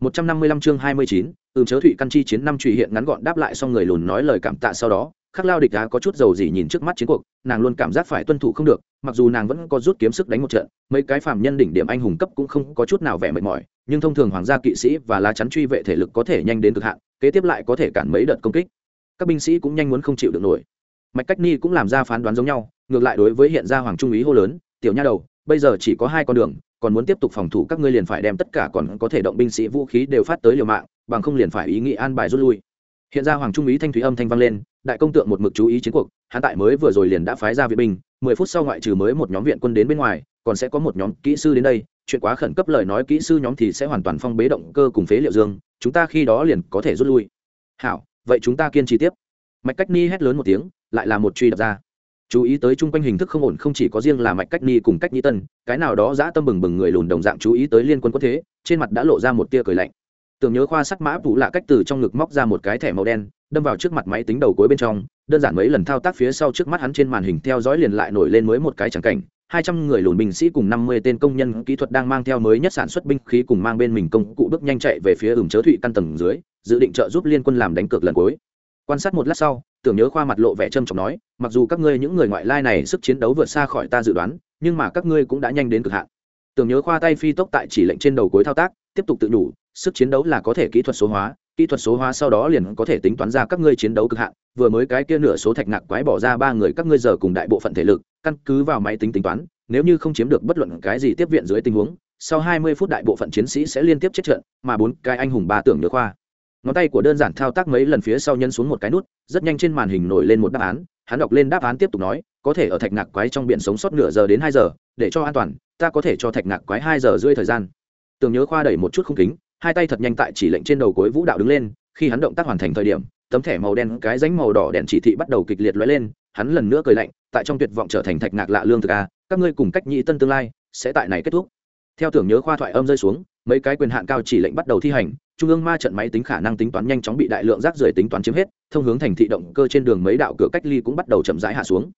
155 chương 29, ừm chớ thụy căn chi chiến năm truy hiện ngắn gọn đáp lại xong người lùn nói lời cảm tạ sau đó, khắc lao địch đá có chút dầu gì nhìn trước mắt chiến cuộc, nàng luôn cảm giác phải tuân thủ không được, mặc dù nàng vẫn có rút kiếm sức đánh một trận, mấy cái phàm nhân đỉnh điểm anh hùng cấp cũng không có chút nào vẻ mệt mỏi, nhưng thông thường hoàng gia kỵ sĩ và lá chắn truy vệ thể lực có thể nhanh đến cực hạn, kế tiếp lại có thể cản mấy đợt công kích. Các binh sĩ cũng nhanh muốn không chịu được nổi. Mạch Cách Ni cũng làm ra phán đoán giống nhau, ngược lại đối với hiện ra hoàng trung úy hô lớn, tiểu nha đầu, bây giờ chỉ có hai con đường, còn muốn tiếp tục phòng thủ các ngươi liền phải đem tất cả còn có thể động binh sĩ vũ khí đều phát tới liều mạng, bằng không liền phải ý nghĩ an bài rút lui. Hiện ra hoàng trung ý thanh thúy âm thanh vang lên, đại công tượng một mực chú ý chiến cuộc, hắn tại mới vừa rồi liền đã phái ra viện binh, mười phút sau ngoại trừ mới một nhóm viện quân đến bên ngoài, còn sẽ có một nhóm kỹ sư đến đây, chuyện quá khẩn cấp lời nói kỹ sư nhóm thì sẽ hoàn toàn phong bế động cơ cùng phế liệu dương, chúng ta khi đó liền có thể rút lui. Hảo, vậy chúng ta kiên trì tiếp. Mạch cách ni hét lớn một tiếng, lại là một truy đập ra chú ý tới chung quanh hình thức không ổn không chỉ có riêng là mạch cách ni cùng cách nhĩ tân, cái nào đó giã tâm bừng bừng người lùn đồng dạng chú ý tới liên quân quốc thế, trên mặt đã lộ ra một tia cười lạnh. Tưởng nhớ khoa sắc mã phủ lạ cách từ trong ngực móc ra một cái thẻ màu đen, đâm vào trước mặt máy tính đầu cuối bên trong, đơn giản mấy lần thao tác phía sau trước mắt hắn trên màn hình theo dõi liền lại nổi lên mới một cái chẳng cảnh, hai trăm người lùn binh sĩ cùng năm mươi tên công nhân kỹ thuật đang mang theo mới nhất sản xuất binh khí cùng mang bên mình công cụ bước nhanh chạy về phía ửng chớ thụy căn tầng dưới, dự định trợ giúp liên quân làm đánh cược lần cuối quan sát một lát sau, tưởng nhớ khoa mặt lộ vẻ trâm trọng nói, mặc dù các ngươi những người ngoại lai này sức chiến đấu vượt xa khỏi ta dự đoán, nhưng mà các ngươi cũng đã nhanh đến cực hạn. Tưởng nhớ khoa tay phi tốc tại chỉ lệnh trên đầu cuối thao tác, tiếp tục tự nhủ, sức chiến đấu là có thể kỹ thuật số hóa, kỹ thuật số hóa sau đó liền có thể tính toán ra các ngươi chiến đấu cực hạn, vừa mới cái kia nửa số thạch nặng quái bỏ ra ba người các ngươi giờ cùng đại bộ phận thể lực, căn cứ vào máy tính tính toán, nếu như không chiếm được bất luận cái gì tiếp viện dưới tình huống, sau hai mươi phút đại bộ phận chiến sĩ sẽ liên tiếp chết trận, mà bốn cái anh hùng ba tưởng nhớ khoa ngón tay của đơn giản thao tác mấy lần phía sau nhân xuống một cái nút, rất nhanh trên màn hình nổi lên một đáp án, hắn đọc lên đáp án tiếp tục nói, có thể ở thạch ngạc quái trong biển sống sót nửa giờ đến hai giờ, để cho an toàn, ta có thể cho thạch ngạc quái hai giờ rưỡi thời gian. Tưởng nhớ khoa đẩy một chút không kính, hai tay thật nhanh tại chỉ lệnh trên đầu cuối vũ đạo đứng lên, khi hắn động tác hoàn thành thời điểm, tấm thẻ màu đen, cái ránh màu đỏ đèn chỉ thị bắt đầu kịch liệt lóe lên, hắn lần nữa cười lạnh, tại trong tuyệt vọng trở thành thạch ngạc lạ lương thực a, các ngươi cùng cách nhị tân tương lai, sẽ tại này kết thúc. Theo tưởng nhớ khoa thoại âm rơi xuống mấy cái quyền hạn cao chỉ lệnh bắt đầu thi hành, trung ương ma trận máy tính khả năng tính toán nhanh chóng bị đại lượng rác rưởi tính toán chiếm hết, thông hướng thành thị động cơ trên đường mấy đạo cửa cách ly cũng bắt đầu chậm rãi hạ xuống.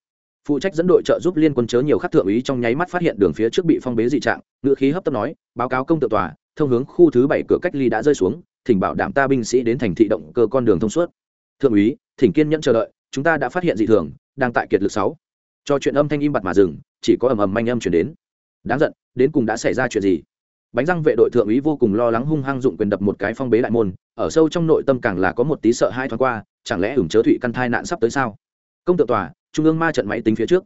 Phụ trách dẫn đội trợ giúp liên quân chớ nhiều khắc thượng úy trong nháy mắt phát hiện đường phía trước bị phong bế dị trạng, ngữ khí hấp tấp nói, báo cáo công tự tòa, thông hướng khu thứ bảy cửa cách ly đã rơi xuống, thỉnh bảo đảm ta binh sĩ đến thành thị động cơ con đường thông suốt. Thượng úy, thỉnh kiên nhẫn chờ đợi, chúng ta đã phát hiện dị thường, đang tại kiệt lực sáu. Cho chuyện âm thanh im bặt mà dừng, chỉ có ầm ầm manh âm chuyển đến. Đáng giận, đến cùng đã xảy ra chuyện gì? Bánh răng vệ đội thượng úy vô cùng lo lắng hung hăng dụng quyền đập một cái phong bế đại môn, ở sâu trong nội tâm càng là có một tí sợ hai thoáng qua, chẳng lẽ ửng chớ thụy căn thai nạn sắp tới sao? Công tự tòa, trung ương ma trận máy tính phía trước.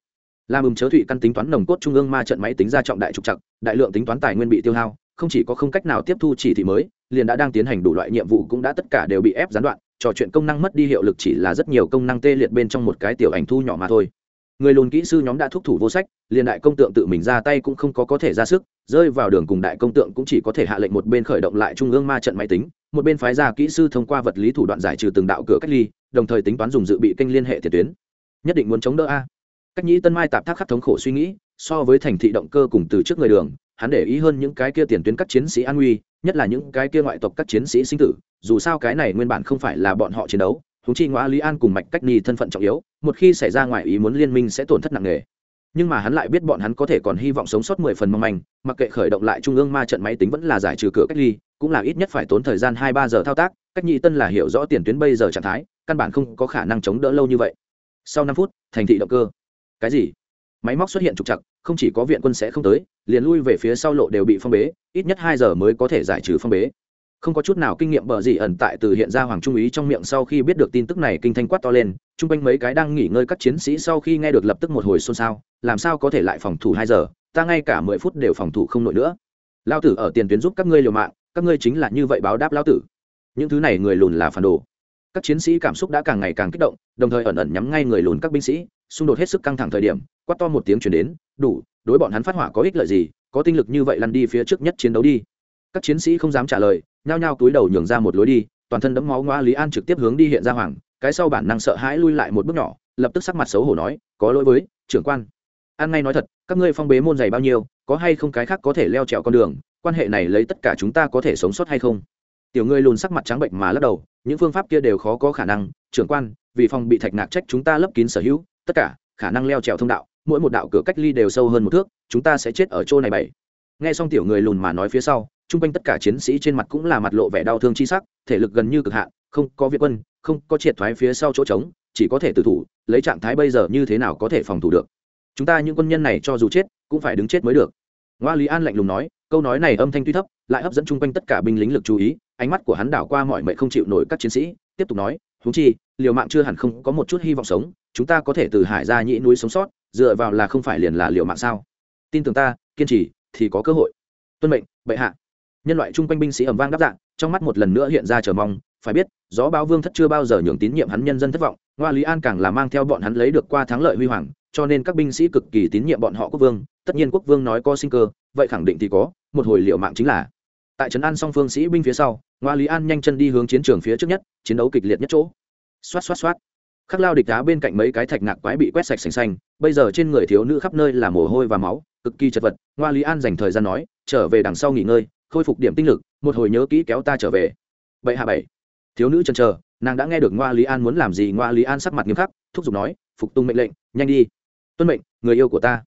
Làm ửng chớ thụy căn tính toán nồng cốt trung ương ma trận máy tính ra trọng đại trục chặt đại lượng tính toán tài nguyên bị tiêu hao, không chỉ có không cách nào tiếp thu chỉ thị mới, liền đã đang tiến hành đủ loại nhiệm vụ cũng đã tất cả đều bị ép gián đoạn, trò chuyện công năng mất đi hiệu lực chỉ là rất nhiều công năng tê liệt bên trong một cái tiểu ảnh thu nhỏ mà thôi người lùn kỹ sư nhóm đã thúc thủ vô sách, liền đại công tượng tự mình ra tay cũng không có có thể ra sức, rơi vào đường cùng đại công tượng cũng chỉ có thể hạ lệnh một bên khởi động lại trung ương ma trận máy tính, một bên phái ra kỹ sư thông qua vật lý thủ đoạn giải trừ từng đạo cửa cách ly, đồng thời tính toán dùng dự bị kênh liên hệ tiền tuyến. Nhất định muốn chống đỡ a. Cách nhĩ tân mai tạp thác khắc thống khổ suy nghĩ, so với thành thị động cơ cùng từ trước người đường, hắn để ý hơn những cái kia tiền tuyến các chiến sĩ an nguy, nhất là những cái kia ngoại tộc các chiến sĩ sinh tử, dù sao cái này nguyên bản không phải là bọn họ chiến đấu húng chi ngoã lý an cùng mạch cách ni thân phận trọng yếu, một khi xảy ra ngoài ý muốn liên minh sẽ tổn thất nặng nề. Nhưng mà hắn lại biết bọn hắn có thể còn hy vọng sống sót mười phần mong manh, mặc kệ khởi động lại trung ương ma trận máy tính vẫn là giải trừ cửa cách ly, cũng là ít nhất phải tốn thời gian hai ba giờ thao tác, cách nhị tân là hiểu rõ tiền tuyến bây giờ trạng thái, căn bản không có khả năng chống đỡ lâu như vậy. Sau năm phút, thành thị động cơ. Cái gì? Máy móc xuất hiện trục chặt không chỉ có viện quân sẽ không tới, liền lui về phía sau lộ đều bị phong bế, ít nhất hai giờ mới có thể giải trừ phong bế không có chút nào kinh nghiệm bờ gì ẩn tại từ hiện ra hoàng trung úy trong miệng sau khi biết được tin tức này kinh thanh quát to lên, chung quanh mấy cái đang nghỉ ngơi các chiến sĩ sau khi nghe được lập tức một hồi xôn xao, làm sao có thể lại phòng thủ hai giờ, ta ngay cả mười phút đều phòng thủ không nổi nữa. Lao tử ở tiền tuyến giúp các ngươi liều mạng, các ngươi chính là như vậy báo đáp lao tử. Những thứ này người lùn là phản đồ. Các chiến sĩ cảm xúc đã càng ngày càng kích động, đồng thời ẩn ẩn nhắm ngay người lùn các binh sĩ, xung đột hết sức căng thẳng thời điểm, quát to một tiếng chuyển đến, đủ, đối bọn hắn phát hỏa có ích lợi gì, có tinh lực như vậy lăn đi phía trước nhất chiến đấu đi các chiến sĩ không dám trả lời, nhao nhao túi đầu nhường ra một lối đi, toàn thân đẫm máu ngoa lý an trực tiếp hướng đi hiện ra hoàng, cái sau bản năng sợ hãi lui lại một bước nhỏ, lập tức sắc mặt xấu hổ nói, có lỗi với trưởng quan. An ngay nói thật, các ngươi phong bế môn dày bao nhiêu, có hay không cái khác có thể leo trèo con đường, quan hệ này lấy tất cả chúng ta có thể sống sót hay không? Tiểu ngươi lùn sắc mặt trắng bệnh mà lắc đầu, những phương pháp kia đều khó có khả năng, trưởng quan, vì phòng bị thạch nạc trách chúng ta lấp kín sở hữu, tất cả, khả năng leo trèo thông đạo, mỗi một đạo cửa cách ly đều sâu hơn một thước, chúng ta sẽ chết ở chỗ này bảy. Nghe xong tiểu người lùn mà nói phía sau chung quanh tất cả chiến sĩ trên mặt cũng là mặt lộ vẻ đau thương chi sắc, thể lực gần như cực hạn, không có việt quân, không có triệt thoái phía sau chỗ trống, chỉ có thể tự thủ, lấy trạng thái bây giờ như thế nào có thể phòng thủ được. Chúng ta những quân nhân này cho dù chết, cũng phải đứng chết mới được. Ngoa lý an lạnh lùng nói, câu nói này âm thanh tuy thấp, lại hấp dẫn chung quanh tất cả binh lính lực chú ý, ánh mắt của hắn đảo qua mọi mệnh không chịu nổi các chiến sĩ, tiếp tục nói húng chi, liều mạng chưa hẳn không có một chút hy vọng sống, chúng ta có thể từ hải ra nhĩ núi sống sót, dựa vào là không phải liền là liều mạng sao? Tin tưởng ta, kiên trì thì có cơ hội. Tuân mệnh, bệ hạ nhân loại chung quanh binh sĩ ầm vang đáp dạng, trong mắt một lần nữa hiện ra chờ mong, phải biết, gió báo vương thất chưa bao giờ nhường tín nhiệm hắn nhân dân thất vọng, ngoa lý an càng là mang theo bọn hắn lấy được qua thắng lợi huy hoàng, cho nên các binh sĩ cực kỳ tín nhiệm bọn họ quốc vương, tất nhiên quốc vương nói có sinh cơ, vậy khẳng định thì có, một hồi liệu mạng chính là. Tại trấn an song phương sĩ binh phía sau, ngoa lý an nhanh chân đi hướng chiến trường phía trước nhất, chiến đấu kịch liệt nhất chỗ. Xoát xoát xoát. Khắc lao địch đá bên cạnh mấy cái thạch ngạc quái bị quét sạch sành xanh, bây giờ trên người thiếu nữ khắp nơi là mồ hôi và máu, cực kỳ chật vật. Ngoa lý an dành thời gian nói, trở về đằng sau nghỉ ngơi khôi phục điểm tinh lực, một hồi nhớ kỹ kéo ta trở về. Bậy hạ bảy. Thiếu nữ chần chờ, nàng đã nghe được ngoa lý an muốn làm gì, ngoa lý an sắc mặt nghiêm khắc, thúc giục nói, phục tung mệnh lệnh, nhanh đi. Tuân mệnh, người yêu của ta.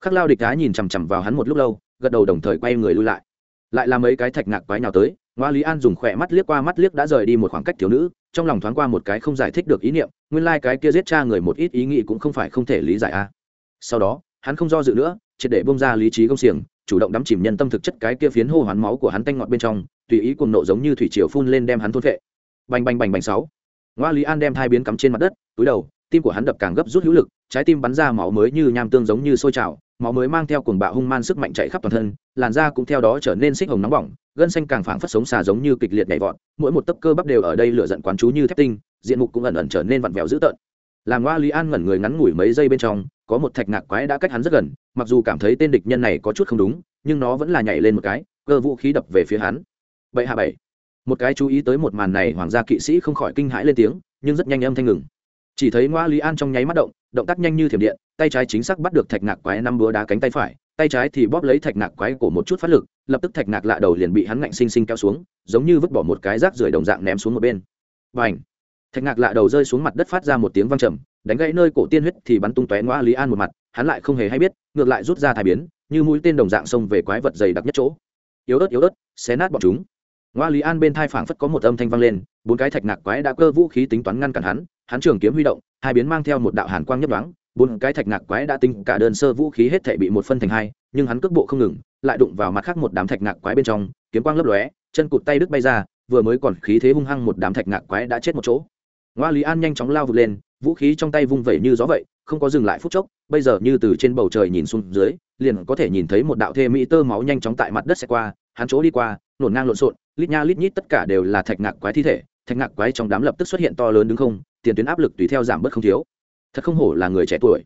Khắc lao địch đá nhìn chằm chằm vào hắn một lúc lâu, gật đầu đồng thời quay người lui lại. Lại là mấy cái thạch ngạc quái nào tới, ngoa lý an dùng khỏe mắt liếc qua mắt liếc đã rời đi một khoảng cách thiếu nữ, trong lòng thoáng qua một cái không giải thích được ý niệm, nguyên lai、like、cái kia giết cha người một ít ý nghĩ cũng không phải không thể lý giải a. Sau đó, hắn không do dự nữa, triệt để bông ra lý trí công xiềng chủ động đắm chìm nhân tâm thực chất cái kia phiến hô hoán máu của hắn tanh ngọt bên trong, tùy ý cùng nộ giống như thủy triều phun lên đem hắn thôn vệ bành bành bành bành sáu. Ngoa lý an đem hai biến cắm trên mặt đất, túi đầu, tim của hắn đập càng gấp rút hữu lực, trái tim bắn ra máu mới như nham tương giống như sôi trào, máu mới mang theo cuồng bạo hung man sức mạnh chạy khắp toàn thân, làn da cũng theo đó trở nên xích hồng nóng bỏng, gân xanh càng phảng phất sống xà giống như kịch liệt nhảy vọt, mỗi một tấc cơ bắp đều ở đây lửa giận quán chú như thép tinh, diện mục cũng ẩn ẩn trở nên vặn vẹo dữ tợn làm ngoa lý an ngẩn người ngắn ngủi mấy giây bên trong, có một thạch ngạc quái đã cách hắn rất gần, mặc dù cảm thấy tên địch nhân này có chút không đúng, nhưng nó vẫn là nhảy lên một cái, cơ vũ khí đập về phía hắn. Bậy hạ bảy. Một cái chú ý tới một màn này, hoàng gia kỵ sĩ không khỏi kinh hãi lên tiếng, nhưng rất nhanh âm thanh ngừng. Chỉ thấy ngoa lý an trong nháy mắt động động tác nhanh như thiểm điện, tay trái chính xác bắt được thạch ngạc quái năm búa đá cánh tay phải, tay trái thì bóp lấy thạch ngạc quái cổ một chút phát lực, lập tức thạch ngạc lạ đầu liền bị hắn ngạnh xinh xinh kéo xuống, giống như vứt bỏ một cái rác rưởi đồng dạng ném xuống một bên. Và ảnh thạch ngạc lạ đầu rơi xuống mặt đất phát ra một tiếng văng trầm, đánh gãy nơi cổ tiên huyết thì bắn tung tóe ngoa lý an một mặt, hắn lại không hề hay biết, ngược lại rút ra thai biến, như mũi tên đồng dạng xông về quái vật dày đặc nhất chỗ. Yếu ớt yếu ớt, xé nát bọn chúng. Ngoa lý an bên thai phảng phất có một âm thanh vang lên, bốn cái thạch ngạc quái đã cơ vũ khí tính toán ngăn cản hắn hắn trường kiếm huy động, hai biến mang theo một đạo hàn quang nhấp đoáng bốn cái thạch ngạc quái đã tính cả đơn sơ vũ khí hết thể bị một phân thành hai, nhưng hắn cước bộ không ngừng, lại đụng vào mặt khác một đám thạch ngạc quái bên trong, kiếm quang lấp lóe, chân cụt tay đứt bay ra, vừa mới còn khí thế hung hăng một đám thạch ngạc quái đã chết một chỗ ngoa lý an nhanh chóng lao vụt lên, vũ khí trong tay vung vẩy như gió vậy, không có dừng lại phút chốc, bây giờ như từ trên bầu trời nhìn xuống dưới, liền có thể nhìn thấy một đạo thê mỹ tơ máu nhanh chóng tại mặt đất xe qua, hắn chỗ đi qua, nổn ngang lộn xộn, lít nha lít nhít tất cả đều là thạch ngạc quái thi thể, thạch ngạc quái trong đám lập tức xuất hiện to lớn đứng không, tiền tuyến áp lực tùy theo giảm bớt không thiếu. Thật không hổ là người trẻ tuổi.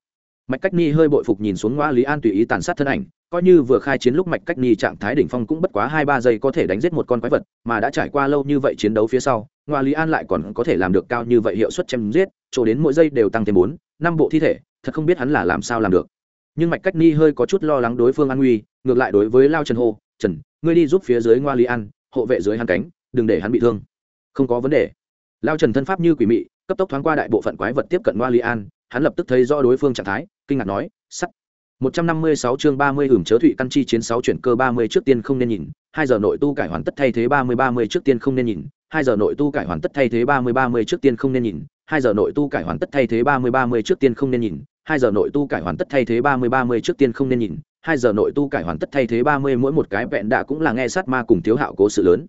Mạch cách ni hơi bội phục nhìn xuống ngoa lý an tùy ý tàn sát thân ảnh, coi như vừa khai chiến lúc mạch cách ni trạng thái đỉnh phong cũng bất quá hai ba giây có thể đánh giết một con quái vật, mà đã trải qua lâu như vậy chiến đấu phía sau ngoại lý an lại còn có thể làm được cao như vậy hiệu suất chém giết chỗ đến mỗi giây đều tăng thêm bốn, năm bộ thi thể, thật không biết hắn là làm sao làm được. Nhưng mạch cách ni hơi có chút lo lắng đối phương an nguy, ngược lại đối với lao trần hô, trần, ngươi đi giúp phía dưới ngoa lý an, hộ vệ dưới hắn cánh, đừng để hắn bị thương. Không có vấn đề. Lao trần thân pháp như quỷ mị, cấp tốc thoáng qua đại bộ phận quái vật tiếp cận ngoa lý an, hắn lập tức thấy rõ đối phương trạng thái, kinh ngạc nói, sắt 156 chương 30 ửm chớ thụy căn chi chiến 6 chuyển cơ 30 trước tiên không nên nhìn, 2 giờ nội tu cải hoàn tất thay thế 30 30 trước tiên không nên nhìn, 2 giờ nội tu cải hoàn tất thay thế 30 30 trước tiên không nên nhìn, 2 giờ nội tu cải hoàn tất thay thế 30 30 trước tiên không nên nhìn, 2 giờ nội tu cải hoàn tất thay thế 30 30 trước tiên không nên nhìn, 2 giờ nội tu cải hoàn tất thay thế 30 mỗi một cái vẹn đã cũng là nghe sát ma cùng thiếu hạo cố sự lớn.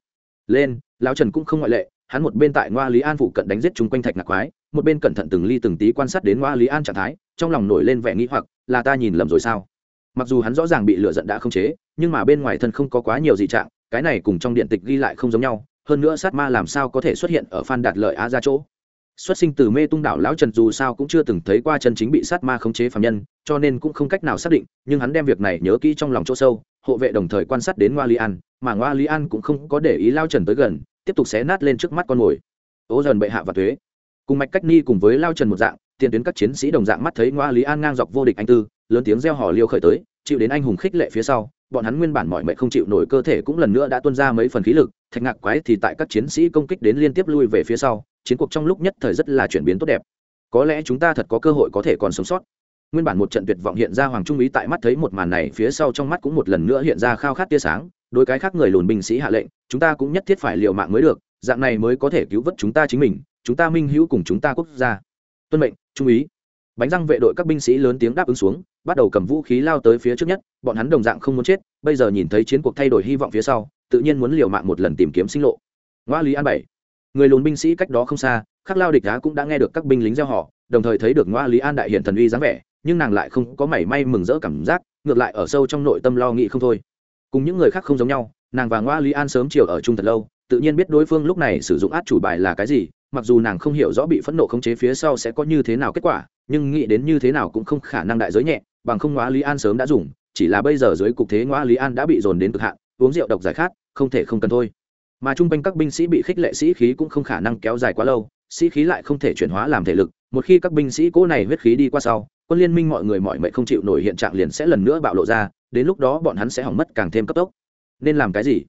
Lên, lão Trần cũng không ngoại lệ, hắn một bên tại Ngoa Lý An phụ cận đánh giết chúng quanh thạch ngạc quái, một bên cẩn thận từng ly từng tí quan sát đến Ngoa Lý An trạng thái, trong lòng nổi lên vẻ nghĩ hoặc, là ta nhìn lầm rồi sao? Mặc dù hắn rõ ràng bị lửa giận đã không chế, nhưng mà bên ngoài thân không có quá nhiều dị trạng, cái này cùng trong điện tịch ghi lại không giống nhau, hơn nữa sát ma làm sao có thể xuất hiện ở Phan Đạt Lợi Á ra chỗ? Xuất sinh từ Mê Tung đảo lão Trần dù sao cũng chưa từng thấy qua chân chính bị sát ma khống chế phàm nhân, cho nên cũng không cách nào xác định, nhưng hắn đem việc này nhớ kỹ trong lòng chỗ sâu, hộ vệ đồng thời quan sát đến Ngoa Lý An, mà Ngoa Lý An cũng không có để ý lao Trần tới gần, tiếp tục xé nát lên trước mắt con mồi ô dần bệ hạ và thuế cùng mạch cách ni cùng với lao trần một dạng tiền tuyến các chiến sĩ đồng dạng mắt thấy ngoa lý an ngang dọc vô địch anh tư, lớn tiếng reo hò liêu khởi tới, chịu đến anh hùng khích lệ phía sau, bọn hắn nguyên bản mọi mệnh không chịu nổi cơ thể cũng lần nữa đã tuôn ra mấy phần khí lực, thạch ngạc quái thì tại các chiến sĩ công kích đến liên tiếp lui về phía sau, chiến cuộc trong lúc nhất thời rất là chuyển biến tốt đẹp. Có lẽ chúng ta thật có cơ hội có thể còn sống sót. Nguyên bản một trận tuyệt vọng hiện ra hoàng trung ý tại mắt thấy một màn này, phía sau trong mắt cũng một lần nữa hiện ra khao khát tia sáng, đối cái khác người lùn binh sĩ hạ lệnh, chúng ta cũng nhất thiết phải liều mạng mới được, dạng này mới có thể cứu vớt chúng ta chính mình, chúng ta minh hữu cùng chúng ta quốc gia. Tuân mệnh trung úy. Bánh răng vệ đội các binh sĩ lớn tiếng đáp ứng xuống, bắt đầu cầm vũ khí lao tới phía trước nhất, bọn hắn đồng dạng không muốn chết, bây giờ nhìn thấy chiến cuộc thay đổi hy vọng phía sau, tự nhiên muốn liều mạng một lần tìm kiếm sinh lộ. Ngoa lý an bảy. Người lùn binh sĩ cách đó không xa, khắc lao địch đá cũng đã nghe được các binh lính gieo họ, đồng thời thấy được ngoa lý an đại hiện thần uy dáng vẻ, nhưng nàng lại không có mảy may mừng rỡ cảm giác, ngược lại ở sâu trong nội tâm lo nghĩ không thôi. Cùng những người khác không giống nhau, nàng và ngoa lý an sớm chiều ở chung thật lâu tự nhiên biết đối phương lúc này sử dụng át chủ bài là cái gì, mặc dù nàng không hiểu rõ bị phẫn nộ khống chế phía sau sẽ có như thế nào kết quả, nhưng nghĩ đến như thế nào cũng không khả năng đại giới nhẹ, bằng không ngoa lý an sớm đã dùng, chỉ là bây giờ dưới cục thế ngoa lý an đã bị dồn đến cực hạn, uống rượu độc giải khát, không thể không cần thôi. Mà chung quanh các binh sĩ bị khích lệ sĩ khí cũng không khả năng kéo dài quá lâu, sĩ khí lại không thể chuyển hóa làm thể lực, một khi các binh sĩ cố này huyết khí đi qua sau, quân liên minh mọi người mọi mệnh không chịu nổi hiện trạng liền sẽ lần nữa bạo lộ ra, đến lúc đó bọn hắn sẽ hỏng mất càng thêm cấp tốc. Nên làm cái gì?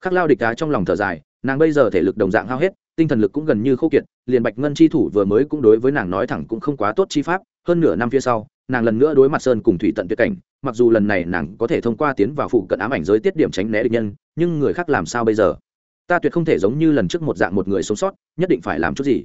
Khắc lao địch cá trong lòng thở dài, nàng bây giờ thể lực đồng dạng hao hết, tinh thần lực cũng gần như khô kiệt, liền bạch ngân chi thủ vừa mới cũng đối với nàng nói thẳng cũng không quá tốt chi pháp, hơn nửa năm phía sau, nàng lần nữa đối mặt sơn cùng thủy tận tuyệt cảnh, mặc dù lần này nàng có thể thông qua tiến vào phụ cận ám ảnh giới tiết điểm tránh né địch nhân, nhưng người khác làm sao bây giờ? Ta tuyệt không thể giống như lần trước một dạng một người sống sót, nhất định phải làm chút gì.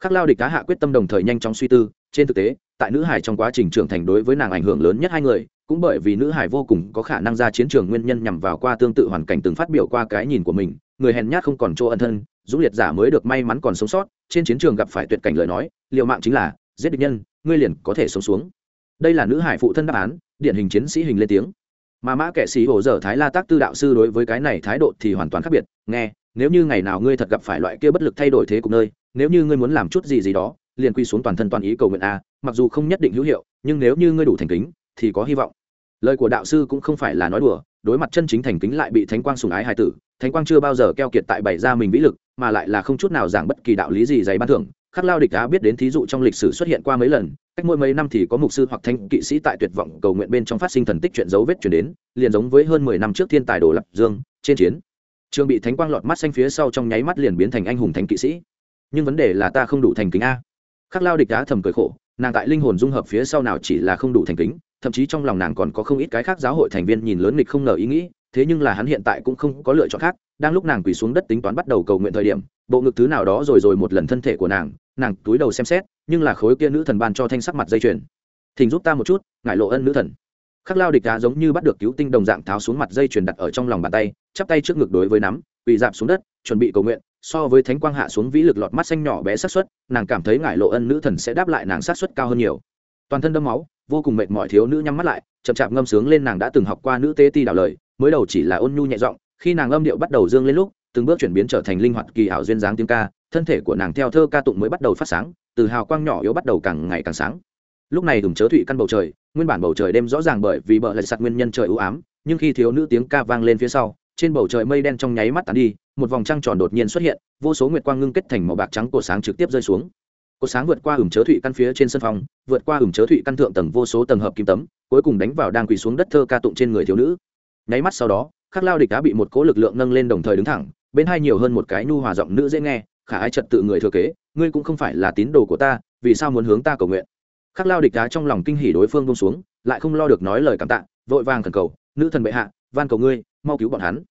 Khắc lao địch cá hạ quyết tâm đồng thời nhanh chóng suy tư, trên thực tế, tại nữ hải trong quá trình trưởng thành đối với nàng ảnh hưởng lớn nhất hai người cũng bởi vì nữ hải vô cùng có khả năng ra chiến trường nguyên nhân nhằm vào qua tương tự hoàn cảnh từng phát biểu qua cái nhìn của mình, người hèn nhát không còn chỗ ân thân, dũng liệt giả mới được may mắn còn sống sót, trên chiến trường gặp phải tuyệt cảnh lời nói liệu mạng chính là, giết địch nhân, ngươi liền có thể sống xuống. Đây là nữ hải phụ thân đáp án, điển hình chiến sĩ hình lên tiếng. Mà mã kệ sĩ hồ dở thái la tác tư đạo sư đối với cái này thái độ thì hoàn toàn khác biệt, nghe, nếu như ngày nào ngươi thật gặp phải loại kia bất lực thay đổi thế cục nơi, nếu như ngươi muốn làm chút gì gì đó, liền quy xuống toàn thân toàn ý cầu nguyện a, mặc dù không nhất định hữu hiệu, nhưng nếu như ngươi đủ thành kính, thì có hy vọng lời của đạo sư cũng không phải là nói đùa, đối mặt chân chính thành kính lại bị thánh quang sùng ái hài tử, thánh quang chưa bao giờ keo kiệt tại bày ra mình vĩ lực, mà lại là không chút nào giảng bất kỳ đạo lý gì dày ban thưởng. Khắc lao địch á biết đến thí dụ trong lịch sử xuất hiện qua mấy lần, cách mỗi mấy năm thì có mục sư hoặc thanh kỵ sĩ tại tuyệt vọng cầu nguyện bên trong phát sinh thần tích chuyện dấu vết chuyển đến, liền giống với hơn mười năm trước thiên tài đồ lập dương, trên chiến. Trường bị thánh quang lọt mắt xanh phía sau trong nháy mắt liền biến thành anh hùng thánh kỵ sĩ. Nhưng vấn đề là ta không đủ thành kính a. Khắc lao địch á thầm cười khổ, nàng tại linh hồn dung hợp phía sau nào chỉ là không đủ thành kính thậm chí trong lòng nàng còn có không ít cái khác giáo hội thành viên nhìn lớn nghịch không ngờ ý nghĩ, thế nhưng là hắn hiện tại cũng không có lựa chọn khác, đang lúc nàng quỳ xuống đất tính toán bắt đầu cầu nguyện thời điểm, bộ ngực thứ nào đó rồi rồi một lần thân thể của nàng nàng túi đầu xem xét, nhưng là khối kia nữ thần ban cho thanh sắc mặt dây chuyền. Thỉnh giúp ta một chút ngại lộ ân nữ thần. Khắc lao địch đá giống như bắt được cứu tinh đồng dạng tháo xuống mặt dây chuyền đặt ở trong lòng bàn tay, chắp tay trước ngực đối với nắm, quỳ dạp xuống đất, chuẩn bị cầu nguyện, so với thánh quang hạ xuống vĩ lực lọt mắt xanh nhỏ bé sát xuất nàng cảm thấy ngại lộ ân nữ thần sẽ đáp lại nàng sát xuất cao hơn nhiều. Toàn thân đâm máu vô cùng mệt mỏi thiếu nữ nhắm mắt lại, chậm chạp ngâm sướng lên nàng đã từng học qua nữ tế ti đảo lời, mới đầu chỉ là ôn nhu nhẹ giọng, khi nàng âm điệu bắt đầu dương lên lúc, từng bước chuyển biến trở thành linh hoạt kỳ ảo duyên dáng tiếng ca, thân thể của nàng theo thơ ca tụng mới bắt đầu phát sáng, từ hào quang nhỏ yếu bắt đầu càng ngày càng sáng. Lúc này đùm chớ thụy căn bầu trời, nguyên bản bầu trời đêm rõ ràng bởi vì bờ lại sạt nguyên nhân trời ưu ám, nhưng khi thiếu nữ tiếng ca vang lên phía sau, trên bầu trời mây đen trong nháy mắt tàn đi, một vòng trăng tròn đột nhiên xuất hiện, vô số nguyệt quang ngưng kết thành màu bạc trắng cổ sáng trực tiếp rơi xuống cột sáng vượt qua ửng chớ thụy căn phía trên sân phòng, vượt qua ửng chớ thụy căn thượng tầng vô số tầng hợp kim tấm, cuối cùng đánh vào đang quỳ xuống đất thơ ca tụng trên người thiếu nữ. Nháy mắt sau đó, khắc lao địch đã bị một cỗ lực lượng nâng lên đồng thời đứng thẳng, bên hai nhiều hơn một cái nhu hòa giọng nữ dễ nghe, khả ai trật tự người thừa kế, ngươi cũng không phải là tín đồ của ta, vì sao muốn hướng ta cầu nguyện? Khắc lao địch đá trong lòng kinh hỉ đối phương bông xuống, lại không lo được nói lời cảm tạ, vội vàng khẩn cầu, nữ thần bệ hạ, van cầu ngươi, mau cứu bọn hắn.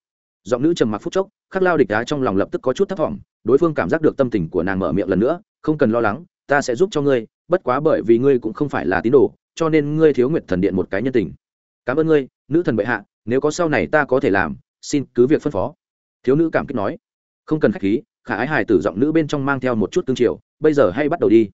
Giọng nữ trầm mặc phút chốc, khắc lao địch đá trong lòng lập tức có chút thất vọng đối phương cảm giác được tâm tình của nàng mở miệng lần nữa, không cần lo lắng, ta sẽ giúp cho ngươi, bất quá bởi vì ngươi cũng không phải là tín đồ, cho nên ngươi thiếu nguyệt thần điện một cái nhân tình. Cảm ơn ngươi, nữ thần bệ hạ, nếu có sau này ta có thể làm, xin cứ việc phân phó. Thiếu nữ cảm kích nói. Không cần khách khí, khả ái hài tử giọng nữ bên trong mang theo một chút tương triều, bây giờ hay bắt đầu đi.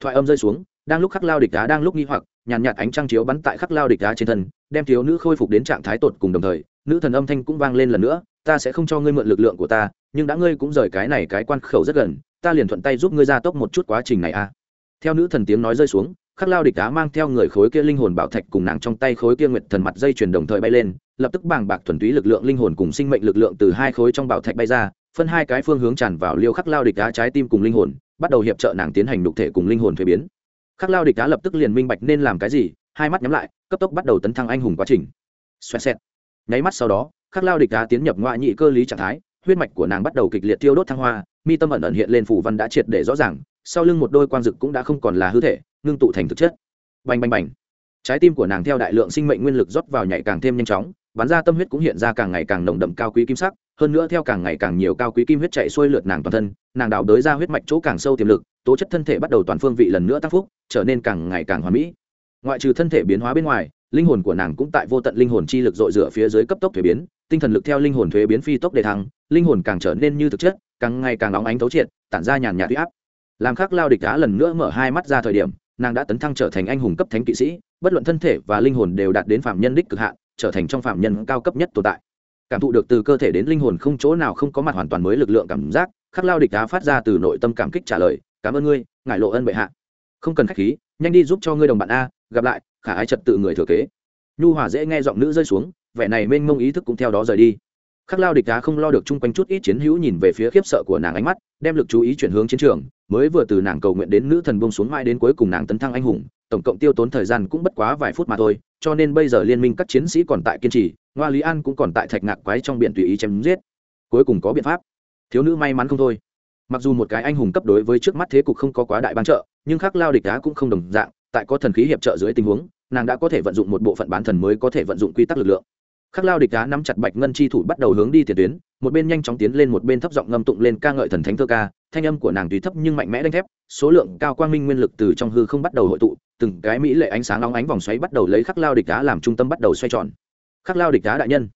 Thoại âm rơi xuống, đang lúc khắc lao địch đá đang lúc nghi hoặc, nhàn nhạt ánh trăng chiếu bắn tại khắc lao địch đá trên thân, đem thiếu nữ khôi phục đến trạng thái tột cùng đồng thời, nữ thần âm thanh cũng vang lên lần nữa ta sẽ không cho ngươi mượn lực lượng của ta, nhưng đã ngươi cũng rời cái này cái quan khẩu rất gần, ta liền thuận tay giúp ngươi ra tốc một chút quá trình này a theo nữ thần tiếng nói rơi xuống, khắc lao địch đá mang theo người khối kia linh hồn bảo thạch cùng nàng trong tay khối kia nguyệt thần mặt dây chuyền đồng thời bay lên, lập tức bàng bạc thuần túy lực lượng linh hồn cùng sinh mệnh lực lượng từ hai khối trong bảo thạch bay ra, phân hai cái phương hướng tràn vào liêu khắc lao địch đá trái tim cùng linh hồn, bắt đầu hiệp trợ nàng tiến hành đục thể cùng linh hồn thuế biến. Khắc lao địch đá lập tức liền minh bạch nên làm cái gì, hai mắt nhắm lại, cấp tốc bắt đầu tấn thăng anh hùng quá trình. Xoẹt xẹt. Nháy mắt sau đó khắc lao địch đá tiến nhập ngoại nhị cơ lý trạng thái, huyết mạch của nàng bắt đầu kịch liệt tiêu đốt thăng hoa, mi tâm ẩn ẩn hiện lên phủ văn đã triệt để rõ ràng, sau lưng một đôi quang dực cũng đã không còn là hư thể, ngưng tụ thành thực chất. Bành bành bành. Trái tim của nàng theo đại lượng sinh mệnh nguyên lực rót vào nhảy càng thêm nhanh chóng, bắn ra tâm huyết cũng hiện ra càng ngày càng nồng đậm cao quý kim sắc, hơn nữa theo càng ngày càng nhiều cao quý kim huyết chạy xuôi lượt nàng toàn thân, nàng đào đới ra huyết mạch chỗ càng sâu tiềm lực, tố chất thân thể bắt đầu toàn phương vị lần nữa tăng phúc, trở nên càng ngày càng hoàn mỹ. Ngoại trừ thân thể biến hóa bên ngoài, linh hồn của nàng cũng tại vô tận linh hồn chi lực dội rửa phía dưới cấp tốc thuế biến tinh thần lực theo linh hồn thuế biến phi tốc đề thăng, linh hồn càng trở nên như thực chất, càng ngày càng óng ánh thấu triệt, tản ra nhàn nhạt huy áp. Làm khắc lao địch đã lần nữa mở hai mắt ra thời điểm, nàng đã tấn thăng trở thành anh hùng cấp thánh kỵ sĩ, bất luận thân thể và linh hồn đều đạt đến phạm nhân đích cực hạn, trở thành trong phạm nhân cao cấp nhất tồn tại. Cảm thụ được từ cơ thể đến linh hồn không chỗ nào không có mặt hoàn toàn mới lực lượng cảm giác, khắc lao địch đá phát ra từ nội tâm cảm kích trả lời, cảm ơn ngươi ngại lộ ân bệ hạ. Không cần khách khí, nhanh đi giúp cho ngươi đồng bạn a, gặp lại, khả ái trật tự người thừa kế. Nhu hòa dễ nghe giọng nữ rơi xuống vẻ này mênh mông ý thức cũng theo đó rời đi. Khắc lao địch đá không lo được chung quanh chút ít chiến hữu nhìn về phía khiếp sợ của nàng ánh mắt, đem lực chú ý chuyển hướng chiến trường, mới vừa từ nàng cầu nguyện đến nữ thần bông xuống mãi đến cuối cùng nàng tấn thăng anh hùng, tổng cộng tiêu tốn thời gian cũng bất quá vài phút mà thôi, cho nên bây giờ liên minh các chiến sĩ còn tại kiên trì, ngoa lý an cũng còn tại thạch ngạc quái trong biển tùy ý chém giết. Cuối cùng có biện pháp. Thiếu nữ may mắn không thôi. Mặc dù một cái anh hùng cấp đối với trước mắt thế cục không có quá đại bán trợ, nhưng khắc lao địch đá cũng không đồng dạng, tại có thần khí hiệp trợ dưới tình huống, nàng đã có thể vận dụng một bộ phận bán thần mới có thể vận dụng quy tắc lực lượng khắc lao địch đá nắm chặt bạch ngân chi thủ bắt đầu hướng đi tiền tuyến, một bên nhanh chóng tiến lên một bên thấp giọng ngâm tụng lên ca ngợi thần thánh thơ ca, thanh âm của nàng tùy thấp nhưng mạnh mẽ đánh thép, số lượng cao quang minh nguyên lực từ trong hư không bắt đầu hội tụ, từng cái mỹ lệ ánh sáng nóng ánh vòng xoáy bắt đầu lấy khắc lao địch đá làm trung tâm bắt đầu xoay tròn. Khắc lao địch đá đại nhân,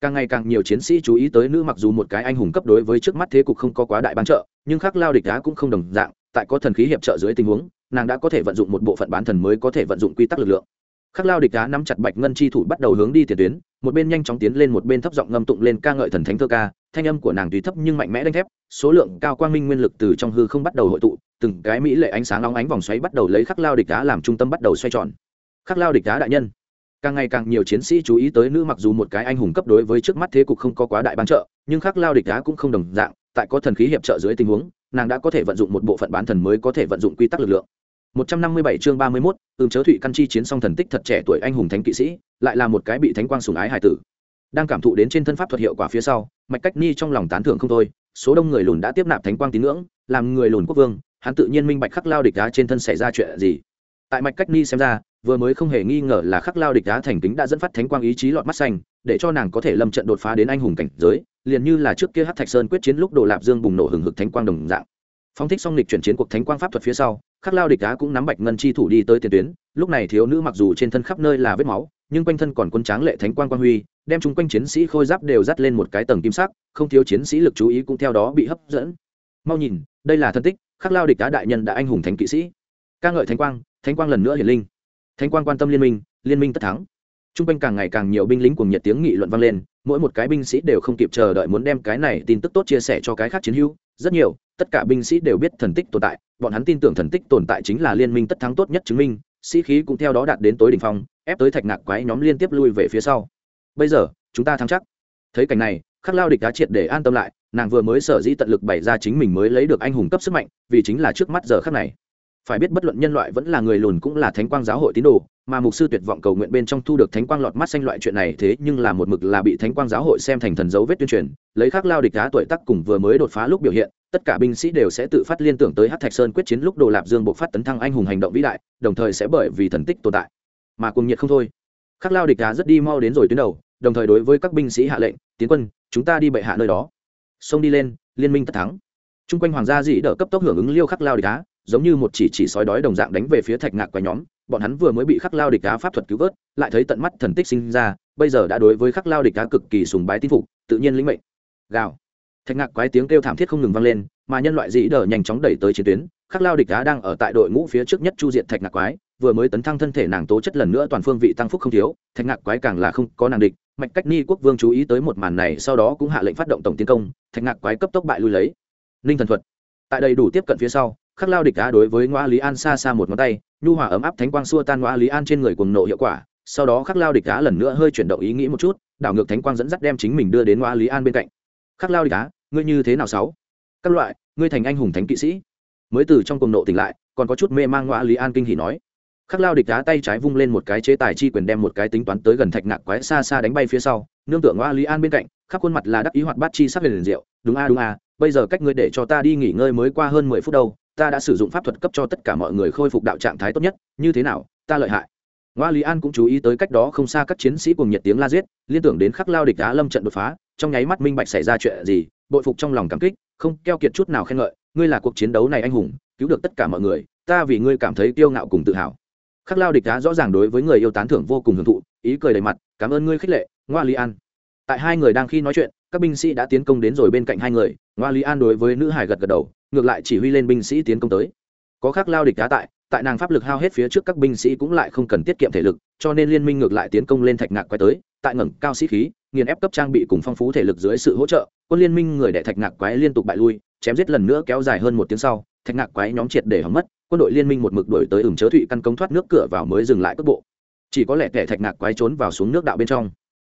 càng ngày càng nhiều chiến sĩ chú ý tới nữ mặc dù một cái anh hùng cấp đối với trước mắt thế cục không có quá đại bán trợ, nhưng khắc lao địch đá cũng không đồng dạng, tại có thần khí hiệp trợ dưới tình huống, nàng đã có thể vận dụng một bộ phận bán thần mới có thể vận dụng quy tắc lực lượng khắc lao địch đá nắm chặt bạch ngân chi thủ bắt đầu hướng đi tiền tuyến, một bên nhanh chóng tiến lên một bên thấp giọng ngâm tụng lên ca ngợi thần thánh thơ ca, thanh âm của nàng tùy thấp nhưng mạnh mẽ đánh thép, số lượng cao quang minh nguyên lực từ trong hư không bắt đầu hội tụ, từng cái mỹ lệ ánh sáng long ánh vòng xoáy bắt đầu lấy khắc lao địch đá làm trung tâm bắt đầu xoay tròn. Khắc lao địch đá đại nhân, càng ngày càng nhiều chiến sĩ chú ý tới nữ mặc dù một cái anh hùng cấp đối với trước mắt thế cục không có quá đại bán trợ, nhưng khắc lao địch đá cũng không đồng dạng, tại có thần khí hiệp trợ dưới tình huống, nàng đã có thể vận dụng một bộ phận bán thần mới có thể vận dụng quy tắc lực lượng. 157 chương 31, ừm chớ thụy căn chi chiến song thần tích thật trẻ tuổi anh hùng thánh kỵ sĩ, lại là một cái bị thánh quang sủng ái hài tử. Đang cảm thụ đến trên thân pháp thuật hiệu quả phía sau, Mạch Cách Ni trong lòng tán thưởng không thôi, số đông người lùn đã tiếp nạp thánh quang tín ngưỡng, làm người lùn quốc vương, hắn tự nhiên minh bạch khắc lao địch đá trên thân xảy ra chuyện gì. Tại Mạch Cách Ni xem ra, vừa mới không hề nghi ngờ là khắc lao địch đá thành kính đã dẫn phát thánh quang ý chí lọt mắt xanh, để cho nàng có thể lâm trận đột phá đến anh hùng cảnh giới, liền như là trước kia Hắc Thạch Sơn quyết chiến lúc Đồ Lạp Dương bùng nổ hừng hực thánh quang đồng dạng phóng thích xong lịch chuyển chiến cuộc thánh quang pháp thuật phía sau, khắc lao địch đá cũng nắm bạch ngân chi thủ đi tới tiền tuyến. Lúc này thiếu nữ mặc dù trên thân khắp nơi là vết máu, nhưng quanh thân còn quân tráng lệ thánh quang quang huy, đem chung quanh chiến sĩ khôi giáp đều dắt lên một cái tầng kim sắc, không thiếu chiến sĩ lực chú ý cũng theo đó bị hấp dẫn. Mau nhìn, đây là thân tích, khắc lao địch đá đại nhân đã anh hùng thánh kỵ sĩ. Ca ngợi thánh quang thánh quang lần nữa hiển linh. Thánh quang quan tâm liên minh liên minh tất thắng. Chung r quanh càng ngày càng nhiều binh lính cùng nhiệt tiếng nghị luận vang lên, mỗi một cái binh sĩ đều không kịp chờ đợi muốn đem cái này tin tức tốt chia sẻ cho cái khác chiến hữu, rất nhiều tất cả binh sĩ đều biết thần tích tồn tại, bọn hắn tin tưởng thần tích tồn tại chính là liên minh tất thắng tốt nhất chứng minh, sĩ khí cũng theo đó đạt đến tối đỉnh phong, ép tới thạch ngạc quái nhóm liên tiếp lui về phía sau. Bây giờ, chúng ta thắng chắc. Thấy cảnh này, khắc lao địch đá triệt để an tâm lại, nàng vừa mới sở dĩ tận lực bày ra chính mình mới lấy được anh hùng cấp sức mạnh, vì chính là trước mắt giờ khắc này. Phải biết bất luận nhân loại vẫn là người lùn cũng là thánh quang giáo hội tín đồ, mà mục sư tuyệt vọng cầu nguyện bên trong thu được thánh quang lọt mắt xanh loại chuyện này thế nhưng là một mực là bị thánh quang giáo hội xem thành thần dấu vết tuyên truyền, lấy khắc lao địch đá tuổi tắc cùng vừa mới đột phá lúc biểu hiện tất cả binh sĩ đều sẽ tự phát liên tưởng tới hát thạch sơn quyết chiến lúc đồ lạp dương buộc phát tấn thăng anh hùng hành động vĩ đại, đồng thời sẽ bởi vì thần tích tồn tại mà cuồng nhiệt không thôi. Khắc lao địch đá rất đi mau đến rồi tuyến đầu, đồng thời đối với các binh sĩ hạ lệnh, tiến quân, chúng ta đi bệ hạ nơi đó. Xông đi lên, liên minh tất thắng. T r u n g quanh hoàng gia dĩ đỡ cấp tốc hưởng ứng liêu khắc lao địch đá giống như một chỉ chỉ sói đói đồng dạng đánh về phía thạch ngạc quái nhóm. Bọn hắn vừa mới bị khắc lao địch đá pháp thuật cứu vớt, lại thấy tận mắt thần tích sinh ra, bây giờ đã đối với khắc lao địch đá cực kỳ sùng bái tin phục, tự nhiên lĩnh mệnh. Gào thạch ngạc quái tiếng kêu thảm thiết không ngừng vang lên, mà nhân loại dĩ đờ nhanh chóng đẩy tới chiến tuyến, khắc lao địch đá đang ở tại đội ngũ phía trước nhất chu diện thạch ngạc quái, vừa mới tấn thăng thân thể nàng tố chất lần nữa toàn phương vị tăng phúc không thiếu, thạch ngạc quái càng là không có nàng địch, mạch cách ni quốc vương chú ý tới một màn này, sau đó cũng hạ lệnh phát động tổng tiến công, thạch ngạc quái cấp tốc bại lui lấy. Ninh thần thuật. Tại đây đủ tiếp cận phía sau, khắc lao địch đá đối với ngoa lý an xa xa một ngón tay, nhu hòa ấm áp thánh quang xua tan ngoa lý an trên người cuồng nộ hiệu quả, sau đó khắc lao địch đá lần nữa hơi chuyển động ý nghĩ một chút, đảo ngược thánh quang dẫn dắt đem chính mình đưa đến ngoa lý an bên cạnh. Khắc lao địch đá ngươi như thế nào sáu? Các loại, ngươi thành anh hùng thánh kỵ sĩ. Mới từ trong cùng nộ tỉnh lại, còn có chút mê mang ngoa lý an kinh hỉ nói. Khắc lao địch đá tay trái vung lên một cái chế tài chi quyền đem một cái tính toán tới gần thạch ngạc quái xa xa đánh bay phía sau, nương tượng ngoa lý an bên cạnh, khắp khuôn mặt là đắc ý hoạt bát chi sắc liền rượu đúng a đúng a, bây giờ cách ngươi để cho ta đi nghỉ ngơi mới qua hơn mười phút đâu, ta đã sử dụng pháp thuật cấp cho tất cả mọi người khôi phục đạo trạng thái tốt nhất, như thế nào, ta lợi hại. Ngoa lý an cũng chú ý tới cách đó không xa các chiến sĩ cùng nhiệt tiếng la giết, liên tưởng đến khắc lao địch đá lâm trận đột phá, trong nháy mắt minh bạch xảy ra chuyện gì bội phục trong lòng cảm kích, không keo kiệt chút nào khen ngợi, ngươi là cuộc chiến đấu này anh hùng, cứu được tất cả mọi người, ta vì ngươi cảm thấy kiêu ngạo cùng tự hào. Khắc lao địch đá rõ ràng đối với người yêu tán thưởng vô cùng hưởng thụ, ý cười đầy mặt, cảm ơn ngươi khích lệ, ngoa lý an. Tại hai người đang khi nói chuyện, các binh sĩ đã tiến công đến rồi bên cạnh hai người, ngoa lý an đối với nữ hải gật gật đầu, ngược lại chỉ huy lên binh sĩ tiến công tới. Có khắc lao địch đá tại tại nàng pháp lực hao hết phía trước các binh sĩ cũng lại không cần tiết kiệm thể lực, cho nên liên minh ngược lại tiến công lên thạch ngạc quay tới tại ngẩng cao sĩ khí, nghiền ép cấp trang bị cùng phong phú thể lực dưới sự hỗ trợ, quân liên minh người đệ thạch ngạc quái liên tục bại lui, chém giết lần nữa kéo dài hơn một tiếng sau, thạch ngạc quái nhóm triệt để hỏng mất, quân đội liên minh một mực đuổi tới ửng chớ thụy căn cống thoát nước cửa vào mới dừng lại cước bộ. Chỉ có lẽ kẻ thạch ngạc quái trốn vào xuống nước đạo bên trong.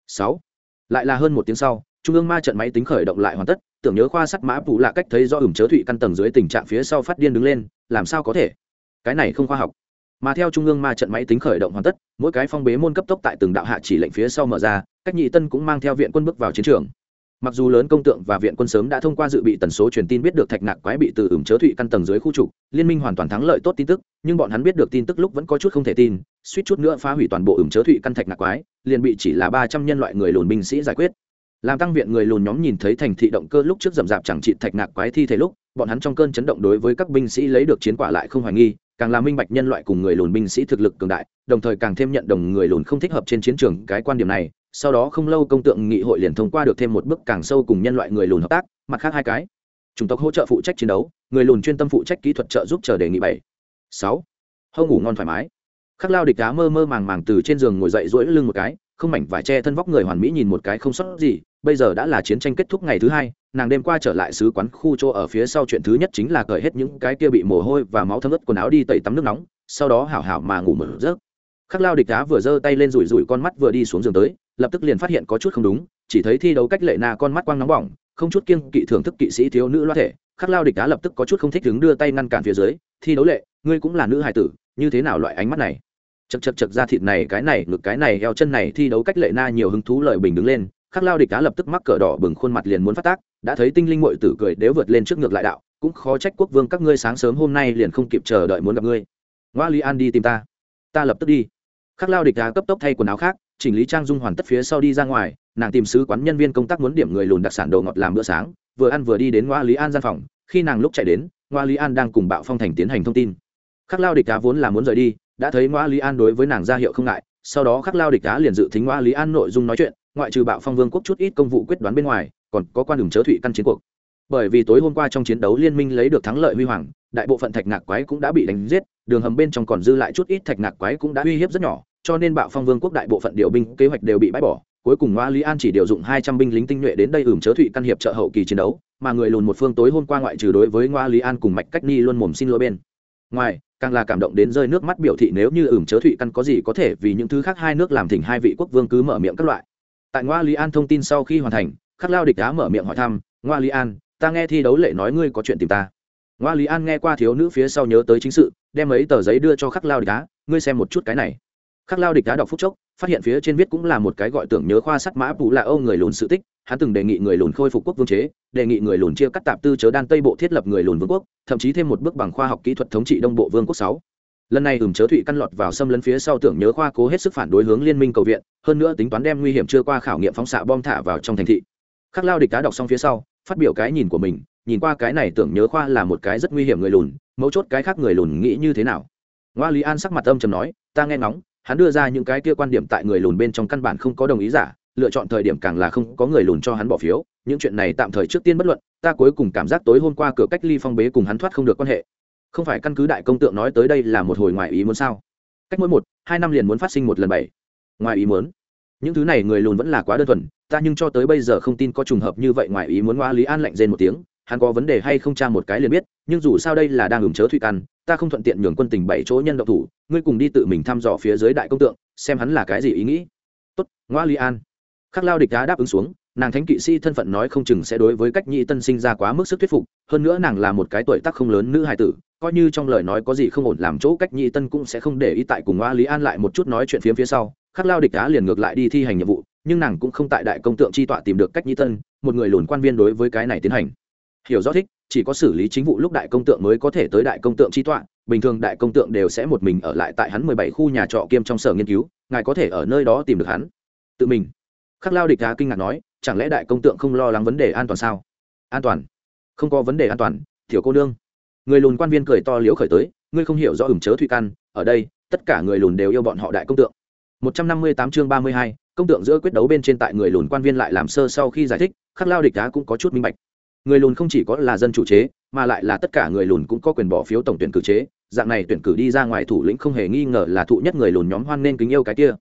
Sáu, lại là hơn một tiếng sau, trung ương ma trận máy tính khởi động lại hoàn tất, tưởng nhớ khoa sắt mã phụ lạ cách thấy do ửng chớ thụy căn tầng dưới tình trạng phía sau phát điên đứng lên, làm sao có thể? Cái này không khoa học mà theo trung ương ma trận máy tính khởi động hoàn tất, mỗi cái phong bế môn cấp tốc tại từng đạo hạ chỉ lệnh phía sau mở ra, cách nhị tân cũng mang theo viện quân bước vào chiến trường. Mặc dù lớn công tượng và viện quân sớm đã thông qua dự bị tần số truyền tin biết được thạch nạc quái bị từ ửng chớ thụy căn tầng dưới khu trục, liên minh hoàn toàn thắng lợi tốt tin tức, nhưng bọn hắn biết được tin tức lúc vẫn có chút không thể tin, suýt chút nữa phá hủy toàn bộ ửng chớ thụy căn thạch nạc quái, liền bị chỉ là ba trăm nhân loại người lùn binh sĩ giải quyết làm tăng viện người lùn nhóm nhìn thấy thành thị động cơ lúc trước rậm rạp chẳng trị thạch nạc quái thi thể lúc, bọn hắn trong cơn chấn động đối với các binh sĩ lấy được chiến quả lại không hoài nghi, càng là minh bạch nhân loại cùng người lùn binh sĩ thực lực cường đại, đồng thời càng thêm nhận đồng người lùn không thích hợp trên chiến trường. Cái quan điểm này, sau đó không lâu công tượng nghị hội liền thông qua được thêm một bước càng sâu cùng nhân loại người lùn hợp tác, mặt khác hai cái. Chủng tộc hỗ trợ phụ trách chiến đấu, người lùn chuyên tâm phụ trách kỹ thuật trợ giúp chờ đề nghị bảy. Sáu. Hâu ngủ ngon thoải mái. Khắc lao địch đá mơ mơ màng màng từ trên giường ngồi dậy duỗi lưng một cái không mảnh vải che thân vóc người hoàn mỹ nhìn một cái không sót gì, bây giờ đã là chiến tranh kết thúc ngày thứ hai, nàng đêm qua trở lại sứ quán khu chỗ ở phía sau chuyện thứ nhất chính là cởi hết những cái kia bị mồ hôi và máu thấm ướt quần áo đi tẩy tắm nước nóng, sau đó hảo hảo mà ngủ mở rớt khắc lao địch đá vừa giơ tay lên rủi rủi con mắt vừa đi xuống giường tới, lập tức liền phát hiện có chút không đúng, chỉ thấy thi đấu cách lệ na con mắt quang nóng bỏng, không chút kiêng kỵ thưởng thức kỵ sĩ thiếu nữ loa thể. Khắc lao địch đá lập tức có chút không thích đứng đưa tay ngăn cản phía dưới, thi đấu lệ, ngươi cũng là nữ hài tử, như thế nào loại ánh mắt này? Chật chật chật ra thịt này, cái này, ngực cái này, eo chân này, thi đấu cách lệ na nhiều hứng thú lợi bình đứng lên. Khắc lao địch cá lập tức mắc cờ đỏ bừng khuôn mặt liền muốn phát tác, đã thấy tinh linh mội tử cười nếu vượt lên trước ngược lại đạo, cũng khó trách quốc vương các ngươi sáng sớm hôm nay liền không kịp chờ đợi muốn gặp ngươi. Ngoa li an đi tìm ta. Ta lập tức đi. Khắc lao địch cá cấp tốc thay quần áo khác, chỉnh lý trang dung hoàn tất phía sau đi ra ngoài, nàng tìm sứ quán nhân viên công tác muốn điểm người lùn đặc sản đồ ngọt làm bữa sáng, vừa ăn vừa đi đến ngoa lý an gian phòng. Khi nàng lúc chạy đến, ngoa lý an đang cùng bạo phong thành tiến hành thông tin. Khắc lao địch cá vốn là muốn rời đi đã thấy ngoa lý an đối với nàng ra hiệu không ngại, sau đó khắc lao địch đá liền dự thính ngoa lý an nội dung nói chuyện, ngoại trừ bạo phong vương quốc chút ít công vụ quyết đoán bên ngoài, còn có quan đường chớ thụy căn chiến cuộc. Bởi vì tối hôm qua trong chiến đấu liên minh lấy được thắng lợi huy hoàng, đại bộ phận thạch ngạc quái cũng đã bị đánh giết, đường hầm bên trong còn dư lại chút ít thạch ngạc quái cũng đã uy hiếp rất nhỏ, cho nên bạo phong vương quốc đại bộ phận điều binh kế hoạch đều bị bãi bỏ. Cuối cùng ngoa lý an chỉ điều dụng hai trăm binh lính tinh nhuệ đến đây ửm chớ thụy căn hiệp trợ hậu kỳ chiến đấu, mà người lùn một phương tối hôm qua ngoại trừ đối với ngoa lý an cùng mạch cách ni luôn mồm xin lỗi bên ngoài càng là cảm động đến rơi nước mắt biểu thị nếu như ửm chớ thụy căn có gì có thể vì những thứ khác hai nước làm thỉnh hai vị quốc vương cứ mở miệng các loại. Tại ngoa lý an thông tin sau khi hoàn thành, khắc lao địch đá mở miệng hỏi thăm, ngoa lý an, ta nghe thi đấu lệ nói ngươi có chuyện tìm ta. Ngoa lý an nghe qua thiếu nữ phía sau nhớ tới chính sự, đem mấy tờ giấy đưa cho khắc lao địch đá, ngươi xem một chút cái này. Khắc lao địch đá đọc phúc chốc, phát hiện phía trên viết cũng là một cái gọi tưởng nhớ khoa sắt mã bù là âu người lùn sự tích hắn từng đề nghị người lùn khôi phục quốc vương chế, đề nghị người lùn chia cắt tạp tư chớ đan tây bộ thiết lập người lùn vương quốc, thậm chí thêm một bước bằng khoa học kỹ thuật thống trị đông bộ vương quốc sáu. Lần này ửm chớ thụy căn lọt vào xâm lấn phía sau tưởng nhớ khoa cố hết sức phản đối hướng liên minh cầu viện, hơn nữa tính toán đem nguy hiểm chưa qua khảo nghiệm phóng xạ bom thả vào trong thành thị. Khắc lao địch cá đọc xong phía sau, phát biểu cái nhìn của mình, nhìn qua cái này tưởng nhớ khoa là một cái rất nguy hiểm người lùn, mấu chốt cái khác người lùn nghĩ như thế nào. Ngoa lý an sắc mặt âm trầm nói, ta nghe ngóng, hắn đưa ra những cái kia quan điểm tại người lùn bên trong căn bản không có đồng ý giả lựa chọn thời điểm càng là không có người lùn cho hắn bỏ phiếu, những chuyện này tạm thời trước tiên bất luận, ta cuối cùng cảm giác tối hôm qua cửa cách ly phong bế cùng hắn thoát không được quan hệ. Không phải căn cứ đại công tượng nói tới đây là một hồi ngoài ý muốn sao? Cách mỗi một, hai năm liền muốn phát sinh một lần bảy. Ngoài ý muốn? Những thứ này người lùn vẫn là quá đơn thuần, ta nhưng cho tới bây giờ không tin có trùng hợp như vậy ngoài ý muốn ngoa lý an lạnh rên một tiếng, hắn có vấn đề hay không tra một cái liền biết, nhưng dù sao đây là đang ửng chớ thụy căn, ta không thuận tiện nhường quân tình bảy chỗ nhân độc thủ, ngươi cùng đi tự mình thăm dò phía dưới đại công tượng, xem hắn là cái gì ý nghĩ. Tốt ngoa lý an khắc lao địch đá đáp ứng xuống, nàng thánh kỵ sĩ thân phận nói không chừng sẽ đối với cách nhị tân sinh ra quá mức sức thuyết phục, hơn nữa nàng là một cái tuổi tác không lớn nữ hài tử, coi như trong lời nói có gì không ổn làm chỗ cách nhị tân cũng sẽ không để ý tại cùng Hoa lý an lại một chút nói chuyện phía phía sau. Khắc lao địch đá liền ngược lại đi thi hành nhiệm vụ, nhưng nàng cũng không tại đại công tượng chi tọa tìm được cách nhị tân, một người lùn quan viên đối với cái này tiến hành. Hiểu rõ thích, chỉ có xử lý chính vụ lúc đại công tượng mới có thể tới đại công tượng chi tọa, bình thường đại công tượng đều sẽ một mình ở lại tại hắn mười bảy khu nhà trọ kiêm trong sở nghiên cứu, ngài có thể ở nơi đó tìm được hắn. Tự mình khắc lao địch đá kinh ngạc nói chẳng lẽ đại công tượng không lo lắng vấn đề an toàn sao? An toàn? Không có vấn đề an toàn tiểu cô nương. Người lùn quan viên cười to liễu khởi tới ngươi không hiểu rõ ửng chớ thụy căn ở đây tất cả người lùn đều yêu bọn họ đại công tượng. Một trăm năm mươi tám chương ba mươi hai, công tượng giữa quyết đấu bên trên tại người lùn quan viên lại làm sơ sau khi giải thích khắc lao địch đá cũng có chút minh bạch. Người lùn không chỉ có là dân chủ chế mà lại là tất cả người lùn cũng có quyền bỏ phiếu tổng tuyển cử chế dạng này tuyển cử đi ra ngoài thủ lĩnh không hề nghi ngờ là thụ nhất người lùn nhóm hoan nên kính yêu cái kia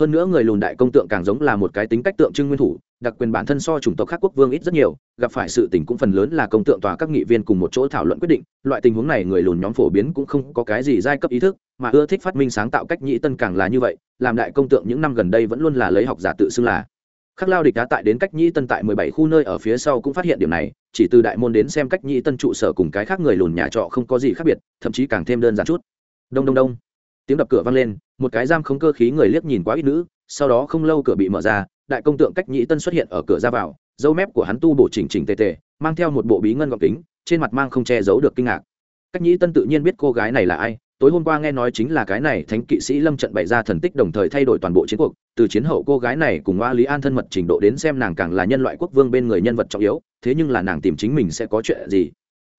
hơn nữa người lùn đại công tượng càng giống là một cái tính cách tượng trưng nguyên thủ, đặc quyền bản thân so chủng tộc khác quốc vương ít rất nhiều, gặp phải sự tình cũng phần lớn là công tượng tòa các nghị viên cùng một chỗ thảo luận quyết định, loại tình huống này người lùn nhóm phổ biến cũng không có cái gì giai cấp ý thức, mà ưa thích phát minh sáng tạo cách nhĩ tân càng là như vậy, làm đại công tượng những năm gần đây vẫn luôn là lấy học giả tự xưng là. Khắc lao địch đá tại đến cách nhĩ tân tại mười bảy khu nơi ở phía sau cũng phát hiện điểm này, chỉ từ đại môn đến xem cách nhĩ tân trụ sở cùng cái khác người lùn nhà trọ không có gì khác biệt, thậm chí càng thêm đơn giản chút. Đông đông đông tiếng đập cửa vang lên, một cái giam không cơ khí người liếc nhìn quá ít nữ, sau đó không lâu cửa bị mở ra, đại công tượng cách nhĩ tân xuất hiện ở cửa ra vào dâu mép của hắn tu bổ chỉnh chỉnh tề tề, mang theo một bộ bí ngân gọc kính, trên mặt mang không che giấu được kinh ngạc. Cách nhĩ tân tự nhiên biết cô gái này là ai, tối hôm qua nghe nói chính là cái này thánh kỵ sĩ lâm trận bày ra thần tích đồng thời thay đổi toàn bộ chiến cuộc, từ chiến hậu cô gái này cùng oa lý an thân mật trình độ đến xem nàng càng là nhân loại quốc vương bên người nhân vật trọng yếu, thế nhưng là nàng tìm chính mình sẽ có chuyện gì?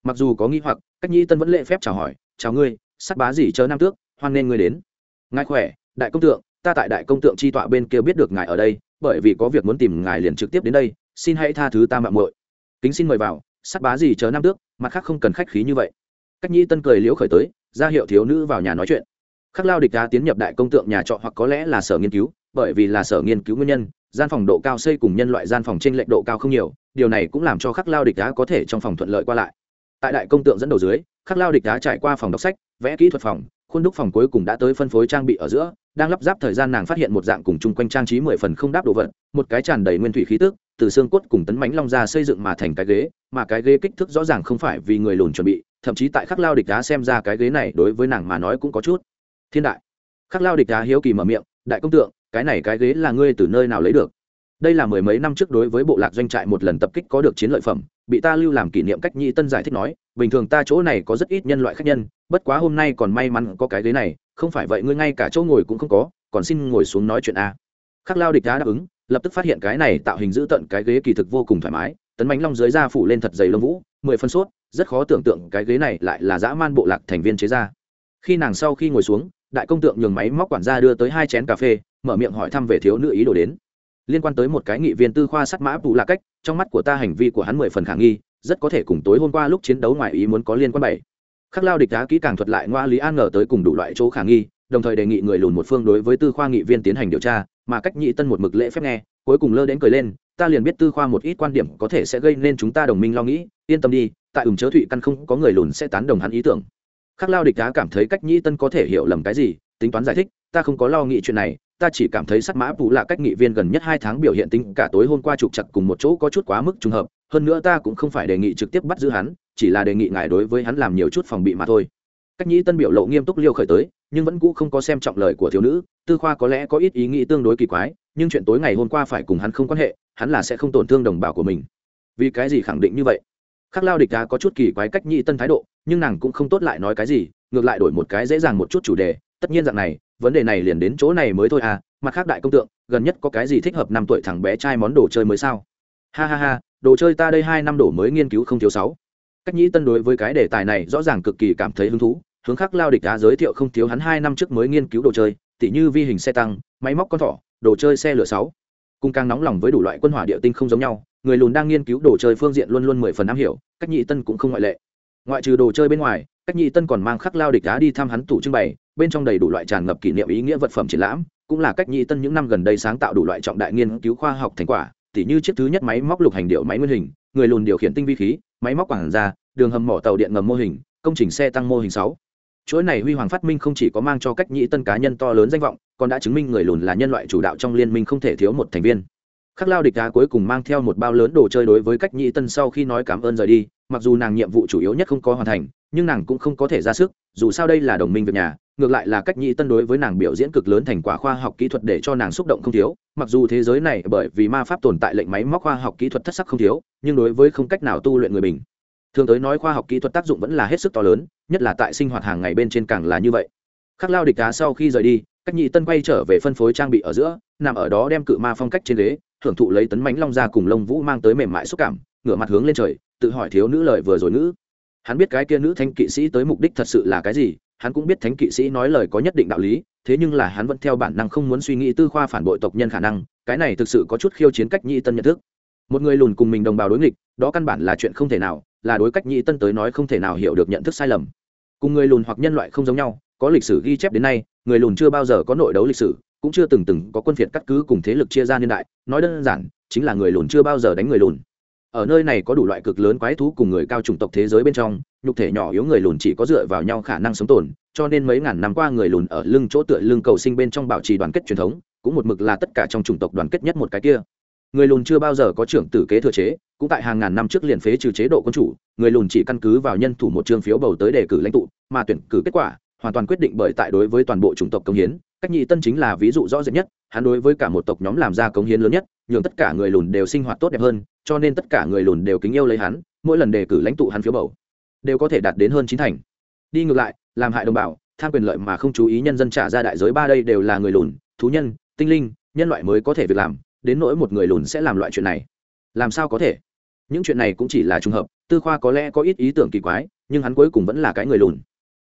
Mặc dù có nghi hoặc, cách nhĩ tân vẫn lễ phép chào hỏi, chào ngươi sắc bá gì chớ nam tước? Hoan nên ngươi đến. Ngài khỏe, đại công tượng, ta tại đại công tượng chi tọa bên kia biết được ngài ở đây, bởi vì có việc muốn tìm ngài liền trực tiếp đến đây, xin hãy tha thứ ta mạng muội. Kính xin mời vào, Sắt bá gì chớ nam tước, mặt khác không cần khách khí như vậy. Cách nhi tân cười liễu khởi tới, ra hiệu thiếu nữ vào nhà nói chuyện. Khắc lao địch đá tiến nhập đại công tượng nhà trọ hoặc có lẽ là sở nghiên cứu, bởi vì là sở nghiên cứu nguyên nhân, gian phòng độ cao xây cùng nhân loại gian phòng trên lệnh độ cao không nhiều, điều này cũng làm cho khắc lao địch đá có thể trong phòng thuận lợi qua lại. Tại đại công tượng dẫn đầu dưới, khắc lao địch đá trải qua phòng đọc sách, vẽ kỹ thuật phòng khuôn đúc phòng cuối cùng đã tới phân phối trang bị ở giữa, đang lắp ráp thời gian nàng phát hiện một dạng cùng chung quanh trang trí mười phần không đáp đồ vật, một cái tràn đầy nguyên thủy khí tức, từ xương cốt cùng tấn mánh long ra xây dựng mà thành cái ghế, mà cái ghế kích thước rõ ràng không phải vì người lùn chuẩn bị, thậm chí tại khắc lao địch đá xem ra cái ghế này đối với nàng mà nói cũng có chút thiên đại. Khắc lao địch đá hiếu kỳ mở miệng, đại công tượng, cái này cái ghế là ngươi từ nơi nào lấy được? Đây là mười mấy năm trước đối với bộ lạc doanh trại một lần tập kích có được chiến lợi phẩm, bị ta lưu làm kỷ niệm cách nhị tân giải thích nói bình thường ta chỗ này có rất ít nhân loại khách nhân, bất quá hôm nay còn may mắn có cái ghế này, không phải vậy ngươi ngay cả chỗ ngồi cũng không có, còn xin ngồi xuống nói chuyện a. Khắc lao địch đá đáp ứng, lập tức phát hiện cái này tạo hình giữ tận cái ghế kỳ thực vô cùng thoải mái, tấn bánh long dưới da phủ lên thật dày lông vũ, mười phân suốt, rất khó tưởng tượng cái ghế này lại là dã man bộ lạc thành viên chế ra. Khi nàng sau khi ngồi xuống, đại công tượng nhường máy móc quản gia đưa tới hai chén cà phê, mở miệng hỏi thăm về thiếu nữ ý đồ đến. Liên quan tới một cái nghị viên tư khoa sắt mã phụ là cách, trong mắt của ta hành vi của hắn mười phần khả nghi rất có thể cùng tối hôm qua lúc chiến đấu ngoài ý muốn có liên quan bảy. Khắc lao địch đá kỹ càng thuật lại ngoa lý an ngờ tới cùng đủ loại chỗ khả nghi, đồng thời đề nghị người lùn một phương đối với tư khoa nghị viên tiến hành điều tra, mà cách nhị tân một mực lễ phép nghe, cuối cùng lơ đến cười lên, ta liền biết tư khoa một ít quan điểm có thể sẽ gây nên chúng ta đồng minh lo nghĩ, yên tâm đi, tại ủng chớ thụy căn không có người lùn sẽ tán đồng hắn ý tưởng. Khắc lao địch đá cảm thấy cách nhị tân có thể hiểu lầm cái gì, tính toán giải thích, ta không có lo nghĩ chuyện này ta chỉ cảm thấy sắt mã phụ là cách nghị viên gần nhất hai tháng biểu hiện tính cả tối hôm qua trục chặt cùng một chỗ có chút quá mức trùng hợp, hơn nữa ta cũng không phải đề nghị trực tiếp bắt giữ hắn, chỉ là đề nghị ngài đối với hắn làm nhiều chút phòng bị mà thôi. Cách nhĩ tân biểu lộ nghiêm túc liêu khởi tới, nhưng vẫn cũ không có xem trọng lời của thiếu nữ, tư khoa có lẽ có ít ý nghĩ tương đối kỳ quái, nhưng chuyện tối ngày hôm qua phải cùng hắn không quan hệ, hắn là sẽ không tổn thương đồng bào của mình. Vì cái gì khẳng định như vậy? Khắc lao địch đá có chút kỳ quái cách nhĩ tân thái độ, nhưng nàng cũng không tốt lại nói cái gì, ngược lại đổi một cái dễ dàng một chút chủ đề, tất nhiên dạng này vấn đề này liền đến chỗ này mới thôi à mặt khác đại công tượng, gần nhất có cái gì thích hợp năm tuổi thằng bé trai món đồ chơi mới sao? Ha ha ha, đồ chơi ta đây hai năm đổ mới nghiên cứu không thiếu sáu. Cách nhĩ tân đối với cái đề tài này rõ ràng cực kỳ cảm thấy hứng thú, hướng khắc lao địch đã giới thiệu không thiếu hắn hai năm trước mới nghiên cứu đồ chơi, tỉ như vi hình xe tăng, máy móc con thỏ, đồ chơi xe lửa sáu. Cung càng nóng lòng với đủ loại quân hỏa địa tinh không giống nhau, người lùn đang nghiên cứu đồ chơi phương diện luôn luôn mười phần am hiểu, cách nhị tân cũng không ngoại lệ. Ngoại trừ đồ chơi bên ngoài, cách nhị tân còn mang khắc lao địch đá đi thăm hắn tủ trưng bày bên trong đầy đủ loại tràn ngập kỷ niệm ý nghĩa vật phẩm triển lãm, cũng là cách nhị tân những năm gần đây sáng tạo đủ loại trọng đại nghiên cứu khoa học thành quả, tỉ như chiếc thứ nhất máy móc lục hành điệu máy nguyên hình, người lùn điều khiển tinh vi khí, máy móc quảng ra, đường hầm mỏ tàu điện ngầm mô hình, công trình xe tăng mô hình sáu. Chuỗi này huy hoàng phát minh không chỉ có mang cho cách nhị tân cá nhân to lớn danh vọng, còn đã chứng minh người lùn là nhân loại chủ đạo trong liên minh không thể thiếu một thành viên. Khắc lao địch đá cuối cùng mang theo một bao lớn đồ chơi đối với cách nhị tân sau khi nói cảm ơn rời đi, mặc dù nàng nhiệm vụ chủ yếu nhất không có hoàn thành, nhưng nàng cũng không có thể ra sức dù sao đây là đồng minh việc nhà, ngược lại là cách nhị tân đối với nàng biểu diễn cực lớn thành quả khoa học kỹ thuật để cho nàng xúc động không thiếu. Mặc dù thế giới này bởi vì ma pháp tồn tại lệnh máy móc khoa học kỹ thuật thất sắc không thiếu, nhưng đối với không cách nào tu luyện người bình thường tới nói khoa học kỹ thuật tác dụng vẫn là hết sức to lớn, nhất là tại sinh hoạt hàng ngày bên trên càng là như vậy. Khắc lao địch cá sau khi rời đi, cách nhị tân quay trở về phân phối trang bị ở giữa, nằm ở đó đem cự ma phong cách trên ghế hưởng thụ lấy tấn mánh long ra cùng lông vũ mang tới mềm mại xúc cảm, ngửa mặt hướng lên trời, tự hỏi thiếu nữ lời vừa rồi nữ hắn biết cái kia nữ thánh kỵ sĩ tới mục đích thật sự là cái gì, hắn cũng biết thánh kỵ sĩ nói lời có nhất định đạo lý, thế nhưng là hắn vẫn theo bản năng không muốn suy nghĩ tư khoa phản bội tộc nhân khả năng, cái này thực sự có chút khiêu chiến cách nhị tân nhận thức. Một người lùn cùng mình đồng bào đối nghịch, đó căn bản là chuyện không thể nào, là đối cách nhị tân tới nói không thể nào hiểu được nhận thức sai lầm. Cùng người lùn hoặc nhân loại không giống nhau, có lịch sử ghi chép đến nay, người lùn chưa bao giờ có nội đấu lịch sử, cũng chưa từng từng có quân phiệt cắt cứ cùng thế lực chia ra niên đại, nói đơn giản, chính là người lùn chưa bao giờ đánh người lùn ở nơi này có đủ loại cực lớn quái thú cùng người cao chủng tộc thế giới bên trong, nhục thể nhỏ yếu người lùn chỉ có dựa vào nhau khả năng sống tồn, cho nên mấy ngàn năm qua người lùn ở lưng chỗ tựa lưng cầu sinh bên trong bảo trì đoàn kết truyền thống, cũng một mực là tất cả trong chủng tộc đoàn kết nhất một cái kia. Người lùn chưa bao giờ có trưởng tử kế thừa chế, cũng tại hàng ngàn năm trước liền phế trừ chế độ quân chủ, người lùn chỉ căn cứ vào nhân thủ một chương phiếu bầu tới đề cử lãnh tụ, mà tuyển cử kết quả, hoàn toàn quyết định bởi tại đối với toàn bộ chủng tộc công hiến, cách nhị tân chính là ví dụ rõ rệt nhất, hắn đối với cả một tộc nhóm làm ra công hiến lớn nhất, nhường tất cả người lùn đều sinh hoạt tốt đẹp hơn cho nên tất cả người lùn đều kính yêu lấy hắn, mỗi lần đề cử lãnh tụ hắn phiếu bầu, đều có thể đạt đến hơn chín thành. Đi ngược lại, làm hại đồng bào, tham quyền lợi mà không chú ý nhân dân trả ra đại giới ba đây đều là người lùn, thú nhân, tinh linh, nhân loại mới có thể việc làm, đến nỗi một người lùn sẽ làm loại chuyện này. Làm sao có thể? Những chuyện này cũng chỉ là trùng hợp, tư khoa có lẽ có ít ý tưởng kỳ quái, nhưng hắn cuối cùng vẫn là cái người lùn.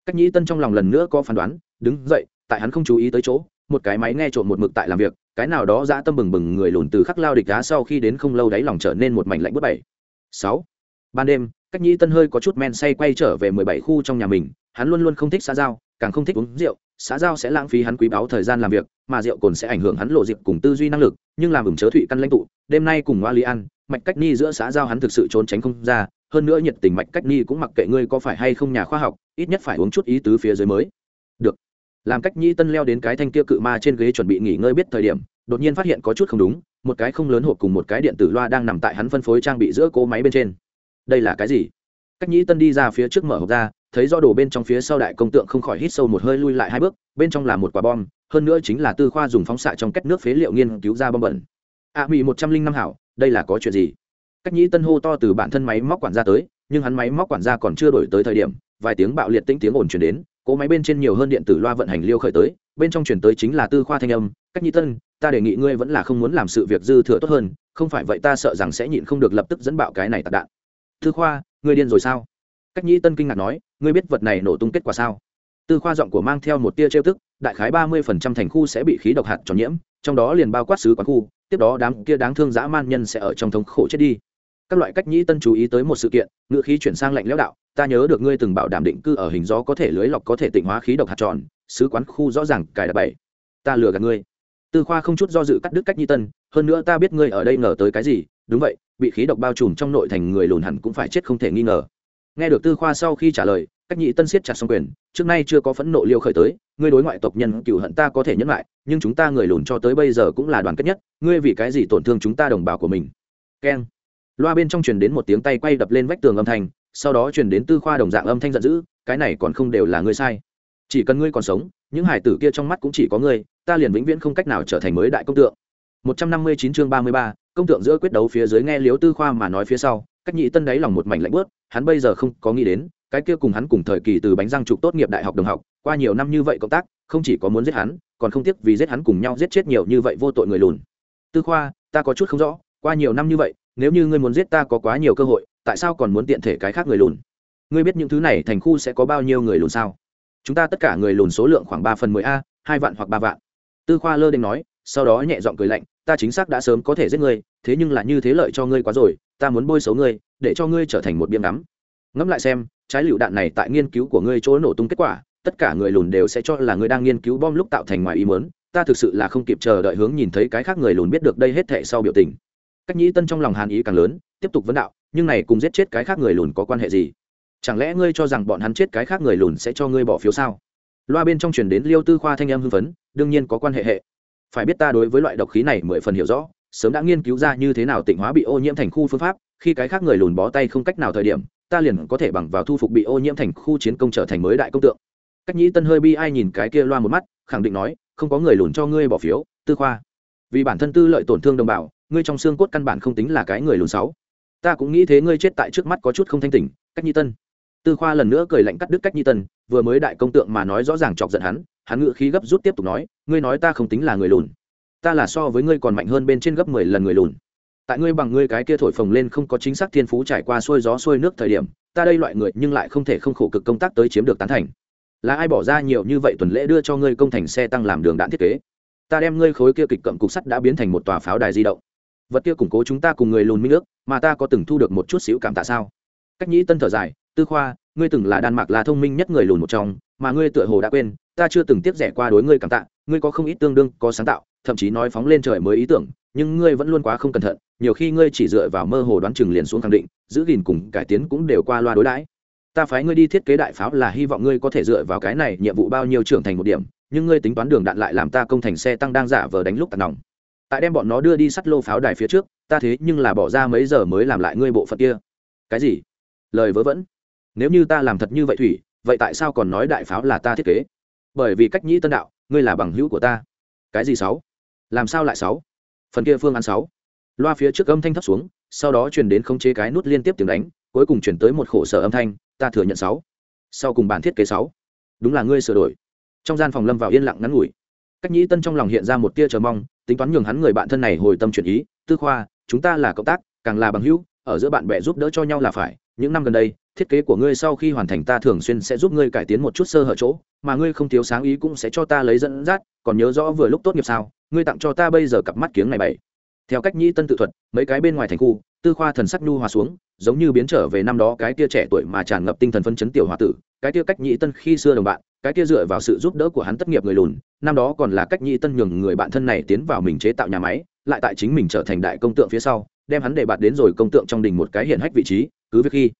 Cách nhĩ tân trong lòng lần nữa có phán đoán, đứng dậy, tại hắn không chú ý tới chỗ, một cái máy nghe trộm một mực tại làm việc cái nào đó dã tâm bừng bừng người lùn từ khắc lao địch đá sau khi đến không lâu đáy lòng trở nên một mảnh lạnh bất bảy. Sáu. Ban đêm, cách nhĩ tân hơi có chút men say quay trở về mười bảy khu trong nhà mình, hắn luôn luôn không thích xã giao, càng không thích uống rượu, xã giao sẽ lãng phí hắn quý báu thời gian làm việc, mà rượu cồn sẽ ảnh hưởng hắn lộ dịp cùng tư duy năng lực, nhưng làm ửng chớ thụy căn lãnh tụ, đêm nay cùng hoa li ăn, mạch cách ni giữa xã giao hắn thực sự trốn tránh không ra, hơn nữa nhiệt tình mạch cách ni cũng mặc kệ ngươi có phải hay không nhà khoa học, ít nhất phải uống chút ý tứ phía dưới mới. Được làm cách Nhĩ tân leo đến cái thanh kia cự ma trên ghế chuẩn bị nghỉ ngơi biết thời điểm đột nhiên phát hiện có chút không đúng một cái không lớn hộp cùng một cái điện tử loa đang nằm tại hắn phân phối trang bị giữa cỗ máy bên trên. Đây là cái gì? Cách nhĩ tân đi ra phía trước mở hộp ra thấy do đồ bên trong phía sau đại công tượng không khỏi hít sâu một hơi lui lại hai bước bên trong là một quả bom hơn nữa chính là tư khoa dùng phóng xạ trong cách nước phế liệu nghiên cứu ra bom bẩn. A à, mỹ một trăm linh năm hảo đây là có chuyện gì? Cách nhĩ tân hô to từ bản thân máy móc quản ra tới nhưng hắn máy móc quản gia còn chưa đổi tới thời điểm vài tiếng bạo liệt tĩnh tiếng ồn chuyển đến cỗ máy bên trên nhiều hơn điện tử loa vận hành liêu khởi tới, bên trong chuyển tới chính là tư khoa thanh âm, cách nhĩ tân, ta đề nghị ngươi vẫn là không muốn làm sự việc dư thừa tốt hơn, không phải vậy ta sợ rằng sẽ nhịn không được lập tức dẫn bạo cái này tạc đạn. Tư khoa, ngươi điên rồi sao? Cách nhĩ tân kinh ngạc nói, ngươi biết vật này nổ tung kết quả sao? Tư khoa giọng của mang theo một tia trêu tức, đại khái ba mươi phần trăm thành khu sẽ bị khí độc hạt tròn nhiễm, trong đó liền bao quát xứ quán khu, tiếp đó đám kia đáng thương dã man nhân sẽ ở trong thống khổ chết đi. Các loại cách nhĩ tân chú ý tới một sự kiện, ngựa khí chuyển sang lạnh lẽo đạo ta nhớ được ngươi từng bảo đảm định cư ở hình gió có thể lưới lọc có thể tịnh hóa khí độc hạt tròn, sứ quán khu rõ ràng cài đặt bảy. Ta lừa gạt ngươi. Tư khoa không chút do dự cắt đứt cách nhi tân, hơn nữa ta biết ngươi ở đây ngờ tới cái gì, đúng vậy, bị khí độc bao trùm trong nội thành người lùn hẳn cũng phải chết không thể nghi ngờ. Nghe được tư khoa sau khi trả lời, cách nhị tân siết chặt xong quyền, trước nay chưa có phẫn nộ liêu khởi tới, ngươi đối ngoại tộc nhân cựu hận ta có thể nhẫn lại, nhưng chúng ta người lùn cho tới bây giờ cũng là đoàn kết nhất, ngươi vì cái gì tổn thương chúng ta đồng bào của mình? Keng. Loa bên trong truyền đến một tiếng tay quay đập lên vách tường âm thanh sau đó truyền đến tư khoa đồng dạng âm thanh giận dữ cái này còn không đều là ngươi sai. Chỉ cần ngươi còn sống những hải tử kia trong mắt cũng chỉ có ngươi ta liền vĩnh viễn không cách nào trở thành mới đại công tượng. 159 chương 33, công tượng giữa quyết đấu phía dưới nghe liếu tư khoa mà nói phía sau cách nhị tân đáy lòng một mảnh lạnh bớt hắn bây giờ không có nghĩ đến cái kia cùng hắn cùng thời kỳ từ bánh răng trục tốt nghiệp đại học đồng học qua nhiều năm như vậy công tác không chỉ có muốn giết hắn còn không tiếc vì giết hắn cùng nhau giết chết nhiều như vậy vô tội người lùn. Tư khoa ta có chút không rõ qua nhiều năm như vậy nếu như ngươi muốn giết ta có quá nhiều cơ hội tại sao còn muốn tiện thể cái khác người lùn? Ngươi biết những thứ này thành khu sẽ có bao nhiêu người lùn sao? Chúng ta tất cả người lùn số lượng khoảng ba phần mười a, hai vạn hoặc ba vạn. Tư khoa lơ đ nói, sau đó nhẹ giọng cười lạnh, ta chính xác đã sớm có thể giết ngươi, thế nhưng là như thế lợi cho ngươi quá rồi, ta muốn bôi xấu ngươi, để cho ngươi trở thành một biếm đắm ngẫm lại xem, trái lựu đạn này tại nghiên cứu của ngươi chỗ nổ tung kết quả, tất cả người lùn đều sẽ cho là ngươi đang nghiên cứu bom lúc tạo thành ngoài ý mớn ta thực sự là không kịp chờ đợi hướng nhìn thấy cái khác người lùn biết được đây hết thệ sau biểu tình. Cách nhĩ tân trong lòng hàn ý càng lớn tiếp tục vấn đạo, nhưng này cùng giết chết cái khác người lùn có quan hệ gì? Chẳng lẽ ngươi cho rằng bọn hắn chết cái khác người lùn sẽ cho ngươi bỏ phiếu sao? Loa bên trong truyền đến liêu tư khoa thanh em hưng phấn, đương nhiên có quan hệ hệ. Phải biết ta đối với loại độc khí này mười phần hiểu rõ, sớm đã nghiên cứu ra như thế nào tịnh hóa bị ô nhiễm thành khu phương pháp, khi cái khác người lùn bó tay không cách nào thời điểm, ta liền có thể bằng vào thu phục bị ô nhiễm thành khu chiến công trở thành mới đại công tượng. Cách nhĩ tân hơi bi ai nhìn cái kia loa một mắt, khẳng định nói, không có người lùn cho ngươi bỏ phiếu, tư khoa. Vì bản thân tư lợi tổn thương đồng bào, ngươi trong xương cốt căn bản không tính là cái người lùn sáu ta cũng nghĩ thế ngươi chết tại trước mắt có chút không thanh tỉnh, cách nhi tân. Tư khoa lần nữa cười lạnh cắt đứt cách nhi tân, vừa mới đại công tượng mà nói rõ ràng chọc giận hắn hắn ngự khí gấp rút tiếp tục nói, ngươi nói ta không tính là người lùn. Ta là so với ngươi còn mạnh hơn bên trên gấp mười lần người lùn. Tại ngươi bằng ngươi cái kia thổi phồng lên không có chính xác thiên phú trải qua xuôi gió xuôi nước thời điểm, ta đây loại người nhưng lại không thể không khổ cực công tác tới chiếm được tán thành. Là ai bỏ ra nhiều như vậy tuần lễ đưa cho ngươi công thành xe tăng làm đường đạn thiết kế? Ta đem ngươi khối kia kịch cậm cục sắt đã biến thành một tòa pháo đài di động vật kia củng cố chúng ta cùng người lùn minh nước mà ta có từng thu được một chút xíu cảm tạ sao? Cách nhĩ tân thở dài, tư khoa, ngươi từng là đan mạc là thông minh nhất người lùn một trong, mà ngươi tựa hồ đã quên, ta chưa từng tiếp rẻ qua đối ngươi cảm tạ, ngươi có không ít tương đương, có sáng tạo, thậm chí nói phóng lên trời mới ý tưởng, nhưng ngươi vẫn luôn quá không cẩn thận, nhiều khi ngươi chỉ dựa vào mơ hồ đoán chừng liền xuống khẳng định, giữ gìn cùng cải tiến cũng đều qua loa đối đãi. Ta phái ngươi đi thiết kế đại pháo là hy vọng ngươi có thể dựa vào cái này, nhiệm vụ bao nhiêu trưởng thành một điểm, nhưng ngươi tính toán đường đạn lại làm ta công thành xe tăng đang giả vờ đánh lúc tạt nòng tại đem bọn nó đưa đi sắt lô pháo đài phía trước, ta thế nhưng là bỏ ra mấy giờ mới làm lại ngươi bộ phận kia. Cái gì? Lời vớ vẩn. Nếu như ta làm thật như vậy thủy, vậy tại sao còn nói đại pháo là ta thiết kế? Bởi vì cách nhĩ tân đạo, ngươi là bằng hữu của ta. Cái gì sáu? Làm sao lại sáu? Phần kia phương án sáu. Loa phía trước âm thanh thấp xuống, sau đó truyền đến khống chế cái nút liên tiếp tiếng đánh, cuối cùng chuyển tới một khổ sở âm thanh, ta thừa nhận sáu. Sau cùng bản thiết kế sáu. Đúng là ngươi sửa đổi. Trong gian phòng lâm vào yên lặng ngắn ngủi. Cách nhĩ tân trong lòng hiện ra một tia chờ mong tính toán nhường hắn người bạn thân này hồi tâm chuyển ý, tư khoa, chúng ta là cộng tác, càng là bằng hữu, ở giữa bạn bè giúp đỡ cho nhau là phải. Những năm gần đây, thiết kế của ngươi sau khi hoàn thành ta thường xuyên sẽ giúp ngươi cải tiến một chút sơ hở chỗ, mà ngươi không thiếu sáng ý cũng sẽ cho ta lấy dẫn dắt, còn nhớ rõ vừa lúc tốt nghiệp sao, ngươi tặng cho ta bây giờ cặp mắt kiếng này bảy. Theo cách nhĩ tân tự thuật, mấy cái bên ngoài thành khu, tư khoa thần sắc nhu hòa xuống, giống như biến trở về năm đó cái kia trẻ tuổi mà tràn ngập tinh thần phân chấn tiểu hòa tử, cái kia cách nhĩ tân khi xưa đồng bạn, cái kia dựa vào sự giúp đỡ của hắn tất nghiệp người lùn năm đó còn là cách nhị tân nhường người bạn thân này tiến vào mình chế tạo nhà máy, lại tại chính mình trở thành đại công tượng phía sau, đem hắn để bạt đến rồi công tượng trong đình một cái hiện hách vị trí, cứ việc khi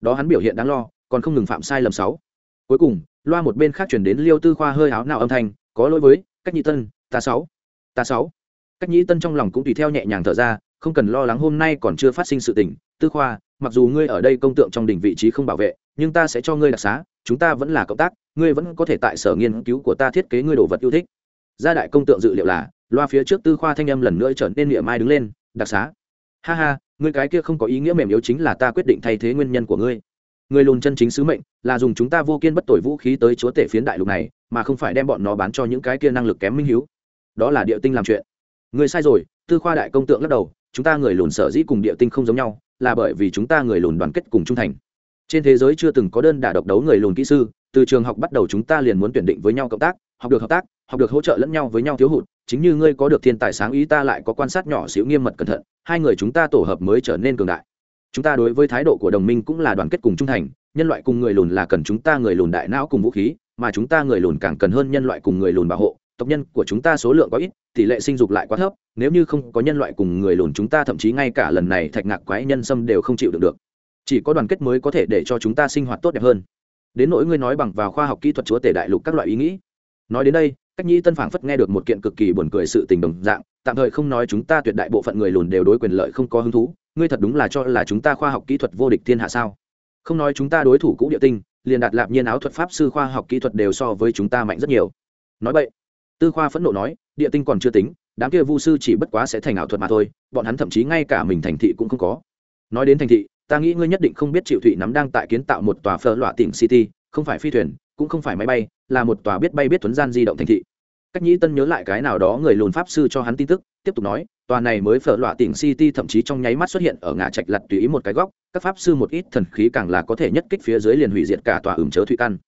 đó hắn biểu hiện đáng lo, còn không ngừng phạm sai lầm sáu cuối cùng, loa một bên khác chuyển đến liêu tư khoa hơi áo nào âm thanh, có lỗi với cách nhị tân, ta sáu ta sáu cách nhị tân trong lòng cũng tùy theo nhẹ nhàng thở ra, không cần lo lắng hôm nay còn chưa phát sinh sự tình. Tư khoa, mặc dù ngươi ở đây công tượng trong đỉnh vị trí không bảo vệ nhưng ta sẽ cho ngươi đặc xá, chúng ta vẫn là cộng tác, ngươi vẫn có thể tại sở nghiên cứu của ta thiết kế ngươi đồ vật yêu thích. Gia đại công tượng dự liệu là, loa phía trước tư khoa thanh âm lần nữa trở nên miệng mai đứng lên, đặc xá. Ha ha, ngươi cái kia không có ý nghĩa mềm yếu chính là ta quyết định thay thế nguyên nhân của ngươi. Người lùn chân chính sứ mệnh là dùng chúng ta vô kiên bất tội vũ khí tới chúa tể phiến đại lục này, mà không phải đem bọn nó bán cho những cái kia năng lực kém minh hiếu. Đó là địa tinh làm chuyện. Ngươi sai rồi, tư khoa đại công tượng lắc đầu, chúng ta người lùn sở dĩ cùng địa tinh không giống nhau, là bởi vì chúng ta người lùn đoàn kết cùng trung thành trên thế giới chưa từng có đơn đả độc đấu người lùn kỹ sư, từ trường học bắt đầu chúng ta liền muốn tuyển định với nhau cộng tác, học được hợp tác, học được hỗ trợ lẫn nhau với nhau thiếu hụt, chính như ngươi có được thiên tài sáng ý ta lại có quan sát nhỏ xíu nghiêm mật cẩn thận, hai người chúng ta tổ hợp mới trở nên cường đại. Chúng ta đối với thái độ của đồng minh cũng là đoàn kết cùng trung thành, nhân loại cùng người lùn là cần chúng ta người lùn đại não cùng vũ khí, mà chúng ta người lùn càng cần hơn nhân loại cùng người lùn bảo hộ, tộc nhân của chúng ta số lượng có ít, tỷ lệ sinh dục lại quá thấp, nếu như không có nhân loại cùng người lùn chúng ta thậm chí ngay cả lần này thạch ngạc quái nhân xâm đều không chịu được được chỉ có đoàn kết mới có thể để cho chúng ta sinh hoạt tốt đẹp hơn. Đến nỗi ngươi nói bằng vào khoa học kỹ thuật chúa tể đại lục các loại ý nghĩ. Nói đến đây, cách nhi tân phảng phất nghe được một kiện cực kỳ buồn cười sự tình đồng dạng, tạm thời không nói chúng ta tuyệt đại bộ phận người lùn đều đối quyền lợi không có hứng thú. Ngươi thật đúng là cho là chúng ta khoa học kỹ thuật vô địch thiên hạ sao? Không nói chúng ta đối thủ cũ địa tinh, liền đạt lạp nhiên áo thuật pháp sư khoa học kỹ thuật đều so với chúng ta mạnh rất nhiều. Nói vậy, tư khoa phẫn nộ nói, địa tinh còn chưa tính, đám kia vu sư chỉ bất quá sẽ thành ảo thuật mà thôi, bọn hắn thậm chí ngay cả mình thành thị cũng không có. Nói đến thành thị ta nghĩ ngươi nhất định không biết triệu thụy nắm đang tại kiến tạo một tòa phở loạ tỉnh city, không phải phi thuyền, cũng không phải máy bay, là một tòa biết bay biết tuấn gian di động thành thị. Cách nhĩ tân nhớ lại cái nào đó người lùn pháp sư cho hắn tin tức, tiếp tục nói, tòa này mới phở loạ tỉnh city thậm chí trong nháy mắt xuất hiện ở ngã trạch lặt tùy ý một cái góc, các pháp sư một ít thần khí càng là có thể nhất kích phía dưới liền hủy diệt cả tòa ửng chớ thụy căn.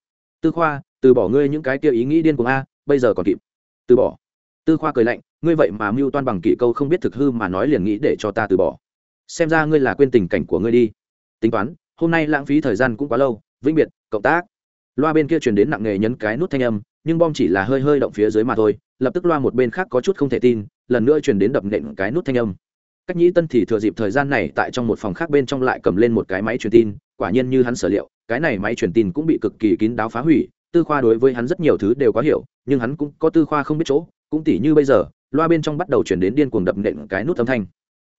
Tư khoa, từ bỏ ngươi những cái kia ý nghĩ điên cuồng a, bây giờ còn kịp. Từ bỏ. Tư khoa cười lạnh, ngươi vậy mà mưu toan bằng kỵ câu không biết thực hư mà nói liền nghĩ để cho ta từ bỏ xem ra ngươi là quên tình cảnh của ngươi đi. Tính toán, hôm nay lãng phí thời gian cũng quá lâu, vĩnh biệt, cộng tác. Loa bên kia truyền đến nặng nghề nhấn cái nút thanh âm, nhưng bom chỉ là hơi hơi động phía dưới mà thôi, lập tức loa một bên khác có chút không thể tin, lần nữa truyền đến đập nện cái nút thanh âm. Cách nhĩ tân thì thừa dịp thời gian này tại trong một phòng khác bên trong lại cầm lên một cái máy truyền tin, quả nhiên như hắn sở liệu, cái này máy truyền tin cũng bị cực kỳ kín đáo phá hủy, tư khoa đối với hắn rất nhiều thứ đều có hiểu, nhưng hắn cũng có tư khoa không biết chỗ, cũng tỉ như bây giờ, loa bên trong bắt đầu chuyển đến điên cuồng đập nện cái nút âm thanh.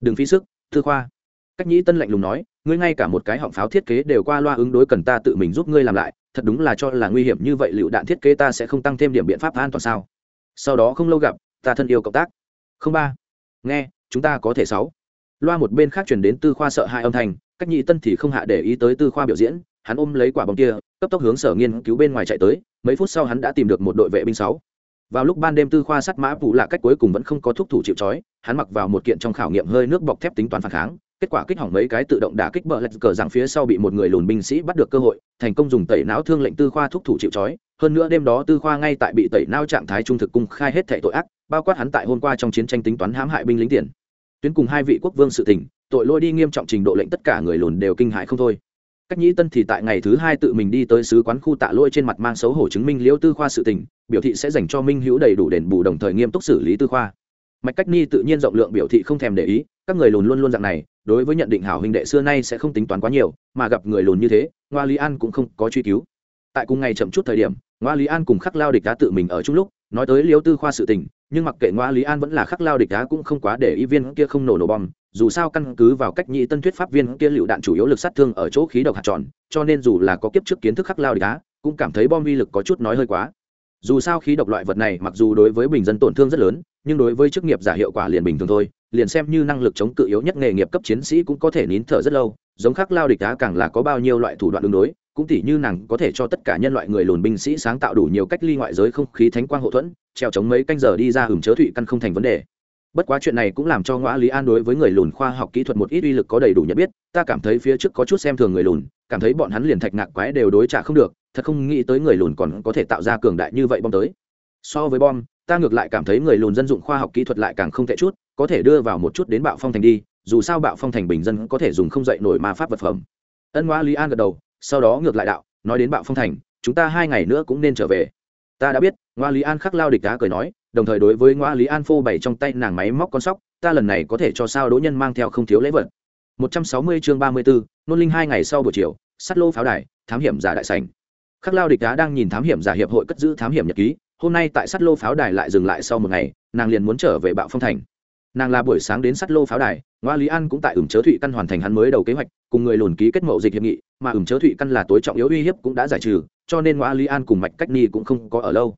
Đừng phí sức tư khoa. Cách nhĩ tân lạnh lùng nói, ngươi ngay cả một cái họng pháo thiết kế đều qua loa ứng đối cần ta tự mình giúp ngươi làm lại, thật đúng là cho là nguy hiểm như vậy liệu đạn thiết kế ta sẽ không tăng thêm điểm biện pháp an toàn sao? Sau đó không lâu gặp, ta thân yêu cộng tác. Không ba. Nghe, chúng ta có thể sáu. Loa một bên khác chuyển đến tư khoa sợ hai âm thanh, cách nhị tân thì không hạ để ý tới tư khoa biểu diễn, hắn ôm lấy quả bóng kia, cấp tốc hướng sở nghiên cứu bên ngoài chạy tới, mấy phút sau hắn đã tìm được một đội vệ binh sáu vào lúc ban đêm tư khoa sắt mã phụ lạ cách cuối cùng vẫn không có thúc thủ chịu trói, hắn mặc vào một kiện trong khảo nghiệm hơi nước bọc thép tính toán phản kháng, kết quả kích hỏng mấy cái tự động đả kích bờ lạch cờ rằng phía sau bị một người lùn binh sĩ bắt được cơ hội, thành công dùng tẩy não thương lệnh tư khoa thúc thủ chịu trói. Hơn nữa đêm đó tư khoa ngay tại bị tẩy não trạng thái trung thực cung khai hết thệ tội ác, bao quát hắn tại hôm qua trong chiến tranh tính toán hãm hại binh lính tiền. Tuyến cùng hai vị quốc vương sự tình, tội lỗi đi nghiêm trọng trình độ lệnh tất cả người lùn đều kinh hại không thôi cách nhĩ tân thì tại ngày thứ hai tự mình đi tới sứ quán khu tạ lôi trên mặt mang xấu hổ chứng minh liễu tư khoa sự tình, biểu thị sẽ dành cho minh hữu đầy đủ đền bù đồng thời nghiêm túc xử lý tư khoa. Mạch cách ni tự nhiên rộng lượng biểu thị không thèm để ý, các người lùn luôn luôn dạng này, đối với nhận định hảo huynh đệ xưa nay sẽ không tính toán quá nhiều, mà gặp người lùn như thế, ngoa lý an cũng không có truy cứu. Tại cùng ngày chậm chút thời điểm, ngoa lý an cùng khắc lao địch đá tự mình ở chung lúc, nói tới liêu tư khoa sự tình, nhưng mặc kệ ngoa lý an vẫn là khắc lao địch đá cũng không quá để ý viên kia không nổ nổ bom dù sao căn cứ vào cách nhị tân thuyết pháp viên kia lựu đạn chủ yếu lực sát thương ở chỗ khí độc hạt tròn, cho nên dù là có kiếp trước kiến thức khắc lao địch đá cũng cảm thấy bom vi lực có chút nói hơi quá. Dù sao khí độc loại vật này mặc dù đối với bình dân tổn thương rất lớn, nhưng đối với chức nghiệp giả hiệu quả liền bình thường thôi, liền xem như năng lực chống cự yếu nhất nghề nghiệp cấp chiến sĩ cũng có thể nín thở rất lâu, giống khắc lao địch đá càng là có bao nhiêu loại thủ đoạn đường đối, cũng tỉ như nàng có thể cho tất cả nhân loại người lùn binh sĩ sáng tạo đủ nhiều cách ly ngoại giới không khí thánh quang hậu thuẫn, treo chống mấy canh giờ đi ra hưởng chớ thụy căn không thành vấn đề bất quá chuyện này cũng làm cho ngõ lý an đối với người lùn khoa học kỹ thuật một ít uy lực có đầy đủ nhận biết, ta cảm thấy phía trước có chút xem thường người lùn, cảm thấy bọn hắn liền thạch ngạc quái đều đối trả không được, thật không nghĩ tới người lùn còn có thể tạo ra cường đại như vậy bom tới. So với bom, ta ngược lại cảm thấy người lùn dân dụng khoa học kỹ thuật lại càng không tệ chút, có thể đưa vào một chút đến bạo phong thành đi, dù sao bạo phong thành bình dân có thể dùng không dậy nổi ma pháp vật phẩm. Ân ngoa lý an gật đầu, sau đó ngược lại đạo, nói đến bạo phong thành, chúng ta hai ngày nữa cũng nên trở về. Ta đã biết ngoa lý an khắc lao địch đá cười nói đồng thời đối với ngoa lý an phô bày trong tay nàng máy móc con sóc ta lần này có thể cho sao đỗ nhân mang theo không thiếu lễ vật. 160 chương 34, nôn linh hai ngày sau buổi chiều sắt lô pháo đài thám hiểm giả đại sảnh. Khắc lao địch đá đang nhìn thám hiểm giả hiệp hội cất giữ thám hiểm nhật ký hôm nay tại sắt lô pháo đài lại dừng lại sau một ngày nàng liền muốn trở về bạo phong thành. Nàng là buổi sáng đến sắt lô pháo đài ngoa lý an cũng tại ửng chớ thụy căn hoàn thành hắn mới đầu kế hoạch cùng người lùn ký kết mậu dịch hiệp nghị mà ửng chớ thụy căn là tối trọng yếu uy hiếp cũng đã giải trừ cho nên ngoa lý an cùng mạch cách ni cũng không có ở lâu.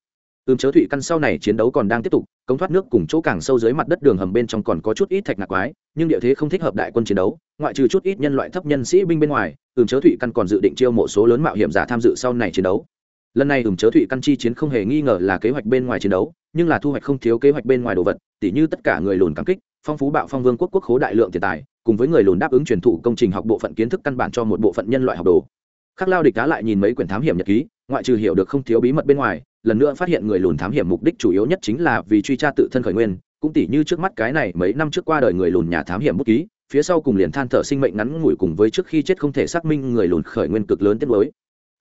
Ưm chớ thụy căn sau này chiến đấu còn đang tiếp tục, cống thoát nước cùng chỗ càng sâu dưới mặt đất đường hầm bên trong còn có chút ít thạch ngạc quái, nhưng địa thế không thích hợp đại quân chiến đấu, ngoại trừ chút ít nhân loại thấp nhân sĩ binh bên ngoài Ưm chớ thụy căn còn dự định chiêu mộ số lớn mạo hiểm giả tham dự sau này chiến đấu. Lần này Ưm chớ thụy căn chi chiến không hề nghi ngờ là kế hoạch bên ngoài chiến đấu, nhưng là thu hoạch không thiếu kế hoạch bên ngoài đồ vật, tỉ như tất cả người lùn cảm kích, phong phú bạo phong vương quốc quốc khố đại lượng tiền tài, cùng với người lùn đáp ứng truyền thụ công trình học bộ phận kiến thức căn bản cho một bộ phận nhân loại học đồ. Khắc lao địch cá lại nhìn mấy quyển thám hiểm nhật ký, ngoại trừ hiểu được không thiếu bí mật bên ngoài lần nữa phát hiện người lùn thám hiểm mục đích chủ yếu nhất chính là vì truy tra tự thân khởi nguyên, cũng tỉ như trước mắt cái này mấy năm trước qua đời người lùn nhà thám hiểm bút ký, phía sau cùng liền than thở sinh mệnh ngắn ngủi cùng với trước khi chết không thể xác minh người lùn khởi nguyên cực lớn tiết mới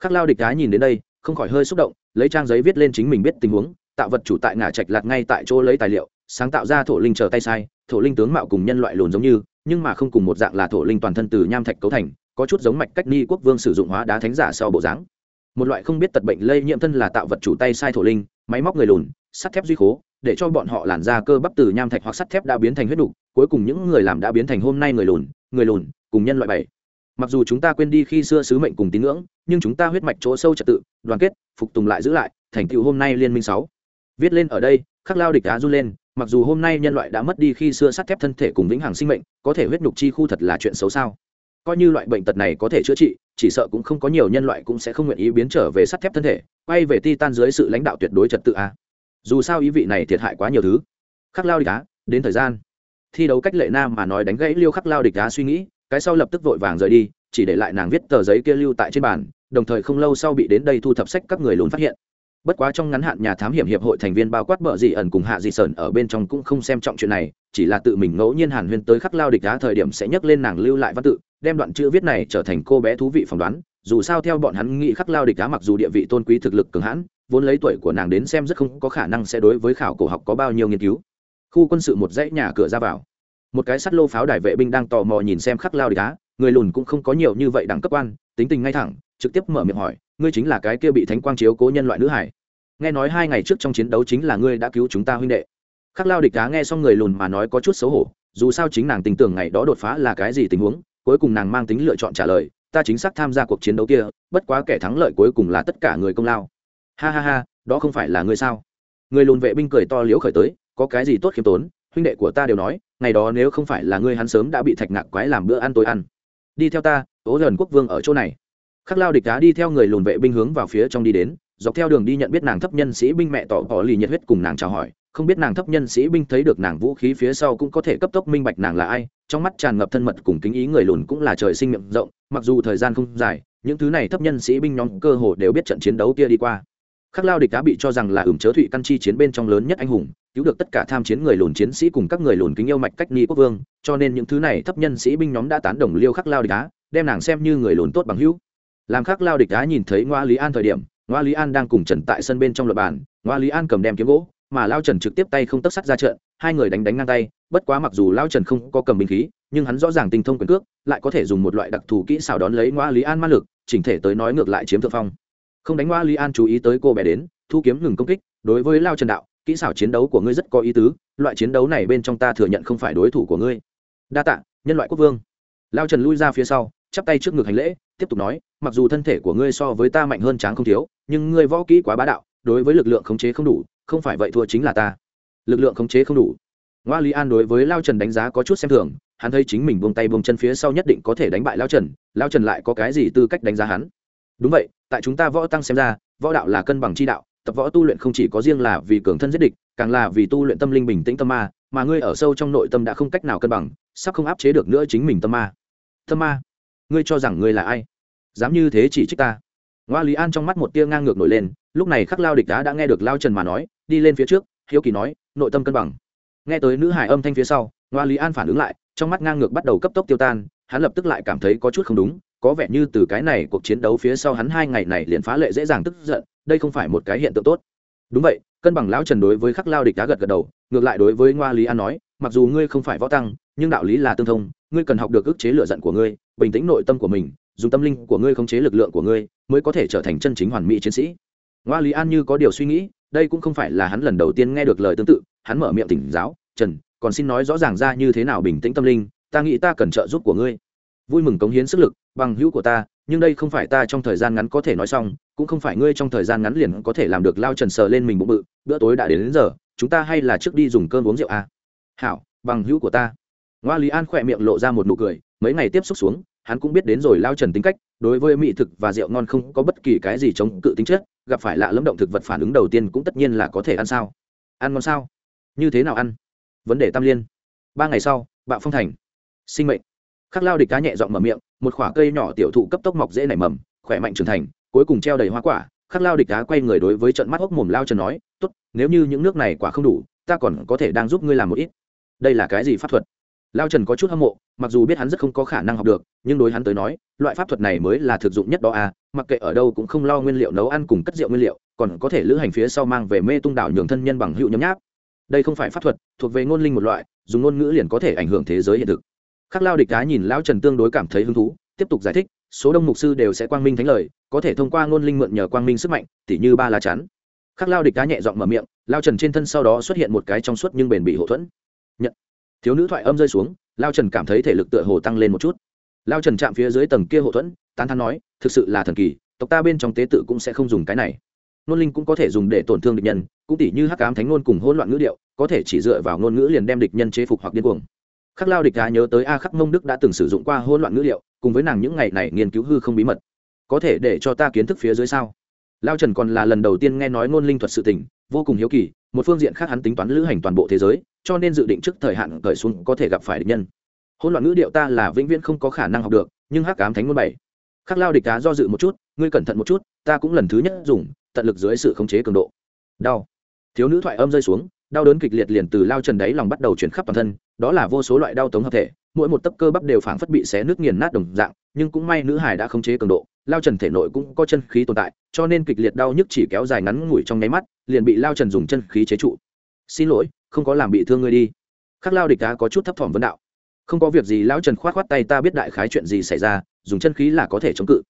khắc lao địch cá nhìn đến đây, không khỏi hơi xúc động, lấy trang giấy viết lên chính mình biết tình huống, tạo vật chủ tại ngã trạch lạt ngay tại chỗ lấy tài liệu, sáng tạo ra thổ linh chờ tay sai, thổ linh tướng mạo cùng nhân loại lùn giống như, nhưng mà không cùng một dạng là thổ linh toàn thân từ nham thạch cấu thành, có chút giống mạch cách ni quốc vương sử dụng hóa đá thánh giả sau bộ dáng một loại không biết tật bệnh lây nhiễm thân là tạo vật chủ tay sai thổ linh, máy móc người lùn, sắt thép duy khố, để cho bọn họ làn ra cơ bắp từ nham thạch hoặc sắt thép đã biến thành huyết đục, cuối cùng những người làm đã biến thành hôm nay người lùn người lùn, cùng nhân loại bảy. Mặc dù chúng ta quên đi khi xưa sứ mệnh cùng tín ngưỡng, nhưng chúng ta huyết mạch chỗ sâu trật tự, đoàn kết, phục tùng lại giữ lại, thành tựu hôm nay liên minh sáu. Viết lên ở đây, khắc lao địch á run lên, mặc dù hôm nay nhân loại đã mất đi khi xưa sắt thép thân thể cùng vĩnh hằng sinh mệnh, có thể huyết nhục chi khu thật là chuyện xấu sao? Coi như loại bệnh tật này có thể chữa trị, chỉ sợ cũng không có nhiều nhân loại cũng sẽ không nguyện ý biến trở về sắt thép thân thể, quay về ti tan dưới sự lãnh đạo tuyệt đối trật tự a. Dù sao ý vị này thiệt hại quá nhiều thứ. Khắc lao địch đá đến thời gian. Thi đấu cách lệ nam mà nói đánh gãy liêu khắc lao địch đá suy nghĩ, cái sau lập tức vội vàng rời đi, chỉ để lại nàng viết tờ giấy kia lưu tại trên bàn, đồng thời không lâu sau bị đến đây thu thập sách các người lùn phát hiện. Bất quá trong ngắn hạn nhà thám hiểm hiệp hội thành viên bao quát bợ dị ẩn cùng hạ dị sởn ở bên trong cũng không xem trọng chuyện này, chỉ là tự mình ngẫu nhiên hàn huyên tới khắc lao địch đá thời điểm sẽ nhắc lên nàng lưu lại văn tự đem đoạn chữ viết này trở thành cô bé thú vị phỏng đoán, dù sao theo bọn hắn nghĩ khắc lao địch đá mặc dù địa vị tôn quý thực lực cường hãn, vốn lấy tuổi của nàng đến xem rất không có khả năng sẽ đối với khảo cổ học có bao nhiêu nghiên cứu. Khu quân sự một dãy nhà cửa ra vào. Một cái sắt lô pháo đài vệ binh đang tò mò nhìn xem khắc lao địch đá người lùn cũng không có nhiều như vậy đẳng cấp quan, tính tình ngay thẳng, trực tiếp mở miệng hỏi, ngươi chính là cái kia bị thánh quang chiếu cố nhân loại nữ hải? Nghe nói hai ngày trước trong chiến đấu chính là ngươi đã cứu chúng ta huynh đệ. Khắc lao địch đá nghe xong người lùn mà nói có chút xấu hổ, dù sao chính nàng tình tưởng ngày đó đột phá là cái gì tình huống cuối cùng nàng mang tính lựa chọn trả lời, ta chính xác tham gia cuộc chiến đấu kia, bất quá kẻ thắng lợi cuối cùng là tất cả người công lao. Ha ha ha, đó không phải là ngươi sao? Người lùn vệ binh cười to liếu khởi tới, có cái gì tốt khiêm tốn, huynh đệ của ta đều nói, ngày đó nếu không phải là ngươi hắn sớm đã bị thạch ngạc quái làm bữa ăn tối ăn. Đi theo ta ố dần quốc vương ở chỗ này. Khắc lao địch đá đi theo người lùn vệ binh hướng vào phía trong đi đến, dọc theo đường đi nhận biết nàng thấp nhân sĩ binh mẹ tỏ bỏ lì nhiệt huyết cùng nàng chào hỏi, không biết nàng thấp nhân sĩ binh thấy được nàng vũ khí phía sau cũng có thể cấp tốc minh bạch nàng là ai trong mắt tràn ngập thân mật cùng kính ý người lùn cũng là trời sinh miệng rộng, mặc dù thời gian không dài, những thứ này thấp nhân sĩ binh nhóm cơ hồ đều biết trận chiến đấu kia đi qua. Khắc lao địch đã bị cho rằng là ửng chớ thụy căn chi chiến bên trong lớn nhất anh hùng, cứu được tất cả tham chiến người lùn chiến sĩ cùng các người lùn kính yêu mạch cách ni quốc vương, cho nên những thứ này thấp nhân sĩ binh nhóm đã tán đồng liêu khắc lao địch á, đem nàng xem như người lùn tốt bằng hữu. Làm khắc lao địch á nhìn thấy ngoa lý an thời điểm, ngoa lý an đang cùng trần tại sân bên trong luật bàn, ngoa lý an cầm đem kiếm gỗ mà lao trần trực tiếp tay không tấc sắt ra trận, hai người đánh đánh ngang tay, bất quá mặc dù lao trần không có cầm binh khí, nhưng hắn rõ ràng tinh thông quyền cước, lại có thể dùng một loại đặc thù kỹ xảo đón lấy ngoa lý an ma lực, chỉnh thể tới nói ngược lại chiếm thượng phong. Không đánh ngoa lý an chú ý tới cô bé đến, thu kiếm ngừng công kích, đối với lao trần đạo, kỹ xảo chiến đấu của ngươi rất có ý tứ, loại chiến đấu này bên trong ta thừa nhận không phải đối thủ của ngươi. Đa tạ, nhân loại quốc vương. Lao trần lui ra phía sau, chắp tay trước ngực hành lễ, tiếp tục nói, mặc dù thân thể của ngươi so với ta mạnh hơn tráng không thiếu, nhưng ngươi võ kỹ quá bá đạo, đối với lực lượng khống chế không đủ không phải vậy thua chính là ta. Lực lượng khống chế không đủ. Ngoa lý an đối với lao trần đánh giá có chút xem thường, hắn thấy chính mình buông tay buông chân phía sau nhất định có thể đánh bại lao trần lao trần lại có cái gì tư cách đánh giá hắn? Đúng vậy, tại chúng ta võ tăng xem ra, võ đạo là cân bằng chi đạo, tập võ tu luyện không chỉ có riêng là vì cường thân giết địch, càng là vì tu luyện tâm linh bình tĩnh tâm ma, mà ngươi ở sâu trong nội tâm đã không cách nào cân bằng, sắp không áp chế được nữa chính mình tâm ma. Tâm ma? Ngươi cho rằng ngươi là ai? Dám như thế chỉ trích ta. Ngoa lý an trong mắt một tia ngang ngược nổi lên, lúc này khắc lao địch đá đã nghe được lao trần mà nói đi lên phía trước, hiếu kỳ nói, nội tâm cân bằng. Nghe tới nữ hải âm thanh phía sau, ngoa lý an phản ứng lại, trong mắt ngang ngược bắt đầu cấp tốc tiêu tan, hắn lập tức lại cảm thấy có chút không đúng, có vẻ như từ cái này cuộc chiến đấu phía sau hắn hai ngày này liền phá lệ dễ dàng tức giận, đây không phải một cái hiện tượng tốt. Đúng vậy, cân bằng lão trần đối với khắc lao địch đá gật gật đầu, ngược lại đối với ngoa lý an nói, mặc dù ngươi không phải võ tăng, nhưng đạo lý là tương thông, ngươi cần học được ức chế lựa giận của ngươi, bình tĩnh nội tâm của mình, dùng tâm linh của ngươi khống chế lực lượng của ngươi, mới có thể trở thành chân chính hoàn mỹ chiến sĩ. Ngoa lý an như có điều suy nghĩ đây cũng không phải là hắn lần đầu tiên nghe được lời tương tự hắn mở miệng tỉnh giáo trần còn xin nói rõ ràng ra như thế nào bình tĩnh tâm linh ta nghĩ ta cần trợ giúp của ngươi vui mừng cống hiến sức lực bằng hữu của ta nhưng đây không phải ta trong thời gian ngắn có thể nói xong cũng không phải ngươi trong thời gian ngắn liền có thể làm được lao trần sờ lên mình bụng bự bữa tối đã đến, đến giờ chúng ta hay là trước đi dùng cơm uống rượu à? hảo bằng hữu của ta ngoa lý an khỏe miệng lộ ra một nụ cười mấy ngày tiếp xúc xuống hắn cũng biết đến rồi lao trần tính cách, đối với mỹ thực và rượu ngon không có bất kỳ cái gì chống cự tính chất, gặp phải lạ lẫm động thực vật phản ứng đầu tiên cũng tất nhiên là có thể ăn sao. Ăn ngon sao? Như thế nào ăn? Vấn đề tam liên. Ba ngày sau, bạo phong thành. Sinh mệnh. Khắc lao địch cá nhẹ dọn mở miệng, một khoả cây nhỏ tiểu thụ cấp tốc mọc dễ nảy mầm, khỏe mạnh trưởng thành, cuối cùng treo đầy hoa quả. Khắc lao địch cá quay người đối với trận mắt hốc mồm lao trần nói, tốt, nếu như những nước này quả không đủ, ta còn có thể đang giúp ngươi làm một ít. Đây là cái gì pháp thuật? Lao trần có chút hâm mộ, mặc dù biết hắn rất không có khả năng học được, nhưng đối hắn tới nói, loại pháp thuật này mới là thực dụng nhất đó à mặc kệ ở đâu cũng không lo nguyên liệu nấu ăn cùng cất rượu nguyên liệu, còn có thể lữ hành phía sau mang về mê tung đảo nhường thân nhân bằng hữu nhấm nháp. Đây không phải pháp thuật, thuộc về ngôn linh một loại, dùng ngôn ngữ liền có thể ảnh hưởng thế giới hiện thực. Khắc lao địch cá nhìn lão trần tương đối cảm thấy hứng thú, tiếp tục giải thích, số đông mục sư đều sẽ quang minh thánh lời, có thể thông qua ngôn linh mượn nhờ quang minh sức mạnh, tỉ như ba lá chắn. Khắc lao địch cá nhẹ giọng mở miệng, lao trần trên thân sau đó xuất hiện một cái trong suốt nhưng bền bị hậu thuẫn. Nhận thiếu nữ thoại âm rơi xuống, lao trần cảm thấy thể lực tựa hồ tăng lên một chút. Lao trần chạm phía dưới tầng kia hậu thuẫn, tán thán nói, thực sự là thần kỳ, tộc ta bên trong tế tự cũng sẽ không dùng cái này. Nôn linh cũng có thể dùng để tổn thương địch nhân, cũng tỉ như hắc ám thánh ngôn cùng hỗn loạn ngữ điệu, có thể chỉ dựa vào ngôn ngữ liền đem địch nhân chế phục hoặc điên cuồng. Khắc lao địch đã nhớ tới a khắc mông đức đã từng sử dụng qua hỗn loạn ngữ liệu cùng với nàng những ngày này nghiên cứu hư không bí mật. Có thể để cho ta kiến thức phía dưới sao? Lao trần còn là lần đầu tiên nghe nói ngôn linh thuật sự tình, vô cùng hiếu kỳ, một phương diện khác hắn tính toán lữ hành toàn bộ thế giới, cho nên dự định trước thời hạn cởi xuống có thể gặp phải địch nhân. Hỗn loạn ngữ điệu ta là vĩnh viễn không có khả năng học được, nhưng hắc ám thánh ngôn bảy. Khắc lao địch cá do dự một chút, ngươi cẩn thận một chút, ta cũng lần thứ nhất dùng, tận lực dưới sự khống chế cường độ. Đau. Thiếu nữ thoại âm rơi xuống, đau đớn kịch liệt liền từ lao trần đáy lòng bắt đầu chuyển khắp toàn thân, đó là vô số loại đau tống hợp thể, mỗi một tấc cơ bắp đều phảng phất bị xé nước nghiền nát đồng dạng, nhưng cũng may nữ hải đã khống chế cường độ lao trần thể nội cũng có chân khí tồn tại, cho nên kịch liệt đau nhức chỉ kéo dài ngắn ngủi trong nháy mắt, liền bị lao trần dùng chân khí chế trụ. Xin lỗi, không có làm bị thương ngươi đi. Khắc lao địch đá có chút thấp thỏm vấn đạo. Không có việc gì, lao trần khoát khoát tay ta biết đại khái chuyện gì xảy ra, dùng chân khí là có thể chống cự.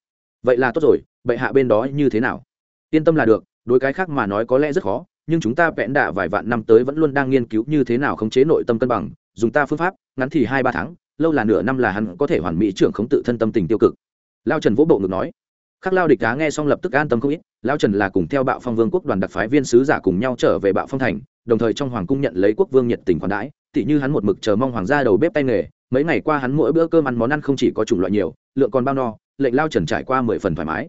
Vậy là tốt rồi, bệ hạ bên đó như thế nào? Yên tâm là được, đối cái khác mà nói có lẽ rất khó, nhưng chúng ta vẽn đạ vài vạn năm tới vẫn luôn đang nghiên cứu như thế nào khống chế nội tâm cân bằng, dùng ta phương pháp, ngắn thì hai ba tháng, lâu là nửa năm là hắn có thể hoàn mỹ trưởng khống tự thân tâm tình tiêu cực lao trần vỗ bộ ngực nói. Khắc lao địch cá nghe xong lập tức an tâm không ít, lao trần là cùng theo bạo phong vương quốc đoàn đặc phái viên sứ giả cùng nhau trở về bạo phong thành, đồng thời trong hoàng cung nhận lấy quốc vương nhiệt tình khoản đãi, tỉ như hắn một mực chờ mong hoàng gia đầu bếp tay nghề, mấy ngày qua hắn mỗi bữa cơm ăn món ăn không chỉ có chủng loại nhiều, lượng còn bao no, lệnh lao trần trải qua mười phần thoải mái.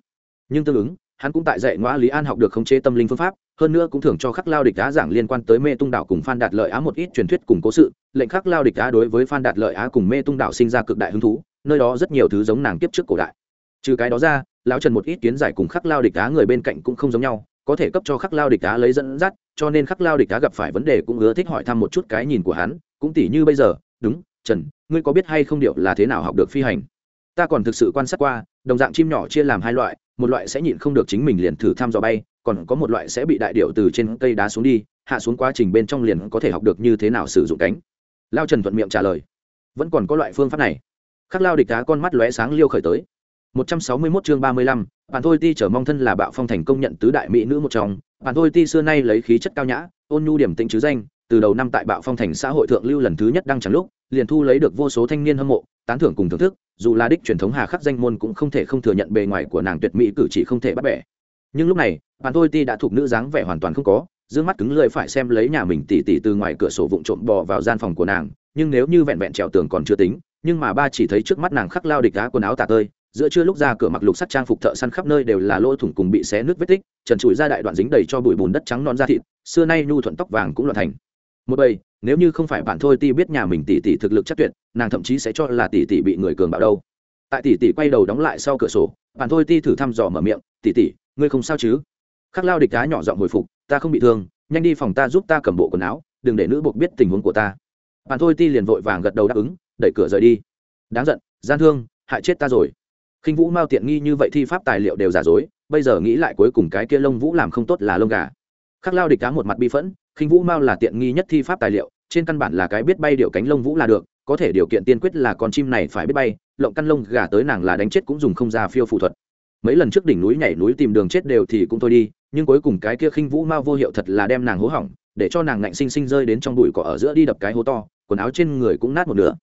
Nhưng tương ứng, hắn cũng tại dạy ngoã lý an học được khống chế tâm linh phương pháp, hơn nữa cũng thường cho khắc lao địch á giảng liên quan tới mê tung đạo cùng phan đạt lợi á một ít truyền thuyết cùng cố sự, lệnh khắc lao địch á đối với phan đạt lợi á cùng mê tung đạo sinh ra cực đại hứng thú, nơi đó rất nhiều thứ giống nàng tiếp trước cổ đại trừ cái đó ra, lão trần một ít kiến giải cùng khắc lao địch đá người bên cạnh cũng không giống nhau, có thể cấp cho khắc lao địch đá lấy dẫn dắt, cho nên khắc lao địch đá gặp phải vấn đề cũng ưa thích hỏi thăm một chút cái nhìn của hắn, cũng tỉ như bây giờ, đúng, trần, ngươi có biết hay không điệu là thế nào học được phi hành? Ta còn thực sự quan sát qua, đồng dạng chim nhỏ chia làm hai loại, một loại sẽ nhịn không được chính mình liền thử thăm dò bay, còn có một loại sẽ bị đại điệu từ trên cây đá xuống đi, hạ xuống quá trình bên trong liền có thể học được như thế nào sử dụng cánh. Lao trần thuận miệng trả lời. Vẫn còn có loại phương pháp này. Khắc lao địch đá con mắt lóe sáng liêu khởi tới. 161 chương 35, bạn thôi ti trở mong thân là bạo phong thành công nhận tứ đại mỹ nữ một trong. Bạn thôi ti xưa nay lấy khí chất cao nhã ôn nhu điểm tĩnh chứ danh từ đầu năm tại bạo phong thành xã hội thượng lưu lần thứ nhất đăng chẳng lúc liền thu lấy được vô số thanh niên hâm mộ tán thưởng cùng thưởng thức dù là đích truyền thống hà khắc danh môn cũng không thể không thừa nhận bề ngoài của nàng tuyệt mỹ cử chỉ không thể bắt bẻ. Nhưng lúc này bạn thôi ti đã thuộc nữ dáng vẻ hoàn toàn không có dương mắt cứng lưỡi phải xem lấy nhà mình tỉ tỉ từ ngoài cửa sổ vụng trộm bò vào gian phòng của nàng nhưng nếu như vẹn vẹn trèo tường còn chưa tính nhưng mà ba chỉ thấy trước mắt nàng khắc lao địch đá quần áo tả tơi giữa trưa lúc ra cửa mặc lục sắt trang phục thợ săn khắp nơi đều là lỗ thủng cùng bị xé nước vết tích, trần trụi ra đại đoạn dính đầy cho bụi bùn đất trắng non da thịt, xưa nay nhu thuận tóc vàng cũng loạn thành. Một bầy, nếu như không phải bạn thôi ti biết nhà mình tỷ tỷ thực lực chắc tuyệt, nàng thậm chí sẽ cho là tỷ tỷ bị người cường bạo đâu. Tại tỷ tỷ quay đầu đóng lại sau cửa sổ, bạn thôi ti thử thăm dò mở miệng, tỷ tỷ, ngươi không sao chứ? Khắc lao địch cá nhỏ giọng hồi phục, ta không bị thương, nhanh đi phòng ta giúp ta cầm bộ quần áo, đừng để nữ buộc biết tình huống của ta. Bạn thôi ti liền vội vàng gật đầu đáp ứng, đẩy cửa rời đi. Đáng giận, gian thương, hại chết ta rồi khinh vũ mao tiện nghi như vậy thi pháp tài liệu đều giả dối, bây giờ nghĩ lại cuối cùng cái kia lông vũ làm không tốt là lông gà. Khắc lao địch cá một mặt bi phẫn, khinh vũ mao là tiện nghi nhất thi pháp tài liệu, trên căn bản là cái biết bay điệu cánh lông vũ là được, có thể điều kiện tiên quyết là con chim này phải biết bay, lộng căn lông gà tới nàng là đánh chết cũng dùng không ra phiêu phụ thuật. Mấy lần trước đỉnh núi nhảy núi tìm đường chết đều thì cũng thôi đi, nhưng cuối cùng cái kia khinh vũ mao vô hiệu thật là đem nàng hố hỏng, để cho nàng ngạnh sinh sinh rơi đến trong bụi cỏ ở giữa đi đập cái hố to, quần áo trên người cũng nát một nửa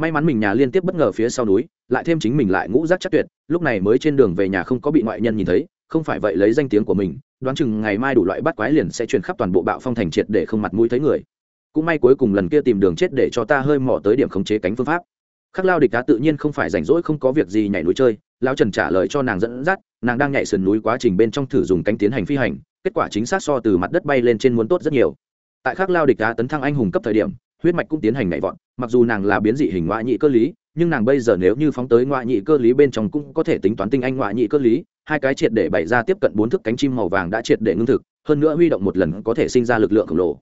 may mắn mình nhà liên tiếp bất ngờ phía sau núi, lại thêm chính mình lại ngũ rác chắc tuyệt, lúc này mới trên đường về nhà không có bị ngoại nhân nhìn thấy, không phải vậy lấy danh tiếng của mình, đoán chừng ngày mai đủ loại bắt quái liền sẽ truyền khắp toàn bộ bạo phong thành triệt để không mặt mũi thấy người. Cũng may cuối cùng lần kia tìm đường chết để cho ta hơi mò tới điểm khống chế cánh phương pháp. Khắc lao địch cá tự nhiên không phải rảnh rỗi không có việc gì nhảy núi chơi, lao trần trả lời cho nàng dẫn dắt, nàng đang nhảy sườn núi quá trình bên trong thử dùng cánh tiến hành phi hành, kết quả chính xác so từ mặt đất bay lên trên muốn tốt rất nhiều. Tại khắc lao địch cá tấn thăng anh hùng cấp thời điểm huyết mạch cũng tiến hành nhảy vọt, mặc dù nàng là biến dị hình ngoại nhị cơ lý, nhưng nàng bây giờ nếu như phóng tới ngoại nhị cơ lý bên trong cũng có thể tính toán tinh anh ngoại nhị cơ lý, hai cái triệt để bày ra tiếp cận bốn thức cánh chim màu vàng đã triệt để ngưng thực, hơn nữa huy động một lần có thể sinh ra lực lượng khổng lồ.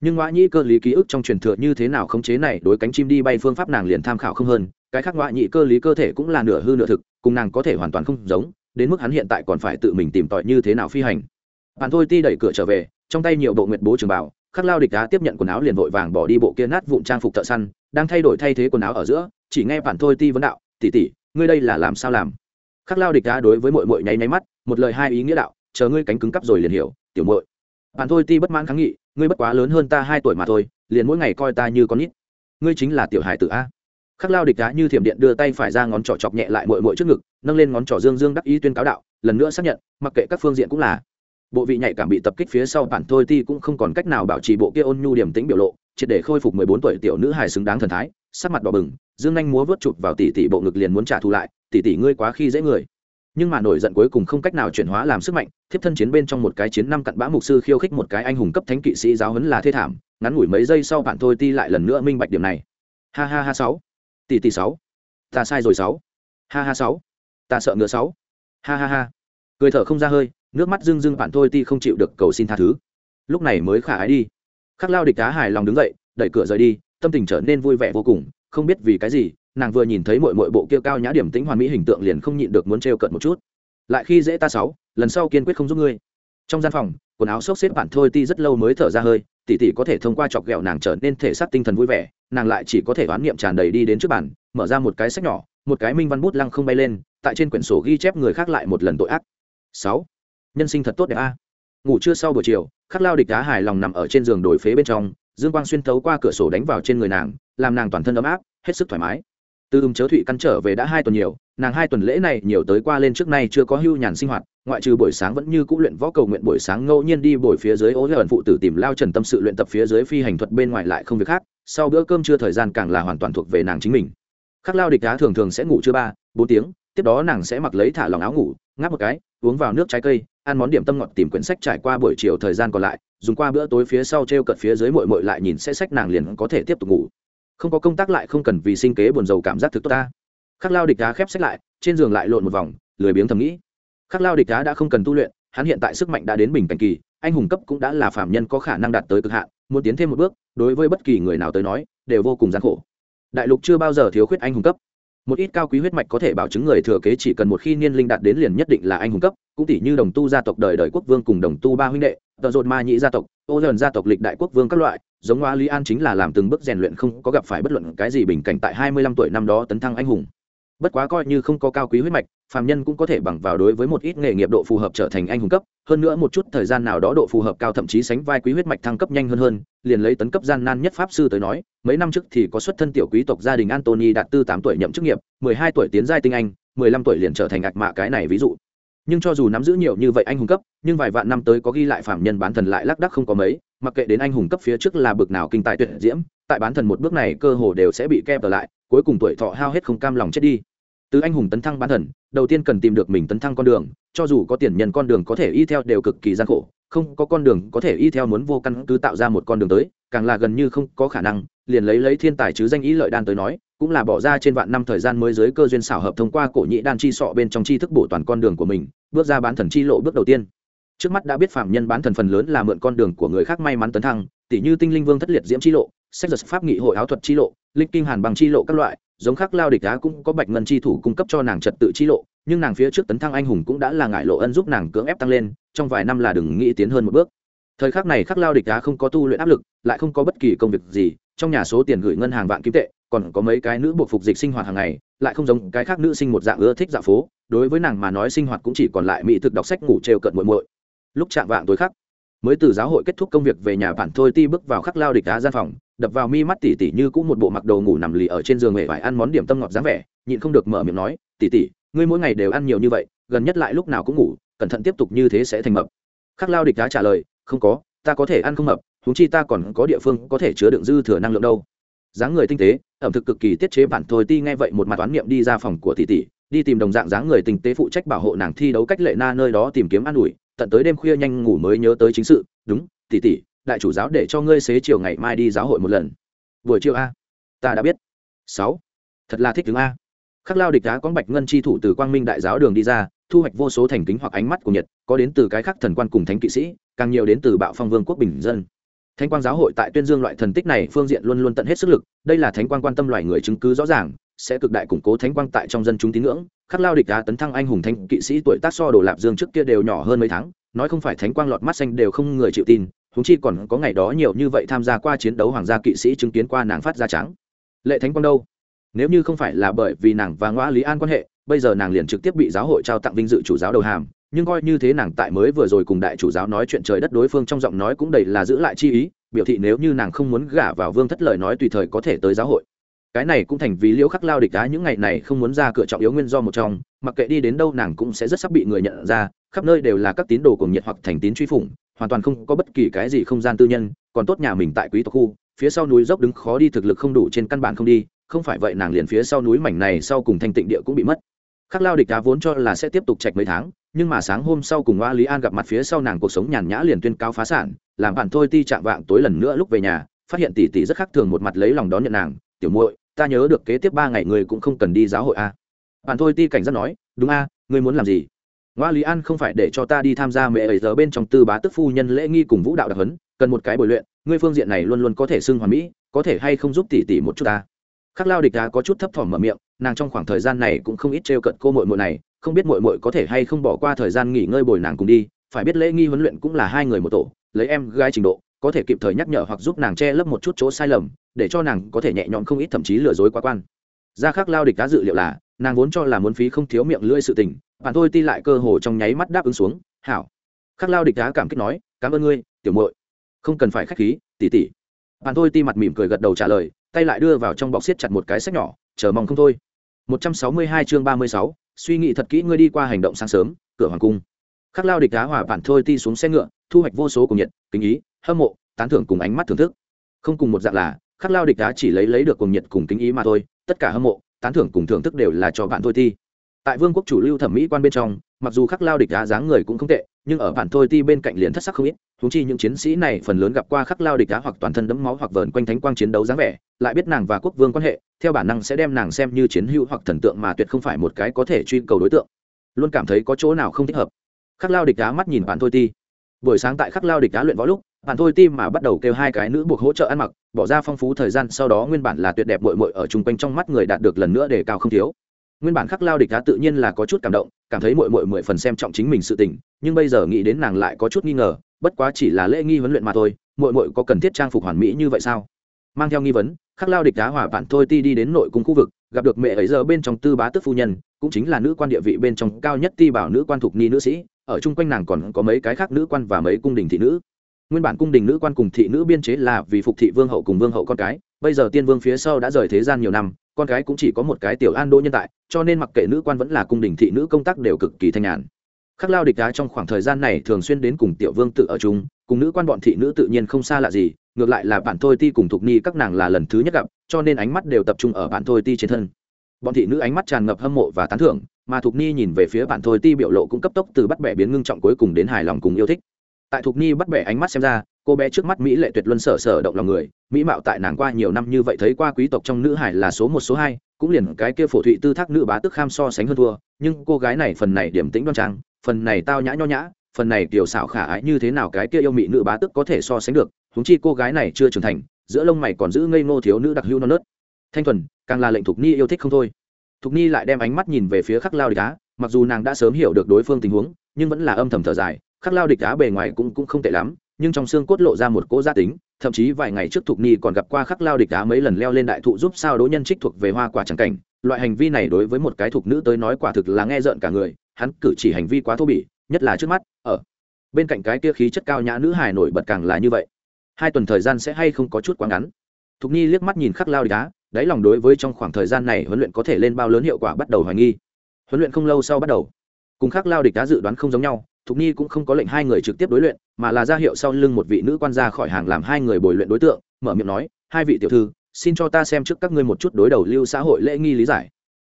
Nhưng ngoại nhị cơ lý ký ức trong truyền thừa như thế nào khống chế này, đối cánh chim đi bay phương pháp nàng liền tham khảo không hơn, cái khác ngoại nhị cơ lý cơ thể cũng là nửa hư nửa thực, cùng nàng có thể hoàn toàn không giống, đến mức hắn hiện tại còn phải tự mình tìm tòi như thế nào phi hành. Bạn thôi ti đẩy cửa trở về, trong tay nhiều bộ nguyệt bố trường bảo khắc lao địch đá tiếp nhận quần áo liền vội vàng bỏ đi bộ kia nát vụn trang phục thợ săn, đang thay đổi thay thế quần áo ở giữa, chỉ nghe bản thôi ti vấn đạo tỉ tỉ ngươi đây là làm sao làm? Khắc lao địch đá đối với mội mội nháy nháy mắt, một lời hai ý nghĩa đạo, chờ ngươi cánh cứng cắp rồi liền hiểu, tiểu mội bản thôi ti bất mãn kháng nghị, ngươi bất quá lớn hơn ta hai tuổi mà thôi, liền mỗi ngày coi ta như con nít. Ngươi chính là tiểu hải tử a. Khắc lao địch đá như thiểm điện đưa tay phải ra ngón trỏ chọc nhẹ lại mội mội trước ngực, nâng lên ngón trỏ dương dương đắc ý tuyên cáo đạo, lần nữa xác nhận, mặc kệ các phương diện cũng là bộ vị nhạy cảm bị tập kích phía sau bản thôi ti cũng không còn cách nào bảo trì bộ kia ôn nhu điểm tính biểu lộ, triệt để khôi phục mười bốn tuổi tiểu nữ hài xứng đáng thần thái, sắc mặt đỏ bừng, dương anh múa vớt chụp vào tỷ tỷ bộ ngực liền muốn trả thù lại, tỷ tỷ ngươi quá khi dễ người. Nhưng mà nổi giận cuối cùng không cách nào chuyển hóa làm sức mạnh, thiếp thân chiến bên trong một cái chiến năm cặn bã mục sư khiêu khích một cái anh hùng cấp thánh kỵ sĩ giáo huấn là thê thảm, ngắn ngủi mấy giây sau bạn thôi ti lại lần nữa minh bạch điểm này. Ha ha ha sáu, tỷ tỷ sáu, ta sai rồi sáu, ha ha sáu, ta sợ ngựa sáu, ha ha ha. Cười thở không ra hơi nước mắt rưng rưng bạn thôi ti không chịu được cầu xin tha thứ. Lúc này mới khả ái đi. Khắc lao địch cá hài lòng đứng dậy, đẩy cửa rời đi, tâm tình trở nên vui vẻ vô cùng, không biết vì cái gì, nàng vừa nhìn thấy mọi mọi bộ kia cao nhã điểm tính hoàn mỹ hình tượng liền không nhịn được muốn trêu cận một chút. Lại khi dễ ta sáu, lần sau kiên quyết không giúp ngươi. Trong gian phòng, quần áo xốc xếp bạn thôi ti rất lâu mới thở ra hơi tỷ tỷ có thể thông qua chọc ghẹo nàng trở nên thể xác tinh thần vui vẻ, nàng lại chỉ có thể đoán niệm tràn đầy đi đến trước bàn, mở ra một cái sách nhỏ, một cái minh văn bút lăng không bay lên, tại trên quyển sổ ghi chép người khác lại một lần tội ác. Sáu nhân sinh thật tốt đẹp a. Ngủ trưa sau buổi chiều, khắc lao địch đá hài lòng nằm ở trên giường đổi phế bên trong, dương quang xuyên thấu qua cửa sổ đánh vào trên người nàng, làm nàng toàn thân ấm áp, hết sức thoải mái. Từ ưng chớ thụy căn trở về đã hai tuần nhiều, nàng hai tuần lễ này nhiều tới qua lên trước nay chưa có hưu nhàn sinh hoạt, ngoại trừ buổi sáng vẫn như cũ luyện võ cầu nguyện buổi sáng ngẫu nhiên đi buổi phía dưới ố ẩn phụ tử tìm lao trần tâm sự luyện tập phía dưới phi hành thuật bên ngoài lại không việc khác, sau bữa cơm trưa thời gian càng là hoàn toàn thuộc về nàng chính mình. Khắc lao địch đá thường thường sẽ ngủ chưa ba, bốn tiếng, tiếp đó nàng sẽ mặc lấy thả lòng áo ngủ, ngáp một cái, uống vào nước trái cây ăn món điểm tâm ngọt tìm quyển sách trải qua buổi chiều thời gian còn lại, dùng qua bữa tối phía sau t r e o cận phía dưới mội mội lại nhìn sẽ sách nàng liền có thể tiếp tục ngủ. Không có công tác lại không cần vì sinh kế buồn dầu cảm giác thực tốt ta. Khắc lao địch đá khép sách lại, trên giường lại lộn một vòng, lười biếng thầm nghĩ. Khắc lao địch đá đã không cần tu luyện, hắn hiện tại sức mạnh đã đến bình cảnh kỳ, anh hùng cấp cũng đã là phạm nhân có khả năng đạt tới cực hạn, muốn tiến thêm một bước, đối với bất kỳ người nào tới nói, đều vô cùng gian khổ. Đại lục chưa bao giờ thiếu khuyết anh hùng cấp một ít cao quý huyết mạch có thể bảo chứng người thừa kế chỉ cần một khi niên linh đạt đến liền nhất định là anh hùng cấp, cũng tỷ như đồng tu gia tộc đời đời quốc vương cùng đồng tu ba huynh đệ, tờ rột ma nhĩ gia tộc, ô dần gia tộc lịch đại quốc vương các loại, giống hoa lý an chính là làm từng bước rèn luyện không có gặp phải bất luận cái gì bình cảnh tại hai mươi lăm tuổi năm đó tấn thăng anh hùng. Bất quá coi như không có cao quý huyết mạch phàm nhân cũng có thể bằng vào đối với một ít nghề nghiệp độ phù hợp trở thành anh hùng cấp, hơn nữa một chút thời gian nào đó độ phù hợp cao thậm chí sánh vai quý huyết mạch thăng cấp nhanh hơn hơn, liền lấy tấn cấp gian nan nhất pháp sư tới nói, mấy năm trước thì có xuất thân tiểu quý tộc gia đình antony đạt tư tám tuổi nhậm chức nghiệp, mười hai tuổi tiến giai tinh anh, mười lăm tuổi liền trở thành ạc mạ cái này ví dụ. Nhưng cho dù nắm giữ nhiều như vậy anh hùng cấp, nhưng vài vạn năm tới có ghi lại phạm nhân bán thần lại lác đắc không có mấy, mặc kệ đến anh hùng cấp phía trước là bực nào kinh tài tuyệt diễm, tại bán thần một bước này cơ hồ đều sẽ bị kẹp lại, cuối cùng tuổi thọ hao hết không cam lòng chết đi từ anh hùng tấn thăng bán thần, đầu tiên cần tìm được mình tấn thăng con đường, cho dù có tiền nhân con đường có thể y theo đều cực kỳ gian khổ, không có con đường có thể y theo muốn vô căn cứ tạo ra một con đường tới, càng là gần như không có khả năng, liền lấy lấy thiên tài chứ danh ý lợi đan tới nói, cũng là bỏ ra trên vạn năm thời gian mới giới cơ duyên xảo hợp thông qua cổ nhị đan chi sọ bên trong chi thức bổ toàn con đường của mình, bước ra bán thần chi lộ bước đầu tiên. Trước mắt đã biết phạm nhân bán thần phần lớn là mượn con đường của người khác may mắn tấn thăng tỷ như tinh linh vương thất liệt diễm chi lộ, sách giật pháp nghị hội áo thuật chi lộ linh kinh hàn bằng chi lộ các loại giống khắc lao địch đá cũng có bạch ngân chi thủ cung cấp cho nàng trật tự chi lộ, nhưng nàng phía trước tấn thăng anh hùng cũng đã là ngại lộ ân giúp nàng cưỡng ép tăng lên, trong vài năm là đừng nghĩ tiến hơn một bước. Thời khắc này khắc lao địch đá không có tu luyện áp lực, lại không có bất kỳ công việc gì, trong nhà số tiền gửi ngân hàng vạn kim tệ, còn có mấy cái nữ buộc phục dịch sinh hoạt hàng ngày, lại không giống cái khác nữ sinh một dạng ưa thích dạ phố, đối với nàng mà nói sinh hoạt cũng chỉ còn lại mỹ thực đọc sách ngủ trêu cận muội muội. Lúc chạm vạng tối khắc, mới từ giáo hội kết thúc công việc về nhà bản thôi ti bước vào khắc lao địch đá gian phòng đập vào mi mắt tỉ tỉ như cũng một bộ mặc đồ ngủ nằm lì ở trên giường hề vải ăn món điểm tâm ngọt dáng vẻ, nhịn không được mở miệng nói, tỉ tỉ, ngươi mỗi ngày đều ăn nhiều như vậy, gần nhất lại lúc nào cũng ngủ, cẩn thận tiếp tục như thế sẽ thành mập. Khắc lao địch đá trả lời, không có, ta có thể ăn không mập húng chi ta còn có địa phương có thể chứa đựng dư thừa năng lượng đâu. Dáng người tinh tế, ẩm thực cực kỳ tiết chế bản thôi, ti nghe vậy một mặt toán niệm đi ra phòng của tỷ tỷ đi tìm đồng dạng dáng người tinh tế phụ trách bảo hộ nàng thi đấu cách lệ na nơi đó tìm kiếm an ủi, tận tới đêm khuya nhanh ngủ mới nhớ tới chính sự, đúng tỷ tỷ đại chủ giáo để cho ngươi xế chiều ngày mai đi giáo hội một lần. Buổi chiều a. Ta đã biết. Sáu. Thật là thích tướng a. Khắc lao địch đá có bạch ngân chi thủ từ quang minh đại giáo đường đi ra, thu hoạch vô số thành kính hoặc ánh mắt của nhật, có đến từ cái khắc thần quan cùng thánh kỵ sĩ, càng nhiều đến từ bạo phong vương quốc bình dân. Thánh Quan giáo hội tại tuyên dương loại thần tích này phương diện luôn luôn tận hết sức lực, đây là thánh Quan quan tâm loài người chứng cứ rõ ràng, sẽ cực đại củng cố thánh quang tại trong dân chúng tín ngưỡng. Khắc lao địch đá tấn thăng anh hùng thánh kỵ sĩ tuổi tác so đồ lạp dương trước kia đều nhỏ hơn mấy tháng, nói không phải thánh quang lọt mắt xanh đều không người chịu tin huống chi còn có ngày đó nhiều như vậy tham gia qua chiến đấu hoàng gia kỵ sĩ chứng kiến qua nàng phát ra trắng. Lệ thánh quang đâu? Nếu như không phải là bởi vì nàng và ngoã lý an quan hệ, bây giờ nàng liền trực tiếp bị giáo hội trao tặng vinh dự chủ giáo đầu hàm, nhưng coi như thế nàng tại mới vừa rồi cùng đại chủ giáo nói chuyện trời đất đối phương trong giọng nói cũng đầy là giữ lại chi ý, biểu thị nếu như nàng không muốn gả vào vương thất lời nói tùy thời có thể tới giáo hội. Cái này cũng thành vì liễu khắc lao địch đá những ngày này không muốn ra cửa trọng yếu nguyên do một trong, mặc kệ đi đến đâu nàng cũng sẽ rất sắp bị người nhận ra, khắp nơi đều là các tín đồ cùng nhiệt hoặc thành tín truy phủng hoàn toàn không có bất kỳ cái gì không gian tư nhân, còn tốt nhà mình tại quý tộc khu, phía sau núi dốc đứng khó đi thực lực không đủ trên căn bản không đi, không phải vậy nàng liền phía sau núi mảnh này sau cùng thanh tịnh địa cũng bị mất. Khắc lao địch đá vốn cho là sẽ tiếp tục trạch mấy tháng, nhưng mà sáng hôm sau cùng hoa lý an gặp mặt phía sau nàng cuộc sống nhàn nhã liền tuyên cáo phá sản, làm bạn thôi ti chạm vạng tối lần nữa lúc về nhà, phát hiện tỷ tỷ rất khác thường một mặt lấy lòng đón nhận nàng, tiểu muội, ta nhớ được kế tiếp ba ngày người cũng không cần đi giáo hội a. Bạn thôi ti cảnh giác nói, đúng a, ngươi muốn làm gì? Ngoa lý an không phải để cho ta đi tham gia mẹ ấy giờ bên trong tư bá tức phu nhân lễ nghi cùng vũ đạo đặc hấn cần một cái bồi luyện, ngươi phương diện này luôn luôn có thể xưng hoàn mỹ, có thể hay không giúp tỷ tỷ một chút ta? Khắc lao địch đá có chút thấp thỏm mở miệng, nàng trong khoảng thời gian này cũng không ít trêu cận cô mội mội này, không biết mội mội có thể hay không bỏ qua thời gian nghỉ ngơi bồi nàng cùng đi, phải biết lễ nghi huấn luyện cũng là hai người một tổ, lấy em gái trình độ, có thể kịp thời nhắc nhở hoặc giúp nàng che lấp một chút chỗ sai lầm, để cho nàng có thể nhẹ nhõm không ít thậm chí lừa dối quá quan. Ra khắc lao địch ta dự liệu là, nàng vốn cho là muốn phí không thiếu miệng lưỡi sự tình bạn thôi ti lại cơ hồ trong nháy mắt đáp ứng xuống hảo. Khắc lao địch đá cảm kích nói cảm ơn ngươi tiểu muội. Không cần phải khách khí tỉ tỉ bạn thôi ti mặt mỉm cười gật đầu trả lời tay lại đưa vào trong bọc siết chặt một cái sách nhỏ chờ mong không thôi. 162 chương 36, suy nghĩ thật kỹ ngươi đi qua hành động sáng sớm cửa hoàng cung. Khắc lao địch đá hỏa bản thôi ti xuống xe ngựa thu hoạch vô số cùng nhiệt kính ý hâm mộ tán thưởng cùng ánh mắt thưởng thức. Không cùng một dạng là khắc lao địch đá chỉ lấy lấy được cùng nhiệt cùng kính ý mà thôi tất cả hâm mộ tán thưởng cùng thưởng thức đều là cho bạn thôi ti tại vương quốc chủ lưu thẩm mỹ quan bên trong, mặc dù khắc lao địch đá dáng người cũng không tệ, nhưng ở bản thôi ti bên cạnh liền thất sắc không ít thú chi những chiến sĩ này phần lớn gặp qua khắc lao địch đá hoặc toàn thân đẫm máu hoặc vờn quanh thánh quang chiến đấu dáng vẻ, lại biết nàng và quốc vương quan hệ, theo bản năng sẽ đem nàng xem như chiến hữu hoặc thần tượng mà tuyệt không phải một cái có thể truy cầu đối tượng. Luôn cảm thấy có chỗ nào không thích hợp. Khắc lao địch đá mắt nhìn bản thôi ti. Buổi sáng tại khắc lao địch đá luyện võ lúc, bản thôi ti mà bắt đầu kêu hai cái nữ buộc hỗ trợ ăn mặc, bỏ ra phong phú thời gian, sau đó nguyên bản là tuyệt đẹp mội mội ở chung quanh trong mắt người đạt được lần nữa để cao không thiếu nguyên bản khắc lao địch đá tự nhiên là có chút cảm động, cảm thấy mội mội mười phần xem trọng chính mình sự tình, nhưng bây giờ nghĩ đến nàng lại có chút nghi ngờ, bất quá chỉ là lễ nghi huấn luyện mà thôi mội mội có cần thiết trang phục hoàn mỹ như vậy sao? Mang theo nghi vấn, khắc lao địch đá hỏa bản thôi ti đi đến nội cung khu vực, gặp được mẹ ấy giờ bên trong tư bá tức phu nhân, cũng chính là nữ quan địa vị bên trong cao nhất ti bảo nữ quan thục ni nữ sĩ, ở chung quanh nàng còn có mấy cái khác nữ quan và mấy cung đình thị nữ. Nguyên bản cung đình nữ quan cùng thị nữ biên chế là vì phục thị vương hậu cùng vương hậu con cái, bây giờ tiên vương phía sau đã rời thế gian nhiều năm con cái cũng chỉ có một cái tiểu an đỗ nhân tại, cho nên mặc kệ nữ quan vẫn là cung đình thị nữ công tác đều cực kỳ thanh nhàn. Khắc lao địch đá trong khoảng thời gian này thường xuyên đến cùng tiểu vương tự ở chung, cùng nữ quan bọn thị nữ tự nhiên không xa lạ gì, ngược lại là bạn thôi ti cùng thục ni các nàng là lần thứ nhất gặp, cho nên ánh mắt đều tập trung ở bạn thôi ti trên thân. Bọn thị nữ ánh mắt tràn ngập hâm mộ và tán thưởng, mà thục ni nhìn về phía bạn thôi ti biểu lộ cũng cấp tốc từ bắt bẻ biến ngưng trọng cuối cùng đến hài lòng cùng yêu thích. Tại thục ni bắt bẻ ánh mắt xem ra cô bé trước mắt mỹ lệ tuyệt luân sở sở động lòng người, mỹ mạo tại nàng qua nhiều năm như vậy thấy qua quý tộc trong nữ hải là số một, số hai, cũng liền cái kia phổ thụy tư thác nữ bá tức kham so sánh hơn thua, nhưng cô gái này phần này điểm tĩnh đoan trang, phần này tao nhã nho nhã, phần này tiểu xảo khả ái như thế nào cái kia yêu mị nữ bá tức có thể so sánh được húng chi cô gái này chưa trưởng thành, giữa lông mày còn giữ ngây ngô thiếu nữ đặc hữu non nớt. Thanh thuần, càng là lệnh thục ni yêu thích không thôi. Thục ni lại đem ánh mắt nhìn về phía khắc lao địch á, mặc dù nàng đã sớm hiểu được đối phương tình huống, nhưng vẫn là âm thầm thở dài, khắc lao địch á bề ngoài cũng cũng không tệ lắm nhưng trong xương cốt lộ ra một cỗ gia tính, thậm chí vài ngày trước thục ni còn gặp qua khắc lao địch á mấy lần leo lên đại thụ giúp sao đỗ nhân trích thuộc về hoa quả trắng cảnh. Loại hành vi này đối với một cái thục nữ tới nói quả thực là nghe rợn cả người, hắn cử chỉ hành vi quá thô bỉ, nhất là trước mắt, ở bên cạnh cái kia khí chất cao nhã nữ hài nổi bật càng là như vậy. Hai tuần thời gian sẽ hay không có chút quá ngắn. Thục ni liếc mắt nhìn khắc lao địch đá đáy lòng đối với trong khoảng thời gian này huấn luyện có thể lên bao lớn hiệu quả bắt đầu hoài nghi. Huấn luyện không lâu sau bắt đầu, cùng khắc lao địch đá dự đoán không giống nhau, thục ni cũng không có lệnh hai người trực tiếp đối luyện mà là ra hiệu sau lưng một vị nữ quan ra khỏi hàng làm hai người bồi luyện đối tượng, mở miệng nói, hai vị tiểu thư, xin cho ta xem trước các ngươi một chút đối đầu lưu xã hội lễ nghi lý giải.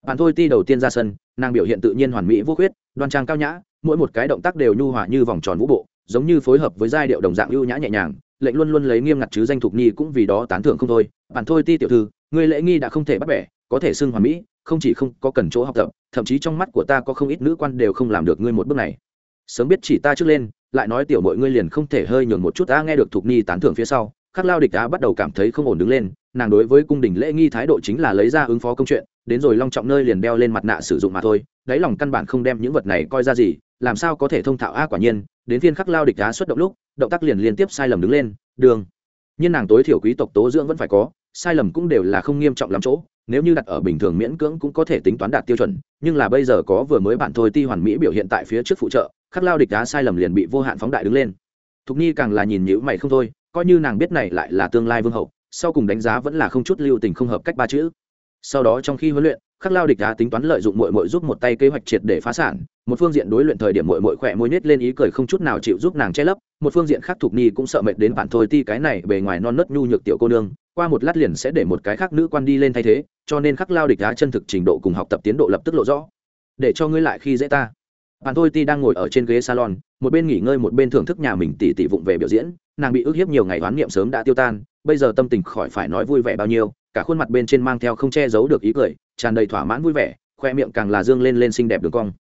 Bạn thôi ti đầu tiên ra sân, nàng biểu hiện tự nhiên hoàn mỹ vô khuyết, đoan trang cao nhã, mỗi một cái động tác đều nhu hòa như vòng tròn vũ bộ, giống như phối hợp với giai điệu đồng dạng ưu nhã nhẹ nhàng, lệnh luôn luôn lấy nghiêm ngặt chứ danh thục nhi cũng vì đó tán thưởng không thôi. Bạn thôi ti tiểu thư người lễ nghi đã không thể bắt bẻ, có thể xưng hoàn mỹ, không chỉ không có cần chỗ học tập, thậm chí trong mắt của ta có không ít nữ quan đều không làm được ngươi một bước này. Sớm biết chỉ ta trước lên lại nói tiểu mọi ngươi liền không thể hơi nhường một chút ta nghe được thục ni tán thưởng phía sau, khắc lao địch đã bắt đầu cảm thấy không ổn đứng lên, nàng đối với cung đình lễ nghi thái độ chính là lấy ra ứng phó công chuyện, đến rồi long trọng nơi liền đeo lên mặt nạ sử dụng mà thôi, đáy lòng căn bản không đem những vật này coi ra gì, làm sao có thể thông thạo a quả nhiên, đến phiên khắc lao địch đá xuất động lúc, động tác liền liên tiếp sai lầm đứng lên, đường. Nhưng nàng tối thiểu quý tộc tố dưỡng vẫn phải có, sai lầm cũng đều là không nghiêm trọng lắm chỗ, nếu như đặt ở bình thường miễn cưỡng cũng có thể tính toán đạt tiêu chuẩn, nhưng là bây giờ có vừa mới bạn thôi ti hoàn mỹ biểu hiện tại phía trước phụ trợ khắc lao địch đá sai lầm liền bị vô hạn phóng đại đứng lên. Thục nhi càng là nhìn nhữ mày không thôi, coi như nàng biết này lại là tương lai vương hậu, sau cùng đánh giá vẫn là không chút lưu tình không hợp cách ba chữ. Sau đó trong khi huấn luyện, khắc lao địch đá tính toán lợi dụng mội mội giúp một tay kế hoạch triệt để phá sản, một phương diện đối luyện thời điểm mội mội khỏe môi nết lên ý cười không chút nào chịu giúp nàng che lấp, một phương diện khác thục nhi cũng sợ mệt đến bản thôi ti cái này bề ngoài non nớt nhu nhược tiểu cô nương, qua một lát liền sẽ để một cái khác nữ quan đi lên thay thế, cho nên khắc lao địch đá chân thực trình độ cùng học tập tiến độ lập tức lộ rõ. Để cho ngươi lại khi dễ ta bạn thôi ti đang ngồi ở trên ghế salon, một bên nghỉ ngơi một bên thưởng thức nhà mình tỉ tỉ vụng về biểu diễn. Nàng bị ức hiếp nhiều ngày oán niệm sớm đã tiêu tan, bây giờ tâm tình khỏi phải nói vui vẻ bao nhiêu, cả khuôn mặt bên trên mang theo không che giấu được ý cười, tràn đầy thỏa mãn vui vẻ, khoe miệng càng là dương lên lên xinh đẹp đường cong.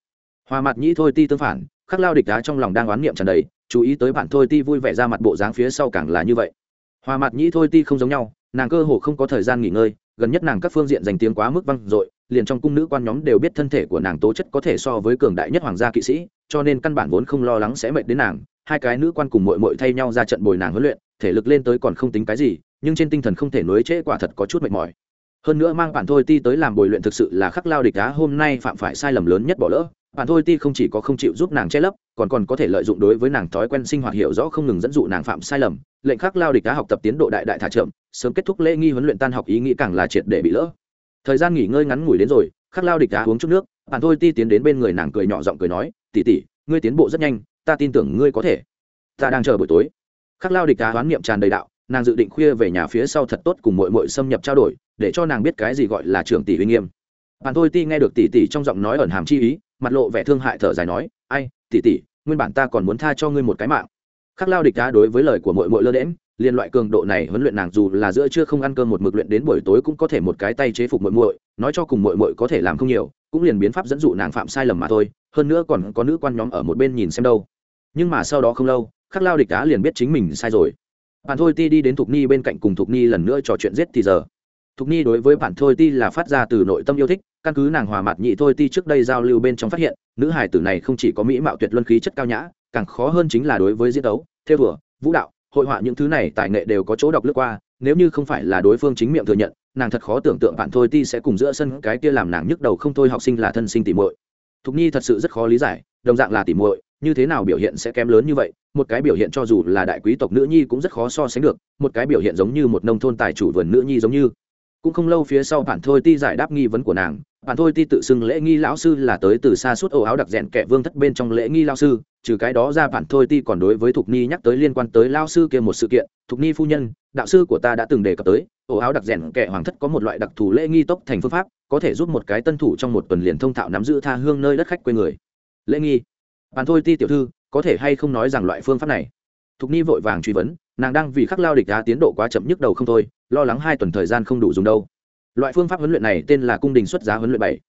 Hòa mặt nhĩ thôi ti tương phản, khắc lao địch đá trong lòng đang oán niệm tràn đầy, chú ý tới bạn thôi ti vui vẻ ra mặt bộ dáng phía sau càng là như vậy. Hòa mặt nhĩ thôi ti không giống nhau, nàng cơ hồ không có thời gian nghỉ ngơi, gần nhất nàng các phương diện dành tiếng quá mức văng dội liền trong cung nữ quan nhóm đều biết thân thể của nàng tố chất có thể so với cường đại nhất hoàng gia kỵ sĩ, cho nên căn bản vốn không lo lắng sẽ mệt đến nàng. Hai cái nữ quan cùng mội mội thay nhau ra trận bồi nàng huấn luyện, thể lực lên tới còn không tính cái gì, nhưng trên tinh thần không thể nối trễ quả thật có chút mệt mỏi. Hơn nữa mang bản thôi ti tới làm bồi luyện thực sự là khắc lao địch đá hôm nay phạm phải sai lầm lớn nhất bỏ lỡ. Bản thôi ti không chỉ có không chịu giúp nàng che lấp, còn còn có thể lợi dụng đối với nàng thói quen sinh hoạt hiểu rõ không ngừng dẫn dụ nàng phạm sai lầm. Lệnh khắc lao địch đá học tập tiến độ đại đại thả chậm, sớm kết thúc lễ nghi huấn luyện tan học ý nghĩ càng là triệt để bị lỡ thời gian nghỉ ngơi ngắn ngủi đến rồi, khắc lao địch đá uống chút nước bạn thôi ti tiến đến bên người nàng cười nhỏ giọng cười nói tỉ tỉ ngươi tiến bộ rất nhanh, ta tin tưởng ngươi có thể. Ta đang chờ buổi tối. Khắc lao địch đá hoán niệm tràn đầy đạo, nàng dự định khuya về nhà phía sau thật tốt cùng mội mội xâm nhập trao đổi, để cho nàng biết cái gì gọi là trưởng tỷ uy nghiêm. Bạn thôi ti nghe được tỷ tỷ trong giọng nói ẩn hàm chi ý, mặt lộ vẻ thương hại thở dài nói, ai, tỷ tỷ, nguyên bản ta còn muốn tha cho ngươi một cái mạng. Khắc lao địch đá đối với lời của mội mội lơ đễm liên loại cường độ này huấn luyện nàng dù là giữa chưa không ăn cơm một mực luyện đến buổi tối cũng có thể một cái tay chế phục muội muội, nói cho cùng muội muội có thể làm không nhiều, cũng liền biến pháp dẫn dụ nàng phạm sai lầm mà thôi, hơn nữa còn có nữ quan nhóm ở một bên nhìn xem đâu. Nhưng mà sau đó không lâu, khắc lao địch đá liền biết chính mình sai rồi. Bạn thôi ti đi đến thục ni bên cạnh cùng thục ni lần nữa trò chuyện giết thì giờ. Thục ni đối với bạn thôi ti là phát ra từ nội tâm yêu thích, căn cứ nàng hòa mặt nhị thôi ti trước đây giao lưu bên trong phát hiện, nữ hài tử này không chỉ có mỹ mạo tuyệt luân khí chất cao nhã, càng khó hơn chính là đối với diễn đấu theo đùa vũ đạo hội họa những thứ này tài nghệ đều có chỗ đọc lướt qua, nếu như không phải là đối phương chính miệng thừa nhận, nàng thật khó tưởng tượng bạn thôi ti sẽ cùng giữa sân cái kia làm nàng nhức đầu không thôi học sinh là thân sinh tỉ muội. Thục nhi thật sự rất khó lý giải, đồng dạng là tỉ muội, như thế nào biểu hiện sẽ kém lớn như vậy, một cái biểu hiện cho dù là đại quý tộc nữ nhi cũng rất khó so sánh được, một cái biểu hiện giống như một nông thôn tài chủ vườn nữ nhi giống như cũng không lâu phía sau bản thôi ti giải đáp nghi vấn của nàng, bản thôi ti tự xưng lễ nghi lão sư là tới từ xa suốt âu áo đặc rèn kẻ vương thất bên trong lễ nghi lao sư, trừ cái đó ra bản thôi ti còn đối với thục ni nhắc tới liên quan tới lao sư kia một sự kiện, thục ni phu nhân, đạo sư của ta đã từng đề cập tới ổ áo đặc rèn kẻ hoàng thất có một loại đặc thù lễ nghi tốc thành phương pháp, có thể giúp một cái tân thủ trong một tuần liền thông thạo nắm giữ tha hương nơi đất khách quê người. Lễ nghi. Bản thôi ti tiểu thư, có thể hay không nói rằng loại phương pháp này? Thục ni vội vàng truy vấn, nàng đang vì khắc lao địch đá tiến độ quá chậm nhức đầu không thôi lo lắng hai tuần thời gian không đủ dùng đâu. Loại phương pháp huấn luyện này tên là cung đình xuất giá huấn luyện bảy.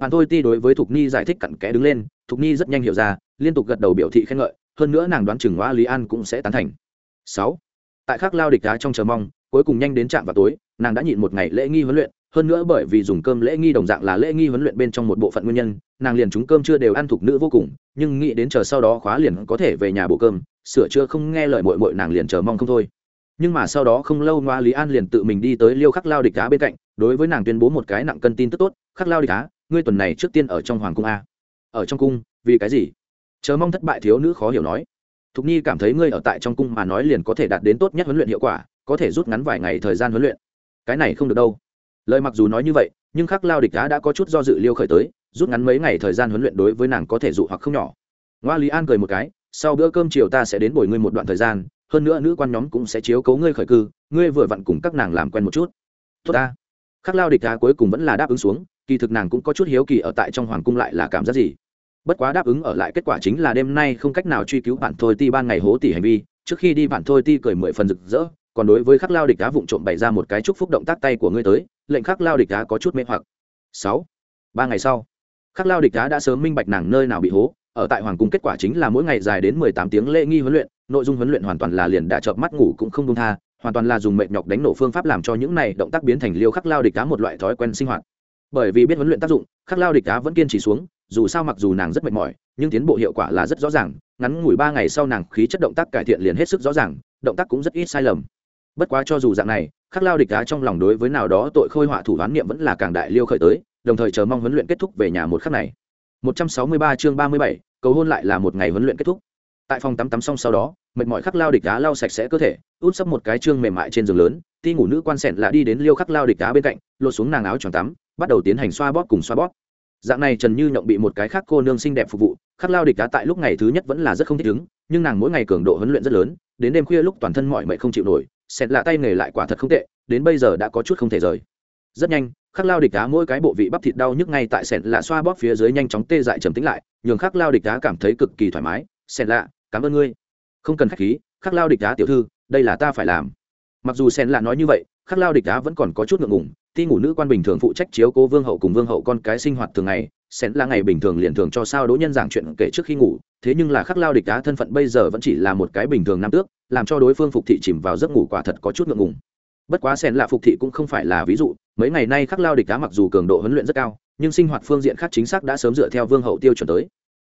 Bạn thôi ti đối với thục ni giải thích cặn kẽ đứng lên, thục ni rất nhanh hiểu ra, liên tục gật đầu biểu thị khen ngợi, hơn nữa nàng đoán chừng hoa lý an cũng sẽ tán thành. Sáu. Tại khắc lao địch đá trong chờ mong, cuối cùng nhanh đến trạm vào tối, nàng đã nhịn một ngày lễ nghi huấn luyện, hơn nữa bởi vì dùng cơm lễ nghi đồng dạng là lễ nghi huấn luyện bên trong một bộ phận nguyên nhân, nàng liền chúng cơm chưa đều ăn thục nữ vô cùng, nhưng nghĩ đến chờ sau đó khóa liền có thể về nhà bộ cơm, sửa chữa không nghe lời mội mội nàng liền chờ mong không thôi nhưng mà sau đó không lâu ngoa lý an liền tự mình đi tới liêu khắc lao địch cá bên cạnh, đối với nàng tuyên bố một cái nặng cân tin tức tốt, khắc lao địch cá ngươi tuần này trước tiên ở trong hoàng cung a. Ở trong cung? Vì cái gì? Chờ mong thất bại thiếu nữ khó hiểu nói. Thục nhi cảm thấy ngươi ở tại trong cung mà nói liền có thể đạt đến tốt nhất huấn luyện hiệu quả, có thể rút ngắn vài ngày thời gian huấn luyện. Cái này không được đâu. Lời mặc dù nói như vậy, nhưng khắc lao địch cá đã có chút do dự liêu khởi tới, rút ngắn mấy ngày thời gian huấn luyện đối với nàng có thể dụ hoặc không nhỏ. Ngoa lý an cười một cái, sau bữa cơm chiều ta sẽ đến bồi ngươi một đoạn thời gian hơn nữa nữ quan nhóm cũng sẽ chiếu cố ngươi khởi cư, ngươi vừa vặn cùng các nàng làm quen một chút. Tốt ta. Khắc lao địch đá cuối cùng vẫn là đáp ứng xuống, kỳ thực nàng cũng có chút hiếu kỳ ở tại trong hoàng cung lại là cảm giác gì. Bất quá đáp ứng ở lại kết quả chính là đêm nay không cách nào truy cứu bạn thôi ti ban ngày hố tỷ hành vi, trước khi đi bạn thôi ti cười mười phần rực rỡ, còn đối với khắc lao địch đá vụng trộm bày ra một cái chúc phúc động tác tay của ngươi tới, lệnh khắc lao địch đá có chút mê hoặc. Sáu. Ba ngày sau, khắc lao địch đá đã sớm minh bạch nàng nơi nào bị hố ở tại hoàng cung kết quả chính là mỗi ngày dài đến mười tám tiếng lễ nghi huấn luyện, nội dung huấn luyện hoàn toàn là liền đã chợp mắt ngủ cũng không công tha, hoàn toàn là dùng mệt nhọc đánh nổ phương pháp làm cho những này động tác biến thành liêu khắc lao địch cá một loại thói quen sinh hoạt. Bởi vì biết huấn luyện tác dụng, khắc lao địch cá vẫn kiên trì xuống, dù sao mặc dù nàng rất mệt mỏi, nhưng tiến bộ hiệu quả là rất rõ ràng, ngắn ngủi ba ngày sau nàng khí chất động tác cải thiện liền hết sức rõ ràng, động tác cũng rất ít sai lầm. Bất quá cho dù dạng này, khắc lao địch cá trong lòng đối với nào đó tội khôi họa thủ đoán niệm vẫn là càng đại liêu khởi tới, đồng thời chờ mong huấn luyện kết thúc về nhà một khắc này. 163 chương 37, cầu hôn lại là một ngày huấn luyện kết thúc. Tại phòng tắm tắm xong sau đó mệt mỏi khắc lao địch đá lau sạch sẽ cơ thể út sấp một cái trương mềm mại trên giường lớn ti ngủ nữ quan sẹn là đi đến liêu khắc lao địch đá bên cạnh lột xuống nàng áo choàng tắm bắt đầu tiến hành xoa bóp cùng xoa bóp. Dạng này trần như nhộng bị một cái khác cô nương xinh đẹp phục vụ khắc lao địch đá tại lúc ngày thứ nhất vẫn là rất không thích ứng nhưng nàng mỗi ngày cường độ huấn luyện rất lớn đến đêm khuya lúc toàn thân mọi mệt không chịu nổi sẹn lạ tay nghề lại quả thật không tệ đến bây giờ đã có chút không thể rời. Rất nhanh khắc lao địch đá mỗi cái bộ vị bắp thịt đau nhức ngay tại sẹn lạ xoa bóp phía dưới nhanh chóng tê dại trầm tính lại, nhường khắc lao địch đá cảm thấy cực kỳ thoải mái. Sẹn lạ, cảm ơn ngươi. Không cần khách khí, khắc lao địch đá tiểu thư, đây là ta phải làm. Mặc dù sẹn lạ nói như vậy, khắc lao địch đá vẫn còn có chút ngượng ngùng ti ngủ nữ quan bình thường phụ trách chiếu cố vương hậu cùng vương hậu con cái sinh hoạt thường ngày, Sẹn là ngày bình thường liền thường cho sao đỗ nhân giảng chuyện kể trước khi ngủ, thế nhưng là khắc lao địch đá thân phận bây giờ vẫn chỉ là một cái bình thường nam tước, làm cho đối phương phục thị chìm vào giấc ngủ quả thật có chút ngượng ngùng bất quá sen là phục thị cũng không phải là ví dụ, mấy ngày nay khắc lao địch đá mặc dù cường độ huấn luyện rất cao, nhưng sinh hoạt phương diện khác chính xác đã sớm dựa theo vương hậu tiêu chuẩn tới.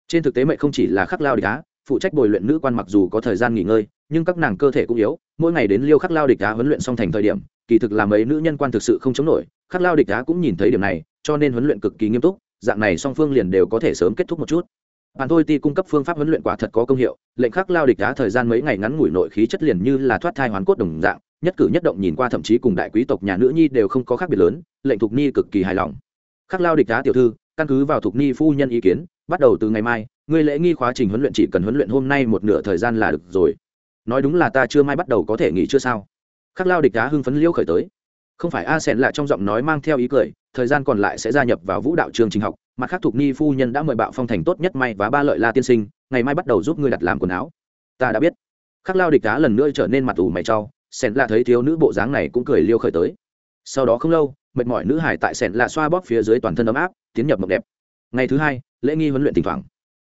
Trên thực tế mệnh không chỉ là khắc lao địch đá, phụ trách bồi luyện nữ quan mặc dù có thời gian nghỉ ngơi, nhưng các nàng cơ thể cũng yếu, mỗi ngày đến liêu khắc lao địch đá huấn luyện xong thành thời điểm, kỳ thực là mấy nữ nhân quan thực sự không chống nổi, khắc lao địch đá cũng nhìn thấy điểm này, cho nên huấn luyện cực kỳ nghiêm túc, dạng này song phương liền đều có thể sớm kết thúc một chút. Bạn thôi ti cung cấp phương pháp huấn luyện quả thật có công hiệu, lệnh khắc lao địch đá thời gian mấy ngày ngắn ngủi nội khí chất liền như là thoát thai hoàn cốt đồng dạng nhất cử nhất động nhìn qua thậm chí cùng đại quý tộc nhà nữ nhi đều không có khác biệt lớn, lệnh thục ni cực kỳ hài lòng. Khắc lao địch đá tiểu thư, căn cứ vào thục ni phu nhân ý kiến, bắt đầu từ ngày mai, ngươi lễ nghi khóa trình huấn luyện chỉ cần huấn luyện hôm nay một nửa thời gian là được rồi. Nói đúng là ta chưa mai bắt đầu có thể nghỉ chưa sao? Khắc lao địch đá hưng phấn liêu khởi tới. Không phải a sen là trong giọng nói mang theo ý cười, thời gian còn lại sẽ gia nhập vào vũ đạo trường trình học, mặt khác thục ni phu nhân đã mời bạo phong thành tốt nhất may và ba lợi la tiên sinh, ngày mai bắt đầu giúp ngươi đặt làm quần áo. Ta đã biết. Khắc lao địch đá lần nữa trở nên mặt ủ mày trau sẻn lạ thấy thiếu nữ bộ dáng này cũng cười liêu khởi tới. Sau đó không lâu, mệt mỏi nữ hải tại sẻn lạ xoa bóp phía dưới toàn thân ấm áp, tiến nhập mộng đẹp. Ngày thứ hai, lễ nghi huấn luyện thỉnh thoảng.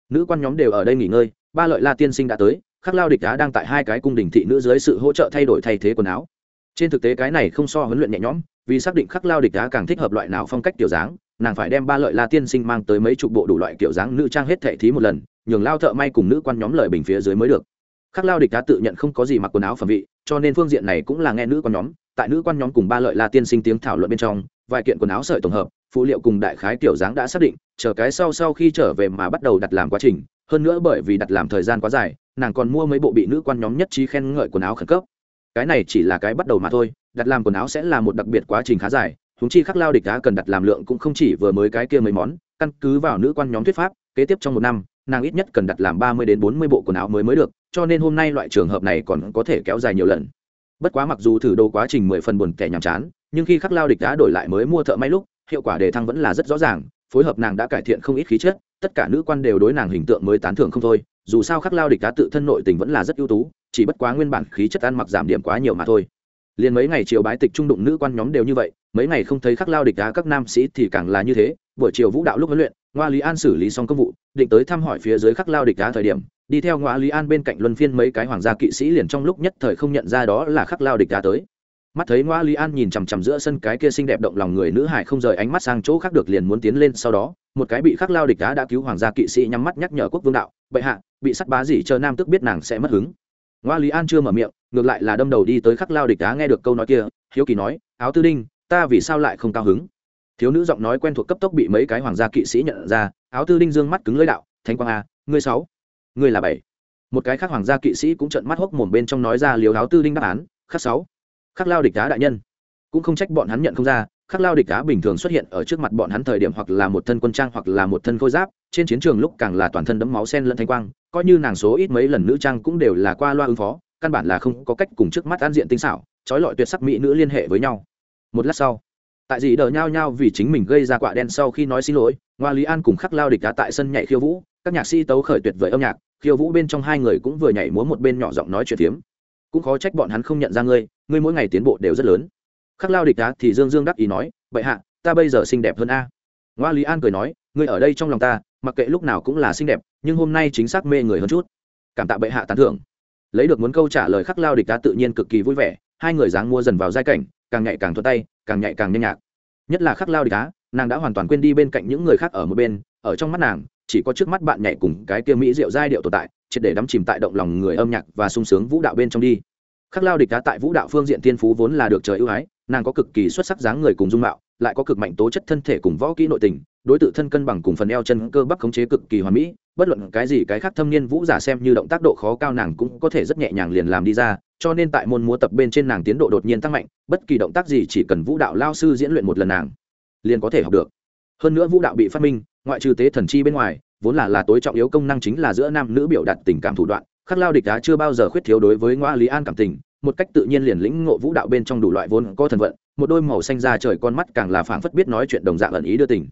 Nữ quan nhóm đều ở đây nghỉ ngơi, ba lợi la tiên sinh đã tới, khắc lao địch đá đang tại hai cái cung đình thị nữ dưới sự hỗ trợ thay đổi thay thế quần áo. Trên thực tế cái này không so huấn luyện nhẹ nhõm, vì xác định khắc lao địch đá càng thích hợp loại nào phong cách kiểu dáng, nàng phải đem ba lợi la tiên sinh mang tới mấy chục bộ đủ loại kiểu dáng nữ trang hết thệ thí một lần, nhường lao thợ may cùng nữ quan nhóm lời bình phía dưới mới được khắc lao địch đã tự nhận không có gì mặc quần áo phẩm vị, cho nên phương diện này cũng là nghe nữ quan nhóm, tại nữ quan nhóm cùng ba lợi la tiên sinh tiếng thảo luận bên trong, vài kiện quần áo sợi tổng hợp phụ liệu cùng đại khái kiểu dáng đã xác định, chờ cái sau sau khi trở về mà bắt đầu đặt làm quá trình, hơn nữa bởi vì đặt làm thời gian quá dài, nàng còn mua mấy bộ bị nữ quan nhóm nhất trí khen ngợi quần áo khẩn cấp. Cái này chỉ là cái bắt đầu mà thôi, đặt làm quần áo sẽ là một đặc biệt quá trình khá dài húng chi khắc lao địch đá cần đặt làm lượng cũng không chỉ vừa mới cái kia mấy món, căn cứ vào nữ quan nhóm thuyết pháp, kế tiếp trong một năm nàng ít nhất cần đặt làm ba mươi đến bốn mươi bộ quần áo mới mới được, cho nên hôm nay loại trường hợp này còn có thể kéo dài nhiều lần. Bất quá mặc dù thử đồ quá trình mười phần buồn kẻ nhàm chán, nhưng khi khắc lao địch đã đổi lại mới mua thợ may lúc, hiệu quả đề thăng vẫn là rất rõ ràng, phối hợp nàng đã cải thiện không ít khí chất, tất cả nữ quan đều đối nàng hình tượng mới tán thưởng không thôi, dù sao khắc lao địch đã tự thân nội tình vẫn là rất ưu tú, chỉ bất quá nguyên bản khí chất ăn mặc giảm điểm quá nhiều mà thôi. Liền mấy ngày chiều bái tịch trung đụng nữ quan nhóm đều như vậy, mấy ngày không thấy khắc lao địch đá các nam sĩ thì càng là như thế buổi chiều vũ đạo lúc huấn luyện, ngoa lý an xử lý xong công vụ, định tới thăm hỏi phía dưới khắc lao địch đá thời điểm, đi theo ngoa lý an bên cạnh luân phiên mấy cái hoàng gia kỵ sĩ liền trong lúc nhất thời không nhận ra đó là khắc lao địch đá tới. Mắt thấy ngoa lý an nhìn chằm chằm giữa sân cái kia xinh đẹp động lòng người nữ hải không rời ánh mắt sang chỗ khác được liền muốn tiến lên sau đó, một cái bị khắc lao địch đá đã cứu hoàng gia kỵ sĩ nhắm mắt nhắc nhở quốc vương đạo, bệ hạ, bị sắt bá gì chờ nam tức biết nàng sẽ mất hứng. Ngoa lý an chưa mở miệng, ngược lại là đâm đầu đi tới khắc lao địch đá nghe được câu nói kia, hiếu kỳ nói, áo tư đinh, ta vì sao lại không cao hứng? Thiếu nữ giọng nói quen thuộc cấp tốc bị mấy cái hoàng gia kỵ sĩ nhận ra, áo tư đinh dương mắt cứng lưỡi đạo, thánh quang a ngươi sáu, ngươi là bảy. Một cái khác hoàng gia kỵ sĩ cũng trợn mắt hốc mồm bên trong nói ra liều áo tư đinh đáp án, khắc sáu, khắc lao địch đá đại nhân. Cũng không trách bọn hắn nhận không ra, khắc lao địch đá bình thường xuất hiện ở trước mặt bọn hắn thời điểm hoặc là một thân quân trang hoặc là một thân khôi giáp, trên chiến trường lúc càng là toàn thân đấm máu sen lẫn thanh quang, coi như nàng số ít mấy lần nữ trang cũng đều là qua loa ứng phó, căn bản là không có cách cùng trước mắt an diện tinh xảo, trói lọi tuyệt sắc mỹ nữ liên hệ với nhau. Một lát sau tại dị đờ nhao nhao vì chính mình gây ra quạ đen sau khi nói xin lỗi, ngoa lý an cùng khắc lao địch đá tại sân nhảy khiêu vũ, các nhạc sĩ tấu khởi tuyệt vời âm nhạc, khiêu vũ bên trong hai người cũng vừa nhảy múa một bên nhỏ giọng nói chuyện phiếm. Cũng khó trách bọn hắn không nhận ra ngươi ngươi mỗi ngày tiến bộ đều rất lớn. Khắc lao địch đá thì dương dương đắc ý nói vậy hạ, ta bây giờ xinh đẹp hơn a. Ngoa lý an cười nói, ngươi ở đây trong lòng ta, mặc kệ lúc nào cũng là xinh đẹp, nhưng hôm nay chính xác mê người hơn chút. Cảm tạ bệ hạ tán thưởng. Lấy được muốn câu trả lời, khắc lao địch đá tự nhiên cực kỳ vui vẻ, hai người dáng mua dần vào giai cảnh, càng nhạy càng thuận tay càng nhạy càng nhanh nhạc. Nhất là khắc lao địch đá nàng đã hoàn toàn quên đi bên cạnh những người khác ở một bên, ở trong mắt nàng, chỉ có trước mắt bạn nhảy cùng cái kia mỹ rượu giai điệu tồn tại, triệt để đắm chìm tại động lòng người âm nhạc và sung sướng vũ đạo bên trong đi. Khắc lao địch đá tại vũ đạo phương diện thiên phú vốn là được trời ưu ái, nàng có cực kỳ xuất sắc dáng người cùng dung mạo, lại có cực mạnh tố chất thân thể cùng võ kỹ nội tình, đối tượng thân cân bằng cùng phần eo chân cơ bắp khống chế cực kỳ hoàn mỹ, bất luận cái gì cái khác thâm niên vũ giả xem như động tác độ khó cao nàng cũng có thể rất nhẹ nhàng liền làm đi ra cho nên tại môn múa tập bên trên nàng tiến độ đột nhiên tăng mạnh, bất kỳ động tác gì chỉ cần vũ đạo lao sư diễn luyện một lần nàng, liền có thể học được. Hơn nữa vũ đạo bị phát minh, ngoại trừ tế thần chi bên ngoài, vốn là là tối trọng yếu công năng chính là giữa nam nữ biểu đạt tình cảm thủ đoạn, khắc lao địch đá chưa bao giờ khuyết thiếu đối với ngoa lý an cảm tình, một cách tự nhiên liền lĩnh ngộ vũ đạo bên trong đủ loại vốn có thần vận, một đôi màu xanh ra trời con mắt càng là phảng phất biết nói chuyện đồng dạng ẩn ý đưa tình.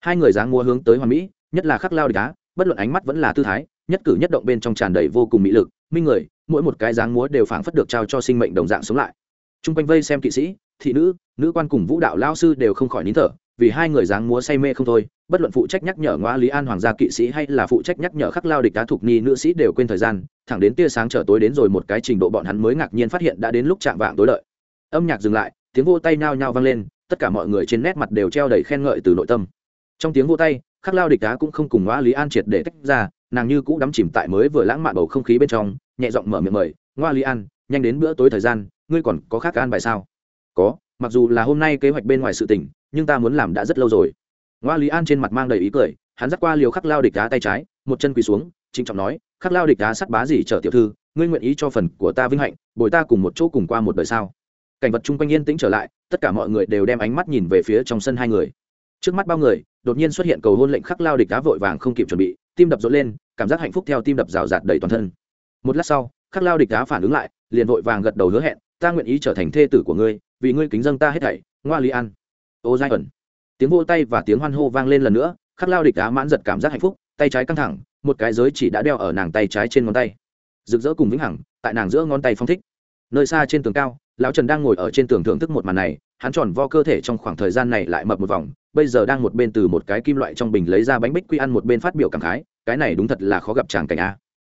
Hai người dáng mua hướng tới hoàn mỹ, nhất là khắc lao địch đá bất luận ánh mắt vẫn là tư thái, nhất cử nhất động bên trong tràn đầy vô cùng mỹ lực, minh người mỗi một cái dáng múa đều phảng phất được trao cho sinh mệnh đồng dạng sống lại. T r u n g quanh vây xem kỵ sĩ, thị nữ nữ quan cùng vũ đạo lao sư đều không khỏi nín thở, vì hai người dáng múa say mê không thôi, bất luận phụ trách nhắc nhở ngoa lý an hoàng gia kỵ sĩ hay là phụ trách nhắc nhở khắc lao địch cá thục ni nữ sĩ đều quên thời gian, thẳng đến tia sáng trở tối đến rồi một cái trình độ bọn hắn mới ngạc nhiên phát hiện đã đến lúc chạm vạng tối lợi âm nhạc dừng lại, tiếng vô tay nhao nhao vang lên, tất cả mọi người trên nét mặt đều treo đầy khen ngợi từ nội tâm. Trong tiếng vô tay, khắc lao địch đá cũng không cùng ngoa lý an triệt để tách ra, nàng như cũ đắm chìm tại mới vừa lãng mạn bầu không khí bên trong nhẹ giọng mở miệng mời, ngoa lý an, nhanh đến bữa tối thời gian, ngươi còn có khác ăn bài sao? Có, mặc dù là hôm nay kế hoạch bên ngoài sự tình, nhưng ta muốn làm đã rất lâu rồi. Ngoa lý an trên mặt mang đầy ý cười, hắn dắt qua liều khắc lao địch đá tay trái, một chân quỳ xuống, trịnh trọng nói, khắc lao địch đá sắt bá gì chở tiểu thư, ngươi nguyện ý cho phần của ta vinh hạnh, bồi ta cùng một chỗ cùng qua một đời sao? Cảnh vật chung quanh yên tĩnh trở lại, tất cả mọi người đều đem ánh mắt nhìn về phía trong sân hai người. Trước mắt bao người, đột nhiên xuất hiện cầu hôn lệnh khắc lao địch đá vội vàng không kịp chuẩn bị, tim đập rộn lên, cảm giác hạnh phúc theo tim đập rào rạt đầy toàn thân một lát sau, khắc lao địch đá phản ứng lại, liền vội vàng gật đầu hứa hẹn, ta nguyện ý trở thành thê tử của ngươi, vì ngươi kính dân ta hết thảy, ngoa lý an. Ô giai ẩn. Tiếng vô tay và tiếng hoan hô vang lên lần nữa, khắc lao địch đá mãn giật cảm giác hạnh phúc, tay trái căng thẳng, một cái giới chỉ đã đeo ở nàng tay trái trên ngón tay. Rực rỡ cùng vĩnh hằng, tại nàng giữa ngón tay phong thích. Nơi xa trên tường cao, lão trần đang ngồi ở trên tường thưởng thức một màn này, hắn tròn vo cơ thể trong khoảng thời gian này lại mập một vòng, bây giờ đang một bên từ một cái kim loại trong bình lấy ra bánh bích quy ăn một bên phát biểu cảm khái, cái này đúng thật là khó gặp chàng cảnh a.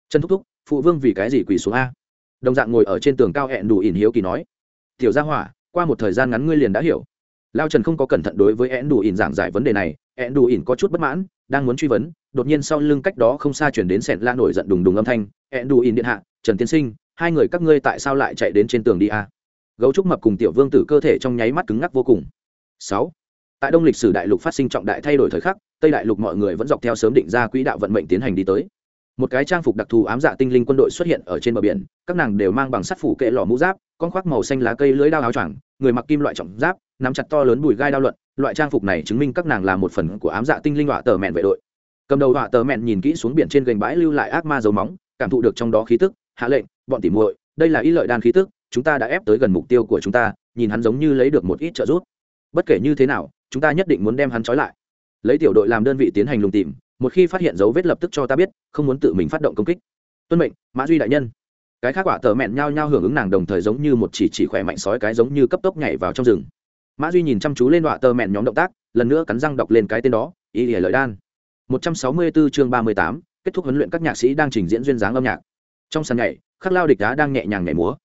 Chân thúc thúc phụ vương vì cái gì quỳ xuống a? Đồng dạng ngồi ở trên tường cao hẹn đủ ỉn hiếu kỳ nói. Tiểu gia hỏa, qua một thời gian ngắn ngươi liền đã hiểu. Lao trần không có cẩn thận đối với hẹn đủ ỉn giảng giải vấn đề này, hẹn đủ ỉn có chút bất mãn, đang muốn truy vấn, đột nhiên sau lưng cách đó không xa chuyển đến sẹn la nổi giận đùng đùng âm thanh, hẹn đủ ỉn điện hạ, trần tiên sinh, hai người các ngươi tại sao lại chạy đến trên tường đi a? Gấu trúc mập cùng tiểu vương tử cơ thể trong nháy mắt cứng ngắc vô cùng. Sáu. Tại đông lịch sử đại lục phát sinh trọng đại thay đổi thời khắc, tây đại lục mọi người vẫn dọc theo sớm định ra quỹ đạo vận mệnh tiến hành đi tới một cái trang phục đặc thù ám dạ tinh linh quân đội xuất hiện ở trên bờ biển, các nàng đều mang bằng sắt phủ kệ lò mũ giáp, con khoác màu xanh lá cây lưới đao áo choàng, người mặc kim loại trọng giáp, nắm chặt to lớn bùi gai đao luận, loại trang phục này chứng minh các nàng là một phần của ám dạ tinh linh họa tờ mẹn vệ đội. Cầm đầu họa tờ mẹn nhìn kỹ xuống biển trên gành bãi lưu lại ác ma dấu móng, cảm thụ được trong đó khí tức, hạ lệnh, bọn tỉ muội, đây là ý lợi đan khí tức, chúng ta đã ép tới gần mục tiêu của chúng ta, nhìn hắn giống như lấy được một ít trợ giúp. Bất kể như thế nào, chúng ta nhất định muốn đem hắn trói lại. Lấy tiểu đội làm đơn vị tiến hành lùng tìm một khi phát hiện dấu vết lập tức cho ta biết không muốn tự mình phát động công kích. Tuân mệnh mã duy đại nhân. Cái khác quả tờ mẹn nhao nhao hưởng ứng nàng đồng thời giống như một chỉ chỉ khỏe mạnh sói cái giống như cấp tốc nhảy vào trong rừng. Mã duy nhìn chăm chú lên đọa tờ mẹn nhóm động tác lần nữa cắn răng đọc lên cái tên đó ý ỉa lợi đan. 164 chương 38, kết thúc huấn luyện các nhạc sĩ đang trình diễn duyên dáng âm nhạc. Trong sàn nhảy khắc lao địch đá đang nhẹ nhàng nhảy múa.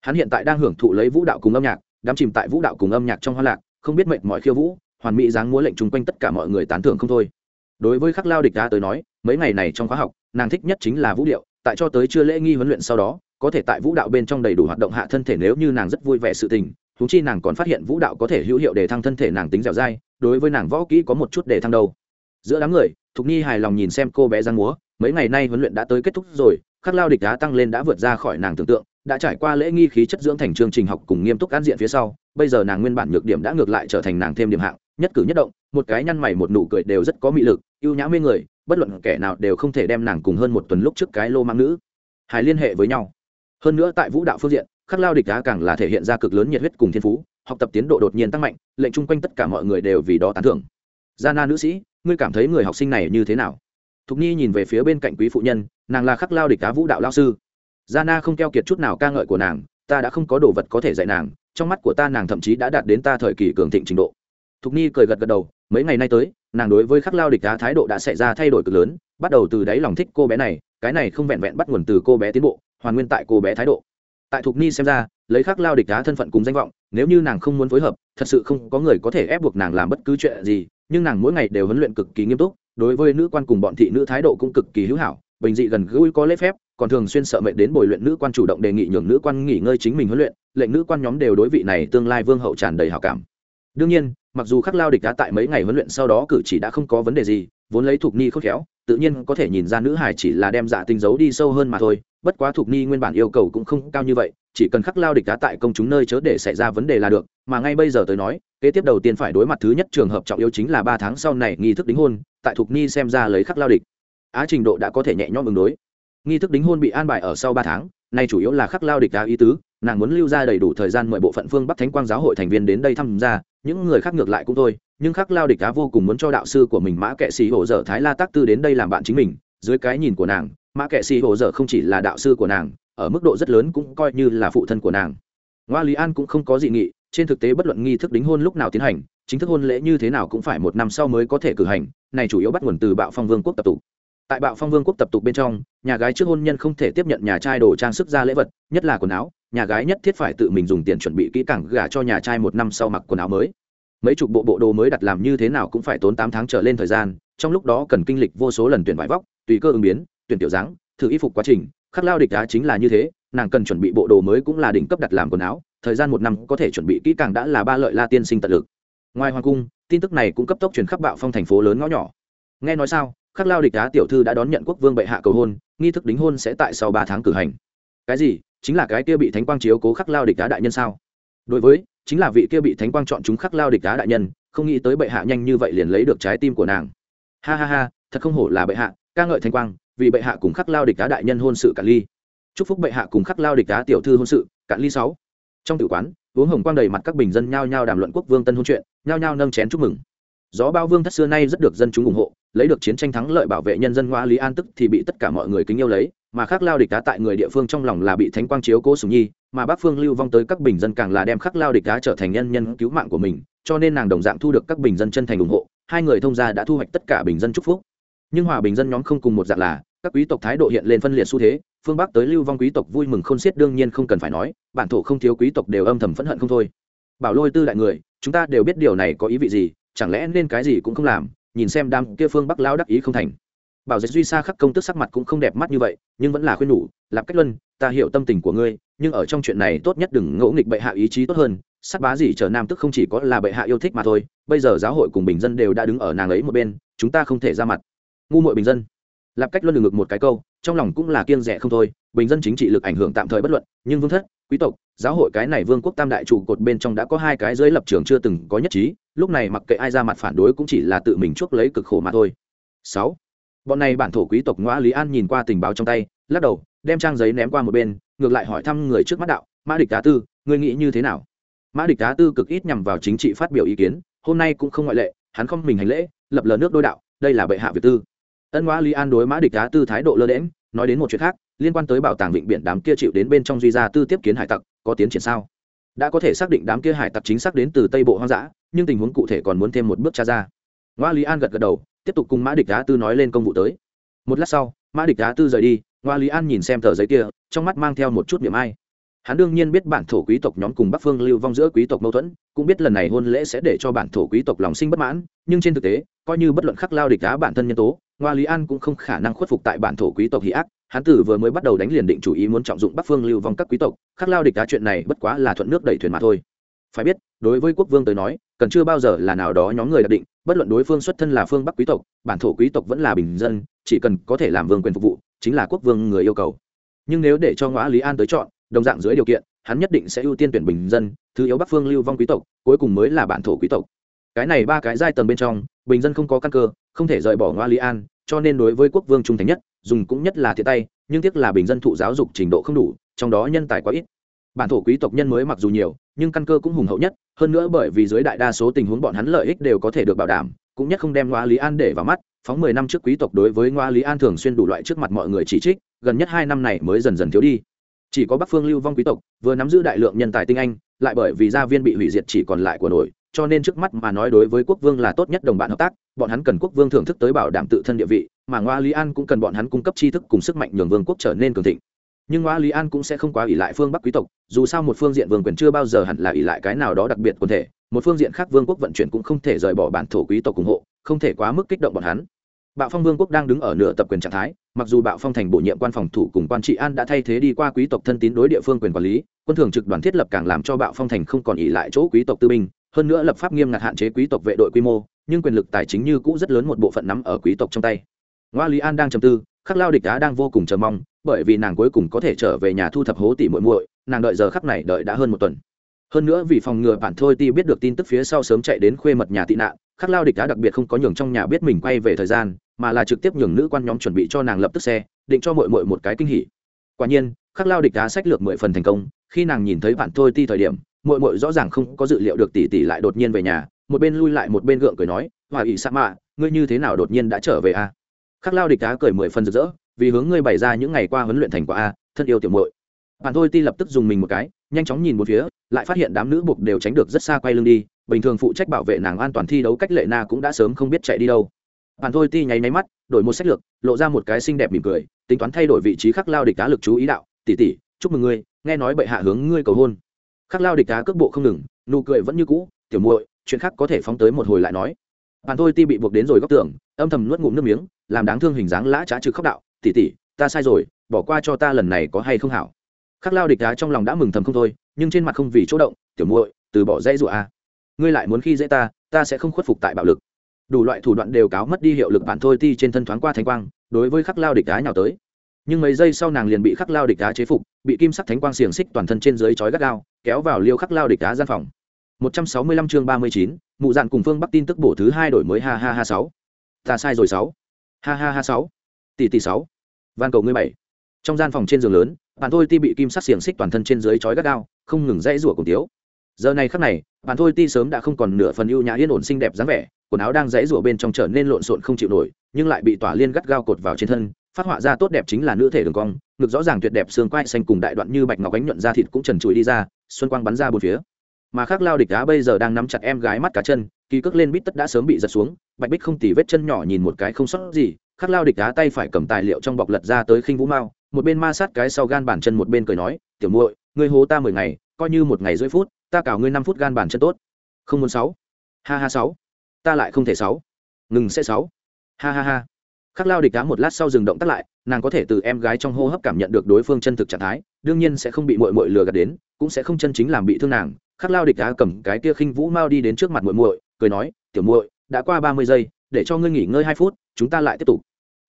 Hắn hiện tại đang hưởng thụ lấy vũ đạo cùng âm nhạc đắm chìm tại vũ đạo cùng âm nhạc trong hoa lạc không biết mệnh mọi khiêu vũ hoàn mỹ dáng múa lệnh chung quanh tất cả mọi người tán thưởng không thôi đối với khắc lao địch đá tới nói, mấy ngày này trong khóa học, nàng thích nhất chính là vũ điệu, tại cho tới chưa lễ nghi huấn luyện sau đó, có thể tại vũ đạo bên trong đầy đủ hoạt động hạ thân thể nếu như nàng rất vui vẻ sự tình thú chi nàng còn phát hiện vũ đạo có thể hữu hiệu để thăng thân thể nàng tính dẻo dai, đối với nàng võ kỹ có một chút để thăng đâu. Giữa đám người, thục nhi hài lòng nhìn xem cô bé giang múa, mấy ngày nay huấn luyện đã tới kết thúc rồi, khắc lao địch đá tăng lên đã vượt ra khỏi nàng tưởng tượng, đã trải qua lễ nghi khí chất dưỡng thành chương trình học cùng nghiêm túc cán diện phía sau, bây giờ nàng nguyên bản nhược điểm đã ngược lại trở thành nàng thêm điểm hạng, nhất cử nhất động, một cái nhăn mày một nụ cười đều rất có mị lực ưu nhã mê người, bất luận kẻ nào đều không thể đem nàng cùng hơn một tuần lúc trước cái lô mang nữ hải liên hệ với nhau. Hơn nữa tại vũ đạo phương diện, khắc lao địch đá càng là thể hiện ra cực lớn nhiệt huyết cùng thiên phú, học tập tiến độ đột nhiên tăng mạnh, lệnh chung quanh tất cả mọi người đều vì đó tán thưởng. Gia na nữ sĩ, ngươi cảm thấy người học sinh này như thế nào? Thục nhi nhìn về phía bên cạnh quý phụ nhân, nàng là khắc lao địch đá vũ đạo lao sư. Gia na không keo kiệt chút nào ca ngợi của nàng, ta đã không có đồ vật có thể dạy nàng, trong mắt của ta nàng thậm chí đã đạt đến ta thời kỳ cường thịnh trình độ thục nhi cười gật gật đầu, mấy ngày nay tới, nàng đối với khắc lao địch đá thái độ đã xảy ra thay đổi cực lớn, bắt đầu từ đáy lòng thích cô bé này, cái này không vẹn vẹn bắt nguồn từ cô bé tiến bộ, hoàn nguyên tại cô bé thái độ. Tại thục ni xem ra, lấy khắc lao địch đá thân phận cùng danh vọng, nếu như nàng không muốn phối hợp, thật sự không có người có thể ép buộc nàng làm bất cứ chuyện gì, nhưng nàng mỗi ngày đều huấn luyện cực kỳ nghiêm túc, đối với nữ quan cùng bọn thị nữ thái độ cũng cực kỳ hữu hảo, bình dị gần gũi có lễ phép, còn thường xuyên sợ mệnh đến bồi luyện nữ quan chủ động đề nghị nhường nữ quan nghỉ ngơi chính mình huấn luyện, lệnh nữ quan nhóm đều đối vị này tương lai vương hậu tràn đầy hảo cảm đương nhiên, mặc dù khắc lao địch đã tại mấy ngày huấn luyện sau đó cử chỉ đã không có vấn đề gì, vốn lấy thục ni khôn khéo, tự nhiên có thể nhìn ra nữ hải chỉ là đem dạ tinh dấu đi sâu hơn mà thôi, bất quá thục ni nguyên bản yêu cầu cũng không cao như vậy, chỉ cần khắc lao địch đá tại công chúng nơi chớ để xảy ra vấn đề là được, mà ngay bây giờ tới nói, kế tiếp đầu tiên phải đối mặt thứ nhất trường hợp trọng yếu chính là ba tháng sau này nghi thức đính hôn, tại thục ni xem ra lấy khắc lao địch. Á trình độ đã có thể nhẹ nhõm ứng đối. Nghi thức đính hôn bị an bài ở sau ba tháng, nay chủ yếu là khắc lao địch đá ý tứ, nàng muốn lưu ra đầy đủ thời gian mời bộ phận phương bắc thánh quang giáo hội thành viên đến đây tham gia những người khác ngược lại cũng thôi, nhưng khắc lao địch á vô cùng muốn cho đạo sư của mình mã kệ sĩ hổ dở thái la tác tư đến đây làm bạn chính mình. Dưới cái nhìn của nàng, mã kệ sĩ hổ dở không chỉ là đạo sư của nàng, ở mức độ rất lớn cũng coi như là phụ thân của nàng. Ngoa lý an cũng không có dị nghị, trên thực tế bất luận nghi thức đính hôn lúc nào tiến hành, chính thức hôn lễ như thế nào cũng phải một năm sau mới có thể cử hành, này chủ yếu bắt nguồn từ bạo phong vương quốc tập tục. Tại bạo phong vương quốc tập tục bên trong, nhà gái trước hôn nhân không thể tiếp nhận nhà trai đồ trang sức ra lễ vật, nhất là quần áo nhà gái nhất thiết phải tự mình dùng tiền chuẩn bị kỹ càng gả cho nhà trai một năm sau mặc quần áo mới. Mấy chục bộ bộ đồ mới đặt làm như thế nào cũng phải tốn tám tháng trở lên thời gian, trong lúc đó cần kinh lịch vô số lần tuyển vải vóc, tùy cơ ứng biến, tuyển tiểu dáng, thử y phục quá trình, khắc lao địch đá chính là như thế, nàng cần chuẩn bị bộ đồ mới cũng là đỉnh cấp đặt làm quần áo, thời gian một năm có thể chuẩn bị kỹ càng đã là ba lợi la tiên sinh tận lực. Ngoài hoàng cung, tin tức này cũng cấp tốc truyền khắp bạo phong thành phố lớn ngõ nhỏ. Nghe nói sao, khắc lao địch đá tiểu thư đã đón nhận quốc vương bệ hạ cầu hôn, nghi thức đính hôn sẽ tại sau ba tháng cử hành. Cái gì? Chính là cái kia bị thánh quang chiếu cố khắc lao địch đá đại nhân sao? Đối với, chính là vị kia bị thánh quang chọn chúng khắc lao địch đá đại nhân, không nghĩ tới bệ hạ nhanh như vậy liền lấy được trái tim của nàng. Ha ha ha, thật không hổ là bệ hạ, ca ngợi Thánh quang, vì bệ hạ cùng khắc lao địch cá đại nhân hôn sự cạn ly. Chúc phúc bệ hạ cùng khắc lao địch cá tiểu thư hôn sự, cạn ly sáu. Trong tử quán, uống hồng quang đầy mặt các bình dân nhao nhao đàm luận quốc vương tân hôn chuyện, nhao nhao nâng chén chúc mừng. Gió bao vương thất xưa nay rất được dân chúng ủng hộ, lấy được chiến tranh thắng lợi bảo vệ nhân dân ngoa lý an tức thì bị tất cả mọi người kính yêu lấy mà khắc lao địch cá tại người địa phương trong lòng là bị thánh quang chiếu cố sùng nhi, mà bác phương lưu vong tới các bình dân càng là đem khắc lao địch cá trở thành nhân nhân cứu mạng của mình, cho nên nàng đồng dạng thu được các bình dân chân thành ủng hộ, hai người thông gia đã thu hoạch tất cả bình dân chúc phúc. Nhưng hòa bình dân nhóm không cùng một dạng là, các quý tộc thái độ hiện lên phân liệt xu thế, phương bắc tới lưu vong quý tộc vui mừng không xiết đương nhiên không cần phải nói, bản thổ không thiếu quý tộc đều âm thầm phẫn hận không thôi. Bảo lôi tư đại người, chúng ta đều biết điều này có ý vị gì, chẳng lẽ nên cái gì cũng không làm, nhìn xem đám kia phương bắc lao đắc ý không thành bảo dệt duy xa khắc công tức sắc mặt cũng không đẹp mắt như vậy, nhưng vẫn là khuyên nhủ, lạp cách luân, ta hiểu tâm tình của ngươi, nhưng ở trong chuyện này tốt nhất đừng ngẫu nghịch bệ hạ ý chí tốt hơn. Sắc bá gì chờ nam tức không chỉ có là bệ hạ yêu thích mà thôi, bây giờ giáo hội cùng bình dân đều đã đứng ở nàng ấy một bên, chúng ta không thể ra mặt. Ngu muội bình dân. Lạp cách luân được ngược một cái câu, trong lòng cũng là kiêng rẻ không thôi, bình dân chính trị lực ảnh hưởng tạm thời bất luận, nhưng vương thất, quý tộc, giáo hội cái này vương quốc tam đại trụ cột bên trong đã có hai cái dưới lập trường chưa từng có nhất trí, lúc này mặc kệ ai ra mặt phản đối cũng chỉ là tự mình chuốc lấy cực khổ mà thôi. Sáu bọn này bản thổ quý tộc ngoã lý an nhìn qua tình báo trong tay, lắc đầu, đem trang giấy ném qua một bên, ngược lại hỏi thăm người trước mắt đạo, mã địch cá tư người nghĩ như thế nào? Mã địch cá tư cực ít nhằm vào chính trị phát biểu ý kiến, hôm nay cũng không ngoại lệ, hắn không mình hành lễ, lập lờ nước đôi đạo, đây là bệ hạ việt tư. Ân ngoã lý an đối mã địch cá tư thái độ lơ đễm nói đến một chuyện khác, liên quan tới bảo tàng vịnh biển đám kia chịu đến bên trong duy gia tư tiếp kiến hải tặc, có tiến triển sao? Đã có thể xác định đám kia hải tặc chính xác đến từ tây bộ hoang dã, nhưng tình huống cụ thể còn muốn thêm một bước tra ra. Ngoa lý an gật gật đầu tiếp tục cùng mã địch đá tư nói lên công vụ tới. Một lát sau, mã địch đá tư rời đi, ngoa lý an nhìn xem tờ giấy kia, trong mắt mang theo một chút niềm ai. Hắn đương nhiên biết bản thổ quý tộc nhóm cùng bắc phương lưu vong giữa quý tộc mâu thuẫn, cũng biết lần này hôn lễ sẽ để cho bản thổ quý tộc lòng sinh bất mãn, nhưng trên thực tế, coi như bất luận khắc lao địch đá bản thân nhân tố, ngoa lý an cũng không khả năng khuất phục tại bản thổ quý tộc hỷ ác. Hắn tử vừa mới bắt đầu đánh liền định chủ ý muốn trọng dụng bắc phương lưu vong các quý tộc, khắc lao địch đá chuyện này bất quá là thuận nước đẩy thuyền mà thôi. Phải biết, đối với quốc vương tới nói cần chưa bao giờ là nào đó nhóm người đặc định, bất luận đối phương xuất thân là phương bắc quý tộc, bản thổ quý tộc vẫn là bình dân, chỉ cần có thể làm vương quyền phục vụ, chính là quốc vương người yêu cầu. Nhưng nếu để cho ngõ lý an tới chọn, đồng dạng dưới điều kiện, hắn nhất định sẽ ưu tiên tuyển bình dân, thứ yếu bắc phương lưu vong quý tộc, cuối cùng mới là bản thổ quý tộc. Cái này ba cái giai tầng bên trong, bình dân không có căn cơ, không thể rời bỏ ngõ lý an, cho nên đối với quốc vương trung thành nhất, dùng cũng nhất là thiệt tay, nhưng tiếc là bình dân thụ giáo dục trình độ không đủ, trong đó nhân tài quá ít. Bản thổ quý tộc nhân mới mặc dù nhiều nhưng căn cơ cũng hùng hậu nhất, hơn nữa bởi vì dưới đại đa số tình huống bọn hắn lợi ích đều có thể được bảo đảm, cũng nhất không đem ngoa lý an để vào mắt, phóng mười năm trước quý tộc đối với ngoa lý an thường xuyên đủ loại trước mặt mọi người chỉ trích, gần nhất hai năm này mới dần dần thiếu đi. Chỉ có bắc phương lưu vong quý tộc, vừa nắm giữ đại lượng nhân tài tinh anh, lại bởi vì gia viên bị hủy diệt chỉ còn lại của nổi, cho nên trước mắt mà nói đối với quốc vương là tốt nhất đồng bạn hợp tác, bọn hắn cần quốc vương thưởng thức tới bảo đảm tự thân địa vị, mà ngoa lý an cũng cần bọn hắn cung cấp tri thức cùng sức mạnh nhường vương quốc trở nên cường thịnh nhưng ngoa lý an cũng sẽ không quá ỷ lại phương bắc quý tộc dù sao một phương diện vương quyền chưa bao giờ hẳn là ỷ lại cái nào đó đặc biệt quần thể một phương diện khác vương quốc vận chuyển cũng không thể rời bỏ bản thổ quý tộc ủng hộ không thể quá mức kích động bọn hắn bạo phong vương quốc đang đứng ở nửa tập quyền trạng thái mặc dù bạo phong thành bổ nhiệm quan phòng thủ cùng quan trị an đã thay thế đi qua quý tộc thân tín đối địa phương quyền quản lý quân thường trực đoàn thiết lập càng làm cho bạo phong thành không còn ỉ lại chỗ quý tộc tư binh hơn nữa lập pháp nghiêm ngặt hạn chế quý tộc vệ đội quy mô nhưng quyền lực tài chính như cũ rất lớn một bộ phận nắm ở quý tộc trong tay ngoa lý an đang trầm tư khắc lao địch đá đang vô cùng chờ mong bởi vì nàng cuối cùng có thể trở về nhà thu thập hố tỷ muội muội, nàng đợi giờ khắc này đợi đã hơn một tuần hơn nữa vì phòng ngừa bản thôi ti biết được tin tức phía sau sớm chạy đến khuê mật nhà tị nạn, khắc lao địch đã đặc biệt không có nhường trong nhà biết mình quay về thời gian, mà là trực tiếp nhường nữ quan nhóm chuẩn bị cho nàng lập tức xe, định cho muội muội một cái kinh hỉ quả nhiên, khắc lao địch đã sách lược mười phần thành công, khi nàng nhìn thấy bản thôi ti thời điểm, muội muội rõ ràng không có dự liệu được tỷ tỷ lại đột nhiên về nhà, một bên lui lại một bên gượng cười nói hòa ỷ sa mạ ngươi như thế nào đột nhiên đã trở về a à? khắc lao địch đá cười mười phần rực rỡ vì hướng ngươi bày ra những ngày qua huấn luyện thành quả a, thân yêu tiểu muội. Bạn thôi ti lập tức dùng mình một cái, nhanh chóng nhìn một phía, lại phát hiện đám nữ buộc đều tránh được rất xa quay lưng đi, bình thường phụ trách bảo vệ nàng an toàn thi đấu cách lệ na cũng đã sớm không biết chạy đi đâu. Bạn thôi ti nháy máy mắt, đổi một sách lược, lộ ra một cái xinh đẹp mỉm cười, tính toán thay đổi vị trí khắc lao địch cá lực chú ý đạo, tỷ tỷ, chúc mừng ngươi, nghe nói bệ hạ hướng ngươi cầu hôn. Khắc lao địch cá cước bộ không ngừng, nụ cười vẫn như cũ, tiểu muội, chuyện khác có thể phóng tới một hồi lại nói. Bạn thôi ti bị buộc đến rồi góc tường, âm thầm nuốt ngụm nước miếng, làm đáng thương hình dáng lã trá trừ khóc đạo tỉ tỉ ta sai rồi bỏ qua cho ta lần này có hay không hảo? Khắc lao địch đá trong lòng đã mừng thầm không thôi nhưng trên mặt không vì chỗ động tiểu muội từ bỏ dây dụa a. Ngươi lại muốn khi dễ ta ta sẽ không khuất phục tại bạo lực. Đủ loại thủ đoạn đều cáo mất đi hiệu lực bản thôi ti trên thân thoáng qua thánh quang đối với khắc lao địch đá nhào tới. Nhưng mấy giây sau nàng liền bị khắc lao địch đá chế phục bị kim sắc thánh quang xiềng xích toàn thân trên dưới chói gắt gao kéo vào liêu khắc lao địch đá gian phòng. 165 chương 39, mụ dạn cùng phương bắc tin tức bổ thứ hai đổi mới ha ha ha sáu. Ta sai rồi sáu. Ha ha ha sáu. Tỷ tỷ sáu van cầu ngươi bảy. Trong gian phòng trên giường lớn, bạn thôi ti bị kim sắc xiềng xích toàn thân trên dưới chói gắt gao, không ngừng dãy rủa cùng tiếu. Giờ này khắc này, bạn thôi ti sớm đã không còn nửa phần ưu nhã yên ổn xinh đẹp dáng vẻ, quần áo đang dãy rủa bên trong trở nên lộn xộn không chịu nổi, nhưng lại bị tỏa liên gắt gao cột vào trên thân, phát họa ra tốt đẹp chính là nữ thể đường cong, ngực rõ ràng tuyệt đẹp xương quai xanh cùng đại đoạn như bạch ngọc ánh nhuận da thịt cũng trần trụi đi ra, xuân quang bắn ra bốn phía. Mà khác lao địch đá bây giờ đang nắm chặt em gái mắt cá chân, kỳ cước lên bít tất đã sớm bị giật xuống, bạch bích không tỉ vết chân nhỏ nhìn một cái không sót gì khắc lao địch đá tay phải cầm tài liệu trong bọc lật ra tới khinh vũ mao, một bên ma sát cái sau gan bàn chân một bên cười nói, tiểu muội, ngươi hố ta mười ngày, coi như một ngày rưỡi phút, ta cào ngươi năm phút gan bàn chân tốt. Không muốn sáu. Ha ha, sáu. Ta lại không thể sáu. Ngừng sẽ sáu. Ha ha ha. Khắc lao địch đá một lát sau dừng động tắt lại, nàng có thể từ em gái trong hô hấp cảm nhận được đối phương chân thực trạng thái, đương nhiên sẽ không bị mội mội lừa gạt đến, cũng sẽ không chân chính làm bị thương nàng. Khắc lao địch đá cầm cái kia khinh vũ mao đi đến trước mặt muội muội, cười nói, tiểu muội, đã qua ba mươi giây để cho ngươi nghỉ ngơi hai phút, chúng ta lại tiếp tục.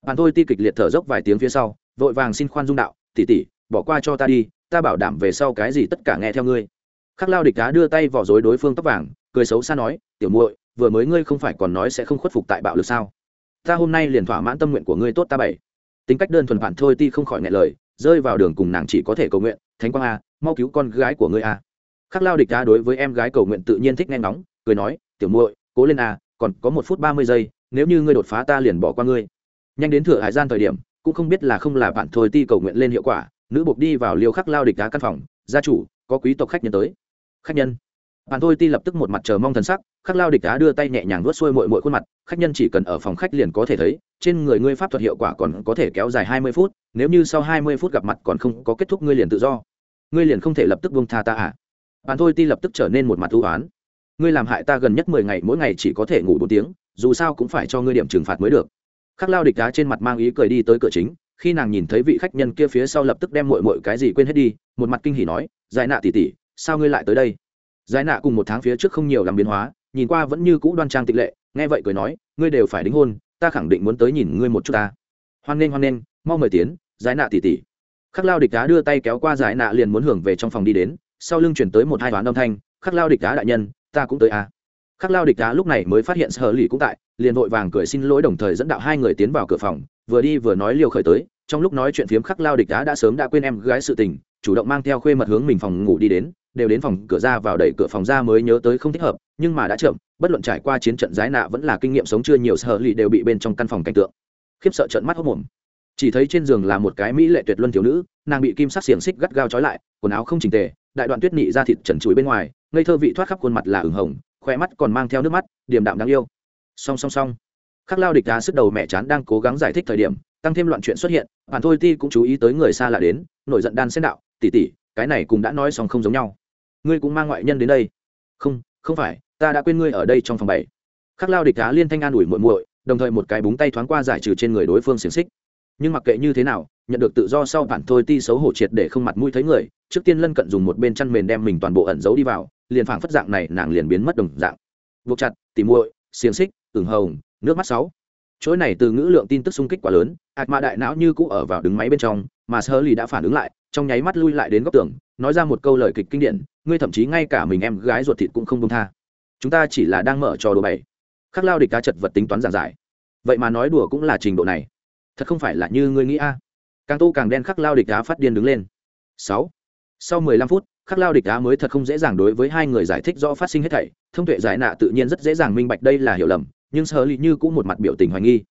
Bạn thôi ti kịch liệt thở dốc vài tiếng phía sau, vội vàng xin khoan dung đạo tỉ tỉ bỏ qua cho ta đi, ta bảo đảm về sau cái gì tất cả nghe theo ngươi. Khắc lao địch đá đưa tay vỏ dối đối phương tóc vàng, cười xấu xa nói, tiểu muội, vừa mới ngươi không phải còn nói sẽ không khuất phục tại bạo lực sao? Ta hôm nay liền thỏa mãn tâm nguyện của ngươi tốt ta bảy. Tính cách đơn thuần phản thôi ti không khỏi ngại lời, rơi vào đường cùng nàng chỉ có thể cầu nguyện, thánh quang a, mau cứu con gái của ngươi a. Khắc lao địch đá đối với em gái cầu nguyện tự nhiên thích nghe ngóng, cười nói, tiểu muội, cố lên a còn có một phút ba mươi giây, nếu như ngươi đột phá ta liền bỏ qua ngươi. Nhanh đến thừa hải gian thời điểm, cũng không biết là không là bạn thôi ti cầu nguyện lên hiệu quả, nữ buộc đi vào liều khắc lao địch đá căn phòng, gia chủ, có quý tộc khách nhân tới. Khách nhân. Bạn thôi ti lập tức một mặt chờ mong thần sắc, khắc lao địch đá đưa tay nhẹ nhàng vuốt xuôi mội mội khuôn mặt, khách nhân chỉ cần ở phòng khách liền có thể thấy, trên người ngươi pháp thuật hiệu quả còn có thể kéo dài hai mươi phút, nếu như sau hai mươi phút gặp mặt còn không có kết thúc ngươi liền tự do. Ngươi liền không thể lập tức buông tha ta à? Bạn thôi ti lập tức trở nên một mặt ưu oán ngươi làm hại ta gần nhất mười ngày, mỗi ngày chỉ có thể ngủ bốn tiếng, dù sao cũng phải cho ngươi điểm trừng phạt mới được. Khắc lao địch đá trên mặt mang ý cười đi tới cửa chính, khi nàng nhìn thấy vị khách nhân kia phía sau lập tức đem mội mội cái gì quên hết đi, một mặt kinh hỉ nói, giải nạ tỉ tỉ sao ngươi lại tới đây? Giải nạ cùng một tháng phía trước không nhiều làm biến hóa, nhìn qua vẫn như cũ đoan trang tịch lệ, nghe vậy cười nói, ngươi đều phải đính hôn, ta khẳng định muốn tới nhìn ngươi một chút ta. Hoan nghênh hoan nghênh, mau mời tiến, giải nạ tỉ tỉ khắc lao địch đá đưa tay kéo qua giải nạ liền muốn hưởng về trong phòng đi đến, sau lưng chuyển tới một hai toán âm thanh, khắc lao địch đá đại nhân ta cũng tới à. khắc lao địch đá lúc này mới phát hiện sở lì cũng tại, liền vội vàng cười xin lỗi đồng thời dẫn đạo hai người tiến vào cửa phòng, vừa đi vừa nói liều khởi tới, trong lúc nói chuyện phiếm khắc lao địch đá đã sớm đã quên em gái sự tình, chủ động mang theo khuê mật hướng mình phòng ngủ đi đến, đều đến phòng cửa ra vào đẩy cửa phòng ra mới nhớ tới không thích hợp, nhưng mà đã chậm, bất luận trải qua chiến trận giái nạ vẫn là kinh nghiệm sống chưa nhiều sở lì đều bị bên trong căn phòng cảnh tượng khiếp sợ trận mắt hốc mồm chỉ thấy trên giường là một cái mỹ lệ tuyệt luân thiếu nữ, nàng bị kim sắc xiềng xích gắt gao trói lại, quần áo không chỉnh tề, đại đoạn tuyết nị ra thịt trần chuối bên ngoài ngây thơ vị thoát khắp khuôn mặt là ửng hồng khoe mắt còn mang theo nước mắt, điềm đạm đáng yêu. Song song song. Khắc lao địch đá sức đầu mẹ chán đang cố gắng giải thích thời điểm, tăng thêm loạn chuyện xuất hiện, bản thôi ti cũng chú ý tới người xa lạ đến, nổi giận đan xen đạo tỉ tỉ cái này cũng đã nói xong không giống nhau. Ngươi cũng mang ngoại nhân đến đây. Không không phải, ta đã quên ngươi ở đây trong phòng bảy. Khắc lao địch đá liên thanh an ủi muội muội, đồng thời một cái búng tay thoáng qua giải trừ trên người đối phương xiềng xích nhưng mặc kệ như thế nào, nhận được tự do sau bản thôi ti xấu hổ triệt để không mặt mũi thấy người, trước tiên lân cận dùng một bên chăn mền đem mình toàn bộ ẩn giấu đi vào, liền phảng phất dạng này nàng liền biến mất đồng dạng. Buộc chặt, tỉ muội, xiềng xích, ửng hồng, nước mắt sáu. Chối này từ ngữ lượng tin tức xung kích quá lớn ạt mạ đại não như cũ ở vào đứng máy bên trong, mà sơ lì đã phản ứng lại, trong nháy mắt lui lại đến góc tường, nói ra một câu lời kịch kinh điển, ngươi thậm chí ngay cả mình em gái ruột thịt cũng không công tha. Chúng ta chỉ là đang mở trò đồ bày khắc lao địch cá chật vật tính toán giản giải. Vậy mà nói đùa cũng là trình độ này thật không phải là như ngươi nghĩ a. Càng tô càng đen khắc lao địch đá phát điên đứng lên. Sáu. Sau mười lăm phút, khắc lao địch đá mới thật không dễ dàng đối với hai người giải thích rõ phát sinh hết thảy. Thông tuệ giải nạ tự nhiên rất dễ dàng minh bạch đây là hiểu lầm, nhưng sơ lì như cũng một mặt biểu tình hoài nghi.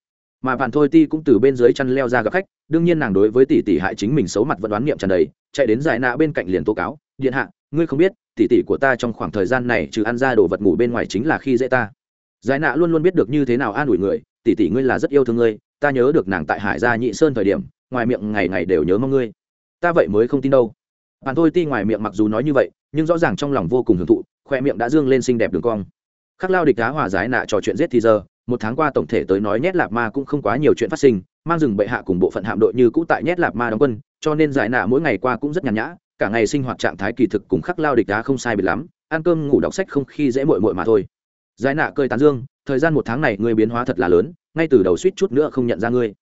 Mà bạn thôi ti cũng từ bên dưới chăn leo ra gặp khách, đương nhiên nàng đối với tỷ tỷ hại chính mình xấu mặt vẫn đoán niệm tràn đầy, chạy đến giải nạ bên cạnh liền tố cáo, điện hạ, ngươi không biết, tỷ tỷ của ta trong khoảng thời gian này trừ ăn ra đồ vật ngủ bên ngoài chính là khi dễ ta. Giải nạ luôn luôn biết được như thế nào an ủi người, tỷ tỷ ngươi là rất yêu thương ngươi ta nhớ được nàng tại hải gia nhị sơn thời điểm, ngoài miệng ngày ngày đều nhớ mong ngươi. Ta vậy mới không tin đâu. Bạn thôi ti ngoài miệng mặc dù nói như vậy, nhưng rõ ràng trong lòng vô cùng hưởng thụ, khoe miệng đã dương lên xinh đẹp đường cong. Khắc lao địch đá hòa giải nạ trò chuyện giết thì giờ, một tháng qua tổng thể tới nói nhét lạp ma cũng không quá nhiều chuyện phát sinh, mang rừng bệ hạ cùng bộ phận hạm đội như cũ tại nhét lạp ma đóng quân, cho nên giải nạ mỗi ngày qua cũng rất nhàn nhã, cả ngày sinh hoạt trạng thái kỳ thực cùng khắc lao địch đá không sai biệt lắm, ăn cơm, ngủ đọc sách không khi dễ mội mội mà thôi. Giải nạ cười tán dương, thời gian một tháng này ngươi biến hóa thật là lớn ngay từ đầu suýt chút nữa không nhận ra ngươi.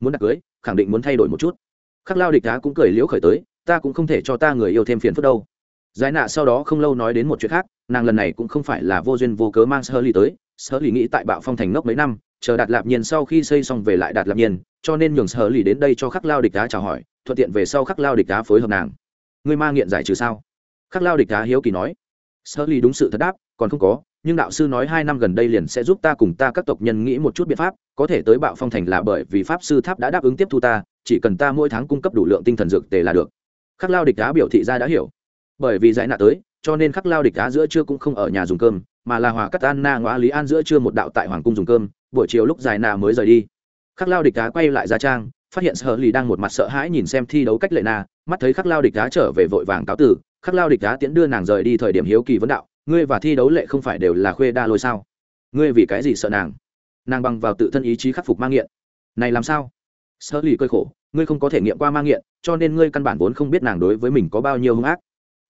Muốn đặt cưới, khẳng định muốn thay đổi một chút. Khắc lao địch đá cũng cười liễu khởi tới, ta cũng không thể cho ta người yêu thêm phiền phức đâu. Giải nạ sau đó không lâu nói đến một chuyện khác, nàng lần này cũng không phải là vô duyên vô cớ mang sơ ly tới. Sơ ly nghĩ tại bạo phong thành ngốc mấy năm, chờ đạt lạp nhiên sau khi xây xong về lại đạt lạp nhiên, cho nên nhường sơ ly đến đây cho khắc lao địch đá chào hỏi, thuận tiện về sau khắc lao địch đá phối hợp nàng. Người ma nghiện giải trừ sao? Khắc lao địch đá hiếu kỳ nói. Sơ ly đúng sự thật đáp, còn không có nhưng đạo sư nói hai năm gần đây liền sẽ giúp ta cùng ta các tộc nhân nghĩ một chút biện pháp, có thể tới bạo phong thành là bởi vì pháp sư tháp đã đáp ứng tiếp thu ta, chỉ cần ta mỗi tháng cung cấp đủ lượng tinh thần dược tề là được. Khắc lao địch đá biểu thị ra đã hiểu. Bởi vì giải nạ tới, cho nên khắc lao địch đá giữa trưa cũng không ở nhà dùng cơm, mà là hòa cắt an na ngoã lý an giữa trưa một đạo tại hoàng cung dùng cơm, buổi chiều lúc giải nạ mới rời đi. Khắc lao địch đá quay lại ra trang, phát hiện sợ lì đang một mặt sợ hãi nhìn xem thi đấu cách lệ na mắt thấy khắc lao địch đá trở về vội vàng cáo tử, khắc lao địch đá tiễn đưa nàng rời đi thời điểm hiếu kỳ vấn đạo ngươi và thi đấu lệ không phải đều là khuê đa lôi sao? Ngươi vì cái gì sợ nàng? Nàng bằng vào tự thân ý chí khắc phục mang nghiện. Này làm sao? Sợ lì cơi khổ, ngươi không có thể nghiệm qua mang nghiện, cho nên ngươi căn bản vốn không biết nàng đối với mình có bao nhiêu hung ác.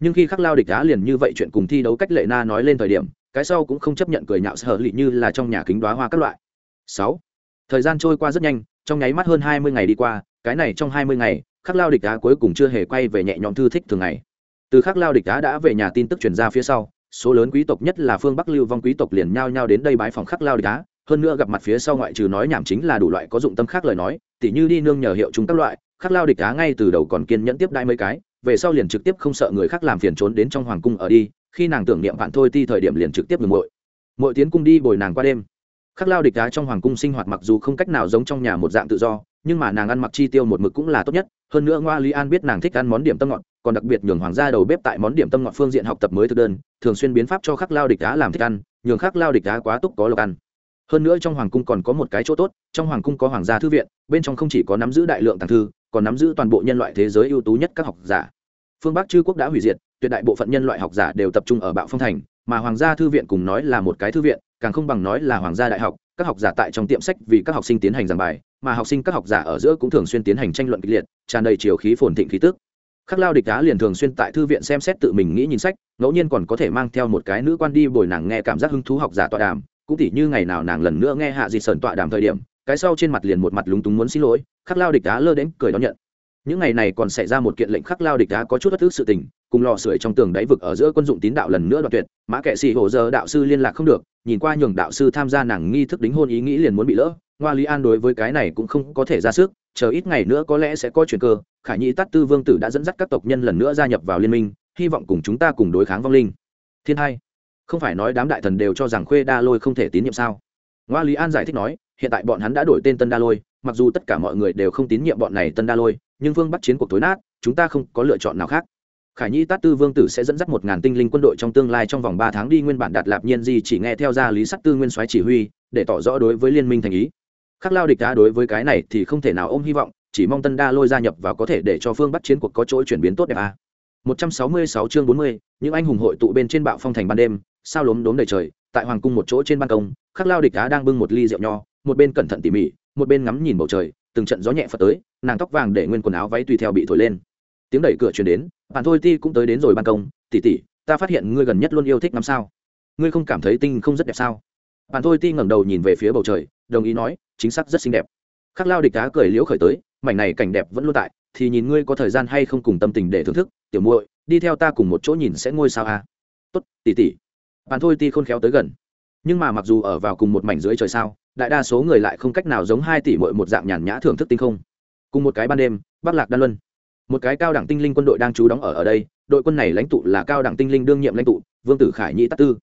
Nhưng khi khắc lao địch đá liền như vậy chuyện cùng thi đấu cách lệ na nói lên thời điểm, cái sau cũng không chấp nhận cười nhạo sợ lì như là trong nhà kính đoá hoa các loại. Sáu, thời gian trôi qua rất nhanh, trong nháy mắt hơn hai mươi ngày đi qua, cái này trong hai mươi ngày, khắc lao địch đá cuối cùng chưa hề quay về nhẹ nhõm thư thích thường ngày. Từ khắc lao địch đá đã về nhà tin tức truyền ra phía sau số lớn quý tộc nhất là phương bắc lưu vong quý tộc liền nhao nhao đến đây bái phòng khắc lao địch đá hơn nữa gặp mặt phía sau ngoại trừ nói nhảm chính là đủ loại có dụng tâm khác lời nói, tỉ như đi nương nhờ hiệu chúng các loại, khắc lao địch đá ngay từ đầu còn kiên nhẫn tiếp đai mấy cái, về sau liền trực tiếp không sợ người khác làm phiền trốn đến trong hoàng cung ở đi, khi nàng tưởng niệm bạn thôi ti thời điểm liền trực tiếp ngừng muội. Muội tiến cung đi bồi nàng qua đêm. Khắc lao địch đá trong hoàng cung sinh hoạt mặc dù không cách nào giống trong nhà một dạng tự do, nhưng mà nàng ăn mặc chi tiêu một mực cũng là tốt nhất hơn nữa ngoa lý an biết nàng thích ăn món điểm tâm ngọt, còn đặc biệt nhường hoàng gia đầu bếp tại món điểm tâm ngọt phương diện học tập mới thực đơn, thường xuyên biến pháp cho khắc lao địch đá làm thích ăn, nhường khắc lao địch đá quá túc có lộc ăn. Hơn nữa trong hoàng cung còn có một cái chỗ tốt, trong hoàng cung có hoàng gia thư viện, bên trong không chỉ có nắm giữ đại lượng tàng thư, còn nắm giữ toàn bộ nhân loại thế giới ưu tú nhất các học giả. Phương bắc chư quốc đã hủy diệt, tuyệt đại bộ phận nhân loại học giả đều tập trung ở bạo phong thành, mà hoàng gia thư viện cùng nói là một cái thư viện, càng không bằng nói là hoàng gia đại học các học giả tại trong tiệm sách vì các học sinh tiến hành giảng bài, mà học sinh các học giả ở giữa cũng thường xuyên tiến hành tranh luận kịch liệt, tràn đầy chiều khí phồn thịnh khí tức. Khắc lao địch đá liền thường xuyên tại thư viện xem xét tự mình nghĩ nhìn sách, ngẫu nhiên còn có thể mang theo một cái nữ quan đi bồi nàng nghe cảm giác hứng thú học giả tọa đàm, cũng tỉ như ngày nào nàng lần nữa nghe hạ dị sờn tọa đàm thời điểm, cái sau trên mặt liền một mặt lúng túng muốn xin lỗi, khắc lao địch đá lơ đến cười đón nhận. Những ngày này còn xảy ra một kiện lệnh khắc lao địch đá có chút bất thức sự tình, cùng lò sưởi trong tường đáy vực ở giữa quân dụng tín đạo lần nữa đoạn tuyệt, mã kệ sĩ hồ giờ đạo sư liên lạc không được nhìn qua nhường đạo sư tham gia nàng nghi thức đính hôn ý nghĩ liền muốn bị lỡ. Ngoa lý an đối với cái này cũng không có thể ra sức, chờ ít ngày nữa có lẽ sẽ có chuyện cơ. Khải nhĩ tát tư vương tử đã dẫn dắt các tộc nhân lần nữa gia nhập vào liên minh, hy vọng cùng chúng ta cùng đối kháng vong linh. Thiên hai, không phải nói đám đại thần đều cho rằng khuê đa lôi không thể tín nhiệm sao? Ngoa lý an giải thích nói, hiện tại bọn hắn đã đổi tên tân đa lôi, mặc dù tất cả mọi người đều không tín nhiệm bọn này tân đa lôi, nhưng vương bắt chiến cuộc tối nát, chúng ta không có lựa chọn nào khác khải nhi tát tư vương tử sẽ dẫn dắt một ngàn tinh linh quân đội trong tương lai trong vòng ba tháng đi nguyên bản đạt lạp nhiên di chỉ nghe theo gia lý sắc tư nguyên soái chỉ huy để tỏ rõ đối với liên minh thành ý khắc lao địch đá đối với cái này thì không thể nào ôm hy vọng chỉ mong tân đa lôi gia nhập và có thể để cho phương bắt chiến cuộc có chỗ chuyển biến tốt đẹp a à. 166 chương 40, những anh hùng hội tụ bên trên bạo phong thành ban đêm sao lốm đốm đầy trời tại hoàng cung một chỗ trên ban công khắc lao địch đá đang bưng một ly rượu nho một bên cẩn thận tỉ mỉ một bên ngắm nhìn bầu trời từng trận gió nhẹ phật tới nàng tóc vàng để nguyên quần áo váy tùy theo bị thổi lên tiếng đẩy cửa truyền đến bạn thôi ti cũng tới đến rồi ban công. Tỉ tỉ ta phát hiện ngươi gần nhất luôn yêu thích ngắm sao. Ngươi không cảm thấy tinh không rất đẹp sao? Bạn thôi ti ngẩng đầu nhìn về phía bầu trời, đồng ý nói, chính xác rất xinh đẹp. Khắc lao địch cá cười liễu khởi tới, mảnh này cảnh đẹp vẫn luôn tại, thì nhìn ngươi có thời gian hay không cùng tâm tình để thưởng thức, tiểu muội, đi theo ta cùng một chỗ nhìn sẽ ngôi sao à. tốt tỉ tỉ bạn thôi ti khôn khéo tới gần. Nhưng mà mặc dù ở vào cùng một mảnh dưới trời sao, đại đa số người lại không cách nào giống hai tỷ muội một dạng nhàn nhã thưởng thức tinh không. Cùng một cái ban đêm, bắc lạc đan luân một cái cao đẳng tinh linh quân đội đang trú đóng ở ở đây, đội quân này lãnh tụ là cao đẳng tinh linh đương nhiệm lãnh tụ, vương tử khải nhĩ tát tư.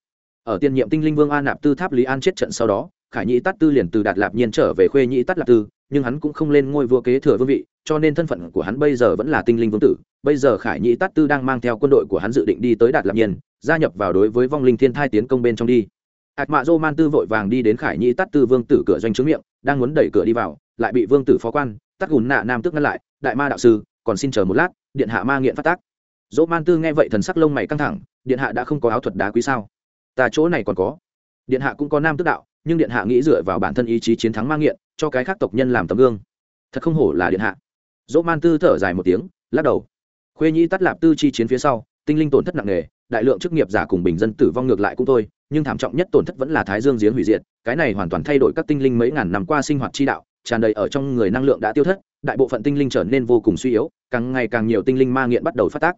Ở tiên nhiệm tinh linh vương an nạp tư tháp lý an chết trận sau đó, khải nhĩ tát tư liền từ đạt lạp nhiên trở về khuê nhĩ tát lạp tư, nhưng hắn cũng không lên ngôi vua kế thừa vương vị, cho nên thân phận của hắn bây giờ vẫn là tinh linh vương tử. Bây giờ khải nhĩ tát tư đang mang theo quân đội của hắn dự định đi tới đạt lạp nhiên, gia nhập vào đối với vong linh thiên thai tiến công bên trong đi. Hạt mạ dô man tư vội vàng đi đến khải nhĩ tát tư vương tử cửa doanh trướng miệng, đang muốn đẩy cửa đi vào, lại bị vương tử phó quan tắt gùn nạ nam tức ngăn lại, đại ma đạo sư còn xin chờ một lát, điện hạ ma nghiện phát tác. Dỗ man tư nghe vậy thần sắc lông mày căng thẳng, điện hạ đã không có áo thuật đá quý sao? Ta chỗ này còn có. Điện hạ cũng có nam tức đạo, nhưng điện hạ nghĩ dựa vào bản thân ý chí chiến thắng ma nghiện, cho cái khác tộc nhân làm tấm gương. Thật không hổ là điện hạ. Dỗ man tư thở dài một tiếng, lắc đầu. Khuê nhĩ tắt lạp tư chi chiến phía sau, tinh linh tổn thất nặng nề, đại lượng chức nghiệp giả cùng bình dân tử vong ngược lại cũng thôi, nhưng thảm trọng nhất tổn thất vẫn là thái dương giếng hủy diệt, cái này hoàn toàn thay đổi các tinh linh mấy ngàn năm qua sinh hoạt chi đạo tràn đầy ở trong người năng lượng đã tiêu thất, đại bộ phận tinh linh trở nên vô cùng suy yếu, càng ngày càng nhiều tinh linh ma nghiện bắt đầu phát tác.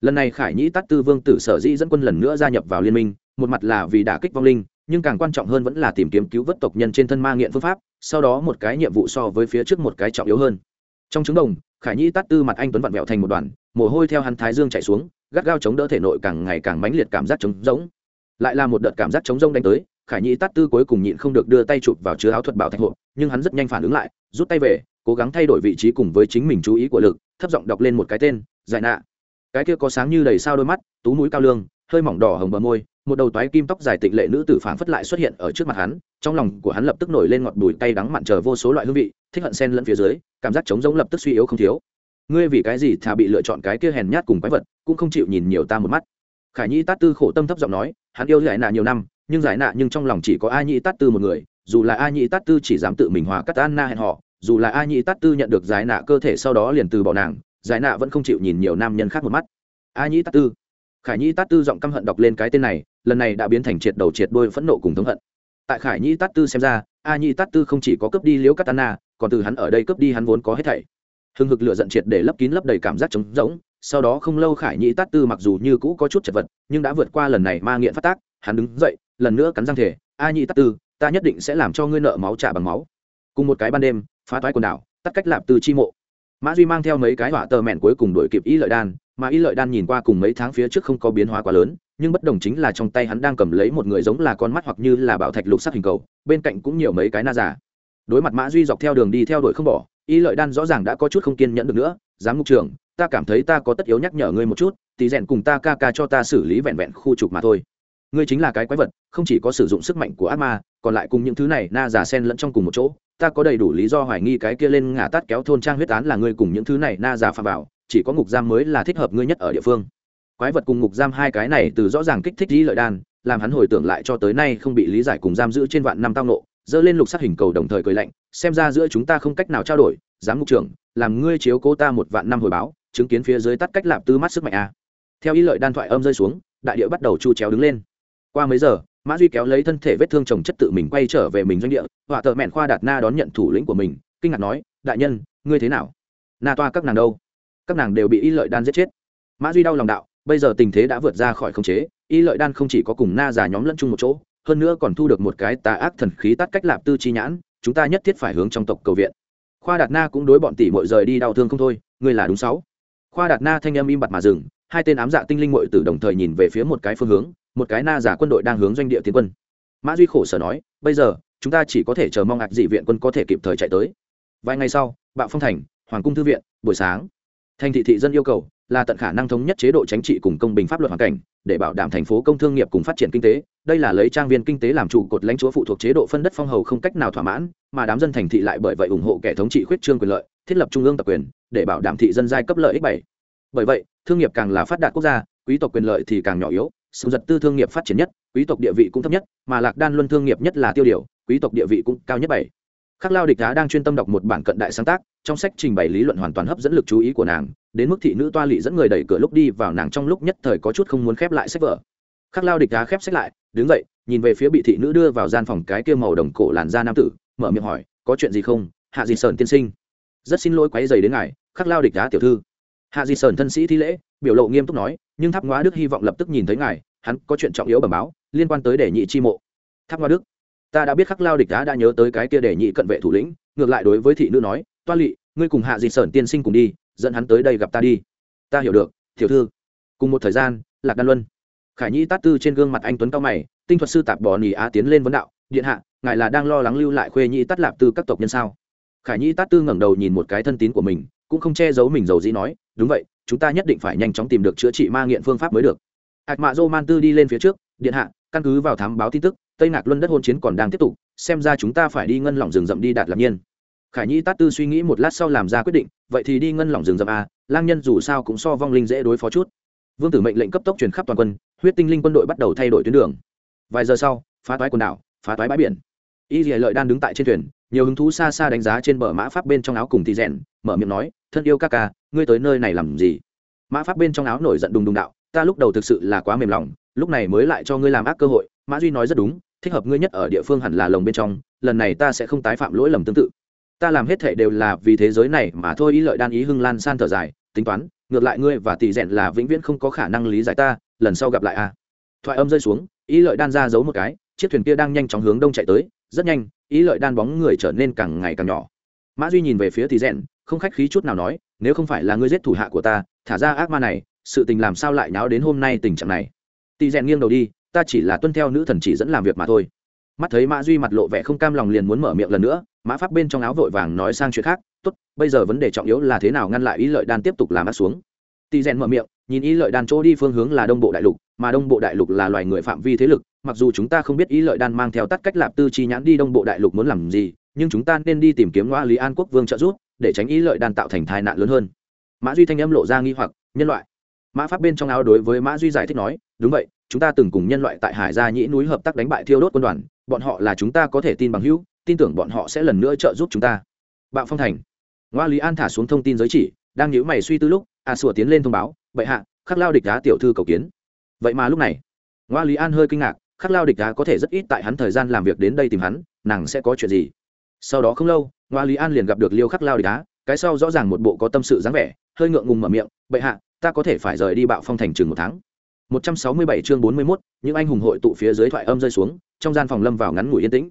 Lần này khải nhĩ tát tư vương tử sở dĩ dẫn quân lần nữa gia nhập vào liên minh, một mặt là vì đả kích vong linh, nhưng càng quan trọng hơn vẫn là tìm kiếm cứu vớt tộc nhân trên thân ma nghiện phương pháp, sau đó một cái nhiệm vụ so với phía trước một cái trọng yếu hơn. Trong trứng đồng, khải nhĩ tát tư mặt anh tuấn vặn vẹo thành một đoàn, mồ hôi theo hắn thái dương chạy xuống, gắt gao chống đỡ thể nội càng ngày càng mãnh liệt cảm giác chống rỗng. Lại là một đợt cảm giác chống rỗng đánh tới khải nhĩ tát tư cuối cùng nhịn không được đưa tay chụp vào chứa áo thuật bảo thạch hộ nhưng hắn rất nhanh phản ứng lại, rút tay về, cố gắng thay đổi vị trí cùng với chính mình chú ý của lực, thấp giọng đọc lên một cái tên, giải nạ. Cái kia có sáng như đầy sao đôi mắt, tú mũi cao lương, hơi mỏng đỏ hồng bờ môi, một đầu toái kim tóc dài tịnh lệ nữ tử phảng phất lại xuất hiện ở trước mặt hắn, trong lòng của hắn lập tức nổi lên ngọt bùi tay đắng mặn chờ vô số loại hương vị, thích hận sen lẫn phía dưới, cảm giác trống rỗng lập tức suy yếu không thiếu. Ngươi vì cái gì thà bị lựa chọn cái kia hèn nhát cùng quái vật, cũng không chịu nhìn nhiều ta một mắt. Khải nhi tát tư khổ tâm thấp giọng nói, hắn yêu giải nạ nhiều năm nhưng giải nạ nhưng trong lòng chỉ có a nhĩ tát tư một người, dù là a nhĩ tát tư chỉ dám tự mình hòa cắt anna hẹn họ, dù là a nhĩ tát tư nhận được giải nạ cơ thể sau đó liền từ bỏ nàng, giải nạ vẫn không chịu nhìn nhiều nam nhân khác một mắt. A nhĩ tát tư. Khải nhĩ tát tư giọng căm hận đọc lên cái tên này, lần này đã biến thành triệt đầu triệt đôi phẫn nộ cùng thống hận. Tại khải nhĩ tát tư xem ra, a nhĩ tát tư không chỉ có cướp đi liễu katana còn từ hắn ở đây cướp đi hắn vốn có hết thảy. Hưng hực lựa giận triệt để lấp kín lấp đầy cảm giác trống rỗng, sau đó không lâu khải nhĩ tát tư mặc dù như cũ có chút chật vật, nhưng đã vượt qua lần này ma nghiện phát tác, hắn đứng dậy lần nữa cắn răng thể, a nhĩ tắc tư, ta nhất định sẽ làm cho ngươi nợ máu trả bằng máu. Cùng một cái ban đêm, phá toái quần đảo, tắt cách lạp từ chi mộ. Mã duy mang theo mấy cái hỏa tờ mẹn cuối cùng đuổi kịp y lợi đan, mà y lợi đan nhìn qua cùng mấy tháng phía trước không có biến hóa quá lớn, nhưng bất đồng chính là trong tay hắn đang cầm lấy một người giống là con mắt hoặc như là bảo thạch lục sắc hình cầu, bên cạnh cũng nhiều mấy cái na giả. Đối mặt mã duy dọc theo đường đi theo đuổi không bỏ, y lợi đan rõ ràng đã có chút không kiên nhẫn được nữa, giám mục trưởng, ta cảm thấy ta có tất yếu nhắc nhở ngươi một chút, tí rèn cùng ta ca ca cho ta xử lý vẹn vẹn khu trục mà thôi ngươi chính là cái quái vật, không chỉ có sử dụng sức mạnh của ác ma, còn lại cùng những thứ này na giả sen lẫn trong cùng một chỗ. Ta có đầy đủ lý do hoài nghi cái kia lên ngả tát kéo thôn trang huyết án là ngươi cùng những thứ này na giả phạm vào, chỉ có ngục giam mới là thích hợp ngươi nhất ở địa phương. Quái vật cùng ngục giam hai cái này từ rõ ràng kích thích lý lợi đan, làm hắn hồi tưởng lại cho tới nay không bị lý giải cùng giam giữ trên vạn năm tao nộ dơ lên lục sắc hình cầu đồng thời cười lạnh, xem ra giữa chúng ta không cách nào trao đổi, giám ngục trưởng, làm ngươi chiếu cố ta một vạn năm hồi báo, chứng kiến phía dưới tắt cách lạp tư mắt sức mạnh a. Theo ý lợi đan thoại âm rơi xuống, đại địa bắt đầu chu chéo đứng lên qua mấy giờ, mã duy kéo lấy thân thể vết thương chồng chất tự mình quay trở về mình doanh địa, họa thợ mẹn khoa đạt na đón nhận thủ lĩnh của mình, kinh ngạc nói, đại nhân, ngươi thế nào? Na toa các nàng đâu? Các nàng đều bị y lợi đan giết chết. Mã duy đau lòng đạo, bây giờ tình thế đã vượt ra khỏi khống chế, y lợi đan không chỉ có cùng na già nhóm lẫn chung một chỗ, hơn nữa còn thu được một cái tà ác thần khí tắt cách lạp tư chi nhãn, chúng ta nhất thiết phải hướng trong tộc cầu viện. Khoa đạt na cũng đối bọn tỷ mội rời đi đau thương không thôi, ngươi là đúng sáu. Khoa đạt na thanh âm im bặt mà dừng, hai tên ám dạ tinh linh mội tử đồng thời nhìn về phía một cái phương hướng một cái na giả quân đội đang hướng doanh địa tiến quân. Mã duy khổ sở nói, bây giờ, chúng ta chỉ có thể chờ mong ạc dị viện quân có thể kịp thời chạy tới. Vài ngày sau, bạo phong thành, hoàng cung thư viện, buổi sáng. Thành thị thị dân yêu cầu là tận khả năng thống nhất chế độ chính trị cùng công bình pháp luật hoàn cảnh, để bảo đảm thành phố công thương nghiệp cùng phát triển kinh tế. Đây là lấy trang viên kinh tế làm trụ cột lãnh chúa phụ thuộc chế độ phân đất phong hầu không cách nào thỏa mãn, mà đám dân thành thị lại bởi vậy ủng hộ kẻ thống trị khuyết trương quyền lợi, thiết lập trung ương tập quyền, để bảo đảm thị dân giai cấp lợi ích bảy. Bởi vậy, thương nghiệp càng là phát đạt quốc gia, quý tộc quyền lợi thì càng nhỏ yếu sự giật tư thương nghiệp phát triển nhất, quý tộc địa vị cũng thấp nhất, mà lạc đan luân thương nghiệp nhất là tiêu điều, quý tộc địa vị cũng cao nhất bảy. Khắc lao địch đá đang chuyên tâm đọc một bản cận đại sáng tác, trong sách trình bày lý luận hoàn toàn hấp dẫn lực chú ý của nàng, đến mức thị nữ toa lị dẫn người đẩy cửa lúc đi vào nàng trong lúc nhất thời có chút không muốn khép lại sách vở. Khắc lao địch đá khép sách lại, đứng dậy, nhìn về phía bị thị nữ đưa vào gian phòng cái kia màu đồng cổ làn da nam tử, mở miệng hỏi, có chuyện gì không? Hạ Di Sơn tiên sinh. Rất xin lỗi, quấy dày đến ngài, khắc lao địch đá tiểu thư. Hạ di sơn thân sĩ thi lễ, biểu lộ nghiêm túc nói nhưng tháp ngoá đức hy vọng lập tức nhìn thấy ngài, hắn có chuyện trọng yếu bẩm báo, liên quan tới đề nhị chi mộ. Tháp ngoá đức, ta đã biết khắc lao địch đá đã nhớ tới cái kia đề nhị cận vệ thủ lĩnh, ngược lại đối với thị nữ nói, toa lỵ ngươi cùng hạ di sởn tiên sinh cùng đi, dẫn hắn tới đây gặp ta đi. Ta hiểu được, tiểu thư. Cùng một thời gian, lạc đan luân, khải nhĩ tát tư trên gương mặt anh tuấn cao mày, tinh thuật sư tạp bò nỉ á tiến lên vấn đạo, điện hạ, ngài là đang lo lắng lưu lại khuê nhĩ tát lạp tư các tộc nhân sao? Khải nhĩ tát tư ngẩng đầu nhìn một cái thân tín của mình, cũng không che giấu mình giàu dĩ nói, đúng vậy chúng ta nhất định phải nhanh chóng tìm được chữa trị ma nghiện phương pháp mới được. Hạc mạ dô man tư đi lên phía trước, điện hạ, căn cứ vào thám báo tin tức, tây Ngạc luân đất hôn chiến còn đang tiếp tục, xem ra chúng ta phải đi ngân lỏng rừng rậm đi đạt lạc nhiên. Khải nhi tát tư suy nghĩ một lát sau làm ra quyết định, vậy thì đi ngân lỏng rừng rậm a lang nhân dù sao cũng so vong linh dễ đối phó chút. Vương tử mệnh lệnh cấp tốc truyền khắp toàn quân, huyết tinh linh quân đội bắt đầu thay đổi tuyến đường. Vài giờ sau, phá toái quần đảo, phá toái bãi biển y dì lợi đan đứng tại trên thuyền, nhiều hứng thú xa xa đánh giá trên bờ mã pháp bên trong áo cùng thì rèn, mở miệng nói, thân yêu ca ca, ngươi tới nơi này làm gì? Mã pháp bên trong áo nổi giận đùng đùng đạo, ta lúc đầu thực sự là quá mềm lòng, lúc này mới lại cho ngươi làm ác cơ hội. Mã duy nói rất đúng, thích hợp ngươi nhất ở địa phương hẳn là lồng bên trong, lần này ta sẽ không tái phạm lỗi lầm tương tự. Ta làm hết thể đều là vì thế giới này mà thôi. Ý lợi đan ý hưng lan san thở dài, tính toán, ngược lại ngươi và tỷ rèn là vĩnh viễn không có khả năng lý giải ta, lần sau gặp lại a. Thoại âm rơi xuống ý lợi đan ra giấu một cái, chiếc thuyền kia đang nhanh chóng hướng đông chạy tới rất nhanh, ý lợi đan bóng người trở nên càng ngày càng nhỏ. Mã duy nhìn về phía tỷ rèn, không khách khí chút nào nói, nếu không phải là ngươi giết thủ hạ của ta, thả ra ác ma này, sự tình làm sao lại nháo đến hôm nay tình trạng này? Tỷ rèn nghiêng đầu đi, ta chỉ là tuân theo nữ thần chỉ dẫn làm việc mà thôi. Mắt thấy mã duy mặt lộ vẻ không cam lòng liền muốn mở miệng lần nữa, mã pháp bên trong áo vội vàng nói sang chuyện khác, tốt, bây giờ vấn đề trọng yếu là thế nào ngăn lại ý lợi đan tiếp tục làm ác xuống? Tỳ rèn mở miệng nhìn ý lợi đan chỗ đi phương hướng là đông bộ đại lục, mà đông bộ đại lục là loài người phạm vi thế lực, mặc dù chúng ta không biết ý lợi đan mang theo tắt cách lạp tư chi nhãn đi đông bộ đại lục muốn làm gì, nhưng chúng ta nên đi tìm kiếm ngoa lý an quốc vương trợ giúp, để tránh ý lợi đan tạo thành tai nạn lớn hơn. Mã duy thanh âm lộ ra nghi hoặc, nhân loại. Mã pháp bên trong áo đối với mã duy giải thích nói, đúng vậy, chúng ta từng cùng nhân loại tại hải gia nhĩ núi hợp tác đánh bại thiêu đốt quân đoàn, bọn họ là chúng ta có thể tin bằng hữu, tin tưởng bọn họ sẽ lần nữa trợ giúp chúng ta. Bạo phong thành. Ngoa lý an thả xuống thông tin giới chỉ, đang nhíu mày suy tư lúc, a à sủa tiến lên thông báo bệ hạ khắc lao địch đá tiểu thư cầu kiến vậy mà lúc này ngoa lý an hơi kinh ngạc khắc lao địch đá có thể rất ít tại hắn thời gian làm việc đến đây tìm hắn nàng sẽ có chuyện gì sau đó không lâu ngoa lý an liền gặp được liêu khắc lao địch đá cái sau rõ ràng một bộ có tâm sự dáng vẻ hơi ngượng ngùng mở miệng bệ hạ ta có thể phải rời đi bạo phong thành chừng một tháng 167 chương 41, những anh hùng hội tụ phía dưới thoại âm rơi xuống, trong gian phòng lâm vào ngắn ngủi yên tĩnh.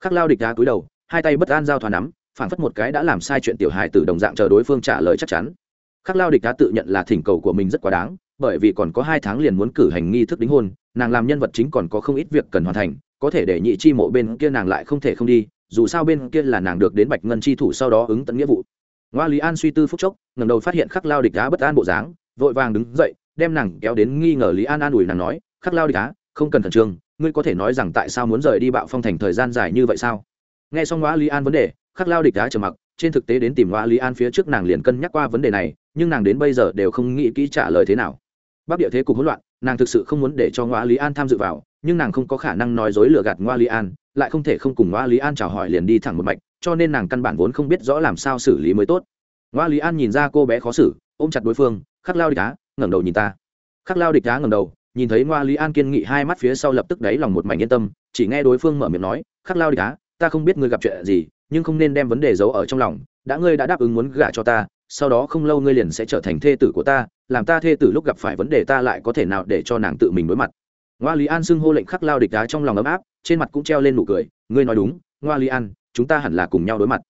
Khắc Lao địch đá cúi đầu, hai tay bất an giao thoa nắm, phản phất một cái đã làm sai chuyện tiểu hài tử đồng dạng chờ đối phương trả lời chắc chắn. Khắc Lao địch đã tự nhận là thỉnh cầu của mình rất quá đáng, bởi vì còn có hai tháng liền muốn cử hành nghi thức đính hôn, nàng làm nhân vật chính còn có không ít việc cần hoàn thành, có thể để nhị chi mộ bên kia nàng lại không thể không đi, dù sao bên kia là nàng được đến Bạch Ngân chi thủ sau đó ứng tận nghĩa vụ. Ngoa Lý An suy tư phút chốc, ngẩng đầu phát hiện Khắc Lao địch đá bất an bộ dáng, vội vàng đứng dậy, đem nàng kéo đến nghi ngờ lý an an ủi nàng nói khắc lao địch đá không cần khẩn trương ngươi có thể nói rằng tại sao muốn rời đi bạo phong thành thời gian dài như vậy sao nghe xong ngoa lý an vấn đề khắc lao địch đá trầm mặc trên thực tế đến tìm ngoa lý an phía trước nàng liền cân nhắc qua vấn đề này, nhưng nàng đến bây giờ đều không nghĩ kỹ trả lời thế nào. Bắc địa thế cục hỗn loạn, nàng thực sự không muốn để cho ngoa lý an tham dự vào, nhưng nàng không có khả năng nói dối lừa gạt ngoa lý an, lại không thể không cùng ngoa lý an chào hỏi liền đi thẳng một mạch, cho nên nàng căn bản vốn không biết rõ làm sao xử lý mới tốt. Ngoa lý an nhìn ra cô bé khó xử, ôm chặt đối phương, khắc lao địch đá ngẩng đầu nhìn ta. Khắc lao địch đá ngẩng đầu, nhìn thấy ngoa lý an kiên nghị hai mắt phía sau lập tức đáy lòng một mảnh yên tâm, chỉ nghe đối phương mở miệng nói, khắc lao địch đá ta không biết ngươi gặp chuyện gì nhưng không nên đem vấn đề giấu ở trong lòng, đã ngươi đã đáp ứng muốn gả cho ta, sau đó không lâu ngươi liền sẽ trở thành thê tử của ta, làm ta thê tử lúc gặp phải vấn đề ta lại có thể nào để cho nàng tự mình đối mặt. Ngoa lý an xưng hô lệnh khắc lao địch đá trong lòng ấm áp, trên mặt cũng treo lên nụ cười, ngươi nói đúng, ngoa lý an, chúng ta hẳn là cùng nhau đối mặt.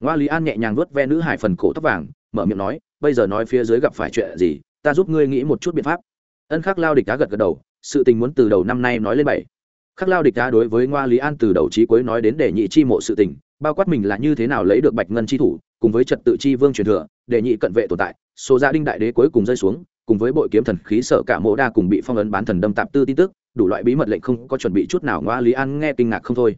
Ngoa lý an nhẹ nhàng vuốt ve nữ hải phần cổ tóc vàng, mở miệng nói, bây giờ nói phía dưới gặp phải chuyện gì, ta giúp ngươi nghĩ một chút biện pháp. Ân khắc lao địch đá gật gật đầu, sự tình muốn từ đầu năm nay nói lên bảy. Khắc lao địch đá đối với ngoa lý an từ đầu trí cuối nói đến để nhị chi mộ sự tình bao quát mình là như thế nào lấy được bạch ngân chi thủ, cùng với trật tự chi vương truyền thừa, để nhị cận vệ tồn tại, số gia đinh đại đế cuối cùng rơi xuống, cùng với bội kiếm thần khí sợ cả mộ đa cùng bị phong ấn bán thần đâm tạp tư tin tức, đủ loại bí mật lệnh không có chuẩn bị chút nào ngoa lý an nghe kinh ngạc không thôi.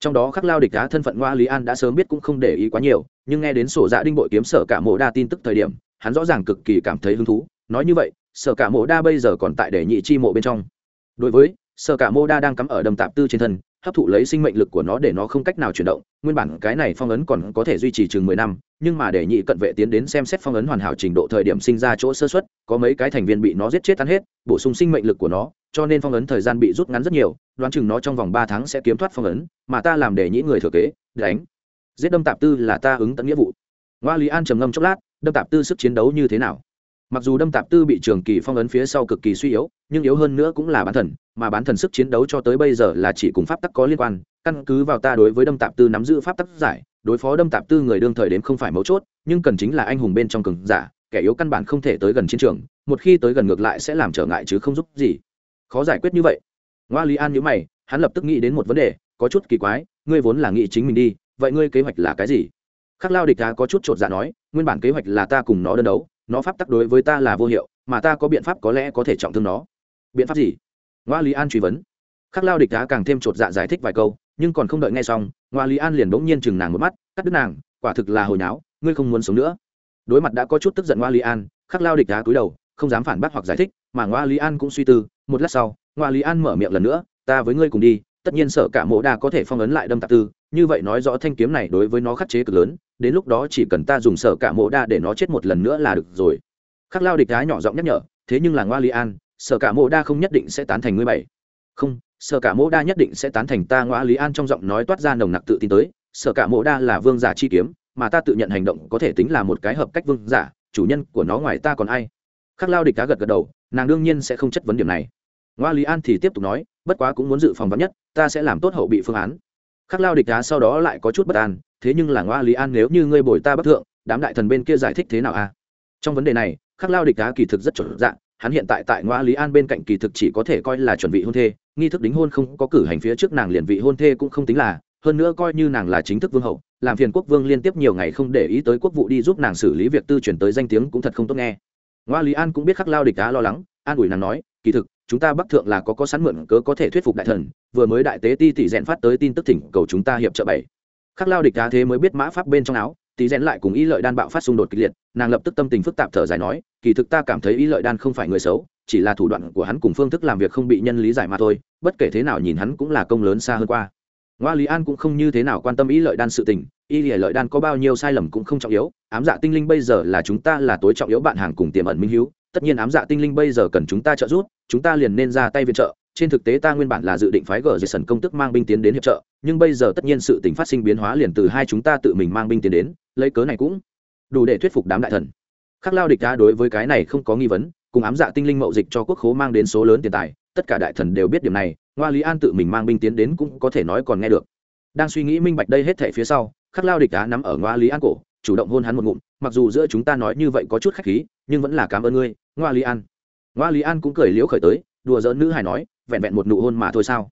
Trong đó khắc lao địch đá thân phận ngoa lý an đã sớm biết cũng không để ý quá nhiều, nhưng nghe đến sổ dạ đinh bội kiếm sở cả mộ đa tin tức thời điểm, hắn rõ ràng cực kỳ cảm thấy hứng thú. Nói như vậy, sở cả mộ đa bây giờ còn tại để nhị chi mộ bên trong. Đối với, sở cả mộ đa đang cắm ở đầm tạp tư trên thân hấp thụ lấy sinh mệnh lực của nó để nó không cách nào chuyển động. Nguyên bản cái này phong ấn còn có thể duy trì chừng mười năm, nhưng mà để nhị cận vệ tiến đến xem xét phong ấn hoàn hảo trình độ thời điểm sinh ra chỗ sơ xuất có mấy cái thành viên bị nó giết chết tan hết, bổ sung sinh mệnh lực của nó, cho nên phong ấn thời gian bị rút ngắn rất nhiều, đoán chừng nó trong vòng ba tháng sẽ kiếm thoát phong ấn, mà ta làm để nhị người thừa kế, đánh. Giết đâm tạp tư là ta ứng tận nghĩa vụ. Ngoa lý an trầm ngâm chốc lát, đâm tạp tư sức chiến đấu như thế nào? Mặc dù đâm tạp tư bị trường kỳ phong ấn phía sau cực kỳ suy yếu, nhưng yếu hơn nữa cũng là bán thần, mà bán thần sức chiến đấu cho tới bây giờ là chỉ cùng pháp tắc có liên quan. Căn cứ vào ta đối với đâm tạp tư nắm giữ pháp tắc giải, đối phó đâm tạp tư người đương thời đến không phải mấu chốt, nhưng cần chính là anh hùng bên trong cường giả, kẻ yếu căn bản không thể tới gần chiến trường, một khi tới gần ngược lại sẽ làm trở ngại chứ không giúp gì. Khó giải quyết như vậy. Ngoa lý an nhữ mày, hắn lập tức nghĩ đến một vấn đề, có chút kỳ quái, ngươi vốn là nghĩ chính mình đi, vậy ngươi kế hoạch là cái gì? Khắc lao địch ta có chút chột dạ nói, nguyên bản kế hoạch là ta cùng nó đơn đấu nó pháp tắc đối với ta là vô hiệu, mà ta có biện pháp có lẽ có thể trọng thương nó. Biện pháp gì? Ngoa lý an truy vấn. Khắc lao địch đá càng thêm chột dạ giải thích vài câu, nhưng còn không đợi nghe xong, ngoa lý an liền bỗng nhiên chừng nàng một mắt, cắt đứt nàng, quả thực là hồi náo, ngươi không muốn sống nữa. Đối mặt đã có chút tức giận ngoa lý an, khắc lao địch đá cúi đầu, không dám phản bác hoặc giải thích, mà ngoa lý an cũng suy tư, một lát sau, ngoa lý an mở miệng lần nữa, ta với ngươi cùng đi tất nhiên sở cả mộ đa có thể phong ấn lại đâm tạp tư, như vậy nói rõ thanh kiếm này đối với nó khắc chế cực lớn, đến lúc đó chỉ cần ta dùng sở cả mộ đa để nó chết một lần nữa là được rồi. Khắc lao địch đá nhỏ giọng nhắc nhở, thế nhưng là ngoa li an, sở cả mộ đa không nhất định sẽ tán thành ngươi bảy không, sở cả mộ đa nhất định sẽ tán thành ta ngoa lý an trong giọng nói toát ra nồng nặc tự tin tới, sở cả mộ đa là vương giả chi kiếm, mà ta tự nhận hành động có thể tính là một cái hợp cách vương giả, chủ nhân của nó ngoài ta còn ai? Khắc lao địch cá gật gật đầu, nàng đương nhiên sẽ không chất vấn điểm này ngoa lý an thì tiếp tục nói, bất quá cũng muốn dự phòng vắn nhất, ta sẽ làm tốt hậu bị phương án. Khắc lao địch đá sau đó lại có chút bất an, thế nhưng là ngoa lý an nếu như ngươi bồi ta bất thượng, đám đại thần bên kia giải thích thế nào a trong vấn đề này, khắc lao địch đá kỳ thực rất chuẩn dạng hắn hiện tại tại ngoa lý an bên cạnh kỳ thực chỉ có thể coi là chuẩn bị hôn thê, nghi thức đính hôn không có cử hành phía trước nàng liền vị hôn thê cũng không tính là, hơn nữa coi như nàng là chính thức vương hậu, làm phiền quốc vương liên tiếp nhiều ngày không để ý tới quốc vụ đi giúp nàng xử lý việc tư chuyển tới danh tiếng cũng thật không tốt nghe. Ngoa lý an cũng biết khắc lao địch đá lo lắng, an ủi nàng nói, kỳ thực chúng ta bắc thượng là có có sẵn mượn cớ có thể thuyết phục đại thần, vừa mới đại tế ti tỷ rèn phát tới tin tức thỉnh cầu chúng ta hiệp trợ bảy. Khắc lao địch cá thế mới biết mã pháp bên trong áo, tỷ rèn lại cùng ý lợi đan bạo phát xung đột kịch liệt, nàng lập tức tâm tình phức tạp thở dài nói, kỳ thực ta cảm thấy ý lợi đan không phải người xấu, chỉ là thủ đoạn của hắn cùng phương thức làm việc không bị nhân lý giải mà thôi, bất kể thế nào nhìn hắn cũng là công lớn xa hơn qua. Ngoa lý an cũng không như thế nào quan tâm ý lợi đan sự tình, y lợi đan có bao nhiêu sai lầm cũng không trọng yếu, ám dạ tinh linh bây giờ là chúng ta là tối trọng yếu bạn hàng cùng tiềm ẩn minh hiếu tất nhiên ám dạ tinh linh bây giờ cần chúng ta trợ giúp, chúng ta liền nên ra tay viện trợ. Trên thực tế ta nguyên bản là dự định phái gờ dây sần công tức mang binh tiến đến hiệp trợ, nhưng bây giờ tất nhiên sự tình phát sinh biến hóa liền từ hai chúng ta tự mình mang binh tiến đến, lấy cớ này cũng đủ để thuyết phục đám đại thần. Khắc lao địch đã đối với cái này không có nghi vấn, cùng ám dạ tinh linh mậu dịch cho quốc khố mang đến số lớn tiền tài, tất cả đại thần đều biết điểm này, ngoa lý an tự mình mang binh tiến đến cũng có thể nói còn nghe được. Đang suy nghĩ minh bạch đây hết thể phía sau, khắc lao địch đá nắm ở ngoa lý an cổ, chủ động hôn hắn một ngụm, mặc dù giữa chúng ta nói như vậy có chút khách khí nhưng vẫn là cảm ơn ngươi, ngoa lý an. Ngoa lý an cũng cười liễu khởi tới, đùa giỡn nữ hài nói, vẹn vẹn một nụ hôn mà thôi sao?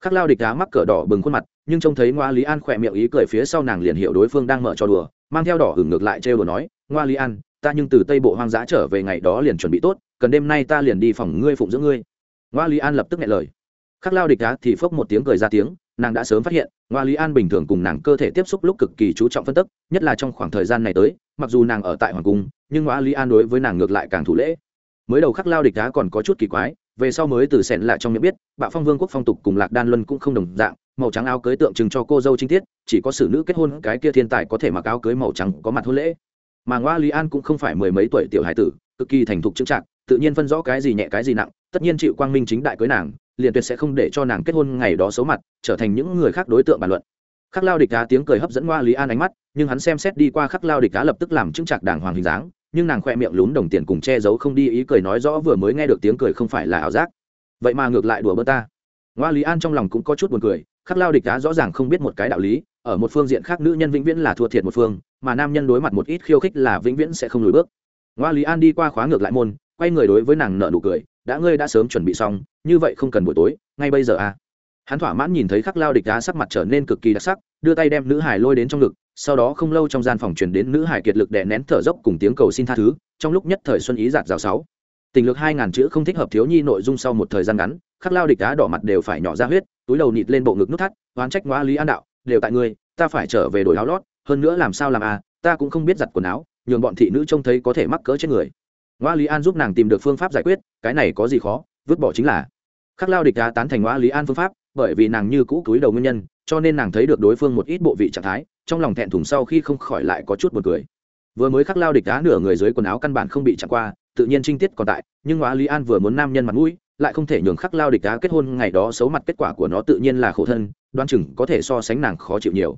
Khắc lao địch đá mắc cỡ đỏ bừng khuôn mặt, nhưng trông thấy ngoa lý an khỏe miệng ý cười phía sau nàng liền hiểu đối phương đang mở cho đùa, mang theo đỏ hừng ngược lại trêu đùa nói, ngoa lý an, ta nhưng từ tây bộ hoang dã trở về ngày đó liền chuẩn bị tốt, cần đêm nay ta liền đi phòng ngươi phụng dưỡng ngươi. Ngoa lý an lập tức nghe lời. Khắc lao địch đá thì phốc một tiếng cười ra tiếng, nàng đã sớm phát hiện, ngoa lý an bình thường cùng nàng cơ thể tiếp xúc lúc cực kỳ chú trọng phân tức, nhất là trong khoảng thời gian này tới mặc dù nàng ở tại hoàng cung, nhưng ngoã lý an đối với nàng ngược lại càng thủ lễ. Mới đầu khắc lao địch đá còn có chút kỳ quái, về sau mới từ sẻn lại trong miệng biết, bạo phong vương quốc phong tục cùng lạc đan luân cũng không đồng dạng, màu trắng áo cưới tượng trưng cho cô dâu trinh tiết, chỉ có xử nữ kết hôn, cái kia thiên tài có thể mặc áo cưới màu trắng có mặt hôn lễ. Mà ngoa lý an cũng không phải mười mấy tuổi tiểu hải tử, cực kỳ thành thục chững chạc, tự nhiên phân rõ cái gì nhẹ cái gì nặng, tất nhiên chịu quang minh chính đại cưới nàng, liền tuyệt sẽ không để cho nàng kết hôn ngày đó xấu mặt, trở thành những người khác đối tượng bàn luận khắc lao địch đá tiếng cười hấp dẫn hoa lý an ánh mắt, nhưng hắn xem xét đi qua khắc lao địch đá lập tức làm chứng chặt đàng hoàng hình dáng, nhưng nàng khoe miệng lún đồng tiền cùng che giấu không đi ý cười nói rõ vừa mới nghe được tiếng cười không phải là ảo giác. Vậy mà ngược lại đùa bơ ta. Hoa lý an trong lòng cũng có chút buồn cười, khắc lao địch đá rõ ràng không biết một cái đạo lý, ở một phương diện khác nữ nhân vĩnh viễn là thua thiệt một phương, mà nam nhân đối mặt một ít khiêu khích là vĩnh viễn sẽ không lùi bước. Hoa lý an đi qua khóa ngược lại môn, quay người đối với nàng nợ nụ cười, đã ngươi đã sớm chuẩn bị xong, như vậy không cần buổi tối, ngay bây giờ à hắn thỏa mãn nhìn thấy khắc lao địch đá sắc mặt trở nên cực kỳ đặc sắc, đưa tay đem nữ hải lôi đến trong ngực, sau đó không lâu trong gian phòng truyền đến nữ hải kiệt lực đè nén thở dốc cùng tiếng cầu xin tha thứ, trong lúc nhất thời xuân ý giạt rào sáu. Tình lực hai ngàn chữ không thích hợp thiếu nhi nội dung sau một thời gian ngắn, khắc lao địch đá đỏ mặt đều phải nhỏ ra huyết, túi đầu nịt lên bộ ngực nút thắt, oán trách ngoa lý an đạo, đều tại ngươi, ta phải trở về đổi áo lót, hơn nữa làm sao làm à ta cũng không biết giặt quần áo, nhường bọn thị nữ trông thấy có thể mắc cỡ trên người. Ngoa lý an giúp nàng tìm được phương pháp giải quyết, cái này có gì khó, vứt bỏ chính là. Khắc lao địch đá tán thành ngoa lý an phương pháp bởi vì nàng như cũ cúi đầu nguyên nhân, cho nên nàng thấy được đối phương một ít bộ vị trạng thái, trong lòng thẹn thùng sau khi không khỏi lại có chút b u ồ n cười. Vừa mới khắc lao địch đá nửa người dưới quần áo căn bản không bị chạm qua, tự nhiên trinh tiết còn tại, nhưng hóa lý an vừa muốn nam nhân mặt mũi, lại không thể nhường khắc lao địch đá kết hôn, ngày đó xấu mặt kết quả của nó tự nhiên là khổ thân đoan chừng có thể so sánh nàng khó chịu nhiều.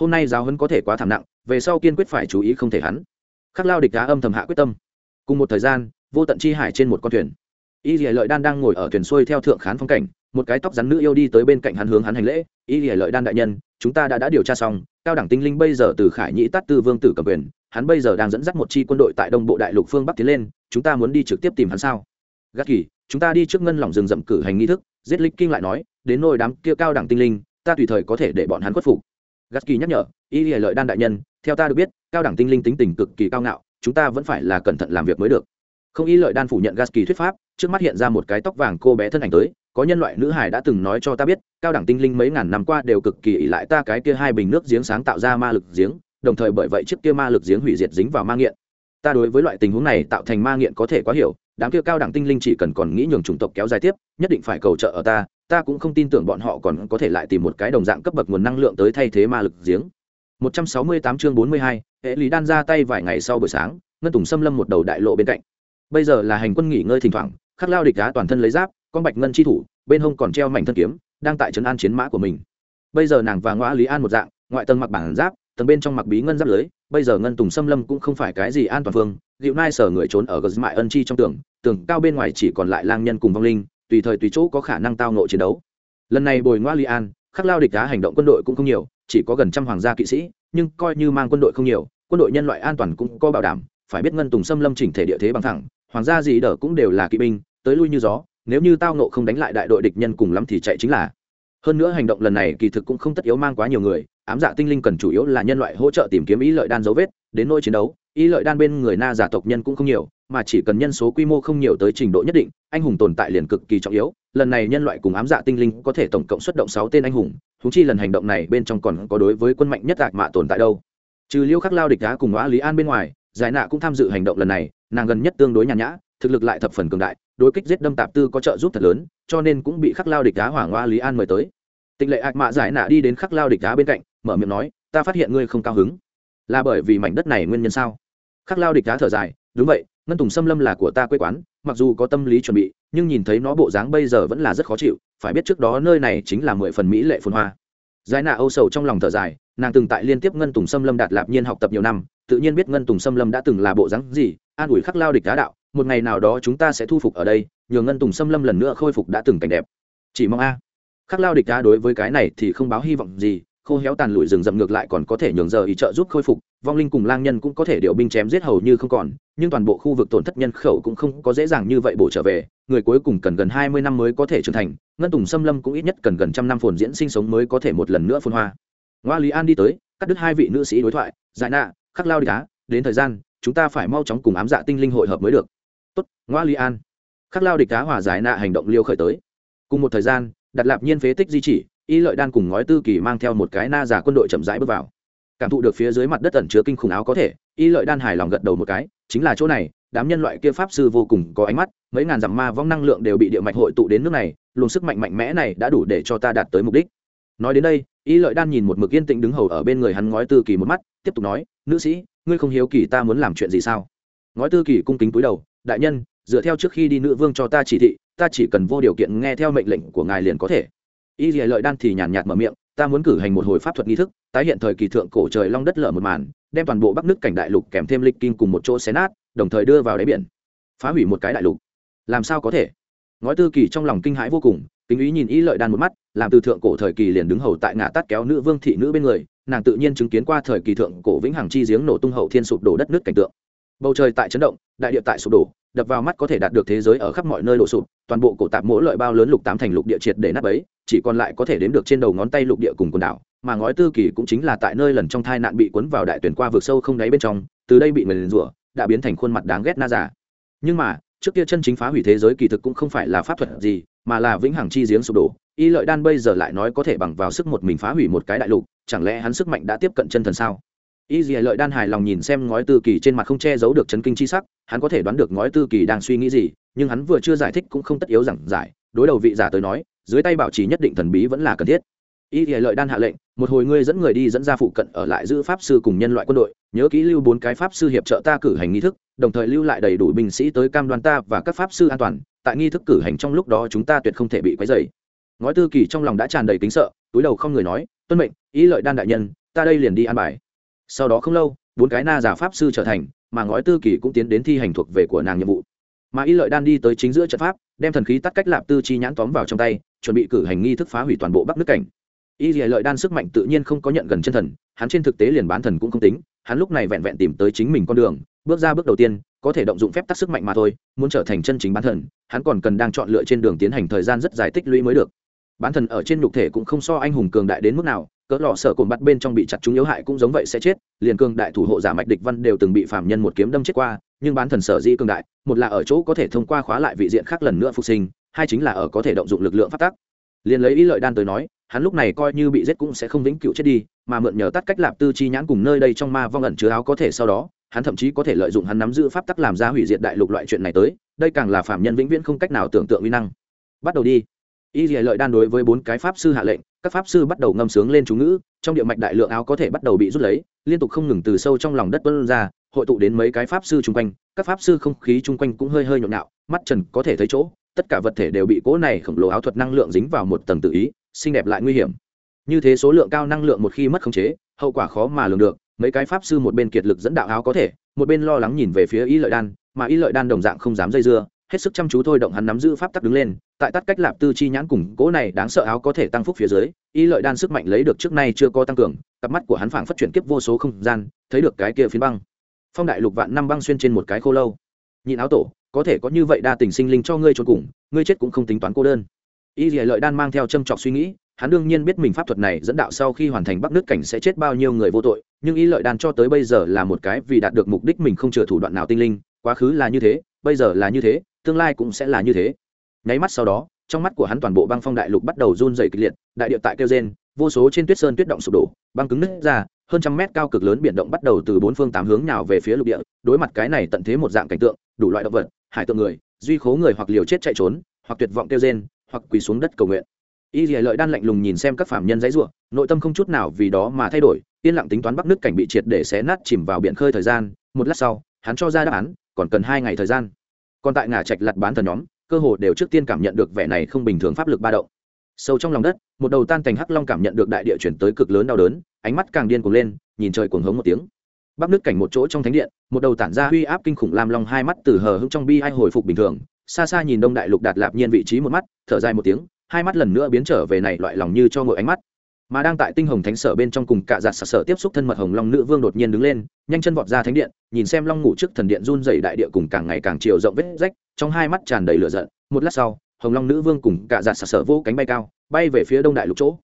Hôm nay giáo hấn có thể quá thảm nặng, về sau kiên quyết phải chú ý không thể hắn. Khắc lao địch đá âm thầm hạ quyết tâm. Cùng một thời gian, vô tận chi hải trên một con thuyền. Y dì lợi đan đang ngồi ở thuyền xuôi theo thượng khán phong cảnh một cái tóc rắn nữ yêu đi tới bên cạnh hắn hướng hắn hành lễ, y lìa lợi đan đại nhân, chúng ta đã đã điều tra xong, cao đẳng tinh linh bây giờ từ khải nhĩ tát tư vương tử cầm quyền, hắn bây giờ đang dẫn dắt một chi quân đội tại đông bộ đại lục phương bắc tiến lên, chúng ta muốn đi trực tiếp tìm hắn sao? Gác kỳ, chúng ta đi trước ngân lỏng rừng rậm cử hành nghi thức. Giết lịch kinh lại nói, đến nôi đám kia cao đẳng tinh linh, ta tùy thời có thể để bọn hắn khuất phục. Gác kỳ nhắc nhở, y lìa lợi đan đại nhân, theo ta được biết, cao đẳng tinh linh tính tình cực kỳ cao ngạo, chúng ta vẫn phải là cẩn thận làm việc mới được. Không y lợi đan phủ nhận gas kỳ thuyết pháp, trước mắt hiện ra một cái tóc vàng cô bé thân ảnh tới có nhân loại nữ hải đã từng nói cho ta biết cao đẳng tinh linh mấy ngàn năm qua đều cực kỳ ỉ lại ta cái kia hai bình nước giếng sáng tạo ra ma lực giếng đồng thời bởi vậy chiếc kia ma lực giếng hủy diệt dính vào ma nghiện. Ta đối với loại tình huống này tạo thành ma nghiện có thể quá hiểu đám kia cao đẳng tinh linh chỉ cần còn nghĩ nhường chủng tộc kéo dài tiếp nhất định phải cầu trợ ở ta ta cũng không tin tưởng bọn họ còn có thể lại tìm một cái đồng dạng cấp bậc nguồn năng lượng tới thay thế ma lực giếng. 168 chương 42, hệ lý đan ra tay vài ngày sau buổi sáng ngân tùng xâm lâm một đầu đại lộ bên cạnh. Bây giờ là hành quân nghỉ ngơi thỉnh thoảng khắc lao địch đá toàn thân lấy giáp con bạch ngân chi thủ bên hông còn treo mảnh thân kiếm đang tại trấn an chiến mã của mình bây giờ nàng và ngoã lý an một dạng ngoại tầng mặc bản giáp tầng bên trong mặc bí ngân giáp lưới bây giờ ngân tùng xâm lâm cũng không phải cái gì an toàn phương dịu Nai sở người trốn ở gờ mại ân chi trong tường, tường cao bên ngoài chỉ còn lại lang nhân cùng vong linh, tùy thời tùy chỗ có khả năng tao ngộ chiến đấu. Lần này bồi ngoa Lian, khắc lao địch đá hành động quân đội cũng không nhiều, chỉ có gần trăm hoàng gia kỵ sĩ, nhưng coi như mang quân đội không nhiều, quân đội nhân loại an toàn cũng có bảo đảm, phải biết ngân tùng xâm lâm chỉnh thể địa thế bằng thẳng, hoàng gia gì đỡ cũng đều là kỵ binh, tới lui như gió, nếu như tao nộ không đánh lại đại đội địch nhân cùng lắm thì chạy chính là. Hơn nữa hành động lần này kỳ thực cũng không tất yếu mang quá nhiều người, ám dạ tinh linh cần chủ yếu là nhân loại hỗ trợ tìm kiếm ý lợi đan dấu vết, đến nỗi chiến đấu, ý lợi đan bên người na giả tộc nhân cũng không nhiều mà chỉ cần nhân số quy mô không nhiều tới trình độ nhất định anh hùng tồn tại liền cực kỳ trọng yếu lần này nhân loại cùng ám dạ tinh linh có thể tổng cộng xuất động sáu tên anh hùng thúng chi lần hành động này bên trong còn có đối với quân mạnh nhất ạc mạ tồn tại đâu trừ liêu khắc lao địch đá cùng ngõ lý an bên ngoài giải nạ cũng tham dự hành động lần này nàng gần nhất tương đối nhàn nhã thực lực lại thập phần cường đại, đối kích giết đâm tạp tư có trợ giúp thật lớn, cho nên cũng bị khắc lao địch đá hỏa ngoa lý an mời tới. Tịch lệ ạc mạ giải nạ đi đến khắc lao địch đá bên cạnh, mở miệng nói, ta phát hiện ngươi không cao hứng. Là bởi vì mảnh đất này nguyên nhân sao? Khắc lao địch đá thở dài, đúng vậy, ngân tùng xâm lâm là của ta quê quán, mặc dù có tâm lý chuẩn bị, nhưng nhìn thấy nó bộ dáng bây giờ vẫn là rất khó chịu, phải biết trước đó nơi này chính là mười phần mỹ lệ phồn hoa. Giải nạ âu sầu trong lòng thở dài, nàng từng tại liên tiếp ngân tùng xâm lâm đạt lạp nhiên học tập nhiều năm, tự nhiên biết ngân tùng xâm lâm đã từng là bộ dáng gì, an ủi khắc lao địch đá đạo một ngày nào đó chúng ta sẽ thu phục ở đây, nhờ ngân tùng xâm lâm lần nữa khôi phục đã từng cảnh đẹp. Chỉ mong a. Khắc lao địch ta đối với cái này thì không báo hy vọng gì, khô héo tàn lụi rừng rậm ngược lại còn có thể nhường giờ ý trợ giúp khôi phục, vong linh cùng lang nhân cũng có thể điều binh chém giết hầu như không còn, nhưng toàn bộ khu vực tổn thất nhân khẩu cũng không có dễ dàng như vậy bổ trở về, người cuối cùng cần gần hai mươi năm mới có thể trưởng thành, ngân tùng xâm lâm cũng ít nhất cần gần trăm năm phồn diễn sinh sống mới có thể một lần nữa phun hoa. Ngoa lý an đi tới, cắt đứt hai vị nữ sĩ đối thoại giải nạ, khắc lao Địch ta. đến thời gian, chúng ta phải mau chóng cùng ám dạ tinh linh hội hợp mới được tốt, ngoa lý an. Khắc lao địch cá hòa giải nạ hành động liêu khởi tới. Cùng một thời gian đặt lạp nhiên phế tích di chỉ, y lợi đan cùng ngói tư kỳ mang theo một cái na giả quân đội chậm rãi bước vào. Cảm thụ được phía dưới mặt đất ẩn chứa kinh khủng áo có thể, y lợi đan hài lòng gật đầu một cái, chính là chỗ này, đám nhân loại kia pháp sư vô cùng có ánh mắt, mấy ngàn dặm ma vong năng lượng đều bị địa mạch hội tụ đến nước này, luồng sức mạnh mạnh mẽ này đã đủ để cho ta đạt tới mục đích. Nói đến đây, y lợi đan nhìn một mực yên tĩnh đứng hầu ở bên người hắn ngói tư kỳ một mắt, tiếp tục nói, nữ sĩ, ngươi không hiếu kỳ ta muốn làm chuyện gì sao? Ngói tư kỳ cung kính túi đầu đại nhân, dựa theo trước khi đi nữ vương cho ta chỉ thị, ta chỉ cần vô điều kiện nghe theo mệnh lệnh của ngài liền có thể. Y dì lợi đan thì nhàn nhạt mở miệng, ta muốn cử hành một hồi pháp thuật nghi thức, tái hiện thời kỳ thượng cổ trời long đất lở một màn, đem toàn bộ bắc nước cảnh đại lục kèm thêm lịch kinh cùng một chỗ xé nát, đồng thời đưa vào đáy biển. Phá hủy một cái đại lục. Làm sao có thể? Ngói tư kỳ trong lòng kinh hãi vô cùng, kính ý nhìn y lợi đan một mắt, làm từ thượng cổ thời kỳ liền đứng hầu tại ngã tát kéo nữ vương thị nữ bên người, nàng tự nhiên chứng kiến qua thời kỳ thượng cổ vĩnh hằng chi giếng nổ tung hậu thiên sụp đổ đất nước cảnh tượng bầu trời tại chấn động, đại địa tại sụp đổ, đập vào mắt có thể đạt được thế giới ở khắp mọi nơi đổ sụp, toàn bộ cổ tạp mỗi lợi bao lớn lục tám thành lục địa triệt để nắp ấy chỉ còn lại có thể đếm được trên đầu ngón tay lục địa cùng quần đảo, mà ngói tư kỳ cũng chính là tại nơi lần trong thai nạn bị cuốn vào đại tuyển qua vực sâu không đáy bên trong, từ đây bị người liền rủa, đã biến thành khuôn mặt đáng ghét na giả. Nhưng mà, trước kia chân chính phá hủy thế giới kỳ thực cũng không phải là pháp thuật gì, mà là vĩnh hằng chi giếng sụp đổ, y lợi đan bây giờ lại nói có thể bằng vào sức một mình phá hủy một cái đại lục, chẳng lẽ hắn sức mạnh đã tiếp cận chân thần sao? Y dì lợi đan hài lòng nhìn xem ngói tư kỳ trên mặt không che giấu được chấn kinh chi sắc, hắn có thể đoán được ngói tư kỳ đang suy nghĩ gì, nhưng hắn vừa chưa giải thích cũng không tất yếu giảng giải. Đối đầu vị giả tới nói, dưới tay bảo trì nhất định thần bí vẫn là cần thiết. Y dì lợi đan hạ lệnh, một hồi ngươi dẫn người đi dẫn ra phụ cận ở lại giữ pháp sư cùng nhân loại quân đội, nhớ kỹ lưu bốn cái pháp sư hiệp trợ ta cử hành nghi thức, đồng thời lưu lại đầy đủ binh sĩ tới cam đoan ta và các pháp sư an toàn, tại nghi thức cử hành trong lúc đó chúng ta tuyệt không thể bị quấy dày ngói tư kỳ trong lòng đã tràn đầy kính sợ, túi đầu không người nói, tuân mệnh ý lợi đan đại nhân, ta đây liền đi an bài sau đó không lâu, bốn cái na giả pháp sư trở thành, mà ngói tư kỳ cũng tiến đến thi hành thuộc về của nàng nhiệm vụ. Mà y lợi đan đi tới chính giữa trận pháp, đem thần khí tắt cách lạp tư chi nhãn tóm vào trong tay, chuẩn bị cử hành nghi thức phá hủy toàn bộ bắc nước cảnh. Y lợi đan sức mạnh tự nhiên không có nhận gần chân thần, hắn trên thực tế liền bán thần cũng không tính, hắn lúc này vẹn vẹn tìm tới chính mình con đường, bước ra bước đầu tiên, có thể động dụng phép tắc sức mạnh mà thôi, muốn trở thành chân chính bán thần, hắn còn cần đang chọn lựa trên đường tiến hành thời gian rất dài tích lũy mới được. Bán thần ở trên nhục thể cũng không so anh hùng cường đại đến mức nào cỡ lọ sợ cồn bắt bên trong bị chặt chúng yếu hại cũng giống vậy sẽ chết, liền cường đại thủ hộ giả mạch địch văn đều từng bị phạm nhân một kiếm đâm chết qua, nhưng bán thần sở di cường đại, một là ở chỗ có thể thông qua khóa lại vị diện khác lần nữa phục sinh, hai chính là ở có thể động dụng lực lượng phát tác liền lấy ý lợi đan tới nói, hắn lúc này coi như bị giết cũng sẽ không vĩnh cựu chết đi, mà mượn nhờ tắt cách lạp tư chi nhãn cùng nơi đây trong ma vong ẩn chứa áo có thể sau đó, hắn thậm chí có thể lợi dụng hắn nắm giữ pháp tắc làm ra hủy diệt đại lục loại chuyện này tới, đây càng là phạm nhân vĩnh viễn không cách nào tưởng tượng uy năng. Bắt đầu đi. Y dìa lợi đan đối với bốn cái pháp sư hạ lệnh các pháp sư bắt đầu ngâm sướng lên chú ngữ, trong địa mạch đại lượng áo có thể bắt đầu bị rút lấy, liên tục không ngừng từ sâu trong lòng đất tuân ra, hội tụ đến mấy cái pháp sư chung quanh. Các pháp sư không khí chung quanh cũng hơi hơi nhộn nhạo, mắt trần có thể thấy chỗ, tất cả vật thể đều bị cỗ này khổng lồ áo thuật năng lượng dính vào một tầng tự ý, xinh đẹp lại nguy hiểm. Như thế số lượng cao năng lượng một khi mất khống chế, hậu quả khó mà lường được, mấy cái pháp sư một bên kiệt lực dẫn đạo áo có thể, một bên lo lắng nhìn về phía y lợi đan, mà y lợi đan đồng dạng không dám dây dưa hết sức chăm chú thôi động hắn nắm giữ pháp tắc đứng lên, tại tắt cách lạp tư chi nhãn cùng cỗ này đáng sợ áo có thể tăng phúc phía dưới, y lợi đan sức mạnh lấy được trước nay chưa có tăng cường, cặp mắt của hắn phảng phát chuyển kiếp vô số không gian, thấy được cái kia phiến băng. Phong đại lục vạn năm băng xuyên trên một cái khô lâu. Nhịn áo tổ, có thể có như vậy đa tình sinh linh cho ngươi trốn cùng, ngươi chết cũng không tính toán cô đơn. Y lợi đan mang theo châm trọc suy nghĩ, hắn đương nhiên biết mình pháp thuật này dẫn đạo sau khi hoàn thành bắc nước cảnh sẽ chết bao nhiêu người vô tội, nhưng y lợi đan cho tới bây giờ là một cái vì đạt được mục đích mình không chừa thủ đoạn nào tinh linh, quá khứ là như thế, bây giờ là như thế tương lai cũng sẽ là như thế. Nháy mắt sau đó, trong mắt của hắn toàn bộ băng phong đại lục bắt đầu run dày kịch liệt, đại địa tại kêu gen vô số trên tuyết sơn tuyết động sụp đổ, băng cứng nứt ra, hơn trăm mét cao cực lớn biển động bắt đầu từ bốn phương tám hướng nào về phía lục địa, đối mặt cái này tận thế một dạng cảnh tượng, đủ loại động vật, hải tượng người, duy khố người hoặc liều chết chạy trốn, hoặc tuyệt vọng kêu gen hoặc quỳ xuống đất cầu nguyện. Y dì lợi đan lạnh lùng nhìn xem các phạm nhân dãy ruộng nội tâm không chút nào vì đó mà thay đổi, yên lặng tính toán bắc nước cảnh bị triệt để xé nát chìm vào biển khơi thời gian, một lát sau, hắn cho ra đáp án, còn cần hai ngày thời gian còn tại ngã trạch lặt bán thần nhóm, cơ hồ đều trước tiên cảm nhận được vẻ này không bình thường pháp lực ba động. Sâu trong lòng đất, một đầu tan thành hắc long cảm nhận được đại địa chuyển tới cực lớn đau đớn, ánh mắt càng điên cuồng lên, nhìn trời cuồng hống một tiếng. Bắc nước cảnh một chỗ trong thánh điện, một đầu tản ra huy áp kinh khủng lam long hai mắt từ hờ hững trong bi ai hồi phục bình thường, xa xa nhìn đông đại lục đạt lạp nhiên vị trí một mắt, thở dài một tiếng, hai mắt lần nữa biến trở về này loại lòng như cho ngồi ánh mắt mà đang tại tinh hồng thánh sở bên trong cùng cạ giặt sặc sở tiếp xúc thân mật hồng long nữ vương đột nhiên đứng lên, nhanh chân vọt ra thánh điện, nhìn xem long ngủ trước thần điện run dày đại địa cùng càng ngày càng chiều rộng vết rách, trong hai mắt tràn đầy lửa giận. Một lát sau, hồng long nữ vương cùng cạ giặt sặc sở vô cánh bay cao, bay về phía đông đại lục chỗ.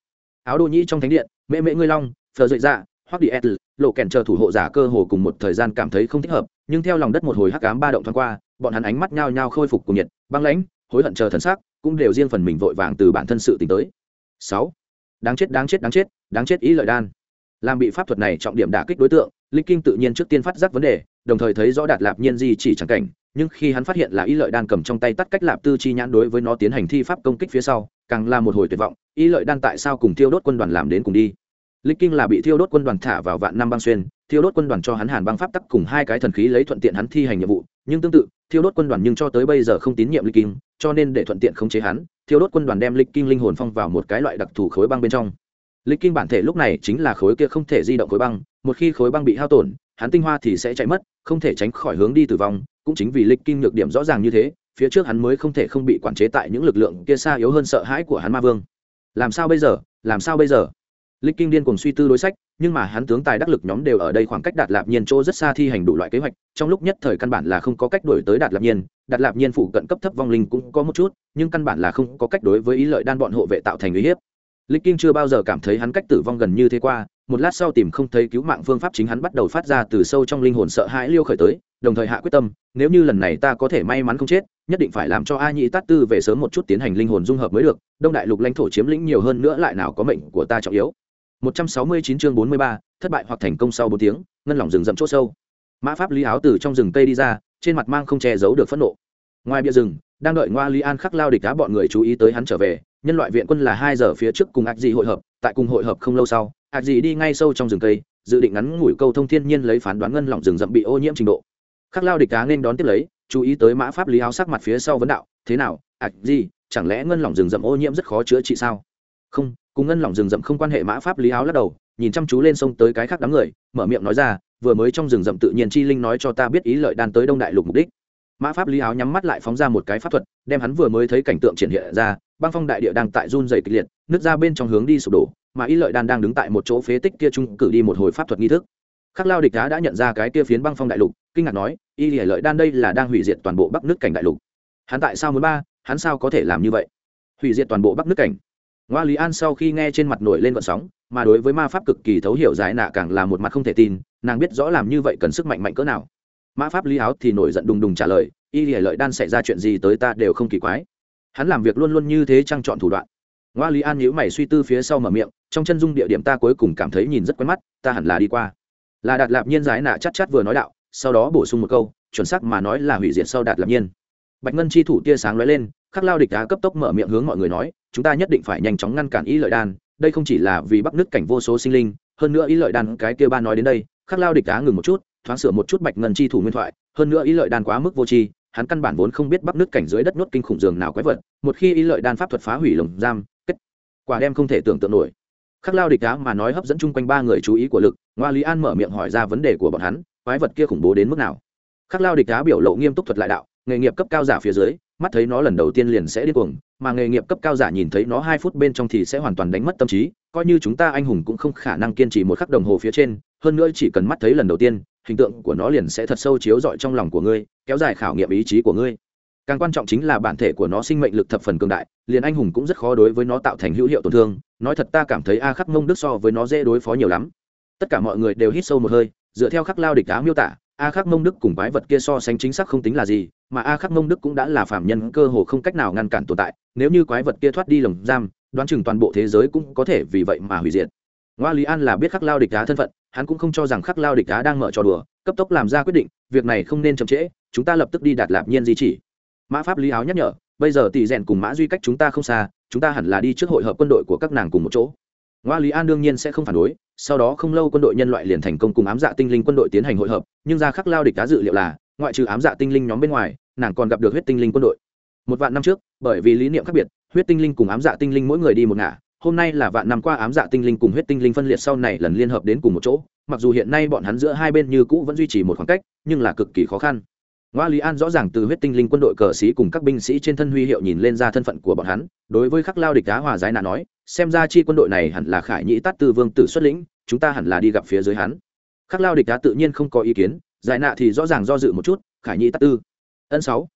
Áo đồ nhĩ trong thánh điện mễ mễ ngươi long, phờ dậy ra hoắc đi etl lộ kèn chờ thủ hộ giả cơ hồ cùng một thời gian cảm thấy không thích hợp, nhưng theo lòng đất một hồi hắc cám ba động thoáng qua, bọn hắn ánh mắt nhao nhao khôi phục cùng nhiệt, băng lãnh, hối hận chờ thần sắc, cũng đều riêng phần mình vội vàng từ bản thân sự tính tới. Sáu đáng chết đáng chết đáng chết đáng chết ý lợi đan. Làm bị pháp thuật này trọng điểm đả kích đối tượng linh kinh tự nhiên trước tiên phát giác vấn đề, đồng thời thấy rõ đạt lạp nhiên di chỉ chẳng cảnh, nhưng khi hắn phát hiện là ý lợi đan cầm trong tay tắt cách lạp tư chi nhãn đối với nó tiến hành thi pháp công kích phía sau, càng là một hồi tuyệt vọng, ý lợi đan tại sao cùng thiêu đốt quân đoàn làm đến cùng đi? Linh kinh là bị thiêu đốt quân đoàn thả vào vạn năm băng xuyên, thiêu đốt quân đoàn cho hắn hàn băng pháp tắc cùng hai cái thần khí lấy thuận tiện hắn thi hành nhiệm vụ, nhưng tương tự, thiêu đốt quân đoàn nhưng cho tới bây giờ không tín nhiệm linh kinh, cho nên để thuận tiện khống chế hắn thiêu đốt quân đoàn đem lịch kinh linh hồn phong vào một cái loại đặc thù khối băng bên trong. Lịch kinh bản thể lúc này chính là khối kia không thể di động khối băng, một khi khối băng bị hao tổn, hắn tinh hoa thì sẽ chạy mất, không thể tránh khỏi hướng đi tử vong, cũng chính vì lịch kinh nhược điểm rõ ràng như thế, phía trước hắn mới không thể không bị quản chế tại những lực lượng kia xa yếu hơn sợ hãi của hắn ma vương. Làm sao bây giờ? Làm sao bây giờ? Lịch kinh điên cùng suy tư đối sách nhưng mà hắn tướng tài đắc lực nhóm đều ở đây khoảng cách đạt lạp nhiên chỗ rất xa thi hành đủ loại kế hoạch, trong lúc nhất thời căn bản là không có cách đổi tới đạt lạp nhiên. Đạt lạp nhiên phụ cận cấp thấp vong linh cũng có một chút, nhưng căn bản là không có cách đối với ý lợi đan bọn hộ vệ tạo thành uy hiếp. Lịch kinh chưa bao giờ cảm thấy hắn cách tử vong gần như thế qua, một lát sau tìm không thấy cứu mạng phương pháp chính hắn bắt đầu phát ra từ sâu trong linh hồn sợ hãi liêu khởi tới, đồng thời hạ quyết tâm, nếu như lần này ta có thể may mắn không chết, nhất định phải làm cho a nhĩ tát tư về sớm một chút tiến hành linh hồn dung hợp mới được, đông đại lục lãnh thổ chiếm lĩnh nhiều hơn nữa lại nào có mệnh của ta trọng yếu. 169 chương 43, thất bại hoặc thành công sau 4 tiếng, ngân lỏng rừng rậm chỗ sâu. Mã Pháp Lý áo từ trong rừng cây đi ra, trên mặt mang không che giấu được phẫn nộ. Ngoài bia rừng, đang đợi Ngoa Lý An khắc lao địch đá bọn người chú ý tới hắn trở về, nhân loại viện quân là 2 giờ phía trước cùng Ác Dị hội hợp, tại cùng hội hợp không lâu sau, Ác Dị đi ngay sâu trong rừng cây, dự định ngắn ngủi câu thông thiên nhiên lấy phán đoán ngân lỏng rừng rậm bị ô nhiễm trình độ. Khắc lao địch đá nên đón tiếp lấy, chú ý tới Mã Pháp Lý áo sắc mặt phía sau vấn đạo, thế nào, Ác Dị, chẳng lẽ ngân lỏng rừng rậm ô nhiễm rất khó chữa trị sao? Không, cùng ngân lỏng rừng rậm không quan hệ mã pháp lý áo lắc đầu, nhìn chăm chú lên sông tới cái khác đám người, mở miệng nói ra, vừa mới trong rừng rậm tự nhiên chi linh nói cho ta biết ý lợi đan tới đông đại lục mục đích. Mã pháp lý áo nhắm mắt lại phóng ra một cái pháp thuật, đem hắn vừa mới thấy cảnh tượng triển hiện ra, băng phong đại địa đang tại run dày kịch liệt nước ra bên trong hướng đi sụp đổ, mà ý lợi đan đang đứng tại một chỗ phế tích kia trung cử đi một hồi pháp thuật nghi thức. Khắc lao địch đá đã nhận ra cái kia phiến băng phong đại lục, kinh ngạc nói y lợi đan đây là đang hủy diệt toàn bộ bắc nước cảnh đại lục. Hắn tại sao muốn ba? Hắn sao có thể làm như vậy? Hủy diệt toàn bộ bắc nước cảnh? Ngoa lý an sau khi nghe trên mặt nổi lên vận sóng, mà đối với ma pháp cực kỳ thấu hiểu giải nạ càng là một mặt không thể tin, nàng biết rõ làm như vậy cần sức mạnh mạnh cỡ nào. Ma pháp lý áo thì nổi giận đùng đùng trả lời, y lìa lợi đan xảy ra chuyện gì tới ta đều không kỳ quái. Hắn làm việc luôn luôn như thế trang chọn thủ đoạn. Ngoa lý an nhíu mày suy tư phía sau mở miệng, trong chân dung địa điểm ta cuối cùng cảm thấy nhìn rất quen mắt, ta hẳn là đi qua. Là đạt lạp nhiên giải nạ chắc chắc vừa nói đạo, sau đó bổ sung một câu, chuẩn xác mà nói là hủy diệt sau đạt lạp nhiên. Bạch ngân chi thủ tia sáng lóe lên, khắc lao địch đá cấp tốc mở miệng hướng mọi người nói chúng ta nhất định phải nhanh chóng ngăn cản ý lợi đan, đây không chỉ là vì bắc nước cảnh vô số sinh linh, hơn nữa ý lợi đan cái kia ba nói đến đây, khắc lao địch đá ngừng một chút, thoáng sửa một chút bạch ngân chi thủ nguyên thoại, hơn nữa ý lợi đan quá mức vô tri, hắn căn bản vốn không biết bắc nước cảnh dưới đất nuốt kinh khủng giường nào quái vật, một khi ý lợi đan pháp thuật phá hủy lồng giam, kết quả đem không thể tưởng tượng nổi. Khắc lao địch đá mà nói hấp dẫn chung quanh ba người chú ý của lực, ngoa lý an mở miệng hỏi ra vấn đề của bọn hắn, quái vật kia khủng bố đến mức nào? Khắc lao địch đá biểu lộ nghiêm túc thuật lại đạo, nghề nghiệp cấp cao giả phía dưới mắt thấy nó lần đầu tiên liền sẽ điên cuồng, mà nghề nghiệp cấp cao giả nhìn thấy nó hai phút bên trong thì sẽ hoàn toàn đánh mất tâm trí, coi như chúng ta anh hùng cũng không khả năng kiên trì một khắc đồng hồ phía trên, hơn nữa chỉ cần mắt thấy lần đầu tiên, hình tượng của nó liền sẽ thật sâu chiếu rọi trong lòng của ngươi, kéo dài khảo nghiệm ý chí của ngươi. Càng quan trọng chính là bản thể của nó sinh mệnh lực thập phần cường đại, liền anh hùng cũng rất khó đối với nó tạo thành hữu hiệu tổn thương, nói thật ta cảm thấy a khắc mông đức so với nó dễ đối phó nhiều lắm. Tất cả mọi người đều hít sâu một hơi, dựa theo khắc lao địch đá miêu tả a khắc mông đức cùng quái vật kia so sánh chính xác không tính là gì, mà a khắc mông đức cũng đã là phạm nhân cơ hồ không cách nào ngăn cản tồn tại, nếu như quái vật kia thoát đi lồng giam, đoán chừng toàn bộ thế giới cũng có thể vì vậy mà hủy diệt. Ngoa lý an là biết khắc lao địch đá thân phận, hắn cũng không cho rằng khắc lao địch đá đang mở trò đùa, cấp tốc làm ra quyết định, việc này không nên chậm trễ, chúng ta lập tức đi đạt lạp nhiên di chỉ. Mã pháp lý áo nhắc nhở, bây giờ tỷ rèn cùng mã duy cách chúng ta không xa, chúng ta hẳn là đi trước hội hợp quân đội của các nàng cùng một chỗ ngoa lý an đương nhiên sẽ không phản đối, sau đó không lâu quân đội nhân loại liền thành công cùng ám dạ tinh linh quân đội tiến hành hội hợp, nhưng ra khắc lao địch đá dự liệu là, ngoại trừ ám dạ tinh linh nhóm bên ngoài, nàng còn gặp được huyết tinh linh quân đội. Một vạn năm trước, bởi vì lý niệm khác biệt, huyết tinh linh cùng ám dạ tinh linh mỗi người đi một ngả, hôm nay là vạn năm qua ám dạ tinh linh cùng huyết tinh linh phân liệt sau này lần liên hợp đến cùng một chỗ, mặc dù hiện nay bọn hắn giữa hai bên như cũ vẫn duy trì một khoảng cách, nhưng là cực kỳ khó khăn. Ngoa lý an rõ ràng từ huyết tinh linh quân đội cờ sĩ cùng các binh sĩ trên thân huy hiệu nhìn lên ra thân phận của bọn hắn, đối với khắc lao địch đá hòa giải nạ nói xem ra chi quân đội này hẳn là khải nhĩ tát tư vương tử xuất lĩnh, chúng ta hẳn là đi gặp phía dưới hắn. Khắc lao địch đá tự nhiên không có ý kiến, giải nạ thì rõ ràng do dự một chút, khải nhĩ tát tư. Ân sáu.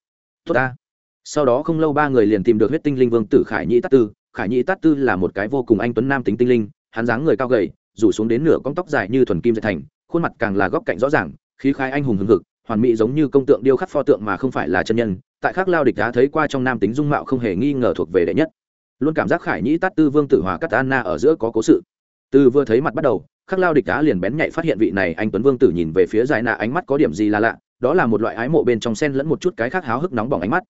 Tốt ta. Sau đó không lâu ba người liền tìm được huyết tinh linh vương tử khải nhĩ tát tư. Khải nhĩ tát tư là một cái vô cùng anh tuấn nam tính tinh linh, hắn dáng người cao gầy rủ xuống đến nửa con tóc dài như thuần kim dệt thành, khuôn mặt càng là góc cạnh rõ ràng, khí khai anh hùng hừng hực, hoàn mỹ giống như công tượng điêu khắc pho tượng mà không phải là chân nhân. Tại khắc lao địch đá thấy qua trong nam tính dung mạo không hề nghi ngờ thuộc về đệ nhất luôn cảm giác khải nhĩ tát tư vương tử hòa cắt anna ở giữa có cố sự. Từ vừa thấy mặt bắt đầu, khắc lao địch đá liền bén nhạy phát hiện vị này anh tuấn vương tử nhìn về phía dài nạ ánh mắt có điểm gì là lạ, đó là một loại ái mộ bên trong sen lẫn một chút cái khác háo hức nóng bỏng ánh mắt.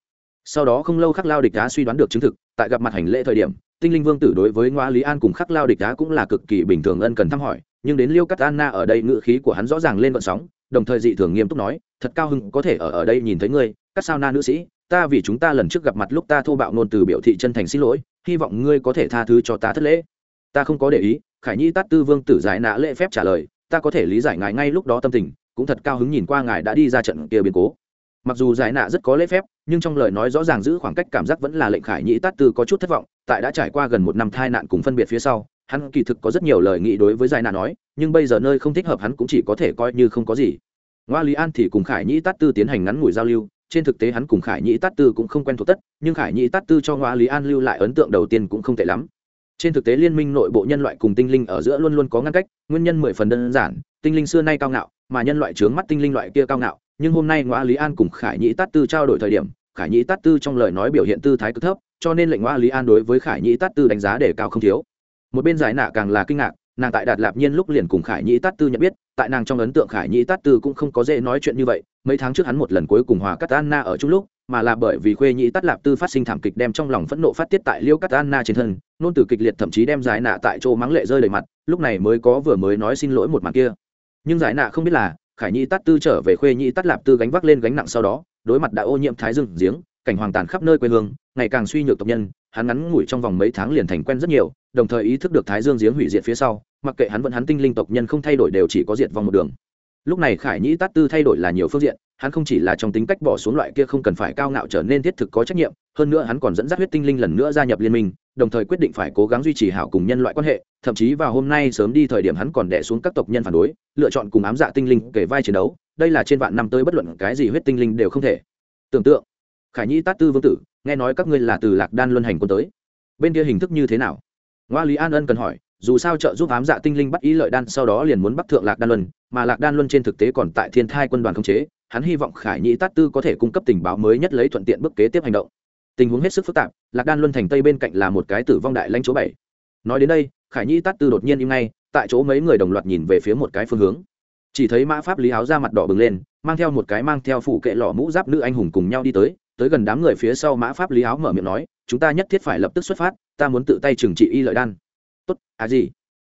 Sau đó không lâu khắc lao địch đá suy đoán được chứng thực, tại gặp mặt hành lễ thời điểm, tinh linh vương tử đối với ngoa lý an cùng khắc lao địch đá cũng là cực kỳ bình thường ân cần thăm hỏi, nhưng đến liêu cắt anna ở đây ngự khí của hắn rõ ràng lên vận sóng, đồng thời dị thường nghiêm túc nói, thật cao hưng có thể ở ở đây nhìn thấy ngươi, các sao na nữ sĩ ta vì chúng ta lần trước gặp mặt lúc ta thô bạo nôn từ biểu thị chân thành xin lỗi, hy vọng ngươi có thể tha thứ cho ta thất lễ. Ta không có để ý, khải nhi tát tư vương tử giải nã lễ phép trả lời, ta có thể lý giải ngài ngay lúc đó tâm tình, cũng thật cao hứng nhìn qua ngài đã đi ra trận kia biến cố. Mặc dù giải nạ rất có lễ phép, nhưng trong lời nói rõ ràng giữ khoảng cách cảm giác vẫn là lệnh khải nhĩ tát tư có chút thất vọng, tại đã trải qua gần một năm thai nạn cùng phân biệt phía sau, hắn kỳ thực có rất nhiều lời nghĩ đối với giải nạ nói, nhưng bây giờ nơi không thích hợp hắn cũng chỉ có thể coi như không có gì. Ngoa lý an thì cùng khải nhĩ tát tư tiến hành ngắn ngủi giao lưu trên thực tế hắn cùng khải nhĩ tát tư cũng không quen thuộc tất, nhưng khải nhĩ tát tư cho ngoa lý an lưu lại ấn tượng đầu tiên cũng không tệ lắm. Trên thực tế liên minh nội bộ nhân loại cùng tinh linh ở giữa luôn luôn có ngăn cách, nguyên nhân mười phần đơn giản, tinh linh xưa nay cao ngạo, mà nhân loại trướng mắt tinh linh loại kia cao ngạo, nhưng hôm nay ngoa lý an cùng khải nhĩ tát tư trao đổi thời điểm, khải nhĩ tát tư trong lời nói biểu hiện tư thái cực thấp, cho nên lệnh ngoa lý an đối với khải nhĩ tát tư đánh giá để cao không thiếu. Một bên giải nạ càng là kinh ngạc, nàng tại đạt lạp nhiên lúc liền cùng khải nhĩ tát tư nhận biết tại nàng trong ấn tượng khải nhĩ tát tư cũng không có dễ nói chuyện như vậy, mấy tháng trước hắn một lần cuối cùng hòa cắt anna ở chung lúc, mà là bởi vì khuê nhĩ tát lạp tư phát sinh thảm kịch đem trong lòng phẫn nộ phát tiết tại liêu cắt anna trên thân, nôn từ kịch liệt thậm chí đem giải nạ tại chỗ mắng lệ rơi đầy mặt, lúc này mới có vừa mới nói xin lỗi một mặt kia. Nhưng giải nạ không biết là, khải nhĩ tát tư trở về khuê nhĩ tát lạp tư gánh vác lên gánh nặng sau đó, đối mặt đã ô nhiễm thái rừng giếng, cảnh hoàng tàn khắp nơi quê hương, ngày càng suy nhược tộc nhân, hắn ngắn ngủi trong vòng mấy tháng liền thành quen rất nhiều đồng thời ý thức được thái dương giếng hủy diệt phía sau, mặc kệ hắn vẫn hắn tinh linh tộc nhân không thay đổi đều chỉ có diệt vong một đường. Lúc này khải nhĩ tát tư thay đổi là nhiều phương diện, hắn không chỉ là trong tính cách bỏ xuống loại kia không cần phải cao ngạo trở nên thiết thực có trách nhiệm, hơn nữa hắn còn dẫn dắt huyết tinh linh lần nữa gia nhập liên minh, đồng thời quyết định phải cố gắng duy trì hảo cùng nhân loại quan hệ, thậm chí vào hôm nay sớm đi thời điểm hắn còn đẻ xuống các tộc nhân phản đối, lựa chọn cùng ám dạ tinh linh kể vai chiến đấu, đây là trên vạn năm tới bất luận cái gì huyết tinh linh đều không thể. Tưởng tượng, khải nhĩ tát tư vương tử, nghe nói các ngươi là từ lạc đan luân hành quân tới. Bên kia hình thức như thế nào? Ngoa lý an ân cần hỏi, dù sao trợ giúp ám dạ tinh linh bắt ý lợi đan, sau đó liền muốn bắt thượng lạc đan luân, mà lạc đan luân trên thực tế còn tại thiên thai quân đoàn khống chế, hắn hy vọng khải nhĩ tát tư có thể cung cấp tình báo mới nhất lấy thuận tiện bước kế tiếp hành động. Tình huống hết sức phức tạp, lạc đan luân thành tây bên cạnh là một cái tử vong đại lãnh chỗ bảy. Nói đến đây, khải nhĩ tát tư đột nhiên im ngay, tại chỗ mấy người đồng loạt nhìn về phía một cái phương hướng. Chỉ thấy mã pháp lý áo ra mặt đỏ bừng lên, mang theo một cái mang theo phụ kệ lọ mũ giáp nữ anh hùng cùng nhau đi tới tới gần đám người phía sau mã pháp lý áo mở miệng nói, chúng ta nhất thiết phải lập tức xuất phát, ta muốn tự tay trừng trị y lợi đan. Tốt à gì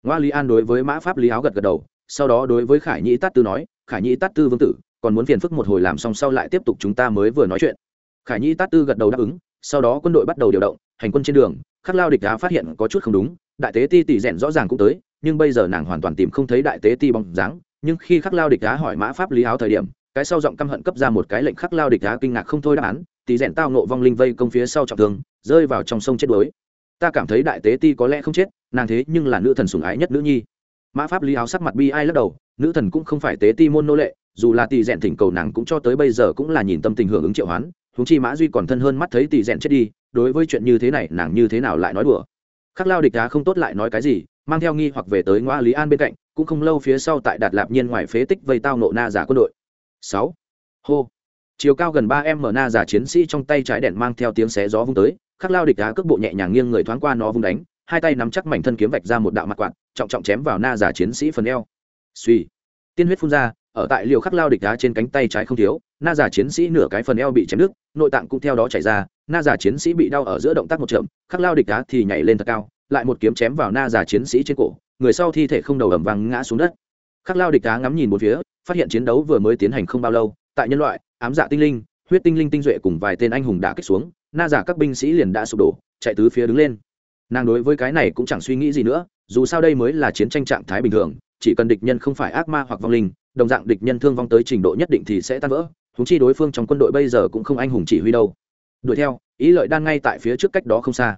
ngoa lý an đối với mã pháp lý áo gật gật đầu, sau đó đối với khải nhĩ tát tư nói, khải nhĩ tát tư vương tử, còn muốn phiền phức một hồi làm xong sau lại tiếp tục chúng ta mới vừa nói chuyện. Khải nhĩ tát tư gật đầu đáp ứng, sau đó quân đội bắt đầu điều động, hành quân trên đường, khắc lao địch đá phát hiện có chút không đúng, đại tế ti tỷ rèn rõ ràng cũng tới, nhưng bây giờ nàng hoàn toàn tìm không thấy đại tế ti bóng dáng, nhưng khi khắc lao địch đá hỏi mã pháp lý áo thời điểm, cái sau giọng căm hận cấp ra một cái lệnh khắc lao địch đá kinh ngạc không thôi đáp án tỷ rèn tao nộ vong linh vây công phía sau trọng thương, rơi vào trong sông chết đuối. Ta cảm thấy đại tế ti có lẽ không chết, nàng thế nhưng là nữ thần sủng ái nhất nữ nhi. Mã pháp lý áo sắc mặt bi ai lắc đầu, nữ thần cũng không phải tế ti môn nô lệ, dù là tỷ rèn thỉnh cầu nàng cũng cho tới bây giờ cũng là nhìn tâm tình hưởng ứng triệu hoán húng chi mã duy còn thân hơn mắt thấy tỷ rèn chết đi, đối với chuyện như thế này nàng như thế nào lại nói đùa. Khắc lao địch đá không tốt lại nói cái gì, mang theo nghi hoặc về tới ngoa lý an bên cạnh, cũng không lâu phía sau tại đạt lạp nhiên ngoài phế tích vây tao nộ na giả quân đội. Sáu. Hô chiều cao gần ba em mở na giả chiến sĩ trong tay trái đèn mang theo tiếng xé gió vung tới, khắc lao địch đá cước bộ nhẹ nhàng nghiêng người thoáng qua nó vung đánh, hai tay nắm chắc mảnh thân kiếm vạch ra một đạo mặt quạt, trọng trọng chém vào na giả chiến sĩ phần eo. Suy tiên huyết phun ra, ở tại liều khắc lao địch đá trên cánh tay trái không thiếu, na giả chiến sĩ nửa cái phần eo bị chém đứt, nội tạng cũng theo đó chảy ra, na giả chiến sĩ bị đau ở giữa động tác một trượng khắc lao địch đá thì nhảy lên thật cao, lại một kiếm chém vào na giả chiến sĩ trên cổ, người sau thi thể không đầu ẩm vàng ngã xuống đất. Khắc lao địch đá ngắm nhìn một phía, phát hiện chiến đấu vừa mới tiến hành không bao lâu, tại nhân loại ám dạ tinh linh, huyết tinh linh tinh duệ cùng vài tên anh hùng đã kích xuống, na giả các binh sĩ liền đã sụp đổ, chạy tứ phía đứng lên. Nàng đối với cái này cũng chẳng suy nghĩ gì nữa, dù sao đây mới là chiến tranh trạng thái bình thường, chỉ cần địch nhân không phải ác ma hoặc vong linh, đồng dạng địch nhân thương vong tới trình độ nhất định thì sẽ tan vỡ thúng chi đối phương trong quân đội bây giờ cũng không anh hùng chỉ huy đâu. Đuổi theo, ý lợi đan ngay tại phía trước cách đó không xa.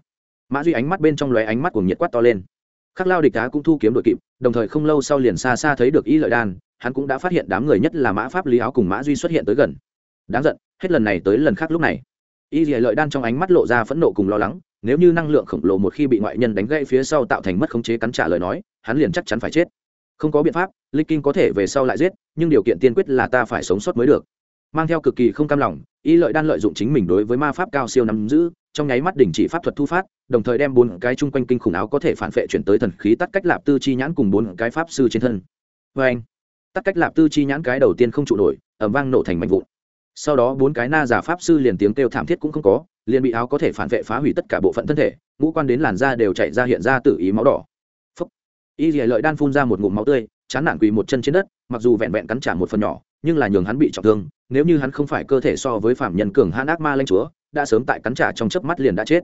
Mã duy ánh mắt bên trong lóe ánh mắt của nhiệt quát to lên. Khắc lao địch đá cũng thu kiếm đội kịp, đồng thời không lâu sau liền xa xa thấy được ý lợi đan, hắn cũng đã phát hiện đám người nhất là mã pháp lý áo cùng mã duy xuất hiện tới gần đáng giận, hết lần này tới lần khác lúc này. Y lợi đan trong ánh mắt lộ ra phẫn nộ cùng lo lắng, nếu như năng lượng khổng lồ một khi bị ngoại nhân đánh gãy phía sau tạo thành mất khống chế cắn trả lời nói, hắn liền chắc chắn phải chết. Không có biện pháp linh kinh có thể về sau lại giết, nhưng điều kiện tiên quyết là ta phải sống sót mới được. Mang theo cực kỳ không cam lòng, y lợi đan lợi dụng chính mình đối với ma pháp cao siêu nắm giữ, trong nháy mắt đình chỉ pháp thuật thu phát, đồng thời đem bốn cái chung quanh kinh khủng áo có thể phản vệ chuyển tới thần khí tắt cách lạp tư chi nhãn cùng bốn cái pháp sư trên thân. Vê anh tắt cách lạp tư chi nhãn cái đầu tiên không trụ nổi ẩm vang nổ thành mạnh vụn sau đó bốn cái na giả pháp sư liền tiếng kêu thảm thiết cũng không có liền bị áo có thể phản vệ phá hủy tất cả bộ phận thân thể ngũ quan đến làn da đều chạy ra hiện ra tự ý máu đỏ. Phấp y dì lợi đan phun ra một ngụm máu tươi chán nản quỳ một chân trên đất mặc dù vẹn vẹn cắn trả một phần nhỏ nhưng là nhường hắn bị trọng thương nếu như hắn không phải cơ thể so với phạm nhân cường hãn ác ma lanh chúa đã sớm tại cắn trả trong chớp mắt liền đã chết.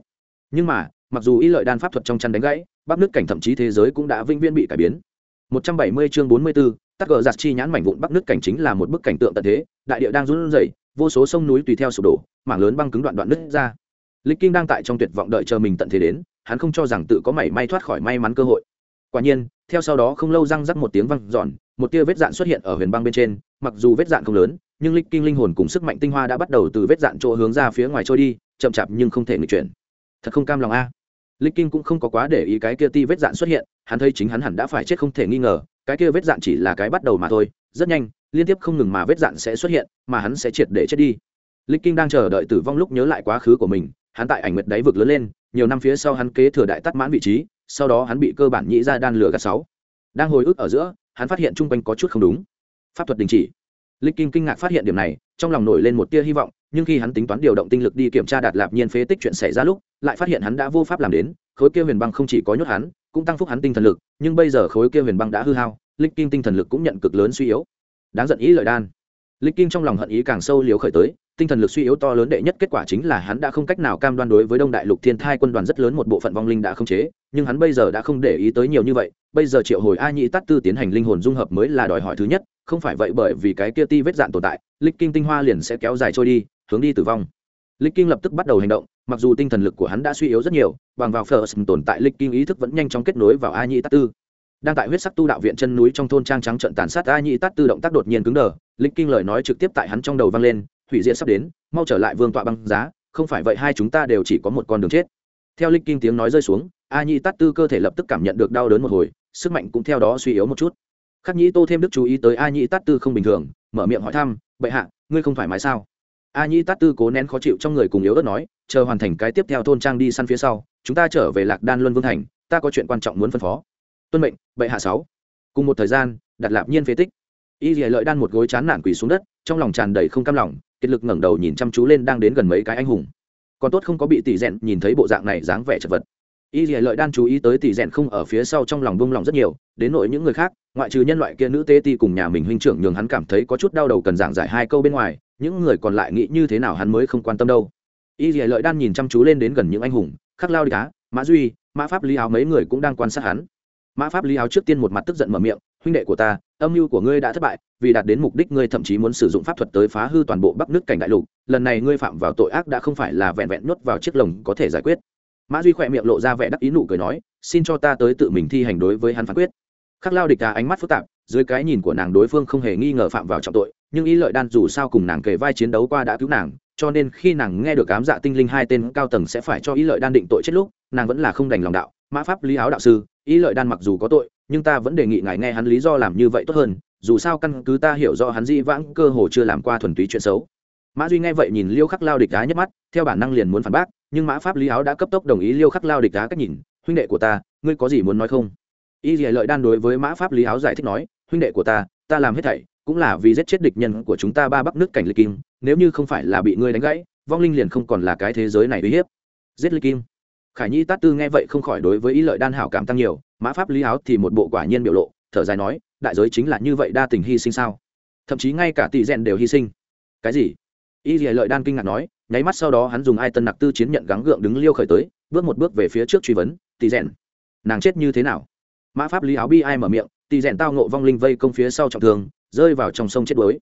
Nhưng mà mặc dù y lợi đan pháp thuật trong chăn đánh gãy bắc nước cảnh thậm chí thế giới cũng đã vinh viễn bị cải biến. 170 chương 44, tắc gờ giặt chi nhãn mảnh vụn bắc nước cảnh chính là một bức cảnh tượng tận thế đại địa đang run rẩy vô số sông núi tùy theo sụp đổ mảng lớn băng cứng đoạn đoạn nứt ra. Lịch kinh đang tại trong tuyệt vọng đợi chờ mình tận thế đến hắn không cho rằng tự có mảy may thoát khỏi may mắn cơ hội. Quả nhiên theo sau đó không lâu răng rắc một tiếng văng giòn một tia vết dạn xuất hiện ở huyền băng bên trên mặc dù vết dạn không lớn nhưng lịch kinh linh hồn cùng sức mạnh tinh hoa đã bắt đầu từ vết dạn chỗ hướng ra phía ngoài trôi đi chậm chạp nhưng không thể nghịch chuyển. Thật không cam lòng a. Lịch kinh cũng không có quá để ý cái kia ti vết dạn xuất hiện hắn thấy chính hắn hẳn đã phải chết không thể nghi ngờ cái kia vết dạn chỉ là cái bắt đầu mà thôi rất nhanh liên tiếp không ngừng mà vết dạn sẽ xuất hiện, mà hắn sẽ triệt để chết đi. Lịch kinh đang chờ đợi tử vong lúc nhớ lại quá khứ của mình, hắn tại ảnh nguyệt đáy vực lớn lên, nhiều năm phía sau hắn kế thừa đại tắt mãn vị trí, sau đó hắn bị cơ bản nhĩ ra đan lửa gạt sáu. Đang hồi ức ở giữa, hắn phát hiện chung quanh có chút không đúng. Pháp thuật đình chỉ. Lịch kinh kinh ngạc phát hiện điểm này, trong lòng nổi lên một tia hy vọng, nhưng khi hắn tính toán điều động tinh lực đi kiểm tra đạt lạp nhiên phế tích chuyện xảy ra lúc, lại phát hiện hắn đã vô pháp làm đến, khối kia huyền băng không chỉ có nhốt hắn, cũng tăng phúc hắn tinh thần lực, nhưng bây giờ khối kia huyền băng đã hư hao, lịch kinh tinh thần lực cũng nhận cực lớn suy yếu đáng giận ý lợi đan. Lịch kinh trong lòng hận ý càng sâu liều khởi tới, tinh thần lực suy yếu to lớn đệ nhất kết quả chính là hắn đã không cách nào cam đoan đối với đông đại lục thiên thai quân đoàn rất lớn một bộ phận vong linh đã không chế, nhưng hắn bây giờ đã không để ý tới nhiều như vậy, bây giờ triệu hồi a nhĩ tát tư tiến hành linh hồn dung hợp mới là đòi hỏi thứ nhất, không phải vậy bởi vì cái kia ti vết dạn tồn tại, lịch kinh tinh hoa liền sẽ kéo dài trôi đi, hướng đi tử vong. Lịch kinh lập tức bắt đầu hành động, mặc dù tinh thần lực của hắn đã suy yếu rất nhiều, bằng vào first tồn tại lịch kinh ý thức vẫn nhanh chóng kết nối vào a nhĩ tát tư đang tại huyết sắc tu đạo viện chân núi trong thôn trang trắng trận tàn sát a nhị tát tư động tác đột nhiên cứng đờ, lịch kinh lời nói trực tiếp tại hắn trong đầu vang lên, hủy diệt sắp đến, mau trở lại vương tọa băng giá, không phải vậy hai chúng ta đều chỉ có một con đường chết. Theo lịch kinh tiếng nói rơi xuống, a nhị tát tư cơ thể lập tức cảm nhận được đau đớn một hồi, sức mạnh cũng theo đó suy yếu một chút. Khắc nhĩ tô thêm đức chú ý tới a nhị tát tư không bình thường, mở miệng hỏi thăm, bệ hạ, ngươi không thoải mái sao? A nhị tát tư cố nén khó chịu trong người cùng yếu ớt nói, chờ hoàn thành cái tiếp theo thôn trang đi săn phía sau, chúng ta trở về lạc đan luân vương thành, ta có chuyện quan trọng muốn phân phó tuân mệnh, bệ hạ sáu. Cùng một thời gian, đặt lạp nhiên phế tích. Y dì lợi đan một gối chán nản quỳ xuống đất, trong lòng tràn đầy không cam lòng, kiệt lực ngẩng đầu nhìn chăm chú lên đang đến gần mấy cái anh hùng. Còn tốt không có bị tỷ rèn nhìn thấy bộ dạng này dáng vẻ chật vật. Y dì lợi đan chú ý tới tỷ rèn không ở phía sau trong lòng bông lòng rất nhiều, đến nội những người khác, ngoại trừ nhân loại kia nữ tê ti cùng nhà mình huynh trưởng nhường hắn cảm thấy có chút đau đầu cần giảng giải hai câu bên ngoài, những người còn lại nghĩ như thế nào hắn mới không quan tâm đâu. Y dì lợi đan nhìn chăm chú lên đến gần những anh hùng, khắc lao đi cá, mã duy, mã pháp lý áo mấy người cũng đang quan sát hắn mã pháp lý áo trước tiên một mặt tức giận mở miệng, huynh đệ của ta, âm mưu của ngươi đã thất bại, vì đạt đến mục đích ngươi thậm chí muốn sử dụng pháp thuật tới phá hư toàn bộ bắc nước cảnh đại lục, lần này ngươi phạm vào tội ác đã không phải là vẹn vẹn nhốt vào chiếc lồng có thể giải quyết. Mã duy khỏe miệng lộ ra vẻ đắc ý nụ cười nói, xin cho ta tới tự mình thi hành đối với hắn phán quyết. Khắc lao địch ta ánh mắt phức tạp, dưới cái nhìn của nàng đối phương không hề nghi ngờ phạm vào trọng tội, nhưng ý lợi đan dù sao cùng nàng kề vai chiến đấu qua đã cứu nàng, cho nên khi nàng nghe được ám dạ tinh linh hai tên cao tầng sẽ phải cho ý lợi đan định tội chết lúc, nàng vẫn là không đành lòng đạo mã pháp lý áo đạo sư, ý lợi đan mặc dù có tội, nhưng ta vẫn đề nghị ngài nghe hắn lý do làm như vậy tốt hơn, dù sao căn cứ ta hiểu rõ hắn di vãng cơ hồ chưa làm qua thuần túy chuyện xấu. Mã duy nghe vậy nhìn liêu khắc lao địch đá nhấc mắt, theo bản năng liền muốn phản bác, nhưng mã pháp lý áo đã cấp tốc đồng ý liêu khắc lao địch đá cách nhìn, huynh đệ của ta, ngươi có gì muốn nói không? Y dì lợi đan đối với mã pháp lý áo giải thích nói, huynh đệ của ta ta làm hết thảy cũng là vì giết chết địch nhân của chúng ta ba bắc nước cảnh lịch kim, nếu như không phải là bị ngươi đánh gãy, vong linh liền không còn là cái thế giới này uy hiếp. Giết lịch kim? Khải nhi tát tư nghe vậy không khỏi đối với ý lợi đan hảo cảm tăng nhiều, mã pháp lý áo thì một bộ quả nhiên biểu lộ, thở dài nói, đại giới chính là như vậy đa tình hy sinh sao? Thậm chí ngay cả tỷ rèn đều hy sinh. Cái gì? Y dì lợi đan kinh ngạc nói, nháy mắt sau đó hắn dùng ai tân nặc tư chiến nhận gắng gượng đứng liêu khởi tới, bước một bước về phía trước truy vấn, tỷ rèn, nàng chết như thế nào? Mã pháp lý áo bi ai mở miệng, tỷ rèn tao ngộ vong linh vây công phía sau trọng thương, rơi vào trong sông chết đuối.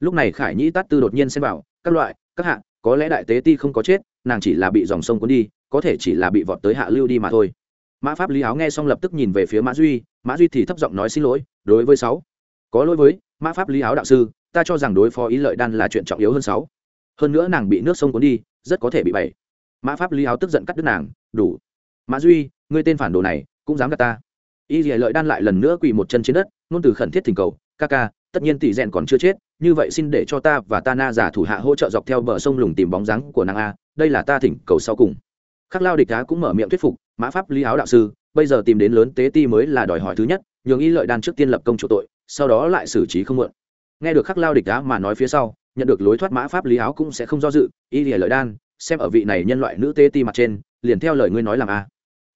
Lúc này khải nhĩ tát tư đột nhiên xem vào, các loại, các hạng có lẽ đại tế ti không có chết, nàng chỉ là bị dòng sông cuốn đi có thể chỉ là bị vọt tới hạ lưu đi mà thôi. Mã pháp lý áo nghe xong lập tức nhìn về phía mã duy mã duy thì thấp giọng nói xin lỗi, đối với sáu. Có lỗi với, mã pháp lý áo đạo sư, ta cho rằng đối phó ý lợi đan là chuyện trọng yếu hơn sáu. Hơn nữa nàng bị nước sông cuốn đi, rất có thể bị bẩy mã pháp lý áo tức giận cắt đứt nàng, đủ. Mã duy, ngươi tên phản đồ này, cũng dám gạt ta. Y dì lợi đan lại lần nữa quỳ một chân trên đất, ngôn từ khẩn thiết thỉnh cầu, ca ca, tất nhiên tỷ rèn còn chưa chết, như vậy xin để cho ta và ta na giả thủ hạ hỗ trợ dọc theo bờ sông lùng tìm bóng dáng của nàng a, đây là ta thỉnh cầu sau cùng khắc lao địch đá cũng mở miệng thuyết phục, mã pháp lý áo đạo sư, bây giờ tìm đến lớn tế ti mới là đòi hỏi thứ nhất, nhường y lợi đan trước tiên lập công chủ tội, sau đó lại xử trí không mượn. Nghe được khắc lao địch đá mà nói phía sau, nhận được lối thoát mã pháp lý áo cũng sẽ không do dự, y lợi đan, xem ở vị này nhân loại nữ tế ti mặt trên, liền theo lời ngươi nói làm a.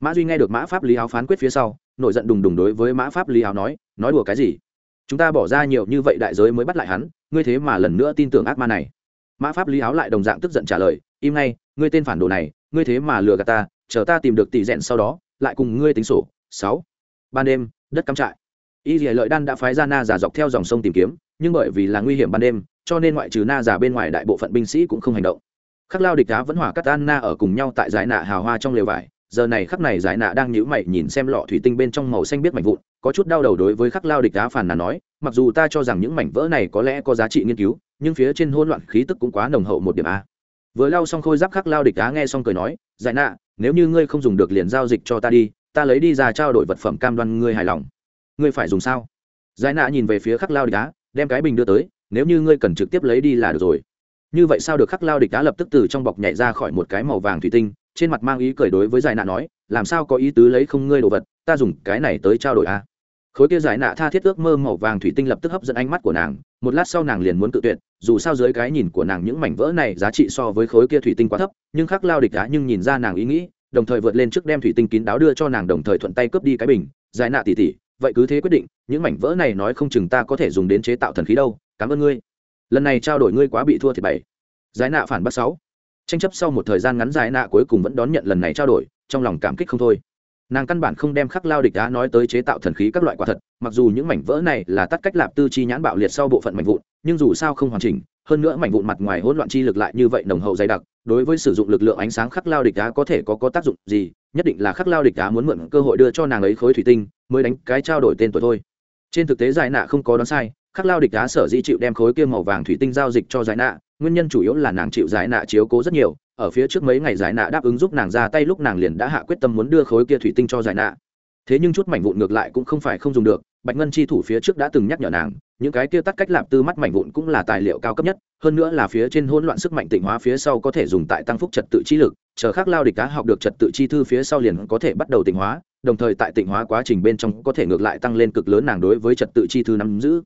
Mã duy nghe được mã pháp lý áo phán quyết phía sau, nổi giận đùng đùng đối với mã pháp lý áo nói nói đùa cái gì? Chúng ta bỏ ra nhiều như vậy đại giới mới bắt lại hắn, ngươi thế mà lần nữa tin tưởng ác ma này mã pháp lý áo lại đồng dạng tức giận trả lời, im ngay, ngươi tên phản đồ này, ngươi thế mà lừa gạt ta, chờ ta tìm được tỷ rẽn sau đó, lại cùng ngươi tính sổ. Sáu. Ban đêm, đất cắm trại. Y dìa lợi đan đã phái ra na giả dọc theo dòng sông tìm kiếm, nhưng bởi vì là nguy hiểm ban đêm, cho nên ngoại trừ na giả bên ngoài đại bộ phận binh sĩ cũng không hành động. Khắc lao địch đá vẫn hỏa cắt an na ở cùng nhau tại giải nạ hào hoa trong lều vải giờ này khắc này giải nạ đang nhíu mày nhìn xem lọ thủy tinh bên trong màu xanh biết mảnh vụn, có chút đau đầu đối với khắc lao địch đá phản là nói, mặc dù ta cho rằng những mảnh vỡ này có lẽ có giá trị nghiên cứu, nhưng phía trên hỗn loạn khí tức cũng quá nồng hậu một điểm a. Vừa lao xong khôi giáp khắc lao địch đá nghe xong cười nói, giải nạ, nếu như ngươi không dùng được liền giao dịch cho ta đi, ta lấy đi ra trao đổi vật phẩm cam đoan ngươi hài lòng. Ngươi phải dùng sao? Giải nạ nhìn về phía khắc lao địch đá, đem cái bình đưa tới, nếu như ngươi cần trực tiếp lấy đi là được rồi. Như vậy sao được khắc lao địch đá lập tức từ trong bọc nhảy ra khỏi một cái màu vàng thủy tinh trên mặt mang ý cười đối với giải nạ nói, làm sao có ý tứ lấy không ngươi đồ vật, ta dùng cái này tới trao đổi a à? khối kia giải nạ tha thiết ước mơ màu vàng thủy tinh lập tức hấp dẫn ánh mắt của nàng, một lát sau nàng liền muốn tự tuyệt, dù sao dưới cái nhìn của nàng những mảnh vỡ này giá trị so với khối kia thủy tinh quá thấp, nhưng khắc lao địch đá nhưng nhìn ra nàng ý nghĩ, đồng thời vượt lên trước đem thủy tinh kín đáo đưa cho nàng đồng thời thuận tay cướp đi cái bình. Giải nạ tỉ tỉ, vậy cứ thế quyết định, những mảnh vỡ này nói không chừng ta có thể dùng đến chế tạo thần khí đâu, cảm ơn ngươi. Lần này trao đổi ngươi quá bị thua thiệt bảy. Giải nạ phản bác sáu tranh chấp sau một thời gian ngắn dài nạ cuối cùng vẫn đón nhận lần này trao đổi, trong lòng cảm kích không thôi. Nàng căn bản không đem khắc lao địch đá nói tới chế tạo thần khí các loại quả thật, mặc dù những mảnh vỡ này là tắt cách lạp tư chi nhãn bạo liệt sau bộ phận mảnh vụn, nhưng dù sao không hoàn chỉnh, hơn nữa mảnh vụn mặt ngoài hỗn loạn chi lực lại như vậy nồng hậu dày đặc, đối với sử dụng lực lượng ánh sáng khắc lao địch đá có thể có có tác dụng gì, nhất định là khắc lao địch đá muốn mượn cơ hội đưa cho nàng ấy khối thủy tinh, mới đánh cái trao đổi tên tuổi thôi. Trên thực tế giải nạ không có đoán sai, khắc lao địch đá sở di chịu đem khối kia màu vàng thủy tinh giao dịch cho giải nạ nguyên nhân chủ yếu là nàng chịu giải nạ chiếu cố rất nhiều, ở phía trước mấy ngày giải nạ đáp ứng giúp nàng ra tay lúc nàng liền đã hạ quyết tâm muốn đưa khối kia thủy tinh cho giải nạ. Thế nhưng chút mảnh vụn ngược lại cũng không phải không dùng được, bạch ngân chi thủ phía trước đã từng nhắc nhở nàng, những cái kia tắt cách lạp tư mắt mảnh vụn cũng là tài liệu cao cấp nhất, hơn nữa là phía trên hỗn loạn sức mạnh tịnh hóa phía sau có thể dùng tại tăng phúc trật tự chi lực, chờ khác lao địch cá học được trật tự chi thư phía sau liền có thể bắt đầu tịnh hóa, đồng thời tại tịnh hóa quá trình bên trong có thể ngược lại tăng lên cực lớn nàng đối với trật tự chi thư nắm giữ.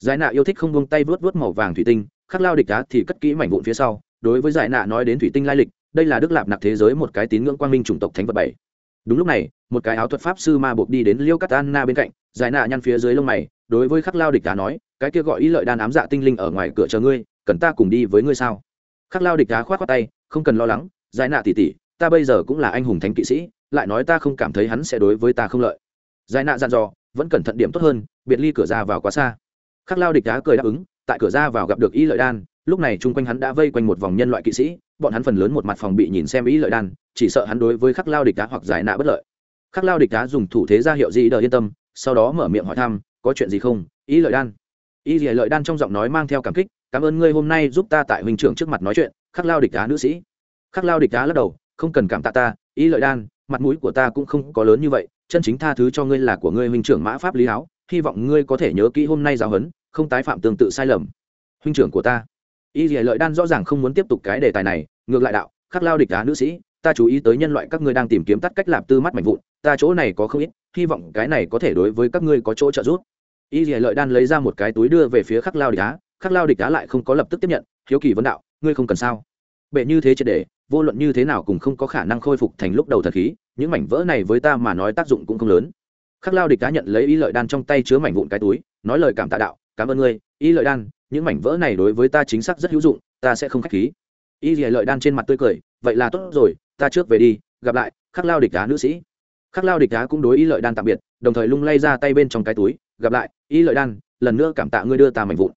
Giải nạ yêu thích không buông tay vớt vớt màu vàng thủy tinh khắc lao địch cá thì cất kỹ mảnh vụn phía sau, đối với giải nạ nói đến thủy tinh lai lịch, đây là đức lạp nạp thế giới một cái tín ngưỡng quang minh chủng tộc thánh vật bảy. Đúng lúc này, một cái áo thuật pháp sư ma buộc đi đến liêu cắt anna bên cạnh, giải nạ nhăn phía dưới lông mày, đối với khắc lao địch cá nói, cái kia gọi ý lợi đan ám dạ tinh linh ở ngoài cửa chờ ngươi, cần ta cùng đi với ngươi sao? Khắc lao địch cá khoát khoát tay, không cần lo lắng, giải nạ tỉ tỉ ta bây giờ cũng là anh hùng thánh kỵ sĩ, lại nói ta không cảm thấy hắn sẽ đối với ta không lợi. Giải nạ dặn dò, vẫn cẩn thận điểm tốt hơn, biệt ly cửa ra vào quá xa. Khắc lao địch đá cười đáp ứng tại cửa ra vào gặp được y lợi đan, lúc này chung quanh hắn đã vây quanh một vòng nhân loại kỵ sĩ, bọn hắn phần lớn một mặt phòng bị nhìn xem y lợi đan, chỉ sợ hắn đối với khắc lao địch đá hoặc giải nạ bất lợi. Khắc lao địch đá dùng thủ thế ra hiệu gì đờ yên tâm, sau đó mở miệng hỏi thăm, có chuyện gì không, y lợi đan? Y lợi đan trong giọng nói mang theo cảm kích, cảm ơn ngươi hôm nay giúp ta tại huynh trưởng trước mặt nói chuyện, khắc lao địch đá nữ sĩ. Khắc lao địch đá lắc đầu, không cần cảm tạ ta, y lợi đan, mặt mũi của ta cũng không có lớn như vậy, chân chính tha thứ cho ngươi là của ngươi huynh trưởng mã pháp lý áo hy vọng ngươi có thể nhớ kỹ hôm nay giáo huấn không tái phạm tương tự sai lầm. Huynh trưởng của ta. Y dì lợi đan rõ ràng không muốn tiếp tục cái đề tài này, ngược lại đạo, khắc lao địch đá nữ sĩ, ta chú ý tới nhân loại các ngươi đang tìm kiếm tắt cách lạp tư mắt mạnh vụn, ta chỗ này có không ít, hy vọng cái này có thể đối với các ngươi có chỗ trợ giúp. Y dì lợi đan lấy ra một cái túi đưa về phía khắc lao địch đá khắc lao địch đá lại không có lập tức tiếp nhận, hiếu kỳ vấn đạo, ngươi không cần sao? Bệ như thế triệt để, vô luận như thế nào cũng không có khả năng khôi phục thành lúc đầu thật khí, những mảnh vỡ này với ta mà nói tác dụng cũng không lớn. Khắc lao địch cá nhận lấy y lợi đan trong tay chứa mảnh vụn cái túi, nói lời cảm tạ đạo cảm ơn ngươi, y lợi đan, những mảnh vỡ này đối với ta chính xác rất hữu dụng, ta sẽ không k h á c h khí. Y lợi đan trên mặt tươi cười, vậy là tốt rồi, ta trước về đi, gặp lại, khắc lao địch cá nữ sĩ. Khắc lao địch cá cũng đối y lợi đan tạm biệt, đồng thời lung lay ra tay bên trong cái túi, gặp lại, y lợi đan, lần nữa cảm tạ ngươi đưa ta mảnh vụn.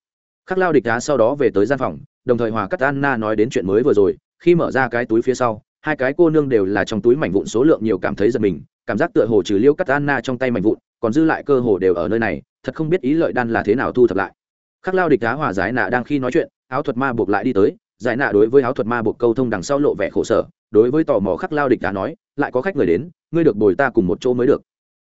Khắc lao địch cá sau đó về tới gian phòng, đồng thời hòa cắt anna nói đến chuyện mới vừa rồi, khi mở ra cái túi phía sau, hai cái cô nương đều là trong túi mảnh vụn số lượng nhiều cảm thấy giật mình, cảm giác tựa hồ trừ liêu cắt anna trong tay mảnh vụn, còn dư lại cơ hồ đều ở nơi này thật không biết ý lợi đan là thế nào thu thập lại khắc lao địch đá hòa giải nạ đang khi nói chuyện áo thuật ma buộc lại đi tới giải nạ đối với áo thuật ma buộc câu thông đằng sau lộ vẻ khổ sở đối với tò mò khắc lao địch đá nói lại có khách người đến ngươi được bồi ta cùng một chỗ mới được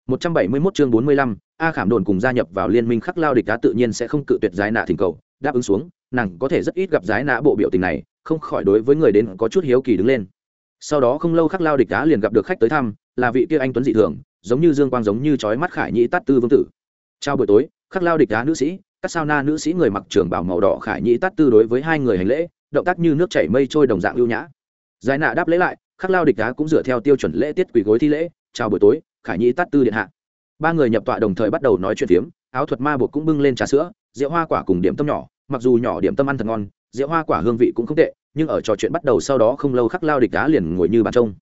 171 chương 45, A Khảm Đồn cùng gia nhập vào liên minh khắc lao địch đá tự nhiên sẽ không cự tuyệt giải nạ thỉnh cầu, đáp ứng xuống, nàng có thể rất ít gặp giải nạ bộ biểu tình này, không khỏi đối với người đến có chút hiếu kỳ đứng lên. Sau đó không lâu khắc lao địch đá liền gặp được khách tới thăm, là vị kia anh tuấn dị thường, giống như dương quang giống như chói mắt khải nhĩ tát tư vương tử trao buổi tối, khắc lao địch đá nữ sĩ, các sao na nữ sĩ người mặc trường bào màu đỏ khải nhĩ tát tư đối với hai người hành lễ, động tác như nước chảy mây trôi đồng dạng ưu nhã. Giải nạ đáp lễ lại, khắc lao địch đá cũng dựa theo tiêu chuẩn lễ tiết quỳ gối thi lễ, chào buổi tối, khải nhĩ tát tư điện hạ ba người nhập tọa đồng thời bắt đầu nói chuyện phiếm áo thuật ma buộc cũng bưng lên trà sữa rượu hoa quả cùng điểm tâm nhỏ mặc dù nhỏ điểm tâm ăn thật ngon rượu hoa quả hương vị cũng không tệ nhưng ở trò chuyện bắt đầu sau đó không lâu khắc lao địch đá liền ngồi như bàn trông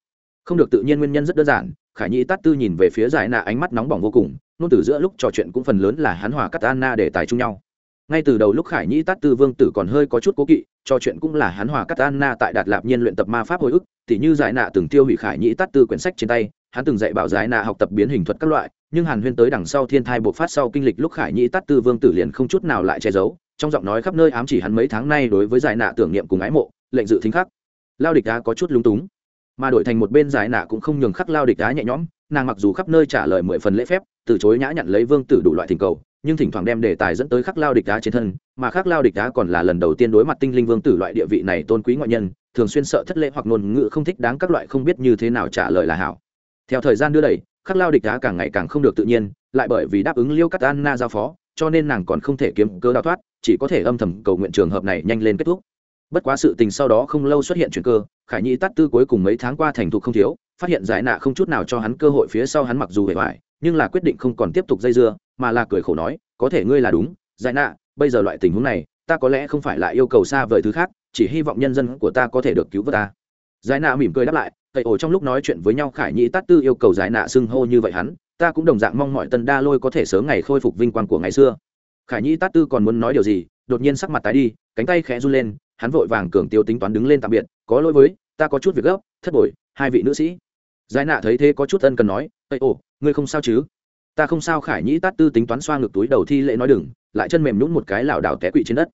không được tự nhiên nguyên nhân rất đơn giản khải nhi tát tư nhìn về phía giải nạ ánh mắt nóng bỏng vô cùng nôn từ giữa lúc trò chuyện cũng phần lớn là hắn hòa cắt anna để tài chung nhau. Ngay từ đầu lúc khải nhi tát tư vương tử còn hơi có chút cố kỵ, trò chuyện cũng là hắn hòa cắt anna tại đạt lạp nhiên luyện tập ma pháp hồi ức thì như giải nạ từng tiêu hủy khải nhi tát tư quyển sách trên tay, hắn từng dạy bảo giải nạ học tập biến hình thuật các loại, nhưng hàn huyên tới đằng sau thiên thai bộc phát sau kinh lịch lúc khải nhĩ tát tư vương tử liền không chút nào lại che giấu, trong giọng nói khắp nơi ám chỉ hắn mấy tháng nay đối với giải nạ tưởng niệm cùng ái mộ, lệnh dự thính khắc. Lao địch đã có chút lúng túng mà đổi thành một bên giải nạ cũng không nhường khắc lao địch đá nhẹ nhõm, nàng mặc dù khắp nơi trả lời mười phần lễ phép, từ chối nhã nhận lấy vương tử đủ loại thỉnh cầu, nhưng thỉnh thoảng đem đề tài dẫn tới khắc lao địch đá trên thân, mà khắc lao địch đá còn là lần đầu tiên đối mặt tinh linh vương tử loại địa vị này tôn quý ngoại nhân, thường xuyên sợ thất lễ hoặc ngôn ngữ không thích đáng các loại không biết như thế nào trả lời là hảo. Theo thời gian đưa đẩy, khắc lao địch đá càng ngày càng không được tự nhiên, lại bởi vì đáp ứng liêu cắt anna giao phó, cho nên nàng còn không thể kiếm cơ đào thoát, chỉ có thể âm thầm cầu nguyện trường hợp này nhanh lên kết thúc bất quá sự tình sau đó không lâu xuất hiện chuyện cơ, khải nhi tát tư cuối cùng mấy tháng qua thành thục không thiếu, phát hiện giải nạ không chút nào cho hắn cơ hội phía sau hắn mặc dù hề hoài nhưng là quyết định không còn tiếp tục dây dưa, mà là cười khổ nói, có thể ngươi là đúng, giải nạ, bây giờ loại tình huống này, ta có lẽ không phải là yêu cầu xa vời thứ khác, chỉ hy vọng nhân dân của ta có thể được cứu vớt ta. Giải nạ mỉm cười đáp lại, tẩy ổ trong lúc nói chuyện với nhau, khải nhĩ tát tư yêu cầu giải nạ xưng hô như vậy hắn, ta cũng đồng dạng mong mọi tân đa lôi có thể sớm ngày khôi phục vinh quang của ngày xưa. Khải nhĩ tát tư còn muốn nói điều gì, đột nhiên sắc mặt tái đi, cánh tay khẽ run lên hắn vội vàng cường tiêu tính toán đứng lên tạm biệt, có lỗi với, ta có chút việc gấp, thất bội hai vị nữ sĩ. Giải nạ thấy thế có chút ân cần nói ây ồ, ngươi không sao chứ? Ta không sao, khải nhĩ tát tư tính toán xoa ngược túi đầu thi lễ nói đừng, lại chân mềm nhún một cái lảo đảo té quỵ trên đất.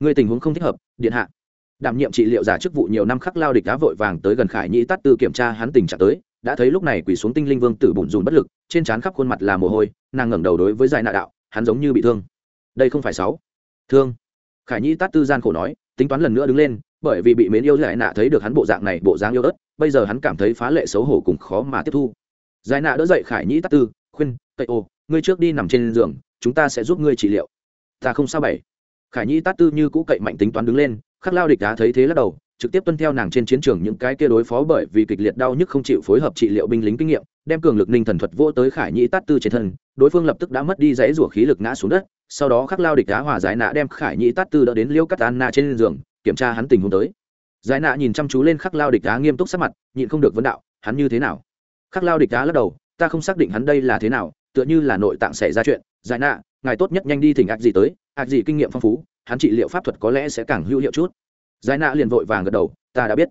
Ngươi tình huống không thích hợp, điện hạ. Đảm nhiệm trị liệu giả chức vụ nhiều năm khắc lao địch đá vội vàng tới gần khải nhĩ tát tư kiểm tra hắn tình trạng tới, đã thấy lúc này quỳ xuống tinh linh vương tử bùn rùn bất lực, trên trán khắp khuôn mặt là mồ hôi, nàng ngẩng đầu đối với giải nạ đạo, hắn giống như bị thương. Đây không phải sáu. Thương. Khải nhĩ tát tư gian khổ nói tính toán lần nữa đứng lên, bởi vì bị mến yêu giải nạ thấy được hắn bộ dạng này, bộ dáng yêu ớt, bây giờ hắn cảm thấy phá lệ xấu hổ cùng khó mà tiếp thu. Giải nạ đỡ dậy khải nhĩ tát tư, khuyên, tây ô, ngươi trước đi nằm trên giường, chúng ta sẽ giúp ngươi trị liệu. Ta không sao bảy. Khải nhĩ tát tư như cũ cậy mạnh tính toán đứng lên, khắc lao địch đá thấy thế lắc đầu trực tiếp tuân theo nàng trên chiến trường những cái kia đối phó bởi vì kịch liệt đau nhức không chịu phối hợp trị liệu binh lính kinh nghiệm, đem cường lực ninh thần thuật vô tới khải nhĩ tát tư trên thân, đối phương lập tức đã mất đi dãy rủa khí lực ngã xuống đất, sau đó khắc lao địch đá hòa giải nạ đem khải nhĩ tát tư đỡ đến liêu cắt anna trên giường, kiểm tra hắn tình huống tới. Giải nạ nhìn chăm chú lên khắc lao địch đá nghiêm túc sắc mặt, nhịn không được vấn đạo, hắn như thế nào? Khắc lao địch đá lắc đầu, ta không xác định hắn đây là thế nào, tựa như là nội tạng xảy ra chuyện. Giải nạ, ngài tốt nhất nhanh đi thỉnh ạc gì tới, ạc gì kinh nghiệm phong phú, hắn trị liệu pháp thuật có lẽ sẽ càng hữu hiệu chút giải nạ liền vội vàng gật đầu, ta đã biết.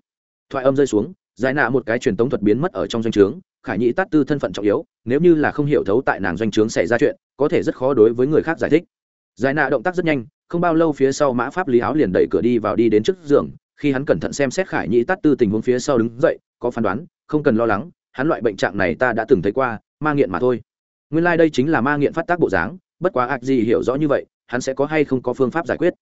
Thoại âm rơi xuống, giải nạ một cái truyền tống thuật biến mất ở trong doanh trướng, khải nhĩ tát tư thân phận trọng yếu, nếu như là không hiểu thấu tại nàng doanh trướng xảy ra chuyện, có thể rất khó đối với người khác giải thích. Giải nạ động tác rất nhanh, không bao lâu phía sau mã pháp lý áo liền đẩy cửa đi vào đi đến trước giường, khi hắn cẩn thận xem xét khải nhĩ tát tư tình huống phía sau đứng dậy, có phán đoán, không cần lo lắng, hắn loại bệnh trạng này ta đã từng thấy qua, ma nghiện mà thôi. Nguyên lai、like、đây chính là ma nghiện phát tác bộ dáng, bất quá ạc gì hiểu rõ như vậy, hắn sẽ có hay không có phương pháp giải quyết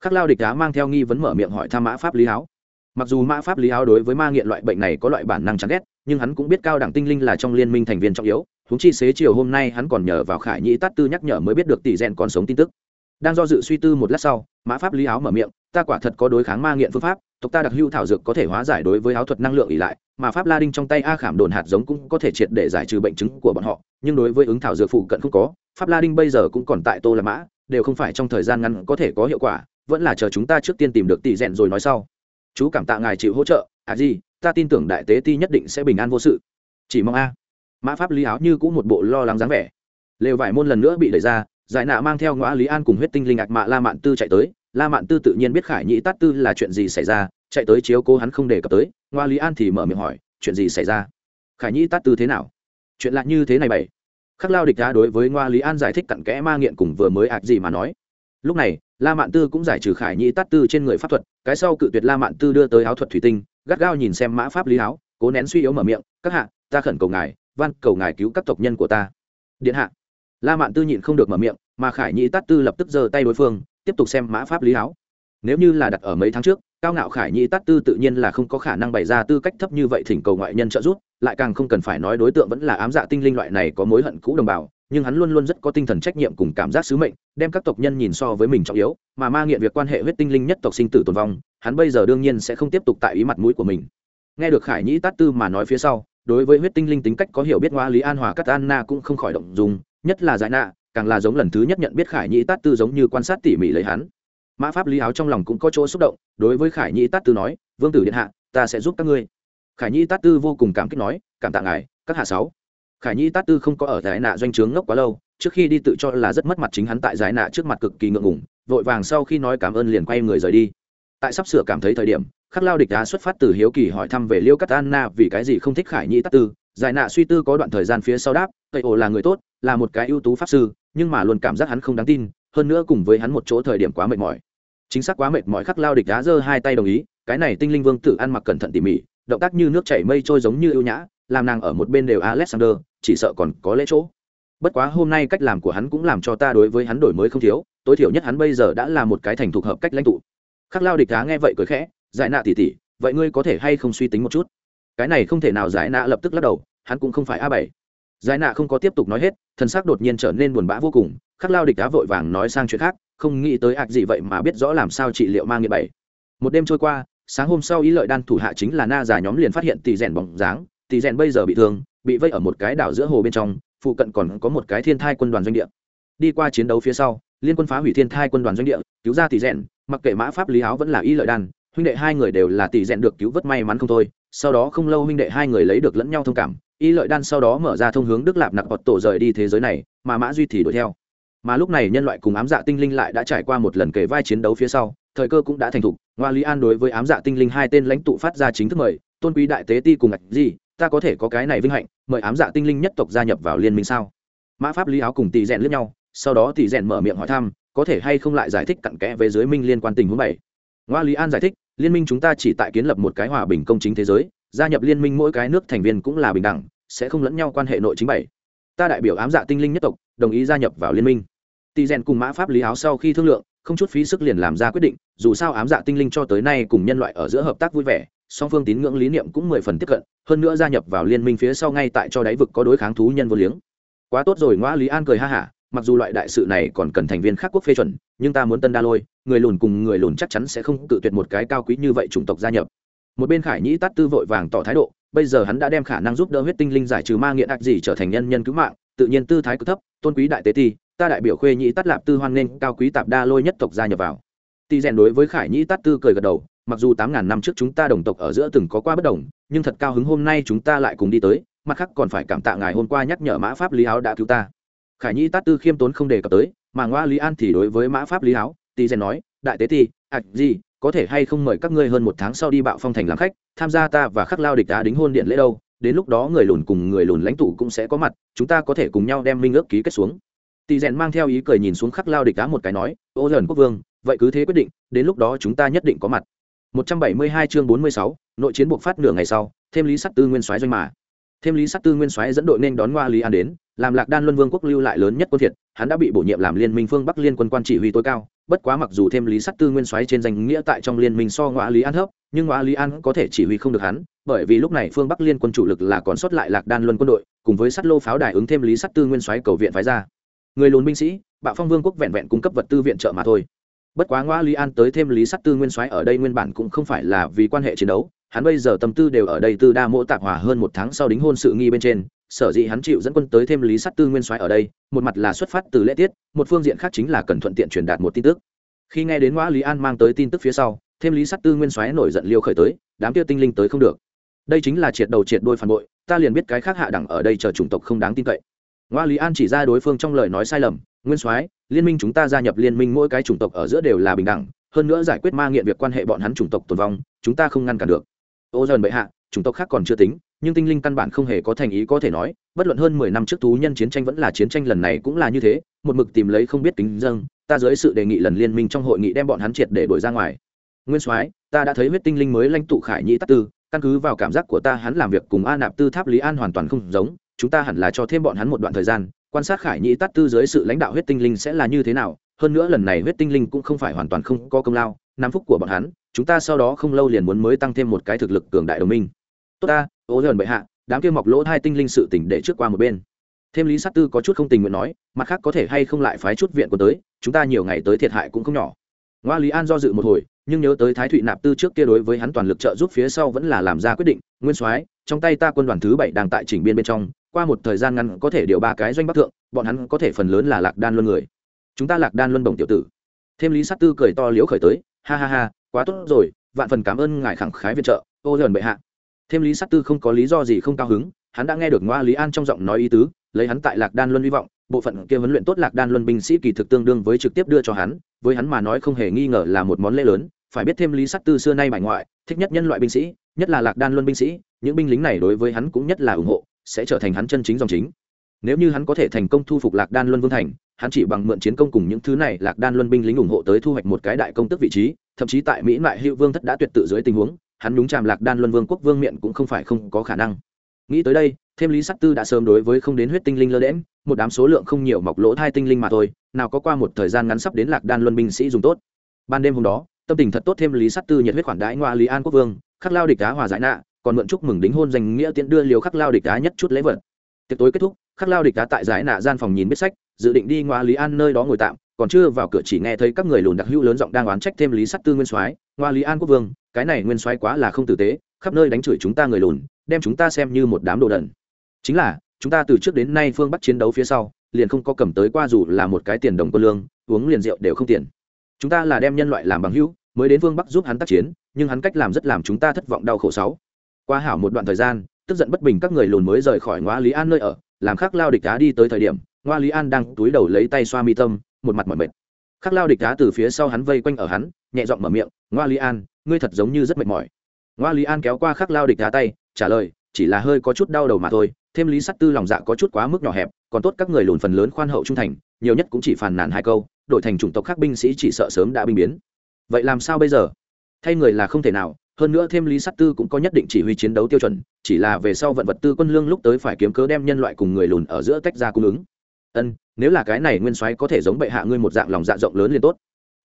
khắc lao địch đá mang theo nghi vấn mở miệng hỏi thăm mã pháp lý áo mặc dù mã pháp lý áo đối với ma nghiện loại bệnh này có loại bản năng chán ghét, nhưng hắn cũng biết cao đẳng tinh linh là trong liên minh thành viên trọng yếu húng chi xế chiều hôm nay hắn còn nhờ vào khải nhĩ tát tư nhắc nhở mới biết được tỷ rèn còn sống tin tức. Đang do dự suy tư một lát sau, mã pháp lý áo mở miệng, ta quả thật có đối kháng ma nghiện phương pháp, tộc ta đặc hữu thảo dược có thể hóa giải đối với áo thuật năng lượng ỉ lại, mà pháp la đinh trong tay a khảm đồn hạt giống cũng có thể triệt để giải trừ bệnh chứng của bọn họ, nhưng đối với ứng thảo dược phụ cận không có, pháp la đinh bây giờ cũng còn tại tô la mã, đều không phải trong thời gian ngắn có thể có hiệu quả vẫn là chờ chúng ta trước tiên tìm được tỷ rèn rồi nói sau. Chú cảm tạ ngài chịu hỗ trợ. À gì, ta tin tưởng đại tế ti nhất định sẽ bình an vô sự. Chỉ mong a. Mã pháp lý áo như cũng một bộ lo lắng dáng vẻ. Lều vải môn lần nữa bị đẩy ra, giải nạ mang theo ngõ lý an cùng huyết tinh linh ạc mạ la mạn tư chạy tới. La mạn tư tự nhiên biết khải nhĩ tát tư là chuyện gì xảy ra, chạy tới chiếu cố hắn không đề cập tới. Ngoa lý an thì mở miệng hỏi, chuyện gì xảy ra? Khải nhĩ tát tư thế nào? Chuyện lạ như thế này bảy khắc lao địch ra đối với ngoa lý an giải thích cặn kẽ ma nghiện cùng vừa mới ạc gì mà nói. Lúc này la mạn tư cũng giải trừ khải nhĩ tát tư trên người pháp thuật, cái sau cự tuyệt la mạn tư đưa tới áo thuật thủy tinh, gắt gao nhìn xem mã pháp lý áo, cố nén suy yếu mở miệng, các hạ, ta khẩn cầu ngài, van cầu ngài cứu các tộc nhân của ta. Điện hạ. La mạn tư nhịn không được mở miệng, mà khải nhĩ tát tư lập tức giơ tay đối phương, tiếp tục xem mã pháp lý áo. Nếu như là đặt ở mấy tháng trước, cao ngạo khải nhĩ tát tư tự nhiên là không có khả năng bày ra tư cách thấp như vậy thỉnh cầu ngoại nhân trợ giúp, lại càng không cần phải nói đối tượng vẫn là ám dạ tinh linh loại này có mối hận cũ đồng bào nhưng hắn luôn luôn rất có tinh thần trách nhiệm cùng cảm giác sứ mệnh, đem các tộc nhân nhìn so với mình trọng yếu, mà ma nghiện việc quan hệ huyết tinh linh nhất tộc sinh tử tồn vong, hắn bây giờ đương nhiên sẽ không tiếp tục tại ý mặt mũi của mình. Nghe được khải nhĩ tát tư mà nói phía sau, đối với huyết tinh linh tính cách có hiểu biết ngoa lý an hòa cắt anna cũng không khỏi động dùng nhất là giải nạ, càng là giống lần thứ nhất nhận biết khải nhĩ tát tư giống như quan sát tỉ mỉ lấy hắn. Mã pháp lý áo trong lòng cũng có chỗ xúc động, đối với khải nhĩ tát tư nói, vương tử điện hạ, ta sẽ giúp các ngươi. Khải nhĩ tát tư vô cùng cảm kích nói, cảm tạ ngài, các hạ sáu khải Nhi tát tư không có ở giải nạ doanh trướng ngốc quá lâu, trước khi đi tự cho là rất mất mặt chính hắn tại giải nạ trước mặt cực kỳ ngượng ngùng, vội vàng sau khi nói cảm ơn liền quay người rời đi. Tại sắp sửa cảm thấy thời điểm, khắc lao địch đá xuất phát từ hiếu kỳ hỏi thăm về liêu cắt anna vì cái gì không thích khải Nhi tát tư. Giải nạ suy tư có đoạn thời gian phía sau đáp, tây ồ là người tốt, là một cái ưu tú pháp sư, nhưng mà luôn cảm giác hắn không đáng tin, hơn nữa cùng với hắn một chỗ thời điểm quá mệt mỏi. Chính xác quá mệt mỏi, khắc lao địch đá giơ hai tay đồng ý, cái này tinh linh vương Tử ăn mặc cẩn thận tỉ mỉ, động tác như nước chảy mây trôi giống như ưu nhã, làm nàng ở một bên đều alexander chỉ sợ còn có lễ chỗ. Bất quá hôm nay cách làm của hắn cũng làm cho ta đối với hắn đổi mới không thiếu, tối thiểu nhất hắn bây giờ đã là một cái thành thục hợp cách lãnh tụ. Khắc lao địch cá nghe vậy cười khẽ, giải nạ tỉ tỉ vậy ngươi có thể hay không suy tính một chút? Cái này không thể nào, giải nạ lập tức lắc đầu, hắn cũng không phải a bảy. Giải nạ không có tiếp tục nói hết thân xác đột nhiên trở nên buồn bã vô cùng, khắc lao địch cá vội vàng nói sang chuyện khác, không nghĩ tới ạc gì vậy mà biết rõ làm sao trị liệu mang nghiện bảy. Một đêm trôi qua, sáng hôm sau ý lợi đan thủ hạ chính là na già nhóm liền phát hiện tỷ rèn bóng dáng, tỷ rèn bây giờ bị thương bị vây ở một cái đảo giữa hồ bên trong, phụ cận còn có một cái thiên thai quân đoàn doanh địa. Đi qua chiến đấu phía sau, liên quân phá hủy thiên thai quân đoàn doanh địa, cứu ra tỷ rèn, mặc kệ mã pháp lý áo vẫn là y lợi đan, huynh đệ hai người đều là tỷ rèn được cứu vớt may mắn không thôi, sau đó không lâu huynh đệ hai người lấy được lẫn nhau thông cảm, y lợi đan sau đó mở ra thông hướng đức lạp nặc bọt tổ rời đi thế giới này, mà mã duy thì đuổi theo. Mà lúc này nhân loại cùng ám dạ tinh linh lại đã trải qua một lần kể vai chiến đấu phía sau, thời cơ cũng đã thành thục, ngoa lý an đối với ám dạ tinh linh hai tên lãnh tụ phát ra chính thức mời, tôn quý đại tế ti cùng ngạch di ta có thể có cái này vinh hạnh, mời ám dạ tinh linh nhất tộc gia nhập vào liên minh sao? Mã pháp lý áo cùng tỷ rèn lướt nhau, sau đó tỷ rèn mở miệng hỏi thăm, có thể hay không lại giải thích cặn kẽ về giới minh liên quan tình huống bảy. Ngoa lý an giải thích, liên minh chúng ta chỉ tại kiến lập một cái hòa bình công chính thế giới, gia nhập liên minh mỗi cái nước thành viên cũng là bình đẳng, sẽ không lẫn nhau quan hệ nội chính bảy. Ta đại biểu ám dạ tinh linh nhất tộc, đồng ý gia nhập vào liên minh. Tỷ rèn cùng mã pháp lý áo sau khi thương lượng, không chút phí sức liền làm ra quyết định, dù sao ám dạ tinh linh cho tới nay cùng nhân loại ở giữa hợp tác vui vẻ song phương tín ngưỡng lý niệm cũng mười phần tiếp cận, hơn nữa gia nhập vào liên minh phía sau ngay tại cho đáy vực có đối kháng thú nhân vô liếng. Quá tốt rồi ngoa lý an cười ha hả, mặc dù loại đại sự này còn cần thành viên khác quốc phê chuẩn, nhưng ta muốn tân đa lôi, người lùn cùng người lùn chắc chắn sẽ không tự tuyệt một cái cao quý như vậy chủng tộc gia nhập. Một bên khải nhĩ tát tư vội vàng tỏ thái độ, bây giờ hắn đã đem khả năng giúp đỡ huyết tinh linh giải trừ ma nghiện ác gì trở thành nhân nhân cứu mạng, tự nhiên tư thái cực thấp, tôn quý đại tế ti, ta đại biểu khuê nhĩ tát lạp tư hoan nghênh cao quý tạp đa lôi nhất tộc gia nhập vào. Ti rèn đối với khải nhĩ tát tư cười gật đầu mặc dù tám ngàn năm trước chúng ta đồng tộc ở giữa từng có qua bất đồng, nhưng thật cao hứng hôm nay chúng ta lại cùng đi tới, mặt khác còn phải cảm tạ ngài hôm qua nhắc nhở mã pháp lý áo đã cứu ta. Khải nhi tát tư khiêm tốn không đề cập tới, mà ngoa lý an thì đối với mã pháp lý áo tỳ rèn nói, đại tế ti ạch gì, có thể hay không mời các ngươi hơn một tháng sau đi bạo phong thành làm khách, tham gia ta và khắc lao địch đá đính hôn điện lễ đâu, đến lúc đó người lùn cùng người lùn lãnh tụ cũng sẽ có mặt, chúng ta có thể cùng nhau đem minh ước ký kết xuống. Tỳ rèn mang theo ý cười nhìn xuống khắc lao địch đá một cái nói, ô, dần quốc vương, vậy cứ thế quyết định, đến lúc đó chúng ta nhất định có mặt. 172 chương 46, nội chiến buộc phát nửa ngày sau thêm lý sắt tư nguyên soái doanh mà. Thêm lý sắt tư nguyên soái dẫn đội nên đón ngoa lý an đến làm lạc đan luân vương quốc lưu lại lớn nhất quân thiệt hắn đã bị bổ nhiệm làm liên minh phương bắc liên quân quan chỉ huy tối cao bất quá mặc dù thêm lý sắt tư nguyên soái trên danh nghĩa tại trong liên minh so ngoa lý an thấp nhưng ngoa lý an có thể chỉ huy không được hắn bởi vì lúc này phương bắc liên quân chủ lực là còn sót lại lạc đan luân quân đội cùng với sắt lô pháo đài ứng thêm lý sắt tư nguyên soái cầu viện phái ra. Người lùn binh sĩ bạo phong vương quốc vẹn vẹn cung cấp vật tư viện trợ mà thôi bất quá ngoa lý an tới thêm lý sắt tư nguyên soái ở đây nguyên bản cũng không phải là vì quan hệ chiến đấu, hắn bây giờ tâm tư đều ở đây tư đa mỗ tạp hòa hơn một tháng sau đính hôn sự nghi bên trên, sở dĩ hắn chịu dẫn quân tới thêm lý sắt tư nguyên soái ở đây, một mặt là xuất phát từ lễ tiết, một phương diện khác chính là cần thuận tiện truyền đạt một tin tức. Khi nghe đến ngoa lý an mang tới tin tức phía sau, thêm lý sắt tư nguyên soái nổi giận liêu khởi tới, đám kia tinh linh tới không được. Đây chính là triệt đầu triệt đôi phản bội, ta liền biết cái khác hạ đẳng ở đây chờ chủng tộc không đáng tin cậy. Ngoa lý an chỉ ra đối phương trong lời nói sai lầm nguyên soái, liên minh chúng ta gia nhập liên minh mỗi cái chủng tộc ở giữa đều là bình đẳng, hơn nữa giải quyết ma nghiện việc quan hệ bọn hắn chủng tộc tồn vong, chúng ta không ngăn cản được. Ô dần bệ hạ, chủng tộc khác còn chưa tính, nhưng tinh linh căn bản không hề có thành ý có thể nói, bất luận hơn mười năm trước thú nhân chiến tranh vẫn là chiến tranh lần này cũng là như thế, một mực tìm lấy không biết tính dâng, ta dưới sự đề nghị lần liên minh trong hội nghị đem bọn hắn triệt để đổi ra ngoài. Nguyên soái, ta đã thấy huyết tinh linh mới lãnh tụ khải nhĩ tắc tư, căn cứ vào cảm giác của ta hắn làm việc cùng a nạp tư tháp lý an hoàn toàn không giống, chúng ta hẳn là cho thêm bọn hắn một đoạn thời gian quan sát khải nhĩ tát tư dưới sự lãnh đạo huyết tinh linh sẽ là như thế nào, hơn nữa lần này huyết tinh linh cũng không phải hoàn toàn không có công lao nam phúc của bọn hắn, chúng ta sau đó không lâu liền muốn mới tăng thêm một cái thực lực cường đại đồng minh. Tốt ta, ô dần bệ hạ, đám kia mọc lỗ hai tinh linh sự tỉnh để trước qua một bên. Thêm lý sát tư có chút không tình nguyện nói, mặt khác có thể hay không lại phái chút viện của tới, chúng ta nhiều ngày tới thiệt hại cũng không nhỏ. Ngoa lý an do dự một hồi, nhưng nhớ tới thái thụy nạp tư trước kia đối với hắn toàn lực trợ giúp phía sau vẫn là làm ra quyết định, nguyên soái, trong tay ta quân đoàn thứ bảy đang tại chỉnh biên bên trong qua một thời gian ngắn có thể điều ba cái doanh bắc thượng, bọn hắn có thể phần lớn là lạc đan luân người. Chúng ta lạc đan luân bổng tiểu tử. Thêm lý sát tư cười to liễu khởi tới, ha ha ha, quá tốt rồi, vạn phần cảm ơn ngài khẳng khái viện trợ, ô dần bệ hạ. Thêm lý sát tư không có lý do gì không cao hứng, hắn đã nghe được ngoa lý an trong giọng nói ý tứ, lấy hắn tại lạc đan luân hy vọng, bộ phận kia huấn luyện tốt lạc đan luân binh sĩ kỳ thực tương đương với trực tiếp đưa cho hắn, với hắn mà nói không hề nghi ngờ là một món lễ lớn. Phải biết thêm lý sát tư xưa nay bại ngoại, thích nhất nhân loại binh sĩ, nhất là lạc đan luân binh sĩ, những binh lính này đối với hắn cũng nhất là ủng hộ sẽ trở thành hắn chân chính dòng chính. Nếu như hắn có thể thành công thu phục lạc đan luân vương thành, hắn chỉ bằng mượn chiến công cùng những thứ này, lạc đan luân binh lính ủng hộ tới thu hoạch một cái đại công tức vị trí, thậm chí tại mỹ mại hữu vương thất đã tuyệt tự dưới tình huống, hắn nhúng chàm lạc đan luân vương quốc vương miện cũng không phải không có khả năng. Nghĩ tới đây, thêm lý sắc tư đã sớm đối với không đến huyết tinh linh lơ đễm một đám số lượng không nhiều mọc lỗ thai tinh linh mà thôi, nào có qua một thời gian ngắn sắp đến lạc đan luân binh sĩ dùng tốt. Ban đêm hôm đó, tâm tình thật tốt thêm lý sắc tư nhiệt huyết khoản đãi ngoa lý an quốc vương, khắc lao địch đá hòa giải nạ còn mượn chúc mừng đính hôn danh nghĩa tiễn đưa liều khắc lao địch đá nhất chút lễ vật. Tiệc tối kết thúc, khắc lao địch đá tại giải nạ gian phòng nhìn biết sách, dự định đi ngoa lý an nơi đó ngồi tạm, còn chưa vào cửa chỉ nghe thấy các người lùn đặc hữu lớn giọng đang oán trách thêm lý sắc tư nguyên soái, ngoa lý an quốc vương, cái này nguyên soái quá là không tử tế, khắp nơi đánh chửi chúng ta người lùn, đem chúng ta xem như một đám đồ đần. Chính là, chúng ta từ trước đến nay phương bắt chiến đấu phía sau, liền không có cầm tới qua dù là một cái tiền đồng quân lương, uống liền rượu đều không tiền. Chúng ta là đem nhân loại làm bằng hữu, mới đến phương bắc giúp hắn tác chiến, nhưng hắn cách làm rất làm chúng ta thất vọng đau khổ sáu qua hảo một đoạn thời gian, tức giận bất bình các người lùn mới rời khỏi ngoa lý an nơi ở, làm khắc lao địch đá đi tới thời điểm, ngoa lý an đang túi đầu lấy tay xoa mi tâm, một mặt mỏi mệt. Khắc lao địch đá từ phía sau hắn vây quanh ở hắn, nhẹ giọng mở miệng, ngoa lý an, ngươi thật giống như rất mệt mỏi. Ngoa lý an kéo qua khắc lao địch đá tay, trả lời, chỉ là hơi có chút đau đầu mà thôi, thêm lý sắt tư lòng dạ có chút quá mức nhỏ hẹp, còn tốt các người lùn phần lớn khoan hậu trung thành, nhiều nhất cũng chỉ phàn nàn hai câu, đổi thành chủng tộc khác binh sĩ chỉ sợ sớm đã binh biến. Vậy làm sao bây giờ? Thay người là không thể nào hơn nữa thêm lý sắt tư cũng có nhất định chỉ huy chiến đấu tiêu chuẩn, chỉ là về sau vận vật tư quân lương lúc tới phải kiếm cớ đem nhân loại cùng người lùn ở giữa tách ra cung ứng. Ân, nếu là cái này nguyên soái có thể giống bệ hạ ngươi một dạng lòng dạ rộng lớn liền tốt.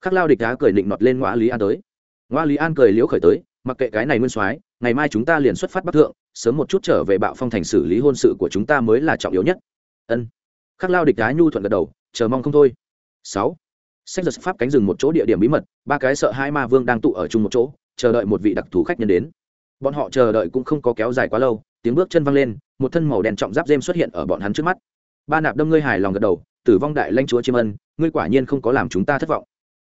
Khắc lao địch đá cười định nọt lên ngoã lý an tới. Ngoa lý an cười liễu khởi tới, mặc kệ cái này nguyên soái, ngày mai chúng ta liền xuất phát bắc thượng, sớm một chút trở về bạo phong thành xử lý hôn sự của chúng ta mới là trọng yếu nhất. Ân. Khắc lao địch đá nhu thuận gật đầu, chờ mong không thôi. Sáu. Sách giật pháp cánh rừng một chỗ địa điểm bí mật, ba cái sợ hai ma vương đang tụ ở chung một chỗ chờ đợi một vị đặc thù khách nhân đến. Bọn họ chờ đợi cũng không có kéo dài quá lâu, tiếng bước chân văng lên, một thân màu đen trọng giáp dêm xuất hiện ở bọn hắn trước mắt. Ba nạp đâm ngươi hài lòng gật đầu, tử vong đại lanh chúa chiêm ân, ngươi quả nhiên không có làm chúng ta thất vọng.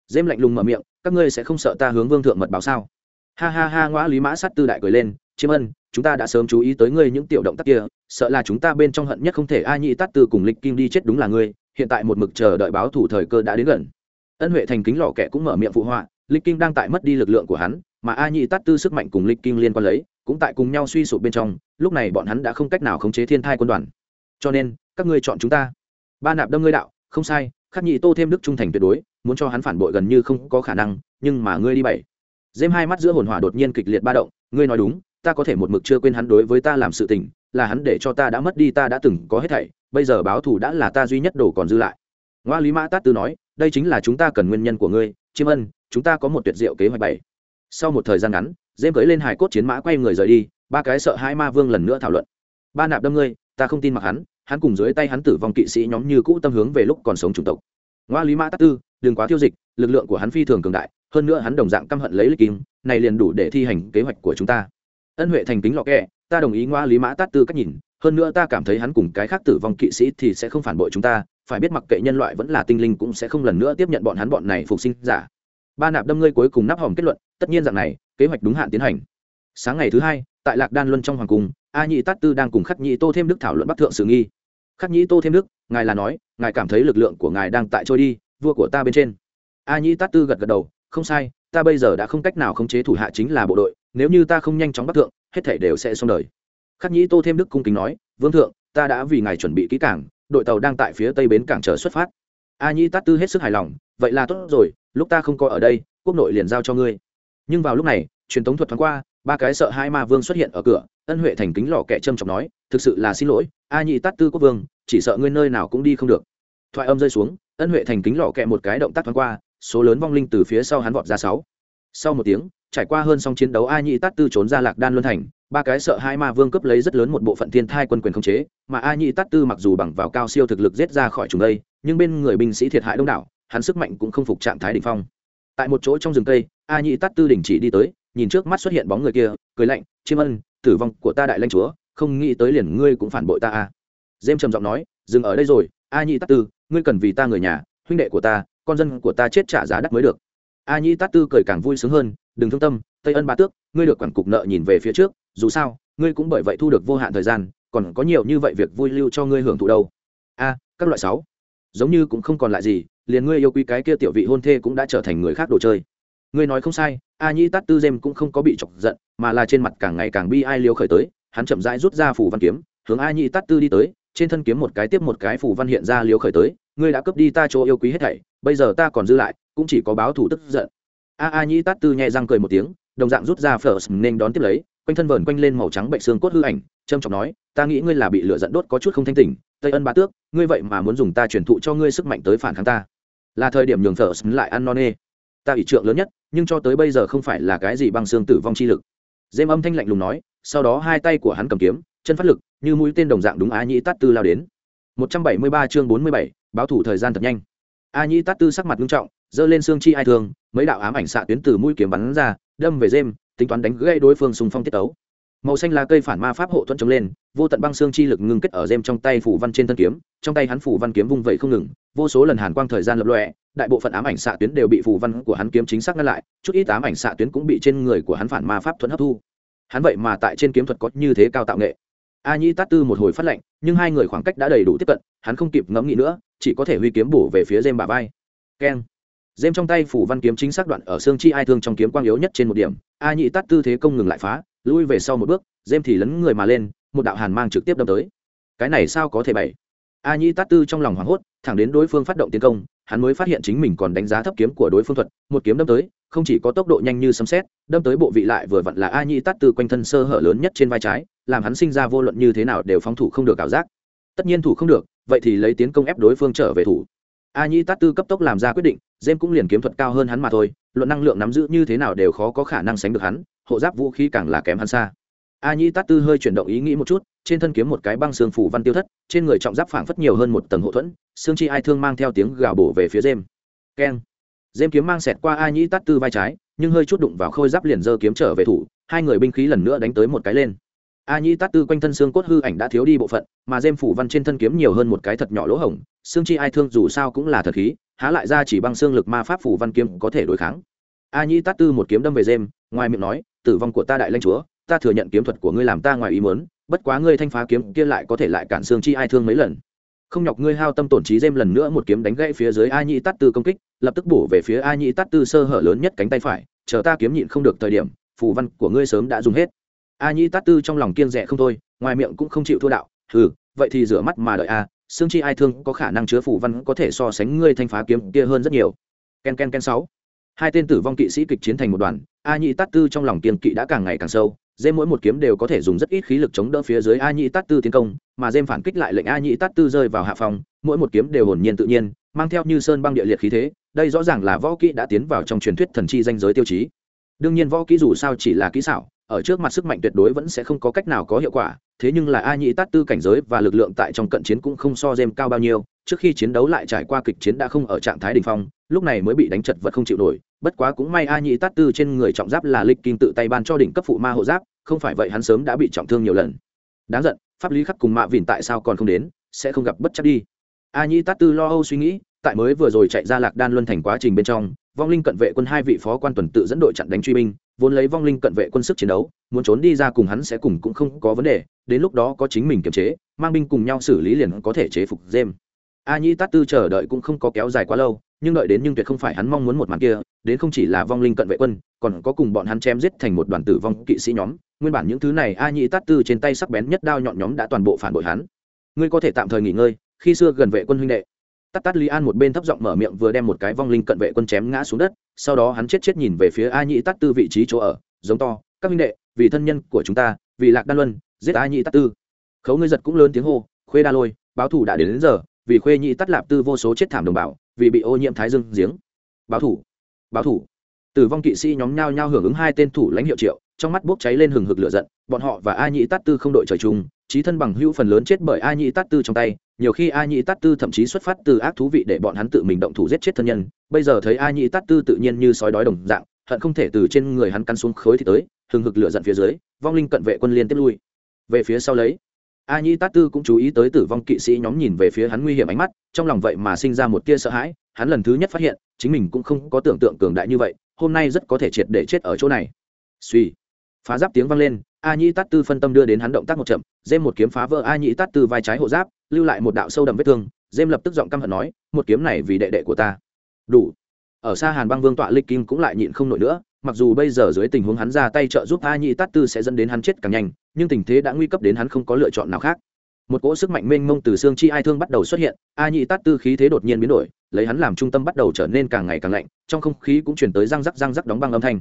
Dêm lạnh lùng mở miệng, các ngươi sẽ không sợ ta hướng vương thượng mật báo sao? Ha ha ha ngõ lý mã sát tư đại cười lên, chiêm ân, chúng ta đã sớm chú ý tới ngươi những tiểu động tác kia, sợ là chúng ta bên trong hận nhất không thể a nhị tát tư cùng lịch kim đi chết đúng là ngươi, hiện tại một mực chờ đợi báo thủ thời cơ đã đến gần. Ân huệ thành kính lò kẻ cũng mở miệng phụ họa, lịch kim đang tại mất đi lực lượng của hắn mà a nhị tát tư sức mạnh cùng lịch kim liên quan lấy, cũng tại cùng nhau suy sụp bên trong, lúc này bọn hắn đã không cách nào khống chế thiên thai quân đoàn. Cho nên, các ngươi chọn chúng ta. Ba nạp đâm ngươi đạo, không sai, khắc nhị tô thêm đức trung thành tuyệt đối, muốn cho hắn phản bội gần như không có khả năng, nhưng mà ngươi đi bảy. Dêm hai mắt giữa hồn hỏa đột nhiên kịch liệt ba động, ngươi nói đúng, ta có thể một mực chưa quên hắn đối với ta làm sự tình, là hắn để cho ta đã mất đi, ta đã từng có hết thảy, bây giờ báo thù đã là ta duy nhất đồ còn dư lại. Ngoa lý mã tát tư nói, đây chính là chúng ta cần nguyên nhân của ngươi, chiêm ân, chúng ta có một tuyệt diệu kế hoạch bảy sau một thời gian ngắn dêm cưới lên hải cốt chiến mã quay người rời đi, ba cái sợ hai ma vương lần nữa thảo luận. Ba nạp đâm ngươi, ta không tin mặc hắn hắn cùng dưới tay hắn tử vong kỵ sĩ nhóm như cũ tâm hướng về lúc còn sống chủng tộc. Ngoa lý mã tát tư, đừng quá tiêu dịch, lực lượng của hắn phi thường cường đại, hơn nữa hắn đồng dạng căm hận lấy lịch kim, này liền đủ để thi hành kế hoạch của chúng ta. Ân huệ thành kính lọ kẹ, ta đồng ý ngoa lý mã tát tư cách nhìn, hơn nữa ta cảm thấy hắn cùng cái khác tử vong kỵ sĩ thì sẽ không phản bội chúng ta, phải biết mặc kệ nhân loại vẫn là tinh linh cũng sẽ không lần nữa tiếp nhận bọn hắn bọn này phục sinh giả ba nạp đâm ngươi cuối cùng nắp hòm kết luận, tất nhiên dạng này, kế hoạch đúng hạn tiến hành. Sáng ngày thứ hai, tại lạc đan luân trong hoàng cung, a nhị tát tư đang cùng khắc nhị tô thêm đức thảo luận bắc thượng sử nghi. Khắc nhị tô thêm đức, ngài là nói, ngài cảm thấy lực lượng của ngài đang tại trôi đi, vua của ta bên trên. A nhị tát tư gật gật đầu, không sai, ta bây giờ đã không cách nào khống chế thủ hạ chính là bộ đội, nếu như ta không nhanh chóng bắc thượng, hết thể đều sẽ xong đời. Khắc nhị tô thêm đức cung kính nói, vương thượng, ta đã vì ngài chuẩn bị kỹ cảng đội tàu đang tại phía tây bến cảng chờ xuất phát a nhĩ tát tư hết sức hài lòng, vậy là tốt rồi, lúc ta không có ở đây, quốc nội liền giao cho ngươi. Nhưng vào lúc này, truyền thống thuật thoáng qua, ba cái sợ hai ma vương xuất hiện ở cửa, ân huệ thành kính lò kẻ trâm trọng nói, thực sự là xin lỗi, a nhị tát tư quốc vương, chỉ sợ ngươi nơi nào cũng đi không được. Thoại âm rơi xuống, ân huệ thành kính lò kẹ một cái động tác thoáng qua, số lớn vong linh từ phía sau hắn vọt ra sáu. Sau một tiếng, trải qua hơn song chiến đấu a nhị tát tư trốn ra lạc đan luân thành, ba cái sợ hai ma vương cướp lấy rất lớn một bộ phận thiên thai quân quyền khống chế, mà a nhị tát tư mặc dù bằng vào cao siêu thực lực giết ra khỏi chúng đây nhưng bên người binh sĩ thiệt hại đông đảo, hắn sức mạnh cũng không phục trạng thái đỉnh phong. Tại một chỗ trong rừng cây, a nhĩ tát tư đình chỉ đi tới, nhìn trước mắt xuất hiện bóng người kia, cười lạnh, chiêm ân, tử vong của ta đại lãnh chúa, không nghĩ tới liền ngươi cũng phản bội ta a à. dêm trầm giọng nói, dừng ở đây rồi, a nhĩ tát tư, ngươi cần vì ta người nhà, huynh đệ của ta, con dân của ta chết trả giá đắt mới được. A nhĩ tát tư cười càng vui sướng hơn, đừng thương tâm, tây ân ba tước, ngươi được quản cục nợ nhìn về phía trước, dù sao, ngươi cũng bởi vậy thu được vô hạn thời gian, còn có nhiều như vậy việc vui lưu cho ngươi hưởng thụ đâu. A, các loại sáu giống như cũng không còn lại gì, liền ngươi yêu quý cái kia tiểu vị hôn thê cũng đã trở thành người khác đồ chơi. Ngươi nói không sai, a nhĩ tát tư dêm cũng không có bị chọc giận, mà là trên mặt càng ngày càng bi ai liêu khởi tới, hắn chậm rãi rút ra phủ văn kiếm, hướng a nhĩ tát tư đi tới, trên thân kiếm một cái tiếp một cái phủ văn hiện ra liêu khởi tới, ngươi đã cướp đi ta chỗ yêu quý hết thảy, bây giờ ta còn dư lại, cũng chỉ có báo thủ tức giận. A a nhĩ tát tư nhẹ răng cười một tiếng, đồng dạng rút ra phở nên đón tiếp lấy, quanh thân vờn quanh lên màu trắng bệnh xương cốt hư ảnh trâm trọng nói, ta nghĩ ngươi là bị lửa giận đốt có chút không thanh tỉnh, tây ân ba tước ngươi vậy mà muốn dùng ta truyền thụ cho ngươi sức mạnh tới phản kháng ta. Là thời điểm nhường phở lại ăn non nê. Ta ủy trượng lớn nhất nhưng cho tới bây giờ không phải là cái gì băng xương tử vong chi lực. Dêm âm thanh lạnh lùng nói sau đó hai tay của hắn cầm kiếm chân phát lực như mũi tên đồng dạng đúng Á nhĩ tát tư lao đến. 173 chương 47, báo thủ thời gian thật nhanh. A nhĩ tát tư sắc mặt nghiêm trọng giơ lên xương chi ai thương, mấy đạo ám ảnh xạ tuyến từ mũi kiếm bắn ra đâm về dêm tính toán đánh gãy đối phương xung phong tiết tấu màu xanh là cây phản ma pháp hộ thuẫn chống lên, vô tận băng xương chi lực ngưng kết ở dêm trong tay phủ văn trên thân kiếm, trong tay hắn phủ văn kiếm vung vẩy không ngừng, vô số lần hàn quang thời gian lập lọe đại bộ phận ám ảnh xạ tuyến đều bị phủ văn của hắn kiếm chính xác ngăn lại, chút ít ám ảnh xạ tuyến cũng bị trên người của hắn phản ma pháp thuẫn hấp thu. Hắn vậy mà tại trên kiếm thuật có như thế cao tạo nghệ. A nhĩ tát tư một hồi phát lệnh, nhưng hai người khoảng cách đã đầy đủ tiếp cận, hắn không kịp ngẫm nghĩ nữa, chỉ có thể huy kiếm bổ về phía dêm bà vai. Keng. Dêm trong tay phủ văn kiếm chính xác đoạn ở xương chi ai thương trong kiếm quang yếu nhất trên một điểm, a nhị tát tư thế công ngừng lại phá lui về sau một bước dêm thì lấn người mà lên, một đạo hàn mang trực tiếp đâm tới. Cái này sao có thể bày a nhĩ tát tư trong lòng hoảng hốt, thẳng đến đối phương phát động tiến công, hắn mới phát hiện chính mình còn đánh giá thấp kiếm của đối phương thuật, một kiếm đâm tới, không chỉ có tốc độ nhanh như sấm xét đâm tới bộ vị lại vừa vặn là a nhĩ tát tư quanh thân sơ hở lớn nhất trên vai trái, làm hắn sinh ra vô luận như thế nào đều phóng thủ không được ảo giác. Tất nhiên thủ không được, vậy thì lấy tiến công ép đối phương trở về thủ. A nhĩ tát tư cấp tốc làm ra quyết định jem cũng liền kiếm thuật cao hơn hắn mà thôi luận năng lượng nắm giữ như thế nào đều khó có khả năng sánh được hắn, hộ giáp vũ khí càng là kém hắn xa. A nhĩ tát tư hơi chuyển động ý nghĩ một chút, trên thân kiếm một cái băng xương phủ văn tiêu thất, trên người trọng giáp phảng phất nhiều hơn một tầng hộ thuẫn, xương chi ai thương mang theo tiếng gào bổ về phía dêm. Keng. Dêm kiếm mang xẹt qua a nhĩ tát tư vai trái, nhưng hơi chút đụng vào khôi giáp liền dơ kiếm trở về thủ, hai người binh khí lần nữa đánh tới một cái lên. A nhĩ tát tư quanh thân xương cốt hư ảnh đã thiếu đi bộ phận, mà dêm phủ văn trên thân kiếm nhiều hơn một cái thật nhỏ lỗ hổng, xương chi ai thương dù sao cũng là thật khí há lại ra chỉ băng xương lực ma pháp phủ văn kiếm có thể đối kháng. A nhĩ tát tư một kiếm đâm về dêm ngoài miệng nói, tử vong của ta đại lanh chúa, ta thừa nhận kiếm thuật của ngươi làm ta ngoài ý muốn, bất quá ngươi thanh phá kiếm kia lại có thể lại cản xương chi ai thương mấy lần. Không nhọc ngươi hao tâm tổn trí dêm lần nữa một kiếm đánh gãy phía dưới a nhĩ tát tư công kích, lập tức bổ về phía a nhĩ tát tư sơ hở lớn nhất cánh tay phải, chờ ta kiếm nhịn không được thời điểm, phù văn của ngươi sớm đã dùng hết. A nhĩ tát tư trong lòng kiên rẻ không thôi, ngoài miệng cũng không chịu thua đạo ừ vậy thì rửa mắt mà đợi a xương chi ai thương có khả năng chứa phủ văn có thể so sánh ngươi thanh phá kiếm kia hơn rất nhiều. Ken ken ken sáu. Hai tên tử vong kỵ sĩ kịch chiến thành một đoàn, a nhị tát tư trong lòng kiên kỵ đã càng ngày càng sâu, Dê mỗi một kiếm đều có thể dùng rất ít khí lực chống đỡ phía dưới a nhị tát tư tiến công, mà dêm phản kích lại lệnh a nhị tát tư rơi vào hạ phòng, mỗi một kiếm đều hồn nhiên tự nhiên, mang theo như sơn băng địa liệt khí thế, đây rõ ràng là võ kỹ đã tiến vào trong truyền thuyết thần chi danh giới tiêu chí. Đương nhiên võ kỹ dù sao chỉ là kỹ xảo ở trước mặt sức mạnh tuyệt đối vẫn sẽ không có cách nào có hiệu quả, thế nhưng là a nhĩ tát tư cảnh giới và lực lượng tại trong cận chiến cũng không so dêm cao bao nhiêu, trước khi chiến đấu lại trải qua kịch chiến đã không ở trạng thái đ ỉ n h phong, lúc này mới bị đánh chật vật không chịu nổi, bất quá cũng may a nhĩ tát tư trên người trọng giáp là lịch kinh tự tay ban cho đỉnh cấp phụ ma hộ giáp, không phải vậy hắn sớm đã bị trọng thương nhiều lần. Đáng giận, pháp lý khắc cùng mạ vìn tại sao còn không đến, sẽ không gặp bất chấp đi. A nhĩ tát tư lo âu suy nghĩ, tại mới vừa rồi chạy ra lạc đan luân thành quá trình bên trong vong linh cận vệ quân hai vị phó quan tuần tự dẫn đội chặn đánh truy binh, vốn lấy vong linh cận vệ quân sức chiến đấu, muốn trốn đi ra cùng hắn sẽ cùng cũng không có vấn đề, đến lúc đó có chính mình kiềm chế, mang binh cùng nhau xử lý liền có thể chế phục dêm a nhĩ tát tư chờ đợi cũng không có kéo dài quá lâu, nhưng đợi đến nhưng tuyệt không phải hắn mong muốn một màn kia, đến không chỉ là vong linh cận vệ quân, còn có cùng bọn hắn chém giết thành một đoàn tử vong kỵ sĩ nhóm, nguyên bản những thứ này a nhĩ tát tư trên tay sắc bén nhất đao nhọn nhóm đã toàn bộ phản bội hắn. Ngươi có thể tạm thời nghỉ ngơi, khi xưa gần vệ quân huynh đệ tắt tắt lý an một bên thấp giọng mở miệng vừa đem một cái vong linh cận vệ quân chém ngã xuống đất sau đó hắn chết chết nhìn về phía a nhĩ tắt tư vị trí chỗ ở giống to các minh đệ vì thân nhân của chúng ta vì lạc đan luân giết a nhĩ tắt tư. Khấu ngươi giật cũng lớn tiếng hô khuê đa lôi báo thủ đã đến, đến giờ vì khuê nhĩ tắt lạp tư vô số chết thảm đồng bào vì bị ô nhiễm thái dương giếng. Báo thủ báo thủ. Tử vong kỵ sĩ nhóm nhao nhao hưởng ứng hai tên thủ lãnh hiệu triệu trong mắt bốc cháy lên hừng hực lửa giận bọn họ và a nhĩ tát tư không đội trời chung trí thân bằng hữu phần lớn chết bởi a nhĩ tát tư trong tay, nhiều khi a nhĩ tát tư thậm chí xuất phát từ ác thú vị để bọn hắn tự mình động thủ giết chết thân nhân. Bây giờ thấy a nhĩ tát tư tự nhiên như sói đói đồng dạng, hận không thể từ trên người hắn căn xuống khối thì tới, hừng hực lửa giận phía dưới, vong linh cận vệ quân liên tiếp lui. Về phía sau lấy, a nhĩ tát tư cũng chú ý tới tử vong kỵ sĩ nhóm nhìn về phía hắn nguy hiểm ánh mắt, trong lòng vậy mà sinh ra một tia sợ hãi, hắn lần thứ nhất phát hiện, chính mình cũng không có tưởng tượng cường đại như vậy, hôm nay rất có thể triệt để chết ở chỗ này. Suy phá giáp tiếng vang lên, a nhĩ tát tư phân tâm đưa đến hắn động tác một chậm dêm một kiếm phá vỡ a nhĩ tát tư vai trái hộ giáp, lưu lại một đạo sâu đậm vết thương dêm lập tức giọng căm hận nói, một kiếm này vì đệ đệ của ta. Đủ. Ở xa hàn băng vương tọa lịch kim cũng lại nhịn không nổi nữa, mặc dù bây giờ dưới tình huống hắn ra tay trợ giúp a nhĩ tát tư sẽ dẫn đến hắn chết càng nhanh, nhưng tình thế đã nguy cấp đến hắn không có lựa chọn nào khác. Một cỗ sức mạnh mênh mông từ xương chi ai thương bắt đầu xuất hiện, a nhĩ tát tư khí thế đột nhiên biến đổi, lấy hắn làm trung tâm bắt đầu trở nên càng ngày càng lạnh, trong không khí cũng chuyển tới răng rắc răng rắc đóng băng âm thanh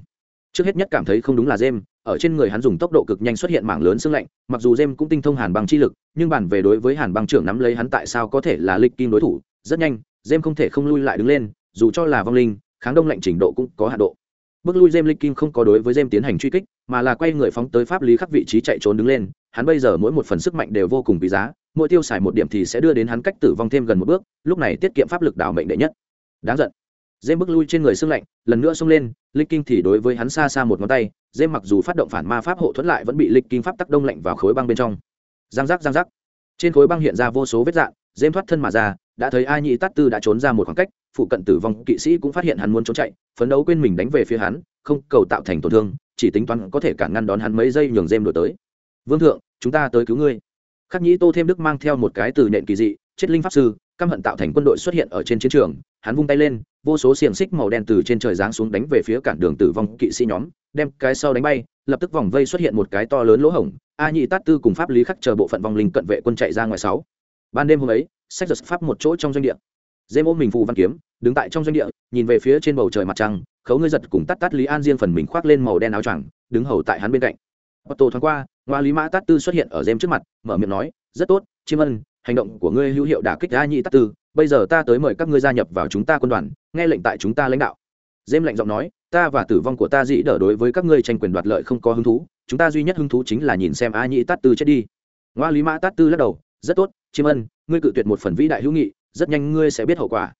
trước hết nhất cảm thấy không đúng là jem ở trên người hắn dùng tốc độ cực nhanh xuất hiện mảng lớn xương lạnh, mặc dù jem cũng tinh thông hàn băng chi lực, nhưng bản về đối với hàn băng trưởng nắm lấy hắn tại sao có thể là lịch kim đối thủ, rất nhanh jem không thể không lui lại đứng lên, dù cho là vong linh, kháng đông lạnh trình độ cũng có hạ độ. Bước lui jem lịch kim không có đối với jem tiến hành truy kích, mà là quay người phóng tới pháp lý khắc vị trí chạy trốn đứng lên, hắn bây giờ mỗi một phần sức mạnh đều vô cùng quý giá, mỗi tiêu xài một điểm thì sẽ đưa đến hắn cách tử vong thêm gần một bước, lúc này tiết kiệm pháp lực đảo mệnh đệ nhất. Đáng giận dêm bước lui trên người xương lạnh, lần nữa xông lên linh kinh thì đối với hắn xa xa một ngón tay dêm mặc dù phát động phản ma pháp hộ thuẫn lại vẫn bị linh kinh pháp tắc đông lạnh vào khối băng bên trong. Giang giác giang giác. Trên khối băng hiện ra vô số vết dạn dêm thoát thân mà ra, đã thấy ai nhị tát tư đã trốn ra một khoảng cách, phụ cận tử vong kỵ sĩ cũng phát hiện hắn muốn trốn chạy, phấn đấu quên mình đánh về phía hắn, không cầu tạo thành tổn thương, chỉ tính toán có thể cản ngăn đón hắn mấy giây nhường dêm đổi tới. Vương thượng, chúng ta tới cứu ngươi. Khắc nhĩ tô thêm đức mang theo một cái từ nện kỳ dị, chết linh pháp sư, căm hận tạo thành quân đội xuất hiện ở trên chiến trường, hắn vung tay lên vô số xiềng xích màu đen từ trên trời giáng xuống đánh về phía cản đường tử vong kỵ sĩ nhóm đem cái sau đánh bay lập tức vòng vây xuất hiện một cái to lớn lỗ hổng a nhị tát tư cùng pháp lý khắc chờ bộ phận vong linh cận vệ quân chạy ra ngoài sáu. Ban đêm hôm ấy sách giật pháp một chỗ trong doanh địa. Dê ôm mình phù văn kiếm đứng tại trong doanh địa nhìn về phía trên bầu trời mặt trăng khấu ngươi giật cùng tắt tắt lý an riêng phần mình khoác lên màu đen áo choàng đứng hầu tại hắn bên cạnh. Otto thoáng qua, ngoa lý mã tát tư xuất hiện ở dêm trước mặt, mở miệng nói, rất tốt, chiêm ân, hành động của ngươi hữu hiệu đả kích a nhị tát tư, bây giờ ta tới mời các ngươi gia nhập vào chúng ta quân đoàn nghe lệnh tại chúng ta lãnh đạo. Dêm lệnh giọng nói ta và tử vong của ta dĩ đỡ đối với các ngươi tranh quyền đoạt lợi không có hứng thú chúng ta duy nhất hứng thú chính là nhìn xem a nhị tát tư chết đi. Ngoa lý mã tát tư lắc đầu rất tốt chiêm ân ngươi cự tuyệt một phần vĩ đại hữu nghị rất nhanh ngươi sẽ biết hậu quả.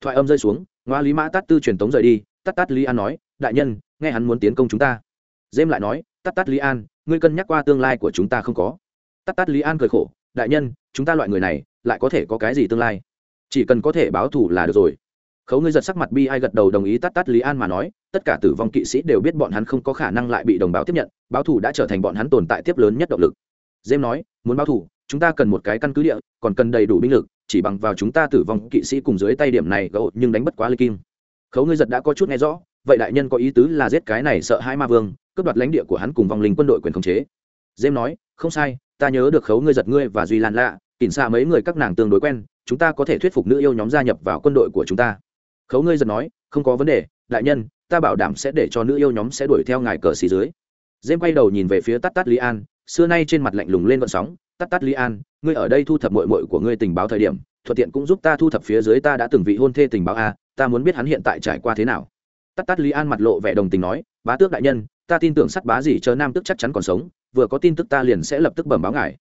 Thoại âm rơi xuống ngoa lý mã tát tư truyền tống rời đi tát tát lý an nói đại nhân nghe hắn muốn tiến công chúng ta. Dêm lại nói tát tát lý an ngươi cân nhắc qua tương lai của chúng ta không có. Tát tát lý an cười khổ đại nhân chúng ta loại người này lại có thể có cái gì tương lai? Chỉ cần có thể báo thù là được rồi. Khấu ngươi giật sắc mặt bi ai gật đầu đồng ý tắt tắt lý an mà nói tất cả tử vong kỵ sĩ đều biết bọn hắn không có khả năng lại bị đồng báo tiếp nhận báo thù đã trở thành bọn hắn tồn tại tiếp lớn nhất động lực. Dêm nói muốn báo thù, chúng ta cần một cái căn cứ địa còn cần đầy đủ binh lực chỉ bằng vào chúng ta tử vong kỵ sĩ cùng dưới tay điểm này gậu nhưng đánh bất quá lê kim khấu ngươi giật đã có chút nghe rõ vậy đại nhân có ý tứ là giết cái này sợ hai ma vương cướp đoạt lãnh địa của hắn cùng vong linh quân đội quyền khống chế. Dêm nói không sai ta nhớ được khấu ngươi giật ngươi và duy lan lạ, kỉnh xa mấy người các nàng tương đối quen, chúng ta có thể thuyết phục nữ yêu nhóm gia nhập vào quân đội của chúng ta. Khấu ngươi giật nói, không có vấn đề, đại nhân, ta bảo đảm sẽ để cho nữ yêu nhóm sẽ đuổi theo ngài cờ xì dưới. Dêm quay đầu nhìn về phía tắt tắt lý an, xưa nay trên mặt lạnh lùng lên vận sóng tắt tắt lý an, ngươi ở đây thu thập mội mội của ngươi tình báo thời điểm, thuận tiện cũng giúp ta thu thập phía dưới ta đã từng vị hôn thê tình báo a, ta muốn biết hắn hiện tại trải qua thế nào. Tắt tắt lý an mặt lộ vẻ đồng tình nói, bá tước đại nhân ta tin tưởng sắt bá gì chờ nam tức chắc chắn còn sống, vừa có tin tức ta liền sẽ lập tức bẩm báo ngài.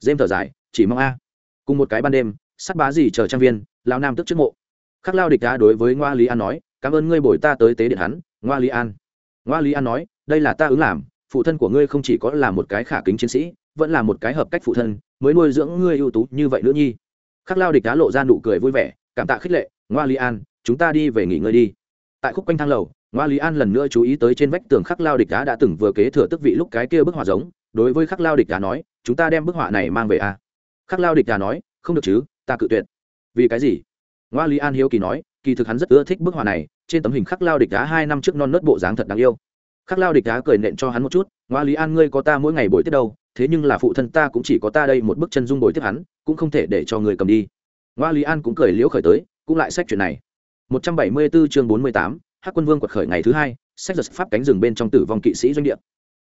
Dêm thở dài, chỉ mong a. Cùng một cái ban đêm, sắt bá gì chờ trang viên lao nam tức trước mộ. Khắc lao địch đá đối với ngoa lý an nói, cảm ơn ngươi bồi ta tới tế điện hắn, ngoa lý an. Ngoa lý an nói, đây là ta ứng làm, phụ thân của ngươi không chỉ có là một cái khả kính chiến sĩ, vẫn là một cái hợp cách phụ thân, mới nuôi dưỡng ngươi ưu tú như vậy nữa nhi. Khắc lao địch đá lộ ra nụ cười vui vẻ, cảm tạ khích lệ, ngoa lý an, chúng ta đi về nghỉ ngơi đi. Tại khúc quanh thang lầu ngoa lý an lần nữa chú ý tới trên vách tường khắc lao địch đá đã từng vừa kế thừa tức vị lúc cái kia bức họa giống đối với khắc lao địch đá nói chúng ta đem bức họa này mang về à? khắc lao địch đá nói không được chứ ta cự tuyệt. Vì cái gì? Ngoa lý an hiếu kỳ nói kỳ thực hắn rất ưa thích bức họa này trên tấm hình khắc lao địch đá hai năm trước non nớt bộ dáng thật đáng yêu. Khắc lao địch đá cười nện cho hắn một chút ngoa lý an ngươi có ta mỗi ngày buổi tiếp đâu thế nhưng là phụ thân ta cũng chỉ có ta đây một bức chân dung bồi tiếp hắn cũng không thể để cho người cầm đi. Ngoa lý an cũng cười liễu khởi tới cũng lại sách chuyện này. 174 chương 48, Hắc Quân Vương quật khởi ngày thứ hai, sách giật pháp cánh rừng bên trong tử vong kỵ sĩ doanh địa.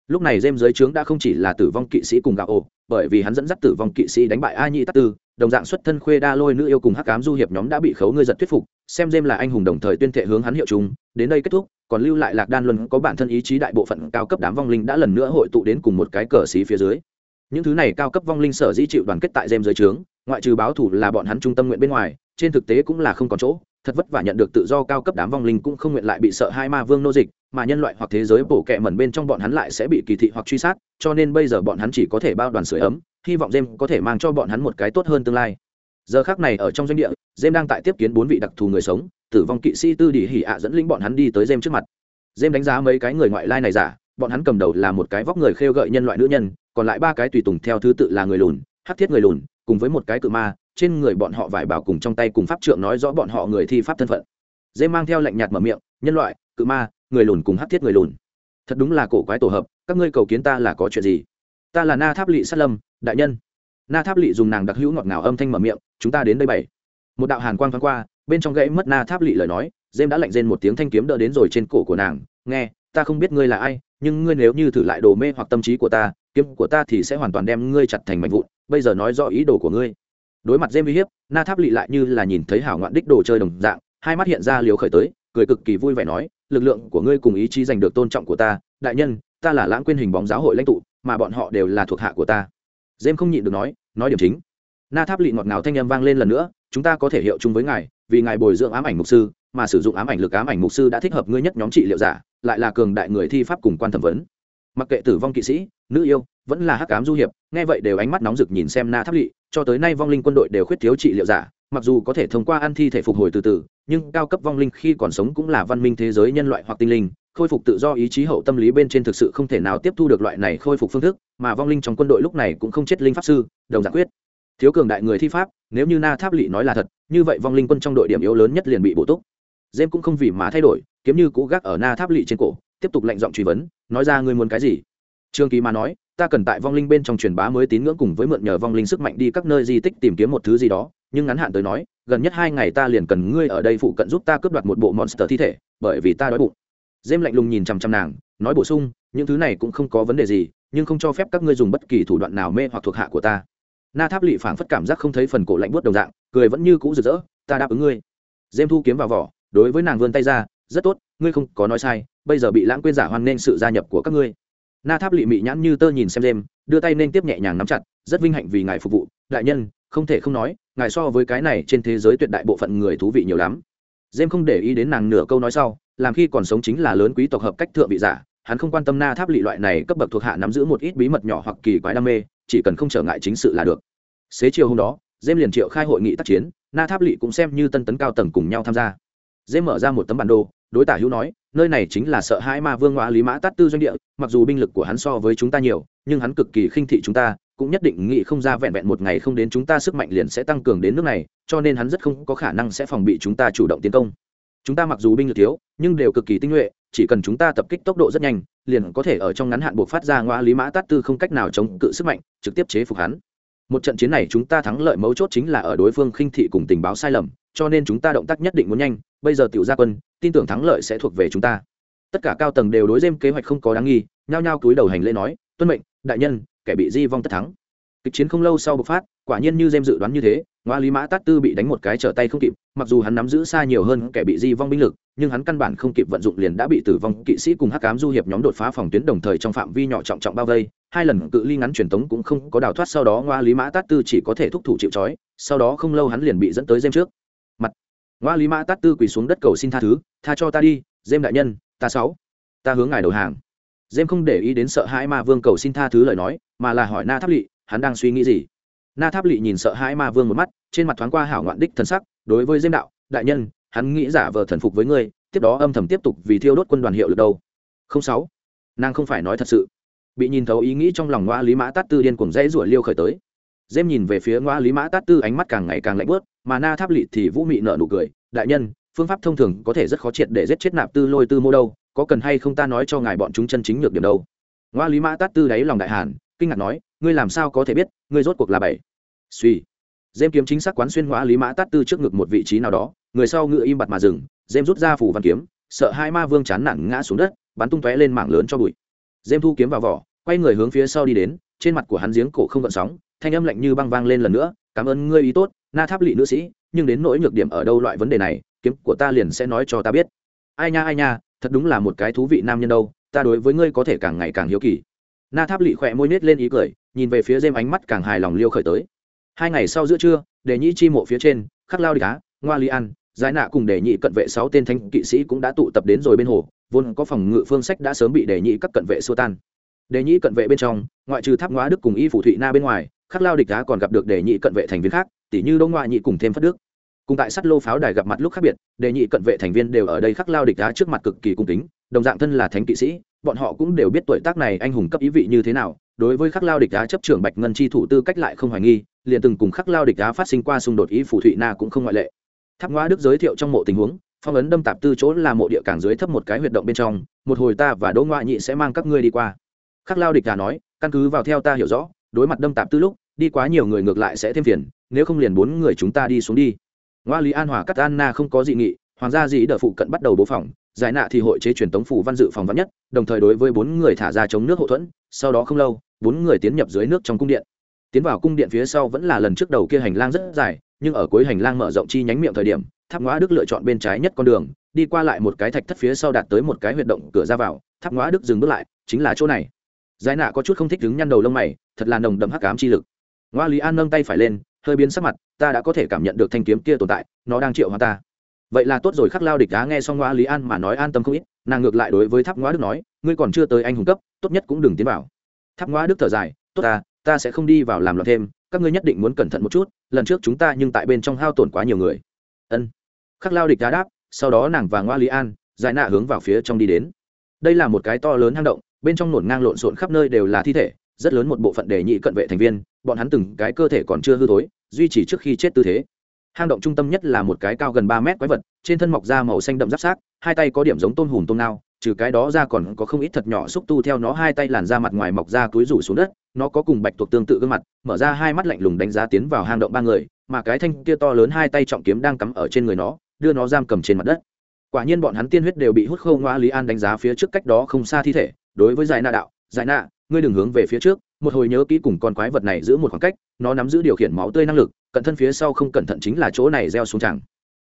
Lúc này Gem giới trướng đã không chỉ là tử vong kỵ sĩ cùng gạo ổ, bởi vì hắn dẫn dắt tử vong kỵ sĩ đánh bại A Nhị Tắc Tư, đồng dạng xuất thân khuê đa lôi nữ yêu cùng Hắc cám du hiệp nhóm đã bị khấu ngươi giật thuyết phục, xem Gem là anh hùng đồng thời tuyên thệ hướng hắn hiệu chúng, đến đây kết thúc, còn lưu lại Lạc Đan Luân có bản thân ý chí đại bộ phận cao cấp đám vong linh đã lần nữa hội tụ đến cùng một cái cờ xí phía dưới. Những thứ này cao cấp vong linh sở dĩ chịu đoàn kết tại Gem giới trướng, ngoại trừ báo thủ là bọn hắn trung tâm nguyện bên ngoài, trên thực tế cũng là không còn chỗ, thật vất vả nhận được tự do cao cấp đám vong linh cũng không nguyện lại bị sợ hai ma vương nô dịch mà nhân loại hoặc thế giới bổ kẹ mẩn bên trong bọn hắn lại sẽ bị kỳ thị hoặc truy sát cho nên bây giờ bọn hắn chỉ có thể bao đoàn sửa ấm hy vọng jem có thể mang cho bọn hắn một cái tốt hơn tương lai. Giờ khác này ở trong doanh địa jem đang tại tiếp kiến bốn vị đặc thù người sống tử vong kỵ sĩ tư đỉ hỉ ạ dẫn linh bọn hắn đi tới jem trước mặt. Jem đánh giá mấy cái người ngoại lai này giả bọn hắn cầm đầu là một cái vóc người khêu gợi nhân loại nữ nhân còn lại ba cái tùy tùng theo thứ tự là người lùn hắc thiết người lùn cùng với một cái cự ma trên người bọn họ vải bảo cùng trong tay cùng pháp trượng nói rõ bọn họ người thi pháp thân phận. Dê mang theo lạnh nhạt mở miệng, nhân loại, cự ma, người lùn cùng hát thiết người lùn. Thật đúng là cổ quái tổ hợp, các ngươi cầu kiến ta là có chuyện gì? Ta là na tháp lỵ sát lâm, đại nhân. Na tháp lỵ dùng nàng đặc hữu ngọt ngào âm thanh mở miệng, chúng ta đến đây bảy. Một đạo hàn quang thoáng qua, bên trong gãy mất na tháp lỵ lời nói, dêm đã lạnh rên một tiếng thanh kiếm đỡ đến rồi trên cổ của nàng, nghe, ta không biết ngươi là ai, nhưng ngươi nếu như thử lại đồ mê hoặc tâm trí của ta, kiếm của ta thì sẽ hoàn toàn đem ngươi chặt thành mảnh vụn, bây giờ nói rõ ý đồ của ngươi đối mặt dêm uy hiếp, na tháp lỵ lại như là nhìn thấy hảo ngoạn đích đồ chơi đồng dạng, hai mắt hiện ra liều khởi tới, cười cực kỳ vui vẻ nói, lực lượng của ngươi cùng ý chí giành được tôn trọng của ta, đại nhân, ta là lãng quên hình bóng giáo hội lãnh tụ, mà bọn họ đều là thuộc hạ của ta. Dêm không nhịn được nói nói điểm chính. Na tháp lỵ ngọt ngào thanh â m vang lên lần nữa, chúng ta có thể hiệu chung với ngài, vì ngài bồi dưỡng ám ảnh mục sư, mà sử dụng ám ảnh lực ám ảnh mục sư đã thích hợp ngươi nhất nhóm trị liệu giả, lại là cường đại người thi pháp cùng quan thẩm vấn. Mặc kệ tử vong kỵ sĩ, nữ yêu, vẫn là hắc cám du hiệp, nghe vậy đều ánh mắt nóng rực nhìn xem na tháp lỵ cho tới nay vong linh quân đội đều khuyết thiếu trị liệu giả, mặc dù có thể thông qua ăn thi thể phục hồi từ từ, nhưng cao cấp vong linh khi còn sống cũng là văn minh thế giới nhân loại hoặc tinh linh, khôi phục tự do ý chí hậu tâm lý bên trên thực sự không thể nào tiếp thu được loại này khôi phục phương thức, mà vong linh trong quân đội lúc này cũng không chết linh pháp sư, đồng giả quyết. Thiếu cường đại người thi pháp, nếu như na tháp lỵ nói là thật, như vậy vong linh quân trong đội điểm yếu lớn nhất liền bị bổ túc. Dêm cũng không vì mà thay đổi, kiếm như cũ gác ở na tháp lỵ trên cổ, tiếp tục lệnh giọng truy vấn, nói ra ngươi muốn cái gì? Trương kỳ mà nói ta cần tại vong linh bên trong truyền bá mới tín ngưỡng cùng với mượn nhờ vong linh sức mạnh đi các nơi di tích tìm kiếm một thứ gì đó, nhưng ngắn hạn tới nói, gần nhất hai ngày ta liền cần ngươi ở đây phụ cận giúp ta cướp đoạt một bộ monster thi thể, bởi vì ta đói bụng. Dêm lạnh lùng nhìn chằm chằm nàng, nói bổ sung, những thứ này cũng không có vấn đề gì, nhưng không cho phép các ngươi dùng bất kỳ thủ đoạn nào mê hoặc thuộc hạ của ta. Na tháp lỵ phảng phất cảm giác không thấy phần cổ lạnh buốt đồng dạng, cười vẫn như cũ rực rỡ, ta đáp ứng ngươi. Dêm thu kiếm vào vỏ, đối với nàng vươn tay ra, rất tốt, ngươi không có nói sai, bây giờ bị lãng quên giả hoan nên sự gia nhập của các ngươi na tháp lị mị nhãn như tơ nhìn xem dêm đưa tay nên tiếp nhẹ nhàng nắm chặt, rất vinh hạnh vì ngài phục vụ. Đại nhân, không thể không nói, ngài so với cái này trên thế giới tuyệt đại bộ phận người thú vị nhiều lắm. Dêm không để ý đến nàng nửa câu nói sau, làm khi còn sống chính là lớn quý tộc hợp cách thượng vị giả, hắn không quan tâm na tháp lị loại này cấp bậc thuộc hạ nắm giữ một ít bí mật nhỏ hoặc kỳ quái đam mê, chỉ cần không trở ngại chính sự là được. Xế chiều hôm đó, dêm liền triệu khai hội nghị tác chiến, na tháp lị cũng xem như tân tấn cao tầng cùng nhau tham gia. Dêm mở ra một tấm bản đồ, đối tả hữu nói nơi này chính là sợ hãi ma vương ngoa lý mã tát tư doanh địa, mặc dù binh lực của hắn so với chúng ta nhiều, nhưng hắn cực kỳ khinh thị chúng ta, cũng nhất định nghĩ không ra vẹn vẹn một ngày không đến chúng ta sức mạnh liền sẽ tăng cường đến nước này, cho nên hắn rất không có khả năng sẽ phòng bị chúng ta chủ động tiến công. Chúng ta mặc dù binh lực thiếu, nhưng đều cực kỳ tinh nhuệ, chỉ cần chúng ta tập kích tốc độ rất nhanh, liền có thể ở trong ngắn hạn buộc phát ra ngoa lý mã tát tư không cách nào chống cự sức mạnh, trực tiếp chế phục hắn. Một trận chiến này chúng ta thắng lợi mấu chốt chính là ở đối phương khinh thị cùng tình báo sai lầm cho nên chúng ta động tác nhất định muốn nhanh, bây giờ tiểu gia quân, tin tưởng thắng lợi sẽ thuộc về chúng ta. Tất cả cao tầng đều đối dêm kế hoạch không có đáng nghi, nhao nhao cúi đầu hành lễ nói, tuân mệnh, đại nhân, kẻ bị di vong tất thắng. Kịch chiến không lâu sau bộc phát, quả nhiên như dêm dự đoán như thế, ngoa lý mã tát tư bị đánh một cái trở tay không kịp, mặc dù hắn nắm giữ xa nhiều hơn kẻ bị di vong binh lực, nhưng hắn căn bản không kịp vận dụng liền đã bị tử vong kỵ sĩ cùng hắc cám du hiệp nhóm đột phá phòng tuyến đồng thời trong phạm vi nhỏ trọng trọng bao vây, hai lần cự ly ngắn truyền tống cũng không có đào thoát, sau đó ngoa lý mã tát tư chỉ có thể thúc thủ chịu trói, sau đó không lâu hắn liền bị dẫn tới dêm trước ngoa lý mã tát tư quỳ xuống đất cầu xin tha thứ, tha cho ta đi, dêm đại nhân, ta sáu, ta hướng ngài đầu hàng. Dêm không để ý đến sợ hãi ma vương cầu xin tha thứ lời nói, mà là hỏi na tháp lỵ, hắn đang suy nghĩ gì? Na tháp lỵ nhìn sợ hãi ma vương một mắt, trên mặt thoáng qua hảo ngoạn đích thần sắc, đối với dêm đạo, đại nhân, hắn nghĩ giả vờ thần phục với ngươi, tiếp đó âm thầm tiếp tục vì thiêu đốt quân đoàn hiệu lực đâu. Không sáu, nàng không phải nói thật sự. Bị nhìn thấu ý nghĩ trong lòng ngoa lý mã tát tư điên cuồng dãy rủa liêu khởi tới dêm nhìn về phía ngoa lý mã tát tư, ánh mắt càng ngày càng lạnh bớt mà na tháp lỵ thì vũ mị nợ nụ cười, đại nhân, phương pháp thông thường có thể rất khó triệt để giết chết nạp tư lôi tư mô đâu, có cần hay không ta nói cho ngài bọn chúng chân chính nhược điểm đâu? Ngoa lý mã tát tư đáy lòng đại hàn, kinh ngạc nói, ngươi làm sao có thể biết, ngươi rốt cuộc là bảy? Suy. Dêm kiếm chính xác quán xuyên ngoa lý mã tát tư trước ngực một vị trí nào đó, người sau ngựa im bặt mà dừng dêm rút ra phủ văn kiếm, sợ hai ma vương chán nản ngã xuống đất, bắn tung tóe lên mảng lớn cho bụi. Dêm thu kiếm vào vỏ, quay người hướng phía sau đi đến, trên mặt của hắn giếng cổ không gợn sóng thanh âm lạnh như băng vang lên lần nữa, cảm ơn ngươi ý tốt, na tháp lỵ nữ sĩ, nhưng đến nỗi nhược điểm ở đâu loại vấn đề này, kiếm của ta liền sẽ nói cho ta biết. Ai nha ai nha, thật đúng là một cái thú vị nam nhân đâu, ta đối với ngươi có thể càng ngày càng hiếu kỳ. Na tháp lỵ khỏe môi nết lên ý cười, nhìn về phía dêm ánh mắt càng hài lòng liêu khởi tới. Hai ngày sau giữa trưa đề nhĩ chi mộ phía trên, khắc lao đi cá ngoa li an, giải nạ cùng đề nhị cận vệ sáu tên thanh kỵ sĩ cũng đã tụ tập đến rồi bên hồ, vốn có phòng ngự phương sách đã sớm bị đề nhị các cận vệ xua tan. Đề nhị cận vệ bên trong, ngoại trừ tháp ngoá đức cùng y phủ thụy na bên ngoài khắc lao địch đá còn gặp được đề nhị cận vệ thành viên khác tỷ như Đỗ ngoại nhị cùng thêm phát đức. Cùng tại sắt lô pháo đài gặp mặt lúc khác biệt, đề nhị cận vệ thành viên đều ở đây khắc lao địch đá trước mặt cực kỳ cung kính, đồng dạng thân là thánh kỵ sĩ, bọn họ cũng đều biết tuổi tác này anh hùng cấp ý vị như thế nào, đối với khắc lao địch đá chấp trưởng bạch ngân chi thủ tư cách lại không hoài nghi, liền từng cùng khắc lao địch đá phát sinh qua xung đột ý phủ thụy na cũng không ngoại lệ. Tháp ngoa đức giới thiệu trong mộ tình huống, phong ấn đâm tạp tư chỗ là mộ địa cảng dưới thấp một cái huyệt động bên trong, một hồi ta và đỗ ngoại nhị sẽ mang các ngươi đi qua. Khắc lao địch đá nói, căn cứ vào theo ta hiểu rõ đối mặt đâm tạp tư lúc, đi quá nhiều người ngược lại sẽ thêm phiền, nếu không liền bốn người chúng ta đi xuống đi. Ngoa lý an hòa cắt anna không có dị nghị, hoàng gia dĩ đỡ phụ cận bắt đầu bố phòng, giải nạ thì hội chế truyền tống phủ văn dự phòng vắn nhất, đồng thời đối với bốn người thả ra chống nước hậu thuẫn, sau đó không lâu, bốn người tiến nhập dưới nước trong cung điện. Tiến vào cung điện phía sau vẫn là lần trước đầu kia hành lang rất dài, nhưng ở cuối hành lang mở rộng chi nhánh miệng thời điểm, tháp ngõ đức lựa chọn bên trái nhất con đường, đi qua lại một cái thạch thất phía sau đạt tới một cái huyệt động cửa ra vào, tháp ngõ đức dừng bước lại, chính là chỗ này giải nạ có chút không thích đứng nhăn đầu lông mày, thật là nồng đậm hắc cám chi lực. Ngoa lý an nâng tay phải lên, hơi biến sắc mặt, ta đã có thể cảm nhận được thanh kiếm kia tồn tại, nó đang triệu hóa ta. Vậy là tốt rồi, khắc lao địch đá nghe xong ngoa lý an mà nói an tâm không ít, nàng ngược lại đối với tháp ngoa đức nói, ngươi còn chưa tới anh hùng cấp, tốt nhất cũng đừng tiến vào. Tháp ngoa đức thở dài, tốt ta ta sẽ không đi vào làm loạn thêm, các ngươi nhất định muốn cẩn thận một chút, lần trước chúng ta nhưng tại bên trong hao tổn quá nhiều người. Ân. Khắc lao địch đá đáp, sau đó nàng và ngoa lý an, giải nạ hướng vào phía trong đi đến. Đây là một cái to lớn hang động bên trong nổn ngang lộn xộn khắp nơi đều là thi thể, rất lớn một bộ phận đề nhị cận vệ thành viên, bọn hắn từng cái cơ thể còn chưa hư thối, duy trì trước khi chết tư thế. Hang động trung tâm nhất là một cái cao gần ba mét quái vật, trên thân mọc da màu xanh đậm giáp sát, hai tay có điểm giống tôm hùm tôm nao trừ cái đó ra còn có không ít thật nhỏ xúc tu theo nó hai tay làn ra mặt ngoài mọc ra túi rủ xuống đất, nó có cùng bạch tuộc tương tự gương mặt, mở ra hai mắt lạnh lùng đánh giá tiến vào hang động ba người, mà cái thanh kia to lớn hai tay trọng kiếm đang cắm ở trên người nó, đưa nó giam cầm trên mặt đất. Quả nhiên bọn hắn tiên huyết đều bị hút khâu ngoa lý an đánh giá phía trước cách đó không xa thi thể đối với giải nạ đạo, giải nạ, ngươi đừng hướng về phía trước, một hồi nhớ kỹ cùng con quái vật này giữ một khoảng cách, nó nắm giữ điều khiển máu tươi năng lực, cận thân phía sau không cẩn thận chính là chỗ này gieo xuống chẳng.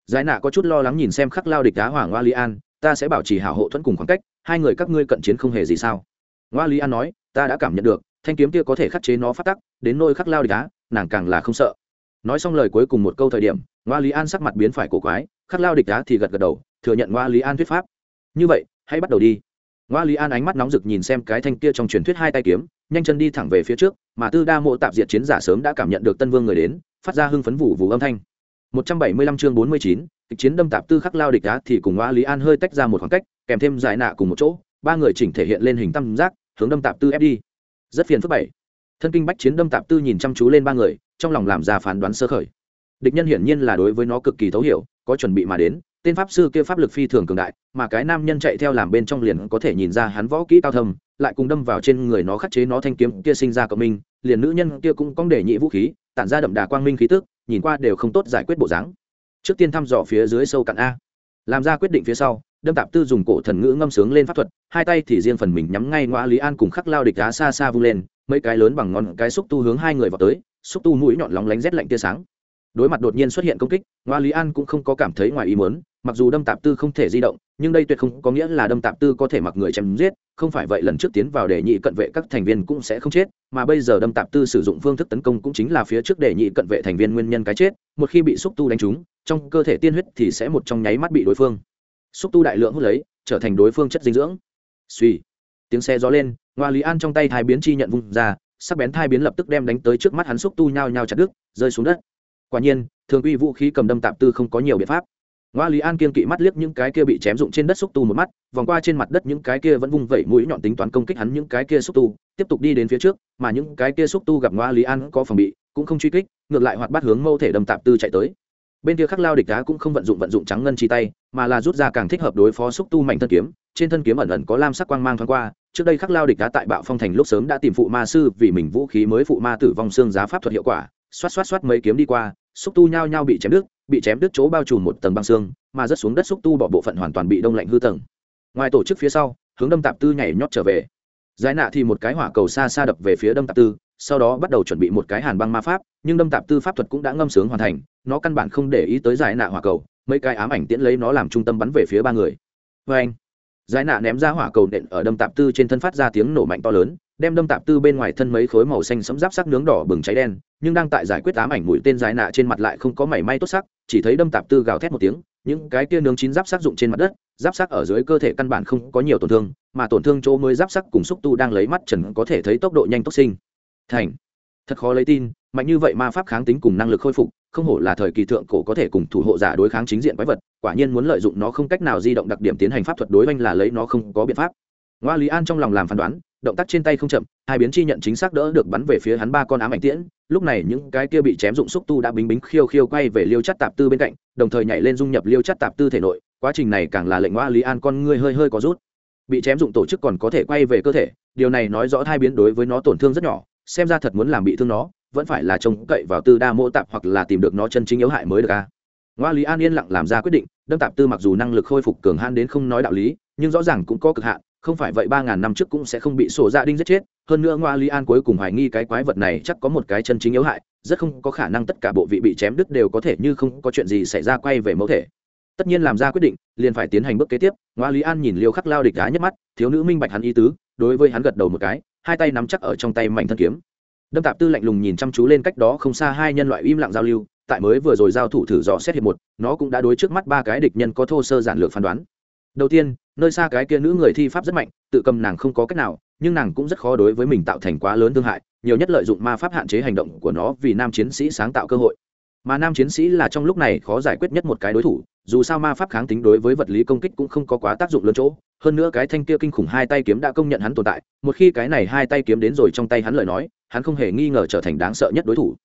Giải nạ có chút lo lắng nhìn xem khắc lao địch đá hoàng hoa li an, ta sẽ bảo trì hảo hộ thuẫn cùng khoảng cách, hai người các ngươi cận chiến không hề gì sao? Ngoa lý an nói, ta đã cảm nhận được, thanh kiếm kia có thể khắc chế nó phát tắc, đến nôi khắc lao địch đá, nàng càng là không sợ. Nói xong lời cuối cùng một câu thời điểm, ngoa lý an sắc mặt biến phải cổ quái, khắc lao địch đá thì gật gật đầu, thừa nhận ngoa lý an thuyết pháp. Như vậy, hãy bắt đầu đi ngoa lý an ánh mắt nóng rực nhìn xem cái thanh kia trong truyền thuyết hai tay kiếm nhanh chân đi thẳng về phía trước mà tư đa mộ tạp diệt chiến giả sớm đã cảm nhận được tân vương người đến phát ra hưng phấn vụ vụ âm thanh 175 chương 49, kịch chiến đâm tạp tư khắc lao địch đá thì cùng Ngoa Lý An hơi tách ra một khoảng cách, kèm thêm giải nạ cùng một chỗ, ba người chỉnh thể hiện lên hình tam giác, hướng đâm tạp tư ép đi. Rất phiền phức bảy. Thân kinh bách chiến đâm tạp tư nhìn chăm chú lên ba người, trong lòng làm ra phán đoán sơ khởi. Địch nhân hiển nhiên là đối với nó cực kỳ thấu hiểu, có chuẩn bị mà đến, tên pháp sư kia pháp lực phi thường cường đại, mà cái nam nhân chạy theo làm bên trong liền có thể nhìn ra hắn võ kỹ cao thâm, lại cùng đâm vào trên người nó khắc chế nó thanh kiếm kia sinh ra cộng minh, liền nữ nhân kia cũng cong để nhị vũ khí, tản ra đậm đà quang minh khí tức, nhìn qua đều không tốt giải quyết bộ dáng. Trước tiên thăm dò phía dưới sâu cạn a. Làm ra quyết định phía sau đâm tạp tư dùng cổ thần ngữ ngâm sướng lên pháp thuật hai tay thì riêng phần mình nhắm ngay ngoã lý an cùng khắc lao địch đá xa xa vung lên mấy cái lớn bằng ngón cái xúc tu hướng hai người vào tới xúc tu mũi nhọn lóng lánh rét lạnh tia sáng đối mặt đột nhiên xuất hiện công kích, ngoa lý an cũng không có cảm thấy ngoài ý muốn, mặc dù đâm tạp tư không thể di động, nhưng đây tuyệt không có nghĩa là đâm tạp tư có thể mặc người chém giết, không phải vậy lần trước tiến vào đề nhị cận vệ các thành viên cũng sẽ không chết, mà bây giờ đâm tạp tư sử dụng phương thức tấn công cũng chính là phía trước đề nhị cận vệ thành viên nguyên nhân cái chết, một khi bị xúc tu đánh trúng, trong cơ thể tiên huyết thì sẽ một trong nháy mắt bị đối phương. Xúc tu đại lượng hút lấy, trở thành đối phương chất dinh dưỡng. Suy tiếng xe gió lên, ngoa lý an trong tay thai biến chi nhận vung ra, sắc bén thai biến lập tức đem đánh tới trước mắt hắn xúc tu nhao nhao chặt đứt, rơi xuống đất quả nhiên, thường quy vũ khí cầm đâm tạp tư không có nhiều biện pháp. Ngoa lý an kiên kỵ mắt liếc những cái kia bị chém dụng trên đất xúc tu một mắt, vòng qua trên mặt đất những cái kia vẫn vung vẩy mũi nhọn tính toán công kích hắn những cái kia xúc tu, tiếp tục đi đến phía trước, mà những cái kia xúc tu gặp ngoa lý an có phòng bị, cũng không truy kích, ngược lại hoạt bát hướng mâu thể đâm tạp tư chạy tới. Bên kia khắc lao địch đá cũng không vận dụng vận dụng trắng ngân chi tay, mà là rút ra càng thích hợp đối phó xúc tu mạnh thân kiếm, trên thân kiếm ẩn ẩn có lam sắc quang mang thoáng qua, trước đây khắc lao địch đá tại bạo phong thành lúc sớm đã tìm phụ ma sư vì mình vũ khí mới phụ ma tử vong xương giá pháp thuật hiệu quả xoát xoát xoát mấy kiếm đi qua, xúc tu nhao nhao bị chém đứt, bị chém đứt chỗ bao trùm một tầng băng xương, mà rớt xuống đất xúc tu bỏ bộ phận hoàn toàn bị đông lạnh hư tầng. Ngoài tổ chức phía sau, hướng đâm tạp tư nhảy nhót trở về. Giải nạ thì một cái hỏa cầu xa xa đập về phía đâm tạp tư, sau đó bắt đầu chuẩn bị một cái hàn băng ma pháp, nhưng đâm tạp tư pháp thuật cũng đã ngâm sướng hoàn thành, nó căn bản không để ý tới giải nạ hỏa cầu, mấy cái ám ảnh tiễn lấy nó làm trung tâm bắn về phía ba người. Vê anh giải nạ ném ra hỏa cầu nện ở đâm tạp tư trên thân phát ra tiếng nổ mạnh to lớn, đem đâm tạp tư bên ngoài thân mấy khối màu xanh sẫm giáp sắc nướng đỏ bừng cháy đen, nhưng đang tại giải quyết ám ảnh mũi tên giải nạ trên mặt lại không có mảy may tốt sắc, chỉ thấy đâm tạp tư gào thét một tiếng, những cái kia nướng chín giáp sắc dụng trên mặt đất, giáp sắc ở dưới cơ thể căn bản không có nhiều tổn thương, mà tổn thương chỗ mới giáp sắc cùng xúc tu đang lấy mắt trần có thể thấy tốc độ nhanh tốc sinh. Thành. Thật khó lấy tin, mạnh như vậy ma pháp kháng tính cùng năng lực khôi phục không hổ là thời kỳ thượng cổ có thể cùng thủ hộ giả đối kháng chính diện quái vật, quả nhiên muốn lợi dụng nó không cách nào di động đặc điểm tiến hành pháp thuật đối oanh là lấy nó không có biện pháp. Ngoa lý an trong lòng làm phán đoán, động tác trên tay không chậm, hai biến chi nhận chính xác đỡ được bắn về phía hắn ba con ám ảnh tiễn, lúc này những cái kia bị chém dụng xúc tu đã bính bính khiêu khiêu quay về liêu chắt tạp tư bên cạnh, đồng thời nhảy lên dung nhập liêu chắt tạp tư thể nội, quá trình này càng là lệnh ngoa lý an con ngươi hơi hơi có rút. Bị chém dụng tổ chức còn có thể quay về cơ thể, điều này nói rõ hai biến đối với nó tổn thương rất nhỏ, xem ra thật muốn làm bị thương nó vẫn phải là trông cậy vào tư đa mô tạp hoặc là tìm được nó chân chính yếu hại mới được a à. ngoa lý an yên lặng làm ra quyết định, đâm tạp tư mặc dù năng lực khôi phục cường han đến không nói đạo lý, nhưng rõ ràng cũng có cực hạn, không phải vậy ba ngàn năm trước cũng sẽ không bị sổ gia đinh giết chết. Hơn nữa ngoa lý an cuối cùng hoài nghi cái quái vật này chắc có một cái chân chính yếu hại, rất không có khả năng tất cả bộ vị bị chém đứt đều có thể như không có chuyện gì xảy ra quay về mẫu thể. Tất nhiên làm ra quyết định, liền phải tiến hành bước kế tiếp. Ngoa lý an nhìn liêu khắc lao địch đá nhất mắt, thiếu nữ minh bạch hắn ý tứ, đối với hắn gật đầu một cái, hai tay nắm chắc ở trong tay mảnh thân kiếm đâm tạp tư lạnh lùng nhìn chăm chú lên cách đó không xa hai nhân loại im lặng giao lưu, tại mới vừa rồi giao thủ thử dò xét hiệp một, nó cũng đã đối trước mắt ba cái địch nhân có thô sơ giản lược phán đoán. Đầu tiên, nơi xa cái kia nữ người thi pháp rất mạnh, tự cầm nàng không có cách nào, nhưng nàng cũng rất khó đối với mình tạo thành quá lớn thương hại, nhiều nhất lợi dụng ma pháp hạn chế hành động của nó vì nam chiến sĩ sáng tạo cơ hội. Mà nam chiến sĩ là trong lúc này khó giải quyết nhất một cái đối thủ dù sao ma pháp kháng tính đối với vật lý công kích cũng không có quá tác dụng lớn chỗ. Hơn nữa cái thanh kia kinh khủng hai tay kiếm đã công nhận hắn tồn tại, một khi cái này hai tay kiếm đến rồi trong tay hắn lời nói, hắn không hề nghi ngờ trở thành đáng sợ nhất đối thủ.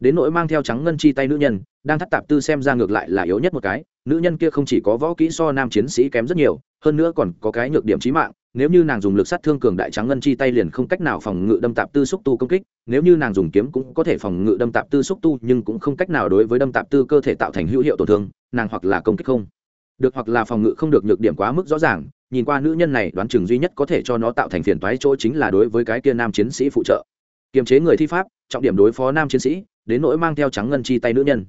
Đến nỗi mang theo trắng ngân chi tay nữ nhân, đang thắt tạp tư xem ra ngược lại là yếu nhất một cái, nữ nhân kia không chỉ có võ kỹ so nam chiến sĩ kém rất nhiều, hơn nữa còn có cái nhược điểm trí mạng nếu như nàng dùng lực sát thương cường đại trắng ngân chi tay liền không cách nào phòng ngự đâm tạp tư xúc tu công kích, nếu như nàng dùng kiếm cũng có thể phòng ngự đâm tạp tư xúc tu nhưng cũng không cách nào đối với đâm tạp tư cơ thể tạo thành hữu hiệu tổn thương, nàng hoặc là công kích không được hoặc là phòng ngự không được nhược điểm quá mức rõ ràng, nhìn qua nữ nhân này đoán chừng duy nhất có thể cho nó tạo thành phiền toái chỗ chính là đối với cái kia nam chiến sĩ phụ trợ. Kiềm chế người thi pháp, trọng điểm đối phó nam chiến sĩ, đến nỗi mang theo trắng ngân chi tay nữ nhân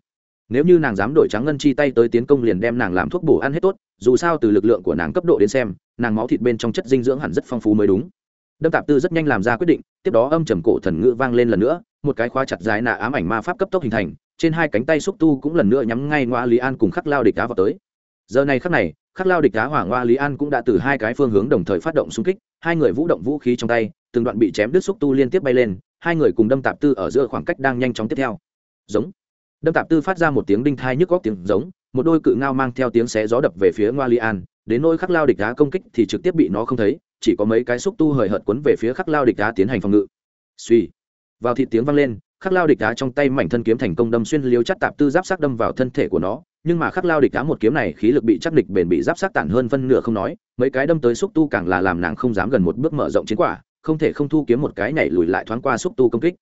nếu như nàng dám đổi trắng ngân chi tay tới tiến công liền đem nàng làm thuốc bổ ăn hết tốt, dù sao từ lực lượng của nàng cấp độ đến xem, nàng máu thịt bên trong chất dinh dưỡng hẳn rất phong phú mới đúng. Đâm tạp tư rất nhanh làm ra quyết định, tiếp đó âm trầm cổ thần ngữ vang lên lần nữa, một cái khóa chặt dài nạ ám ảnh ma pháp cấp tốc hình thành, trên hai cánh tay xúc tu cũng lần nữa nhắm ngay ngoa lý an cùng khắc lao địch đá vào tới. Giờ này khắc này, khắc lao địch đá hỏa ngoa lý an cũng đã từ hai cái phương hướng đồng thời phát động xung kích, hai người vũ động vũ khí trong tay, từng đoạn bị chém đứt xúc tu liên tiếp bay lên, hai người cùng đâm tạp tư ở giữa khoảng cách đang nhanh chóng tiếp theo. Giống đâm tạp tư phát ra một tiếng đinh thai nhức góc tiếng giống, một đôi cự ngao mang theo tiếng xé gió đập về phía ngoa li an, đến nôi khắc lao địch đá công kích thì trực tiếp bị nó không thấy, chỉ có mấy cái xúc tu hời hợt quấn về phía khắc lao địch đá tiến hành phòng ngự. Suy vào thị tiếng vang lên, khắc lao địch đá trong tay mảnh thân kiếm thành công đâm xuyên liếu chắc tạp tư giáp sắc đâm vào thân thể của nó, nhưng mà khắc lao địch đá một kiếm này khí lực bị chắc địch bền bị giáp sắc tản hơn phân nửa không nói, mấy cái đâm tới xúc tu càng là làm nàng không dám gần một bước mở rộng chiến quả, không thể không thu kiếm một cái nhảy lùi lại thoáng qua xúc tu công kích.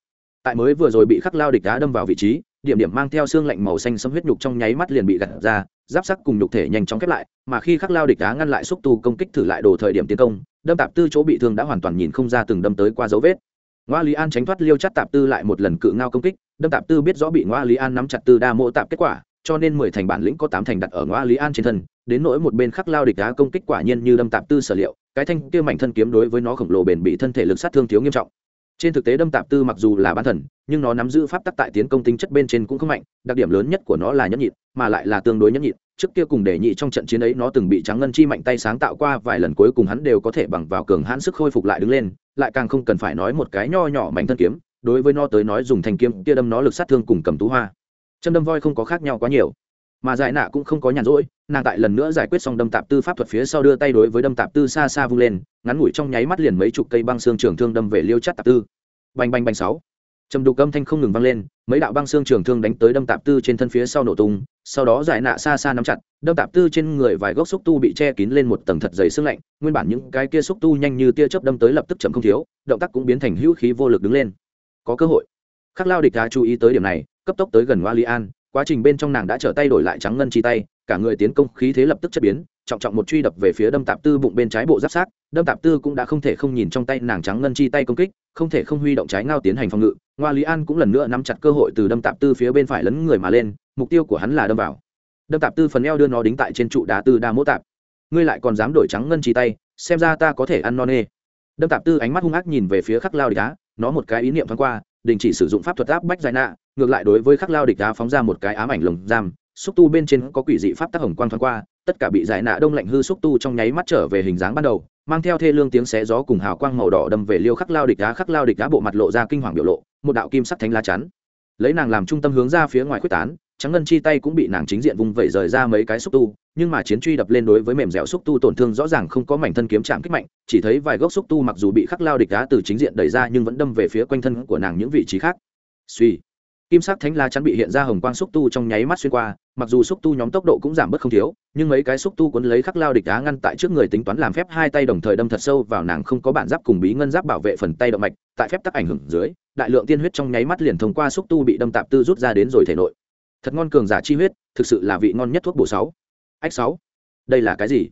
Tại mới vừa rồi bị khắc lao địch đá đâm vào vị trí điểm điểm mang theo xương lạnh màu xanh xâm huyết nhục trong nháy mắt liền bị gặt ra, giáp sắc cùng nhục thể nhanh chóng khép lại, mà khi khắc lao địch đá ngăn lại xúc tu công kích thử lại đồ thời điểm tiến công, đâm tạp tư chỗ bị thương đã hoàn toàn nhìn không ra từng đâm tới qua dấu vết. Ngoa lý an tránh thoát liêu chắt tạp tư lại một lần cự ngao công kích, đâm tạp tư biết rõ bị ngoa lý an nắm chặt tư đa mô tạp kết quả, cho nên mười thành bản lĩnh có tám thành đặt ở ngoa lý an trên thân, đến nỗi một bên khắc lao địch đá công kích quả nhiên như đâm tạp tư sở liệu, cái thanh kia mảnh thân kiếm đối với nó khổng lồ bền bị thân thể lực sát thương thiếu nghiêm trọng trên thực tế đâm tạp tư mặc dù là bán thần, nhưng nó nắm giữ pháp tắc tại tiến công tính chất bên trên cũng không mạnh, đặc điểm lớn nhất của nó là nhẫn nhịn, mà lại là tương đối nhẫn nhịn. Trước kia cùng để nhị trong trận chiến ấy nó từng bị trắng ngân chi mạnh tay sáng tạo qua vài lần, cuối cùng hắn đều có thể bằng vào cường hãn sức khôi phục lại đứng lên, lại càng không cần phải nói một cái nho nhỏ mảnh thân kiếm. Đối với nó tới nói dùng thanh kiếm, kia đâm nó lực sát thương cùng cầm tú hoa. Châm đâm voi không có khác nhau quá nhiều mà giải nạ cũng không có nhàn rỗi, nàng tại lần nữa giải quyết xong đâm tạp tư pháp thuật phía sau đưa tay đối với đâm tạp tư xa xa vung lên, ngắn ngủi trong nháy mắt liền mấy chục cây băng xương trường thương đâm về liêu chắt tạp tư. Bành bành bành sáu. Trầm đục âm thanh không ngừng vang lên, mấy đạo băng xương trường thương đánh tới đâm tạp tư trên thân phía sau nổ tung, sau đó giải nạ xa xa nắm chặt, đâm tạp tư trên người vài gốc xúc tu bị che kín lên một tầng thật dày sương lạnh, nguyên bản những cái kia xúc tu nhanh như tia chớp đâm tới lập tức chậm không thiếu, động tác cũng biến thành hữu khí vô lực đứng lên. Có cơ hội. Khắc lao địch đã chú ý tới điểm này, cấp tốc tới gần wa li an quá trình bên trong nàng đã trở tay đổi lại trắng ngân chi tay, cả người tiến công khí thế lập tức chất biến, trọng trọng một truy đập về phía đâm tạp tư bụng bên trái bộ giáp sát đâm tạp tư cũng đã không thể không nhìn trong tay nàng trắng ngân chi tay công kích, không thể không huy động trái ngao tiến hành phòng ngự. Ngoa lý an cũng lần nữa nắm chặt cơ hội từ đâm tạp tư phía bên phải lấn người mà lên, mục tiêu của hắn là đâm vào. Đâm tạp tư phần eo đưa nó đính tại trên trụ đá tư đa mỗ tạp. Ngươi lại còn dám đổi trắng ngân chi tay, xem ra ta có thể ăn non nê. Đâm tạp tư ánh mắt hung ác nhìn về phía khắc lao địch đá, nó một cái ý niệm thoáng qua đình chỉ sử dụng pháp thuật áp bách giải nạ, ngược lại đối với khắc lao địch đá phóng ra một cái ám ảnh lồng giam, xúc tu bên trên có quỷ dị pháp tác hồng quang thoáng qua, tất cả bị giải nạ đông lạnh hư xúc tu trong nháy mắt trở về hình dáng ban đầu, mang theo thê lương tiếng xé gió cùng hào quang màu đỏ đâm về liêu khắc lao địch đá, khắc lao địch đá bộ mặt lộ ra kinh hoàng biểu lộ, một đạo kim sắc thánh lá chắn. Lấy nàng làm trung tâm hướng ra phía ngoài quyết tán, trắng ngân chi tay cũng bị nàng chính diện vùng vẩy rời ra mấy cái xúc tu nhưng mà chiến truy đập lên đối với mềm dẻo xúc tu tổn thương rõ ràng không có mảnh thân kiếm chạm kích mạnh, chỉ thấy vài gốc xúc tu mặc dù bị khắc lao địch đá từ chính diện đẩy ra nhưng vẫn đâm về phía quanh thân của nàng những vị trí khác. Suy kim sắc thánh la chắn bị hiện ra hồng quang xúc tu trong nháy mắt xuyên qua, mặc dù xúc tu nhóm tốc độ cũng giảm bớt không thiếu, nhưng mấy cái xúc tu cuốn lấy khắc lao địch đá ngăn tại trước người tính toán làm phép hai tay đồng thời đâm thật sâu vào nàng không có bản giáp cùng bí ngân giáp bảo vệ phần tay động mạch, tại phép tắc ảnh hưởng dưới, đại lượng tiên huyết trong nháy mắt liền thông qua xúc tu bị đâm tạp tư rút ra đến rồi thể nội. Thật ngon cường giả chi huyết, thực sự là vị ngon nhất thuốc bổ sáu ách sáu. Đây là cái gì?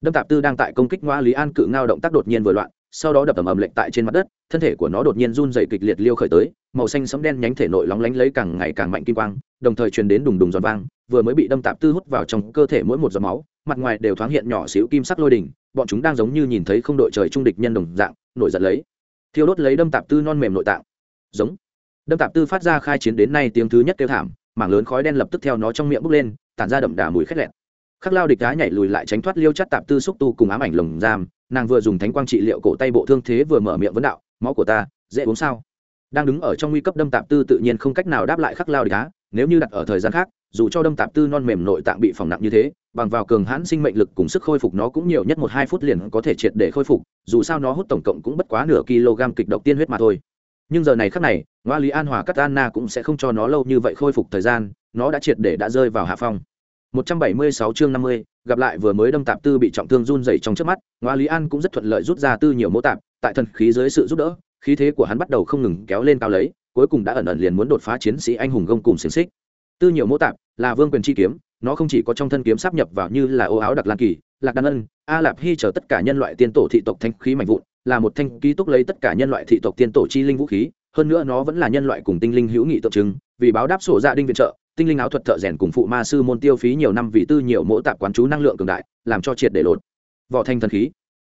Đâm tạp tư đang tại công kích ngoa lý an cự ngao động tác đột nhiên vừa loạn, sau đó đập ầm ầm lệnh tại trên mặt đất, thân thể của nó đột nhiên run dày kịch liệt liêu khởi tới, màu xanh sấm đen nhánh thể nội lóng lánh lấy càng ngày càng mạnh kim quang, đồng thời truyền đến đùng đùng giòn vang, vừa mới bị đâm tạp tư hút vào trong cơ thể mỗi một giọt máu, mặt ngoài đều thoáng hiện nhỏ xíu kim sắc lôi đỉnh, bọn chúng đang giống như nhìn thấy không đội trời trung địch nhân đồng dạng, nổi giận lấy. Thiêu đốt lấy đâm tạp tư non mềm nội tạng. Giống. Đâm tạp tư phát ra khai chiến đến nay tiếng thứ nhất kêu thảm, mảng lớn khói đen lập tức theo nó trong miệng bốc lên, tản ra đậm đà mùi khét lẹn khắc lao địch đá nhảy lùi lại tránh thoát liêu chắt tạp tư xúc tu cùng ám ảnh lồng giam, nàng vừa dùng thánh quang trị liệu cổ tay bộ thương thế vừa mở miệng vấn đạo, máu của ta, dễ uống sao? Đang đứng ở trong nguy cấp đâm tạp tư tự nhiên không cách nào đáp lại khắc lao địch đá, nếu như đặt ở thời gian khác, dù cho đâm tạp tư non mềm nội tạng bị phỏng nặng như thế, bằng vào cường hãn sinh mệnh lực cùng sức khôi phục nó cũng nhiều nhất một hai phút liền có thể triệt để khôi phục, dù sao nó hút tổng cộng cũng bất quá nửa kg kịch độc tiên huyết mà thôi. Nhưng giờ này khắc này ngoa lý an hòa cắt anna cũng sẽ không cho nó lâu như vậy khôi phục thời gian, nó đã triệt để đã rơi vào hạ phong. 176 chương 50, gặp lại vừa mới đâm tạp tư bị trọng thương run rẩy trong trước mắt, Ngoa Lý An cũng rất thuận lợi rút ra tư nhiều mô tạp, tại thần khí dưới sự giúp đỡ, khí thế của hắn bắt đầu không ngừng kéo lên cao lấy, cuối cùng đã ẩn ẩn liền muốn đột phá chiến sĩ anh hùng gông cùng xiển xích. Tư nhiều mô tạp là vương quyền chi kiếm, nó không chỉ có trong thân kiếm sáp nhập vào như là ô áo đặc lan kỳ, lạc đan ân, a lạp hy chờ tất cả nhân loại tiên tổ thị tộc thanh khí mạnh vụn, là một thanh ký túc lấy tất cả nhân loại thị tộc tiên tổ chi linh vũ khí, hơn nữa nó vẫn là nhân loại cùng tinh linh hữu nghị tượng trưng, vì báo đáp sổ dạ đinh viện trợ, tinh linh áo thuật thợ rèn cùng phụ ma sư môn tiêu phí nhiều năm vì tư nhiều mỗ tạp quán chú năng lượng cường đại, làm cho triệt để lột. Vỏ thanh thần khí.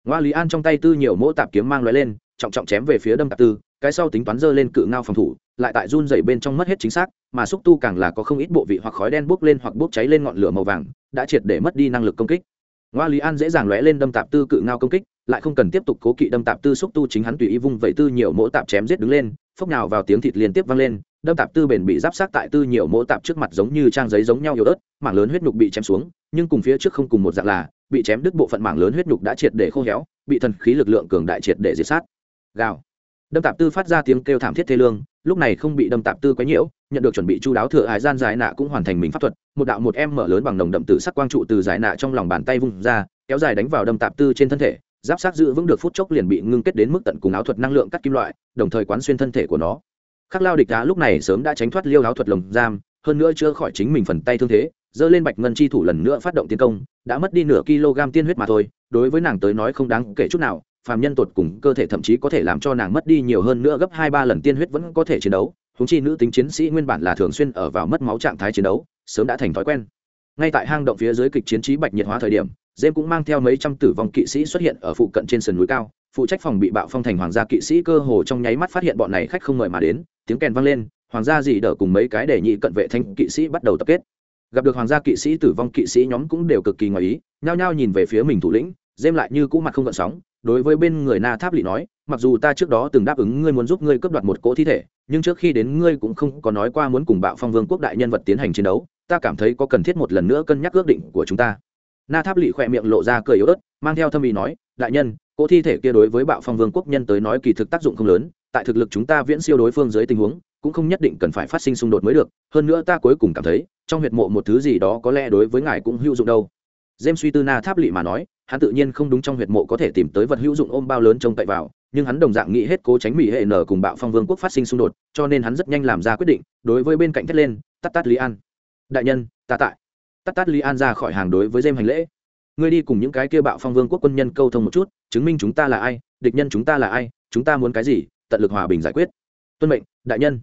Ngoa lý an trong tay tư nhiều mỗ tạp kiếm mang loại lên, trọng trọng chém về phía đâm tạp tư, cái sau tính toán dơ lên cự ngao phòng thủ, lại tại run dày bên trong mất hết chính xác, mà xúc tu càng là có không ít bộ vị hoặc khói đen bốc lên hoặc bốc cháy lên ngọn lửa màu vàng, đã triệt để mất đi năng lực công kích. Ngoa lý an dễ dàng lóe lên đâm tạp tư cự ngao công kích, lại không cần tiếp tục cố kỵ đâm tạp tư xúc tu chính hắn tùy ý vung vẩy tư nhiều mỗ tạp chém giết đứng lên, phốc nào vào tiếng thịt liên tiếp vang lên đâm tạp tư bền bị giáp sát tại tư nhiều mỗ tạp trước mặt giống như trang giấy giống nhau yếu ớt, mảng lớn huyết nhục bị chém xuống, nhưng cùng phía trước không cùng một dạng là, bị chém đứt bộ phận mảng lớn huyết nhục đã triệt để khô héo, bị thần khí lực lượng cường đại triệt để diệt sát. Gào. Đâm tạp tư phát ra tiếng kêu thảm thiết thê lương, lúc này không bị đâm tạp tư quấy nhiễu, nhận được chuẩn bị chu đáo thừa hải gian giải nạ cũng hoàn thành mình pháp thuật, một đạo một em mở lớn bằng nồng đậm tử sắc quang trụ từ giải nạ trong lòng bàn tay vung ra, kéo dài đánh vào đâm tạp tư trên thân thể, giáp sát giữ vững được phút chốc liền bị ngưng kết đến mức tận cùng áo thuật năng lượng cắt kim loại, đồng thời quán xuyên thân thể của nó khắc lao địch đá lúc này sớm đã tránh thoát liêu áo thuật lồng giam, hơn nữa chưa khỏi chính mình phần tay thương thế dơ lên bạch ngân chi thủ lần nữa phát động tiến công, đã mất đi nửa kg tiên huyết mà thôi, đối với nàng tới nói không đáng kể chút nào, phàm nhân tột cùng cơ thể thậm chí có thể làm cho nàng mất đi nhiều hơn nữa gấp hai ba lần tiên huyết vẫn có thể chiến đấu húng chi nữ tính chiến sĩ nguyên bản là thường xuyên ở vào mất máu trạng thái chiến đấu, sớm đã thành thói quen. Ngay tại hang động phía dưới kịch chiến trí bạch nhiệt hóa thời điểm, dêm cũng mang theo mấy trăm tử vong kỵ sĩ xuất hiện ở phụ cận trên sườn núi cao, phụ trách phòng bị bạo phong thành hoàng gia kỵ sĩ cơ hồ trong nháy mắt phát hiện bọn này khách không mời mà đến tiếng kèn vang lên, hoàng gia dị đỡ cùng mấy cái đề nhị cận vệ thanh kỵ sĩ bắt đầu tập kết. Gặp được hoàng gia kỵ sĩ, tử vong kỵ sĩ nhóm cũng đều cực kỳ ngoài ý, nhao nhao nhìn về phía mình thủ lĩnh dêm lại như cũ mặt không gợn sóng, đối với bên người na tháp lỵ nói, mặc dù ta trước đó từng đáp ứng ngươi muốn giúp ngươi cướp đoạt một cỗ thi thể, nhưng trước khi đến ngươi cũng không có nói qua muốn cùng bạo phong vương quốc đại nhân vật tiến hành chiến đấu, ta cảm thấy có cần thiết một lần nữa cân nhắc ước định của chúng ta. Na tháp lỵ khỏe miệng lộ ra cười yếu ớt, mang theo thâm ý nói, đại nhân, cỗ thi thể kia đối với bạo phong vương quốc nhân tới nói kỳ thực tác dụng không lớn tại thực lực chúng ta viễn siêu đối phương dưới tình huống, cũng không nhất định cần phải phát sinh xung đột mới được, hơn nữa ta cuối cùng cảm thấy, trong huyệt mộ một thứ gì đó có lẽ đối với ngài cũng hữu dụng đâu. James suy tư na tháp lỵ mà nói, hắn tự nhiên không đúng trong huyệt mộ có thể tìm tới vật hữu dụng ôm bao lớn trông cậy vào, nhưng hắn đồng dạng nghĩ hết cố tránh mỹ hệ nở cùng bạo phong vương quốc phát sinh xung đột, cho nên hắn rất nhanh làm ra quyết định, đối với bên cạnh thét lên tắt tắt lý an. Đại nhân, ta tại. Tắt tắt lý an ra khỏi hàng đối với dêm hành lễ. Ngươi đi cùng những cái kia bạo phong vương quốc quân nhân câu thông một chút, chứng minh chúng ta là ai, địch nhân chúng ta là ai, chúng ta muốn cái gì tận lực hòa bình giải quyết. Tuân mệnh, đại nhân.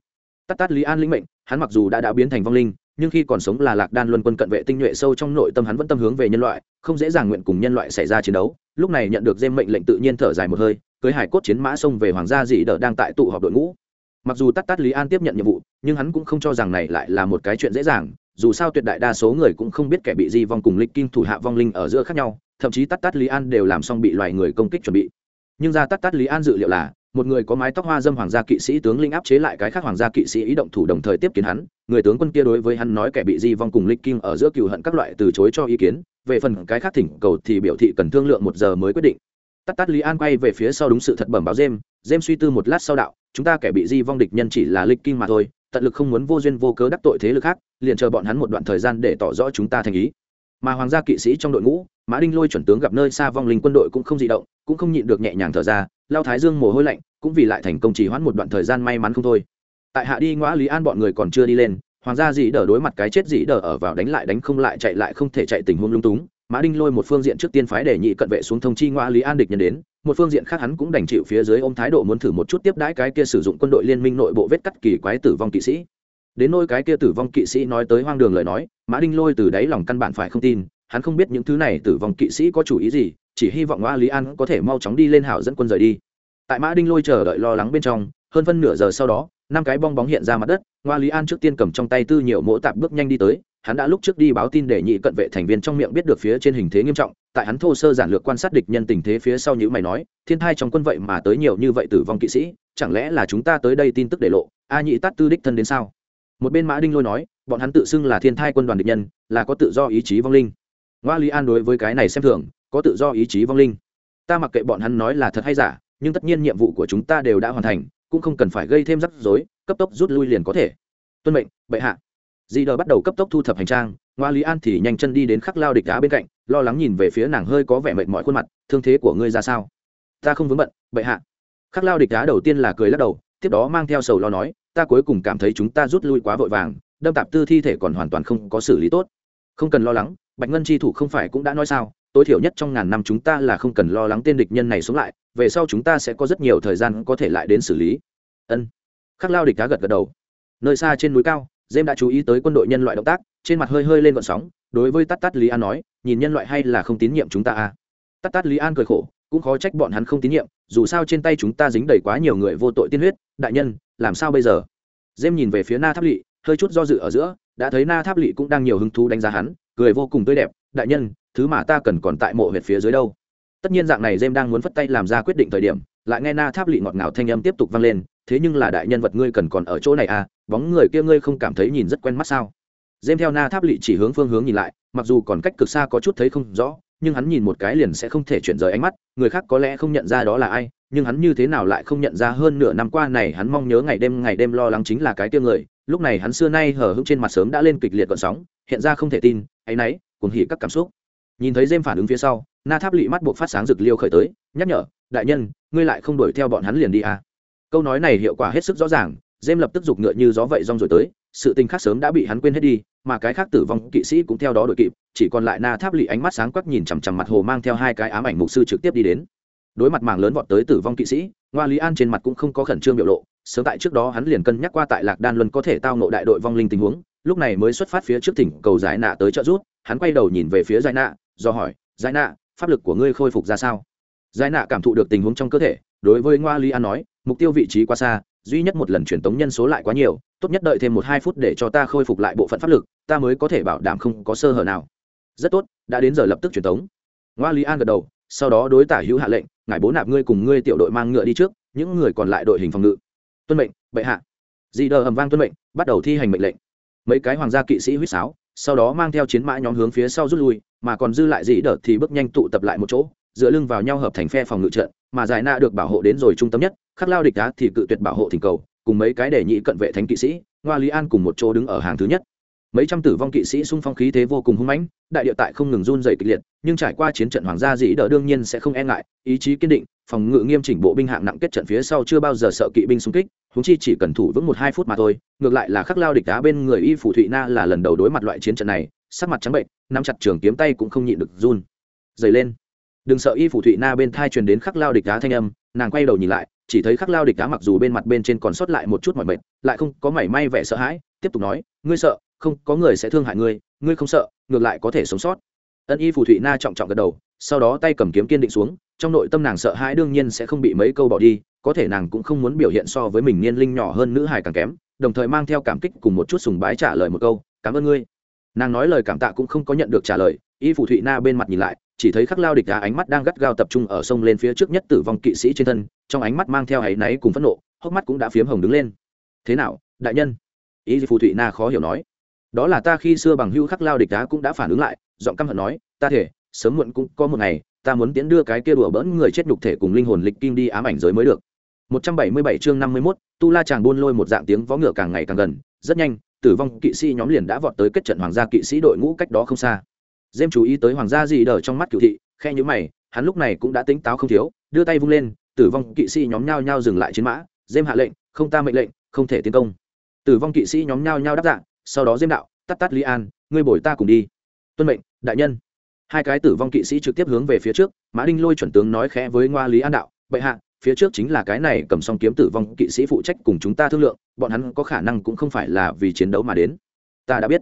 Tắt tắt lý an lĩnh mệnh, hắn mặc dù đã đã biến thành vong linh, nhưng khi còn sống là lạc đan luân quân cận vệ tinh nhuệ sâu trong nội tâm hắn vẫn tâm hướng về nhân loại, không dễ dàng nguyện cùng nhân loại xảy ra chiến đấu. Lúc này nhận được dêm mệnh lệnh tự nhiên thở dài một hơi, cưới hải cốt chiến mã xông về hoàng gia dị đỡ đang tại tụ họp đội ngũ. Mặc dù tắt tắt lý an tiếp nhận nhiệm vụ, nhưng hắn cũng không cho rằng này lại là một cái chuyện dễ dàng, dù sao tuyệt đại đa số người cũng không biết kẻ bị di vong cùng lịch kinh thủ hạ vong linh ở giữa khác nhau, thậm chí tắt tắt lý an đều làm xong bị loài người công kích chuẩn bị. Nhưng ra tắt tắt lý an dự liệu là một người có mái tóc hoa dâm hoàng gia kỵ sĩ tướng linh áp chế lại cái khác hoàng gia kỵ sĩ ý động thủ đồng thời tiếp kiến hắn. Người tướng quân kia đối với hắn nói kẻ bị di vong cùng lịch kim ở giữa cựu hận các loại từ chối cho ý kiến. Về phần cái khác thỉnh cầu thì biểu thị cần thương lượng một giờ mới quyết định. Tắt tắt lý an quay về phía sau đúng sự thật bẩm báo jem jem suy tư một lát sau đạo, chúng ta kẻ bị di vong địch nhân chỉ là lịch kim mà thôi, tận lực không muốn vô duyên vô cớ đắc tội thế lực khác, liền chờ bọn hắn một đoạn thời gian để tỏ rõ chúng ta thành ý. Mà hoàng gia kỵ sĩ trong đội ngũ, mã đinh lôi chuẩn tướng gặp nơi xa vong linh quân đội cũng không di động, cũng không nhịn được nhẹ nhàng thở ra lao thái dương mồ hôi lạnh, cũng vì lại thành công trì hoãn một đoạn thời gian may mắn không thôi. Tại hạ đi ngõ lý an bọn người còn chưa đi lên, hoàng gia dĩ đờ đối mặt cái chết dĩ đờ ở vào đánh lại đánh không lại chạy lại không thể chạy tình huống lung túng. Mã đinh lôi một phương diện trước tiên phái để nhị cận vệ xuống thông chi ngoa lý an địch nhân đến, một phương diện khác hắn cũng đành chịu phía dưới ôm thái độ muốn thử một chút tiếp đãi cái kia sử dụng quân đội liên minh nội bộ vết cắt kỳ quái tử vong kỵ sĩ. Đến nôi cái kia tử vong kỵ sĩ nói tới hoang đường lời nói, mã đinh lôi từ đáy lòng căn bản phải không tin, hắn không biết những thứ này tử vong kỵ sĩ có chủ ý gì chỉ hy vọng ngoa lý an có thể mau chóng đi lên hảo dẫn quân rời đi. Tại mã đinh lôi chờ đợi lo lắng bên trong, hơn phân nửa giờ sau đó, năm cái bong bóng hiện ra mặt đất, ngoa lý an trước tiên cầm trong tay tư nhiều mỗ tạp bước nhanh đi tới, hắn đã lúc trước đi báo tin để nhị cận vệ thành viên trong miệng biết được phía trên hình thế nghiêm trọng, tại hắn thô sơ giản lược quan sát địch nhân tình thế phía sau như mày nói, thiên thai trong quân vậy mà tới nhiều như vậy tử vong kỵ sĩ, chẳng lẽ là chúng ta tới đây tin tức để lộ, a nhị tát tư đích thân đến sao? Một bên mã đinh lôi nói, bọn hắn tự xưng là thiên thai quân đoàn địch nhân, là có tự do ý chí vong linh. Ngoa lý an đối với cái này xem thường có tự do ý chí vong linh. Ta mặc kệ bọn hắn nói là thật hay giả, nhưng tất nhiên nhiệm vụ của chúng ta đều đã hoàn thành, cũng không cần phải gây thêm rắc rối, cấp tốc rút lui liền có thể. Tuân mệnh, bệ hạ. Di đờ bắt đầu cấp tốc thu thập hành trang, ngoa lý an thì nhanh chân đi đến khắc lao địch đá bên cạnh, lo lắng nhìn về phía nàng hơi có vẻ mệt mỏi khuôn mặt, thương thế của ngươi ra sao? Ta không vướng bận, bệ hạ. Khắc lao địch đá đầu tiên là cười lắc đầu, tiếp đó mang theo sầu lo nói, ta cuối cùng cảm thấy chúng ta rút lui quá vội vàng, đâm tạp tư thi thể còn hoàn toàn không có xử lý tốt. Không cần lo lắng, bạch ngân chi thủ không phải cũng đã nói sao tối thiểu nhất trong ngàn năm chúng ta là không cần lo lắng tên địch nhân này xuống lại về sau chúng ta sẽ có rất nhiều thời gian có thể lại đến xử lý ân khắc lao địch cá gật gật đầu nơi xa trên núi cao dêm đã chú ý tới quân đội nhân loại động tác, trên mặt hơi hơi lên gợn sóng, đối với Tát Tát Lý An nói, nhìn nhân loại hay là không tín nhiệm chúng ta à? Tát Tát Lý An cười khổ, cũng khó trách bọn hắn không tín nhiệm, dù sao trên tay chúng ta dính đầy quá nhiều người vô tội tiên huyết, đại nhân, làm sao bây giờ? dêm nhìn về phía Na Tháp lỵ hơi chút do dự ở giữa, đã thấy Na Tháp lỵ cũng đang nhiều hứng thú đánh giá hắn, cười vô cùng tươi đẹp, đại nhân, thứ mà ta cần còn tại mộ huyệt phía dưới đâu. Tất nhiên dạng này Jem đang muốn phất tay làm ra quyết định thời điểm, lại nghe Na Tháp lị ngọt ngào thanh âm tiếp tục vang lên, thế nhưng là đại nhân vật ngươi cần còn ở chỗ này à, bóng người kia ngươi không cảm thấy nhìn rất quen mắt sao? Dêm theo na tháp lị chỉ hướng phương hướng nhìn lại mặc dù còn cách cực xa có chút thấy không rõ nhưng hắn nhìn một cái liền sẽ không thể chuyển rời ánh mắt người khác có lẽ không nhận ra đó là ai nhưng hắn như thế nào lại không nhận ra hơn nửa năm qua này hắn mong nhớ ngày đêm ngày đêm lo lắng chính là cái tiêu người lúc này hắn xưa nay hở hững trên mặt sớm đã lên kịch liệt gọn sóng hiện ra không thể tin áy náy cuồng hỉ các cảm xúc nhìn thấy dêm phản ứng phía sau, na tháp lị mắt buộc phát sáng rực liêu khởi tới, nhắc nhở, đại nhân, ngươi lại không đuổi theo bọn hắn liền đi à. câu nói này hiệu quả hết sức rõ ràng dêm lập tức giục ngựa như gió vậy rong rồi tới, sự tình khác sớm đã bị hắn quên hết đi, mà cái khác tử vong kỵ sĩ cũng theo đó đội kịp, chỉ còn lại na tháp lị ánh mắt sáng quắc nhìn chằm chằm mặt hồ mang theo hai cái ám ảnh mục sư trực tiếp đi đến đối mặt mảng lớn vọt tới tử vong kỵ sĩ, ngoa lý an trên mặt cũng không có khẩn trương biểu lộ, sớm tại trước đó hắn liền cân nhắc qua tại lạc đan luân có thể tao nộ đại đội vong linh tình huống, lúc này mới xuất phát phía trước tỉnh cầu giải nạ tới trợ rút hắn quay đầu nhìn về phía giải nạ, do hỏi giải nạ, pháp lực của ngươi khôi phục ra sao? Giải nạ cảm thụ được tình huống trong cơ thể, đối với ngoa lý an nói, mục tiêu vị trí quá xa, duy nhất một lần truyền tống nhân số lại quá nhiều, tốt nhất đợi thêm một hai phút để cho ta khôi phục lại bộ phận pháp lực, ta mới có thể bảo đảm không có sơ hở nào. Rất tốt, đã đến giờ lập tức truyền tống. Ngoa lý an gật đầu, sau đó đối tả hữu hạ lệnh, ngài bố nạp ngươi cùng ngươi tiểu đội mang ngựa đi trước, những người còn lại đội hình phòng ngự. Tuân mệnh, bệ hạ. Dị đờ ầm vang tuân mệnh, bắt đầu thi hành mệnh lệnh. Mấy cái hoàng gia kỵ sĩ huýt sáo sau đó mang theo chiến mã nhóm hướng phía sau rút lui, mà còn dư lại dĩ đợt thì bước nhanh tụ tập lại một chỗ, dựa lưng vào nhau hợp thành phe phòng ngự trận, mà giải na được bảo hộ đến rồi trung tâm nhất, khắc lao địch đá thì cự tuyệt bảo hộ thỉnh cầu, cùng mấy cái đề nhị cận vệ thánh kỵ sĩ, ngoa lý an cùng một chỗ đứng ở hàng thứ nhất mấy trăm tử vong kỵ sĩ xung phong khí thế vô cùng hung mãnh, đại địa tại không ngừng run dày kịch liệt, nhưng trải qua chiến trận hoàng gia dĩ đỡ đương nhiên sẽ không e ngại, ý chí kiên định, phòng ngự nghiêm chỉnh bộ binh hạng nặng kết trận phía sau chưa bao giờ sợ kỵ binh xung kích húng chi chỉ cần thủ vững một hai phút mà thôi, ngược lại là khắc lao địch đá bên người y phủ thụy na là lần đầu đối mặt loại chiến trận này, sắc mặt trắng bệnh, nắm chặt trường kiếm tay cũng không nhịn được run. Dày lên. Đừng sợ y phủ thụy na bên thai truyền đến khắc lao địch đá thanh âm, nàng quay đầu nhìn lại, chỉ thấy khắc lao địch đá mặc dù bên mặt bên trên còn sót lại một chút mọi mệt, lại không có mảy may vẻ sợ hãi, tiếp tục nói, ngươi sợ không có người sẽ thương hại ngươi ngươi không sợ, ngược lại có thể sống sót. Ân y phù thụy na trọng trọng gật đầu, sau đó tay cầm kiếm kiên định xuống, trong nội tâm nàng sợ hãi đương nhiên sẽ không bị mấy câu bỏ đi, có thể nàng cũng không muốn biểu hiện so với mình niên linh nhỏ hơn nữ hài càng kém, đồng thời mang theo cảm kích cùng một chút sùng bái trả lời một câu, cảm ơn ngươi. Nàng nói lời cảm tạ cũng không có nhận được trả lời, y phù thụy na bên mặt nhìn lại, chỉ thấy khắc lao địch đá ánh mắt đang gắt gao tập trung ở sông lên phía trước nhất tử vong kỵ sĩ trên thân, trong ánh mắt mang theo áy náy cùng phẫn nộ, hốc mắt cũng đã phiếm hồng đứng lên. Thế nào, đại nhân? Y phù thụy na khó hiểu nói đó là ta khi xưa bằng hưu khắc lao địch đá cũng đã phản ứng lại giọng căm hận nói ta thể sớm muộn cũng có một ngày ta muốn tiến đưa cái kia đùa bỡn người chết nhục thể cùng linh hồn lịch kim đi ám ảnh giới mới được. 177 chương 51, tu la chàng buôn lôi một dạng tiếng vó ngựa càng ngày càng gần rất nhanh tử vong kỵ sĩ nhóm liền đã vọt tới kết trận hoàng gia kỵ sĩ đội ngũ cách đó không xa. Dêm chú ý tới hoàng gia gì đờ trong mắt cựu thị khe nhữ mày hắn lúc này cũng đã tính táo không thiếu đưa tay vung lên tử vong kỵ sĩ nhóm nhao nhao dừng lại chiến mã dêm hạ lệnh không ta mệnh lệnh không thể tiến công. Tử vong kỵ sĩ nhóm nhao nhao đáp dạng sau đó diêm đạo, tắt tắt lý an, ngươi bồi ta cùng đi. Tuân mệnh, đại nhân. Hai cái tử vong kỵ sĩ trực tiếp hướng về phía trước, mã đinh lôi chuẩn tướng nói khẽ với ngoa lý an đạo, bệ hạ, phía trước chính là cái này cầm song kiếm tử vong kỵ sĩ phụ trách cùng chúng ta thương lượng, bọn hắn có khả năng cũng không phải là vì chiến đấu mà đến. Ta đã biết.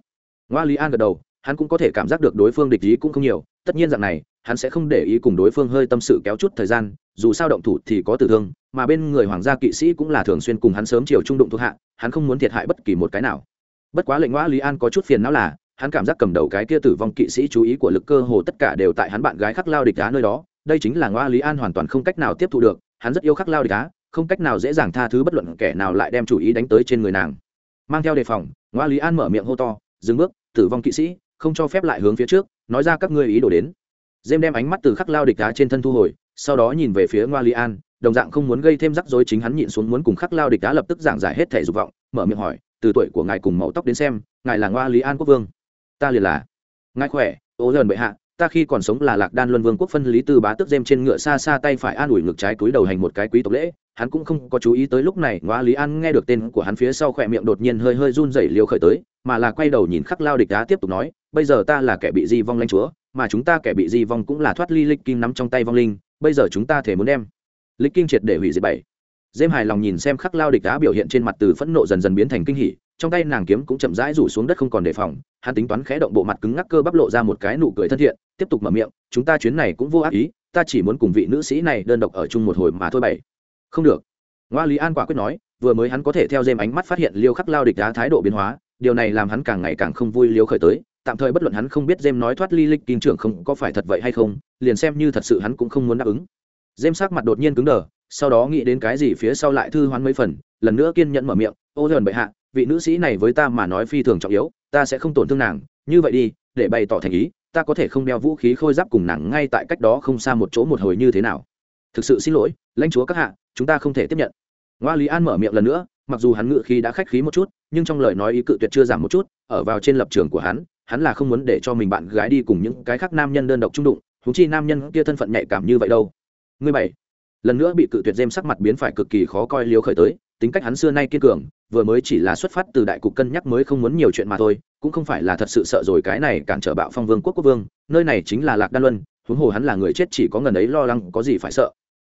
Ngoa lý an gật đầu, hắn cũng có thể cảm giác được đối phương địch ý cũng không nhiều, tất nhiên dạng này, hắn sẽ không để ý cùng đối phương hơi tâm sự kéo chút thời gian, dù sao động thủ thì có tử thương, mà bên người hoàng gia kỵ sĩ cũng là thường xuyên cùng hắn sớm chiều trung đụng thuộc hạ, hắn không muốn thiệt hại bất kỳ một cái nào bất quá lệnh ngoa lý an có chút phiền não là, hắn cảm giác cầm đầu cái kia tử vong kỵ sĩ chú ý của lực cơ hồ tất cả đều tại hắn bạn gái khắc lao địch đá nơi đó. Đây chính là ngoa lý an hoàn toàn không cách nào tiếp thu được, hắn rất yêu khắc lao địch đá không cách nào dễ dàng tha thứ bất luận kẻ nào lại đem chủ ý đánh tới trên người nàng. Mang theo đề phòng ngoa lý an mở miệng hô to, dừng bước, tử vong kỵ sĩ, không cho phép lại hướng phía trước, nói ra các ngươi ý đồ đến. Dêm đem ánh mắt từ khắc lao địch đá trên thân thu hồi, sau đó nhìn về phía ngoa lý an, đồng dạng không muốn gây thêm rắc rối chính hắn nhịn xuống muốn cùng khắc lao địch đá lập tức giảng giải hết thể dục vọng, mở miệng hỏi từ tuổi của ngài cùng mẫu tóc đến xem, ngài là ngoa lý an quốc vương. Ta liền là. Ngài khỏe ố dần bệ hạ, ta khi còn sống là lạc đan luân vương quốc phân lý tư bá tức dêm trên ngựa xa xa tay phải an ủi ngực trái túi đầu hành một cái quý tộc lễ. Hắn cũng không có chú ý tới lúc này ngoa lý an nghe được tên của hắn phía sau khỏe miệng đột nhiên hơi hơi run rẩy liều khởi tới, mà là quay đầu nhìn khắc lao địch đá tiếp tục nói, bây giờ ta là kẻ bị di vong lanh chúa, mà chúng ta kẻ bị di vong cũng là thoát ly lịch kim nắm trong tay vong linh, bây giờ chúng ta thể muốn đem lịch kim triệt để hủy diệt bảy dêm hài lòng nhìn xem khắc lao địch đá biểu hiện trên mặt từ phẫn nộ dần dần biến thành kinh hỉ, trong tay nàng kiếm cũng chậm rãi rủ xuống đất không còn đề phòng, hắn tính toán khẽ động bộ mặt cứng ngắc cơ bắp lộ ra một cái nụ cười thân thiện, tiếp tục mở miệng, chúng ta chuyến này cũng vô ác ý, ta chỉ muốn cùng vị nữ sĩ này đơn độc ở chung một hồi mà thôi bảy không được. Ngoa lý an quả quyết nói, vừa mới hắn có thể theo dêm ánh mắt phát hiện liêu khắc lao địch đá thái độ biến hóa, điều này làm hắn càng ngày càng không vui liêu khởi tới, tạm thời bất luận hắn không biết dêm nói thoát ly lịch kinh trưởng không có phải thật vậy hay không, liền xem như thật sự hắn cũng không muốn đáp ứng. Dêm sắc mặt đột nhiên cứng đờ sau đó nghĩ đến cái gì phía sau lại thư hoán mấy phần, lần nữa kiên nhẫn mở miệng, ô thần bệ hạ, vị nữ sĩ này với ta mà nói phi thường trọng yếu, ta sẽ không tổn thương nàng, như vậy đi, để bày tỏ thành ý, ta có thể không đeo vũ khí khôi giáp cùng nàng ngay tại cách đó không xa một chỗ một hồi như thế nào. Thực sự xin lỗi, lãnh chúa các hạ, chúng ta không thể tiếp nhận. Ngoa lý an mở miệng lần nữa, mặc dù hắn ngự khí đã khách khí một chút, nhưng trong lời nói ý cự tuyệt chưa giảm một chút, ở vào trên lập trường của hắn hắn là không muốn để cho mình bạn gái đi cùng những cái khác nam nhân đơn độc trung đụng thú chi nam nhân kia thân phận nhạy cảm như vậy đâu. Ngươi bảy lần nữa bị cự tuyệt dêm sắc mặt biến phải cực kỳ khó coi liếu khởi tới, tính cách hắn xưa nay kiên cường, vừa mới chỉ là xuất phát từ đại cục cân nhắc mới không muốn nhiều chuyện mà thôi, cũng không phải là thật sự sợ rồi cái này cản trở bạo phong vương quốc quốc vương, nơi này chính là lạc đan luân, huống hồ hắn là người chết chỉ có ngần ấy lo lắng có gì phải sợ.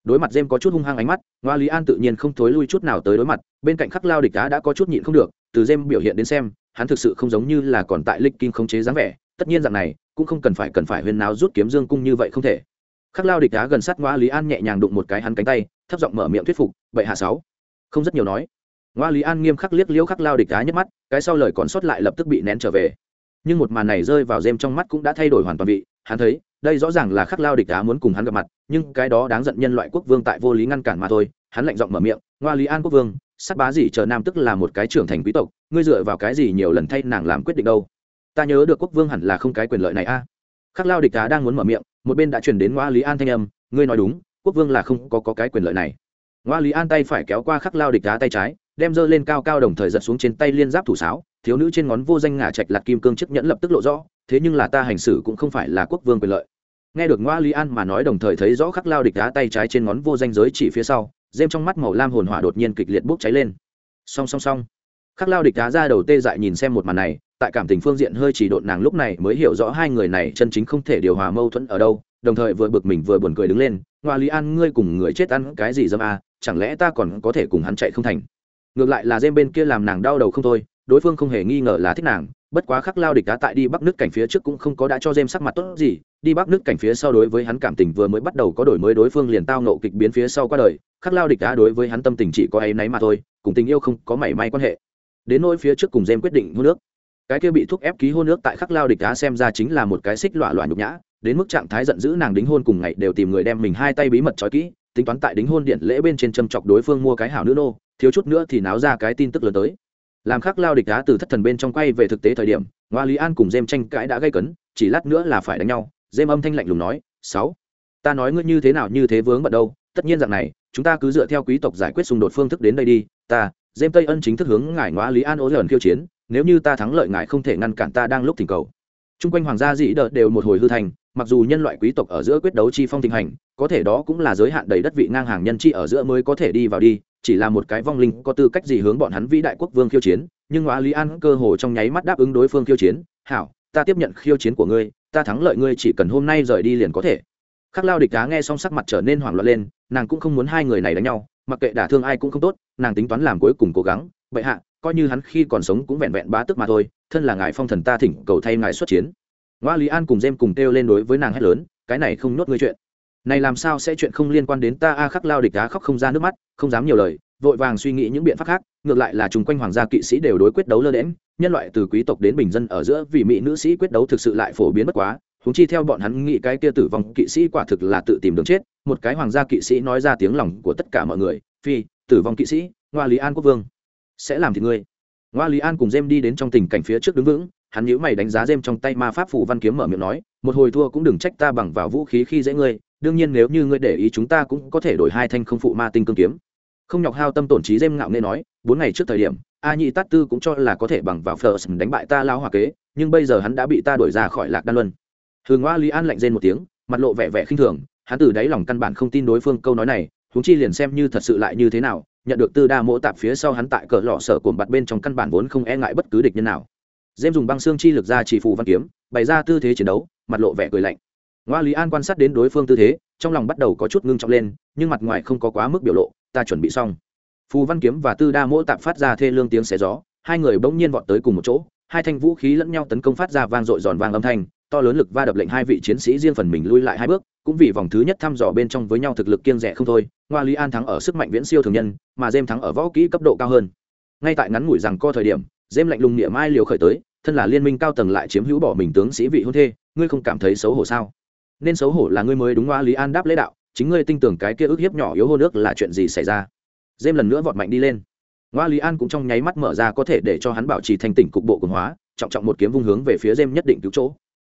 Đối mặt dêm có chút hung hăng ánh mắt, ngoa lý an tự nhiên không thối lui chút nào tới đối mặt, bên cạnh khắc lao địch đá đã có chút nhịn không được, từ dêm biểu hiện đến xem, hắn thực sự không giống như là còn tại lịch kim khống chế dáng vẻ, tất nhiên rằng này, cũng không cần phải cần phải huyên náo rút kiếm dương cung như vậy không thể khắc lao địch đá gần sát ngoa lý an nhẹ nhàng đụng một cái hắn cánh tay, thấp giọng mở miệng thuyết phục, bệ hạ sáu. Không rất nhiều nói. Ngoa lý an nghiêm khắc liếc liễu khắc lao địch đá nhấc mắt, cái sau lời còn sót lại lập tức bị nén trở về. Nhưng một màn này rơi vào rêm trong mắt cũng đã thay đổi hoàn toàn vị, hắn thấy, đây rõ ràng là khắc lao địch đá muốn cùng hắn gặp mặt, nhưng cái đó đáng giận nhân loại quốc vương tại vô lý ngăn cản mà thôi, hắn lạnh giọng mở miệng, ngoa lý an quốc vương sắt bá gì chờ nam tức là một cái trưởng thành quý tộc, ngươi dựa vào cái gì nhiều lần thay nàng làm quyết định đâu? Ta nhớ được quốc vương hẳn là không cái quyền lợi này a. Khắc lao địch đá đang muốn mở miệng một bên đã chuyển đến ngoa lý an thanh âm ngươi nói đúng quốc vương là không có, có cái quyền lợi này. Ngoa lý an tay phải kéo qua khắc lao địch đá tay trái đem dơ lên cao cao đồng thời giật xuống trên tay liên giáp thủ sáo thiếu nữ trên ngón vô danh ngả trạch lạt kim cương chức nhẫn lập tức lộ rõ thế nhưng là ta hành xử cũng không phải là quốc vương quyền lợi. Nghe được ngoa lý an mà nói đồng thời thấy rõ khắc lao địch đá tay trái trên ngón vô danh giới chỉ phía sau dêm trong mắt màu lam hồn hỏa đột nhiên kịch liệt bốc cháy lên. Song song song khắc lao địch đá ra đầu tê dại nhìn xem một màn này tại cảm tình phương diện hơi chỉ độn nàng lúc này mới hiểu rõ hai người này chân chính không thể điều hòa mâu thuẫn ở đâu đồng thời vừa bực mình vừa buồn cười đứng lên ngoa lý an ngươi cùng người chết ăn cái gì dâm à, chẳng lẽ ta còn có thể cùng hắn chạy không thành? Ngược lại là dêm bên kia làm nàng đau đầu không thôi đối phương không hề nghi ngờ là thích nàng bất quá khắc lao địch đá tại đi bắc nước cảnh phía trước cũng không có đã cho dêm sắc mặt tốt gì đi bắc nước cảnh phía sau đối với hắn cảm tình vừa mới bắt đầu có đổi mới đối phương liền tao nộ kịch biến phía sau qua đời khắc lao địch đá đối với hắn tâm tình chỉ có ấy náy mà thôi cùng tình yêu không có mảy may quan hệ đến nỗi phía trước cùng dêm quyết định hôn nước. Cái kia bị thúc ép ký hôn nước tại khắc lao địch đá xem ra chính là một cái xích loạ loạ nhục nhã, đến mức trạng thái giận dữ nàng đính hôn cùng ngày đều tìm người đem mình hai tay bí mật trói kỹ, tính toán tại đính hôn điện lễ bên trên châm chọc đối phương mua cái hảo nữ nô, thiếu chút nữa thì náo ra cái tin tức lớn tới. Làm khắc lao địch đá từ thất thần bên trong quay về thực tế thời điểm, ngoa lý an cùng dêm tranh cãi đã gây cấn, chỉ lát nữa là phải đánh nhau dêm âm thanh lạnh lùng nói, sáu, ta nói ngươi như thế nào như thế vướng bận đâu, tất nhiên rằng này, chúng ta cứ dựa theo quý tộc giải quyết xung đột phương thức đến đây đi, ta dêm tây ân chính thức hướng ngài ngoã lý an ố lần khiêu chiến, nếu như ta thắng lợi ngài không thể ngăn cản ta đang lúc thỉnh cầu. Chung quanh hoàng gia dĩ đợt đều một hồi hư thành, mặc dù nhân loại quý tộc ở giữa quyết đấu chi phong tình hành, có thể đó cũng là giới hạn đầy đất vị ngang hàng nhân chi ở giữa mới có thể đi vào đi, chỉ là một cái vong linh có tư cách gì hướng bọn hắn vĩ đại quốc vương khiêu chiến, nhưng ngoại lý an cơ hồ trong nháy mắt đáp ứng đối phương khiêu chiến, hảo, ta tiếp nhận khiêu chiến của ngươi, ta thắng lợi ngươi chỉ cần hôm nay rời đi liền có thể. Khắc lao địch đá nghe xong sắc mặt trở nên hoảng loạn lên, nàng cũng không muốn hai người này đánh nhau mặc kệ đả thương ai cũng không tốt, nàng tính toán làm cuối cùng cố gắng. Bệ hạ, coi như hắn khi còn sống cũng vẹn vẹn bá tức mà thôi, thân là ngài phong thần ta thỉnh cầu thay ngài xuất chiến. Ngoa lý an cùng dêm cùng kêu lên đối với nàng hét lớn, cái này không nhốt ngươi chuyện. Này làm sao sẽ chuyện không liên quan đến ta a khắc lao địch đá khóc không ra nước mắt, không dám nhiều lời, vội vàng suy nghĩ những biện pháp khác, ngược lại là chung quanh hoàng gia kỵ sĩ đều đối quyết đấu lơ đễm nhân loại từ quý tộc đến bình dân ở giữa vì mỹ nữ sĩ quyết đấu thực sự lại phổ biến bất quá húng chi theo bọn hắn nghĩ cái kia tử vong kỵ sĩ quả thực là tự tìm đường chết, một cái hoàng gia kỵ sĩ nói ra tiếng lòng của tất cả mọi người, phi, tử vong kỵ sĩ, ngoa lý an quốc vương, sẽ làm thì ngươi. Ngoa lý an cùng jem đi đến trong tình cảnh phía trước đứng vững, hắn nhíu mày đánh giá jem trong tay ma pháp phủ văn kiếm mở miệng nói, một hồi thua cũng đừng trách ta bằng vào vũ khí khi dễ ngươi, đương nhiên nếu như ngươi để ý chúng ta cũng có thể đổi hai thanh không phụ ma tinh cương kiếm. Không nhọc hao tâm tổn trí jem ngạo nghe nói, bốn ngày trước thời điểm, a nhị tát tư cũng cho là có thể bằng vào first đánh bại ta lao hòa kế, nhưng bây giờ hắn đã bị ta đuổi ra khỏi lạc đan luân thường ngoa lý an lạnh rên một tiếng, mặt lộ vẻ vẻ khinh thường, hắn từ đáy lòng căn bản không tin đối phương câu nói này chúng chi liền xem như thật sự lại như thế nào, nhận được tư đa mỗ tạp phía sau hắn tại cỡ lọ sở cồn bạt bên trong căn bản vốn không e ngại bất cứ địch nhân nào. Dêm dùng băng xương chi lực ra chỉ phù văn kiếm, bày ra tư thế chiến đấu, mặt lộ vẻ cười lạnh. Ngoa lý an quan sát đến đối phương tư thế, trong lòng bắt đầu có chút ngưng trọng lên, nhưng mặt ngoài không có quá mức biểu lộ, ta chuẩn bị xong. Phù văn kiếm và tư đa mỗ tạp phát ra thê lương tiếng xé gió, hai người bỗng nhiên vọt tới cùng một chỗ, hai thanh vũ khí lẫn nhau tấn công phát ra vang dội giòn vang âm thanh to lớn lực va đập lệnh hai vị chiến sĩ riêng phần mình lui lại hai bước, cũng vì vòng thứ nhất thăm dò bên trong với nhau thực lực kiên rẻ không thôi, ngoa lý an thắng ở sức mạnh viễn siêu thường nhân, mà dêm thắng ở võ kỹ cấp độ cao hơn. Ngay tại ngắn ngủi rằng co thời điểm, dêm lạnh lùng niệm ai liều khởi tới, thân là liên minh cao tầng lại chiếm hữu bỏ mình tướng sĩ vị hôn thê, ngươi không cảm thấy xấu hổ sao? Nên xấu hổ là ngươi mới đúng ngoa lý an đáp lễ đạo, chính ngươi tin tưởng cái kia ước hiếp nhỏ yếu hô nước là chuyện gì xảy ra? Dêm lần nữa vọt mạnh đi lên. Ngoa lý an cũng trong nháy mắt mở ra có thể để cho hắn bảo trì thanh tỉnh cục bộ cường hóa, trọng trọng một kiếm vung hướng về phía dêm nhất định cứu chỗ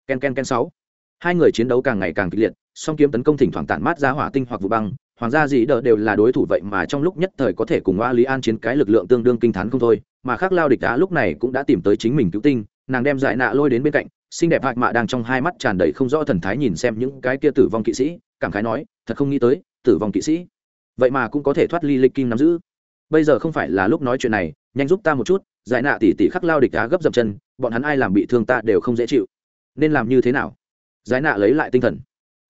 ken ken ken sáu. Hai người chiến đấu càng ngày càng kịch liệt, song kiếm tấn công thỉnh thoảng tản mát ra hỏa tinh hoặc vụ băng, hoàng gia dĩ đỡ đều là đối thủ vậy mà trong lúc nhất thời có thể cùng oa lý an chiến cái lực lượng tương đương kinh t h á n không thôi, mà khác lao địch đá lúc này cũng đã tìm tới chính mình cứu tinh, nàng đem dại nạ lôi đến bên cạnh, xinh đẹp hạc mạ đang trong hai mắt tràn đầy không rõ thần thái nhìn xem những cái kia tử vong kỵ sĩ, cảm khái nói, thật không nghĩ tới, tử vong kỵ sĩ. Vậy mà cũng có thể thoát ly lịch kim nắm giữ. Bây giờ không phải là lúc nói chuyện này, nhanh giúp ta một chút, giải nạ tỉ tỉ khắc lao địch đá gấp dập chân, bọn hắn ai làm bị thương ta đều không dễ chịu nên làm như thế nào? Giải nạ lấy lại tinh thần.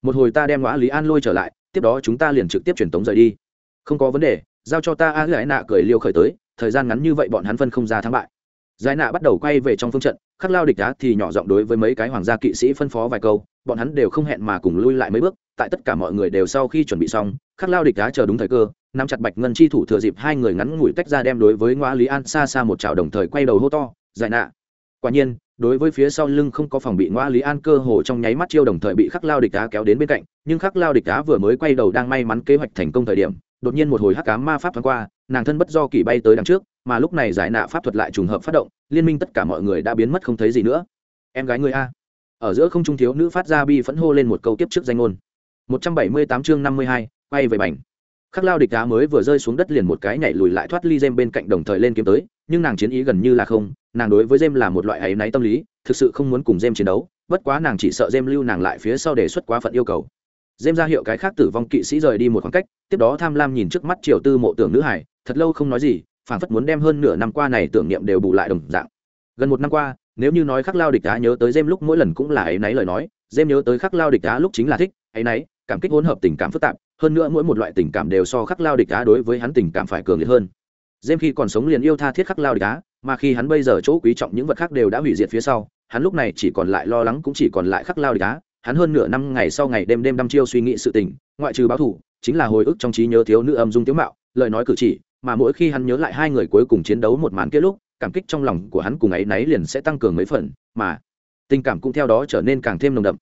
Một hồi ta đem ngõ lý an lôi trở lại, tiếp đó chúng ta liền trực tiếp truyền tống rời đi. Không có vấn đề, giao cho ta a giải nạ cười liêu khởi tới, thời gian ngắn như vậy bọn hắn phân không ra thắng bại. Giải nạ bắt đầu quay về trong phương trận, khắc lao địch đá thì nhỏ giọng đối với mấy cái hoàng gia kỵ sĩ phân phó vài câu, bọn hắn đều không hẹn mà cùng lui lại mấy bước, tại tất cả mọi người đều sau khi chuẩn bị xong, khắc lao địch đá chờ đúng thời cơ, nắm chặt bạch ngân chi thủ thừa dịp hai người ngắn ngủi tách ra đem đối với ngoa lý an xa xa một chảo đồng thời quay đầu hô to, giải nạ. Quả nhiên đối với phía sau lưng không có phòng bị ngoa lý an cơ hồ trong nháy mắt chiêu đồng thời bị khắc lao địch đá kéo đến bên cạnh nhưng khắc lao địch đá vừa mới quay đầu đang may mắn kế hoạch thành công thời điểm đột nhiên một hồi hắc cám ma pháp thoáng qua nàng thân bất do kỳ bay tới đằng trước mà lúc này giải nạ pháp thuật lại trùng hợp phát động liên minh tất cả mọi người đã biến mất không thấy gì nữa. Em gái người a. Ở giữa không trung thiếu nữ phát ra bi phẫn hô lên một câu tiếp trước danh ngôn. 178 chương 52, quay về bành khắc lao địch đá mới vừa rơi xuống đất liền một cái nhảy lùi lại thoát ly dêm bên cạnh đồng thời lên kiếm tới, nhưng nàng chiến ý gần như là không, nàng đối với dêm là một loại áy náy tâm lý, thực sự không muốn cùng dêm chiến đấu, bất quá nàng chỉ sợ dêm lưu nàng lại phía sau đề xuất quá phận yêu cầu. Dêm ra hiệu cái khác tử vong kỵ sĩ rời đi một khoảng cách, tiếp đó tham lam nhìn trước mắt triều tư mộ tưởng nữ hải, thật lâu không nói gì, phảng phất muốn đem hơn nửa năm qua này tưởng niệm đều bù lại đồng dạng. Gần một năm qua, nếu như nói khắc lao địch đá nhớ tới dêm lúc mỗi lần cũng là áy náy lời nói dêm nhớ tới khắc lao địch đá lúc chính là thích, áy náy, cảm kích hỗn hợp tình cảm phức tạp hơn nữa mỗi một loại tình cảm đều so khắc lao địch đá đối với hắn tình cảm phải cường liệt hơn. Dêm khi còn sống liền yêu tha thiết khắc lao địch đá mà khi hắn bây giờ chỗ quý trọng những vật khác đều đã hủy diệt phía sau, hắn lúc này chỉ còn lại lo lắng cũng chỉ còn lại khắc lao địch đá hắn hơn nửa năm ngày sau ngày đêm đêm đăm chiêu suy nghĩ sự tình, ngoại trừ báo thủ, chính là hồi ức trong trí nhớ thiếu nữ âm dung tiếu mạo, lời nói cử chỉ, mà mỗi khi hắn nhớ lại hai người cuối cùng chiến đấu một màn kết lúc, cảm kích trong lòng của hắn cùng ấy náy liền sẽ tăng cường mấy phần, mà tình cảm cũng theo đó trở nên càng thêm nồng đậm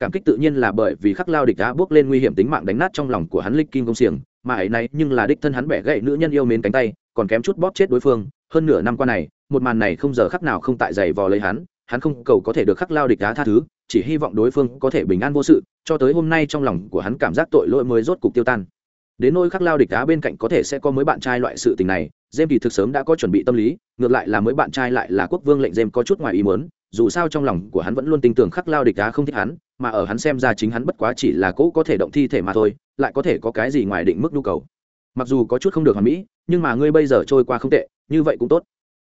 cảm kích tự nhiên là bởi vì khắc lao địch đã bước lên nguy hiểm tính mạng đánh nát trong lòng của hắn lịch kim công xiềng, mà ấy này nhưng là đích thân hắn bẻ gậy nữ nhân yêu mến cánh tay, còn kém chút bóp chết đối phương. Hơn nửa năm qua này, một màn này không giờ khắc nào không tại giày vò lấy hắn hắn không cầu có thể được khắc lao địch đá tha thứ, chỉ hy vọng đối phương có thể bình an vô sự, cho tới hôm nay trong lòng của hắn cảm giác tội lỗi mới rốt cục tiêu tan. Đến nỗi khắc lao địch đá bên cạnh có thể sẽ có mới bạn trai loại sự tình này Dêm thì thực sớm đã có chuẩn bị tâm lý, ngược lại là mới bạn trai lại là quốc vương lệnh Dêm có chút ngoài ý muốn dù sao trong lòng của hắn vẫn luôn tin tưởng khắc lao địch đá không thích hắn, mà ở hắn xem ra chính hắn bất quá chỉ là cỗ có thể động thi thể mà thôi, lại có thể có cái gì ngoài định mức nhu cầu. Mặc dù có chút không được hoàn mỹ, nhưng mà ngươi bây giờ trôi qua không tệ, như vậy cũng tốt.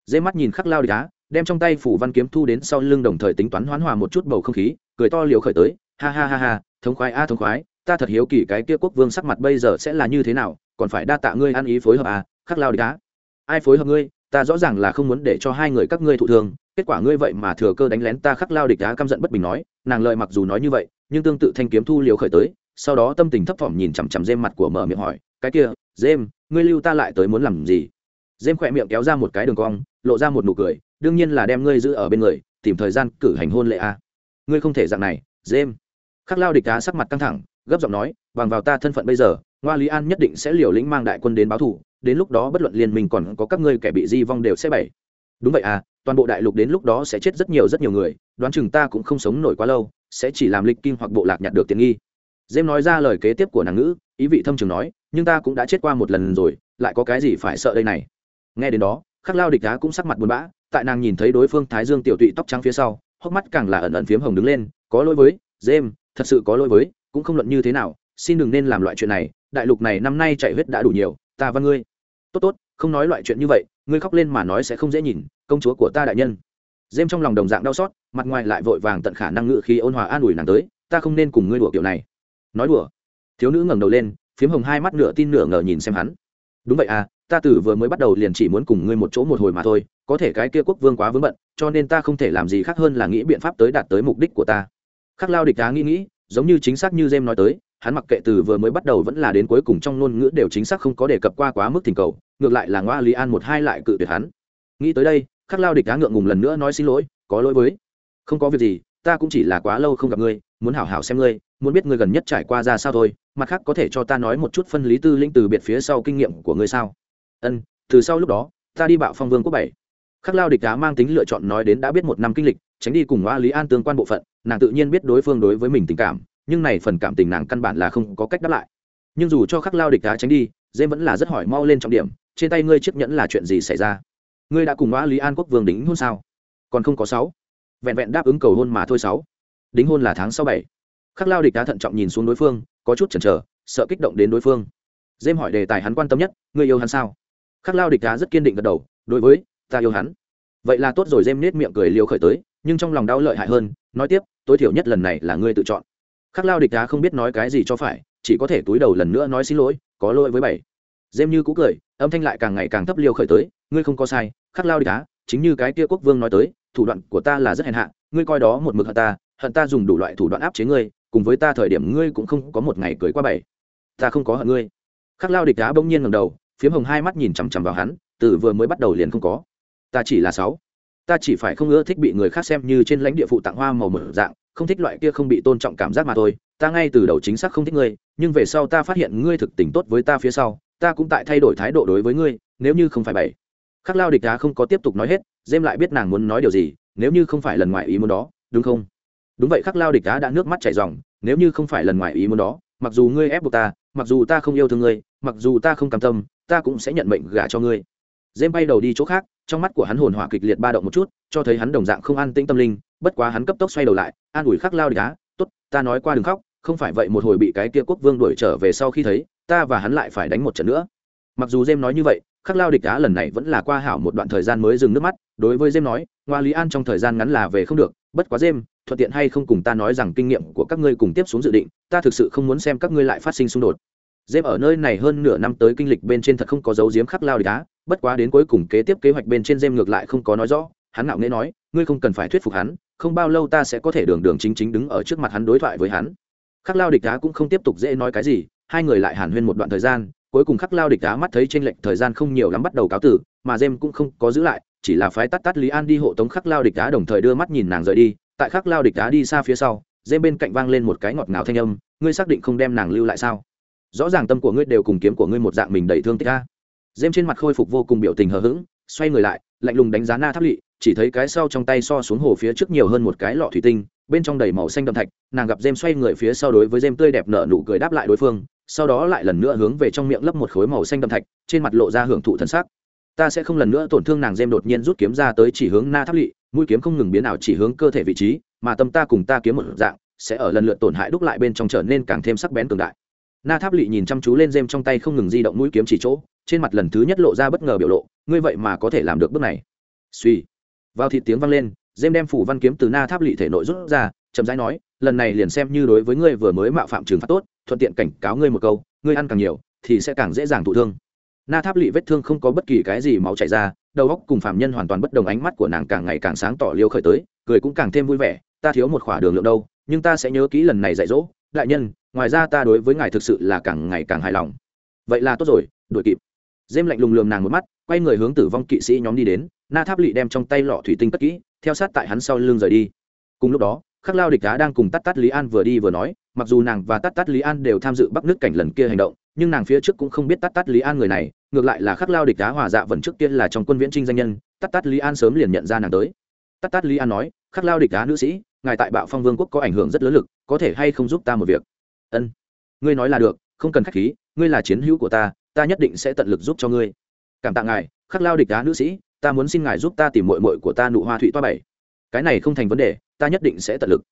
Dễ mắt nhìn khắc lao địch đá đem trong tay phủ văn kiếm thu đến sau lưng đồng thời tính toán hoán hòa một chút bầu không khí, cười to liều khởi tới, ha ha ha ha, thống khoái a, thống khoái, ta thật hiếu kỳ cái kia quốc vương sắc mặt bây giờ sẽ là như thế nào, còn phải đa tạ ngươi ăn ý phối hợp à khắc lao địch đá ai phối hợp ngươi? Ta rõ ràng là không muốn để cho hai người các ngươi thụ thương, kết quả ngươi vậy mà thừa cơ đánh lén ta khắc lao địch đá căm giận bất bình nói, nàng lợi mặc dù nói như vậy, nhưng tương tự thanh kiếm thu liều khởi tới, sau đó tâm tình thấp thỏm nhìn chằm chằm dêm mặt của mở miệng hỏi, cái kia, dêm, ngươi lưu ta lại tới muốn làm gì? Dêm khỏe miệng kéo ra một cái đường cong, lộ ra một nụ cười, đương nhiên là đem ngươi giữ ở bên người, tìm thời gian cử hành hôn lệ a. Ngươi không thể dạng này, dêm. Khắc lao địch đá sắc mặt căng thẳng, gấp giọng nói, bằng vào ta thân phận bây giờ, ngoa lý an nhất định sẽ liều lĩnh mang đại quân đến báo thủ đến lúc đó bất luận liên minh còn có các ngươi kẻ bị di vong đều sẽ bảy đúng vậy à toàn bộ đại lục đến lúc đó sẽ chết rất nhiều rất nhiều người, đoán chừng ta cũng không sống nổi quá lâu, sẽ chỉ làm lịch kim hoặc bộ lạc nhặt được tiện nghi. Dêm nói ra lời kế tiếp của nàng ngữ, ý vị thâm trường nói, nhưng ta cũng đã chết qua một lần rồi, lại có cái gì phải sợ đây này? Nghe đến đó, khắc lao địch đá cũng sắc mặt buồn bã, tại nàng nhìn thấy đối phương thái dương tiểu tụy tóc trắng phía sau, hốc mắt càng là ẩn ẩn phiếm hồng đứng lên, có lỗi với dêm thật sự có lỗi với, cũng không luận như thế nào, xin đừng nên làm loại chuyện này, đại lục này năm nay chạy huyết đã đủ nhiều, ta và ngươi tốt tốt, không nói loại chuyện như vậy, ngươi khóc lên mà nói sẽ không dễ nhìn, công chúa của ta đại nhân. Dêm trong lòng đồng dạng đau xót, mặt ngoài lại vội vàng tận khả năng ngự khi ôn hòa an ủi nàng tới, ta không nên cùng ngươi đùa kiểu này. Nói đùa? Thiếu nữ ngẩng đầu lên, phiếm hồng hai mắt nửa tin nửa ngờ nhìn xem hắn. Đúng vậy à ta từ vừa mới bắt đầu liền chỉ muốn cùng ngươi một chỗ một hồi mà thôi, có thể cái kia quốc vương quá vướng bận, cho nên ta không thể làm gì khác hơn là nghĩ biện pháp tới đạt tới mục đích của ta. Khắc lao địch đá nghĩ nghĩ, giống như chính xác như jem nói tới hắn mặc kệ từ vừa mới bắt đầu vẫn là đến cuối cùng trong ngôn ngữ đều chính xác không có đề cập qua quá mức thỉnh cầu, ngược lại là ngoa lý an một hai lại cự tuyệt hắn. Nghĩ tới đây, khắc lao địch đá ngượng ngùng lần nữa nói xin lỗi, có lỗi với, không có việc gì, ta cũng chỉ là quá lâu không gặp ngươi, muốn hảo hảo xem ngươi, muốn biết ngươi gần nhất trải qua ra sao thôi, mặt khác có thể cho ta nói một chút phân lý tư linh từ biệt phía sau kinh nghiệm của ngươi sao? Ân, từ sau lúc đó, ta đi bạo phong vương quốc bảy. Khắc lao địch đá mang tính lựa chọn nói đến đã biết một năm kinh lịch, tránh đi cùng hoa lý an tương quan bộ phận, nàng tự nhiên biết đối phương đối với mình tình cảm nhưng này phần cảm tình nàng căn bản là không có cách đáp lại. Nhưng dù cho khắc lao địch đá tránh đi, dê vẫn là rất hỏi mau lên trọng điểm, trên tay ngươi chiếc nhẫn là chuyện gì xảy ra? Ngươi đã cùng ngõ lý an quốc vương đính hôn sao? Còn không có sáu. Vẹn vẹn đáp ứng cầu hôn mà thôi sáu. Đính hôn là tháng sau bảy. Khắc lao địch đá thận trọng nhìn xuống đối phương, có chút chần chờ, sợ kích động đến đối phương. Dêm hỏi đề tài hắn quan tâm nhất, ngươi yêu hắn sao? Khắc lao địch đá rất kiên định gật đầu, đối với, ta yêu hắn. Vậy là tốt rồi dêm nết miệng cười liều khởi tới, nhưng trong lòng đau lợi hại hơn, nói tiếp, tối thiểu nhất lần này là ngươi tự chọn khắc lao địch đá không biết nói cái gì cho phải, chỉ có thể túi đầu lần nữa nói xin lỗi, có lỗi với bảy. Dêm như cũ cười, âm thanh lại càng ngày càng thấp liều khởi tới, ngươi không có sai, khắc lao địch đá chính như cái kia quốc vương nói tới, thủ đoạn của ta là rất hèn hạ, ngươi coi đó một mực hận ta hận ta dùng đủ loại thủ đoạn áp chế ngươi, cùng với ta thời điểm ngươi cũng không có một ngày cưới qua bảy. Ta không có hận ngươi. Khắc lao địch đá bỗng nhiên ngầm đầu, phiếm hồng hai mắt nhìn chằm chằm vào hắn, từ vừa mới bắt đầu liền không có. Ta chỉ là sáu. Ta chỉ phải không ưa thích bị người khác xem như trên lãnh địa phụ tặng hoa màu mở dạng không thích loại kia không bị tôn trọng cảm giác mà thôi, ta ngay từ đầu chính xác không thích ngươi, nhưng về sau ta phát hiện ngươi thực tình tốt với ta phía sau, ta cũng tại thay đổi thái độ đối với ngươi, nếu như không phải bảy khắc lao địch đá không có tiếp tục nói hết dêm lại biết nàng muốn nói điều gì, nếu như không phải lần ngoài ý muốn đó, đúng không? Đúng vậy, khắc lao địch đá đã nước mắt chảy ròng, nếu như không phải lần ngoài ý muốn đó, mặc dù ngươi ép buộc ta, mặc dù ta không yêu thương ngươi, mặc dù ta không cam tâm, ta cũng sẽ nhận mệnh gả cho ngươi. Dêm bay đầu đi chỗ khác, trong mắt của hắn hồn hỏa kịch liệt ba động một chút, cho thấy hắn đồng dạng không an tĩnh tâm linh bất quá hắn cấp tốc xoay đầu lại an ủi khắc lao địch á, tốt ta nói qua đừng khóc không phải vậy một hồi bị cái kia quốc vương đuổi trở về sau khi thấy ta và hắn lại phải đánh một trận nữa. Mặc dù dêm nói như vậy khắc lao địch á lần này vẫn là qua hảo một đoạn thời gian mới dừng nước mắt đối với dêm nói ngoa lý an trong thời gian ngắn là về không được bất quá dêm thuận tiện hay không cùng ta nói rằng kinh nghiệm của các ngươi cùng tiếp xuống dự định ta thực sự không muốn xem các ngươi lại phát sinh xung đột. Dêm ở nơi này hơn nửa năm tới kinh lịch bên trên thật không có dấu diếm khắc lao địch á, bất quá đến cuối cùng kế tiếp kế hoạch bên trên dêm ngược lại không có nói rõ hắn ngạo nghễ nói ngươi không cần phải thuyết phục hắn không bao lâu ta sẽ có thể đường đường chính chính đứng ở trước mặt hắn đối thoại với hắn. Khắc lao địch đá cũng không tiếp tục dễ nói cái gì, hai người lại hàn huyên một đoạn thời gian, cuối cùng khắc lao địch đá mắt thấy t r ê n lệch thời gian không nhiều lắm bắt đầu cáo tử, mà jem cũng không có giữ lại, chỉ là phái tắt tắt lý an đi hộ tống khắc lao địch đá đồng thời đưa mắt nhìn nàng rời đi. Tại khắc lao địch đá đi xa phía sau jem bên cạnh vang lên một cái ngọt ngào thanh âm, ngươi xác định không đem nàng lưu lại sao? Rõ ràng tâm của ngươi đều cùng kiếm của ngươi một dạng mình đầy thương tích a. Jem trên mặt khôi phục vô cùng biểu tình hờ hững, xoay người lại, lạnh lùng đánh giá na tháp lỵ chỉ thấy cái sau trong tay so xuống hồ phía trước nhiều hơn một cái lọ thủy tinh, bên trong đầy màu xanh đậm thạch, nàng gặp dêm xoay người phía sau đối với dêm tươi đẹp nở nụ cười đáp lại đối phương, sau đó lại lần nữa hướng về trong miệng lấp một khối màu xanh đậm thạch, trên mặt lộ ra hưởng thụ thần sắc. Ta sẽ không lần nữa tổn thương nàng dêm đột nhiên rút kiếm ra tới chỉ hướng na tháp lỵ, mũi kiếm không ngừng biến ảo chỉ hướng cơ thể vị trí, mà tâm ta cùng ta kiếm một dạng, sẽ ở lần lượt tổn hại đúc lại bên trong trở nên càng thêm sắc bén cường đại. Na tháp lỵ nhìn chăm chú lên dêm trong tay không ngừng di động mũi kiếm chỉ chỗ, trên mặt lần thứ nhất lộ ra bất ngờ biểu lộ, ngươi vậy mà có thể làm được bước này. Suy vào thịt tiếng vang lên dêm đem phủ văn kiếm từ na tháp lỵ thể nội rút ra, chậm rãi nói, lần này liền xem như đối với ngươi vừa mới mạo phạm trừng phạt tốt, thuận tiện cảnh cáo ngươi một câu, ngươi ăn càng nhiều, thì sẽ càng dễ dàng thụ thương. Na tháp lỵ vết thương không có bất kỳ cái gì máu chảy ra, đầu óc cùng phạm nhân hoàn toàn bất đồng ánh mắt của nàng càng ngày càng sáng tỏ liêu khởi tới, cười cũng càng thêm vui vẻ, ta thiếu một khỏa đường lượng đâu, nhưng ta sẽ nhớ kỹ lần này dạy dỗ, đại nhân, ngoài ra ta đối với ngài thực sự là càng ngày càng hài lòng. Vậy là tốt rồi, đuổi kịp. Dêm lạnh lùng lườm nàng một mắt, quay người hướng tử vong kỵ sĩ nhóm đi đến na tháp lỵ đem trong tay lọ thủy tinh cất kỹ, theo sát tại hắn sau lưng rời đi. Cùng lúc đó, khắc lao địch đá đang cùng tắt tắt lý an vừa đi vừa nói, mặc dù nàng và tắt tắt lý an đều tham dự bắc nước cảnh lần kia hành động, nhưng nàng phía trước cũng không biết tắt tắt lý an người này, ngược lại là khắc lao địch đá hòa dạ vần trước kia là trong quân viễn trinh danh nhân tắt tắt lý an sớm liền nhận ra nàng tới. Tắt tắt lý an nói, khắc lao địch đá nữ sĩ, ngài tại bạo phong vương quốc có ảnh hưởng rất lớn lực, có thể hay không giúp ta một việc? Ân, ngươi nói là được, không cần khách khí, ngươi là chiến hữu của ta ta nhất định sẽ tận lực giúp cho ngươi. Cảm tạ ngài, khắc lao địch đá nữ sĩ ta muốn xin ngài giúp ta tìm mội mội của ta nụ hoa thụy toa bảy. Cái này không thành vấn đề, ta nhất định sẽ tận lực.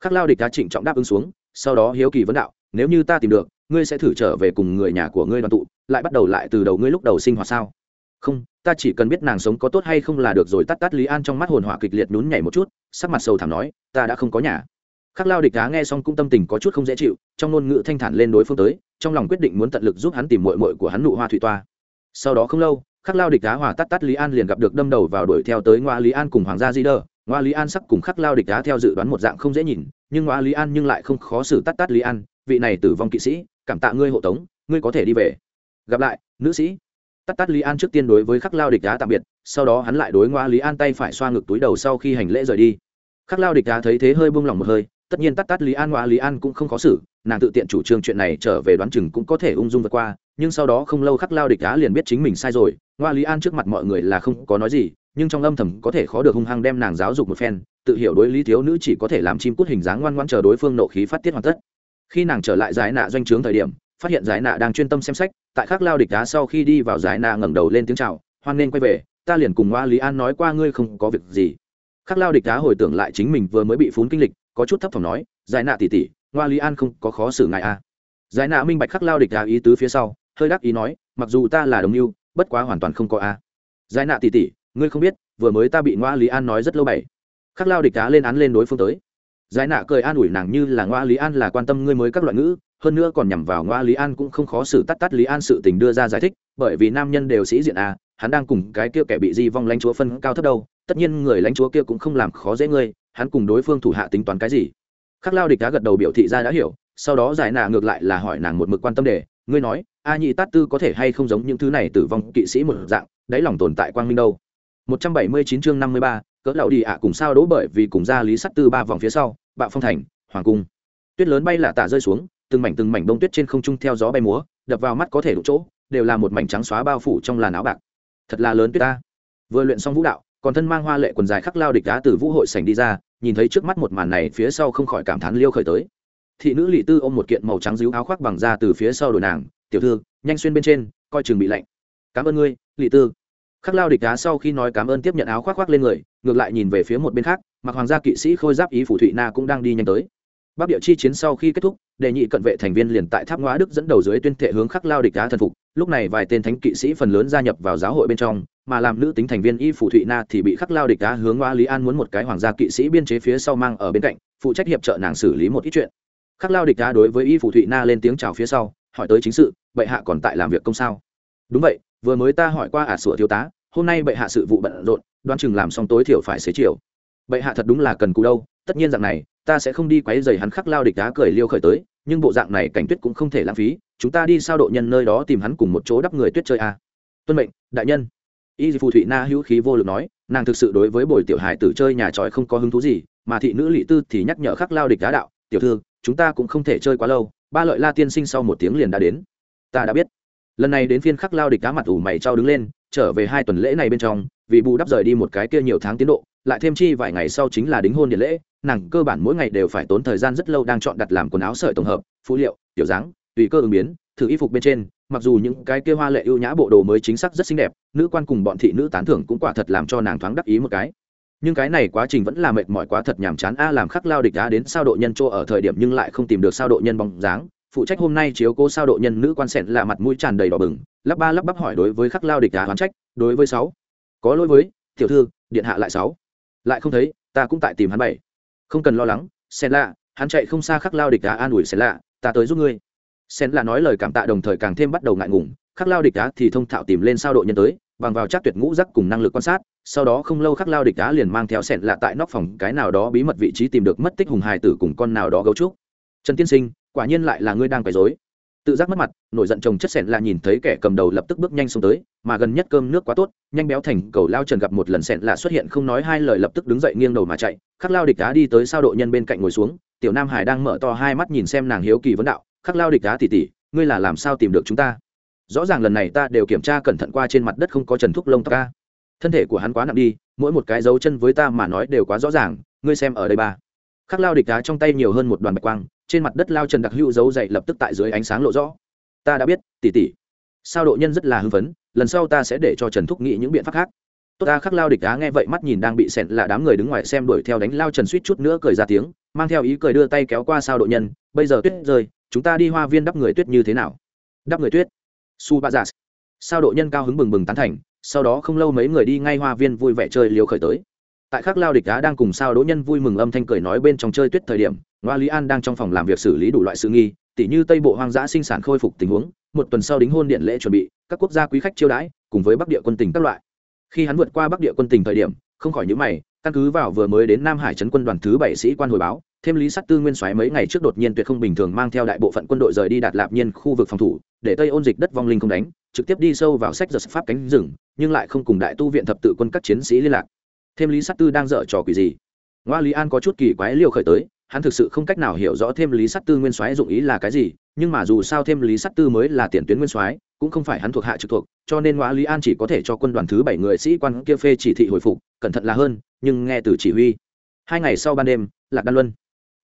Khắc lao địch đã trịnh trọng đáp ứng xuống, sau đó hiếu kỳ vấn đạo, nếu như ta tìm được, ngươi sẽ thử trở về cùng người nhà của ngươi đoàn tụ, lại bắt đầu lại từ đầu ngươi lúc đầu sinh hoạt sao? Không, ta chỉ cần biết nàng sống có tốt hay không là được rồi, tắt tắt lý an trong mắt hồn hỏa kịch liệt nhún nhảy một chút, sắc mặt sầu thảm nói, ta đã không có nhà. Khắc lao địch đá nghe xong cũng tâm tình có chút không dễ chịu, trong ngôn ngữ thanh thản lên đối phương tới, trong lòng quyết định muốn tận lực giúp hắn tìm mội mội của hắn nụ hoa thủy toa. Sau đó không lâu khắc lao địch đá hòa tắt tắt lý an liền gặp được đâm đầu vào đuổi theo tới ngoa lý an cùng hoàng gia di đơ. Ngoa lý an sắc cùng khắc lao địch đá theo dự đoán một dạng không dễ nhìn, nhưng ngoa lý an nhưng lại không khó xử tắt tắt lý an, vị này tử vong kỵ sĩ, cảm tạ ngươi hộ tống, ngươi có thể đi về. Gặp lại, nữ sĩ. Tắt tắt lý an trước tiên đối với khắc lao địch đá tạm biệt, sau đó hắn lại đối ngoa lý an tay phải xoa ngực túi đầu sau khi hành lễ rời đi. Khắc lao địch đá thấy thế hơi buông lỏng một hơi, tất nhiên tắt tắt lý an ngoa lý an cũng không khó xử, nàng tự tiện chủ trương chuyện này trở về đoán chừng cũng có thể ung dung vượt qua nhưng sau đó không lâu khắc lao địch á liền biết chính mình sai rồi, ngoa lý an trước mặt mọi người là không có nói gì, nhưng trong âm thầm có thể khó được hung hăng đem nàng giáo dục một phen, tự hiểu đối lý thiếu nữ chỉ có thể làm chim cút hình dáng ngoan ngoan chờ đối phương nộ khí phát tiết hoàn tất khi nàng trở lại giải nạ doanh trướng thời điểm, phát hiện giải nạ đang chuyên tâm xem sách, tại khắc lao địch đá sau khi đi vào giải nạ ngẩng đầu lên tiếng chào, hoan nên quay về, ta liền cùng ngoa lý an nói qua ngươi không có việc gì khắc lao địch đá hồi tưởng lại chính mình vừa mới bị phún kinh lịch, có chút thấp thỏm nói, giải nạ tỉ tỉ ngoa lý an không có khó xử ngại a à. giải nạ minh bạch khắc lao địch đá ý tứ phía sau hơi đắc ý nói, mặc dù ta là đồng mưu, bất quá hoàn toàn không có a. À. giải nạ tỉ tỉ ngươi không biết, vừa mới ta bị ngoa lý an nói rất lâu bảy. Khắc lao địch cá lên án lên đối phương tới. Giải nạ cười an ủi nàng như là ngoa lý an là quan tâm ngươi mới các loại ngữ, hơn nữa còn nhằm vào ngoa lý an cũng không khó xử tắt tắt lý an sự tình đưa ra giải thích, bởi vì nam nhân đều sĩ diện a, hắn đang cùng cái kia kẻ bị di vong lãnh chúa phân cao thấp đâu, tất nhiên người lãnh chúa kia cũng không làm khó dễ ngươi, hắn cùng đối phương thủ hạ tính toán cái gì? Khắc lao địch cá gật đầu biểu thị ra đã hiểu, sau đó giải nạ ngược lại là hỏi nàng một mực quan tâm để ngươi nói a nhị tát tư có thể hay không giống những thứ này tử vong kỵ sĩ một dạng đáy lòng tồn tại quang minh đâu. 179 chương 53, cỡ lão đi ạ cùng sao đỗ bởi vì cùng ra lý sắt tư ba vòng phía sau bạo phong thành hoàng cung. Tuyết lớn bay là tả rơi xuống từng mảnh từng mảnh bông tuyết trên không trung theo gió bay múa đập vào mắt có thể đủ chỗ đều là một mảnh trắng xóa bao phủ trong làn áo bạc. Thật là lớn tuyết ta. Vừa luyện xong vũ đạo còn thân mang hoa lệ quần dài khắc lao địch đá từ vũ hội sảnh đi ra nhìn thấy trước mắt một màn này phía sau không khỏi cảm thán liêu khởi tới. Thị nữ lỵ tư ôm một kiện màu trắng díu áo khoác bằng da từ phía sau đồi nàng tiểu thư, nhanh xuyên bên trên, coi chừng bị lạnh. Cảm ơn ngươi lỵ tư. Khắc lao địch đá sau khi nói cảm ơn tiếp nhận áo khoác khoác lên người, ngược lại nhìn về phía một bên khác, mặc hoàng gia kỵ sĩ khôi giáp ý phủ thụy na cũng đang đi nhanh tới. Bắc địa chi chiến sau khi kết thúc, đề nghị cận vệ thành viên liền tại tháp ngoá đức dẫn đầu dưới tuyên thệ hướng khắc lao địch đá thần phục. Lúc này vài tên thánh kỵ sĩ phần lớn gia nhập vào giáo hội bên trong, mà làm nữ tính thành viên y phủ thụy na thì bị khắc lao địch đá hướng ngoa lý an muốn một cái hoàng gia kỵ sĩ biên chế phía sau mang ở bên cạnh, phụ trách hiệp trợ nàng xử lý một ít chuyện. Khắc lao địch đá đối với y phủ thụy na lên tiếng chào phía sau hỏi tới chính sự, bệ hạ còn tại làm việc công sao? Đúng vậy, vừa mới ta hỏi qua ả sủa thiếu tá, hôm nay bệ hạ sự vụ bận rộn đoan chừng làm xong tối thiểu phải xế chiều. Bệ hạ thật đúng là cần cù đâu, tất nhiên dạng này, ta sẽ không đi quấy rầy hắn khắc lao địch đá cười liêu khởi tới, nhưng bộ dạng này cảnh tuyết cũng không thể lãng phí, chúng ta đi sao độ nhân nơi đó tìm hắn cùng một chỗ đắp người tuyết chơi a à. tuân mệnh, đại nhân. Y phù thụy na hữu khí vô lực nói, nàng thực sự đối với bồi tiểu hải tử chơi nhà tròi không có hứng thú gì, mà thị nữ lỵ tư thì nhắc nhở khắc lao địch đá đạo, tiểu thư, chúng ta cũng không thể chơi quá lâu ba lợi la tiên sinh sau một tiếng liền đã đến. Ta đã biết. Lần này đến phiên khắc lao địch cá mặt ủ mày trao đứng lên, trở về hai tuần lễ này bên trong, vì bù đắp rời đi một cái kia nhiều tháng tiến độ, lại thêm chi vài ngày sau chính là đính hôn điện lễ, nàng cơ bản mỗi ngày đều phải tốn thời gian rất lâu đang chọn đặt làm quần áo sợi tổng hợp phụ liệu tiểu dáng, tùy cơ ứng biến, thử y phục bên trên, mặc dù những cái kia hoa lệ ưu nhã bộ đồ mới chính xác rất xinh đẹp, nữ quan cùng bọn thị nữ tán thưởng cũng quả thật làm cho nàng thoáng đắc ý một cái nhưng cái này quá trình vẫn là mệt mỏi quá thật nhàm chán. A làm khắc lao địch á đến sao độ nhân chỗ ở thời điểm nhưng lại không tìm được sao độ nhân bóng dáng. Phụ trách hôm nay chiếu cố sao độ nhân nữ quan sẹn là mặt mũi tràn đầy đỏ bừng. Lắp ba lắp bắp hỏi đối với khắc lao địch á hoán trách, đối với sáu. Có lỗi với, tiểu thư, điện hạ lại sáu. Lại không thấy, ta cũng tại tìm hắn bảy. Không cần lo lắng sen lạ, hắn chạy không xa khắc lao địch á an ủi sen lạ, ta tới giúp ngươi. Sen lạ nói lời cảm tạ đồng thời càng thêm bắt đầu ngại ngùng, khắc lao địch á thì thông thạo tìm lên sao độ nhân tới, bằng vào chắc tuyệt ngũ giác cùng năng lực quan sát sau đó không lâu khắc lao địch á liền mang theo sẹn lạ tại nóc phòng cái nào đó bí mật vị trí tìm được mất tích hùng hài tử cùng con nào đó gấu trúc. Trần tiên sinh, quả nhiên lại là ngươi đang quấy dối tự giác mất mặt, nổi giận chồng chất sẹn lạ nhìn thấy kẻ cầm đầu lập tức bước nhanh xuống tới, mà gần nhất cơm nước quá tốt, nhanh béo thành cầu lao trần gặp một lần sẹn lạ xuất hiện không nói hai lời lập tức đứng dậy nghiêng đầu mà chạy, khắc lao địch đá đi tới sao độ nhân bên cạnh ngồi xuống, tiểu nam hải đang mở to hai mắt nhìn xem nàng hiếu kỳ vấn đạo, khắc lao địch đá tỉ tỉ, ngươi là làm sao tìm được chúng ta? Rõ ràng lần này ta đều kiểm tra cẩn thận qua trên mặt đất không có trần thuốc lông tóc ca thân thể của hắn quá nặng đi, mỗi một cái dấu chân với ta mà nói đều quá rõ ràng, ngươi xem ở đây ba. Khắc lao địch đá trong tay nhiều hơn một đoàn bạch quang, trên mặt đất lao trần đặc hữu dấu dậy lập tức tại dưới ánh sáng lộ rõ. Ta đã biết tỉ tỉ sao độ nhân rất là hưng phấn, lần sau ta sẽ để cho trần thúc nghĩ những biện pháp khác. Tốt ta, khắc lao địch đá nghe vậy mắt nhìn đang bị sẹn là đám người đứng ngoài xem đuổi theo đánh lao trần suýt chút nữa cười ra tiếng, mang theo ý cười đưa tay kéo qua sao độ nhân, bây giờ tuyết rơi, chúng ta đi hoa viên đắp người tuyết như thế nào? Đắp người tuyết. Su ba giả. Sao độ nhân cao hứng bừng bừng tán thành sau đó không lâu mấy người đi ngay hoa viên vui vẻ chơi liều khởi tới. Tại khắc lao địch đá đang cùng sao đỗ nhân vui mừng âm thanh cười nói bên trong chơi tuyết thời điểm, ngoa lý an đang trong phòng làm việc xử lý đủ loại sự nghi, tỉ như tây bộ hoang dã sinh sản khôi phục tình huống, một tuần sau đính hôn điện lễ chuẩn bị, các quốc gia quý khách chiêu đãi, cùng với bắc địa quân tình các loại. Khi hắn vượt qua bắc địa quân tình thời điểm, không khỏi những mày, căn cứ vào vừa mới đến nam hải trấn quân đoàn thứ bảy sĩ quan hồi báo, thêm lý sắt tư nguyên soái mấy ngày trước đột nhiên tuyệt không bình thường mang theo đại bộ phận quân đội rời đi đạt lạp nhiên khu vực phòng thủ, để tây ôn dịch đất vong linh không đánh trực tiếp đi sâu vào sách giật pháp cánh rừng, nhưng lại không cùng đại tu viện thập tự quân các chiến sĩ liên lạc. Thêm lý sắt tư đang dở trò quỷ gì? Ngoa lý an có chút kỳ quái liều khởi tới, hắn thực sự không cách nào hiểu rõ thêm lý sắt tư nguyên soái dụng ý là cái gì, nhưng mà dù sao thêm lý sắt tư mới là tiền tuyến nguyên soái, cũng không phải hắn thuộc hạ trực thuộc, cho nên ngoa lý an chỉ có thể cho quân đoàn thứ bảy người sĩ quan kia phê chỉ thị hồi phục, cẩn thận là hơn, nhưng nghe từ chỉ huy. Hai ngày sau ban đêm, lạc đan luân,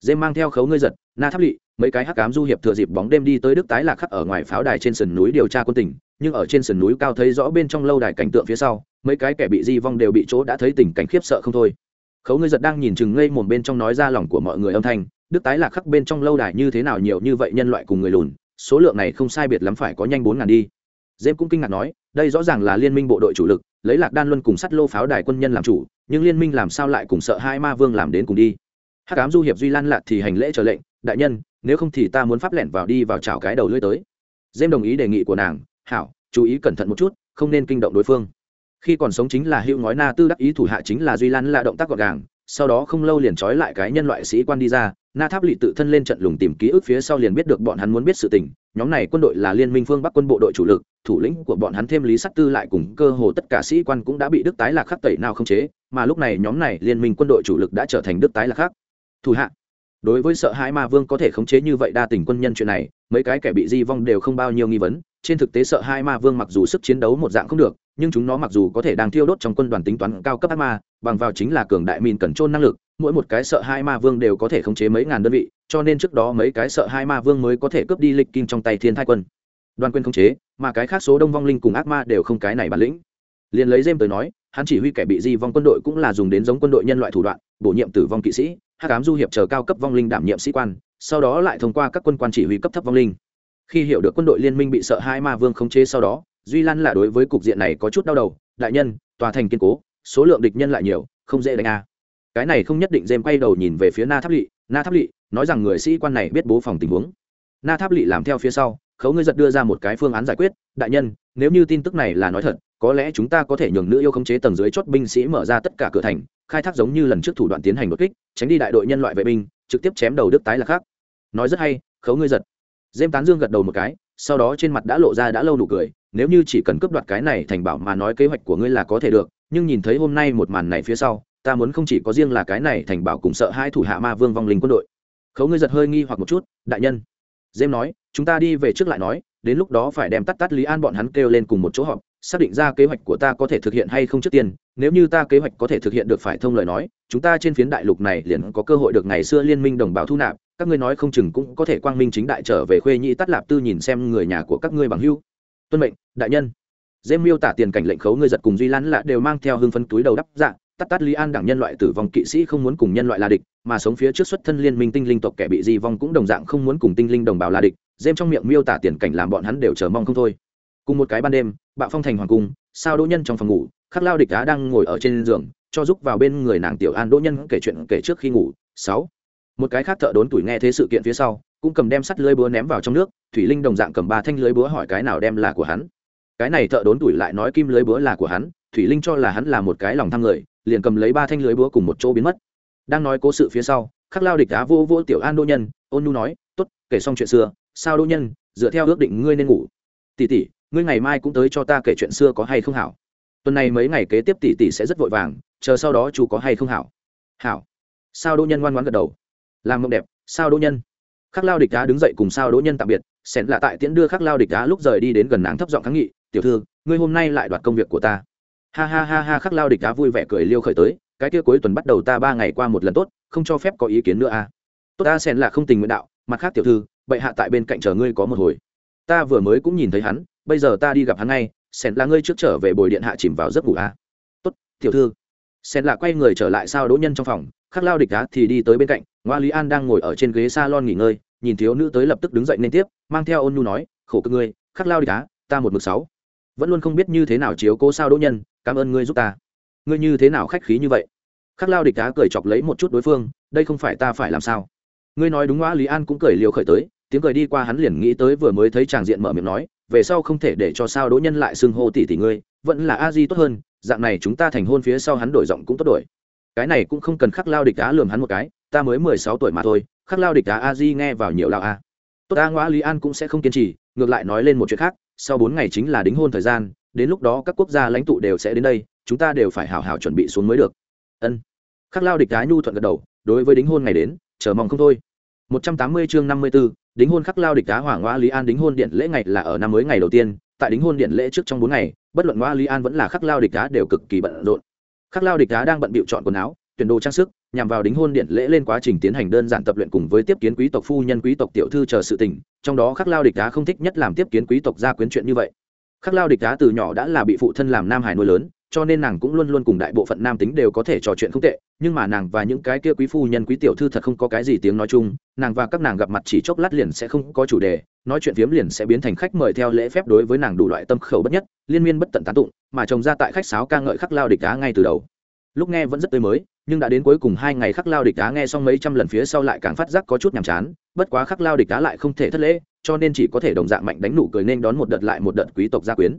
dêm mang theo khấu ngươi giật, na tháp lỵ, mấy cái hắc cám du hiệp thừa dịp bóng đêm đi tới đức tái lạc khắc ở ngoài pháo đài trên sườn núi điều tra quân tỉnh nhưng ở trên sườn núi cao thấy rõ bên trong lâu đài cảnh tượng phía sau, mấy cái kẻ bị di vong đều bị chỗ đã thấy tình cảnh khiếp sợ không thôi. Khấu ngươi giật đang nhìn chừng ngây mồm bên trong nói ra lòng của mọi người âm thanh, đức tái lạc khắc bên trong lâu đài như thế nào nhiều như vậy nhân loại cùng người lùn, số lượng này không sai biệt lắm phải có nhanh bốn ngàn đi. Dêm cũng kinh ngạc nói, đây rõ ràng là liên minh bộ đội chủ lực, lấy lạc đan luân cùng sắt lô pháo đài quân nhân làm chủ, nhưng liên minh làm sao lại cùng sợ hai ma vương làm đến cùng đi? Hắc ám du hiệp duy lan lạc thì hành lễ trở lệnh, đại nhân, nếu không thì ta muốn pháp lẻn vào đi vào chảo cái đầu lưới tới. Dêm đồng ý đề nghị của nàng hảo, chú ý cẩn thận một chút, không nên kinh động đối phương. Khi còn sống chính là hữu ngói na tư đắc ý thủ hạ chính là duy lan là động tác gọn gàng, sau đó không lâu liền trói lại cái nhân loại sĩ quan đi ra, na tháp lỵ tự thân lên trận lùng tìm ký ức phía sau liền biết được bọn hắn muốn biết sự tình, nhóm này quân đội là liên minh phương bắc quân bộ đội chủ lực, thủ lĩnh của bọn hắn thêm lý sắc tư lại cùng cơ hồ tất cả sĩ quan cũng đã bị đức tái lạc khắc tẩy nào không chế, mà lúc này nhóm này liên minh quân đội chủ lực đã trở thành đức tái lạc khắc. Thủ hạ, đối với sợ hãi ma vương có thể khống chế như vậy đa tình quân nhân chuyện này, mấy cái kẻ bị di vong đều không bao nhiêu nghi vấn trên thực tế sợ hai ma vương mặc dù sức chiến đấu một dạng không được, nhưng chúng nó mặc dù có thể đang thiêu đốt trong quân đoàn tính toán cao cấp ác ma, bằng vào chính là cường đại mìn cẩn trôn năng lực, mỗi một cái sợ hai ma vương đều có thể khống chế mấy ngàn đơn vị, cho nên trước đó mấy cái sợ hai ma vương mới có thể cướp đi lịch kim trong tay thiên thai quân. Đoàn quyền khống chế, mà cái khác số đông vong linh cùng ác ma đều không cái này bản lĩnh. Liền lấy dêm tới nói, hắn chỉ huy kẻ bị di vong quân đội cũng là dùng đến giống quân đội nhân loại thủ đoạn, bổ nhiệm tử vong kỵ sĩ, hắc ám du hiệp chờ cao cấp vong linh đảm nhiệm sĩ quan, sau đó lại thông qua các quân quan chỉ huy cấp thấp vong linh khi hiểu được quân đội liên minh bị sợ hai ma vương khống chế sau đó, duy lan là đối với cục diện này có chút đau đầu, đại nhân, tòa thành kiên cố, số lượng địch nhân lại nhiều, không dễ đánh a. À. cái này không nhất định dêm quay đầu nhìn về phía na tháp lỵ, na tháp lỵ nói rằng người sĩ quan này biết bố phòng tình huống. Na tháp lỵ làm theo phía sau, khấu ngươi giật đưa ra một cái phương án giải quyết, đại nhân, nếu như tin tức này là nói thật, có lẽ chúng ta có thể nhường nữ yêu khống chế tầng dưới chốt binh sĩ mở ra tất cả cửa thành, khai thác giống như lần trước thủ đoạn tiến hành đột kích, tránh đi đại đội nhân loại vệ binh, trực tiếp chém đầu đức tái là khác. Nói rất hay, khấu ngươi giật dêm tán dương gật đầu một cái, sau đó trên mặt đã lộ ra đã lâu nụ cười, nếu như chỉ cần cướp đoạt cái này thành bảo mà nói kế hoạch của ngươi là có thể được, nhưng nhìn thấy hôm nay một màn này phía sau, ta muốn không chỉ có riêng là cái này thành bảo cùng sợ hai thủ hạ ma vương vong linh quân đội. Khấu ngươi giật hơi nghi hoặc một chút, đại nhân. Dêm nói, chúng ta đi về trước lại nói, đến lúc đó phải đem tắt tắt lý an bọn hắn kêu lên cùng một chỗ họp, xác định ra kế hoạch của ta có thể thực hiện hay không trước tiên, nếu như ta kế hoạch có thể thực hiện được phải thông lời nói, chúng ta trên phiến đại lục này liền có cơ hội được ngày xưa liên minh đồng bào thu nạp các ngươi nói không chừng cũng có thể quang minh chính đại trở về khuê nhĩ tắt lạp tư nhìn xem người nhà của các ngươi bằng hưu. Tuân mệnh, đại nhân. Dêm miêu tả tiền cảnh lệnh khấu ngươi giật cùng duy lan lạ đều mang theo hương phân túi đầu đắp dạ tắt tắt lý an đảng nhân loại tử vong kỵ sĩ không muốn cùng nhân loại là địch, mà sống phía trước xuất thân liên minh tinh linh tộc kẻ bị di vong cũng đồng dạng không muốn cùng tinh linh đồng bào là địch, dêm trong miệng miêu tả tiền cảnh làm bọn hắn đều chờ mong không thôi. Cùng một cái ban đêm, bạo phong thành hoàng cung, sao đỗ nhân trong phòng ngủ, khắc lao địch đá đang ngồi ở trên giường, cho giúp vào bên người nàng tiểu an đỗ nhân kể chuyện kể trước khi ngủ. Sáu một cái khác thợ đốn tuổi nghe thế sự kiện phía sau, cũng cầm đem sắt lưới búa ném vào trong nước, thủy linh đồng dạng cầm ba thanh lưới búa hỏi cái nào đem là của hắn. Cái này thợ đốn tuổi lại nói kim lưới búa là của hắn, thủy linh cho là hắn là một cái lòng tham người, liền cầm lấy ba thanh lưới búa cùng một chỗ biến mất. Đang nói cố sự phía sau, khắc lao địch đá vô vô tiểu an đô nhân, ôn nu nói, tốt, kể xong chuyện xưa, sao đô nhân, dựa theo ước định ngươi nên ngủ. Tỷ tỷ, ngươi ngày mai cũng tới cho ta kể chuyện xưa có hay không hảo? Tuần này mấy ngày kế tiếp tỷ tỷ sẽ rất vội vàng, chờ sau đó chú có hay không hảo? Hảo. Sao đô nhân ngoan ngoãn gật đầu làm mộng đẹp, sao đỗ nhân? Khắc lao địch đá đứng dậy cùng sao đỗ nhân tạm biệt xen lạ tại tiễn đưa khắc lao địch đá lúc rời đi đến gần nàng thấp giọng kháng nghị, tiểu thư, ngươi hôm nay lại đoạt công việc của ta. Ha ha ha ha, khắc lao địch đá vui vẻ cười liêu khởi tới, cái kia cuối tuần bắt đầu ta ba ngày qua một lần tốt, không cho phép có ý kiến nữa à. Tốt ta xen là không tình nguyện đạo, mặt khác tiểu thư, bệ hạ tại bên cạnh chờ ngươi có một hồi. Ta vừa mới cũng nhìn thấy hắn, bây giờ ta đi gặp hắn ngay xen là ngươi trước trở về bồi điện hạ chìm vào giấc ngủ à. tốt, tiểu thư. Xen là quay người trở lại sao đỗ nhân trong phòng, khắc lao địch đá thì đi tới bên cạnh ngoa lý an đang ngồi ở trên ghế s a lon nghỉ ngơi nhìn thiếu nữ tới lập tức đứng dậy nên tiếp mang theo ôn nhu nói khổ cực ngươi khắc lao địch cá, ta một mực sáu. Vẫn luôn không biết như thế nào chiếu cố sao đỗ nhân cảm ơn ngươi giúp ta. Ngươi như thế nào khách khí như vậy? Khắc lao địch cá cười chọc lấy một chút đối phương đây không phải ta phải làm sao? Ngươi nói đúng ngoa lý an cũng cười liều khởi tới tiếng cười đi qua hắn liền nghĩ tới vừa mới thấy tràng diện mở miệng nói về sau không thể để cho sao đỗ nhân lại xưng hô tỷ tỷ ngươi vẫn là a di tốt hơn dạng này chúng ta thành hôn phía sau hắn đổi giọng cũng tốt đổi. Cái này cũng không cần khắc lao địch cá lường hắn một cái ta mới mười sáu tuổi mà thôi khắc lao địch đá a di nghe vào nhiều lao a. Tốt a ngoã lý an cũng sẽ không kiên trì ngược lại nói lên một chuyện khác sau bốn ngày chính là đính hôn thời gian đến lúc đó các quốc gia lãnh tụ đều sẽ đến đây chúng ta đều phải hào hào chuẩn bị xuống mới được. Ân. Khắc lao địch đá nhu thuận gật đầu đối với đính hôn ngày đến chờ mong không thôi. 180 chương 54, đính hôn khắc lao địch đá hoàng ngoa lý an đính hôn điện lễ ngày là ở năm mới ngày đầu tiên tại đính hôn điện lễ trước trong bốn ngày bất luận ngoa lý an vẫn là khắc lao địch đá đều cực kỳ bận rộn. Khắc lao địch đá đang bận bịu chọn quần áo tuyển đồ trang sức nhằm vào đính hôn điện lễ lên quá trình tiến hành đơn giản tập luyện cùng với tiếp kiến quý tộc phu nhân, quý tộc tiểu thư chờ sự tình, trong đó khắc lao địch đá không thích nhất làm tiếp kiến quý tộc gia quyến chuyện như vậy. Khắc lao địch đá từ nhỏ đã là bị phụ thân làm nam hải nuôi lớn, cho nên nàng cũng luôn luôn cùng đại bộ phận nam tính đều có thể trò chuyện không tệ, nhưng mà nàng và những cái kia quý phu nhân, quý tiểu thư thật không có cái gì tiếng nói chung, nàng và các nàng gặp mặt chỉ chốc lát liền sẽ không có chủ đề, nói chuyện phiếm liền sẽ biến thành khách mời theo lễ phép đối với nàng đủ loại tâm khẩu bất nhất, liên miên bất tận tán tụng, mà chồng ra tại khách sáo ca ngợi khắc lao địch đá ngay từ đầu. Lúc nghe vẫn rất tươi mới nhưng đã đến cuối cùng hai ngày khắc lao địch đá nghe xong mấy trăm lần phía sau lại càng phát giác có chút nhàm chán, bất quá khắc lao địch đá lại không thể thất lễ, cho nên chỉ có thể đồng dạng mạnh đánh nụ cười nên đón một đợt lại một đợt quý tộc gia quyến.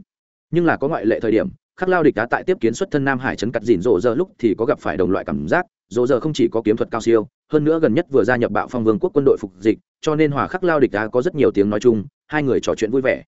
Nhưng là có ngoại lệ thời điểm, khắc lao địch đá tại tiếp kiến xuất thân nam hải trấn cắt dìn rộ giờ lúc thì có gặp phải đồng loại cảm giác rộ giờ không chỉ có kiếm thuật cao siêu, hơn nữa gần nhất vừa gia nhập bạo phong vương quốc quân đội phục dịch, cho nên hòa khắc lao địch đá có rất nhiều tiếng nói chung, hai người trò chuyện vui vẻ.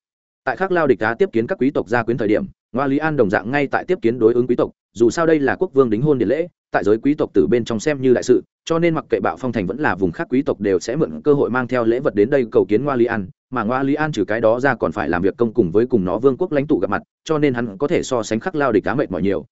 Tại khắc lao địch đá tiếp kiến các quý tộc gia quyến thời điểm, ngoa lý an đồng dạng ngay tại tiếp kiến đối ứng quý tộc, dù sao đây là quốc vương đính hôn điện lễ tại giới quý tộc từ bên trong xem như đại sự, cho nên mặc kệ bạo phong thành vẫn là vùng khác quý tộc đều sẽ mượn cơ hội mang theo lễ vật đến đây cầu kiến ngoa lý an, mà ngoa lý an trừ cái đó ra còn phải làm việc công cùng với cùng nó vương quốc lãnh tụ gặp mặt, cho nên hắn có thể so sánh khắc lao địch cá mệt mỏi nhiều.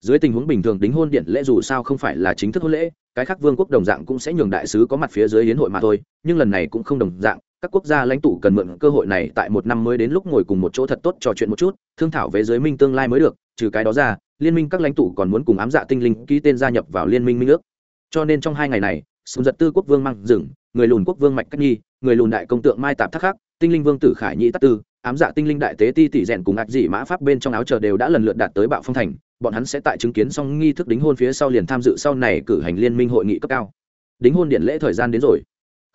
Dưới tình huống bình thường đính hôn điện lễ dù sao không phải là chính thức hôn lễ, cái khác vương quốc đồng dạng cũng sẽ nhường đại sứ có mặt phía dưới hiến hội mà thôi, nhưng lần này cũng không đồng dạng, các quốc gia lãnh tụ cần mượn cơ hội này tại một năm mới đến lúc ngồi cùng một chỗ thật tốt trò chuyện một chút, thương thảo về giới minh tương lai mới được, trừ cái đó ra liên minh các lãnh tụ còn muốn cùng ám dạ tinh linh ký tên gia nhập vào liên minh minh ước. Cho nên trong hai ngày này, sùng giật tư quốc vương mang rừng, người lùn quốc vương mạch cách nhi, người lùn đại công tượng mai tạp thác khắc tinh linh vương tử khải nhĩ tắc tư, ám dạ tinh linh đại tế ti tỷ rèn cùng ạc dị mã pháp bên trong áo chờ đều đã lần lượt đạt tới bạo phong thành, bọn hắn sẽ tại chứng kiến xong nghi thức đính hôn phía sau liền tham dự sau này cử hành liên minh hội nghị cấp cao. Đính hôn điện lễ thời gian đến rồi.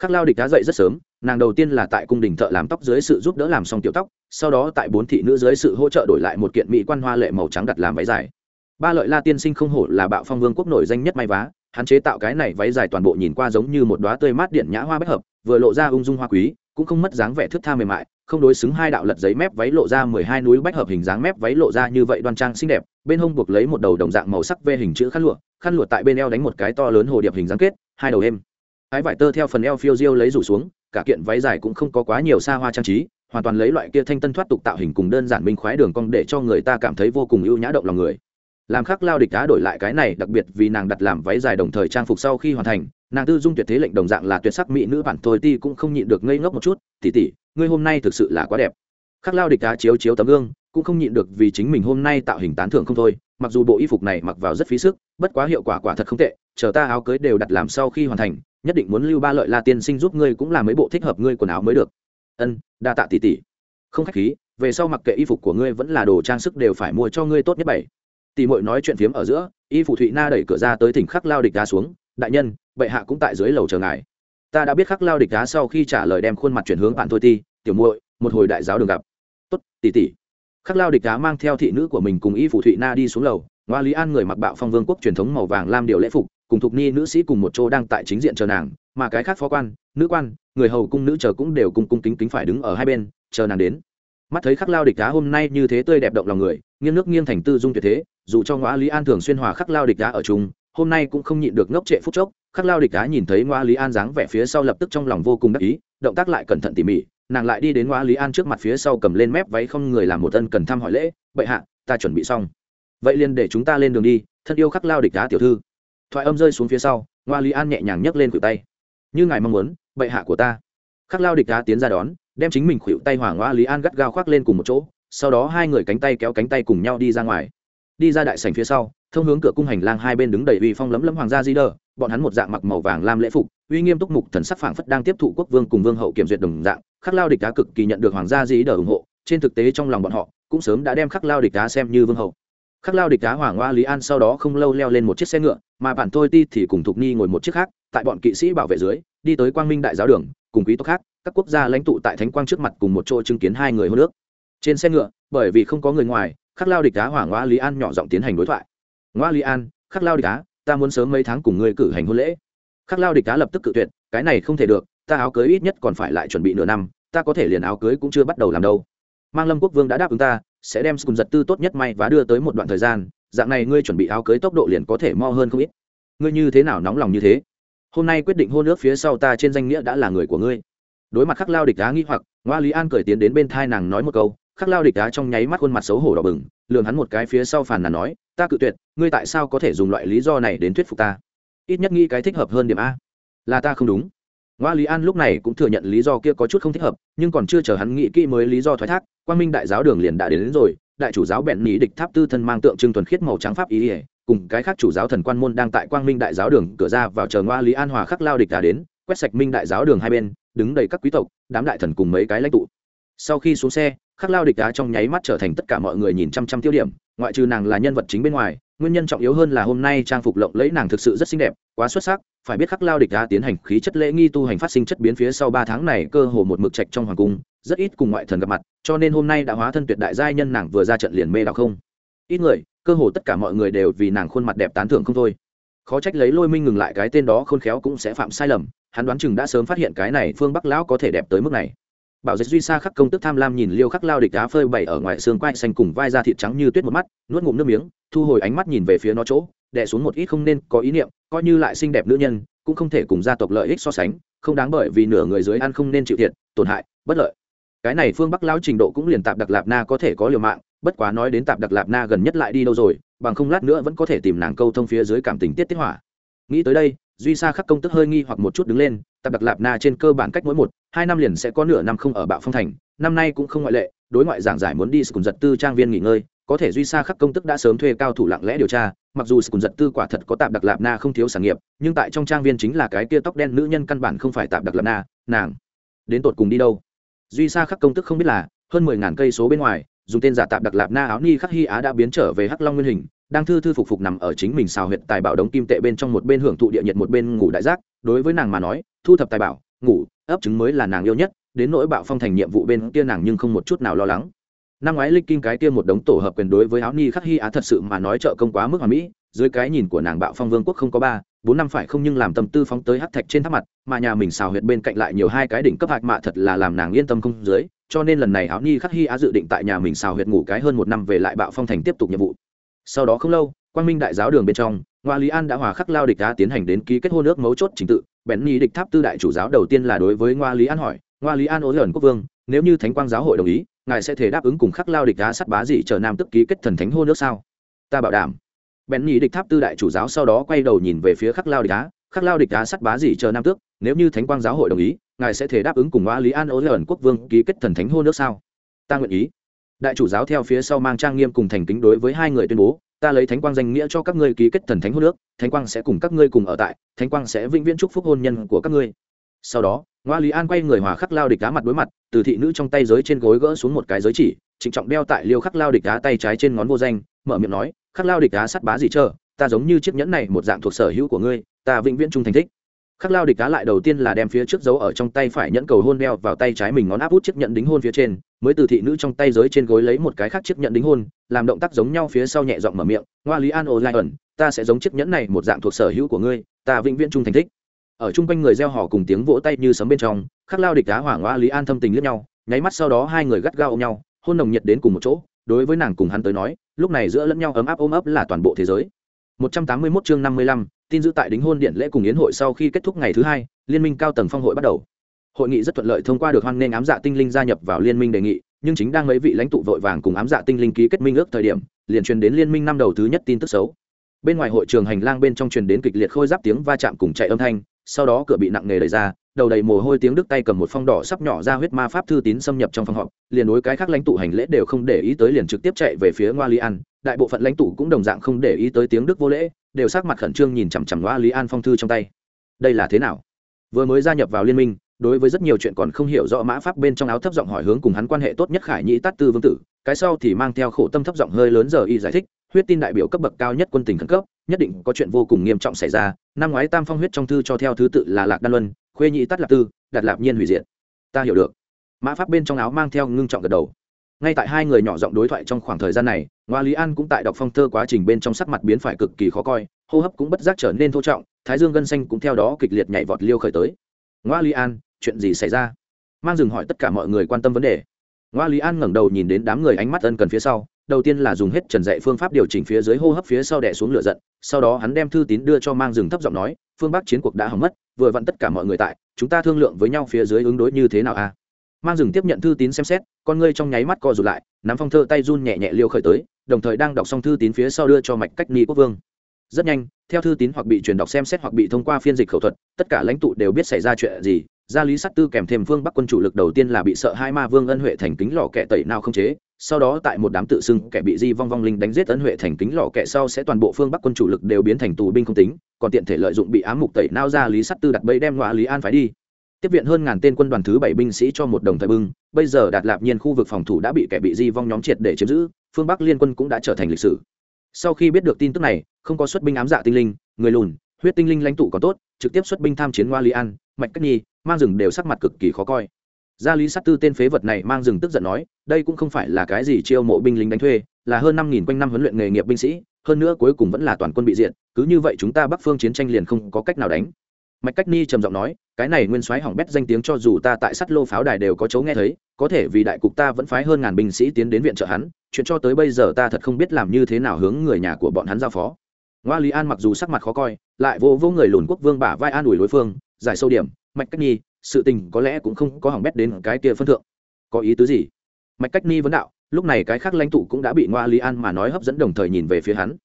Khắc lao địch đã dậy rất sớm nàng đầu tiên là tại cung đình thợ làm tóc dưới sự giúp đỡ làm xong tiểu tóc, sau đó tại bốn thị nữ dưới sự hỗ trợ đổi lại một kiện mỹ quan hoa lệ màu trắng đặt làm váy dài. Ba lợi la tiên sinh không hổ là bạo phong vương quốc nổi danh nhất may vá, hắn chế tạo cái này váy dài toàn bộ nhìn qua giống như một đoá tươi mát điện nhã hoa bách hợp, vừa lộ ra ung dung hoa quý, cũng không mất dáng vẻ thước tha mềm mại, không đối xứng hai đạo lật giấy mép váy lộ ra mười hai núi bách hợp hình dáng mép váy lộ ra như vậy đoan trang xinh đẹp, bên hông buộc lấy một đầu đồng dạng màu sắc ve hình chữ khăn lụa khăn lụa tại bên eo đánh một cái to lớn hồ điệp hình dáng kết, hai đầu êm. Ái vải tơ theo phần eo phiêu diêu lấy rủ xuống cả kiện váy dài cũng không có quá nhiều xa hoa trang trí, hoàn toàn lấy loại kia thanh tân thoát tục tạo hình cùng đơn giản minh khoái đường cong để cho người ta cảm thấy vô cùng ưu nhã động lòng người. Làm khắc lao địch đá đổi lại cái này, đặc biệt vì nàng đặt làm váy dài đồng thời trang phục sau khi hoàn thành, nàng tư dung tuyệt thế lệnh đồng dạng là tuyệt sắc mỹ nữ bản thôi ti cũng không nhịn được ngây ngốc một chút tỉ tỉ ngươi hôm nay thực sự là quá đẹp. Khắc lao địch đá chiếu chiếu tấm gương, cũng không nhịn được vì chính mình hôm nay tạo hình tán thưởng không thôi, mặc dù bộ y phục này mặc vào rất phí sức, bất quá hiệu quả quả thật không tệ, chờ ta áo cưới đều đặt làm sau khi hoàn thành nhất định muốn lưu ba lợi la tiên sinh giúp ngươi cũng là mấy bộ thích hợp ngươi quần áo mới được. Ân, đa tạ tỷ tỷ. Không khách khí, về sau mặc kệ y phục của ngươi vẫn là đồ trang sức đều phải mua cho ngươi tốt nhất bảy. Tỷ muội nói chuyện phiếm ở giữa, y phụ thụy na đẩy cửa ra tới thỉnh khắc lao địch đá xuống. Đại nhân, bệ hạ cũng tại dưới lầu chờ ngài. Ta đã biết khắc lao địch đá sau khi trả lời đem khuôn mặt chuyển hướng bạn thôi ti tiểu muội, một hồi đại giáo đường gặp. Tốt, tỷ tỷ. Khắc lao địch đá mang theo thị nữ của mình cùng y phụ thụy na đi xuống lầu. Ngoa lý an người mặc bạo phong vương quốc truyền thống màu vàng lam điều lễ phục cùng thục ni nữ sĩ cùng một chỗ đang tại chính diện chờ nàng, mà cái khác phó quan, nữ quan, người hầu cung nữ chờ cũng đều cung cung kính kính phải đứng ở hai bên, chờ nàng đến. Mắt thấy khắc lao địch đá hôm nay như thế tươi đẹp động lòng người, nghiêng nước nghiêng thành tư dung tuyệt thế, dù cho ngoa lý an thường xuyên hòa khắc lao địch đá ở chung, hôm nay cũng không nhịn được ngốc trệ phút chốc, khắc lao địch đá nhìn thấy ngoa lý an dáng vẻ phía sau lập tức trong lòng vô cùng đắc ý, động tác lại cẩn thận tỉ mỉ, nàng lại đi đến ngoa lý an trước mặt phía sau cầm lên mép váy không người làm một ân cần thăm hỏi lễ, bệ hạ, ta chuẩn bị xong. Vậy liền để chúng ta lên đường đi, thân yêu khắc lao địch đá tiểu thư thoại âm rơi xuống phía sau, ngoa lý an nhẹ nhàng nhấc lên khuỷu tay. Như ngài mong muốn, bệ hạ của ta. Khắc lao địch đá tiến ra đón, đem chính mình khuỵu tay hỏa ngoa lý an gắt gao khoác lên cùng một chỗ, sau đó hai người cánh tay kéo cánh tay cùng nhau đi ra ngoài. Đi ra đại sảnh phía sau, thông hướng cửa cung hành lang hai bên đứng đầy uy phong lấm lấm hoàng gia di đờ, bọn hắn một dạng mặc màu vàng lam lễ phục, uy nghiêm túc mục thần sắc phảng phất đang tiếp thụ quốc vương cùng vương hậu kiểm duyệt đồng dạng, khắc lao địch đá cực kỳ nhận được hoàng gia di đờ ủng hộ, trên thực tế trong lòng bọn họ, cũng sớm đã đem khắc lao địch đá xem như vương hậu. Khắc lao địch đá hoàng hoa lý an sau đó không lâu leo lên một chiếc xe ngựa mà bản tôi ti thì cùng thục ni ngồi một chiếc khác, tại bọn kỵ sĩ bảo vệ dưới, đi tới quang minh đại giáo đường, cùng quý tộc khác, các quốc gia lãnh tụ tại thánh quang trước mặt cùng một chỗ chứng kiến hai người hô nước trên xe ngựa, bởi vì không có người ngoài, khắc lao địch đá hoàng ngoa lý an nhỏ giọng tiến hành đối thoại. Ngoa lý an, khắc lao địch đá ta muốn sớm mấy tháng cùng ngươi cử hành hôn lễ. Khắc lao địch đá lập tức cự tuyệt, cái này không thể được, ta áo cưới ít nhất còn phải lại chuẩn bị nửa năm, ta có thể liền áo cưới cũng chưa bắt đầu làm đâu. Mang lâm quốc vương đã đáp ứng ta, sẽ đem cùng giật tư tốt nhất may và đưa tới một đoạn thời gian dạng này ngươi chuẩn bị áo cưới tốc độ liền có thể mo hơn không ít. Ngươi như thế nào nóng lòng như thế? Hôm nay quyết định hôn ước phía sau ta trên danh nghĩa đã là người của ngươi. Đối mặt khắc lao địch đá nghi hoặc ngoa lý an cười tiến đến bên thai nàng nói một câu khắc lao địch đá trong nháy mắt khuôn mặt xấu hổ đỏ bừng lường hắn một cái phía sau phàn nàn nói ta cự tuyệt ngươi tại sao có thể dùng loại lý do này đến thuyết phục ta? Ít nhất nghĩ cái thích hợp hơn điểm a. Là ta không đúng. Ngoa lý an lúc này cũng thừa nhận lý do kia có chút không thích hợp nhưng còn chưa chờ hắn nghĩ kỹ mới lý do thoái thác quang minh đại giáo đường liền đã đến, đến rồi đại chủ giáo bẹn nhị địch tháp tư thân mang tượng trưng thuần khiết màu trắng pháp ý ỉa, cùng cái khác chủ giáo thần quan môn đang tại quang minh đại giáo đường cửa ra vào chờ ngoa lý an hòa khắc lao địch đã đến, quét sạch minh đại giáo đường hai bên, đứng đầy các quý tộc, đám đại thần cùng mấy cái lãnh tụ. Sau khi xuống xe, khắc lao địch đá trong nháy mắt trở thành tất cả mọi người nhìn chăm chăm tiêu điểm, ngoại trừ nàng là nhân vật chính bên ngoài nguyên nhân trọng yếu hơn là hôm nay trang phục lộng lẫy nàng thực sự rất xinh đẹp, quá xuất sắc, phải biết khắc lao địch đã tiến hành khí chất lễ nghi tu hành phát sinh chất biến phía sau ba tháng này cơ hồ một mực trạch trong hoàng cung, rất ít cùng ngoại thần gặp mặt, cho nên hôm nay đã hóa thân tuyệt đại giai nhân nàng vừa ra trận liền mê đạo không? Ít người, cơ hồ tất cả mọi người đều vì nàng khuôn mặt đẹp tán thưởng không thôi. Khó trách lấy lôi minh ngừng lại cái tên đó khôn khéo cũng sẽ phạm sai lầm, hắn đoán chừng đã sớm phát hiện cái này phương bắc lão có thể đẹp tới mức này bảo dịch duy sa khắc công tức tham lam nhìn liêu khắc lao địch đá phơi bày ở ngoài xương quai xanh cùng vai da thịt trắng như tuyết một mắt, nuốt ngụm nước miếng, thu hồi ánh mắt nhìn về phía nó chỗ, đè xuống một ít không nên có ý niệm, coi như lại xinh đẹp nữ nhân, cũng không thể cùng gia tộc lợi ích so sánh, không đáng bởi vì nửa người dưới ăn không nên chịu thiệt, tổn hại, bất lợi. Cái này phương bắc lão trình độ cũng liền tạp đặc lạp na có thể có liều mạng, bất quá nói đến tạp đặc lạp na gần nhất lại đi đâu rồi, bằng không lát nữa vẫn có thể tìm nàng câu thông phía dưới cảm tình tiết tiết hỏa. Nghĩ tới đây duy sa khắc công tức hơi nghi hoặc một chút đứng lên tạp đặc lạp na trên cơ bản cách mỗi một, hai năm liền sẽ có nửa năm không ở bạo phong thành, năm nay cũng không ngoại lệ, đối ngoại giảng giải muốn đi cùng giật tư trang viên nghỉ ngơi, có thể duy sa khắc công tức đã sớm thuê cao thủ lặng lẽ điều tra, mặc dù cùng giật tư quả thật có tạp đặc lạp na không thiếu sản nghiệp, nhưng tại trong trang viên chính là cái kia tóc đen nữ nhân căn bản không phải tạp đặc lạp na, nàng. Đến tột cùng đi đâu? Duy sa khắc công tức không biết là, hơn mười ngàn cây số bên ngoài, dùng tên giả tạp đặc lạp na áo ni khắc hy á đã biến trở về hắc long nguyên hình đang thư thư phục phục nằm ở chính mình xào huyệt tài bảo đống kim tệ bên trong một bên hưởng thụ địa nhiệt một bên ngủ đại giác, đối với nàng mà nói, thu thập tài bảo, ngủ, ấp trứng mới là nàng yêu nhất, đến nỗi bạo phong thành nhiệm vụ bên kia nàng nhưng không một chút nào lo lắng. Năm ngoái linh kim cái kia một đống tổ hợp quyền đối với áo ni khắc hy á thật sự mà nói trợ công quá mức hoàn mỹ, dưới cái nhìn của nàng bạo phong vương quốc không có ba, bốn năm phải không nhưng làm tâm tư phóng tới hắc thạch trên tháp mặt, mà nhà mình xào huyệt bên cạnh lại nhiều hai cái đỉnh cấp hạc mạ thật là làm nàng yên tâm không dưới, cho nên lần này áo ni khắc hy á dự định tại nhà mình xào huyệt ngủ cái hơn một năm về lại bạo phong thành tiếp tục nhiệm vụ sau đó không lâu, quang minh đại giáo đường bên trong, ngoa lý an đã hòa khắc lao địch đã tiến hành đến ký kết hôn ước mấu chốt trình tự. Bèn ni địch tháp tư đại chủ giáo đầu tiên là đối với ngoa lý an hỏi, ngoa lý an ố lần quốc vương, nếu như thánh quang giáo hội đồng ý, ngài sẽ thể đáp ứng cùng khắc lao địch đã sắt bá dị chờ nam tức ký kết thần thánh hôn ước sao? Ta bảo đảm. Bèn ni địch tháp tư đại chủ giáo sau đó quay đầu nhìn về phía khắc lao địch đá khắc lao địch đá sắt bá dị chờ nam tước, nếu như thánh quang giáo hội đồng ý, ngài sẽ thể đáp ứng cùng ngoa lý an ố lần quốc vương ký kết thần thánh hôn ước sao? Ta nguyện ý đại chủ giáo theo phía sau mang trang nghiêm cùng thành kính đối với hai người tuyên bố, ta lấy thánh quang danh nghĩa cho các ngươi ký kết thần thánh hôn nước thánh quang sẽ cùng các ngươi cùng ở tại, thánh quang sẽ vĩnh viễn chúc phúc hôn nhân của các ngươi. Sau đó, ngoa lý an quay người hòa khắc lao địch đá mặt đối mặt, từ thị nữ trong tay giới trên gối gỡ xuống một cái giới chỉ, trịnh trọng đeo tại liêu khắc lao địch đá tay trái trên ngón vô danh, mở miệng nói, khắc lao địch đá sắt bá gì chờ, ta giống như chiếc nhẫn này một dạng thuộc sở hữu của ngươi, ta vĩnh viễn trung thành thích khắc lao địch cá lại đầu tiên là đem phía trước dấu ở trong tay phải nhẫn cầu hôn đeo vào tay trái mình ngón áp út chiếc nhẫn đính hôn phía trên mới từ thị nữ trong tay giới trên gối lấy một cái khác chiếc nhẫn đính hôn làm động tác giống nhau phía sau nhẹ giọng mở miệng ngoa lý an ô lai ẩn ta sẽ giống chiếc nhẫn này một dạng thuộc sở hữu của ngươi ta vĩnh viễn trung thành thích. Ở chung quanh người gieo họ cùng tiếng vỗ tay như sấm bên trong khắc lao địch cá hỏa ngoa lý an thâm tình lẫn nhau nháy mắt sau đó hai người gắt gao ôm nhau hôn nồng nhiệt đến cùng một chỗ đối với nàng cùng hắn tới nói lúc này giữa lẫn nhau ấm áp ôm ấp là toàn bộ thế giới. 181 chương 55, tin giữ tại đính hôn điện lễ cùng yến hội sau khi kết thúc ngày thứ hai, liên minh cao tầng phong hội bắt đầu. Hội nghị rất thuận lợi thông qua được hoan nghênh ám dạ tinh linh gia nhập vào liên minh đề nghị, nhưng chính đang mấy vị lãnh tụ vội vàng cùng ám dạ tinh linh ký kết minh ước thời điểm, liền truyền đến liên minh năm đầu thứ nhất tin tức xấu. Bên ngoài hội trường hành lang bên trong truyền đến kịch liệt khôi giáp tiếng va chạm cùng chạy âm thanh, sau đó cửa bị nặng nề đẩy ra, đầu đầy mồ hôi tiếng đức tay cầm một phong đỏ sắp nhỏ ra huyết ma pháp thư tín xâm nhập trong phòng họp, liền đối cái khác lãnh tụ hành lễ đều không để ý tới liền trực tiếp chạy về phía ngoa li an. Đại bộ phận lãnh tụ cũng đồng dạng không để ý tới tiếng đức vô lễ đều sắc mặt khẩn trương nhìn chằm chằm loa lý an phong thư trong tay. Đây là thế nào? Vừa mới gia nhập vào liên minh, đối với rất nhiều chuyện còn không hiểu rõ mã pháp bên trong áo thấp giọng hỏi hướng cùng hắn quan hệ tốt nhất khải nhĩ tát tư vương tử, cái sau thì mang theo khổ tâm thấp giọng hơi lớn giờ y giải thích, huyết tin đại biểu cấp bậc cao nhất quân tình khẩn cấp, nhất định có chuyện vô cùng nghiêm trọng xảy ra, năm ngoái tam phong huyết trong thư cho theo thứ tự là lạc đan luân, khuê nhĩ tát lạp tư, đạt lạp nhiên hủy diệt. Ta hiểu được. Mã pháp bên trong áo mang theo ngưng trọng gật đầu ngay tại hai người nhỏ giọng đối thoại trong khoảng thời gian này, ngoa lý an cũng tại đọc phong thơ quá trình bên trong sắc mặt biến phải cực kỳ khó coi, hô hấp cũng bất giác trở nên thô trọng, thái dương gân xanh cũng theo đó kịch liệt nhảy vọt liêu khởi tới. Ngoa lý an, chuyện gì xảy ra? Mang dừng hỏi tất cả mọi người quan tâm vấn đề. Ngoa lý an ngẩng đầu nhìn đến đám người ánh mắt ân cần phía sau, đầu tiên là dùng hết trần dạy phương pháp điều chỉnh phía dưới hô hấp phía sau đẻ xuống lửa giận, sau đó hắn đem thư tín đưa cho mang dừng thấp giọng nói, phương bắc chiến cuộc đã hỏng mất, vừa vặn tất cả mọi người tại, chúng ta thương lượng với nhau phía dưới ứng đối như thế nào a mang dừng tiếp nhận thư tín xem xét, con ngươi trong nháy mắt co rụt lại, nắm phong thơ tay run nhẹ nhẹ liêu khởi tới, đồng thời đang đọc xong thư tín phía sau đưa cho mạch cách ni quốc vương. Rất nhanh, theo thư tín hoặc bị truyền đọc xem xét hoặc bị thông qua phiên dịch khẩu thuật, tất cả lãnh tụ đều biết xảy ra chuyện gì gia lý sắt tư kèm thêm vương bắc quân chủ lực đầu tiên là bị sợ hai ma vương ân huệ thành kính lò kẹ tẩy nào không chế, sau đó tại một đám tự xưng kẻ bị di vong vong linh đánh giết ân huệ thành kính lò kẹ sau sẽ toàn bộ phương bắc quân chủ lực đều biến thành tù binh không tính, còn tiện thể lợi dụng bị ám mục tẩy nao gia lý sắt tư đặt bẫy đem ngoại lý an phái đi tiếp viện hơn ngàn tên quân đoàn thứ bảy binh sĩ cho một đồng thời bưng, bây giờ đạt lạp nhiên khu vực phòng thủ đã bị kẻ bị di vong nhóm triệt để chiếm giữ, phương bắc liên quân cũng đã trở thành lịch sử. Sau khi biết được tin tức này, không có xuất binh ám dạ tinh linh, người lùn, huyết tinh linh lãnh tụ có tốt, trực tiếp xuất binh tham chiến ngoa lý an, mạch cách nhi, mang rừng đều sắc mặt cực kỳ khó coi. Gia lý sát tư tên phế vật này mang rừng tức giận nói, đây cũng không phải là cái gì chiêu mộ binh lính đánh thuê, là hơn năm nghìn quanh năm huấn luyện nghề nghiệp binh sĩ, hơn nữa cuối cùng vẫn là toàn quân bị diện cứ như vậy chúng ta bắc phương chiến tranh liền không có cách nào đánh mạch cách ni trầm giọng nói, cái này nguyên soái hỏng bét danh tiếng cho dù ta tại sắt lô pháo đài đều có chấu nghe thấy, có thể vì đại cục ta vẫn phái hơn ngàn binh sĩ tiến đến viện trợ hắn, chuyện cho tới bây giờ ta thật không biết làm như thế nào hướng người nhà của bọn hắn giao phó. Ngoa lý an mặc dù sắc mặt khó coi, lại vô vô người lùn quốc vương bả vai an ủi đối phương, giải sâu điểm, mạch cách nhi sự tình có lẽ cũng không có hỏng bét đến cái kia phân thượng. Có ý tứ gì? Mạch cách ni vấn đạo, lúc này cái khác lãnh tụ cũng đã bị ngoa lý an mà nói hấp dẫn đồng thời nhìn về phía hắn.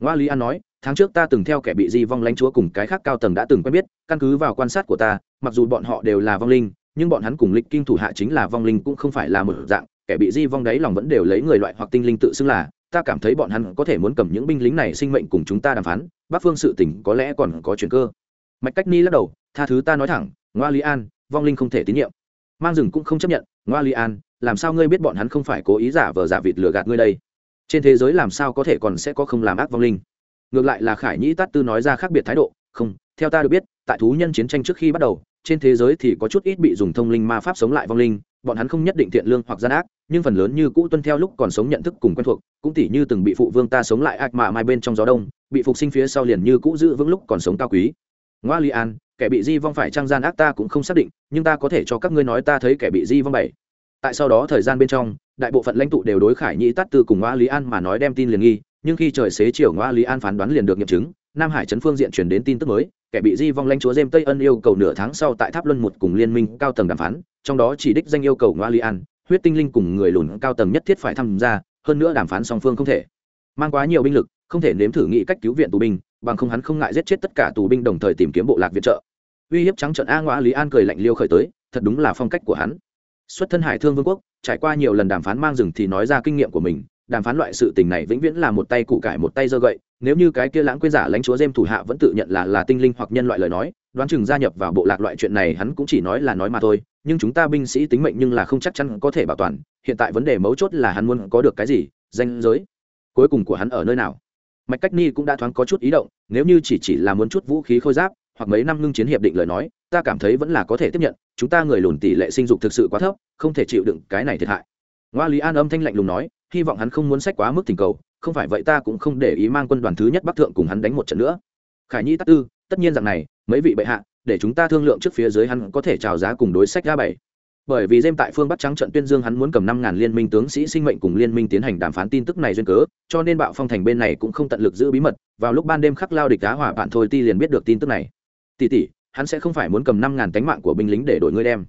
Ngoa lý an nói tháng trước ta từng theo kẻ bị di vong lãnh chúa cùng cái khác cao tầng đã từng quen biết, căn cứ vào quan sát của ta, mặc dù bọn họ đều là vong linh, nhưng bọn hắn cùng lịch kinh thủ hạ chính là vong linh cũng không phải là một dạng, kẻ bị di vong đấy lòng vẫn đều lấy người loại hoặc tinh linh tự xưng là, ta cảm thấy bọn hắn có thể muốn cầm những binh lính này sinh mệnh cùng chúng ta đàm phán bắc phương sự tỉnh có lẽ còn có chuyện cơ. Mạch cách ni lắc đầu, tha thứ ta nói thẳng, ngoa lý an, vong linh không thể tín nhiệm. Mang rừng cũng không chấp nhận, ngoa lý an, làm sao ngươi biết bọn hắn không phải cố ý giả vờ giả vịt lừa gạt ngươi đây? Trên thế giới làm sao có thể còn sẽ có không làm ác vong linh? Ngược lại là khải nhĩ tát tư nói ra khác biệt thái độ, không, theo ta được biết, tại thú nhân chiến tranh trước khi bắt đầu, trên thế giới thì có chút ít bị dùng thông linh ma pháp sống lại vong linh, bọn hắn không nhất định thiện lương hoặc gian ác, nhưng phần lớn như cũ tuân theo lúc còn sống nhận thức cùng quen thuộc, cũng tỉ như từng bị phụ vương ta sống lại ác mà mai bên trong gió đông, bị phục sinh phía sau liền như cũ giữ vững lúc còn sống cao quý. Ngoa li an, kẻ bị di vong phải trang gian ác ta cũng không xác định, nhưng ta có thể cho các ngươi nói ta thấy kẻ bị di vong bảy. Tại sau đó thời gian bên trong, đại bộ phận lãnh tụ đều đối khải nhĩ tát tư cùng ngoa lý an mà nói đem tin liền nghi nhưng khi trời xế chiều ngoa lý an phán đoán liền được nghiệm chứng, nam hải trấn phương diện chuyển đến tin tức mới, kẻ bị di vong lãnh chúa dêm tây ân yêu cầu nửa tháng sau tại tháp luân một cùng liên minh cao tầng đàm phán, trong đó chỉ đích danh yêu cầu ngoa lý an, huyết tinh linh cùng người lùn cao tầng nhất thiết phải tham gia, hơn nữa đàm phán song phương không thể. Mang quá nhiều binh lực, không thể nếm thử nghĩ cách cứu viện tù binh, bằng không hắn không ngại giết chết tất cả tù binh đồng thời tìm kiếm bộ lạc viện trợ. Uy hiếp trắng trận a ngoa lý an cười lạnh liêu khởi tới, thật đúng là phong cách của hắn. Xuất thân hải thương vương quốc, trải qua nhiều lần đàm phán mang rừng thì nói ra kinh nghiệm của mình đàm phán loại sự tình này vĩnh viễn là một tay cụ cải một tay giơ gậy, nếu như cái kia lãng quên giả lãnh chúa dêm thủ hạ vẫn tự nhận là là tinh linh hoặc nhân loại lời nói, đoán chừng gia nhập vào bộ lạc loại chuyện này hắn cũng chỉ nói là nói mà thôi, nhưng chúng ta binh sĩ tính mệnh nhưng là không chắc chắn có thể bảo toàn, hiện tại vấn đề mấu chốt là hắn muốn có được cái gì, danh giới, cuối cùng của hắn ở nơi nào. Mạch cách ni cũng đã thoáng có chút ý động, nếu như chỉ chỉ là muốn chút vũ khí khôi giáp, hoặc mấy năm ngưng chiến hiệp định lời nói, ta cảm thấy vẫn là có thể tiếp nhận, chúng ta người lùn tỷ lệ sinh dục thực sự quá thấp, không thể chịu đựng cái này thiệt hại. Ngoa lý an âm thanh lạnh lùng nói hy vọng hắn không muốn sách quá mức tình cầu, không phải vậy ta cũng không để ý mang quân đoàn thứ nhất bắc thượng cùng hắn đánh một trận nữa. Khải nhi tắc tư, tất nhiên rằng này, mấy vị bệ hạ, để chúng ta thương lượng trước phía dưới hắn có thể trào giá cùng đối sách ra bảy. Bởi vì dêm tại phương bắc trắng trận tuyên dương hắn muốn cầm năm ngàn liên minh tướng sĩ sinh mệnh cùng liên minh tiến hành đàm phán tin tức này duyên cớ, cho nên bạo phong thành bên này cũng không tận lực giữ bí mật, vào lúc ban đêm khắc lao địch đá hỏa bạn thôi ti liền biết được tin tức này. Tỷ tỷ, hắn sẽ không phải muốn cầm năm ngàn tánh mạng của binh lính để đổi ngươi đem.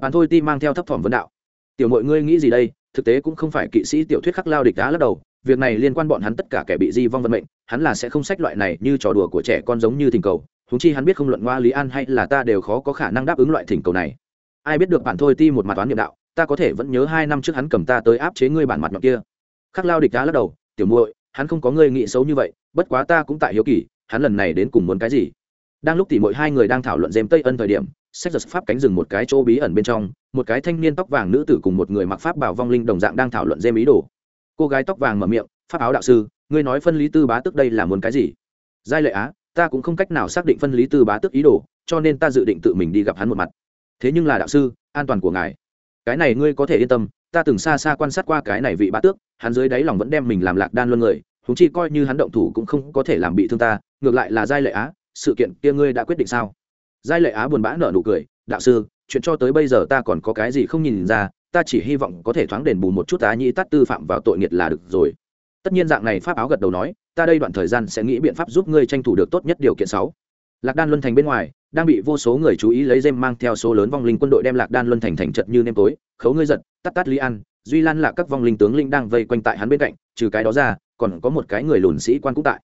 Bạn thôi ti mang theo thấp thỏm vấn đạo tiểu mọi ngươi nghĩ gì đây? Thực tế cũng không phải kỵ sĩ tiểu thuyết khắc lao địch đá lắc đầu. Việc này liên quan bọn hắn tất cả kẻ bị di vong vận mệnh, hắn là sẽ không sách loại này như trò đùa của trẻ con giống như thỉnh cầu. Húng chi hắn biết không luận ngoa lý an hay là ta đều khó có khả năng đáp ứng loại thỉnh cầu này. Ai biết được bản thôi ti một mặt toán niệm đạo, ta có thể vẫn nhớ hai năm trước hắn cầm ta tới áp chế ngươi bản mặt mặt kia. Khắc lao địch đá lắc đầu, tiểu muội, hắn không có ngươi nghĩ xấu như vậy, bất quá ta cũng tại hiếu kỳ, hắn lần này đến cùng muốn cái gì? Đang lúc tỉ mỗi hai người đang thảo luận dêm tây ân thời điểm sách giật pháp cánh rừng một cái chỗ bí ẩn bên trong, một cái thanh niên tóc vàng nữ tử cùng một người mặc pháp bảo vong linh đồng dạng đang thảo luận dêm ý đồ. Cô gái tóc vàng mở miệng, pháp áo đạo sư, ngươi nói phân lý tư bá tức đây là muốn cái gì? Giai lệ á, ta cũng không cách nào xác định phân lý tư bá tức ý đồ, cho nên ta dự định tự mình đi gặp hắn một mặt. Thế nhưng là đạo sư, an toàn của ngài. Cái này ngươi có thể yên tâm, ta từng xa xa quan sát qua cái này vị bá tước, hắn dưới đáy lòng vẫn đem mình làm lạc đan luân người húng chi coi như hắn động thủ cũng không có thể làm bị thương ta, ngược lại là giai lệ á, sự kiện kia ngươi đã quyết định sao? Giai lệ á buồn bã nở nụ cười, đạo sư, chuyện cho tới bây giờ ta còn có cái gì không nhìn ra, ta chỉ hy vọng có thể thoáng đền bù một chút á nhĩ tắt tư phạm vào tội nghiệt là được rồi. Tất nhiên dạng này pháp áo gật đầu nói, ta đây đoạn thời gian sẽ nghĩ biện pháp giúp ngươi tranh thủ được tốt nhất điều kiện sáu. Lạc đan luân thành bên ngoài, đang bị vô số người chú ý lấy dêm mang theo số lớn vong linh quân đội đem lạc đan luân thành thành trận như nêm tối, khấu ngươi giật tắt tắt li an, duy lan là các vong linh tướng linh đang vây quanh tại hắn bên cạnh, trừ cái đó ra, còn có một cái người lùn sĩ quan cũng tại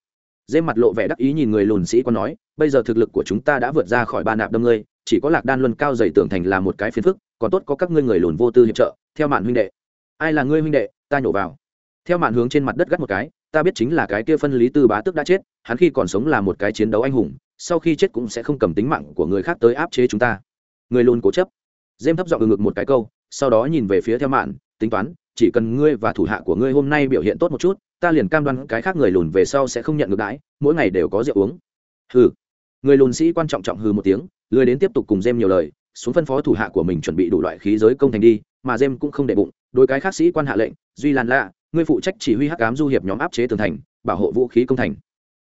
dê mặt lộ vẻ đắc ý nhìn người lùn sĩ quan nói, bây giờ thực lực của chúng ta đã vượt ra khỏi ba nạp đâm ngươi, chỉ có lạc đan luân cao dày tưởng thành là một cái phiền phức, còn tốt có các ngươi người lùn vô tư hiệp trợ, theo mạn huynh đệ. Ai là ngươi huynh đệ? Ta nhổ vào. Theo mạn hướng trên mặt đất gắt một cái, ta biết chính là cái kia phân lý tư bá tức đã chết, hắn khi còn sống là một cái chiến đấu anh hùng, sau khi chết cũng sẽ không cầm tính mạng của người khác tới áp chế chúng ta. Người lùn cố chấp. Dêm thấp giọng ngực một cái câu, sau đó nhìn về phía theo mạn, tính toán chỉ cần ngươi và thủ hạ của ngươi hôm nay biểu hiện tốt một chút, ta liền cam đoan cái khác người lùn về sau sẽ không nhận ngược đãi, mỗi ngày đều có rượu uống. Hừ. Người lùn sĩ quan trọng trọng hừ một tiếng, lười đến tiếp tục cùng Jem nhiều lời, xuống phân phó thủ hạ của mình chuẩn bị đủ loại khí giới công thành đi, mà Jem cũng không để bụng, Đối cái khác sĩ quan hạ lệnh, duy lan lạ ngươi phụ trách chỉ huy hắc ám du hiệp nhóm áp chế tường thành, bảo hộ vũ khí công thành.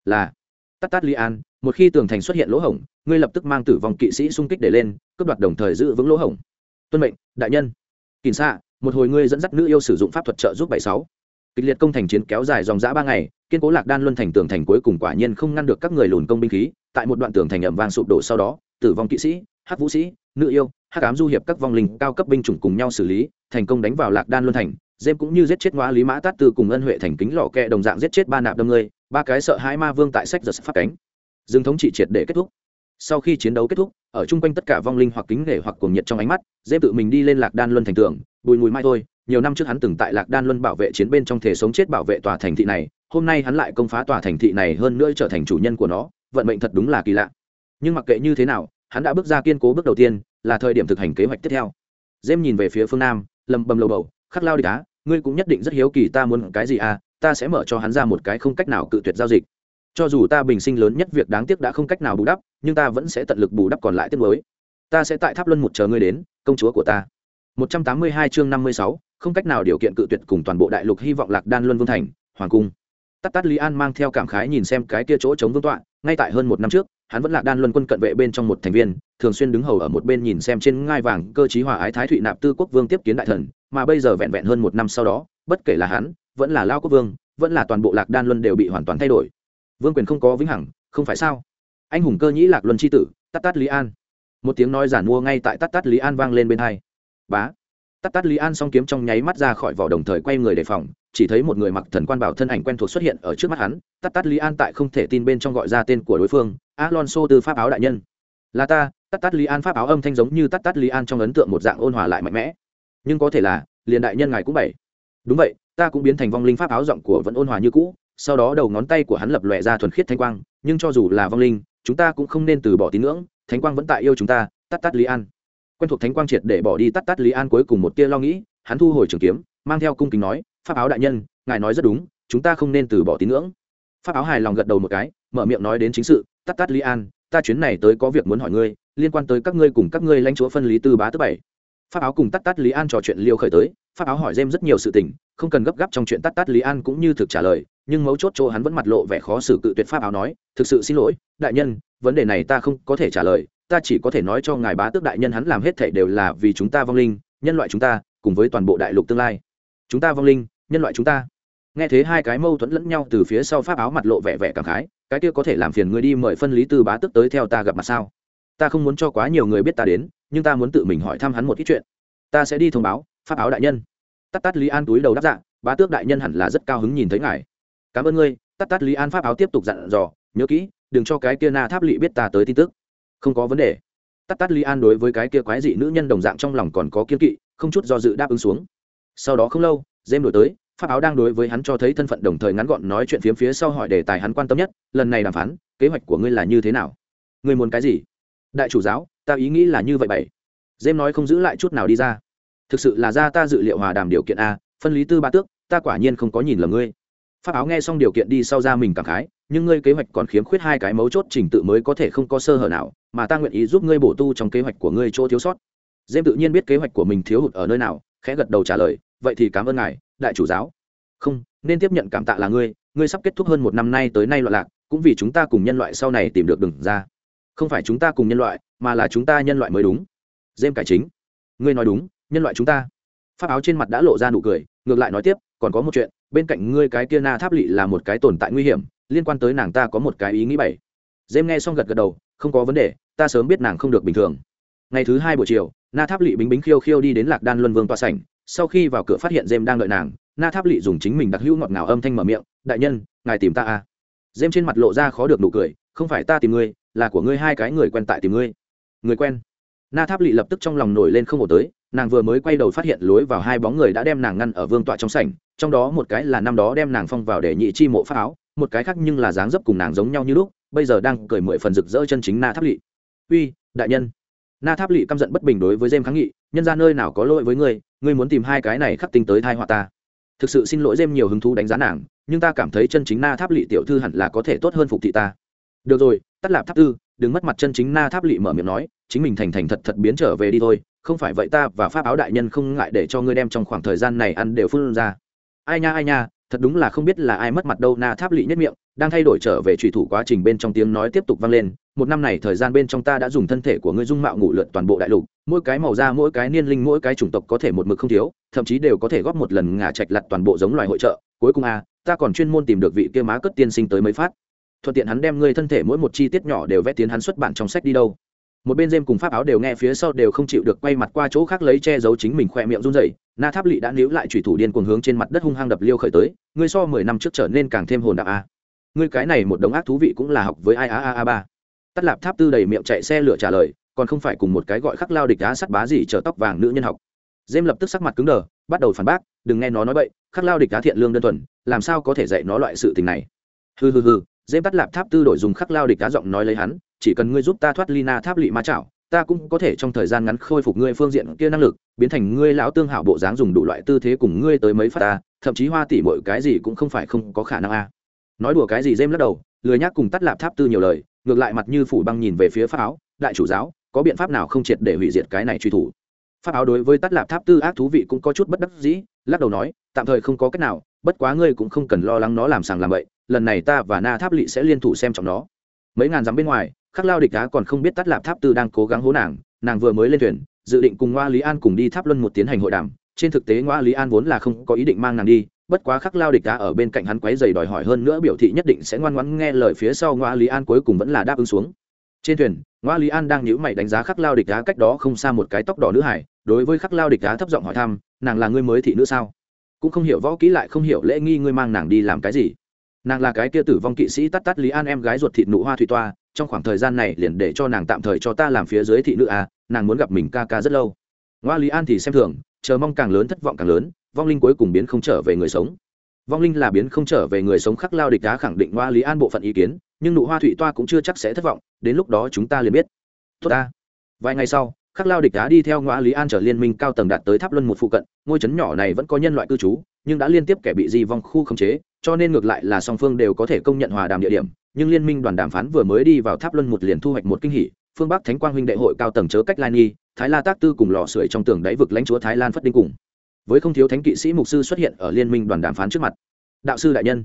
Là. Tắt tắt li an, một khi tường thành xuất hiện lỗ hổng, ngươi lập tức mang tử vong kỵ sĩ xung kích để lên, cướp đoạt đồng thời giữ vững lỗ hổng. Tuân mệnh, đại nhân. Kỳn xạ một hồi ngươi dẫn dắt nữ yêu sử dụng pháp thuật trợ giúp bảy sáu. Kịch liệt công thành chiến kéo dài dòng dã ba ngày, kiên cố lạc đan luân thành tường thành cuối cùng quả nhiên không ngăn được các người lùn công binh khí, tại một đoạn tường thành ẩm vang sụp đổ sau đó, tử vong kỵ sĩ, hắc vũ sĩ, nữ yêu, hắc ám du hiệp các vong linh cao cấp binh chủng cùng nhau xử lý, thành công đánh vào lạc đan luân thành dêm cũng như giết chết ngoa lý mã tát từ cùng ân huệ thành kính lò kẹ đồng dạng giết chết ba nạp đâm người ba cái sợ hai ma vương tại sách giật phát cánh. Dương thống trị triệt để kết thúc sau khi chiến đấu kết thúc, ở chung quanh tất cả vong linh hoặc kính nể hoặc cuồng nhiệt trong ánh mắt dêm tự mình đi lên lạc đan luân thành tường, bùi mùi mai thôi. Nhiều năm trước hắn từng tại lạc đan luân bảo vệ chiến bên trong thể sống chết bảo vệ tòa thành thị này, hôm nay hắn lại công phá tòa thành thị này hơn nữa trở thành chủ nhân của nó, vận mệnh thật đúng là kỳ lạ. Nhưng mặc kệ như thế nào, hắn đã bước ra kiên cố bước đầu tiên, là thời điểm thực hành kế hoạch tiếp theo. Dêm nhìn về phía phương nam, lầm bầm lầu bầu, khắc lao đi cá ngươi cũng nhất định rất hiếu kỳ ta muốn cái gì à ta sẽ mở cho hắn ra một cái không cách nào cự tuyệt giao dịch cho dù ta bình sinh lớn nhất việc đáng tiếc đã không cách nào bù đắp nhưng ta vẫn sẽ tận lực bù đắp còn lại tiếp mới ta sẽ tại tháp luân một chờ ngươi đến công chúa của ta. 182 chương 56, không cách nào điều kiện cự tuyệt cùng toàn bộ đại lục hy vọng lạc đan luân vương thành hoàng cung. Tắt tắt lý an mang theo cảm khái nhìn xem cái kia chỗ chống vương tọa ngay tại hơn một năm trước hắn vẫn là đan luân quân cận vệ bên trong một thành viên thường xuyên đứng hầu ở một bên nhìn xem trên ngai vàng cơ chí hòa ái thái thụy nạp tư quốc vương tiếp kiến đại thần mà bây giờ vẹn vẹn hơn một năm sau đó bất kể là hắn vẫn là lao quốc vương vẫn là toàn bộ lạc đan luân đều bị hoàn toàn thay đổi vương quyền không có vĩnh hằng, không phải sao? Anh hùng cơ nhĩ lạc luân tri tử tắt tắt lý an. Một tiếng nói giản mua ngay tại tắt tắt lý an vang lên bên hai. Bá. Tắt tắt lý an s kiếm trong nháy mắt ra khỏi vỏ đồng thời quay người đề phòng, chỉ thấy một người mặc thần quan bảo thân ảnh quen thuộc xuất hiện ở trước mắt hắn. Tắt tắt lý an tại không thể tin bên trong gọi ra tên của đối phương, alonso từ pháp áo đại nhân. Là ta tắt tắt lý an pháp áo âm thanh giống như tắt tắt lý an trong ấn tượng một dạng ôn hòa lại mạnh mẽ. Nhưng có thể là, liền đại nhân ngài cũng bảy đúng vậy, ta cũng biến thành vong linh pháp áo giọng của vẫn ôn hòa như cũ sau đó đầu ngón tay của hắn lập lòe ra thuần khiết thanh quang, nhưng cho dù là vong linh, chúng ta cũng không nên từ bỏ tín ngưỡng, thánh quang vẫn tại yêu chúng ta, tắt tắt lý an. Quen thuộc thánh quang triệt để bỏ đi tắt tắt lý an cuối cùng một tia lo nghĩ, hắn thu hồi trường kiếm, mang theo cung kính nói, pháp áo đại nhân, ngài nói rất đúng, chúng ta không nên từ bỏ tín ngưỡng. Pháp áo hài lòng gật đầu một cái, mở miệng nói đến chính sự, tắt tắt lý an, ta chuyến này tới có việc muốn hỏi ngươi, liên quan tới các ngươi cùng các ngươi lãnh chúa phân lý tư bá thứ bảy. Pháp áo cùng tắt tắt lý an trò chuyện liêu khởi tới, pháp áo hỏi dêm rất nhiều sự tình, không cần gấp gáp trong chuyện tắt tắt lý an cũng như thực trả lời nhưng mấu chốt chỗ hắn vẫn mặt lộ vẻ khó xử cự tuyệt pháp áo nói thực sự xin lỗi đại nhân vấn đề này ta không có thể trả lời ta chỉ có thể nói cho ngài bá tước đại nhân hắn làm hết thảy đều là vì chúng ta vong linh nhân loại chúng ta cùng với toàn bộ đại lục tương lai. Chúng ta vong linh nhân loại chúng ta. Nghe thế hai cái mâu thuẫn lẫn nhau từ phía sau pháp áo mặt lộ vẻ vẻ cảm khái cái kia có thể làm phiền ngươi đi mời phân lý tư bá tước tới theo ta gặp mặt sao? Ta không muốn cho quá nhiều người biết ta đến nhưng ta muốn tự mình hỏi thăm hắn một ít chuyện. Ta sẽ đi thông báo pháp áo đại nhân. Tắt tắt lý an túi đầu đáp dạ, bá tước đại nhân hẳn là rất cao hứng nhìn thấy ngài cảm ơn ngươi, tắt tắt lý an pháp áo tiếp tục dặn dò, nhớ kỹ, đừng cho cái kia na tháp lỵ biết ta tới tin tức. Không có vấn đề. Tắt tắt lý an đối với cái kia quái dị nữ nhân đồng dạng trong lòng còn có kiên kỵ, không chút do dự đáp ứng xuống. Sau đó không lâu dêm đổi tới, pháp áo đang đối với hắn cho thấy thân phận đồng thời ngắn gọn nói chuyện phiếm phía sau hỏi đề tài hắn quan tâm nhất, lần này đàm phán, kế hoạch của ngươi là như thế nào? Ngươi muốn cái gì? Đại chủ giáo, ta ý nghĩ là như vậy bảy. Dêm nói không giữ lại chút nào đi ra. Thực sự là ra ta dự liệu hòa đàm điều kiện a, phân lý tư ba tước, ta quả nhiên không có nhìn lầm ngươi pháp áo nghe xong điều kiện đi sau ra mình cảm khái, nhưng ngươi kế hoạch còn khiếm khuyết hai cái mấu chốt trình tự mới có thể không có sơ hở nào, mà ta nguyện ý giúp ngươi bổ tu trong kế hoạch của ngươi chỗ thiếu sót. Dêm tự nhiên biết kế hoạch của mình thiếu hụt ở nơi nào, khẽ gật đầu trả lời, vậy thì cảm ơn ngài, đại chủ giáo. Không, nên tiếp nhận cảm tạ là ngươi ngươi sắp kết thúc hơn một năm nay tới nay loạn lạc, cũng vì chúng ta cùng nhân loại sau này tìm được đừng ra. Không phải chúng ta cùng nhân loại, mà là chúng ta nhân loại mới đúng. Dêm cải chính. Ngươi nói đúng, nhân loại chúng ta. Pháp áo trên mặt đã lộ ra nụ cười, ngược lại nói tiếp, còn có một chuyện bên cạnh ngươi cái kia na tháp lỵ là một cái tồn tại nguy hiểm, liên quan tới nàng ta có một cái ý nghĩ bảy. Dêm nghe xong gật gật đầu, không có vấn đề, ta sớm biết nàng không được bình thường. Ngày thứ hai buổi chiều, na tháp lỵ bính bính khiêu khiêu đi đến lạc đan luân vương tòa sảnh, sau khi vào cửa phát hiện dêm đang đợi nàng, na tháp lỵ dùng chính mình đặc hữu ngọt ngào âm thanh mở miệng, đại nhân, ngài tìm ta à? Dêm trên mặt lộ ra khó được nụ cười, không phải ta tìm ngươi, là của ngươi hai cái người quen tại tìm ngươi. Người quen? Na tháp lỵ lập tức trong lòng nổi lên không ổn tới, nàng vừa mới quay đầu phát hiện lối vào hai bóng người đã đem nàng ngăn ở vương tọa trong sảnh trong đó một cái là năm đó đem nàng phong vào để nhị chi mộ pháp áo, một cái khác nhưng là dáng dấp cùng nàng giống nhau như lúc, bây giờ đang cười mười phần rực rỡ chân chính na tháp lỵ. Uy, đại nhân. Na tháp lỵ căm giận bất bình đối với jem kháng nghị, nhân ra nơi nào có lỗi với ngươi ngươi muốn tìm hai cái này khắc tinh tới thai họa ta. Thực sự xin lỗi jem nhiều hứng thú đánh giá nàng, nhưng ta cảm thấy chân chính na tháp lỵ tiểu thư hẳn là có thể tốt hơn phục thị ta. Được rồi, tắt lạp tháp tư. Đừng mất mặt chân chính na tháp lỵ mở miệng nói, chính mình thành thành thật thật biến trở về đi thôi, không phải vậy ta và pháp áo đại nhân không ngại để cho ngươi đem trong khoảng thời gian này ăn đều phun ra ai nha ai nha, thật đúng là không biết là ai mất mặt đâu, na tháp lỵ nhất miệng, đang thay đổi trở về trùy thủ quá trình bên trong tiếng nói tiếp tục vang lên. Một năm này thời gian bên trong ta đã dùng thân thể của ngươi dung mạo ngủ lượt toàn bộ đại lục, mỗi cái màu da, mỗi cái niên linh, mỗi cái chủng tộc có thể một mực không thiếu, thậm chí đều có thể góp một lần ngả trạch lặt toàn bộ giống loài hội trợ. Cuối cùng a ta còn chuyên môn tìm được vị kia má cất tiên sinh tới mấy phát. Thuận tiện hắn đem ngươi thân thể mỗi một chi tiết nhỏ đều vẽ tiến hắn xuất bản trong sách đi đâu một bên dêm cùng pháp áo đều nghe phía sau đều không chịu được quay mặt qua chỗ khác lấy che giấu chính mình khoe miệng run rẩy. Na tháp lỵ đã níu lại thủy thủ điên cuồng hướng trên mặt đất hung hăng đập liêu khởi tới. Ngươi so mười năm trước trở nên càng thêm hồn đạo a à. ngươi cái này một đống ác thú vị cũng là học với ai a a a ba. Tắt lạp tháp tư đầy miệng chạy xe lửa trả lời, còn không phải cùng một cái gọi khắc lao địch đá sắt bá gì chở tóc vàng nữ nhân học. Dêm lập tức sắc mặt cứng đờ, bắt đầu phản bác, đừng nghe nó nói bậy, khắc lao địch đá thiện lương đơn thuần, làm sao có thể dạy nó loại sự tình này? Hừ hừ hừ. Dêm tắt lạp tháp tư đổi dùng khắc lao địch đá giọng nói lấy hắn chỉ cần ngươi giúp ta thoát ly na tháp lị ma chảo, ta cũng có thể trong thời gian ngắn khôi phục ngươi phương diện kia năng lực, biến thành ngươi lão tương hảo bộ dáng dùng đủ loại tư thế cùng ngươi tới mấy phát ta, thậm chí hoa tỷ mọi cái gì cũng không phải không có khả năng a. Nói đùa cái gì dêm lắc đầu, lười nhác cùng tắt lạp tháp tư nhiều lời, ngược lại mặt như phủ băng nhìn về phía pháp áo, đại chủ giáo, có biện pháp nào không triệt để hủy diệt cái này truy thủ? Pháp áo đối với tắt lạp tháp tư ác thú vị cũng có chút bất đắc dĩ, lắc đầu nói, tạm thời không có cách nào, bất quá ngươi cũng không cần lo lắng nó làm sàng làm bậy, lần này ta và na tháp lỵ sẽ liên thủ xem trọng nó. Mấy ngàn dặm bên ngoài khắc lao địch đá còn không biết tắt lạp tháp tư đang cố gắng hố nàng nàng vừa mới lên thuyền, dự định cùng ngoa lý an cùng đi tháp luân một tiến hành hội đàm. Trên thực tế ngoa lý an vốn là không có ý định mang nàng đi, bất quá khắc lao địch đá ở bên cạnh hắn quấy dày đòi hỏi hơn nữa biểu thị nhất định sẽ ngoan ngoãn nghe lời phía sau ngoa lý an cuối cùng vẫn là đáp ứng xuống. Trên thuyền, ngoa lý an đang nhữ mày đánh giá khắc lao địch đá cách đó không xa một cái tóc đỏ nữ hải, đối với khắc lao địch đá thấp giọng hỏi thăm, nàng là người mới thị nữ sao? Cũng không hiểu võ kỹ lại không hiểu lễ nghi ngươi mang nàng đi làm cái gì. Nàng là cái kia tử vong kỵ sĩ tắt tắt lý an em gái ruột thịt nụ hoa thủy toa trong khoảng thời gian này liền để cho nàng tạm thời cho ta làm phía dưới thị nữ à nàng muốn gặp mình ca ca rất lâu. Ngoa lý an thì xem thường, chờ mong càng lớn thất vọng càng lớn, vong linh cuối cùng biến không trở về người sống. Vong linh là biến không trở về người sống khắc lao địch đá khẳng định ngoa lý an bộ phận ý kiến, nhưng nụ hoa thủy toa cũng chưa chắc sẽ thất vọng, đến lúc đó chúng ta liền biết. Tốt ta. Vài ngày sau, khắc lao địch đá đi theo ngoa lý an trở liên minh cao tầng đạt tới tháp luân một phụ cận, ngôi trấn nhỏ này vẫn có nhân loại cư trú, nhưng đã liên tiếp kẻ bị di vong khu khống chế, cho nên ngược lại là song phương đều có thể công nhận hòa đàm địa điểm nhưng liên minh đoàn đàm phán vừa mới đi vào tháp luân một liền thu hoạch một kinh hỉ, phương bắc thánh quang huynh đệ hội cao tầng chớ cách lai nghi, thái la tác tư cùng lò sưởi trong tường đáy vực lãnh chúa thái lan phất đinh cùng. Với không thiếu thánh kỵ sĩ mục sư xuất hiện ở liên minh đoàn đàm phán trước mặt. Đạo sư đại nhân.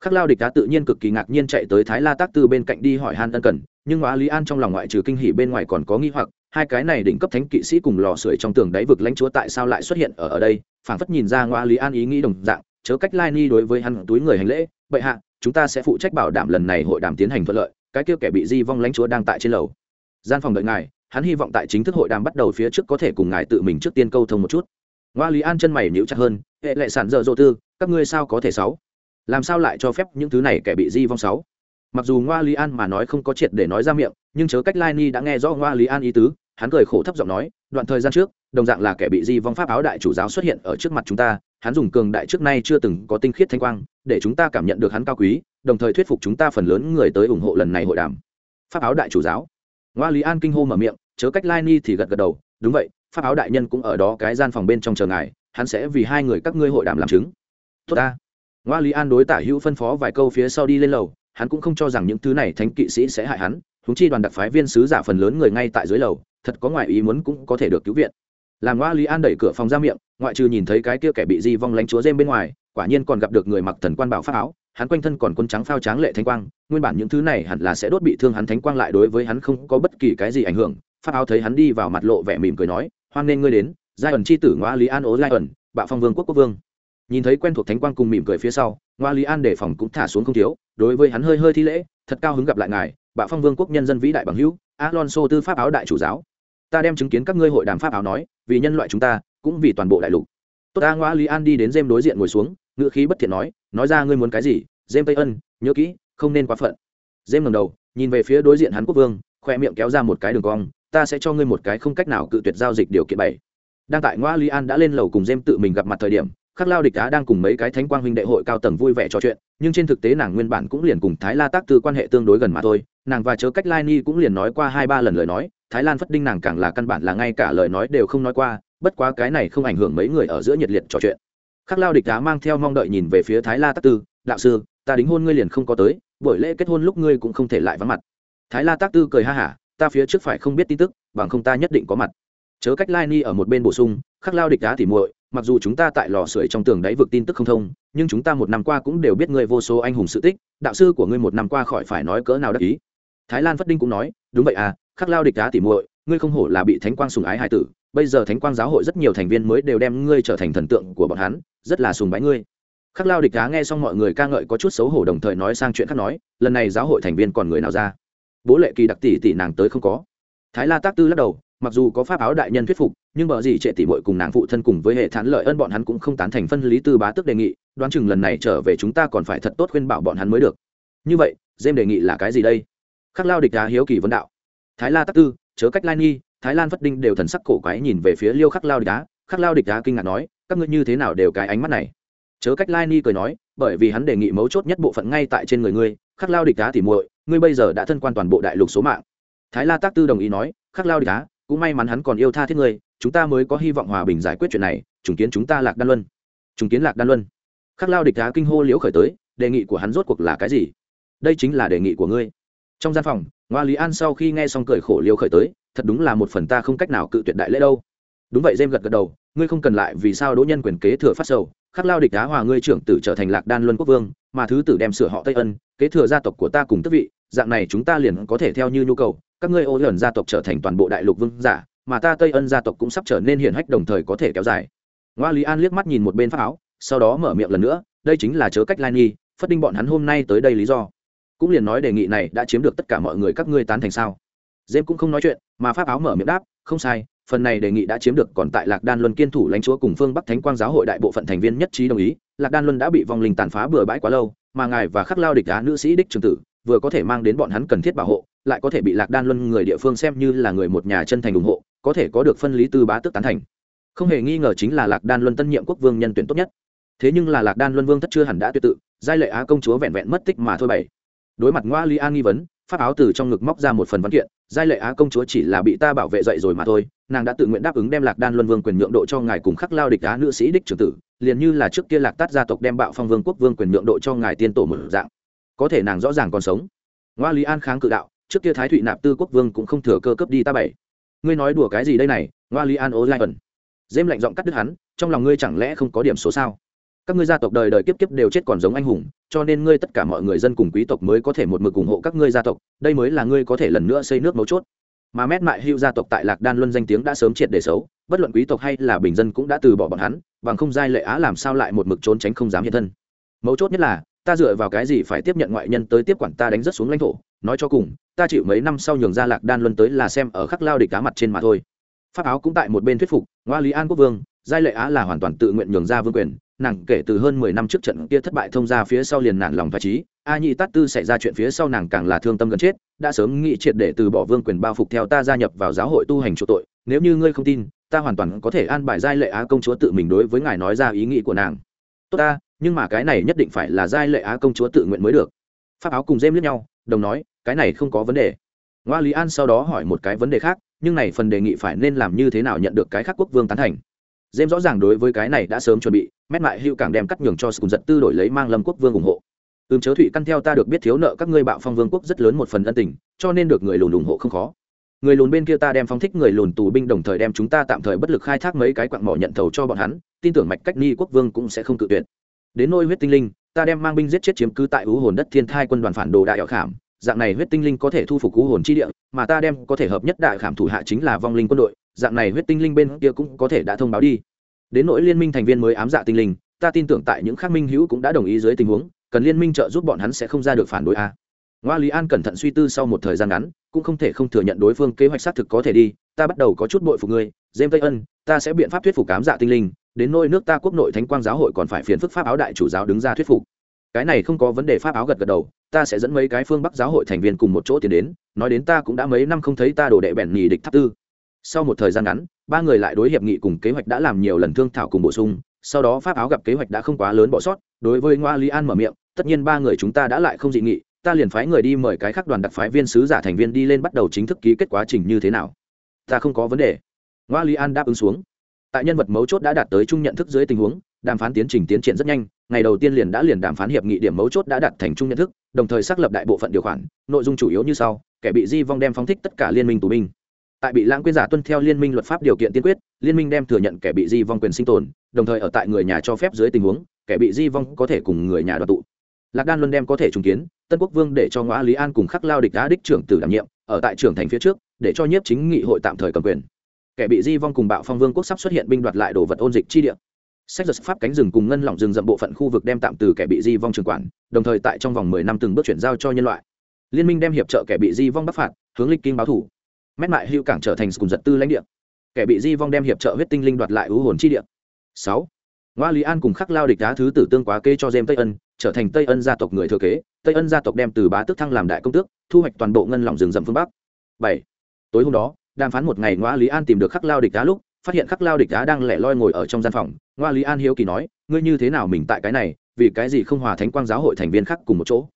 Khắc lao địch đã tự nhiên cực kỳ ngạc nhiên chạy tới thái la tác tư bên cạnh đi hỏi han ân cần, nhưng hóa lý an trong lòng ngoại trừ kinh hỉ bên ngoài còn có nghi hoặc, hai cái này đỉnh cấp thánh kỵ sĩ cùng lò sưởi trong tường đáy vực lãnh chúa tại sao lại xuất hiện ở ở đây? Phảng phất nhìn ra ngoa lý an ý nghĩ đồng dạng, chớ cách lai ni đối với hắn túi người hành lễ, bệ hạ chúng ta sẽ phụ trách bảo đảm lần này hội đàm tiến hành thuận lợi, cái kia kẻ bị di vong lãnh chúa đang tại trên lầu. Gian phòng đợi ngài, hắn hy vọng tại chính thức hội đàm bắt đầu phía trước có thể cùng ngài tự mình trước tiên câu thông một chút. Ngoa lý an chân mày nhíu chặt hơn, hệ lệ sản dở dỗ tư, các ngươi sao có thể sáu? Làm sao lại cho phép những thứ này kẻ bị di vong sáu? Mặc dù ngoa lý an mà nói không có triệt để nói ra miệng, nhưng chớ cách lai ni đã nghe rõ ngoa lý an ý tứ, hắn cười khổ thấp giọng nói, đoạn thời gian trước đồng dạng là kẻ bị di vong pháp áo đại chủ giáo xuất hiện ở trước mặt chúng ta, hắn dùng cường đại trước nay chưa từng có tinh khiết thanh quang, để chúng ta cảm nhận được hắn cao quý, đồng thời thuyết phục chúng ta phần lớn người tới ủng hộ lần này hội đàm. Pháp áo đại chủ giáo. Ngoa lý an kinh hô mở miệng, chớ cách lai ni thì gật gật đầu, đúng vậy, pháp áo đại nhân cũng ở đó, cái gian phòng bên trong chờ ngài, hắn sẽ vì hai người các ngươi hội đàm làm chứng. Tốt ta. Ngoa lý an đối tả hữu phân phó vài câu phía sau đi lên lầu, hắn cũng không cho rằng những thứ này thánh kỵ sĩ sẽ hại hắn húng chi đoàn đặc phái viên sứ giả phần lớn người ngay tại dưới lầu, thật có ngoại ý muốn cũng có thể được cứu viện làm ngoa lý an đẩy cửa phòng ra miệng, ngoại trừ nhìn thấy cái kia kẻ bị di vong lánh chúa dêm bên ngoài, quả nhiên còn gặp được người mặc thần quan bảo pháp áo, hắn quanh thân còn quân trắng phao tráng lệ thanh quang, nguyên bản những thứ này hẳn là sẽ đốt bị thương hắn thánh quang lại đối với hắn không có bất kỳ cái gì ảnh hưởng, pháp áo thấy hắn đi vào mặt lộ vẻ mỉm cười nói, hoan nên ngươi đến giai ẩn c h i tử ngoa lý an ố giai ẩn bạo phong vương quốc quốc vương. Nhìn thấy quen thuộc thánh quang cùng mỉm cười phía sau, ngoa lý an đề phòng cũng thả xuống không thiếu, đối với hắn hơi hơi thi lễ, thật cao hứng gặp lại ngài, bạo phong vương quốc nhân dân vĩ đại bằng hữu, alonso tư pháp áo đại chủ giáo. Ta đem chứng kiến các ngươi hội đàm pháp áo nói vì nhân loại chúng ta, cũng vì toàn bộ đại lục. Tốt, ta ngoa lý an đi đến dêm đối diện ngồi xuống, ngữ khí bất thiện nói nói ra ngươi muốn cái gì dêm tây ân, nhớ kỹ, không nên quá phận. Dêm ngầm đầu, nhìn về phía đối diện hắn quốc vương khoe miệng kéo ra một cái đường cong, ta sẽ cho ngươi một cái không cách nào cự tuyệt giao dịch điều kiện bảy. Đang tại ngoa lý an đã lên lầu cùng dêm tự mình gặp mặt thời điểm, khắc lao địch á đang cùng mấy cái thánh quang huynh đệ hội cao tầng vui vẻ trò chuyện, nhưng trên thực tế nàng nguyên bản cũng liền cùng thái la tác tư quan hệ tương đối gần mà thôi. Nàng và chớ cách lai ni cũng liền nói qua hai ba lần lời nói thái lan phất đinh nàng càng là căn bản là ngay cả lời nói đều không nói qua, bất quá cái này không ảnh hưởng mấy người ở giữa nhiệt liệt trò chuyện. Khắc lao địch á mang theo mong đợi nhìn về phía thái la tác tư, đạo sư, ta đính hôn ngươi liền không có tới, buổi lễ kết hôn lúc ngươi cũng không thể lại vắng mặt. Thái la tác tư cười ha hả, ta phía trước phải không biết tin tức, bằng không ta nhất định có mặt. Chớ cách lai ni ở một bên bổ sung, khắc lao địch đá thì muội, mặc dù chúng ta tại lò sưởi trong tường đáy vực tin tức không thông, nhưng chúng ta một năm qua cũng đều biết ngươi vô số anh hùng sự tích, đạo sư của ngươi một năm qua khỏi phải nói cỡ nào đắc ý. Thái lan phất đinh cũng nói, đúng vậy à khắc lao địch đá tỉ muội, ngươi không hổ là bị thánh quang sùng ái hải tử, bây giờ thánh quang giáo hội rất nhiều thành viên mới đều đem ngươi trở thành thần tượng của bọn hắn, rất là sùng bái ngươi. Khắc lao địch đá nghe xong mọi người ca ngợi có chút xấu hổ đồng thời nói sang chuyện khác nói, lần này giáo hội thành viên còn người nào ra? Bố lệ kỳ đặc tỷ tỷ nàng tới không có. Thái la tác tư lắc đầu, mặc dù có pháp áo đại nhân thuyết phục, nhưng bờ gì trệ tỷ muội cùng nàng phụ thân cùng với hệ thán lợi ân bọn hắn cũng không tán thành phân lý tư bá tức đề nghị, đoán chừng lần này trở về chúng ta còn phải thật tốt khuyên bảo bọn hắn mới được. Như vậy dêm đề nghị là cái gì đây? Khắc lao địch đá hiếu kỳ vấn đạo thái la tắc tư, chớ cách lai nghi, thái lan phất đinh đều thần sắc cổ quái nhìn về phía liêu khắc lao địch đá khắc lao địch đá kinh ngạc nói, các ngươi như thế nào đều cái ánh mắt này? Chớ cách lai ni cười nói, bởi vì hắn đề nghị mấu chốt nhất bộ phận ngay tại trên người ngươi, khắc lao địch đá thì muội, ngươi bây giờ đã thân quan toàn bộ đại lục số mạng. Thái la tác tư đồng ý nói, khắc lao địch đá cũng may mắn hắn còn yêu tha thiết ngươi, chúng ta mới có hy vọng hòa bình giải quyết chuyện này chứng kiến chúng ta lạc đan luân. Chứng kiến lạc đan luân. Khắc lao địch đá kinh hô liễu khởi tới, đề nghị của hắn rốt cuộc là cái gì? Đây chính là đề nghị của ngươi. Trong gian phòng ngoa lý an sau khi nghe xong cười khổ liêu khởi tới, thật đúng là một phần ta không cách nào cự tuyệt đại lễ đâu. Đúng vậy dêm gật gật đầu, ngươi không cần lại vì sao đỗ nhân quyền kế thừa phát sầu, khắc lao địch đá hòa ngươi trưởng tử trở thành lạc đan luân quốc vương, mà thứ tử đem sửa họ tây ân, kế thừa gia tộc của ta cùng tức vị, dạng này chúng ta liền có thể theo như nhu cầu, các ngươi ô lần gia tộc trở thành toàn bộ đại lục vương giả, mà ta tây ân gia tộc cũng sắp trở nên hiển hách đồng thời có thể kéo dài. Ngoa lý an liếc mắt nhìn một bên pháp áo, sau đó mở miệng lần nữa, đây chính là chớ cách lai nghi, phất đinh bọn hắn hôm nay tới đây lý do cũng liền nói đề nghị này đã chiếm được tất cả mọi người các ngươi tán thành sao? Dêm cũng không nói chuyện, mà pháp áo mở miệng đáp, không sai, phần này đề nghị đã chiếm được, còn tại lạc đan luân kiên thủ lãnh chúa cùng phương bắc thánh quang giáo hội đại bộ phận thành viên nhất trí đồng ý, lạc đan luân đã bị vong linh tàn phá bừa bãi quá lâu, mà ngài và khắc lao địch á nữ sĩ đích trường tử, vừa có thể mang đến bọn hắn cần thiết bảo hộ, lại có thể bị lạc đan luân người địa phương xem như là người một nhà chân thành ủng hộ, có thể có được phân lý tư bá tức tán thành. Không hề nghi ngờ chính là lạc đan luân tân nhiệm quốc vương nhân tuyển tốt nhất. Thế nhưng là lạc đan luân vương thất chưa hẳn đã tuyệt tự, giai lệ á công chúa vẹn vẹn mất tích mà thôi bảy đối mặt ngoa li an nghi vấn, pháp áo từ trong ngực móc ra một phần văn kiện, giai lệ á công chúa chỉ là bị ta bảo vệ dậy rồi mà thôi, nàng đã tự nguyện đáp ứng đem lạc đan luân vương quyền nhượng độ cho ngài cùng khắc lao địch á nữ sĩ đích trưởng tử, liền như là trước kia lạc tát gia tộc đem bạo phong vương quốc vương quyền nhượng độ cho ngài tiên tổ một dạng. Có thể nàng rõ ràng còn sống. Ngoa lý an kháng cự đạo, trước kia thái thụy nạp tư quốc vương cũng không thừa cơ cấp đi ta bảy. Ngươi nói đùa cái gì đây này? Ngoa lý an ố lai ẩn. Dêm lạnh giọng cắt đứt hắn, trong lòng ngươi chẳng lẽ không có điểm số sao? Các ngươi gia tộc đời đời kiếp kiếp đều chết còn giống anh hùng, cho nên ngươi tất cả mọi người dân cùng quý tộc mới có thể một mực ủng hộ các ngươi gia tộc, đây mới là ngươi có thể lần nữa xây nước mấu chốt. Mà mét mại hưu gia tộc tại lạc đan luân danh tiếng đã sớm triệt để xấu, bất luận quý tộc hay là bình dân cũng đã từ bỏ bọn hắn, bằng không giai lệ á làm sao lại một mực trốn tránh không dám hiện thân. Mấu chốt nhất là, ta dựa vào cái gì phải tiếp nhận ngoại nhân tới tiếp quản ta đánh rất xuống lãnh thổ? Nói cho cùng, ta chịu mấy năm sau nhường ra lạc đan luân tới là xem ở khắc lao địch cá mặt trên mà thôi. Pháp áo cũng tại một bên thuyết phục, ngoa lý an quốc vương, giai lệ á là hoàn toàn tự nguyện nhường ra vương quyền nàng kể từ hơn mười năm trước trận kia thất bại thông ra phía sau liền nản lòng và trí, a nhị tát tư xảy ra chuyện phía sau nàng càng là thương tâm gần chết, đã sớm nghĩ triệt để từ bỏ vương quyền bao phục theo ta gia nhập vào giáo hội tu hành chỗ tội, nếu như ngươi không tin, ta hoàn toàn có thể an bài giai lệ á công chúa tự mình đối với ngài nói ra ý nghĩ của nàng. Tốt ta, nhưng mà cái này nhất định phải là giai lệ á công chúa tự nguyện mới được. Pháp áo cùng dêm liếc nhau, đồng nói, cái này không có vấn đề. Ngoa lý an sau đó hỏi một cái vấn đề khác, nhưng này phần đề nghị phải nên làm như thế nào nhận được cái khác quốc vương tán thành. Dêm rõ ràng đối với cái này đã sớm chuẩn bị mét mại hữu càng đem cắt nhường cho sùng giật tư đổi lấy mang lâm quốc vương ủng hộ. Ưm chớ thụy căn theo ta được biết thiếu nợ các ngươi bạo phong vương quốc rất lớn một phần ân tình, cho nên được người lùn ủng hộ không khó. Người lùn bên kia ta đem phong thích người lùn tù binh đồng thời đem chúng ta tạm thời bất lực khai thác mấy cái quặng mỏ nhận thầu cho bọn hắn, tin tưởng mạch cách ni quốc vương cũng sẽ không cự tuyệt. Đến nôi huyết tinh linh, ta đem mang binh giết chết chiếm cứ tại ú hồn đất thiên thai quân đoàn phản đồ đại ảo khảm, dạng này huyết tinh linh có thể thu phục ú hồn chi địa, mà ta đem có thể hợp nhất đại khảm thủ hạ chính là vong linh quân đội, dạng này huyết tinh linh bên kia cũng có thể đã thông báo đi đến nỗi liên minh thành viên mới ám dạ tinh linh, ta tin tưởng tại những khác minh hữu cũng đã đồng ý dưới tình huống, cần liên minh trợ giúp bọn hắn sẽ không ra được phản đối a. Ngoa lý an cẩn thận suy tư sau một thời gian ngắn, cũng không thể không thừa nhận đối phương kế hoạch xác thực có thể đi, ta bắt đầu có chút bội phục ngươi dêm tây ân, ta sẽ biện pháp thuyết phục ám dạ tinh linh, đến nôi nước ta quốc nội thánh quang giáo hội còn phải phiền phức pháp áo đại chủ giáo đứng ra thuyết phục. Cái này không có vấn đề pháp áo gật gật đầu, ta sẽ dẫn mấy cái phương bắc giáo hội thành viên cùng một chỗ tiến đến, nói đến ta cũng đã mấy năm không thấy ta đổ đệ bèn nhì địch tháp tư. Sau một thời gian ngắn ba người lại đối hiệp nghị cùng kế hoạch đã làm nhiều lần thương thảo cùng bổ sung, sau đó pháp áo gặp kế hoạch đã không quá lớn bỏ sót, đối với ngoa lý an mở miệng, tất nhiên ba người chúng ta đã lại không dị nghị, ta liền phái người đi mời cái khác đoàn đặc phái viên sứ giả thành viên đi lên bắt đầu chính thức ký kết quá trình như thế nào. Ta không có vấn đề. Ngoa lý an đáp ứng xuống. Tại nhân vật mấu chốt đã đạt tới chung nhận thức dưới tình huống, đàm phán tiến trình tiến triển rất nhanh, ngày đầu tiên liền đã liền đàm phán hiệp nghị điểm mấu chốt đã đạt thành chung nhận thức, đồng thời xác lập đại bộ phận điều khoản, nội dung chủ yếu như sau, kẻ bị di vong đem phóng thích tất cả liên minh tù binh tại bị lãng quên giả tuân theo liên minh luật pháp điều kiện tiên quyết, liên minh đem thừa nhận kẻ bị di vong quyền sinh tồn, đồng thời ở tại người nhà cho phép dưới tình huống, kẻ bị di vong có thể cùng người nhà đoàn tụ. Lạc đan luân đem có thể trùng kiến, tân quốc vương để cho ngõ lý an cùng khắc lao địch đá đích trưởng tử đảm nhiệm, ở tại trưởng thành phía trước, để cho nhiếp chính nghị hội tạm thời cầm quyền. Kẻ bị di vong cùng bạo phong vương quốc sắp xuất hiện binh đoạt lại đồ vật ôn dịch chi địa. Sách giật pháp cánh rừng cùng ngân lỏng rừng rậm bộ phận khu vực đem tạm từ kẻ bị di vong trường quản, đồng thời tại trong vòng mười năm từng bước chuyển giao cho nhân loại. Liên minh đem hiệp trợ kẻ bị di vong bắc phạt, hướng lịch kinh báo thủ mét mại hữu cảng trở thành cùng giật tư lãnh địa. Kẻ bị di vong đem hiệp trợ huyết tinh linh đoạt lại ưu hồn chi địa. Sáu, ngoa lý an cùng khắc lao địch đá thứ tử tương quá kê cho dêm tây ân, trở thành tây ân gia tộc người thừa kế. Tây ân gia tộc đem từ bá tước thăng làm đại công tước, thu hoạch toàn bộ ngân lỏng rừng rậm phương bắc. Bảy, tối hôm đó, đàm phán một ngày ngoa lý an tìm được khắc lao địch đá lúc, phát hiện khắc lao địch đá đang lẻ loi ngồi ở trong gian phòng. Ngoa lý an hiếu kỳ nói, ngươi như thế nào mình tại cái này, vì cái gì không hòa thánh quang giáo hội thành viên khác cùng một chỗ?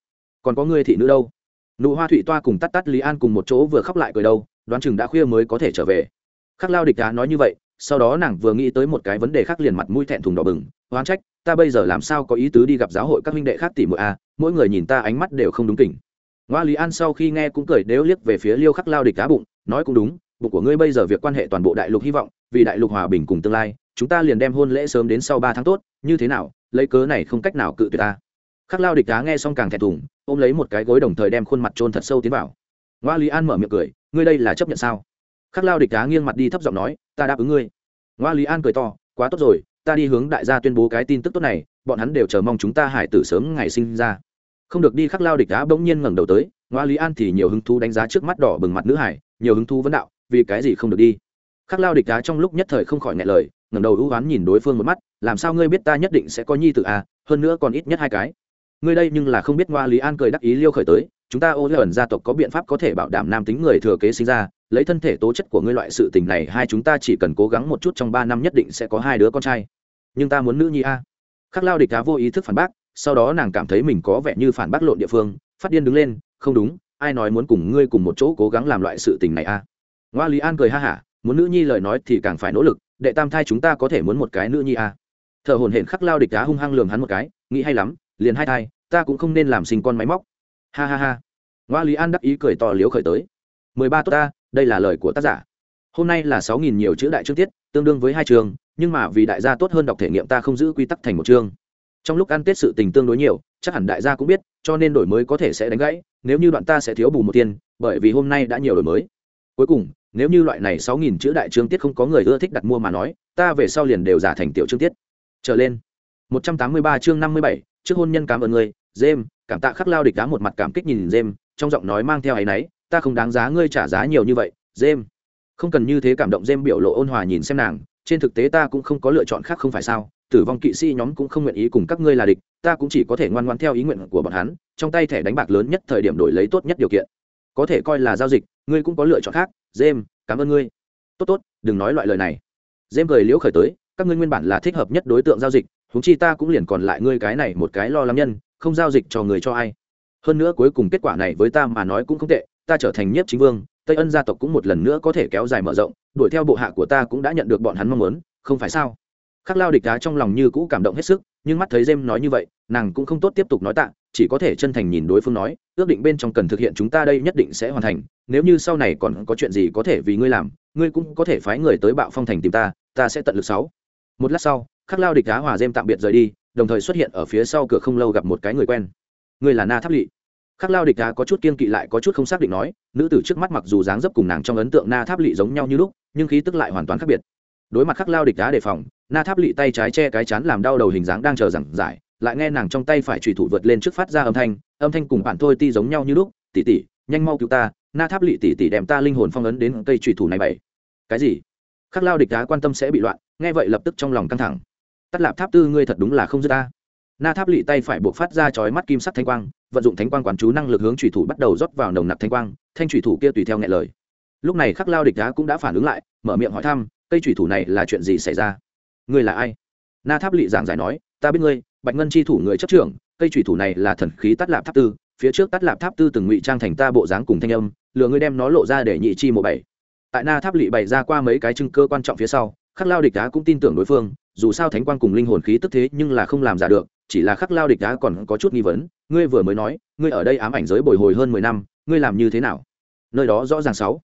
Còn có ngươi thị nữ đâu? Nụ hoa thụy toa cùng tắt tắt lý an cùng một chỗ vừa khóc lại cười đâu đoán chừng đã khuya mới có thể trở về. Khắc lao địch đá nói như vậy, sau đó nàng vừa nghĩ tới một cái vấn đề khác liền mặt mũi thẹn thùng đỏ bừng. Oán trách, ta bây giờ làm sao có ý tứ đi gặp giáo hội các huynh đệ khác tỷ muội a à, mỗi người nhìn ta ánh mắt đều không đúng kỉnh. Ngoa lý an sau khi nghe cũng cười đếu liếc về phía liêu khắc lao địch đá bụng, nói cũng đúng, bụng của ngươi bây giờ việc quan hệ toàn bộ đại lục hy vọng, vì đại lục hòa bình cùng tương lai, chúng ta liền đem hôn lễ sớm đến sau ba tháng tốt, như thế nào, lấy cớ này không cách nào cự tuyệt ta. Khắc lao địch đá nghe xong càng thẹn thùng, ôm lấy một cái gối đồng thời đem khuôn mặt trôn thật sâu tiến vào. Ngoa lý an mở miệng cười ngươi đây là chấp nhận sao? Khắc lao địch đá nghiêng mặt đi thấp giọng nói, ta đáp ứng ngươi. Ngoa lý an cười to, quá tốt rồi, ta đi hướng đại gia tuyên bố cái tin tức tốt này, bọn hắn đều chờ mong chúng ta hải tử sớm ngày sinh ra. Không được đi, khắc lao địch đá bỗng nhiên ngẩng đầu tới, ngoa lý an thì nhiều hứng thú đánh giá trước mắt đỏ bừng mặt nữ hải, nhiều hứng thú vấn đạo, vì cái gì không được đi? Khắc lao địch đá trong lúc nhất thời không khỏi ngại lời, ngẩng đầu hữu hoán nhìn đối phương một mắt, làm sao ngươi biết ta nhất định sẽ có nhi tự à hơn nữa còn ít nhất hai cái. Ngươi đây nhưng là không biết, ngoa lý an cười đắc ý liêu khởi tới chúng ta ô ẩn gia tộc có biện pháp có thể bảo đảm nam tính người thừa kế sinh ra, lấy thân thể tố chất của ngươi loại sự tình này, hai chúng ta chỉ cần cố gắng một chút trong ba năm nhất định sẽ có hai đứa con trai. Nhưng ta muốn nữ nhi a. Khắc lao địch cá vô ý thức phản bác, sau đó nàng cảm thấy mình có vẻ như phản bác lộn địa phương, phát điên đứng lên, không đúng, ai nói muốn cùng ngươi cùng một chỗ cố gắng làm loại sự tình này a? Ngoa lý an cười ha hả, muốn nữ nhi lời nói thì càng phải nỗ lực, đệ tam thai chúng ta có thể muốn một cái nữ nhi a. Thợ hồn hển khắc lao địch đá hung hăng lường hắn một cái, nghĩ hay lắm, liền hai thai, ta cũng không nên làm sinh con máy móc ha ha ha. Ngoa lý an đắc ý cười to liếu khởi tới. Mười ba tốt ta, đây là lời của tác giả. Hôm nay là sáu nghìn nhiều chữ đại chương tiết, tương đương với hai chương, nhưng mà vì đại gia tốt hơn đọc thể nghiệm ta không giữ quy tắc thành một chương. Trong lúc ăn tết sự tình tương đối nhiều, chắc hẳn đại gia cũng biết, cho nên đổi mới có thể sẽ đánh gãy, nếu như đoạn ta sẽ thiếu bù một tiền, bởi vì hôm nay đã nhiều đổi mới. Cuối cùng, nếu như loại này sáu nghìn chữ đại chương tiết không có người ưa thích đặt mua mà nói, ta về sau liền đều giả thành tiểu chương tiết. Trở lên. Một trăm tám mươi ba chương năm mươi bảy, trước hôn nhân cảm ơn người Dêm, cảm tạ khắc lao địch đá một mặt cảm kích nhìn Dêm, trong giọng nói mang theo áy náy ta không đáng giá ngươi trả giá nhiều như vậy Dêm, không cần như thế cảm động Dêm biểu lộ ôn hòa nhìn xem nàng trên thực tế ta cũng không có lựa chọn khác không phải sao tử vong kỵ sĩ nhóm cũng không nguyện ý cùng các ngươi là địch ta cũng chỉ có thể ngoan ngoan theo ý nguyện của bọn hắn trong tay thẻ đánh bạc lớn nhất thời điểm đổi lấy tốt nhất điều kiện. Có thể coi là giao dịch ngươi cũng có lựa chọn khác Dêm, cảm ơn ngươi. Tốt tốt đừng nói loại lời này. Dêm cười liễu khởi tới các ngươi nguyên bản là thích hợp nhất đối tượng giao dịch húng chi ta cũng liền còn lại ngươi cái này một cái lo lắng nhân không giao dịch cho người cho ai. Hơn nữa cuối cùng kết quả này với ta mà nói cũng không tệ, ta trở thành nhất chính vương, tây ân gia tộc cũng một lần nữa có thể kéo dài mở rộng, đuổi theo bộ hạ của ta cũng đã nhận được bọn hắn mong muốn, không phải sao? Khắc lao địch đá trong lòng như cũ cảm động hết sức, nhưng mắt thấy jem nói như vậy, nàng cũng không tốt tiếp tục nói tạ, chỉ có thể chân thành nhìn đối phương nói, ước định bên trong cần thực hiện chúng ta đây nhất định sẽ hoàn thành, nếu như sau này còn có chuyện gì có thể vì ngươi làm, ngươi cũng có thể phái người tới bạo phong thành tìm ta ta sẽ tận lực sáu. Một lát sau, khắc lao địch đá hòa jem tạm biệt rời đi đồng thời xuất hiện ở phía sau cửa không lâu gặp một cái người quen. Người là na tháp lỵ khắc lao địch đá có chút kiên kỵ lại có chút không xác định nói, nữ tử trước mắt mặc dù dáng dấp cùng nàng trong ấn tượng na tháp lỵ giống nhau như lúc, nhưng khí tức lại hoàn toàn khác biệt. Đối mặt khắc lao địch đá đề phòng, na tháp lỵ tay trái che cái chán làm đau đầu hình dáng đang chờ giảng giải, lại nghe nàng trong tay phải trùy thủ vượt lên trước phát ra âm thanh âm thanh cùng bạn thôi ti giống nhau như lúc tỉ tỉ nhanh mau cứu ta, na tháp lỵ tỉ tỉ đem ta linh hồn phong ấn đến cây trùy thủ này bảy cái gì? Khắc lao địch đá quan tâm sẽ bị loạn, nghe vậy lập tức trong lòng căng thẳng tắt lạp tháp tư ngươi thật đúng là không dứt ta. Na tháp lỵ tay phải buộc phát ra chói mắt kim sắc thanh quang, vận dụng thánh quang quán chú năng lực hướng thủy thủ bắt đầu rót vào nồng nặc thanh quang, thanh thủy thủ kia tùy theo nghe lời. Lúc này khắc lao địch đá cũng đã phản ứng lại, mở miệng hỏi thăm, cây thủy thủ này là chuyện gì xảy ra? Ngươi là ai? Na tháp lỵ giảng giải nói, ta biết ngươi, bạch ngân chi thủ người chấp trưởng, cây thủy thủ này là thần khí tắt lạp tháp tư, phía trước tắt lạp tháp tư từng ngụy trang thành ta bộ dáng cùng thanh âm, lừa ngươi đem nó lộ ra để nhị chi mộ bảy. Tại na tháp lỵ bày ra qua mấy cái chứng cơ quan trọng phía sau, khắc lao địch đá cũng tin tưởng đối phương dù sao thánh quang cùng linh hồn khí tức thế nhưng là không làm giả được, chỉ là khắc lao địch đá còn có chút nghi vấn, ngươi vừa mới nói, ngươi ở đây ám ảnh giới bồi hồi hơn mười năm, ngươi làm như thế nào? Nơi đó rõ ràng sáu.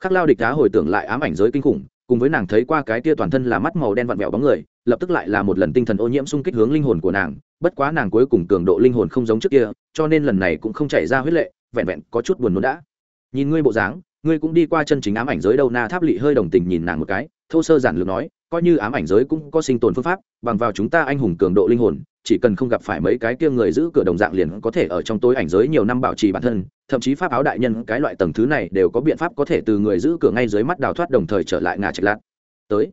Khắc lao địch đá hồi tưởng lại ám ảnh giới kinh khủng, cùng với nàng thấy qua cái tia toàn thân là mắt màu đen vặn vẹo bóng người, lập tức lại là một lần tinh thần ô nhiễm xung kích hướng linh hồn của nàng, bất quá nàng cuối cùng cường độ linh hồn không giống trước kia, cho nên lần này cũng không chảy ra huyết lệ, vẹn vẹn có chút buồn nôn đã. Nhìn ngươi bộ dáng, ngươi cũng đi qua chân chính ám ảnh giới đâu, na tháp lị hơi đồng tình nhìn nàng một cái, thô sơ giản lược nói coi như ám ảnh giới cũng có sinh tồn phương pháp, bằng vào chúng ta anh hùng cường độ linh hồn, chỉ cần không gặp phải mấy cái kia người giữ cửa đồng dạng liền có thể ở trong tối ảnh giới nhiều năm bảo trì bản thân, thậm chí pháp áo đại nhân, cái loại tầng thứ này đều có biện pháp có thể từ người giữ cửa ngay dưới mắt đào thoát đồng thời trở lại ngà trạch lạc. Tới,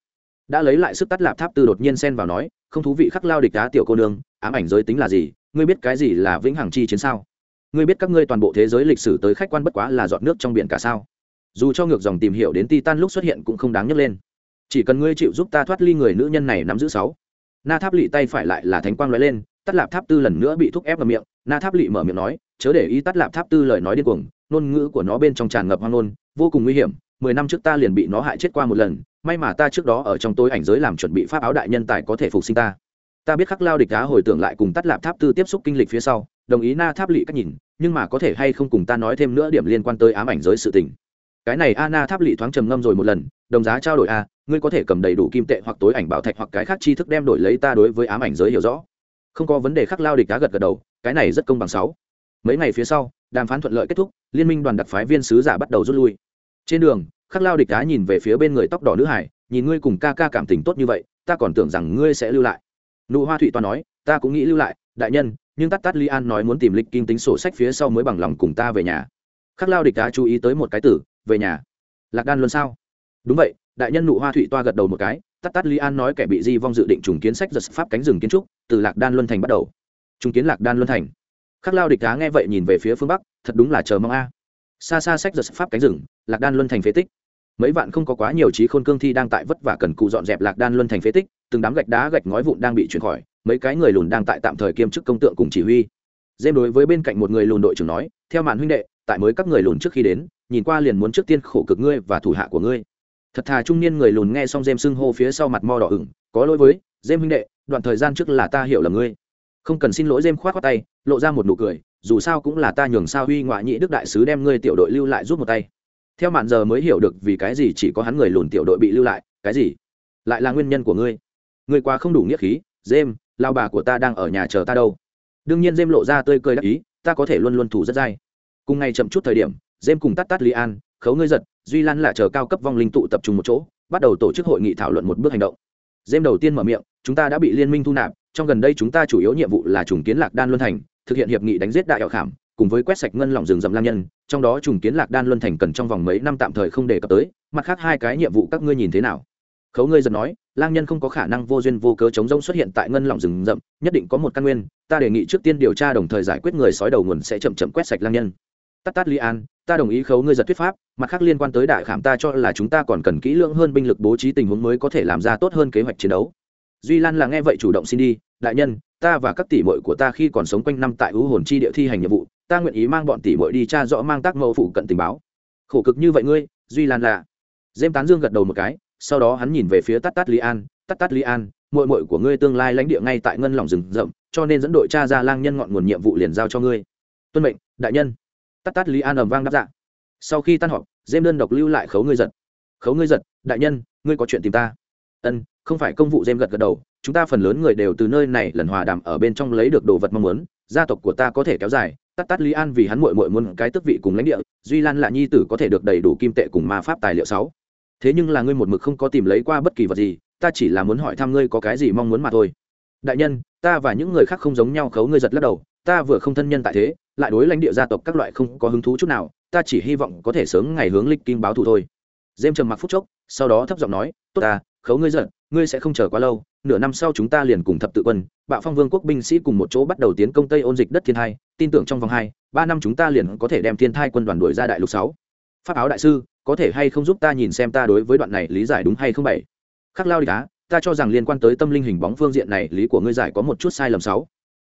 đã lấy lại sức tắt lạp tháp tư đột nhiên xen vào nói, không thú vị khắc lao địch đá tiểu cô nương, ám ảnh giới tính là gì, ngươi biết cái gì là vĩnh hằng chi chiến sao? Ngươi biết các ngươi toàn bộ thế giới lịch sử tới khách quan bất quá là giọt nước trong biển cả sao? Dù cho ngược dòng tìm hiểu đến titan lúc xuất hiện cũng không đáng nhắc lên chỉ cần ngươi chịu giúp ta thoát ly người nữ nhân này nắm giữ sáu. Na tháp lỵ tay phải lại là thánh quang nói lên tắt lạp tháp tư lần nữa bị thúc ép vào miệng. Na tháp lỵ mở miệng nói, chớ để ý tắt lạp tháp tư lời nói điên cuồng, ngôn ngữ của nó bên trong tràn ngập hoang ngôn, vô cùng nguy hiểm. Mười năm trước ta liền bị nó hại chết qua một lần, may mà ta trước đó ở trong tối ảnh giới làm chuẩn bị pháp áo đại nhân tài có thể phục sinh ta. Ta biết khắc lao địch đá hồi tưởng lại cùng tắt lạp tháp tư tiếp xúc kinh lịch phía sau, đồng ý na tháp lỵ cách nhìn, nhưng mà có thể hay không cùng ta nói thêm nữa điểm liên quan tới ám ảnh giới sự tình. Cái này a na tháp lỵ thoáng trầm ngâm rồi một lần, đồng giá trao đổi a ngươi có thể cầm đầy đủ kim tệ hoặc tối ảnh bảo thạch hoặc cái khác tri thức đem đổi lấy ta đối với ám ảnh giới hiểu rõ. Không có vấn đề khác, lao địch Cá gật gật đầu, cái này rất công bằng sáu. Mấy ngày phía sau, đàm phán thuận lợi kết thúc, liên minh đoàn đặc phái viên sứ giả bắt đầu rút lui. Trên đường, khắc lao địch Cá nhìn về phía bên người tóc đỏ nữ hải, nhìn ngươi cùng ca ca cảm tình tốt như vậy, ta còn tưởng rằng ngươi sẽ lưu lại. Nụ hoa thụy toàn nói, ta cũng nghĩ lưu lại, đại nhân, nhưng tắt tắt li an nói muốn tìm lịch kinh tính sổ sách phía sau mới bằng lòng cùng ta về nhà. Khắc lao địch Cá chú ý tới một cái tử, về nhà. Lạc đan luôn sao? Đúng vậy, đại nhân nụ hoa thụy toa gật đầu một cái, tắt tắt li an nói kẻ bị di vong dự định trùng kiến sách giật pháp cánh rừng kiến trúc, từ lạc đan luân thành bắt đầu. Trùng kiến lạc đan luân thành. Khắc lao địch cá nghe vậy nhìn về phía phương bắc, thật đúng là chờ mong a. Xa xa sách giật pháp cánh rừng, lạc đan luân thành phế tích. Mấy vạn không có quá nhiều trí khôn cương thi đang tại vất vả cần cụ dọn dẹp lạc đan luân thành phế tích, từng đám gạch đá gạch ngói vụn đang bị chuyển khỏi, mấy cái người lùn đang tại tạm thời kiêm chức công tượng cùng chỉ huy. Dêm đối với bên cạnh một người lùn đội trưởng nói, theo màn huynh đệ, tại mới các người lùn trước khi đến, nhìn qua liền muốn trước tiên khổ cực ngươi và thủ hạ của ngươi thật thà trung niên người lùn nghe xong dêm xưng hô phía sau mặt mo đỏ ửng, có lỗi với dêm huynh đệ, đoạn thời gian trước là ta hiểu là ngươi. Không cần xin lỗi dêm khoát khoát tay, lộ ra một nụ cười, dù sao cũng là ta nhường sao huy ngoại nhị đức đại sứ đem ngươi tiểu đội lưu lại giúp một tay. Theo mạn giờ mới hiểu được vì cái gì chỉ có hắn người lùn tiểu đội bị lưu lại, cái gì? Lại là nguyên nhân của ngươi? Ngươi quá không đủ nghĩa khí dêm lao bà của ta đang ở nhà chờ ta đâu. Đương nhiên dêm lộ ra tươi cười đắc ý, ta có thể luôn luôn thủ rất dai. Cùng ngày chậm chút thời điểm dêm cùng tắt tắt li an khấu ngươi giật, duy lan lại chờ cao cấp vong linh tụ tập trung một chỗ, bắt đầu tổ chức hội nghị thảo luận một bước hành động. Dêm đầu tiên mở miệng, chúng ta đã bị liên minh thu nạp, trong gần đây chúng ta chủ yếu nhiệm vụ là trùng kiến lạc đan luân thành, thực hiện hiệp nghị đánh giết đại hạo khảm, cùng với quét sạch ngân lỏng rừng rậm lang nhân, trong đó trùng kiến lạc đan luân thành cần trong vòng mấy năm tạm thời không đề cập tới, mặt khác hai cái nhiệm vụ các ngươi nhìn thế nào? Khấu ngươi giật nói, lang nhân không có khả năng vô duyên vô cớ chống rông xuất hiện tại ngân lỏng rừng rậm, nhất định có một căn nguyên, ta đề nghị trước tiên điều tra đồng thời giải quyết người sói đầu nguồn sẽ chậm chậm quét sạch lang nhân. Tắt tắt li an ta đồng ý khấu ngươi giật thuyết pháp, mặt khác liên quan tới đại khảm ta cho là chúng ta còn cần kỹ lưỡng hơn binh lực bố trí tình huống mới có thể làm ra tốt hơn kế hoạch chiến đấu. Duy lan là nghe vậy chủ động xin đi, đại nhân, ta và các tỷ muội của ta khi còn sống quanh năm tại ưu hồn chi địa thi hành nhiệm vụ, ta nguyện ý mang bọn tỷ muội đi tra rõ mang tác mẫu phụ cận tình báo. Khổ cực như vậy ngươi, duy lan là. Dêm tán dương gật đầu một cái, sau đó hắn nhìn về phía tắt tắt li an tắt tắt li an, muội muội của ngươi tương lai lãnh địa ngay tại ngân lòng rừng rậm, cho nên dẫn đội cha ra lang nhân ngọn nguồn nhiệm vụ liền giao cho ngươi. Tuân mệnh, đại nhân tắt tắt lý an ầm vang đáp dạ. Sau khi tan họp dêm đơn độc lưu lại khấu ngươi giật. Khấu ngươi giật, đại nhân, ngươi có chuyện tìm ta. Ân, không phải công vụ dêm gật gật đầu, chúng ta phần lớn người đều từ nơi này lần hòa đàm ở bên trong lấy được đồ vật mong muốn, gia tộc của ta có thể kéo dài, tắt tắt lý an vì hắn mội mội muốn cái tức vị cùng lãnh địa, duy lan là nhi tử có thể được đầy đủ kim tệ cùng ma pháp tài liệu sáu. Thế nhưng là ngươi một mực không có tìm lấy qua bất kỳ vật gì, ta chỉ là muốn hỏi thăm ngươi có cái gì mong muốn mà thôi. Đại nhân, ta và những người khác không giống nhau khấu ngươi giật lắc đầu, ta vừa không thân nhân tại thế lại đối lãnh địa gia tộc các loại không có hứng thú chút nào, ta chỉ hy vọng có thể sớm ngày hướng lịch kim báo thù thôi. Dêm trầm mặc phút chốc, sau đó thấp giọng nói, tốt ta, khấu ngươi giận, ngươi sẽ không chờ quá lâu, nửa năm sau chúng ta liền cùng thập tự quân, bạo phong vương quốc binh sĩ cùng một chỗ bắt đầu tiến công tây ôn dịch đất thiên thai, tin tưởng trong vòng hai, ba năm chúng ta liền có thể đem thiên thai quân đoàn đuổi ra đại lục sáu. Pháp áo đại sư, có thể hay không giúp ta nhìn xem ta đối với đoạn này lý giải đúng hay không bảy? Khắc lao địch á, ta cho rằng liên quan tới tâm linh hình bóng phương diện này, lý của ngươi giải có một chút sai lầm sáu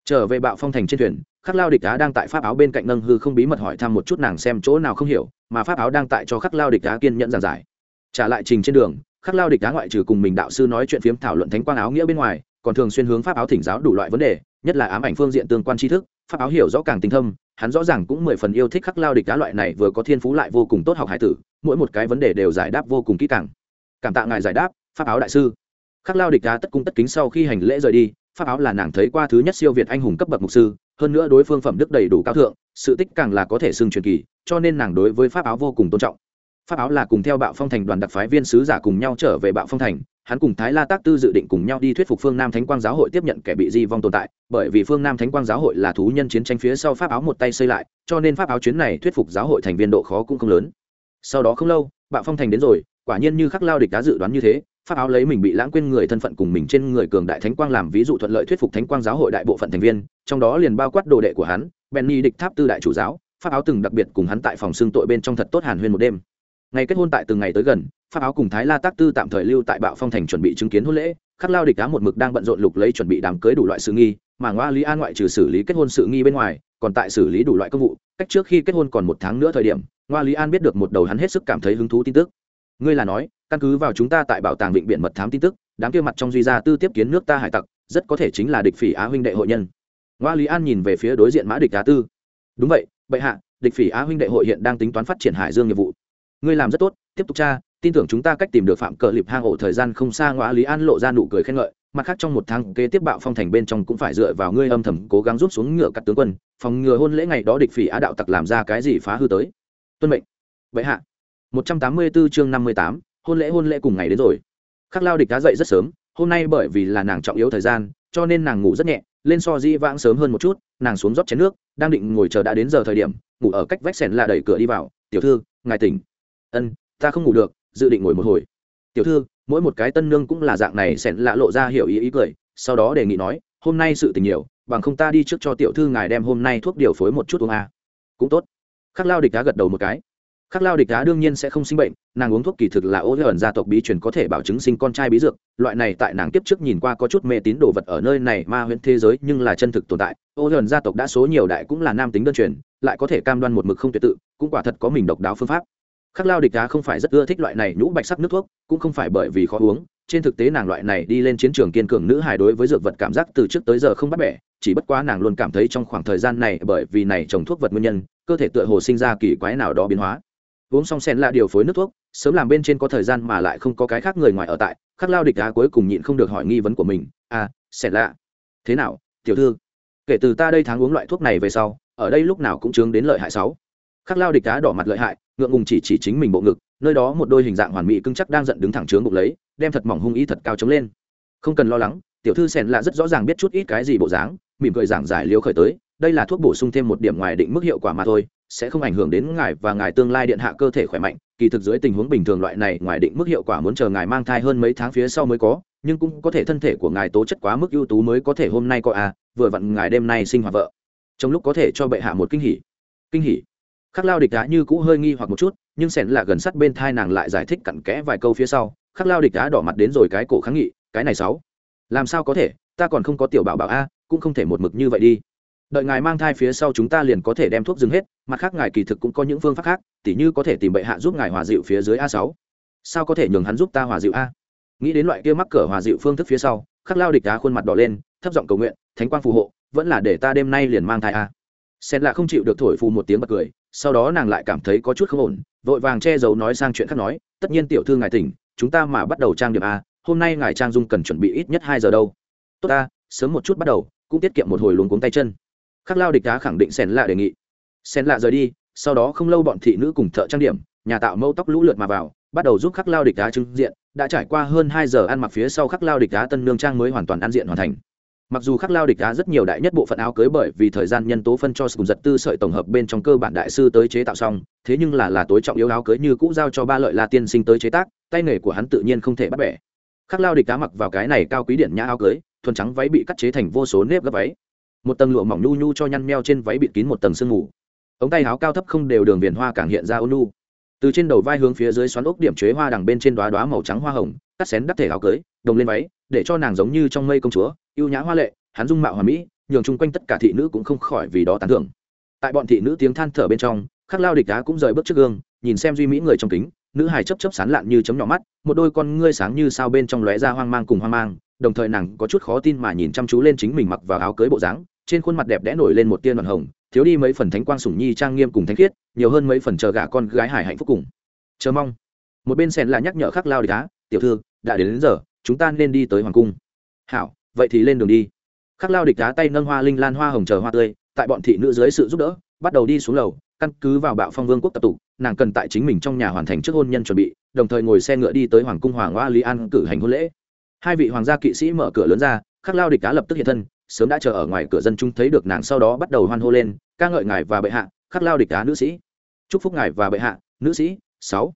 trở về bạo phong thành trên thuyền, khắc lao địch á đang tại pháp áo bên cạnh nâng hư không bí mật hỏi thăm một chút nàng xem chỗ nào không hiểu, mà pháp áo đang tại cho khắc lao địch á kiên nhẫn giảng giải. Trả lại trình trên đường, khắc lao địch á ngoại trừ cùng mình đạo sư nói chuyện phiếm thảo luận thánh quang áo nghĩa bên ngoài, còn thường xuyên hướng pháp áo thỉnh giáo đủ loại vấn đề, nhất là ám ảnh phương diện tương quan tri thức, pháp áo hiểu rõ càng tinh thâm, hắn rõ ràng cũng mười phần yêu thích khắc lao địch á loại này vừa có thiên phú lại vô cùng tốt học hải tử, mỗi một cái vấn đề đều giải đáp vô cùng kỹ càng. Cảm tạ ngài giải đáp, pháp áo đại sư. Khắc lao địch á tất cung tất kính sau khi hành lễ rời đi pháp áo là nàng thấy qua thứ nhất siêu việt anh hùng cấp bậc mục sư, hơn nữa đối phương phẩm đức đầy đủ cao thượng, sự tích càng là có thể xưng truyền kỳ, cho nên nàng đối với pháp áo vô cùng tôn trọng. Pháp áo là cùng theo bạo phong thành đoàn đặc phái viên sứ giả cùng nhau trở về bạo phong thành, hắn cùng thái la tác tư dự định cùng nhau đi thuyết phục phương nam thánh quang giáo hội tiếp nhận kẻ bị di vong tồn tại, bởi vì phương nam thánh quang giáo hội là thú nhân chiến tranh phía sau pháp áo một tay xây lại, cho nên pháp áo chuyến này thuyết phục giáo hội thành viên độ khó cũng không lớn. Sau đó không lâu, bạo phong thành đến rồi, quả nhiên như khắc lao địch đã dự đoán như thế pháp áo lấy mình bị lãng quên người thân phận cùng mình trên người cường đại thánh quang làm ví dụ thuận lợi thuyết phục thánh quang giáo hội đại bộ phận thành viên, trong đó liền bao quát đồ đệ của hắn, benny địch tháp tư đại chủ giáo, pháp áo từng đặc biệt cùng hắn tại phòng xương tội bên trong thật tốt hàn huyên một đêm. Ngày kết hôn tại từng ngày tới gần, pháp áo cùng thái la tác tư tạm thời lưu tại bạo phong thành chuẩn bị chứng kiến hôn lễ, khắc lao địch á một mực đang bận rộn lục lấy chuẩn bị đám cưới đủ loại sự nghi, mà ngoa lý an ngoại trừ xử lý kết hôn sự nghi bên ngoài, còn tại xử lý đủ loại công vụ, cách trước khi kết hôn còn một tháng nữa thời điểm, ngoa lý an biết được một đầu hắn hết sức cảm thấy hứng thú tin tức. Ngươi là nói căn cứ vào chúng ta tại bảo tàng vịnh biển mật thám tin tức, đám kia mặt trong duy gia tư tiếp kiến nước ta hải tặc, rất có thể chính là địch phỉ á huynh đệ hội nhân. Ngoa lý an nhìn về phía đối diện mã địch á tư. Đúng vậy, bệ hạ, địch phỉ á huynh đệ hội hiện đang tính toán phát triển hải dương nghiệp vụ. Ngươi làm rất tốt, tiếp tục tra, tin tưởng chúng ta cách tìm được phạm cờ lịp hang ổ thời gian không xa, ngoa lý an lộ ra nụ cười khen ngợi, mặt khác trong một tháng kế tiếp bạo phong thành bên trong cũng phải dựa vào ngươi âm thầm cố gắng rút xuống ngựa cắt tướng quân, phòng ngừa hôn lễ ngày đó địch phỉ á đạo tặc làm ra cái gì phá hư tới. Tuân mệnh. Vậy hạ. Một trăm tám mươi 184 chương năm mươi tám hôn lễ hôn lễ cùng ngày đến rồi. Khắc lao địch đã dậy rất sớm, hôm nay bởi vì là nàng trọng yếu thời gian, cho nên nàng ngủ rất nhẹ, lên so di vãng sớm hơn một chút, nàng xuống rót chén nước, đang định ngồi chờ đã đến giờ thời điểm, ngủ ở cách vách sèn là đẩy cửa đi vào, tiểu thư, ngài tỉnh. Ân, ta không ngủ được, dự định ngồi một hồi. Tiểu thư, mỗi một cái tân nương cũng là dạng này, sèn lạ lộ ra hiểu ý ý cười, sau đó đề nghị nói, hôm nay sự tình nhiều, bằng không ta đi trước cho tiểu thư ngài đem hôm nay thuốc điều phối một chút uống a. À. cũng tốt. Khắc lao địch đã gật đầu một cái khắc lao địch đá đương nhiên sẽ không sinh bệnh, nàng uống thuốc kỳ thực là ô ẩn gia tộc bí truyền có thể bảo chứng sinh con trai bí dược, loại này tại nàng tiếp trước nhìn qua có chút mê tín đồ vật ở nơi này ma huyễn thế giới nhưng là chân thực tồn tại. Ô ẩn gia tộc đã số nhiều đại cũng là nam tính đơn truyền, lại có thể cam đoan một mực không tuyệt tự, cũng quả thật có mình độc đáo phương pháp. Khắc lao địch đá không phải rất ưa thích loại này nhũ bạch sắc nước thuốc, cũng không phải bởi vì khó uống, trên thực tế nàng loại này đi lên chiến trường kiên cường nữ hài đối với dược vật cảm giác từ trước tới giờ không bắt bẻ, chỉ bất quá nàng luôn cảm thấy trong khoảng thời gian này bởi vì này trồng thuốc vật nguyên nhân, cơ thể tựa hồ sinh ra kỳ quái nào đó biến hóa uống xong sen là điều phối nước thuốc, sớm làm bên trên có thời gian mà lại không có cái khác người ngoài ở tại, khắc lao địch đá cuối cùng nhịn không được hỏi nghi vấn của mình à sen lạ, thế nào, tiểu thư? Kể từ ta đây tháng uống loại thuốc này về sau, ở đây lúc nào cũng chướng đến lợi hại sáu. Khắc lao địch đá đỏ mặt lợi hại, ngượng ngùng chỉ chỉ chính mình bộ ngực, nơi đó một đôi hình dạng hoàn mỹ cứng chắc đang giận đứng thẳng trướng bụng lấy, đem thật mỏng hung ý thật cao chống lên. Không cần lo lắng, tiểu thư sen lạ rất rõ ràng biết chút ít cái gì bộ dáng, mỉm cười giảng giải liều khởi tới đây là thuốc bổ sung thêm một điểm ngoài định mức hiệu quả mà thôi, sẽ không ảnh hưởng đến ngài và ngài tương lai điện hạ cơ thể khỏe mạnh. Kỳ thực dưới tình huống bình thường loại này, ngoài định mức hiệu quả muốn chờ ngài mang thai hơn mấy tháng phía sau mới có, nhưng cũng có thể thân thể của ngài tố chất quá mức ưu tú mới có thể hôm nay có à vừa vặn ngài đêm nay sinh hoạt vợ. Trong lúc có thể cho bệ hạ một kinh hỉ. Kinh hỉ. Khắc lao địch đá như cũ hơi nghi hoặc một chút, nhưng sẻn là gần sát bên thai nàng lại giải thích cặn kẽ vài câu phía sau, khắc lao địch đá đỏ mặt đến rồi cái cổ kháng nghị, cái này sáu, làm sao có thể? Ta còn không có tiểu bảo bảo a, cũng không thể một mực như vậy đi đợi ngài mang thai phía sau chúng ta liền có thể đem thuốc dừng hết, mặt khác ngài kỳ thực cũng có những phương pháp khác, tỉ như có thể tìm bệ hạ giúp ngài hòa dịu phía dưới a sáu. Sao có thể nhường hắn giúp ta hòa dịu a? Nghĩ đến loại kia mắc cỡ hòa dịu phương thức phía sau, khắc lao địch đá khuôn mặt đỏ lên, thấp giọng cầu nguyện, thánh quang phù hộ, vẫn là để ta đêm nay liền mang thai a. Sen lạ không chịu được thổi phù một tiếng bật cười, sau đó nàng lại cảm thấy có chút không ổn, vội vàng che giấu nói sang chuyện khác nói, tất nhiên tiểu thư ngài tỉnh, chúng ta mà bắt đầu trang điểm a, hôm nay ngài trang dung cần chuẩn bị ít nhất hai giờ đâu. Tốt ta sớm một chút bắt đầu, cũng tiết kiệm một hồi luống cuống tay chân khắc lao địch đá khẳng định sen lạ đề nghị. Sen lạ rời đi, sau đó không lâu bọn thị nữ cùng thợ trang điểm, nhà tạo mâu tóc lũ lượt mà vào, bắt đầu giúp khắc lao địch đá trưng diện, đã trải qua hơn hai giờ ăn mặc phía sau khắc lao địch đá tân nương trang mới hoàn toàn ăn diện hoàn thành. Mặc dù khắc lao địch đá rất nhiều đại nhất bộ phận áo cưới bởi vì thời gian nhân tố phân cho sùng giật tư sợi tổng hợp bên trong cơ bản đại sư tới chế tạo xong, thế nhưng là là tối trọng yếu áo cưới như cũ giao cho ba lợi la tiên sinh tới chế tác, tay nghề của hắn tự nhiên không thể bắt bẻ. Khắc lao địch đá mặc vào cái này cao quý điện nhã áo cưới, thuần trắng váy bị cắt chế thành vô số nếp gấp váy một tầng lụa mỏng nhu nhu cho nhăn meo trên váy bịt kín một tầng sương mù. Ống tay áo cao thấp không đều đường viền hoa càng hiện ra ôn nu từ trên đầu vai hướng phía dưới xoắn ốc điểm chế hoa đằng bên trên đoá đoá màu trắng hoa hồng, cắt xén đắp thể áo cưới, đồng lên váy, để cho nàng giống như trong mây công chúa ưu nhã hoa lệ, hắn dung mạo hòa mỹ, nhường chung quanh tất cả thị nữ cũng không khỏi vì đó tán thưởng. Tại bọn thị nữ tiếng than thở bên trong, khắc lao địch đá cũng rời bước trước gương, nhìn xem duy mỹ người trong kính, nữ hài chấp chấp sán lạn như chấm nhỏ mắt, một đôi con ngươi sáng như sao bên trong lóe ra hoang mang cùng hoang mang, đồng thời nàng có chút khó tin mà nhìn chăm chú lên chính mình mặc vào áo cưới bộ dáng trên khuôn mặt đẹp đẽ nổi lên một tia đoàn hồng thiếu đi mấy phần thánh quang sủng nhi trang nghiêm cùng thánh khiết nhiều hơn mấy phần chờ gả con gái hải hạnh phúc cùng. Chờ mong. Một bên sen là nhắc nhở khắc lao địch đá tiểu thư đã đến, đến giờ chúng ta nên đi tới hoàng cung. Hảo vậy thì lên đường đi. Khắc lao địch đá tay nâng hoa linh lan hoa hồng chờ hoa tươi tại bọn thị nữ dưới sự giúp đỡ bắt đầu đi xuống lầu căn cứ vào bạo phong vương quốc tập tụ nàng cần tại chính mình trong nhà hoàn thành trước hôn nhân chuẩn bị đồng thời ngồi xe ngựa đi tới hoàng cung hoàng hoa lý an cử hành hôn lễ. Hai vị hoàng gia kỵ sĩ mở cửa lớn ra khắc lao địch đá lập tức hiện thân sớm đã chờ ở ngoài cửa dân chúng thấy được nàng sau đó bắt đầu hoan hô lên, ca ngợi ngài và bệ hạ, khắc lao địch đá nữ sĩ. Chúc phúc ngài và bệ hạ, nữ sĩ. Sáu.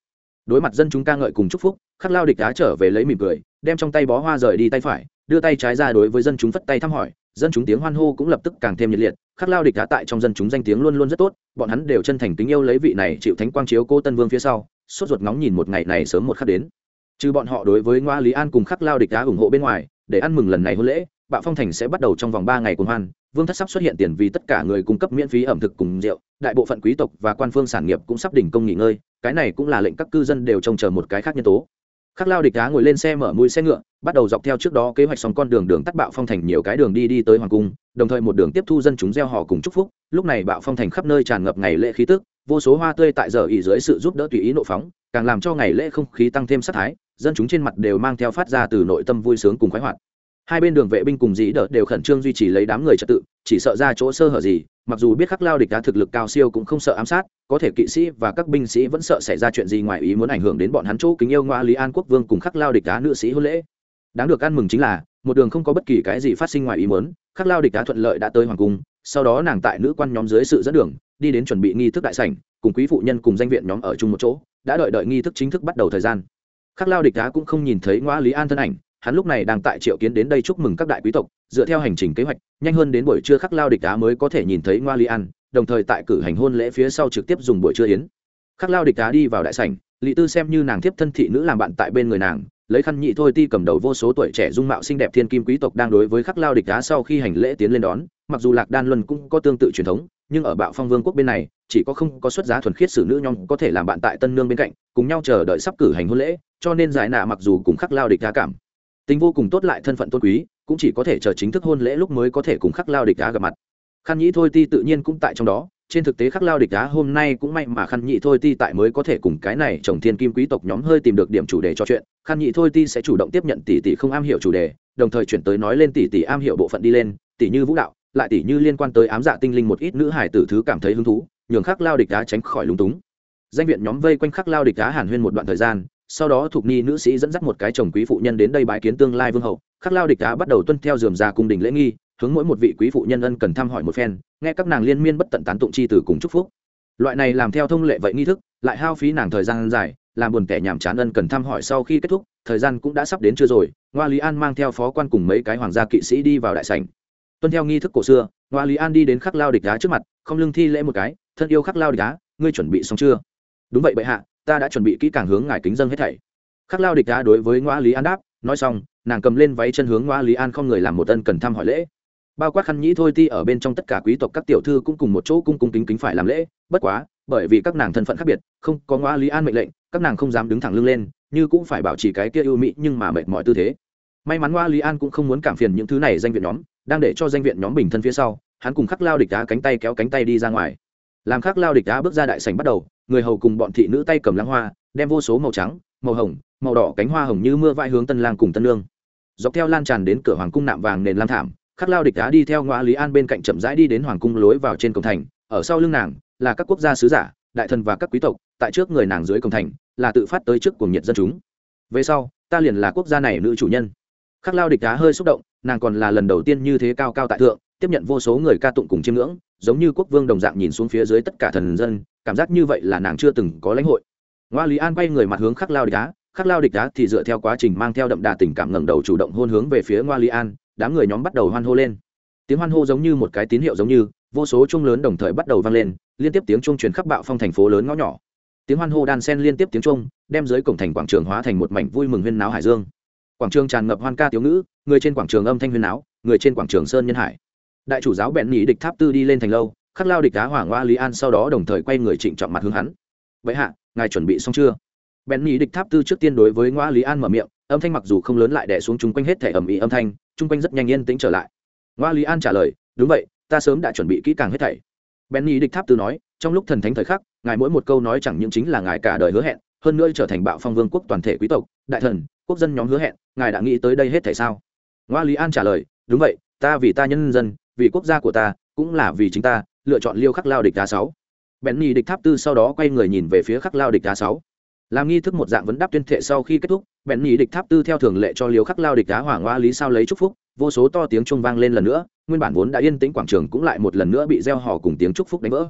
Đối mặt dân chúng ca ngợi cùng chúc phúc, khắc lao địch đá trở về lấy mỉm cười, đem trong tay bó hoa rời đi tay phải, đưa tay trái ra đối với dân chúng phất tay thăm hỏi, dân chúng tiếng hoan hô cũng lập tức càng thêm nhiệt liệt, khắc lao địch đá tại trong dân chúng danh tiếng luôn luôn rất tốt, bọn hắn đều chân thành tình yêu lấy vị này chịu thánh quang chiếu cô tân vương phía sau, sốt ruột ngóng nhìn một ngày này sớm một khắc đến. Trừ bọn họ đối với ngoa lý an cùng khắc lao địch đá ủng hộ bên ngoài, để ăn mừng lần này hôn lễ bạo phong thành sẽ bắt đầu trong vòng ba ngày cùng hoan, vương thất sắp xuất hiện tiền vì tất cả người cung cấp miễn phí ẩm thực cùng rượu, đại bộ phận quý tộc và quan phương sản nghiệp cũng sắp đỉnh công nghỉ ngơi, cái này cũng là lệnh các cư dân đều trông chờ một cái khác nhân tố. Khắc lao địch đá ngồi lên xe mở mũi xe ngựa, bắt đầu dọc theo trước đó kế hoạch xong con đường đường tắt bạo phong thành nhiều cái đường đi đi tới hoàng cung, đồng thời một đường tiếp thu dân chúng gieo họ cùng chúc phúc. Lúc này bạo phong thành khắp nơi tràn ngập ngày lễ khí tức, vô số hoa tươi tại giờ ỉ dưới sự giúp đỡ tùy ý nộ phóng, càng làm cho ngày lễ không khí tăng thêm sắc thái, dân chúng trên mặt đều mang theo phát ra từ nội tâm vui sướng cùng khoái hoạt hai bên đường vệ binh cùng dĩ đợt đều khẩn trương duy trì lấy đám người trật tự, chỉ sợ ra chỗ sơ hở gì, mặc dù biết khắc lao địch đã thực lực cao siêu cũng không sợ ám sát, có thể kỵ sĩ và các binh sĩ vẫn sợ xảy ra chuyện gì ngoài ý muốn ảnh hưởng đến bọn hắn chỗ kính yêu ngoa lý an quốc vương cùng khắc lao địch đá nữ sĩ hôn lễ. Đáng được ăn mừng chính là, một đường không có bất kỳ cái gì phát sinh ngoài ý muốn, khắc lao địch đá thuận lợi đã tới hoàng cung, sau đó nàng tại nữ quan nhóm dưới sự dẫn đường, đi đến chuẩn bị nghi thức đại sảnh, cùng quý phụ nhân cùng danh viện nhóm ở chung một chỗ, đã đợi đợi nghi thức chính thức bắt đầu thời gian. Khắc lao địch đá cũng không nhìn thấy ngoa lý an thân ảnh hắn lúc này đang tại triệu kiến đến đây chúc mừng các đại quý tộc, dựa theo hành trình kế hoạch, nhanh hơn đến buổi trưa khắc lao địch đá mới có thể nhìn thấy ngoa li an, đồng thời tại cử hành hôn lễ phía sau trực tiếp dùng buổi trưa yến. Khắc lao địch đá đi vào đại sảnh, lị tư xem như nàng tiếp thân thị nữ làm bạn tại bên người nàng, lấy khăn nhị thôi ti cầm đầu vô số tuổi trẻ dung mạo xinh đẹp thiên kim quý tộc đang đối với khắc lao địch đá sau khi hành lễ tiến lên đón, mặc dù lạc đan luân cũng có tương tự truyền thống, nhưng ở bạo phong vương quốc bên này, chỉ có không có xuất giá thuần khiết xử nữ nhong có thể làm bạn tại tân nương bên cạnh, cùng nhau chờ đợi sắp cử hành hôn lễ, cho nên giải nạ mặc dù cùng khắc lao địch đá cảm tính vô cùng tốt lại thân phận tôn quý, cũng chỉ có thể chờ chính thức hôn lễ lúc mới có thể cùng khắc lao địch đá gặp mặt. Khăn nhĩ thôi ti tự nhiên cũng tại trong đó, trên thực tế khắc lao địch đá hôm nay cũng may mà khăn nhị thôi ti tại mới có thể cùng cái này chồng thiên kim quý tộc nhóm hơi tìm được điểm chủ đề cho chuyện, khăn nhị thôi ti sẽ chủ động tiếp nhận tỷ tỷ không am hiểu chủ đề, đồng thời chuyển tới nói lên tỷ tỷ am hiểu bộ phận đi lên, tỷ như vũ đạo, lại tỷ như liên quan tới ám dạ tinh linh một ít nữ hải tử thứ cảm thấy hứng thú, nhường khắc lao địch đá tránh khỏi lúng túng. Danh viện nhóm vây quanh khắc lao địch đá hàn huyên một đoạn thời gian sau đó thuộc ni nữ sĩ dẫn dắt một cái chồng quý phụ nhân đến đây bái kiến tương lai vương hậu, khắc lao địch đá bắt đầu tuân theo dườm ra cung đình lễ nghi, hướng mỗi một vị quý phụ nhân ân cần thăm hỏi một phen, nghe các nàng liên miên bất tận tán tụng chi từ cùng chúc phúc. Loại này làm theo thông lệ vậy nghi thức, lại hao phí nàng thời gian dài, làm buồn kẻ nhàm chán ân cần thăm hỏi sau khi kết thúc, thời gian cũng đã sắp đến chưa rồi, ngoa lý an mang theo phó quan cùng mấy cái hoàng gia kỵ sĩ đi vào đại sảnh. Tuân theo nghi thức cổ xưa, ngoa lý an đi đến khắc lao địch đá trước mặt, không lưng thi lễ một cái, thân yêu khắc lao địch đá ngươi chuẩn bị xong chưa? Đúng vậy bệ hạ ta đã chuẩn bị kỹ càng hướng ngài kính dân hết thảy. Khắc lao địch đã đối với ngoa lý an đáp, nói xong, nàng cầm lên váy chân hướng ngoa lý an không người làm một ân cần thăm hỏi lễ. Bao quát khăn nhĩ thôi ti ở bên trong tất cả quý tộc các tiểu thư cũng cùng một chỗ cung cung kính kính phải làm lễ, bất quá, bởi vì các nàng thân phận khác biệt, không có ngoa lý an mệnh lệnh, các nàng không dám đứng thẳng lưng lên, như cũng phải bảo trì cái kia ưu mỹ nhưng mà mệt mỏi tư thế. May mắn ngoa lý an cũng không muốn cảm phiền những thứ này danh viện nhóm, đang để cho danh viện nhóm bình thân phía sau, hắn cùng khắc lao địch đá cánh tay kéo cánh tay đi ra ngoài làm khắc lao địch đá bước ra đại sảnh bắt đầu, người hầu cùng bọn thị nữ tay cầm lăng hoa, đem vô số màu trắng, màu hồng, màu đỏ cánh hoa hồng như mưa vai hướng tân lang cùng tân lương. Dọc theo lan tràn đến cửa hoàng cung nạm vàng nền lam thảm, khắc lao địch đá đi theo ngoa lý an bên cạnh chậm rãi đi đến hoàng cung lối vào trên cổng thành. Ở sau lưng nàng là các quốc gia sứ giả, đại thần và các quý tộc, tại trước người nàng dưới cổng thành là tự phát tới trước cuồng nhiệt dân chúng. Về sau, ta liền là quốc gia này nữ chủ nhân. Khắc lao địch đá hơi xúc động, nàng còn là lần đầu tiên như thế cao cao tại thượng tiếp nhận vô số người ca tụng cùng chiêm ngưỡng, giống như quốc vương đồng dạng nhìn xuống phía dưới tất cả thần dân, cảm giác như vậy là nàng chưa từng có lãnh hội. Ngoa lý an quay người mặt hướng khắc lao địch đá, khắc lao địch đá thì dựa theo quá trình mang theo đậm đà tình cảm ngẩng đầu chủ động hôn hướng về phía ngoa lý an, đám người nhóm bắt đầu hoan hô lên. Tiếng hoan hô giống như một cái tín hiệu giống như, vô số chung lớn đồng thời bắt đầu vang lên, liên tiếp tiếng chung truyền khắp bạo phong thành phố lớn ngõ nhỏ. Tiếng hoan hô đan sen liên tiếp tiếng chung đem dưới cổng thành quảng trường hóa thành một mảnh vui mừng huyên náo hải dương. Quảng trường tràn ngập hoan ca tiếu ngữ, người trên quảng trường âm thanh huyên náo, người trên quảng trường sơn nhân hải đại chủ giáo bèn nhị địch tháp tư đi lên thành lâu, khắc lao địch đá hỏa ngoa lý an sau đó đồng thời quay người trịnh trọng mặt hướng hắn. Vậy hạ, ngài chuẩn bị xong chưa? Bèn nhị địch tháp tư trước tiên đối với ngoa lý an mở miệng, âm thanh mặc dù không lớn lại đẻ xuống chung quanh hết thể ẩm ý âm thanh, chung quanh rất nhanh yên tĩnh trở lại. Ngoa lý an trả lời, đúng vậy, ta sớm đã chuẩn bị kỹ càng hết thảy. Benny địch tháp tư nói, trong lúc thần thánh thời khắc, ngài mỗi một câu nói chẳng những chính là ngài cả đời hứa hẹn, hơn nữa trở thành bạo phong vương quốc toàn thể quý tộc, đại thần, quốc dân nhóm hứa hẹn, ngài đã nghĩ tới đây hết thảy sao? Ngoa lý an trả lời, đúng vậy, ta vì ta nhân dân vì quốc gia của ta, cũng là vì chính ta, lựa chọn liêu khắc lao địch đá sáu. Benny địch tháp tư sau đó quay người nhìn về phía khắc lao địch đá sáu. Làm nghi thức một dạng vấn đáp tuyên thệ sau khi kết thúc bèn nhị địch tháp tư theo thường lệ cho liều khắc lao địch đá hỏa ngoa lý sao lấy chúc phúc, vô số to tiếng trung vang lên lần nữa, nguyên bản vốn đã yên tĩnh quảng trường cũng lại một lần nữa bị gieo hò cùng tiếng chúc phúc đánh vỡ.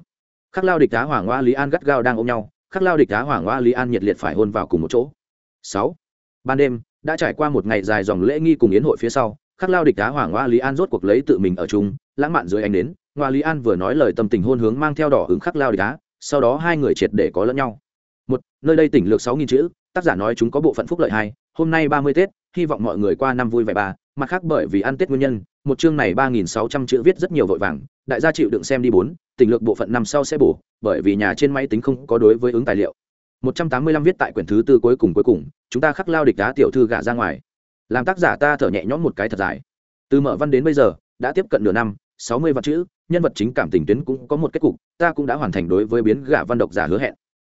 Khắc lao địch đá hỏa ngoa lý an gắt gao đang ôm nhau, khắc lao địch đá hỏa ngoa lý an nhiệt liệt phải hôn vào cùng một chỗ. Sáu. Ban đêm, đã trải qua một ngày dài dòng lễ nghi cùng yến hội phía sau khắc lao địch đá hỏa ngoa lý an rốt cuộc lấy tự mình ở chung, lãng mạn dưới ánh đến ngoa lý an vừa nói lời tâm tình hôn hướng mang theo đỏ hứng khắc lao địch đá sau đó hai người triệt để có lẫn nhau. Một, nơi đây tỉnh lược sáu nghìn chữ, tác giả nói chúng có bộ phận phúc lợi hai, hôm nay ba mươi tết, hy vọng mọi người qua năm vui vẻ ba, mặt khác bởi vì ăn tết nguyên nhân, một chương này ba nghìn sáu trăm chữ viết rất nhiều vội vàng, đại gia chịu đựng xem đi bốn, tỉnh lược bộ phận năm sau sẽ bổ, bởi vì nhà trên máy tính không có đối với ứng tài liệu. Một trăm tám mươi lăm viết tại quyển thứ tư cuối cùng cuối cùng, chúng ta khắc lao địch đá tiểu thư gả ra ngoài làm tác giả ta thở nhẹ nhõm một cái thật dài. Từ mở văn đến bây giờ, đã tiếp cận nửa năm, sáu mươi văn chữ, nhân vật chính cảm tình tuyến cũng có một kết cục, ta cũng đã hoàn thành đối với biến gả văn độc giả hứa hẹn.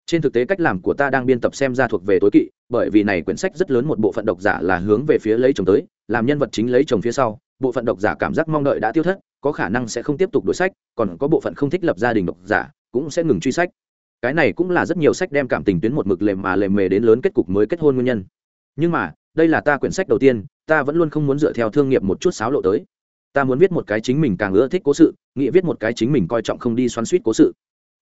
Trên thực tế cách làm của ta đang biên tập xem ra thuộc về tối kỵ, bởi vì này quyển sách rất lớn một bộ phận độc giả là hướng về phía lấy chồng tới, làm nhân vật chính lấy chồng phía sau, bộ phận độc giả cảm giác mong đợi đã tiêu thất, có khả năng sẽ không tiếp tục đổi sách, còn có bộ phận không thích lập gia đình độc giả, cũng sẽ ngừng truy sách. Cái này cũng là rất nhiều sách đem cảm tình tuyến một mực lềm mà lềm mề đến lớn kết cục mới kết hôn nguyên nhân. Nhưng mà đây là ta quyển sách đầu tiên, ta vẫn luôn không muốn dựa theo thương nghiệp một chút xáo lộ tới. Ta muốn viết một cái chính mình càng ưa thích cố sự, nghĩ viết một cái chính mình coi trọng không đi xoắn suýt cố sự.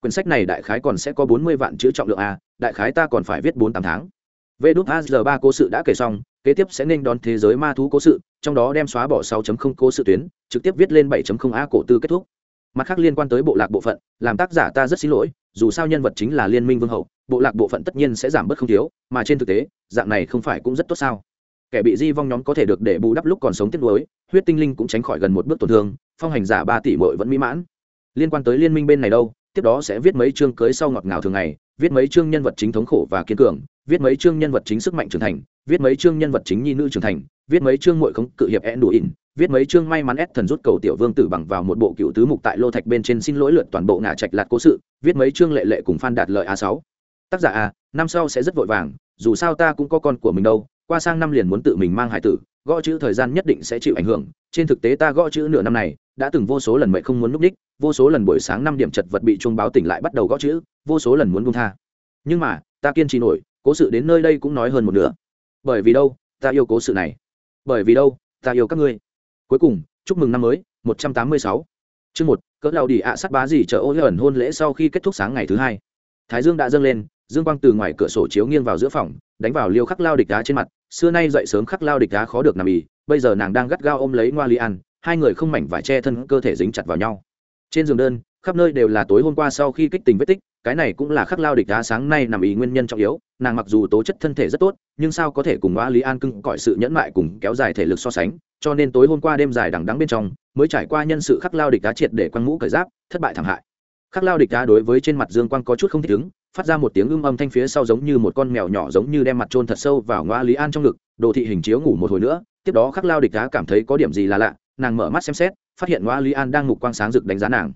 Quyển sách này đại khái còn sẽ có bốn mươi vạn chữ trọng lượng a đại khái ta còn phải viết bốn tám tháng. V đúc a giờ ba cố sự đã kể xong, kế tiếp sẽ nên đón thế giới ma thú cố sự, trong đó đem xóa bỏ 6 0 cố sự tuyến, trực tiếp viết lên 7 0 a cổ tư kết thúc. Mặt khác liên quan tới bộ lạc bộ phận, làm tác giả ta rất xin lỗi dù sao nhân vật chính là liên minh vương hậu, bộ lạc bộ phận tất nhiên sẽ giảm bớt không thiếu, mà trên thực tế, dạng này không phải cũng rất tốt sao? Kẻ bị di vong nhóm có thể được để bù đắp lúc còn sống tiếp nối huyết tinh linh cũng tránh khỏi gần một bước tổn thương, phong hành giả ba tỷ bội vẫn mỹ mãn. Liên quan tới liên minh bên này đâu, tiếp đó sẽ viết mấy chương cưới sau ngọt ngào thường ngày, viết mấy chương nhân vật chính thống khổ và kiên cường, viết mấy chương nhân vật chính sức mạnh trưởng thành, viết mấy chương nhân vật chính nhi nữ trưởng thành, viết mấy chương mội không cự hiệp e đủ ỉn viết mấy chương may mắn ép thần rút cầu tiểu vương tử bằng vào một bộ cựu tứ mục tại lô thạch bên trên xin lỗi lượt toàn bộ ngả trạch lạt cố sự, viết mấy chương lệ lệ cùng phan đạt lợi a sáu. Tác giả a, năm sau sẽ rất vội vàng, dù sao ta cũng có con của mình đâu, qua sang năm liền muốn tự mình mang hải tử, gõ chữ thời gian nhất định sẽ chịu ảnh hưởng, trên thực tế ta gõ chữ nửa năm này, đã từng vô số lần mệnh không muốn núp đích, vô số lần buổi sáng năm điểm chật vật bị chuông báo tỉnh lại bắt đầu gõ chữ, vô số lần muốn buông tha. Nhưng mà, ta kiên trì nổi, cố sự đến nơi đây cũng nói hơn một nửa. Bởi vì đâu, ta yêu cố sự này. Bởi vì đâu, ta yêu các ngươi cuối cùng, chúc mừng năm mới, một trăm tám mươi sáu. Chương một, cỡ lào đi ạ à sắt bá gì chờ ô ẩn hôn lễ sau khi kết thúc sáng ngày thứ hai. Thái dương đã dâng lên, dương quang từ ngoài cửa sổ chiếu nghiêng vào giữa phòng, đánh vào liêu khắc lao địch đá trên mặt. Xưa nay dậy sớm khắc lao địch đá khó được nằm ì, bây giờ nàng đang gắt gao ôm lấy ngoa Ly an, hai người không mảnh vải che thân, cơ thể dính chặt vào nhau. Trên giường đơn khắp nơi đều là tối hôm qua sau khi kích tình vết tích, cái này cũng là khắc lao địch đá sáng nay nằm ý nguyên nhân trọng yếu, nàng mặc dù tố chất thân thể rất tốt, nhưng sao có thể cùng ngoa lý an cưng cõi sự nhẫn mại cùng kéo dài thể lực so sánh, cho nên tối hôm qua đêm dài đằng đắng bên trong, mới trải qua nhân sự khắc lao địch đá triệt để quăng mũ cởi giáp, thất bại thảm hại. Khắc lao địch đá đối với trên mặt dương quang có chút không thích ứng, phát ra một tiếng ưng âm thanh phía sau giống như một con mèo nhỏ giống như đem mặt trôn thật sâu vào ngoa lý an trong ngực, đồ thị hình chiếu ngủ một hồi nữa, tiếp đó khắc lao địch đá cảm thấy có điểm gì là lạ, nàng mở mắt xem xét, phát hiện ngoa lý an đang ngục quang sáng rực đánh giá nàng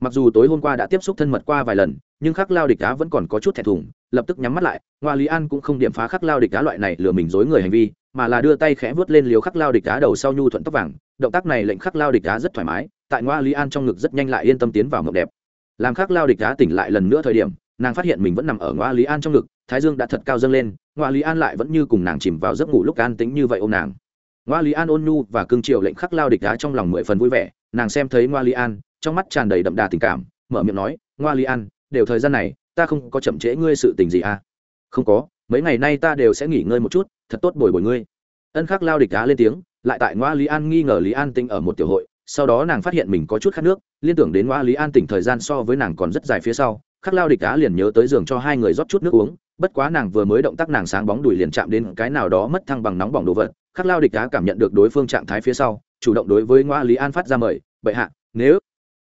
mặc dù tối hôm qua đã tiếp xúc thân mật qua vài lần, nhưng khắc lao địch đá vẫn còn có chút thẹn thùng, lập tức nhắm mắt lại, ngoa lý an cũng không điểm phá khắc lao địch đá loại này lừa mình dối người hành vi, mà là đưa tay khẽ vớt lên liều khắc lao địch đá đầu sau nhu thuận tóc vàng, động tác này lệnh khắc lao địch đá rất thoải mái, tại ngoa lý an trong ngực rất nhanh lại yên tâm tiến vào ngực đẹp. Làm khắc lao địch đá tỉnh lại lần nữa thời điểm, nàng phát hiện mình vẫn nằm ở ngoa lý an trong ngực, thái dương đã thật cao dâng lên, ngoa lý an lại vẫn như cùng nàng chìm vào giấc ngủ lúc an tính như vậy ô nàng. Ngoa lý an ôn nhu và cương triệu lệnh khắc lao địch đá trong lòng mười phần vui vẻ, nàng xem thấy ngoa lý an trong mắt tràn đầy đậm đà tình cảm, mở miệng nói, ngoa lý an, đều thời gian này, ta không có chậm trễ ngươi sự tình gì à? Không có, mấy ngày nay ta đều sẽ nghỉ ngơi một chút, thật tốt bồi bồi ngươi. Ân khắc lao địch đá lên tiếng, lại tại ngoa lý an nghi ngờ lý an tinh ở một tiểu hội, sau đó nàng phát hiện mình có chút khát nước, liên tưởng đến ngoa lý an tỉnh thời gian so với nàng còn rất dài phía sau, khắc lao địch đá liền nhớ tới giường cho hai người rót chút nước uống, bất quá nàng vừa mới động tác nàng sáng bóng đùi liền chạm đến cái nào đó mất thăng bằng nóng bỏng đồ vật, khắc lao địch đá cảm nhận được đối phương trạng thái phía sau, chủ động đối với ngoa lý an phát ra mời, bệ hạ, nếu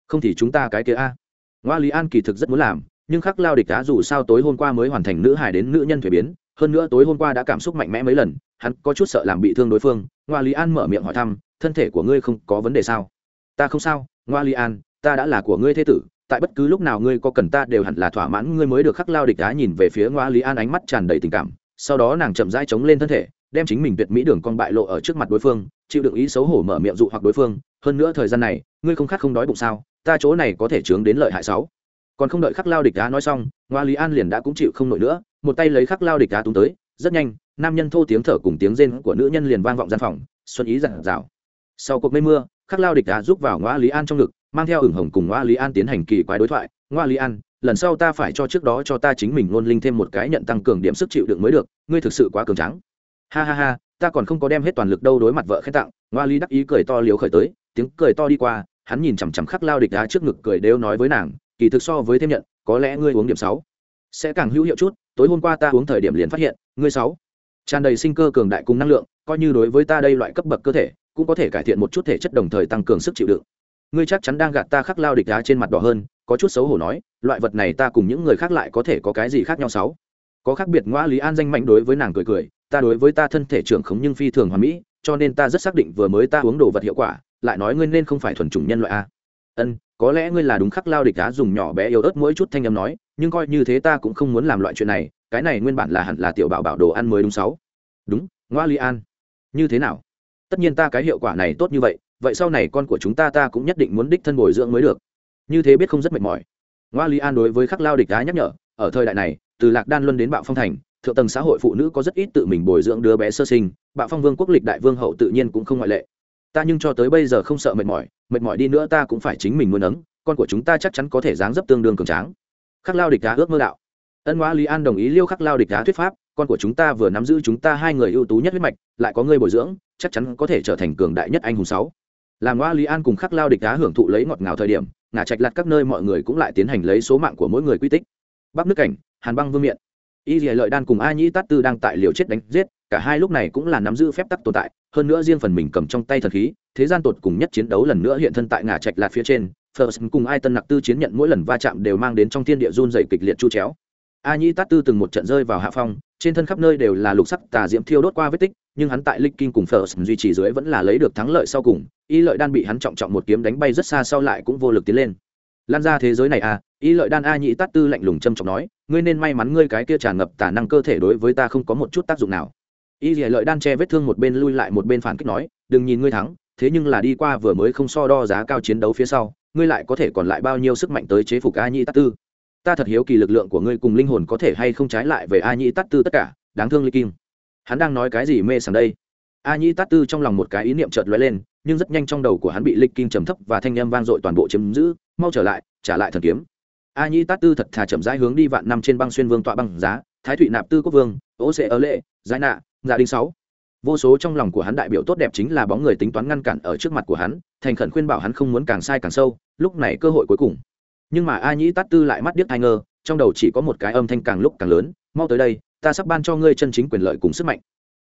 không thì chúng ta cái kia a. Ngoa lý an kỳ thực rất muốn làm, nhưng khắc lao địch đá dù sao tối hôm qua mới hoàn thành nữ hài đến nữ nhân thuế biến, hơn nữa tối hôm qua đã cảm xúc mạnh mẽ mấy lần, hắn có chút sợ làm bị thương đối phương. Ngoa lý an mở miệng hỏi thăm, thân thể của ngươi không có vấn đề sao? Ta không sao, ngoa lý an, ta đã là của ngươi thế tử, tại bất cứ lúc nào ngươi có cần ta đều hẳn là thỏa mãn ngươi mới được. Khắc lao địch đá nhìn về phía ngoa lý an ánh mắt tràn đầy tình cảm, sau đó nàng chậm rãi chống lên thân thể, đem chính mình tuyệt mỹ đường con bại lộ ở trước mặt đối phương, chịu đựng ý xấu hổ mở miệng dụ hoặc đối phương, hơn nữa thời gian này, ngươi không khát không đói bụng sao ta chỗ này có thể chướng đến lợi hại sáu. Còn không đợi khắc lao địch đá nói xong, ngoa lý an liền đã cũng chịu không nổi nữa, một tay lấy khắc lao địch đá túng tới, rất nhanh, nam nhân thô tiếng thở cùng tiếng rên của nữ nhân liền vang vọng gian phòng, xuân ý giản rào sau cuộc mây mưa, khắc lao địch đá giúp vào ngoa lý an trong ngực, mang theo ửng hồng cùng ngoa lý an tiến hành kỳ quái đối thoại, ngoa lý an, lần sau ta phải cho trước đó cho ta chính mình luôn linh thêm một cái nhận tăng cường điểm sức chịu đựng mới được, ngươi thực sự quá cường trắng ha ha ha, ta còn không có đem hết toàn lực đâu đối mặt vợ khen tặng, ngoa lý đắc ý cười to liều khởi tới, tiếng cười to đi qua hắn nhìn chằm chằm khắc lao địch đá trước ngực cười đều nói với nàng, kỳ thực so với thêm nhận, có lẽ ngươi uống điểm sáu sẽ càng hữu hiệu chút, tối hôm qua ta uống thời điểm liền phát hiện, ngươi sáu tràn đầy sinh cơ cường đại cùng năng lượng, coi như đối với ta đây loại cấp bậc cơ thể, cũng có thể cải thiện một chút thể chất đồng thời tăng cường sức chịu đựng. Ngươi chắc chắn đang gạt ta khắc lao địch đá trên mặt đỏ hơn, có chút xấu hổ nói, loại vật này ta cùng những người khác lại có thể có cái gì khác nhau sáu? Có khác biệt ngoa lý an danh mạnh đối với nàng cười cười, ta đối với ta thân thể trưởng khống nhưng phi thường hoàn mỹ, cho nên ta rất xác định vừa mới ta uống đồ vật hiệu quả lại nói ngươi nên không phải thuần chủng nhân loại a. Ân, có lẽ ngươi là đúng khắc lao địch đá dùng nhỏ bé yếu ớt mỗi chút thanh âm nói, nhưng coi như thế ta cũng không muốn làm loại chuyện này, cái này nguyên bản là hẳn là tiểu bảo bảo đồ ăn mới đúng sáu. Đúng, ngoa li an. Như thế nào? Tất nhiên ta cái hiệu quả này tốt như vậy vậy sau này con của chúng ta ta cũng nhất định muốn đích thân bồi dưỡng mới được. Như thế biết không rất mệt mỏi. Ngoa li an đối với khắc lao địch đá nhắc nhở, ở thời đại này, từ lạc đan luân đến bạo phong thành, thượng tầng xã hội phụ nữ có rất ít tự mình bồi dưỡng đứa bé sơ sinh, bạo phong vương quốc lịch đại vương hậu tự nhiên cũng không ngoại lệ ta nhưng cho tới bây giờ không sợ mệt mỏi mệt mỏi đi nữa ta cũng phải chính mình nuôi nấng, con của chúng ta chắc chắn có thể dáng dấp tương đương cường tráng. Khắc lao địch đá ước mơ đạo. Ân hóa lý an đồng ý liêu khắc lao địch đá thuyết pháp, con của chúng ta vừa nắm giữ chúng ta hai người ưu tú nhất huyết mạch, lại có người bồi dưỡng, chắc chắn có thể trở thành cường đại nhất anh hùng sáu. Làm hóa lý an cùng khắc lao địch đá hưởng thụ lấy ngọt ngào thời điểm, ngả trạch lặt các nơi mọi người cũng lại tiến hành lấy số mạng của mỗi người quy tích. Bắc nước cảnh, hàn băng vương miện. Y dì lợi đan cùng a nhĩ tát tư đang tại liều chết đánh giết cả hai lúc này cũng là nắm giữ phép tắc tồn tại, hơn nữa riêng phần mình cầm trong tay thần khí, thế gian tột cùng nhất chiến đấu lần nữa hiện thân tại ngả trạch lạt phía trên, First cùng ai tân nặc tư chiến nhận mỗi lần va chạm đều mang đến trong thiên địa run dày kịch liệt chu chéo. A nhĩ tát tư từng một trận rơi vào hạ phong, trên thân khắp nơi đều là lục sắc tà diễm thiêu đốt qua vết tích, nhưng hắn tại linh kinh cùng First duy trì dưới vẫn là lấy được thắng lợi sau cùng, y lợi đan bị hắn trọng trọng một kiếm đánh bay rất xa sau lại cũng vô lực tiến lên. Lan ra thế giới này à y lợi đan a nhĩ tát tư lạnh lùng châm trọng nói, ngươi nên may mắn ngươi cái kia tràn ngập tả năng cơ thể đối với ta không có một chút tác dụng nào y lợi đan che vết thương một bên lui lại một bên phản kích nói, đừng nhìn ngươi thắng, thế nhưng là đi qua vừa mới không so đo giá cao chiến đấu phía sau, ngươi lại có thể còn lại bao nhiêu sức mạnh tới chế phục a nhĩ tát tư? Ta thật hiếu kỳ lực lượng của ngươi cùng linh hồn có thể hay không trái lại về a nhĩ tát tư tất cả, đáng thương ly kim. Hắn đang nói cái gì mê sảng đây? A nhĩ tát tư trong lòng một cái ý niệm chợt lóe lên, nhưng rất nhanh trong đầu của hắn bị lịch kim trầm thấp và thanh âm vang dội toàn bộ chiếm giữ, mau trở lại, trả lại thần kiếm. A nhĩ tát tư thật thà chậm rãi hướng đi vạn năm trên băng xuyên vương tọa băng giá, thái thụy nạp tư quốc vương, ố sẽ ở lệ giải nạ dạ đình sáu. Vô số trong lòng của hắn đại biểu tốt đẹp chính là bóng người tính toán ngăn cản ở trước mặt của hắn, thành khẩn khuyên bảo hắn không muốn càng sai càng sâu, lúc này cơ hội cuối cùng. Nhưng mà a nhĩ tát tư lại mắt điếc tai ngơ, trong đầu chỉ có một cái âm thanh càng lúc càng lớn, mau tới đây, ta sắp ban cho ngươi chân chính quyền lợi cùng sức mạnh.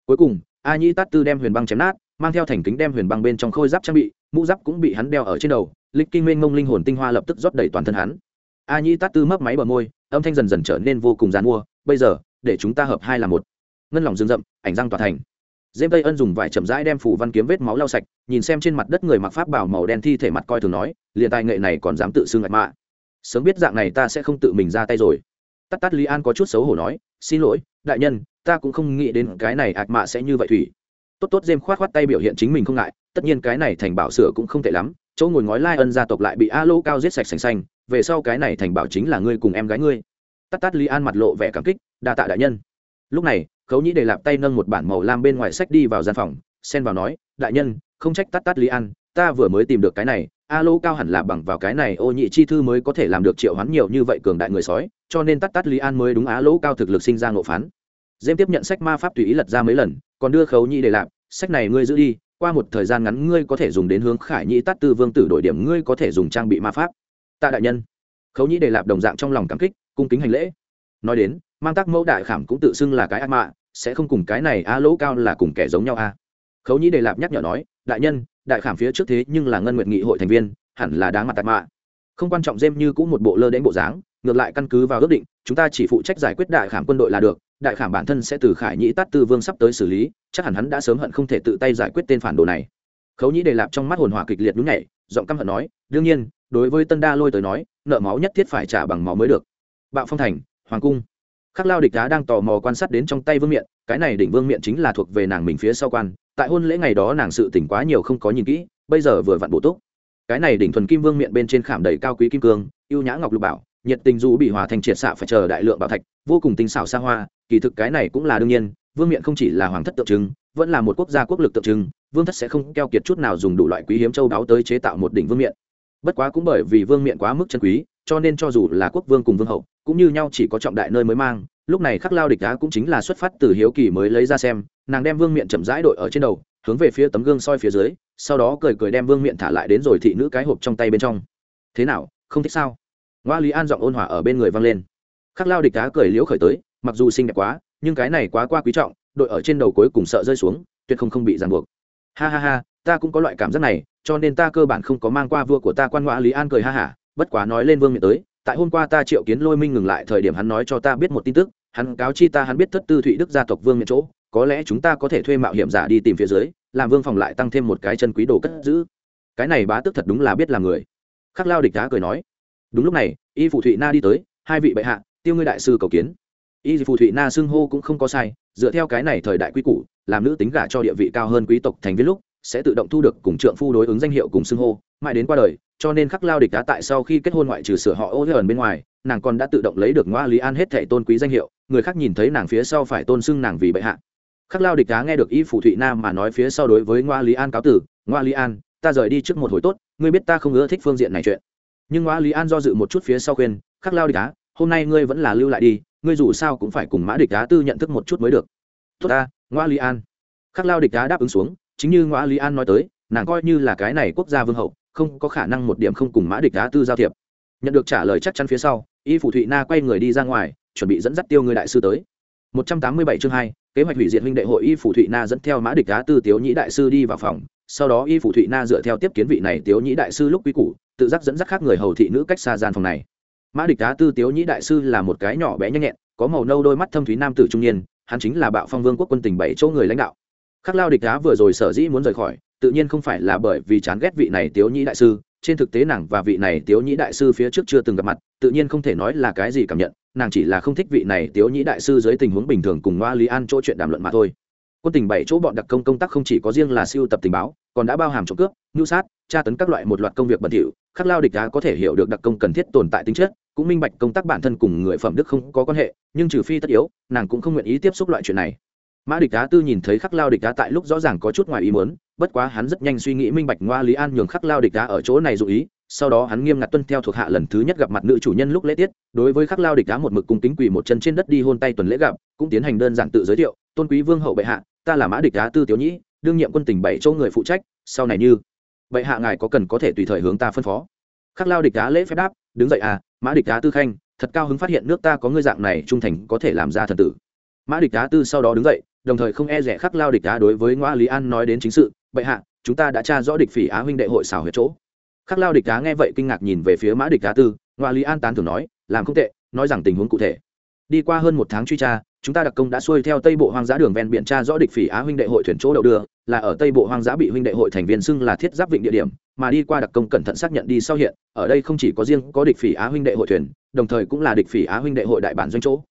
Cuối cùng, a nhĩ tát tư đem huyền băng chém nát, mang theo thành kính đem huyền băng bên trong khôi giáp trang bị, mũ giáp cũng bị hắn đeo ở trên đầu, lịch kinh mênh mông linh hồn tinh hoa lập tức rót đầy toàn thân hắn. A nhĩ tát tư mấp máy bờ môi, âm thanh dần dần trở nên vô cùng giàn mua, bây giờ, để chúng ta hợp hai là một ngân lòng rừng rậm, ảnh răng tỏa thành. Dêm tây ân dùng vải chậm rãi đem phủ văn kiếm vết máu lau sạch, nhìn xem trên mặt đất người mặc pháp bảo màu đen thi thể mặt coi thường nói, liền tài nghệ này còn dám tự xưng ngạch mạ. Sớm biết dạng này ta sẽ không tự mình ra tay rồi. Tắt tắt lý an có chút xấu hổ nói, xin lỗi, đại nhân, ta cũng không nghĩ đến cái này ạc mạ sẽ như vậy thủy. Tốt tốt dêm khoát khoát tay biểu hiện chính mình không ngại, tất nhiên cái này thành bảo sửa cũng không tệ lắm, chỗ ngồi ngói lai ân gia tộc lại bị a lô cao giết sạch sành xanh về sau cái này thành bảo chính là ngươi cùng em gái ngươi. Tắt tắt lý an mặt lộ vẻ cảm kích, đa tạ đại nhân. Lúc này khấu nhĩ để lạp tay nâng một bản màu lam bên ngoài sách đi vào gian phòng xen vào nói đại nhân không trách tắt tắt lý an ta vừa mới tìm được cái này a lô cao hẳn là bằng vào cái này ô nhị chi thư mới có thể làm được triệu hoán nhiều như vậy cường đại người sói cho nên tắt tắt lý an mới đúng á lỗ cao thực lực sinh ra ngộ phán. Dêm tiếp nhận sách ma pháp tùy ý lật ra mấy lần còn đưa khấu nhị để Lạp, sách này ngươi giữ đi qua một thời gian ngắn ngươi có thể dùng đến hướng khải nhị tắt tư vương tử đổi điểm ngươi có thể dùng trang bị ma pháp. Tạ đại nhân. Khấu nhị đề lạp đồng dạng trong lòng cảm kích cung kính hành lễ. Nói đến mang tác mẫu đại khảm cũng tự xưng là cái ác mạ sẽ không cùng cái này a lỗ cao là cùng kẻ giống nhau a khấu nhĩ đề lạp nhắc nhở nói, đại nhân, đại khảm phía trước thế nhưng là ngân nguyện nghị hội thành viên, hẳn là đáng mặt tạc mạ. Không quan trọng dêm như cũng một bộ lơ đến bộ dáng, ngược lại căn cứ vào ước định, chúng ta chỉ phụ trách giải quyết đại khảm quân đội là được, đại khảm bản thân sẽ từ khải nhĩ tát tư vương sắp tới xử lý, chắc hẳn hắn đã sớm hận không thể tự tay giải quyết tên phản đồ này. Khấu nhĩ đề lạp trong mắt hồn hỏa kịch liệt đúng nhảy, giọng căm hận nói, đương nhiên, đối với tân đa lôi tới nói, nợ máu nhất thiết phải trả bằng máu mới được. Bạo phong thành, hoàng cung khắc lao địch đá đang tò mò quan sát đến trong tay vương miện, cái này đỉnh vương miện chính là thuộc về nàng mình phía sau quan, tại hôn lễ ngày đó nàng sự tỉnh quá nhiều không có nhìn kỹ, bây giờ vừa vặn bổ túc. Cái này đỉnh thuần kim vương miện bên trên khảm đầy cao quý kim cương, ưu nhã ngọc lục bảo, nhiệt tình dù bị hòa thành triệt xạ phải chờ đại lượng bảo thạch, vô cùng tinh xảo xa hoa, kỳ thực cái này cũng là đương nhiên, vương miện không chỉ là hoàng thất tượng trưng, vẫn là một quốc gia quốc lực tượng trưng, vương thất sẽ không keo kiệt chút nào dùng đủ loại quý hiếm châu đáo tới chế tạo một đỉnh vương miện. Bất quá cũng bởi vì vương miện quá mức chân quý, cho nên cho dù là quốc vương cùng vương hậu cũng như nhau chỉ có trọng đại nơi mới mang, lúc này khắc lao địch đá cũng chính là xuất phát từ hiếu kỳ mới lấy ra xem, nàng đem vương miện chậm rãi đội ở trên đầu, hướng về phía tấm gương soi phía dưới, sau đó cười cười đem vương miện thả lại đến rồi thị nữ cái hộp trong tay bên trong. Thế nào, không thích sao? Ngoa lý an giọng ôn hòa ở bên người vang lên. Khắc lao địch đá cười liễu khởi tới, mặc dù xinh đẹp quá, nhưng cái này quá qua quý trọng, đội ở trên đầu cuối cùng sợ rơi xuống, tuyệt không không bị ràng buộc. Ha ha ha, ta cũng có loại cảm giác này, cho nên ta cơ bản không có mang qua vua của ta quan ngoa lý an cười ha hả, bất quá nói lên vương miện tới tại hôm qua ta triệu kiến lôi minh ngừng lại thời điểm hắn nói cho ta biết một tin tức, hắn cáo chi ta hắn biết thất tư thụy đức gia tộc vương miệng chỗ, có lẽ chúng ta có thể thuê mạo hiểm giả đi tìm phía dưới, làm vương phòng lại tăng thêm một cái chân quý đồ cất giữ. Cái này bá tức thật đúng là biết là người. Khắc lao địch đá cười nói, đúng lúc này, y phụ thụy na đi tới, hai vị bệ hạ, tiêu ngươi đại sư cầu kiến. Y phụ thụy na xưng hô cũng không có sai, dựa theo cái này thời đại quy củ, làm nữ tính gả cho địa vị cao hơn quý tộc thành viên lúc sẽ tự động thu được cùng trượng phu đối ứng danh hiệu cùng xưng hô, mãi đến qua đời, cho nên khắc lao địch đá tại sau khi kết hôn ngoại trừ sửa họ ô ẩn bên ngoài, nàng còn đã tự động lấy được ngoa lý an hết thệ tôn quý danh hiệu, người khác nhìn thấy nàng phía sau phải tôn xưng nàng vì bệ hạ. Khắc lao địch đá nghe được y phủ thụy nam mà nói phía sau đối với ngoa lý an cáo tử, ngoa lý an, ta rời đi trước một hồi tốt, ngươi biết ta không ưa thích phương diện này chuyện. Nhưng ngoa lý an do dự một chút phía sau khuyên, khắc lao địch đá hôm nay ngươi vẫn là lưu lại đi, ngươi dù sao cũng phải cùng mã địch đá tư nhận thức một chút mới được. Tốt ta, ngoa lý an. Khắc lao địch đá đáp ứng xuống chính như ngoa lý an nói tới nàng coi như là cái này quốc gia vương hậu không có khả năng một điểm không cùng mã địch đá tư giao thiệp. Nhận được trả lời chắc chắn phía sau y phủ thụy na quay người đi ra ngoài chuẩn bị dẫn dắt tiêu người đại sư tới. 187 chương 2, kế hoạch hủy diệt huynh đệ hội y phủ thụy na dẫn theo mã địch đá tư tiếu nhĩ đại sư đi vào phòng sau đó y phủ thụy na dựa theo tiếp kiến vị này tiếu nhĩ đại sư lúc quý củ tự giác dẫn dắt khác người hầu thị nữ cách xa gian phòng này. Mã địch đá tư tiếu nhĩ đại sư là một cái nhỏ bé nhanh nhẹn có màu nâu đôi mắt thâm thúy nam tử trung niên hắn chính là bạo phong vương quốc quân tỉnh bảy chỗ người lãnh đạo khắc lao địch đá vừa rồi sở dĩ muốn rời khỏi, tự nhiên không phải là bởi vì chán ghét vị này tiếu nhĩ đại sư, trên thực tế nàng và vị này tiếu nhĩ đại sư phía trước chưa từng gặp mặt, tự nhiên không thể nói là cái gì cảm nhận, nàng chỉ là không thích vị này tiếu nhĩ đại sư dưới tình huống bình thường cùng ngoa lý an chỗ chuyện đàm luận mà thôi. Quân tình bảy chỗ bọn đặc công công tác không chỉ có riêng là siêu tập tình báo, còn đã bao hàm trộm cướp, nhu sát, tra tấn các loại một loạt công việc bẩn thỉu, khắc lao địch đá có thể hiểu được đặc công cần thiết tồn tại tính chất, cũng minh bạch công tác bản thân cùng người phẩm đức không có quan hệ, nhưng trừ phi tất yếu, nàng cũng không nguyện ý tiếp xúc loại chuyện này mã địch đá tư nhìn thấy khắc lao địch đá tại lúc rõ ràng có chút ngoài ý muốn, bất quá hắn rất nhanh suy nghĩ minh bạch ngoa lý an nhường khắc lao địch đá ở chỗ này dụ ý, sau đó hắn nghiêm ngặt tuân theo thuộc hạ lần thứ nhất gặp mặt nữ chủ nhân lúc lễ tiết, đối với khắc lao địch đá một mực cung kính quỳ một chân trên đất đi hôn tay tuần lễ gặp, cũng tiến hành đơn giản tự giới thiệu, tôn quý vương hậu bệ hạ, ta là mã địch đá tư tiểu nhĩ, đương nhiệm quân tỉnh bảy châu người phụ trách, sau này như, bệ hạ ngài có cần có thể tùy thời hướng ta phân phó? Khắc lao địch đá lễ phép đáp, đứng dậy à mã địch đá tư khanh, thật cao hứng phát hiện nước ta có ngươi dạng này trung thành có thể làm ra thần tử. Mã địch đá tư sau đó đứng dậy đồng thời không e rẻ khắc lao địch á đối với ngoa lý an nói đến chính sự, bệ hạ, chúng ta đã tra rõ địch phỉ á huynh đệ hội xảo huyệt chỗ. Khắc lao địch á nghe vậy kinh ngạc nhìn về phía mã địch á tư ngoa lý an tán thường nói, làm không tệ, nói rằng tình huống cụ thể. Đi qua hơn một tháng truy tra, chúng ta đặc công đã xuôi theo tây bộ hoang dã đường ven biển tra rõ địch phỉ á huynh đệ hội thuyền chỗ đậu đưa, là ở tây bộ hoang dã bị huynh đệ hội thành viên xưng là thiết giáp vịnh địa điểm, mà đi qua đặc công cẩn thận xác nhận đi sau hiện, ở đây không chỉ có riêng có địch phỉ á huynh đệ hội thuyền, đồng thời cũng là địch phỉ á huynh đệ hội đại bản doanh chỗ.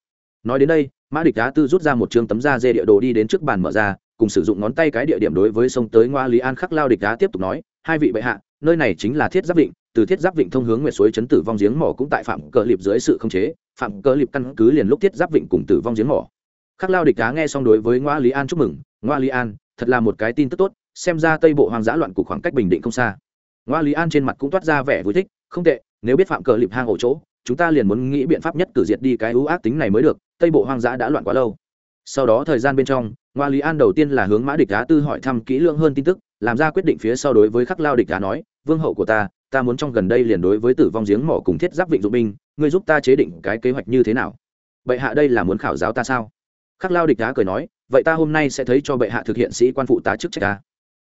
Nói đến đây mã địch đá tư rút ra một chương tấm da dê địa đồ đi đến trước bàn mở ra, cùng sử dụng ngón tay cái địa điểm đối với sông tới ngoa lý an khắc lao địch đá tiếp tục nói, hai vị bệ hạ, nơi này chính là thiết giáp vịnh, từ thiết giáp vịnh thông hướng nguyệt suối chấn tử vong giếng mỏ cũng tại phạm cờ liệp dưới sự khống chế, phạm cờ liệp căn cứ liền lúc thiết giáp vịnh cùng tử vong giếng mỏ. Khắc lao địch đá nghe xong đối với ngoa lý an chúc mừng, ngoa lý an, thật là một cái tin tức tốt, xem ra tây bộ hoang dã loạn cục khoảng cách bình định không xa. Ngoa lý an trên mặt cũng toát ra vẻ vui thích, không tệ, nếu biết phạm cờ Liệp hang ổ chỗ, chúng ta liền muốn nghĩ biện pháp nhất cử diệt đi cái ưu ác tính này mới được tây bộ hoang dã đã loạn quá lâu. Sau đó thời gian bên trong, ngoa lý an đầu tiên là hướng mã địch đá tư hỏi thăm kỹ lưỡng hơn tin tức, làm ra quyết định phía sau đối với khắc lao địch đá nói, vương hậu của ta ta muốn trong gần đây liền đối với tử vong giếng mỏ cùng thiết giáp vịnh dụng binh, ngươi giúp ta chế định cái kế hoạch như thế nào? Bệ hạ đây là muốn khảo giáo ta sao? Khắc lao địch đá cười nói, vậy ta hôm nay sẽ thấy cho bệ hạ thực hiện sĩ quan phụ tá chức trách ta.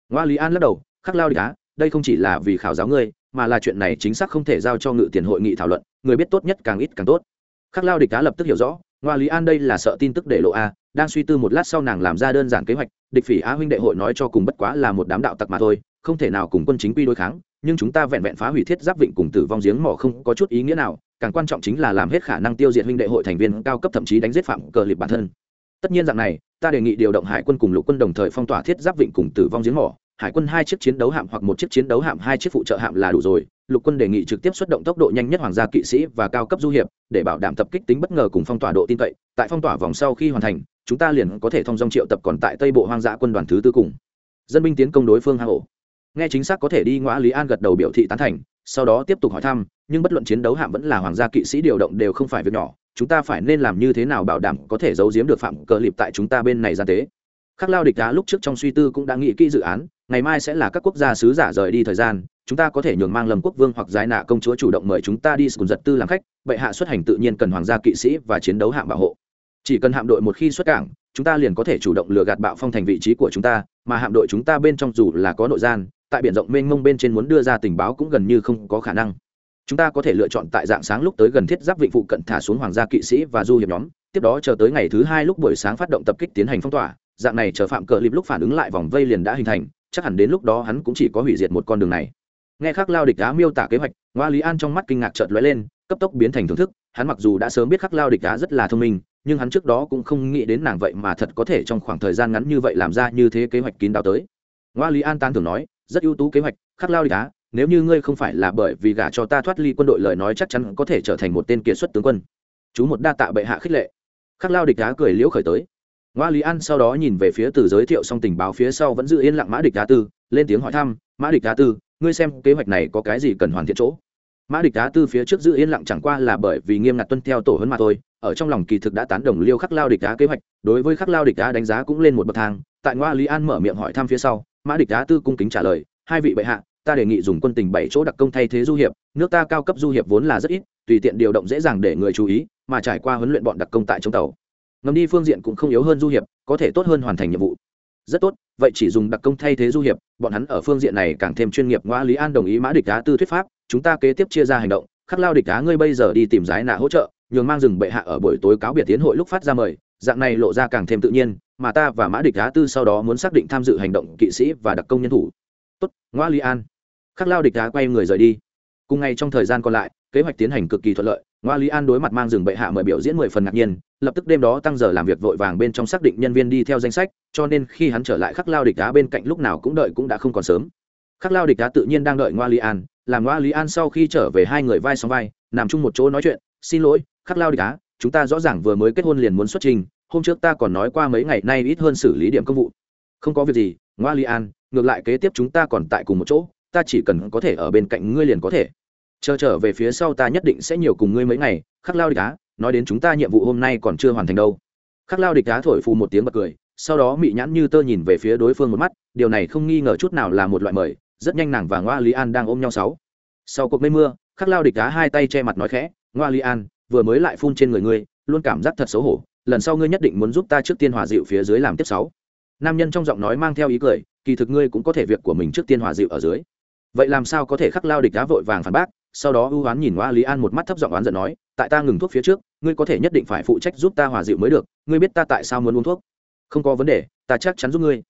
Ngoa lý an lắc đầu, khắc lao địch đá đây không chỉ là vì khảo giáo ngươi, mà là chuyện này chính xác không thể giao cho ngự tiền hội nghị thảo luận, người biết tốt nhất càng ít càng tốt. Khắc lao địch đá lập tức hiểu rõ ngoa lý an đây là sợ tin tức để lộ a, đang suy tư một lát sau nàng làm ra đơn giản kế hoạch, địch phỉ á huynh đệ hội nói cho cùng bất quá là một đám đạo tặc mà thôi, không thể nào cùng quân chính quy đối kháng, nhưng chúng ta vẹn vẹn phá hủy thiết giáp vịnh cùng tử vong giếng mỏ không có chút ý nghĩa nào, càng quan trọng chính là làm hết khả năng tiêu diệt huynh đệ hội thành viên cao cấp thậm chí đánh giết phạm cờ liệt bản thân. Tất nhiên dạng này, ta đề nghị điều động hải quân cùng lục quân đồng thời phong tỏa thiết giáp vịnh cùng tử vong giếng mỏ, hải quân hai chiếc chiến đấu hạm hoặc một chiếc chiến đấu hạm, hai chiếc phụ trợ hạm là đủ rồi lục quân đề nghị trực tiếp xuất động tốc độ nhanh nhất hoàng gia kỵ sĩ và cao cấp du hiệp để bảo đảm tập kích tính bất ngờ cùng phong tỏa độ tin cậy. Tại phong tỏa vòng sau khi hoàn thành, chúng ta liền có thể thông dong triệu tập còn tại tây bộ hoang dã quân đoàn thứ tư cùng. Dân binh tiến công đối phương hang ổ nghe chính xác có thể đi ngõ lý an gật đầu biểu thị tán thành, sau đó tiếp tục hỏi thăm, nhưng bất luận chiến đấu hạm vẫn là hoàng gia kỵ sĩ điều động đều không phải việc nhỏ, chúng ta phải nên làm như thế nào bảo đảm có thể giấu giếm được phạm cờ lịp tại chúng ta bên này gian tế. Khắc lao địch đá lúc trước trong suy tư cũng đã nghĩ kỹ dự án, ngày mai sẽ là các quốc gia sứ giả rời đi thời gian chúng ta có thể nhường mang lâm quốc vương hoặc giải nạ công chúa chủ động mời chúng ta đi cùng giật tư làm khách, bệ hạ xuất hành tự nhiên cần hoàng gia kỵ sĩ và chiến đấu hạm bảo hộ. Chỉ cần hạm đội một khi xuất cảng, chúng ta liền có thể chủ động lừa gạt bạo phong thành vị trí của chúng ta, mà hạm đội chúng ta bên trong dù là có nội gian, tại biển rộng mênh mông bên trên muốn đưa ra tình báo cũng gần như không có khả năng. Chúng ta có thể lựa chọn tại dạng sáng lúc tới gần thiết giáp vịnh phụ cận thả xuống hoàng gia kỵ sĩ và du hiệp nhóm, tiếp đó chờ tới ngày thứ hai lúc buổi sáng phát động tập kích tiến hành phong tỏa, dạng này chờ phạm cờ lịp lúc phản ứng lại vòng vây liền đã hình thành, chắc hẳn đến lúc đó hắn cũng chỉ có hủy diệt một con đường này nghe khắc lao địch đá miêu tả kế hoạch, ngoa lý an trong mắt kinh ngạc chợt lóe lên, cấp tốc biến thành thưởng thức, hắn mặc dù đã sớm biết khắc lao địch đá rất là thông minh, nhưng hắn trước đó cũng không nghĩ đến nàng vậy mà thật có thể trong khoảng thời gian ngắn như vậy làm ra như thế kế hoạch kín đáo tới. Ngoa lý an tan thường nói, rất ưu tú kế hoạch, khắc lao địch đá nếu như ngươi không phải là bởi vì gả cho ta thoát ly quân đội lời nói chắc chắn có thể trở thành một tên kiệt xuất tướng quân. Chú một đa tạ bệ hạ khích lệ. Khắc lao địch đá cười liễu khởi tới. Ngoa lý an sau đó nhìn về phía từ giới thiệu xong tình báo phía sau vẫn giữ yên lặng mã địch đá tư, lên tiếng hỏi thăm, mã địch đá tư ngươi xem kế hoạch này có cái gì cần hoàn thiện chỗ? Mã địch đá tư phía trước giữ yên lặng chẳng qua là bởi vì nghiêm ngặt tuân theo tổ hấn mà thôi, ở trong lòng kỳ thực đã tán đồng liêu khắc lao địch đá kế hoạch, đối với khắc lao địch đá đánh giá cũng lên một bậc thang. Tại ngoa lý an mở miệng hỏi thăm phía sau, mã địch đá tư cung kính trả lời, hai vị bệ hạ, ta đề nghị dùng quân tình bảy chỗ đặc công thay thế du hiệp, nước ta cao cấp du hiệp vốn là rất ít, tùy tiện điều động dễ dàng để người chú ý, mà trải qua huấn luyện bọn đặc công tại trong tàu, ngầm đi phương diện cũng không yếu hơn du hiệp, có thể tốt hơn hoàn thành nhiệm vụ. Rất tốt, vậy chỉ dùng đặc công thay thế du hiệp bọn hắn ở phương diện này càng thêm chuyên nghiệp. Ngoa lý an đồng ý mã địch đá tư thuyết pháp, chúng ta kế tiếp chia ra hành động. Khắc lao địch đá ngươi bây giờ đi tìm giái nạ hỗ trợ, nhường mang rừng bệ hạ ở buổi tối cáo biệt tiến hội lúc phát ra mời. Dạng này lộ ra càng thêm tự nhiên, mà ta và mã địch đá tư sau đó muốn xác định tham dự hành động kỵ sĩ và đặc công nhân thủ. Tốt, ngoa lý an. Khắc lao địch đá quay người rời đi. Cùng ngay trong thời gian còn lại, kế hoạch tiến hành cực kỳ thuận lợi. Ngoa lý an đối mặt mang rừng bệ hạ mời biểu diễn mười phần ngạc nhiên lập tức đêm đó tăng giờ làm việc vội vàng bên trong xác định nhân viên đi theo danh sách, cho nên khi hắn trở lại khắc lao địch đá bên cạnh lúc nào cũng đợi cũng đã không còn sớm khắc lao địch đá tự nhiên đang đợi ngoa lý an, làm ngoa lý an sau khi trở về hai người vai sóng vai, nằm chung một chỗ nói chuyện, xin lỗi, khắc lao địch đá chúng ta rõ ràng vừa mới kết hôn liền muốn xuất trình, hôm trước ta còn nói qua mấy ngày nay ít hơn xử lý điểm công vụ không có việc gì, ngoa li an, ngược lại kế tiếp chúng ta còn tại cùng một chỗ, ta chỉ cần có thể ở bên cạnh ngươi liền có thể chờ trở về phía sau ta nhất định sẽ nhiều cùng ngươi mấy ngày, khắc lao địch đá nói đến chúng ta nhiệm vụ hôm nay còn chưa hoàn thành đâu. Khắc lao địch đá thổi phù một tiếng bật cười, sau đó mị nhãn như tơ nhìn về phía đối phương một mắt, điều này không nghi ngờ chút nào là một loại mời, rất nhanh nàng và ngoa lý an đang ôm nhau sáu. Sau cuộc mây mưa, khắc lao địch đá hai tay che mặt nói khẽ, ngoa lý an, vừa mới lại phun trên người ngươi, luôn cảm giác thật xấu hổ, lần sau ngươi nhất định muốn giúp ta trước tiên hòa dịu phía dưới làm tiếp sáu. Nam nhân trong giọng nói mang theo ý cười, kỳ thực ngươi cũng có thể việc của mình trước tiên hòa dịu ở dưới. Vậy làm sao có thể? Khắc lao địch đá vội vàng phản bác sau đó ưu oán nhìn oa lý an một mắt thấp giọng oán giận nói, tại ta ngừng thuốc phía trước, ngươi có thể nhất định phải phụ trách giúp ta hòa dịu mới được, ngươi biết ta tại sao muốn uống thuốc? Không có vấn đề, ta chắc chắn giúp ngươi.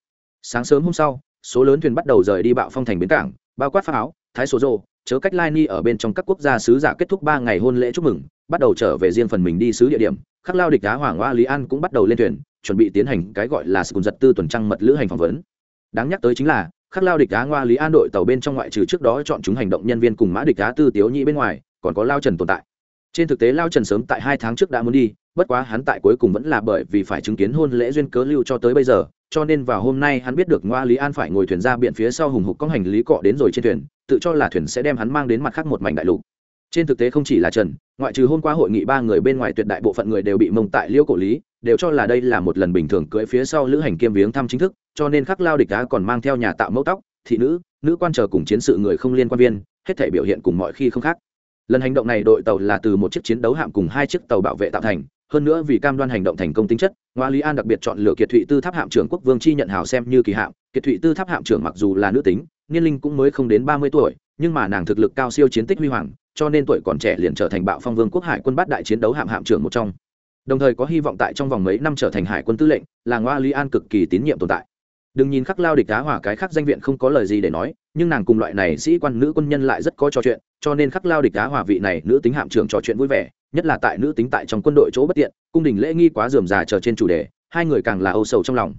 Sáng sớm hôm sau, số lớn thuyền bắt đầu rời đi bạo phong thành bến cảng, bao quát pháo áo thái số rô chớ cách lai ni ở bên trong các quốc gia sứ giả kết thúc ba ngày hôn lễ chúc mừng, bắt đầu trở về riêng phần mình đi sứ địa điểm, khắc lao địch đá hoàng hoa lý an cũng bắt đầu lên thuyền, chuẩn bị tiến hành cái gọi là sự cùng giật tư tuần trăng mật lữ hành phỏng vấn. Đáng nhắc tới chính là khắc lao địch Á ngoa lý an đội tàu bên trong ngoại trừ trước đó chọn chúng hành động nhân viên cùng mã địch Á tư tiếu nhĩ bên ngoài, còn có lao trần tồn tại. Trên thực tế lao trần sớm tại hai tháng trước đã muốn đi, bất quá hắn tại cuối cùng vẫn là bởi vì phải chứng kiến hôn lễ duyên cớ lưu cho tới bây giờ, cho nên vào hôm nay hắn biết được ngoa lý an phải ngồi thuyền ra biển phía sau hùng hục có hành lý cọ đến rồi trên thuyền, tự cho là thuyền sẽ đem hắn mang đến mặt khác một mảnh đại lục. Trên thực tế không chỉ là trần, ngoại trừ hôm qua hội nghị ba người bên ngoài tuyệt đại bộ phận người đều bị mông tại liêu cổ lý, đều cho là đây là một lần bình thường cưỡi phía sau lữ hành kiêm viếng thăm chính thức cho nên khắc lao địch đá còn mang theo nhà tạo mẫu tóc, thị nữ nữ quan chờ cùng chiến sự người không liên quan viên, hết thể biểu hiện cùng mọi khi không khác. Lần hành động này đội tàu là từ một chiếc chiến đấu hạm cùng hai chiếc tàu bảo vệ tạo thành, hơn nữa vì cam đoan hành động thành công tính chất ngoa lý an đặc biệt chọn lựa kiệt thụy tư tháp hạm trưởng quốc vương chi nhận hào xem như kỳ hạm. Kiệt thụy tư tháp hạm trưởng mặc dù là nữ tính, niên linh cũng mới không đến ba mươi tuổi, nhưng mà nàng thực lực cao siêu chiến tích huy hoàng, cho nên tuổi còn trẻ liền trở thành bạo phong vương quốc hải quân bát đại chiến đấu hạm hạm trưởng một trong. Đồng thời có hy vọng tại trong vòng mấy năm trở thành hải quân tư lệnh, là ngoa lý an cực kỳ tín nhiệm tồn tại đừng nhìn khắc lao địch đá hỏa cái khác danh viện không có lời gì để nói, nhưng nàng cùng loại này sĩ quan nữ quân nhân lại rất có trò chuyện, cho nên khắc lao địch đá hỏa vị này nữ tính hạm trưởng trò chuyện vui vẻ, nhất là tại nữ tính tại trong quân đội chỗ bất tiện, cung đình lễ nghi quá dườm già chờ trên chủ đề, hai người càng là âu sầu trong lòng.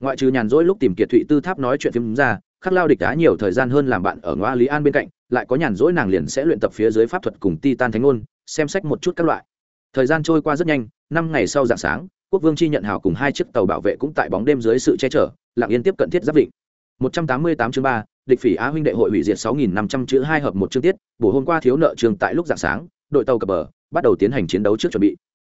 Ngoại trừ nhàn rỗi lúc tìm kiệt thụy tư tháp nói chuyện phim ra, khắc lao địch đá nhiều thời gian hơn làm bạn ở ngoa lý an bên cạnh, lại có nhàn rỗi nàng liền sẽ luyện tập phía dưới pháp thuật cùng ti tan thánh ngôn, xem sách một chút các loại. Thời gian trôi qua rất nhanh, năm ngày sau dạng sáng quốc vương chi nhận hào cùng hai chiếc tàu bảo vệ cũng tại bóng đêm dưới sự che chở lặng yên tiếp cận thiết giáp định 188 chương 3, địch phỉ á huynh đệ hội hủy diệt 6500 chữ hai hợp một chương tiết buổi hôm qua thiếu nợ trường tại lúc dạng sáng đội tàu cập bờ bắt đầu tiến hành chiến đấu trước chuẩn bị.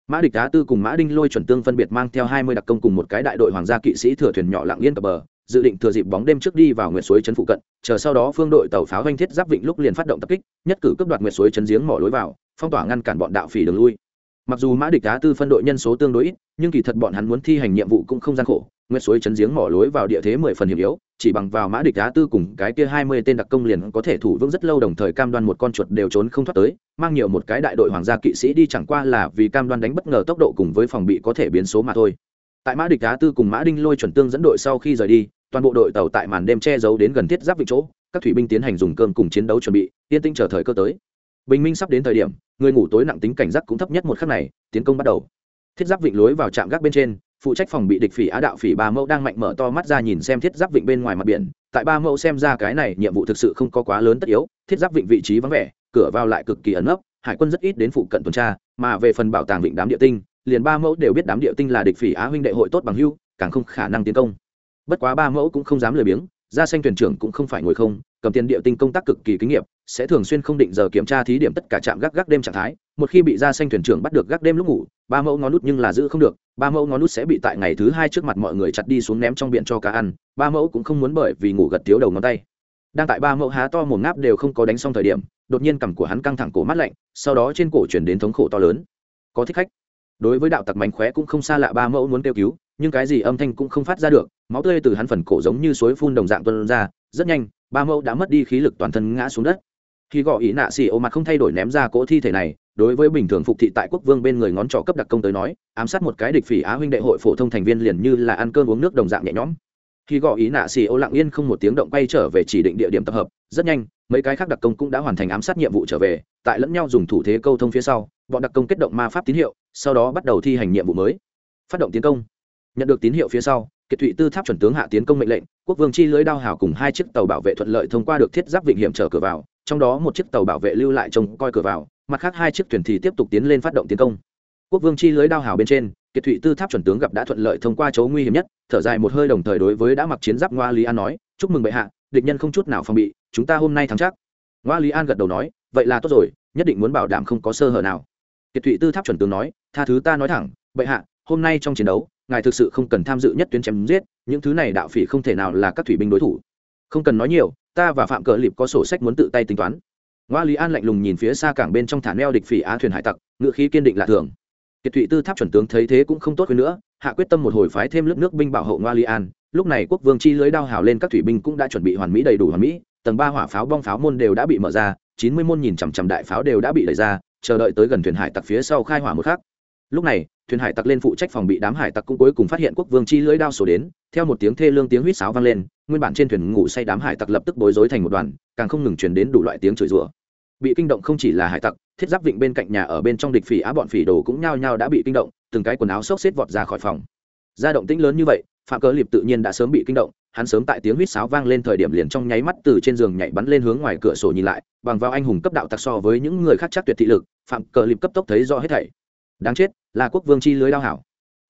Mã địch đá tư cùng mã đinh lôi chuẩn tương phân biệt mang theo 20 đặc công cùng một cái đại đội hoàng gia kỵ sĩ thừa thuyền nhỏ lặng yên cập bờ dự định thừa dịp bóng đêm trước đi vào nguyệt suối trấn phụ cận chờ sau đó phương đội tàu pháo doanh thiết giáp vịnh lúc liền phát động tập kích nhất cử cướp đoạt nguyệt suối trấn giếng mỏ lối vào phong tỏa ngăn cản bọn đạo phỉ đường lui mặc dù mã địch đá tư phân đội nhân số tương đối ít, nhưng kỳ thật bọn hắn muốn thi hành nhiệm vụ cũng không gian khổ nguyệt suối chấn giếng mỏ lối vào địa thế mười phần hiểm yếu, chỉ bằng vào mã địch đá tư cùng cái kia hai mươi tên đặc công liền có thể thủ vững rất lâu đồng thời cam đoan một con chuột đều trốn không thoát tới, mang nhiều một cái đại đội hoàng gia kỵ sĩ đi chẳng qua là vì cam đoan đánh bất ngờ tốc độ cùng với phòng bị có thể biến số mà thôi. Tại mã địch đá tư cùng mã đinh lôi chuẩn tương dẫn đội sau khi rời đi, toàn bộ đội tàu tại màn đêm che giấu đến gần thiết giáp vị chỗ, các thủy binh tiến hành dùng cơm cùng chiến đấu chuẩn bị, yên tĩnh chờ thời cơ tới. Bình minh sắp đến thời điểm người ngủ tối nặng tính cảnh giác cũng thấp nhất một khắc này, tiến công bắt đầu. Thiết giáp vịnh lối vào trạm gác bên trên, phụ trách phòng bị địch phỉ á đạo phỉ ba mẫu đang mạnh mở to mắt ra nhìn xem thiết giáp vịnh bên ngoài mặt biển. Tại ba mẫu xem ra cái này nhiệm vụ thực sự không có quá lớn tất yếu, thiết giáp vịnh vị trí vắng vẻ, cửa vào lại cực kỳ ẩn ấp hải quân rất ít đến phụ cận tuần tra, mà về phần bảo tàng vịnh đám địa tinh, liền ba mẫu đều biết đám địa tinh là địch phỉ á huynh đệ hội tốt bằng hưu, càng không khả năng tiến công. Bất quá ba mẫu cũng không dám lười biếng, ra xanh thuyền trưởng cũng không phải ngồi không cầm tiền địa tinh công tác cực kỳ kinh nghiệm, sẽ thường xuyên không định giờ kiểm tra thí điểm tất cả trạm gác gác đêm trạng thái, một khi bị ra xanh thuyền trưởng bắt được gác đêm lúc ngủ, ba mẫu ngón nút nhưng là giữ không được, ba mẫu ngón nút sẽ bị tại ngày thứ hai trước mặt mọi người chặt đi xuống ném trong biển cho cá ăn, ba mẫu cũng không muốn bởi vì ngủ gật thiếu đầu ngón tay. Đang tại ba mẫu há to mồm ngáp đều không có đánh xong thời điểm, đột nhiên cằm của hắn căng thẳng cổ mắt lạnh, sau đó trên cổ chuyển đến thống khổ to lớn. Có thích khách. Đối với đạo tặc mánh khóe cũng không xa lạ, ba mẫu muốn kêu cứu, nhưng cái gì âm thanh cũng không phát ra được, máu tươi từ hắn phần cổ giống như suối phun đồng dạng tuân ra, rất nhanh ba mẫu đã mất đi khí lực toàn thân ngã xuống đất. Khi gõ ý nạ xì ô mặt không thay đổi ném ra cỗ thi thể này, đối với bình thường phục thị tại quốc vương bên người ngón trỏ cấp đặc công tới nói, ám sát một cái địch phỉ á huynh đệ hội phổ thông thành viên liền như là ăn cơm uống nước đồng dạng nhẹ nhõm. Khi gõ ý nạ xì ô lặng yên không một tiếng động quay trở về chỉ định địa điểm tập hợp, rất nhanh, mấy cái khác đặc công cũng đã hoàn thành ám sát nhiệm vụ trở về, tại lẫn nhau dùng thủ thế câu thông phía sau, bọn đặc công kết động ma pháp tín hiệu, sau đó bắt đầu thi hành nhiệm vụ mới. Phát động tiến công nhận được tín hiệu phía sau, kiệt thụy tư tháp chuẩn tướng hạ tiến công mệnh lệnh, quốc vương chi lưới đao hào cùng hai chiếc tàu bảo vệ thuận lợi thông qua được thiết giáp vịnh hiểm trở cửa vào, trong đó một chiếc tàu bảo vệ lưu lại trông coi cửa vào, mặt khác hai chiếc thuyền thì tiếp tục tiến lên phát động tiến công. Quốc vương chi lưới đao hào bên trên, kiệt thụy tư tháp chuẩn tướng gặp đã thuận lợi thông qua chỗ nguy hiểm nhất, thở dài một hơi đồng thời đối với đã mặc chiến giáp ngoa lý an nói, chúc mừng bệ hạ, địch nhân không chút nào phòng bị, chúng ta hôm nay thắng chắc. Ngoa lý an gật đầu nói, vậy là tốt rồi, nhất định muốn bảo đảm không có sơ hở nào. Kiệt thụy tư tháp chuẩn tướng nói, tha thứ ta nói thẳng, bệ hạ, hôm nay trong chiến đấu ngài thực sự không cần tham dự nhất tuyến chém giết, những thứ này đạo phỉ không thể nào là các thủy binh đối thủ. Không cần nói nhiều, ta và phạm cờ lịp có sổ sách muốn tự tay tính toán. Ngoa lý an lạnh lùng nhìn phía xa cảng bên trong thả neo địch phỉ á thuyền hải tặc, ngựa khí kiên định lạ thường. Kiệt thụy tư tháp chuẩn tướng thấy thế cũng không tốt hơn nữa, hạ quyết tâm một hồi phái thêm lớp nước binh bảo hộ ngoa lý an. Lúc này quốc vương chi lưới đao hào lên các thủy binh cũng đã chuẩn bị hoàn mỹ đầy đủ hoàn mỹ, tầng ba hỏa pháo bong pháo môn đều đã bị mở ra, chín mươi môn nhìn chằm chằm đại pháo đều đã bị đẩy ra, chờ đợi tới gần thuyền hải tặc phía sau khai hỏa một khắc. Lúc này thuyền hải tặc lên phụ trách phòng bị đám hải tặc cũng cuối cùng phát hiện quốc vương chi lưỡi đao sổ đến, theo một tiếng thê lương tiếng huýt sáo vang lên, nguyên bản trên thuyền ngủ say đám hải tặc lập tức bối rối thành một đoàn, càng không ngừng chuyển đến đủ loại tiếng chửi rủa. Bị kinh động không chỉ là hải tặc, thiết giáp vịnh bên cạnh nhà ở bên trong địch phỉ á bọn phỉ đồ cũng nhao nhao đã bị kinh động, từng cái quần áo xốc xếp vọt ra khỏi phòng. Ra động tĩnh lớn như vậy, phạm cớ liệp tự nhiên đã sớm bị kinh động, hắn sớm tại tiếng huýt sáo vang lên thời điểm liền trong nháy mắt từ trên giường nhảy bắn lên hướng ngoài cửa sổ nhìn lại, bằng vào anh hùng cấp đạo tặc so với những người khác chắc tuyệt thị lực, phạm cờ liệp cấp tốc thấy rõ hết thảy đáng chết, là quốc vương chi lưới đao hảo.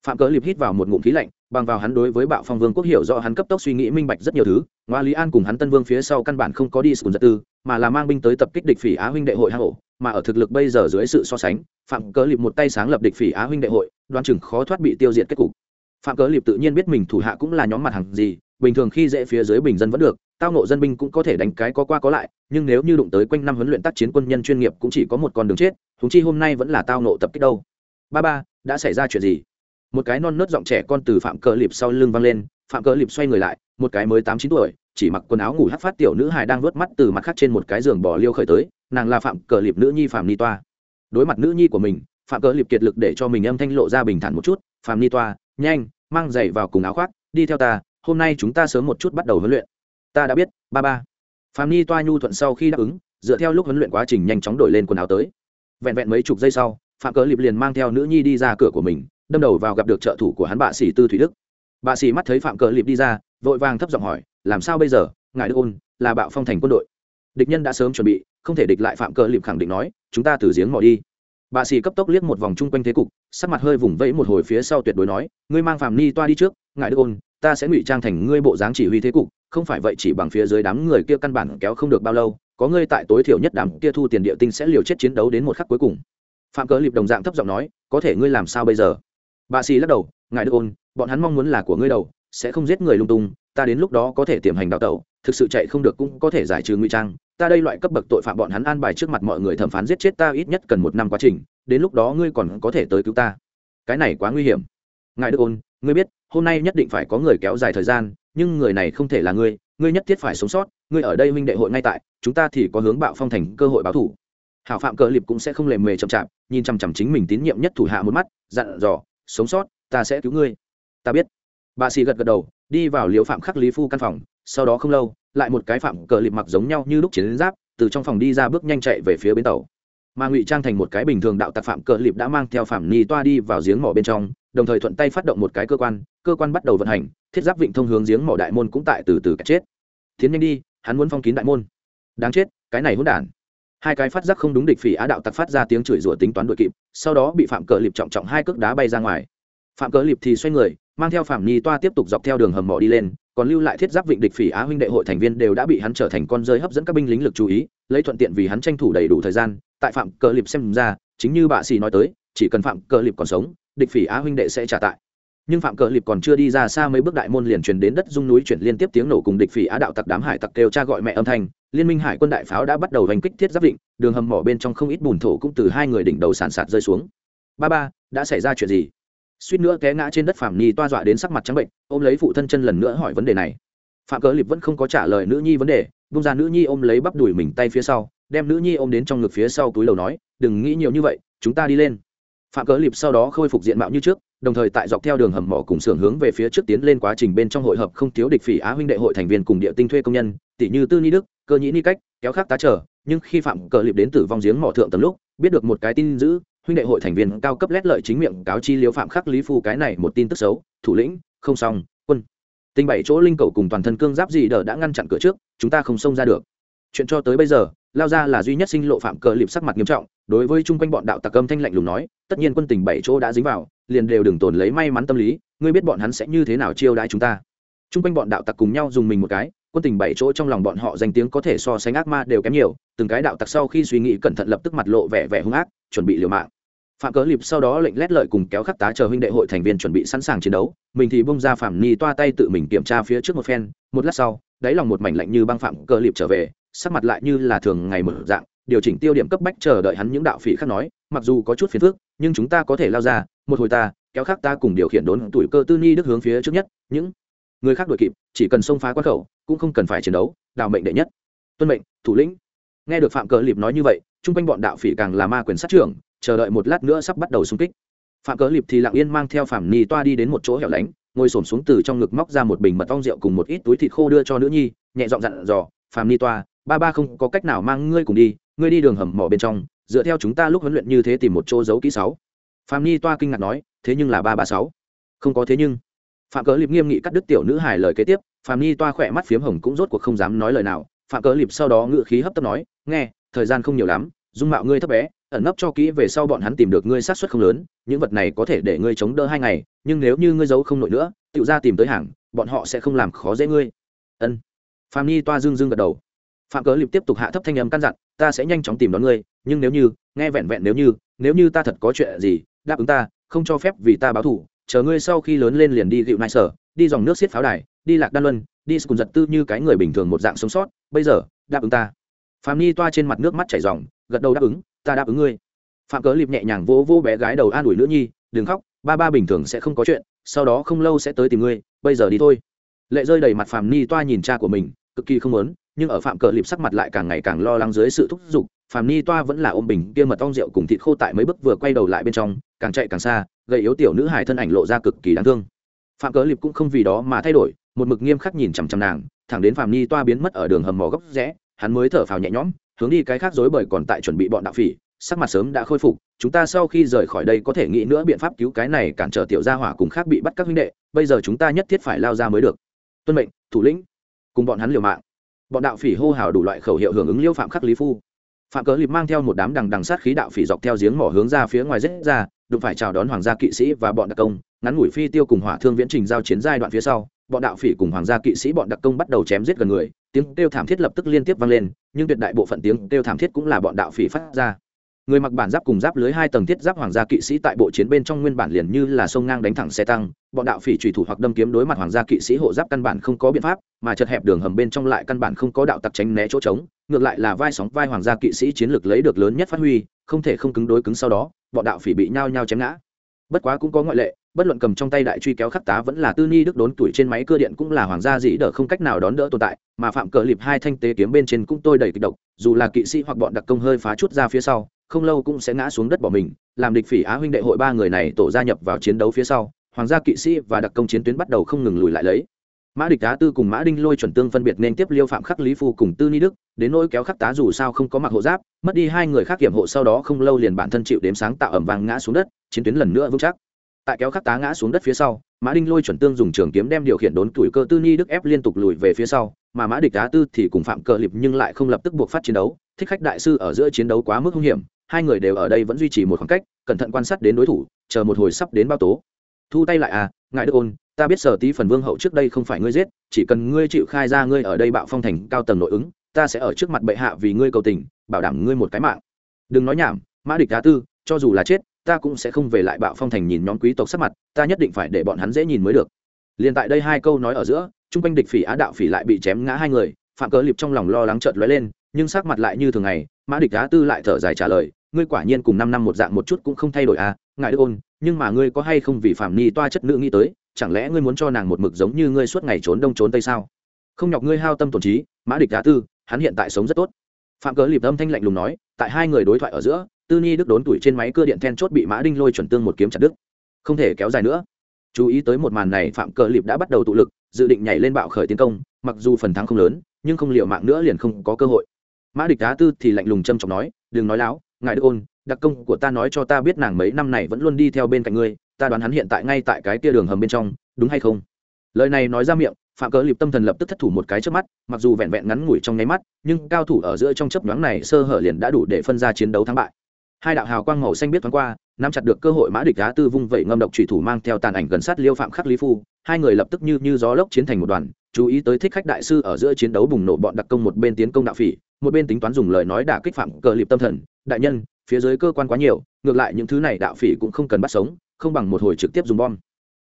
Phạm cớ Liệp hít vào một ngụm khí lạnh, bằng vào hắn đối với bạo phong vương quốc hiểu do hắn cấp tốc suy nghĩ minh bạch rất nhiều thứ, ngoa lý an cùng hắn tân vương phía sau căn bản không có đi sùn giật tư, mà là mang binh tới tập kích địch phỉ á huynh đệ hội hang ổ, mà ở thực lực bây giờ dưới sự so sánh, phạm cớ Liệp một tay sáng lập địch phỉ á huynh đệ hội, đoan chừng khó thoát bị tiêu diệt kết cục. Phạm cớ Liệp tự nhiên biết mình thủ hạ cũng là nhóm mặt hàng gì, bình thường khi dễ phía dưới bình dân vẫn được, tao nộ dân binh cũng có thể đánh cái có qua có lại, nhưng nếu như đụng tới quanh năm huấn luyện tác chiến quân nhân chuyên nghiệp cũng chỉ có một con đường chết thúng chi hôm nay vẫn là tao nộ tập kích đâu ba ba, đã xảy ra chuyện gì? Một cái non nớt giọng trẻ con từ phạm cờ lịp sau lưng văng lên, phạm cờ lịp xoay người lại, một cái mới tám chín tuổi, chỉ mặc quần áo ngủ hát phát tiểu nữ hài đang vớt mắt từ mặt khác trên một cái giường bỏ liêu khởi tới, nàng là phạm cờ lịp nữ nhi phạm ni toa. Đối mặt nữ nhi của mình, phạm cờ lịp kiệt lực để cho mình âm thanh lộ ra bình thản một chút, phạm ni toa, nhanh, mang giày vào cùng áo khoác, đi theo ta, hôm nay chúng ta sớm một chút bắt đầu huấn luyện. Ta đã biết, ba ba. Phạm ni toa nhu thuận sau khi đáp ứng, dựa theo lúc huấn luyện quá trình nhanh chóng đổi lên quần áo tới. Vẹn vẹn mấy chục giây sau phạm cờ lịp liền mang theo nữ nhi đi ra cửa của mình, đâm đầu vào gặp được trợ thủ của hắn bạ sĩ tư thủy đức. Bạ sĩ mắt thấy phạm cờ lịp đi ra, vội vàng thấp giọng hỏi, làm sao bây giờ? Ngài đức ôn là bạo phong thành quân đội. Địch nhân đã sớm chuẩn bị, không thể địch lại phạm cờ lịp khẳng định nói, chúng ta từ giếng mò đi. Bạ sĩ cấp tốc liếc một vòng chung quanh thế cục, sắc mặt hơi vùng vẫy một hồi phía sau tuyệt đối nói, ngươi mang phạm ni toa đi trước, ngài đức ôn, ta sẽ ngụy trang thành ngươi bộ dáng chỉ huy thế cục, không phải vậy chỉ bằng phía dưới đám người kia căn bản kéo không được bao lâu, có ngươi tại tối thiểu nhất đám kia thu tiền địa tinh sẽ liều chết chiến đấu đến một khắc cuối cùng phạm cờ lịp đồng dạng thấp giọng nói, có thể ngươi làm sao bây giờ? Bà xì lắc đầu, ngài đức ôn, bọn hắn mong muốn là của ngươi đầu, sẽ không giết người lung tung, ta đến lúc đó có thể tiềm hành đào tẩu, thực sự chạy không được cũng có thể giải trừ ngụy trang, ta đây loại cấp bậc tội phạm bọn hắn an bài trước mặt mọi người thẩm phán giết chết ta ít nhất cần một năm quá trình, đến lúc đó ngươi còn có thể tới cứu ta. Cái này quá nguy hiểm. Ngài đức ôn, ngươi biết, hôm nay nhất định phải có người kéo dài thời gian, nhưng người này không thể là ngươi ngươi nhất thiết phải sống sót, ngươi ở đây huynh đệ hội ngay tại, chúng ta thì có hướng bạo phong thành cơ hội báo thủ hảo phạm cờ liệp cũng sẽ không lề mề chậm chạp, nhìn chằm chằm chính mình tín nhiệm nhất thủ hạ một mắt, dặn dò, sống sót, ta sẽ cứu ngươi. Ta biết. Bà xì gật gật đầu, đi vào liếu phạm khắc lý phu căn phòng, sau đó không lâu, lại một cái phạm cờ liệp mặc giống nhau như lúc chiến giáp, từ trong phòng đi ra bước nhanh chạy về phía bến tàu. Mà ngụy trang thành một cái bình thường đạo tặc phạm cờ liệp đã mang theo phạm ni toa đi vào giếng mỏ bên trong, đồng thời thuận tay phát động một cái cơ quan cơ quan bắt đầu vận hành, thiết giáp vịnh thông hướng giếng mỏ đại môn cũng tại từ từ cái chết. Tiến nhanh đi, hắn muốn phong kín đại môn. Đáng chết, cái này hỗn đản hai cái phát giác không đúng địch phỉ á đạo tặc phát ra tiếng chửi rủa tính toán đội kịp, sau đó bị phạm cờ liệp trọng trọng hai cước đá bay ra ngoài. Phạm cờ liệp thì xoay người, mang theo phạm nhi toa tiếp tục dọc theo đường hầm mỏ đi lên, còn lưu lại thiết giáp vịnh địch phỉ á huynh đệ hội thành viên đều đã bị hắn trở thành con rơi hấp dẫn các binh lính lực chú ý, lấy thuận tiện vì hắn tranh thủ đầy đủ thời gian. Tại phạm cờ liệp xem ra, chính như bà xì nói tới, chỉ cần phạm cờ liệp còn sống, địch phỉ á huynh đệ sẽ trả tại nhưng phạm cờ liệp còn chưa đi ra xa mấy bước đại môn liền truyền đến đất dung núi chuyển liên tiếp tiếng nổ cùng địch phỉ á đạo tặc đám hải tặc kêu cha gọi mẹ âm thanh. Liên minh hải quân đại pháo đã bắt đầu hành kích thiết giáp định đường hầm mỏ bên trong không ít bùn thổ cũng từ hai người đỉnh đầu sàn sạt rơi xuống. Ba ba, đã xảy ra chuyện gì? Suýt nữa té ngã trên đất phạm nhi toa dọa đến sắc mặt trắng bệnh, ôm lấy phụ thân chân lần nữa hỏi vấn đề này. Phạm cờ liệp vẫn không có trả lời nữ nhi vấn đề bung ra nữ nhi ôm lấy bắp đùi mình tay phía sau, đem nữ nhi ôm đến trong ngực phía sau túi lầu nói, đừng nghĩ nhiều như vậy, chúng ta đi lên. Phạm cờ liệp sau đó khôi phục diện mạo như trước đồng thời tại dọc theo đường hầm mỏ cùng xưởng hướng về phía trước tiến lên quá trình bên trong hội hợp không thiếu địch phỉ á huynh đệ hội thành viên cùng địa tinh thuê công nhân tỷ như tư ni đức, cơ nhĩ ni cách, kéo khác tá trở. Nhưng khi phạm cờ liệp đến tử vong giếng mỏ thượng tầm lúc, biết được một cái tin dữ, huynh đệ hội thành viên cao cấp lét lợi chính miệng cáo chi liếu phạm khắc lý phu cái này một tin tức xấu, thủ lĩnh, không xong, quân. Tinh bảy chỗ linh cầu cùng toàn thân cương giáp gì đờ đã ngăn chặn cửa trước, chúng ta không xông ra được. Chuyện cho tới bây giờ, lao ra là duy nhất sinh lộ phạm cờ liệp sắc mặt nghiêm trọng đối với chung quanh bọn đạo tặc âm thanh lạnh lùng nói, tất nhiên quân tình bảy chỗ đã dính vào, liền đều đừng tồn lấy may mắn tâm lý, ngươi biết bọn hắn sẽ như thế nào chiêu đãi chúng ta. Chung quanh bọn đạo tặc cùng nhau dùng mình một cái, quân tình bảy chỗ trong lòng bọn họ danh tiếng có thể so sánh ác ma đều kém nhiều, từng cái đạo tặc sau khi suy nghĩ cẩn thận lập tức mặt lộ vẻ vẻ hung ác, chuẩn bị liều mạng. Phạm cớ liệp sau đó lệnh lét lợi cùng kéo khắc tá chờ huynh đệ hội thành viên chuẩn bị sẵn sàng chiến đấu, mình thì bông ra phạm ni toa tay tự mình kiểm tra phía trước một phen, một lát sau, đáy lòng một mảnh lạnh như băng phạm cớ liệp trở về, sắc mặt lại như là thường ngày mở dạng điều chỉnh tiêu điểm cấp bách chờ đợi hắn những đạo phỉ khác nói, mặc dù có chút phiền phức, nhưng chúng ta có thể lao ra, một hồi ta, kéo khác ta cùng điều khiển đốn tuổi cơ tư ni đức hướng phía trước nhất, những người khác đuổi kịp, chỉ cần xông phá quan khẩu, cũng không cần phải chiến đấu, đào mệnh đệ nhất. Tuân mệnh, thủ lĩnh. Nghe được phạm cờ liệp nói như vậy, chung quanh bọn đạo phỉ càng là ma quyền sát trưởng, chờ đợi một lát nữa sắp bắt đầu xung kích. Phạm cờ liệp thì lặng yên mang theo phạm ni toa đi đến một chỗ hẻo lánh, ngồi xổm xuống từ trong ngực móc ra một bình mật ong rượu cùng một ít túi thịt khô đưa cho nữ nhi, nhẹ giọng dặn dò, phạm ni toa, ba ba không có cách nào mang ngươi cùng đi ngươi đi đường hầm mỏ bên trong, dựa theo chúng ta lúc huấn luyện như thế tìm một chỗ giấu kỹ sáu. Phạm ni toa kinh ngạc nói, thế nhưng là ba ba sáu. Không có thế nhưng. Phạm cớ liệp nghiêm nghị cắt đứt tiểu nữ hài lời kế tiếp, phạm ni toa khỏe mắt phiếm hồng cũng rốt cuộc không dám nói lời nào. Phạm cớ liệp sau đó ngự khí hấp tấp nói, nghe, thời gian không nhiều lắm, dung mạo ngươi thấp bé, ẩn nấp cho kỹ về sau bọn hắn tìm được ngươi sát xuất không lớn, những vật này có thể để ngươi chống đỡ hai ngày, nhưng nếu như ngươi giấu không nổi nữa tự ra tìm tới hàng, bọn họ sẽ không làm khó dễ ngươi. Ân. Phạm ni toa dương dương gật đầu phạm cớ liệp tiếp tục hạ thấp thanh âm căn dặn, ta sẽ nhanh chóng tìm đón ngươi, nhưng nếu như, nghe vẹn vẹn nếu như nếu như ta thật có chuyện gì, đáp ứng ta, không cho phép vì ta báo thủ chờ ngươi sau khi lớn lên liền đi dịu nại sở, đi dòng nước xiết pháo đài, đi lạc đan luân, đi cùng giật tư như cái người bình thường một dạng sống sót, bây giờ, đáp ứng ta. Phạm ni toa trên mặt nước mắt chảy dòng gật đầu đáp ứng, ta đáp ứng ngươi. Phạm cớ liệp nhẹ nhàng vỗ vỗ bé gái đầu an ủi nữ nhi, đừng khóc, ba ba bình thường sẽ không có chuyện, sau đó không lâu sẽ tới tìm ngươi, bây giờ đi thôi. Lệ rơi đầy mặt phạm ni toa nhìn cha của mình, cực kỳ không lớn nhưng ở phạm cờ lịp sắc mặt lại càng ngày càng lo lắng dưới sự thúc giục, phạm ni toa vẫn là ôm bình kia mật ong rượu cùng thịt khô tại mấy bước vừa quay đầu lại bên trong, càng chạy càng xa gây yếu tiểu nữ hài thân ảnh lộ ra cực kỳ đáng thương. Phạm cờ lịp cũng không vì đó mà thay đổi, một mực nghiêm khắc nhìn chằm chằm nàng, thẳng đến phạm ni toa biến mất ở đường hầm mỏ góc rẽ, hắn mới thở phào nhẹ nhõm, hướng đi cái khác dối bởi còn tại chuẩn bị bọn đạo phỉ, sắc mặt sớm đã khôi phục, chúng ta sau khi rời khỏi đây có thể nghĩ nữa biện pháp cứu cái này cản trở tiểu gia hỏa cùng khác bị bắt các huynh đệ, bây giờ chúng ta nhất thiết phải lao ra mới được. Tuân mệnh, thủ lĩnh, cùng bọn hắn liều mạng bọn đạo phỉ hô hào đủ loại khẩu hiệu hưởng ứng liêu phạm khắc lý phu. Phạm cớ lịp mang theo một đám đằng đằng sát khí đạo phỉ dọc theo giếng mỏ hướng ra phía ngoài rết ra, đụng phải chào đón hoàng gia kỵ sĩ và bọn đặc công, ngắn ngủi phi tiêu cùng hỏa thương viễn trình giao chiến giai đoạn phía sau, bọn đạo phỉ cùng hoàng gia kỵ sĩ bọn đặc công bắt đầu chém giết gần người, tiếng kêu thảm thiết lập tức liên tiếp vang lên, nhưng tuyệt đại bộ phận tiếng kêu thảm thiết cũng là bọn đạo phỉ phát ra người mặc bản giáp cùng giáp lưới hai tầng thiết giáp hoàng gia kỵ sĩ tại bộ chiến bên trong nguyên bản liền như là sông ngang đánh thẳng xe tăng, bọn đạo phỉ trùy thủ hoặc đâm kiếm đối mặt hoàng gia kỵ sĩ hộ giáp căn bản không có biện pháp, mà chật hẹp đường hầm bên trong lại căn bản không có đạo tặc tránh né chỗ trống, ngược lại là vai sóng vai hoàng gia kỵ sĩ chiến lược lấy được lớn nhất phát huy, không thể không cứng đối cứng sau đó, bọn đạo phỉ bị nhao nhao chém ngã. Bất quá cũng có ngoại lệ, bất luận cầm trong tay đại truy kéo khắc tá vẫn là tư ni đức đốn tuổi trên máy cơ điện cũng là hoàng gia dĩ đỡ không cách nào đón đỡ tồn tại, mà phạm cờ liệp hai thanh tế kiếm bên trên cũng tôi đầy kịch độc, dù là kỵ sĩ hoặc bọn đặc công hơi phá chút ra phía sau không lâu cũng sẽ ngã xuống đất bỏ mình, làm địch phỉ á huynh đệ hội ba người này tổ gia nhập vào chiến đấu phía sau, hoàng gia kỵ sĩ và đặc công chiến tuyến bắt đầu không ngừng lùi lại lấy. Mã địch tá tư cùng mã đinh lôi chuẩn tương phân biệt nên tiếp liêu phạm khắc lý phu cùng tư ni đức, đến nỗi kéo khắc tá dù sao không có mặc hộ giáp, mất đi hai người khác kiểm hộ sau đó không lâu liền bản thân chịu đếm sáng tạo ẩm vàng ngã xuống đất, chiến tuyến lần nữa vững chắc. Tại kéo khắc tá ngã xuống đất phía sau, mã đinh lôi chuẩn tương dùng trường kiếm đem điều khiển đốn tuổi cơ tư ni đức ép liên tục lùi về phía sau, mà mã địch tá tư thì cùng phạm cờ liệp nhưng lại không lập tức buộc phát chiến đấu, thích khách đại sư ở giữa chiến đấu quá mức hung hiểm hai người đều ở đây vẫn duy trì một khoảng cách, cẩn thận quan sát đến đối thủ, chờ một hồi sắp đến bao tố. Thu tay lại à ngài đức ôn, ta biết sở tí phần vương hậu trước đây không phải ngươi giết, chỉ cần ngươi chịu khai ra ngươi ở đây bạo phong thành cao tầng nội ứng, ta sẽ ở trước mặt bệ hạ vì ngươi cầu tình, bảo đảm ngươi một cái mạng. Đừng nói nhảm, mã địch đá tư, cho dù là chết, ta cũng sẽ không về lại bạo phong thành nhìn nhóm quý tộc sắc mặt, ta nhất định phải để bọn hắn dễ nhìn mới được. Liền tại đây hai câu nói ở giữa chung quanh địch phỉ á đạo phỉ lại bị chém ngã hai người, phạm cớ liệp trong lòng lo lắng chợt lóe lên, nhưng sắc mặt lại như thường ngày mã địch á tư lại thở dài trả lời, ngươi quả nhiên cùng năm năm một dạng một chút cũng không thay đổi à Ngại đức ôn, nhưng mà ngươi có hay không vì phạm ni toa chất nữ nghĩ tới, chẳng lẽ ngươi muốn cho nàng một mực giống như ngươi suốt ngày trốn đông trốn tây sao? Không nhọc ngươi hao tâm tổn trí, mã địch á tư, hắn hiện tại sống rất tốt. Phạm cớ lịp âm thanh lạnh lùng nói, tại hai người đối thoại ở giữa, tư ni đức đốn tuổi trên máy cơ điện then chốt bị mã đinh lôi chuẩn tương một kiếm chặt đứt. Không thể kéo dài nữa. Chú ý tới một màn này, phạm cờ lịp đã bắt đầu tụ lực, dự định nhảy lên bạo khởi tiến công, mặc dù phần thắng không lớn, nhưng không liệu mạng nữa liền không có cơ hội mã địch đá tư thì lạnh lùng châm trọng nói, đừng nói láo, ngài đức ôn, đặc công của ta nói cho ta biết nàng mấy năm này vẫn luôn đi theo bên cạnh ngươi, ta đoán hắn hiện tại ngay tại cái kia đường hầm bên trong, đúng hay không? Lời này nói ra miệng, phạm cớ liệp tâm thần lập tức thất thủ một cái trước mắt, mặc dù vẹn vẹn ngắn ngủi trong nháy mắt, nhưng cao thủ ở giữa trong chấp nhoáng này sơ hở liền đã đủ để phân ra chiến đấu thắng bại. Hai đạo hào quang màu xanh biết thoáng qua nắm chặt được cơ hội mã địch á tư vung vẩy ngâm độc trùy thủ mang theo tàn ảnh gần sát liêu phạm khắc lý phu, hai người lập tức như như gió lốc chiến thành một đoàn, chú ý tới thích khách đại sư ở giữa chiến đấu bùng nổ bọn đặc công một bên tiến công đạo phỉ, một bên tính toán dùng lời nói đả kích phạm cờ liệp tâm thần. Đại nhân, phía dưới cơ quan quá nhiều, ngược lại những thứ này đạo phỉ cũng không cần bắt sống, không bằng một hồi trực tiếp dùng bom.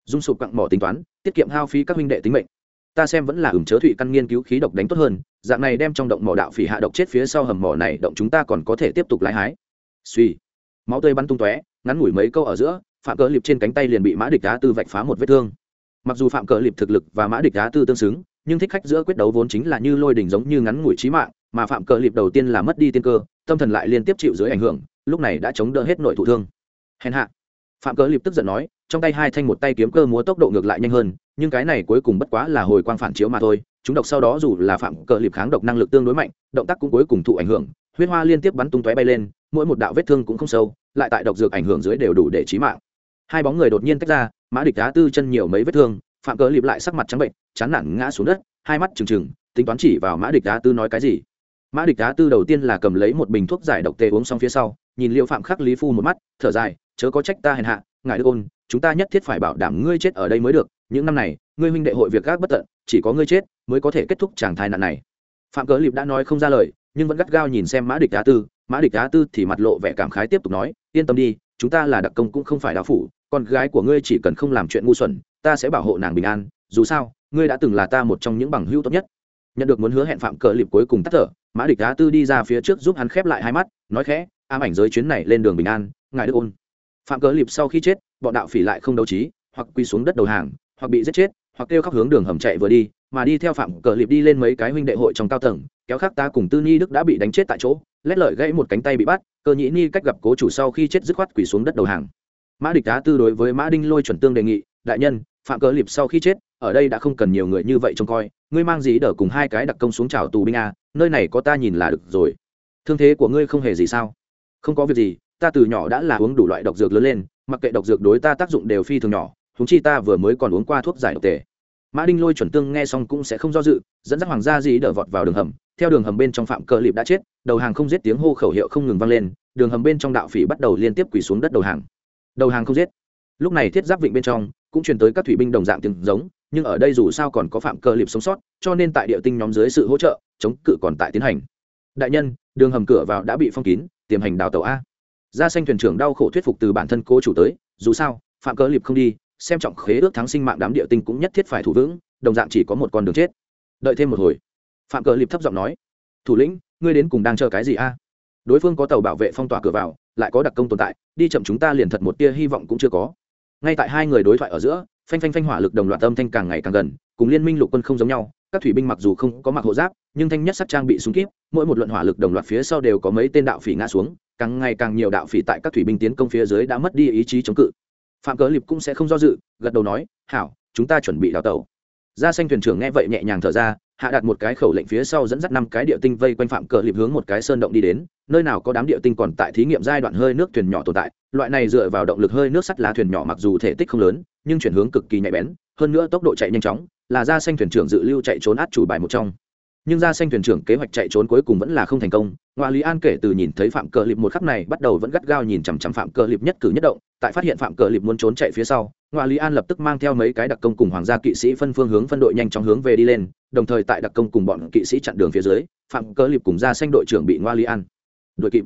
Dung sụp cặn mỏ tính toán, tiết kiệm hao phí các huynh đệ tính mệnh. Ta xem vẫn là ửng chớ thụy căn nghiên cứu khí độc đánh tốt hơn, dạng này đem trong động mỏ đạo phỉ hạ độc chết phía sau hầm mỏ này, động chúng ta còn có thể tiếp tục lái hái. Suy máu tươi bắn tung tóe ngắn ngủi mấy câu ở giữa, phạm cờ liệp trên cánh tay liền bị mã địch đá tư vạch phá một vết thương. Mặc dù phạm cờ liệp thực lực và mã địch đá tư tương xứng, nhưng thích khách giữa quyết đấu vốn chính là như lôi đỉnh giống như ngắn ngủi trí mạng, mà phạm cờ liệp đầu tiên là mất đi tiên cơ, tâm thần lại liên tiếp chịu dưới ảnh hưởng, lúc này đã chống đỡ hết nội thụ thương. Hèn hạ. Phạm cờ liệp tức giận nói, trong tay hai thanh một tay kiếm cơ múa tốc độ ngược lại nhanh hơn, nhưng cái này cuối cùng bất quá là hồi quang phản chiếu mà thôi, chúng độc sau đó dù là phạm cờ liệp kháng độc năng lực tương đối mạnh, động tác cũng cuối cùng thụ ảnh hưởng, huyết hoa liên tiếp bắn tung tóe bay lên, mỗi một đạo vết thương cũng không sâu lại tại độc dược ảnh hưởng dưới đều đủ để chí mạng. Hai bóng người đột nhiên tách ra, mã địch đá tư chân nhiều mấy vết thương, phạm cờ liệp lại sắc mặt trắng bệnh, chán nản ngã xuống đất, hai mắt trừng trừng, tính toán chỉ vào mã địch đá tư nói cái gì. Mã địch đá tư đầu tiên là cầm lấy một bình thuốc giải độc tê uống xong phía sau, nhìn liệu phạm khắc lý phu một mắt, thở dài, chớ có trách ta hèn hạ, ngài đức ôn, chúng ta nhất thiết phải bảo đảm ngươi chết ở đây mới được, những năm này, ngươi huynh đệ hội việc gác bất tận, chỉ có ngươi chết mới có thể kết thúc tràng thai nạn này. Phạm cớ liệp đã nói không ra lời, nhưng vẫn gắt gao nhìn xem mã địch đá tư mã địch á tư thì mặt lộ vẻ cảm khái tiếp tục nói, yên tâm đi, chúng ta là đặc công cũng không phải đạo phủ, con gái của ngươi chỉ cần không làm chuyện ngu xuẩn, ta sẽ bảo hộ nàng bình an, dù sao, ngươi đã từng là ta một trong những bằng hữu tốt nhất. Nhận được muốn hứa hẹn phạm cờ liệp cuối cùng tắt thở, mã địch á tư đi ra phía trước giúp hắn khép lại hai mắt, nói khẽ, ám ảnh giới chuyến này lên đường bình an, ngài đức ôn. Phạm cờ liệp sau khi chết, bọn đạo phỉ lại không đấu trí, hoặc quy xuống đất đầu hàng, hoặc bị giết chết, hoặc kêu khóc hướng đường hầm chạy vừa đi, mà đi theo phạm cờ liệp đi lên mấy cái huynh đệ hội trong cao tầng, kéo khác ta cùng tư ni đức đã bị đánh chết tại chỗ lét lợi gãy một cánh tay bị bắt, cơ nhĩ ni cách gặp cố chủ sau khi chết dứt khoát quỳ xuống đất đầu hàng. Mã địch đá tư đối với mã đinh lôi chuẩn tương đề nghị, đại nhân, phạm cờ liệp sau khi chết, ở đây đã không cần nhiều người như vậy trông coi, ngươi mang gì đỡ cùng hai cái đặc công xuống trào tù binh a, nơi này có ta nhìn là được rồi. Thương thế của ngươi không hề gì sao? Không có việc gì, ta từ nhỏ đã là uống đủ loại độc dược lớn lên, mặc kệ độc dược đối ta tác dụng đều phi thường nhỏ húng chi ta vừa mới còn uống qua thuốc giải độc tề. Mã đinh lôi chuẩn tương nghe xong cũng sẽ không do dự, dẫn dắt hoàng gia dĩ đỡ vọt vào đường hầm theo đường hầm bên trong phạm cờ liệp đã chết, đầu hàng không giết tiếng hô khẩu hiệu không ngừng vang lên, đường hầm bên trong đạo phỉ bắt đầu liên tiếp quỳ xuống đất đầu hàng. Đầu hàng không giết. Lúc này thiết giáp vịnh bên trong, cũng truyền tới các thủy binh đồng dạng tiếng giống, nhưng ở đây dù sao còn có phạm cờ liệp sống sót, cho nên tại địa tinh nhóm dưới sự hỗ trợ, chống cự còn tại tiến hành. Đại nhân, đường hầm cửa vào đã bị phong kín, tiềm hành đào tàu a. Gia xanh thuyền trưởng đau khổ thuyết phục từ bản thân cô chủ tới, dù sao, phạm cờ liệp không đi, xem trọng khế ước thắng sinh mạng đám địa tinh cũng nhất thiết phải thủ vững, đồng dạng chỉ có một con đường chết. Đợi thêm một hồi phạm cờ liệp thấp giọng nói, thủ lĩnh, ngươi đến cùng đang chờ cái gì a? Đối phương có tàu bảo vệ phong tỏa cửa vào, lại có đặc công tồn tại, đi chậm chúng ta liền thật một tia hy vọng cũng chưa có. Ngay tại hai người đối thoại ở giữa, phanh phanh phanh hỏa lực đồng loạt âm thanh càng ngày càng gần, cùng liên minh lục quân không giống nhau, các thủy binh mặc dù không có mặc hộ giáp, nhưng thanh nhất sắc trang bị súng kíp, mỗi một luận hỏa lực đồng loạt phía sau đều có mấy tên đạo phỉ ngã xuống, càng ngày càng nhiều đạo phỉ tại các thủy binh tiến công phía dưới đã mất đi ý chí chống cự. Phạm cớ liệp cũng sẽ không do dự, gật đầu nói, hảo, chúng ta chuẩn bị đào tàu. Gia xanh thuyền trưởng nghe vậy nhẹ nhàng thở ra hạ đặt một cái khẩu lệnh phía sau dẫn dắt năm cái địa tinh vây quanh phạm cờ liệp hướng một cái sơn động đi đến, nơi nào có đám địa tinh còn tại thí nghiệm giai đoạn hơi nước thuyền nhỏ tồn tại. Loại này dựa vào động lực hơi nước sắt lá thuyền nhỏ mặc dù thể tích không lớn, nhưng chuyển hướng cực kỳ nhạy bén, hơn nữa tốc độ chạy nhanh chóng, là ra xanh thuyền trưởng dự lưu chạy trốn át chủ bài một trong nhưng gia xanh thuyền trưởng kế hoạch chạy trốn cuối cùng vẫn là không thành công. Ngoa lý an kể từ nhìn thấy phạm cờ liệp một khắc này bắt đầu vẫn gắt gao nhìn chằm chằm phạm cờ liệp nhất cử nhất động. Tại phát hiện phạm cờ liệp muốn trốn chạy phía sau ngoa lý an lập tức mang theo mấy cái đặc công cùng hoàng gia kỵ sĩ phân phương hướng phân đội nhanh chóng hướng về đi lên, đồng thời tại đặc công cùng bọn kỵ sĩ chặn đường phía dưới, phạm cờ liệp cùng gia xanh đội trưởng bị ngoa lý an đội kịp.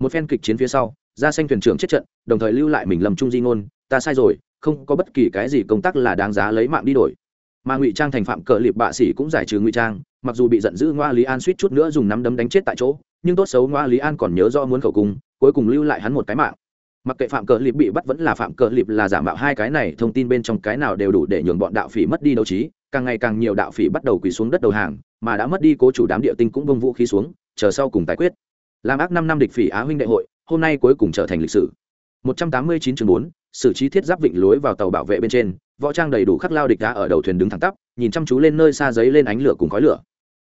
Một phen kịch chiến phía sau gia xanh thuyền trưởng chết trận, đồng thời lưu lại mình lầm trung di ngôn. Ta sai rồi, không có bất kỳ cái gì công tác là đáng giá lấy mạng đi đổi mà ngụy trang thành phạm cờ liệp bạ sĩ cũng giải trừ ngụy trang mặc dù bị giận dữ ngoa lý an suýt chút nữa dùng nắm đấm đánh chết tại chỗ nhưng tốt xấu ngoa lý an còn nhớ do muốn khẩu cung cuối cùng lưu lại hắn một cái mạng. Mặc kệ phạm cờ liệp bị bắt vẫn là phạm cờ liệp là giả mạo hai cái này thông tin bên trong cái nào đều đủ để nhường bọn đạo phỉ mất đi đấu trí càng ngày càng nhiều đạo phỉ bắt đầu quỳ xuống đất đầu hàng mà đã mất đi cố chủ đám địa tinh cũng bông vũ khí xuống chờ sau cùng tái quyết. Làm ác năm năm địch phỉ á huynh đại hội hôm nay cuối cùng trở thành lịch sử. 189 chương 4, xử trí thiết giáp vịnh lối vào tàu bảo vệ bên trên, võ trang đầy đủ khắc lao địch đá ở đầu thuyền đứng thẳng tắp, nhìn chăm chú lên nơi xa giấy lên ánh lửa cùng khói lửa.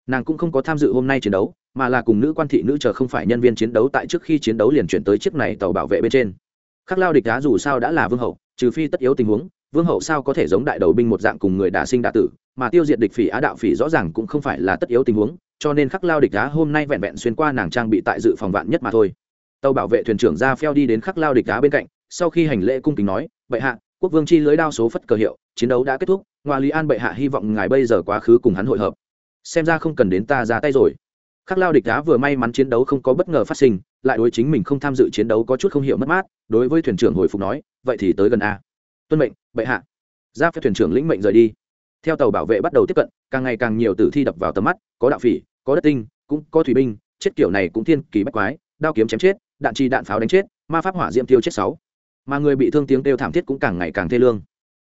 Nàng cũng không có tham dự hôm nay chiến đấu, mà là cùng nữ quan thị nữ chờ không phải nhân viên chiến đấu tại trước khi chiến đấu liền chuyển tới chiếc này tàu bảo vệ bên trên. Khắc lao địch đá dù sao đã là vương hậu, trừ phi tất yếu tình huống, vương hậu sao có thể giống đại đầu binh một dạng cùng người đả sinh đả tử, mà tiêu diệt địch phỉ á đạo phỉ rõ ràng cũng không phải là tất yếu tình huống, cho nên khắc lao địch đá hôm nay vẹn vẹn xuyên qua nàng trang bị tại dự phòng vạn nhất mà thôi. Tàu bảo vệ thuyền trưởng ra pheo đi đến khắc lao địch đá bên cạnh sau khi hành lễ cung kính nói, bệ hạ, quốc vương chi lưới đao số phất cờ hiệu, chiến đấu đã kết thúc ngoài lý an bệ hạ hy vọng ngài bây giờ quá khứ cùng hắn hội hợp. Xem ra không cần đến ta ra tay rồi. Khắc lao địch đá vừa may mắn chiến đấu không có bất ngờ phát sinh, lại đối chính mình không tham dự chiến đấu có chút không hiểu mất mát, đối với thuyền trưởng hồi phục nói, vậy thì tới gần a. Tuân mệnh, bệ hạ. Ra phép thuyền trưởng lĩnh mệnh rời đi. Theo tàu bảo vệ bắt đầu tiếp cận, càng ngày càng nhiều tử thi đập vào tầm mắt, có đạo phỉ, có đất tinh, cũng có thủy binh, chết kiểu này cũng thiên kỳ bách quái, đao kiếm chém chết, đạn chi đạn pháo đánh chết, ma pháp hỏa diễm tiêu chết sáu mà người bị thương tiếng kêu thảm thiết cũng càng ngày càng thê lương.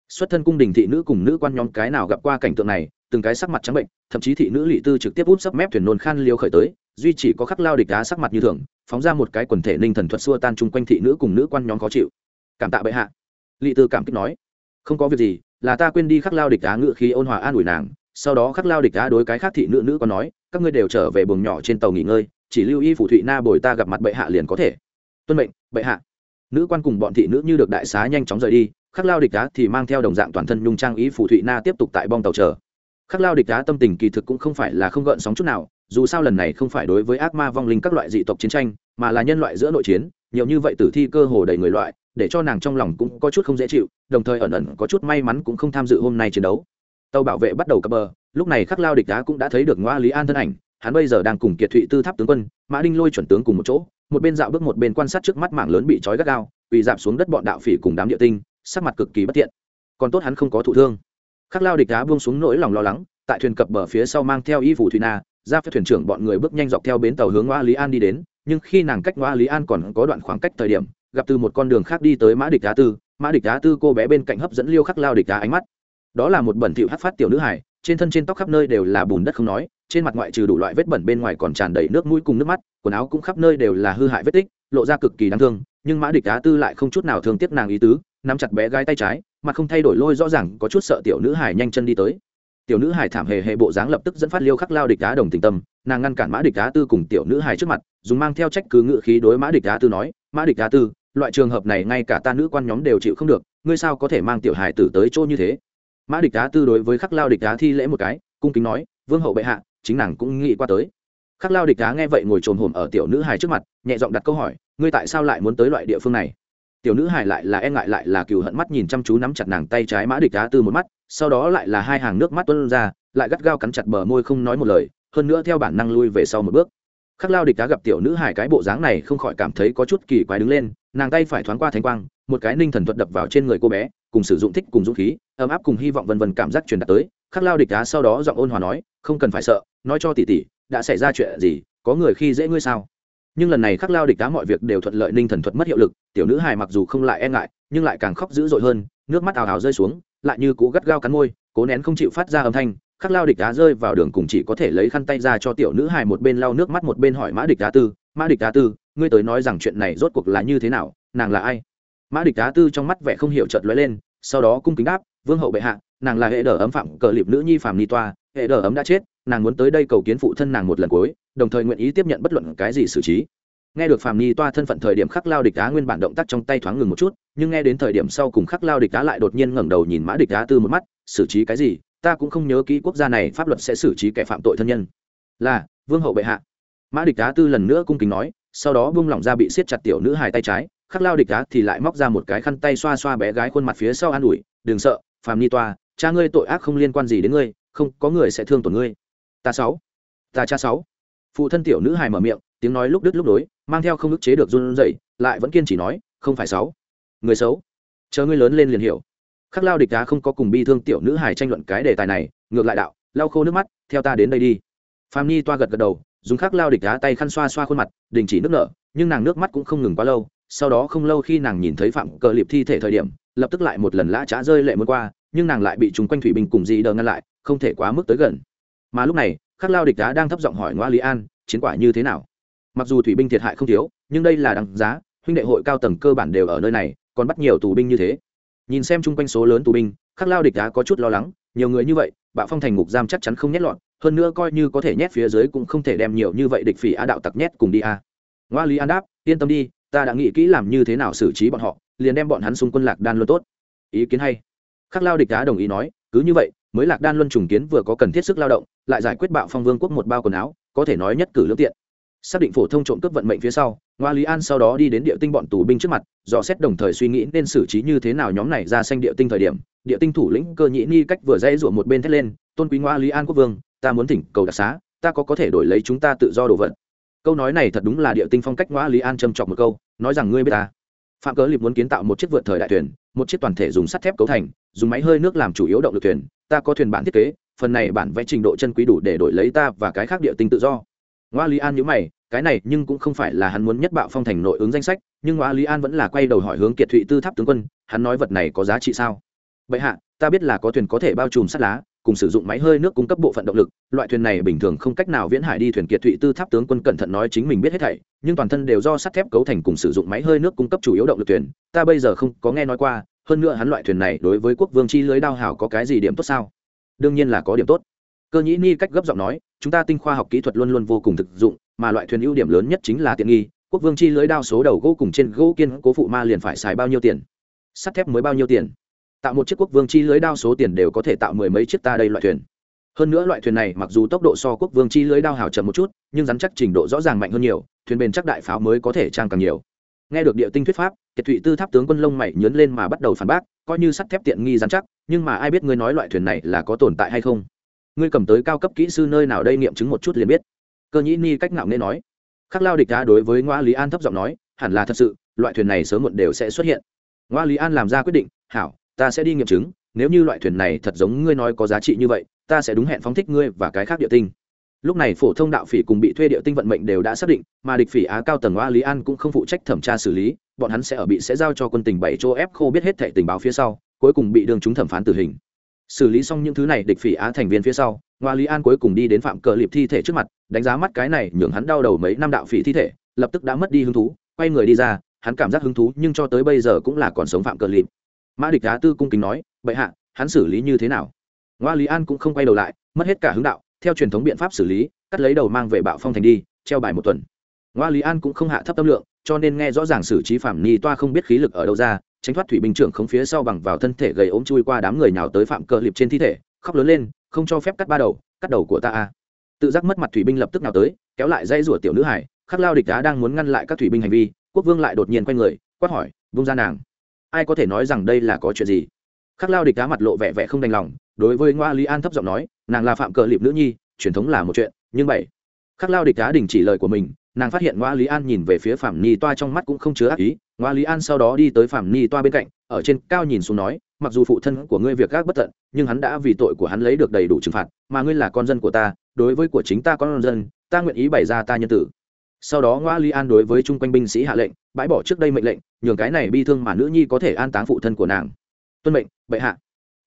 Xuất thân cung đình thị nữ cùng nữ quan nhóm cái nào gặp qua cảnh tượng này, từng cái sắc mặt trắng bệnh, thậm chí thị nữ lỵ tư trực tiếp út sấp mép thuyền nôn khan liêu khởi tới, duy chỉ có khắc lao địch đá sắc mặt như thường, phóng ra một cái quần thể ninh thần thuật xua tan chung quanh thị nữ cùng nữ quan nhóm khó chịu. Cảm tạ bệ hạ. Lỵ tư cảm kích nói, không có việc gì, là ta quên đi khắc lao địch đá ngự khí ôn hòa an ủi nàng. Sau đó khắc lao địch đá đối cái khác thị nữ nữ còn nói, các ngươi đều trở về buồng nhỏ trên tàu nghỉ ngơi, chỉ lưu y phủ thụy na bồi ta gặp mặt bệ hạ liền có thể. Tuân mệnh, bệ hạ nữ quan cùng bọn thị nữ như được đại xá nhanh chóng rời đi, khắc lao địch đá thì mang theo đồng dạng toàn thân nhung trang ý phủ thụy na tiếp tục tại bong tàu chờ. Khắc lao địch đá tâm tình kỳ thực cũng không phải là không gợn sóng chút nào, dù sao lần này không phải đối với ác ma vong linh các loại dị tộc chiến tranh, mà là nhân loại giữa nội chiến, nhiều như vậy tử thi cơ hồ đầy người loại, để cho nàng trong lòng cũng có chút không dễ chịu, đồng thời ẩn ẩn có chút may mắn cũng không tham dự hôm nay chiến đấu. Tàu bảo vệ bắt đầu cập bờ, lúc này khắc lao địch đá cũng đã thấy được ngoa lý an thân ảnh, hắn bây giờ đang cùng kiệt thụy tư tháp tướng quân, mã đinh lôi chuẩn tướng cùng một chỗ một bên dạo bước một bên quan sát trước mắt mảng lớn bị trói gắt gao bị dạp xuống đất bọn đạo phỉ cùng đám địa tinh, sắc mặt cực kỳ bất tiện còn tốt hắn không có thụ thương. Khắc lao địch đá buông xuống nỗi lòng lo lắng, tại thuyền cập bờ phía sau mang theo y phủ thủy na, ra phía thuyền trưởng bọn người bước nhanh dọc theo bến tàu hướng ngoa lý an đi đến, nhưng khi nàng cách ngoa lý an còn có đoạn khoảng cách thời điểm, gặp từ một con đường khác đi tới mã địch đá tư, mã địch đá tư cô bé bên cạnh hấp dẫn liêu khắc lao địch đá ánh mắt. Đó là một bẩn thỉu hát phát tiểu nữ hải trên thân trên tóc khắp nơi đều là bùn đất không nói, trên mặt ngoại trừ đủ loại vết bẩn bên ngoài còn tràn đầy nước mũi cùng nước mắt, quần áo cũng khắp nơi đều là hư hại vết tích, lộ ra cực kỳ đáng thương, nhưng mã địch á tư lại không chút nào thương tiếc nàng ý tứ, nắm chặt bé gái tay trái mặt không thay đổi lôi rõ ràng, có chút sợ tiểu nữ hải nhanh chân đi tới. Tiểu nữ hải thảm hề hề bộ dáng lập tức dẫn phát liêu khắc lao địch đá đồng tình tâm, nàng ngăn cản mã địch đá tư cùng tiểu nữ hải trước mặt, dùng mang theo trách cứ ngự khí đối mã địch đá tư nói, mã địch đá tư, loại trường hợp này ngay cả ta nữ quan nhóm đều chịu không được, ngươi sao có thể mang tiểu hải tử tới chỗ như thế? Mã địch đá tư đối với khắc lao địch đá thi lễ một cái, cung kính nói, vương hậu bệ hạ, chính nàng cũng nghĩ qua tới. Khắc lao địch đá nghe vậy ngồi trồm hổm ở tiểu nữ hải trước mặt, nhẹ giọng đặt câu hỏi, ngươi tại sao lại muốn tới loại địa phương này? Tiểu nữ hải lại là e ngại lại là cừu hận mắt nhìn chăm chú nắm chặt nàng tay trái mã địch đá tư một mắt, sau đó lại là hai hàng nước mắt tuân ra, lại gắt gao cắn chặt bờ môi không nói một lời, hơn nữa theo bản năng lui về sau một bước. Khắc lao địch đá gặp tiểu nữ hải cái bộ dáng này không khỏi cảm thấy có chút kỳ quái đứng lên, nàng tay phải thoáng qua thánh quang, một cái ninh thần thuật đập vào trên người cô bé cùng sử dụng thích cùng dũng khí, ấm áp cùng hy vọng vân vân cảm giác truyền đạt tới, khắc lao địch đá sau đó giọng ôn hòa nói, không cần phải sợ, nói cho tỷ tỷ, đã xảy ra chuyện gì, có người khi dễ ngươi sao? Nhưng lần này khắc lao địch đá mọi việc đều thuận lợi ninh thần thuật mất hiệu lực, tiểu nữ hài mặc dù không lại e ngại, nhưng lại càng khóc dữ dội hơn, nước mắt ào ào rơi xuống, lại như cú gắt gao cắn môi, cố nén không chịu phát ra âm thanh, khắc lao địch đá rơi vào đường cùng chỉ có thể lấy khăn tay ra cho tiểu nữ hài một bên lau nước mắt một bên hỏi mã địch đá tư, mã địch đá tư, ngươi tới nói rằng chuyện này rốt cuộc là như thế nào, nàng là ai? Mã địch đá tư trong mắt vẻ không hiểu chợt lóe lên sau đó cung kính đáp, vương hậu bệ hạ, nàng là hệ đờ ấm phạm cờ liệp nữ nhi phạm ni toa, hệ đờ ấm đã chết, nàng muốn tới đây cầu kiến phụ thân nàng một lần cuối, đồng thời nguyện ý tiếp nhận bất luận cái gì xử trí. Nghe được phạm ni toa thân phận thời điểm khắc lao địch đá nguyên bản động tác trong tay thoáng ngừng một chút, nhưng nghe đến thời điểm sau cùng khắc lao địch đá lại đột nhiên ngẩng đầu nhìn mã địch đá tư một mắt, xử trí cái gì? Ta cũng không nhớ kỹ quốc gia này pháp luật sẽ xử trí kẻ phạm tội thân nhân. Là, vương hậu bệ hạ. Mã địch đá tư lần nữa cung kính nói, sau đó buông lỏng ra bị siết chặt tiểu nữ hài tay trái khắc lao địch đá thì lại móc ra một cái khăn tay xoa xoa bé gái khuôn mặt phía sau an ủi, đừng sợ phàm ni toa cha ngươi tội ác không liên quan gì đến ngươi, không, có người sẽ thương tổn ngươi. Ta sáu, ta cha sáu. Phụ thân tiểu nữ hài mở miệng, tiếng nói lúc đứt lúc đối mang theo không ức chế được run rẩy, lại vẫn kiên chỉ nói, không phải sáu, người xấu, chờ ngươi lớn lên liền hiểu. Khắc lao địch đá không có cùng bi thương tiểu nữ hài tranh luận cái đề tài này, ngược lại đạo, lau khô nước mắt, theo ta đến đây đi. Phàm ni toa gật gật đầu, dùng khắc lao địch đá tay khăn xoa xoa khuôn mặt, đình chỉ nước nở, nhưng nàng nước mắt cũng không ngừng quá lâu sau đó không lâu khi nàng nhìn thấy phạm cờ liệp thi thể thời điểm, lập tức lại một lần lã trá rơi lệ muốn qua, nhưng nàng lại bị chúng quanh thủy binh cùng dị đờ ngăn lại, không thể quá mức tới gần. Mà lúc này, khắc lao địch đá đang thấp giọng hỏi ngoa lý an, chiến quả như thế nào? Mặc dù thủy binh thiệt hại không thiếu, nhưng đây là đằng giá, huynh đệ hội cao tầng cơ bản đều ở nơi này, còn bắt nhiều tù binh như thế. Nhìn xem chung quanh số lớn tù binh, khắc lao địch đá có chút lo lắng, nhiều người như vậy bạo phong thành ngục giam chắc chắn không nhét lọt, hơn nữa coi như có thể nhét phía dưới cũng không thể đem nhiều như vậy địch phỉ a đạo tặc nhét cùng đi a. Ngoa lý an đáp, yên tâm đi ta đã nghĩ kỹ làm như thế nào xử trí bọn họ, liền đem bọn hắn xung quân lạc đan luôn tốt. Ý kiến hay. Khắc lao địch đá đồng ý nói, cứ như vậy, mới lạc đan luân trùng kiến vừa có cần thiết sức lao động, lại giải quyết bạo phong vương quốc một bao quần áo, có thể nói nhất cử lương tiện. Xác định phổ thông trộm cướp vận mệnh phía sau ngoa lý an sau đó đi đến địa tinh bọn tù binh trước mặt, dò xét đồng thời suy nghĩ nên xử trí như thế nào nhóm này ra xanh địa tinh thời điểm. Địa tinh thủ lĩnh cơ nhĩ ni cách vừa dãy ruộng một bên thét lên, tôn quý ngoa lý an quốc vương, ta muốn thỉnh cầu đặc xá, ta có có thể đổi lấy chúng ta tự do đồ vật câu nói này thật đúng là địa tinh phong cách ngoa lý an trầm trọng một câu, nói rằng ngươi biết ta. Phạm cớ liệp muốn kiến tạo một chiếc vượt thời đại thuyền, một chiếc toàn thể dùng sắt thép cấu thành, dùng máy hơi nước làm chủ yếu động lực thuyền, ta có thuyền bản thiết kế, phần này bản vẽ trình độ chân quý đủ để đổi lấy ta và cái khác địa tinh tự do. Ngoa lý an nhữ mày, cái này nhưng cũng không phải là hắn muốn nhất bạo phong thành nội ứng danh sách, nhưng ngoa lý an vẫn là quay đầu hỏi hướng kiệt thụy tư tháp tướng quân, hắn nói vật này có giá trị sao? Vậy hạ, ta biết là có thuyền có thể bao trùm sắt lá cùng sử dụng máy hơi nước cung cấp bộ phận động lực, loại thuyền này bình thường không cách nào viễn hải đi thuyền kiệt thụy tư tháp tướng quân cẩn thận nói chính mình biết hết thảy, nhưng toàn thân đều do sắt thép cấu thành cùng sử dụng máy hơi nước cung cấp chủ yếu động lực thuyền, ta bây giờ không có nghe nói qua, hơn nữa hắn loại thuyền này đối với quốc vương chi lưới đao hảo có cái gì điểm tốt sao? Đương nhiên là có điểm tốt. Cơ nhĩ ni cách gấp giọng nói, chúng ta tinh khoa học kỹ thuật luôn luôn vô cùng thực dụng, mà loại thuyền ưu điểm lớn nhất chính là tiện nghi, quốc vương chi lưới đao số đầu gỗ cùng trên gỗ kiên cố phụ ma liền phải xài bao nhiêu tiền? Sắt thép mới bao nhiêu tiền? Tạo một chiếc quốc vương chi lưới đao số tiền đều có thể tạo mười mấy chiếc ta đây loại thuyền. Hơn nữa loại thuyền này mặc dù tốc độ so quốc vương chi lưới đao hào chậm một chút, nhưng rắn chắc trình độ rõ ràng mạnh hơn nhiều, thuyền bền chắc đại pháo mới có thể trang càng nhiều. Nghe được địa tinh thuyết pháp, kiệt thụy tư tháp tướng quân lông mày nhớn lên mà bắt đầu phản bác, coi như sắt thép tiện nghi rắn chắc, nhưng mà ai biết ngươi nói loại thuyền này là có tồn tại hay không? Ngươi cầm tới cao cấp kỹ sư nơi nào đây nghiệm chứng một chút liền biết. Cơ nhĩ ni cách ngạo nghe nói. Khắc lao địch đá đối với ngoa lý an thấp giọng nói, hẳn là thật sự, loại thuyền này sớm muộn đều sẽ xuất hiện. Ngoa lý an làm ra quyết định, hảo ta sẽ đi nghiệm chứng, nếu như loại thuyền này thật giống ngươi nói có giá trị như vậy, ta sẽ đúng hẹn phóng thích ngươi và cái khác địa tinh. Lúc này phổ thông đạo phỉ cùng bị thuê địa tinh vận mệnh đều đã xác định, mà địch phỉ á cao tầng oa lý an cũng không phụ trách thẩm tra xử lý, bọn hắn sẽ ở bị sẽ giao cho quân tình bảy chỗ ép khô biết hết thẻ tình báo phía sau, cuối cùng bị đường chúng thẩm phán tử hình. Xử lý xong những thứ này, địch phỉ á thành viên phía sau ngoa lý an cuối cùng đi đến phạm cờ liệp thi thể trước mặt, đánh giá mắt cái này nhường hắn đau đầu mấy năm đạo phỉ thi thể, lập tức đã mất đi hứng thú, quay người đi ra, hắn cảm giác hứng thú nhưng cho tới bây giờ cũng là còn sống phạm cờ liệp mã địch á tư cung kính nói, bệ hạ, hắn xử lý như thế nào? Ngoa lý an cũng không quay đầu lại, mất hết cả hướng đạo, theo truyền thống biện pháp xử lý, cắt lấy đầu mang về bạo phong thành đi, treo bài một tuần. Ngoa lý an cũng không hạ thấp tâm lượng, cho nên nghe rõ ràng xử trí phạm ni toa không biết khí lực ở đâu ra, tránh thoát thủy binh trưởng không phía sau bằng vào thân thể gầy ốm chui qua đám người nhào tới phạm cờ liệp trên thi thể, khóc lớn lên, không cho phép cắt ba đầu, cắt đầu của ta a tự giác mất mặt thủy binh lập tức nào tới, kéo lại dây rủa tiểu nữ hải, khắc lao địch đá đang muốn ngăn lại các thủy binh hành vi, quốc vương lại đột nhiên quay người, quát hỏi, vung ra nàng ai có thể nói rằng đây là có chuyện gì? Khắc lao địch đá mặt lộ vẻ vẻ không đành lòng, đối với ngoa lý an thấp giọng nói, nàng là phạm cờ liệp nữ nhi, truyền thống là một chuyện, nhưng bảy. Khắc lao địch đá đình chỉ lời của mình, nàng phát hiện ngoa lý an nhìn về phía phạm ni toa trong mắt cũng không chứa ác ý, ngoa lý an sau đó đi tới phạm ni toa bên cạnh, ở trên cao nhìn xuống nói, mặc dù phụ thân của ngươi việc gác bất tận, nhưng hắn đã vì tội của hắn lấy được đầy đủ trừng phạt, mà ngươi là con dân của ta, đối với của chính ta con dân, ta nguyện ý bày ra ta nhân tử. Sau đó ngoa lý an đối với chung quanh binh sĩ hạ lệnh bãi bỏ trước đây mệnh lệnh, nhường cái này bi thương mà nữ nhi có thể an táng phụ thân của nàng. Tuân mệnh, bệ hạ.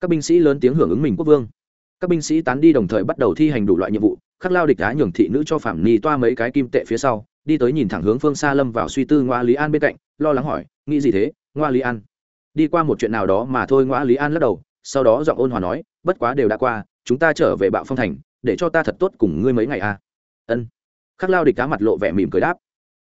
Các binh sĩ lớn tiếng hưởng ứng mình quốc vương. Các binh sĩ tán đi đồng thời bắt đầu thi hành đủ loại nhiệm vụ, khắc lao địch đá nhường thị nữ cho phạm ni toa mấy cái kim tệ phía sau, đi tới nhìn thẳng hướng phương xa lâm vào suy tư ngoa lý an bên cạnh, lo lắng hỏi, nghĩ gì thế, ngoa lý an? Đi qua một chuyện nào đó mà thôi, ngoa lý an lắc đầu, sau đó giọng ôn hòa nói, bất quá đều đã qua, chúng ta trở về bạo phong thành, để cho ta thật tốt cùng ngươi mấy ngày a à? ân. Khắc lao địch cá mặt lộ vẻ mỉm cười đáp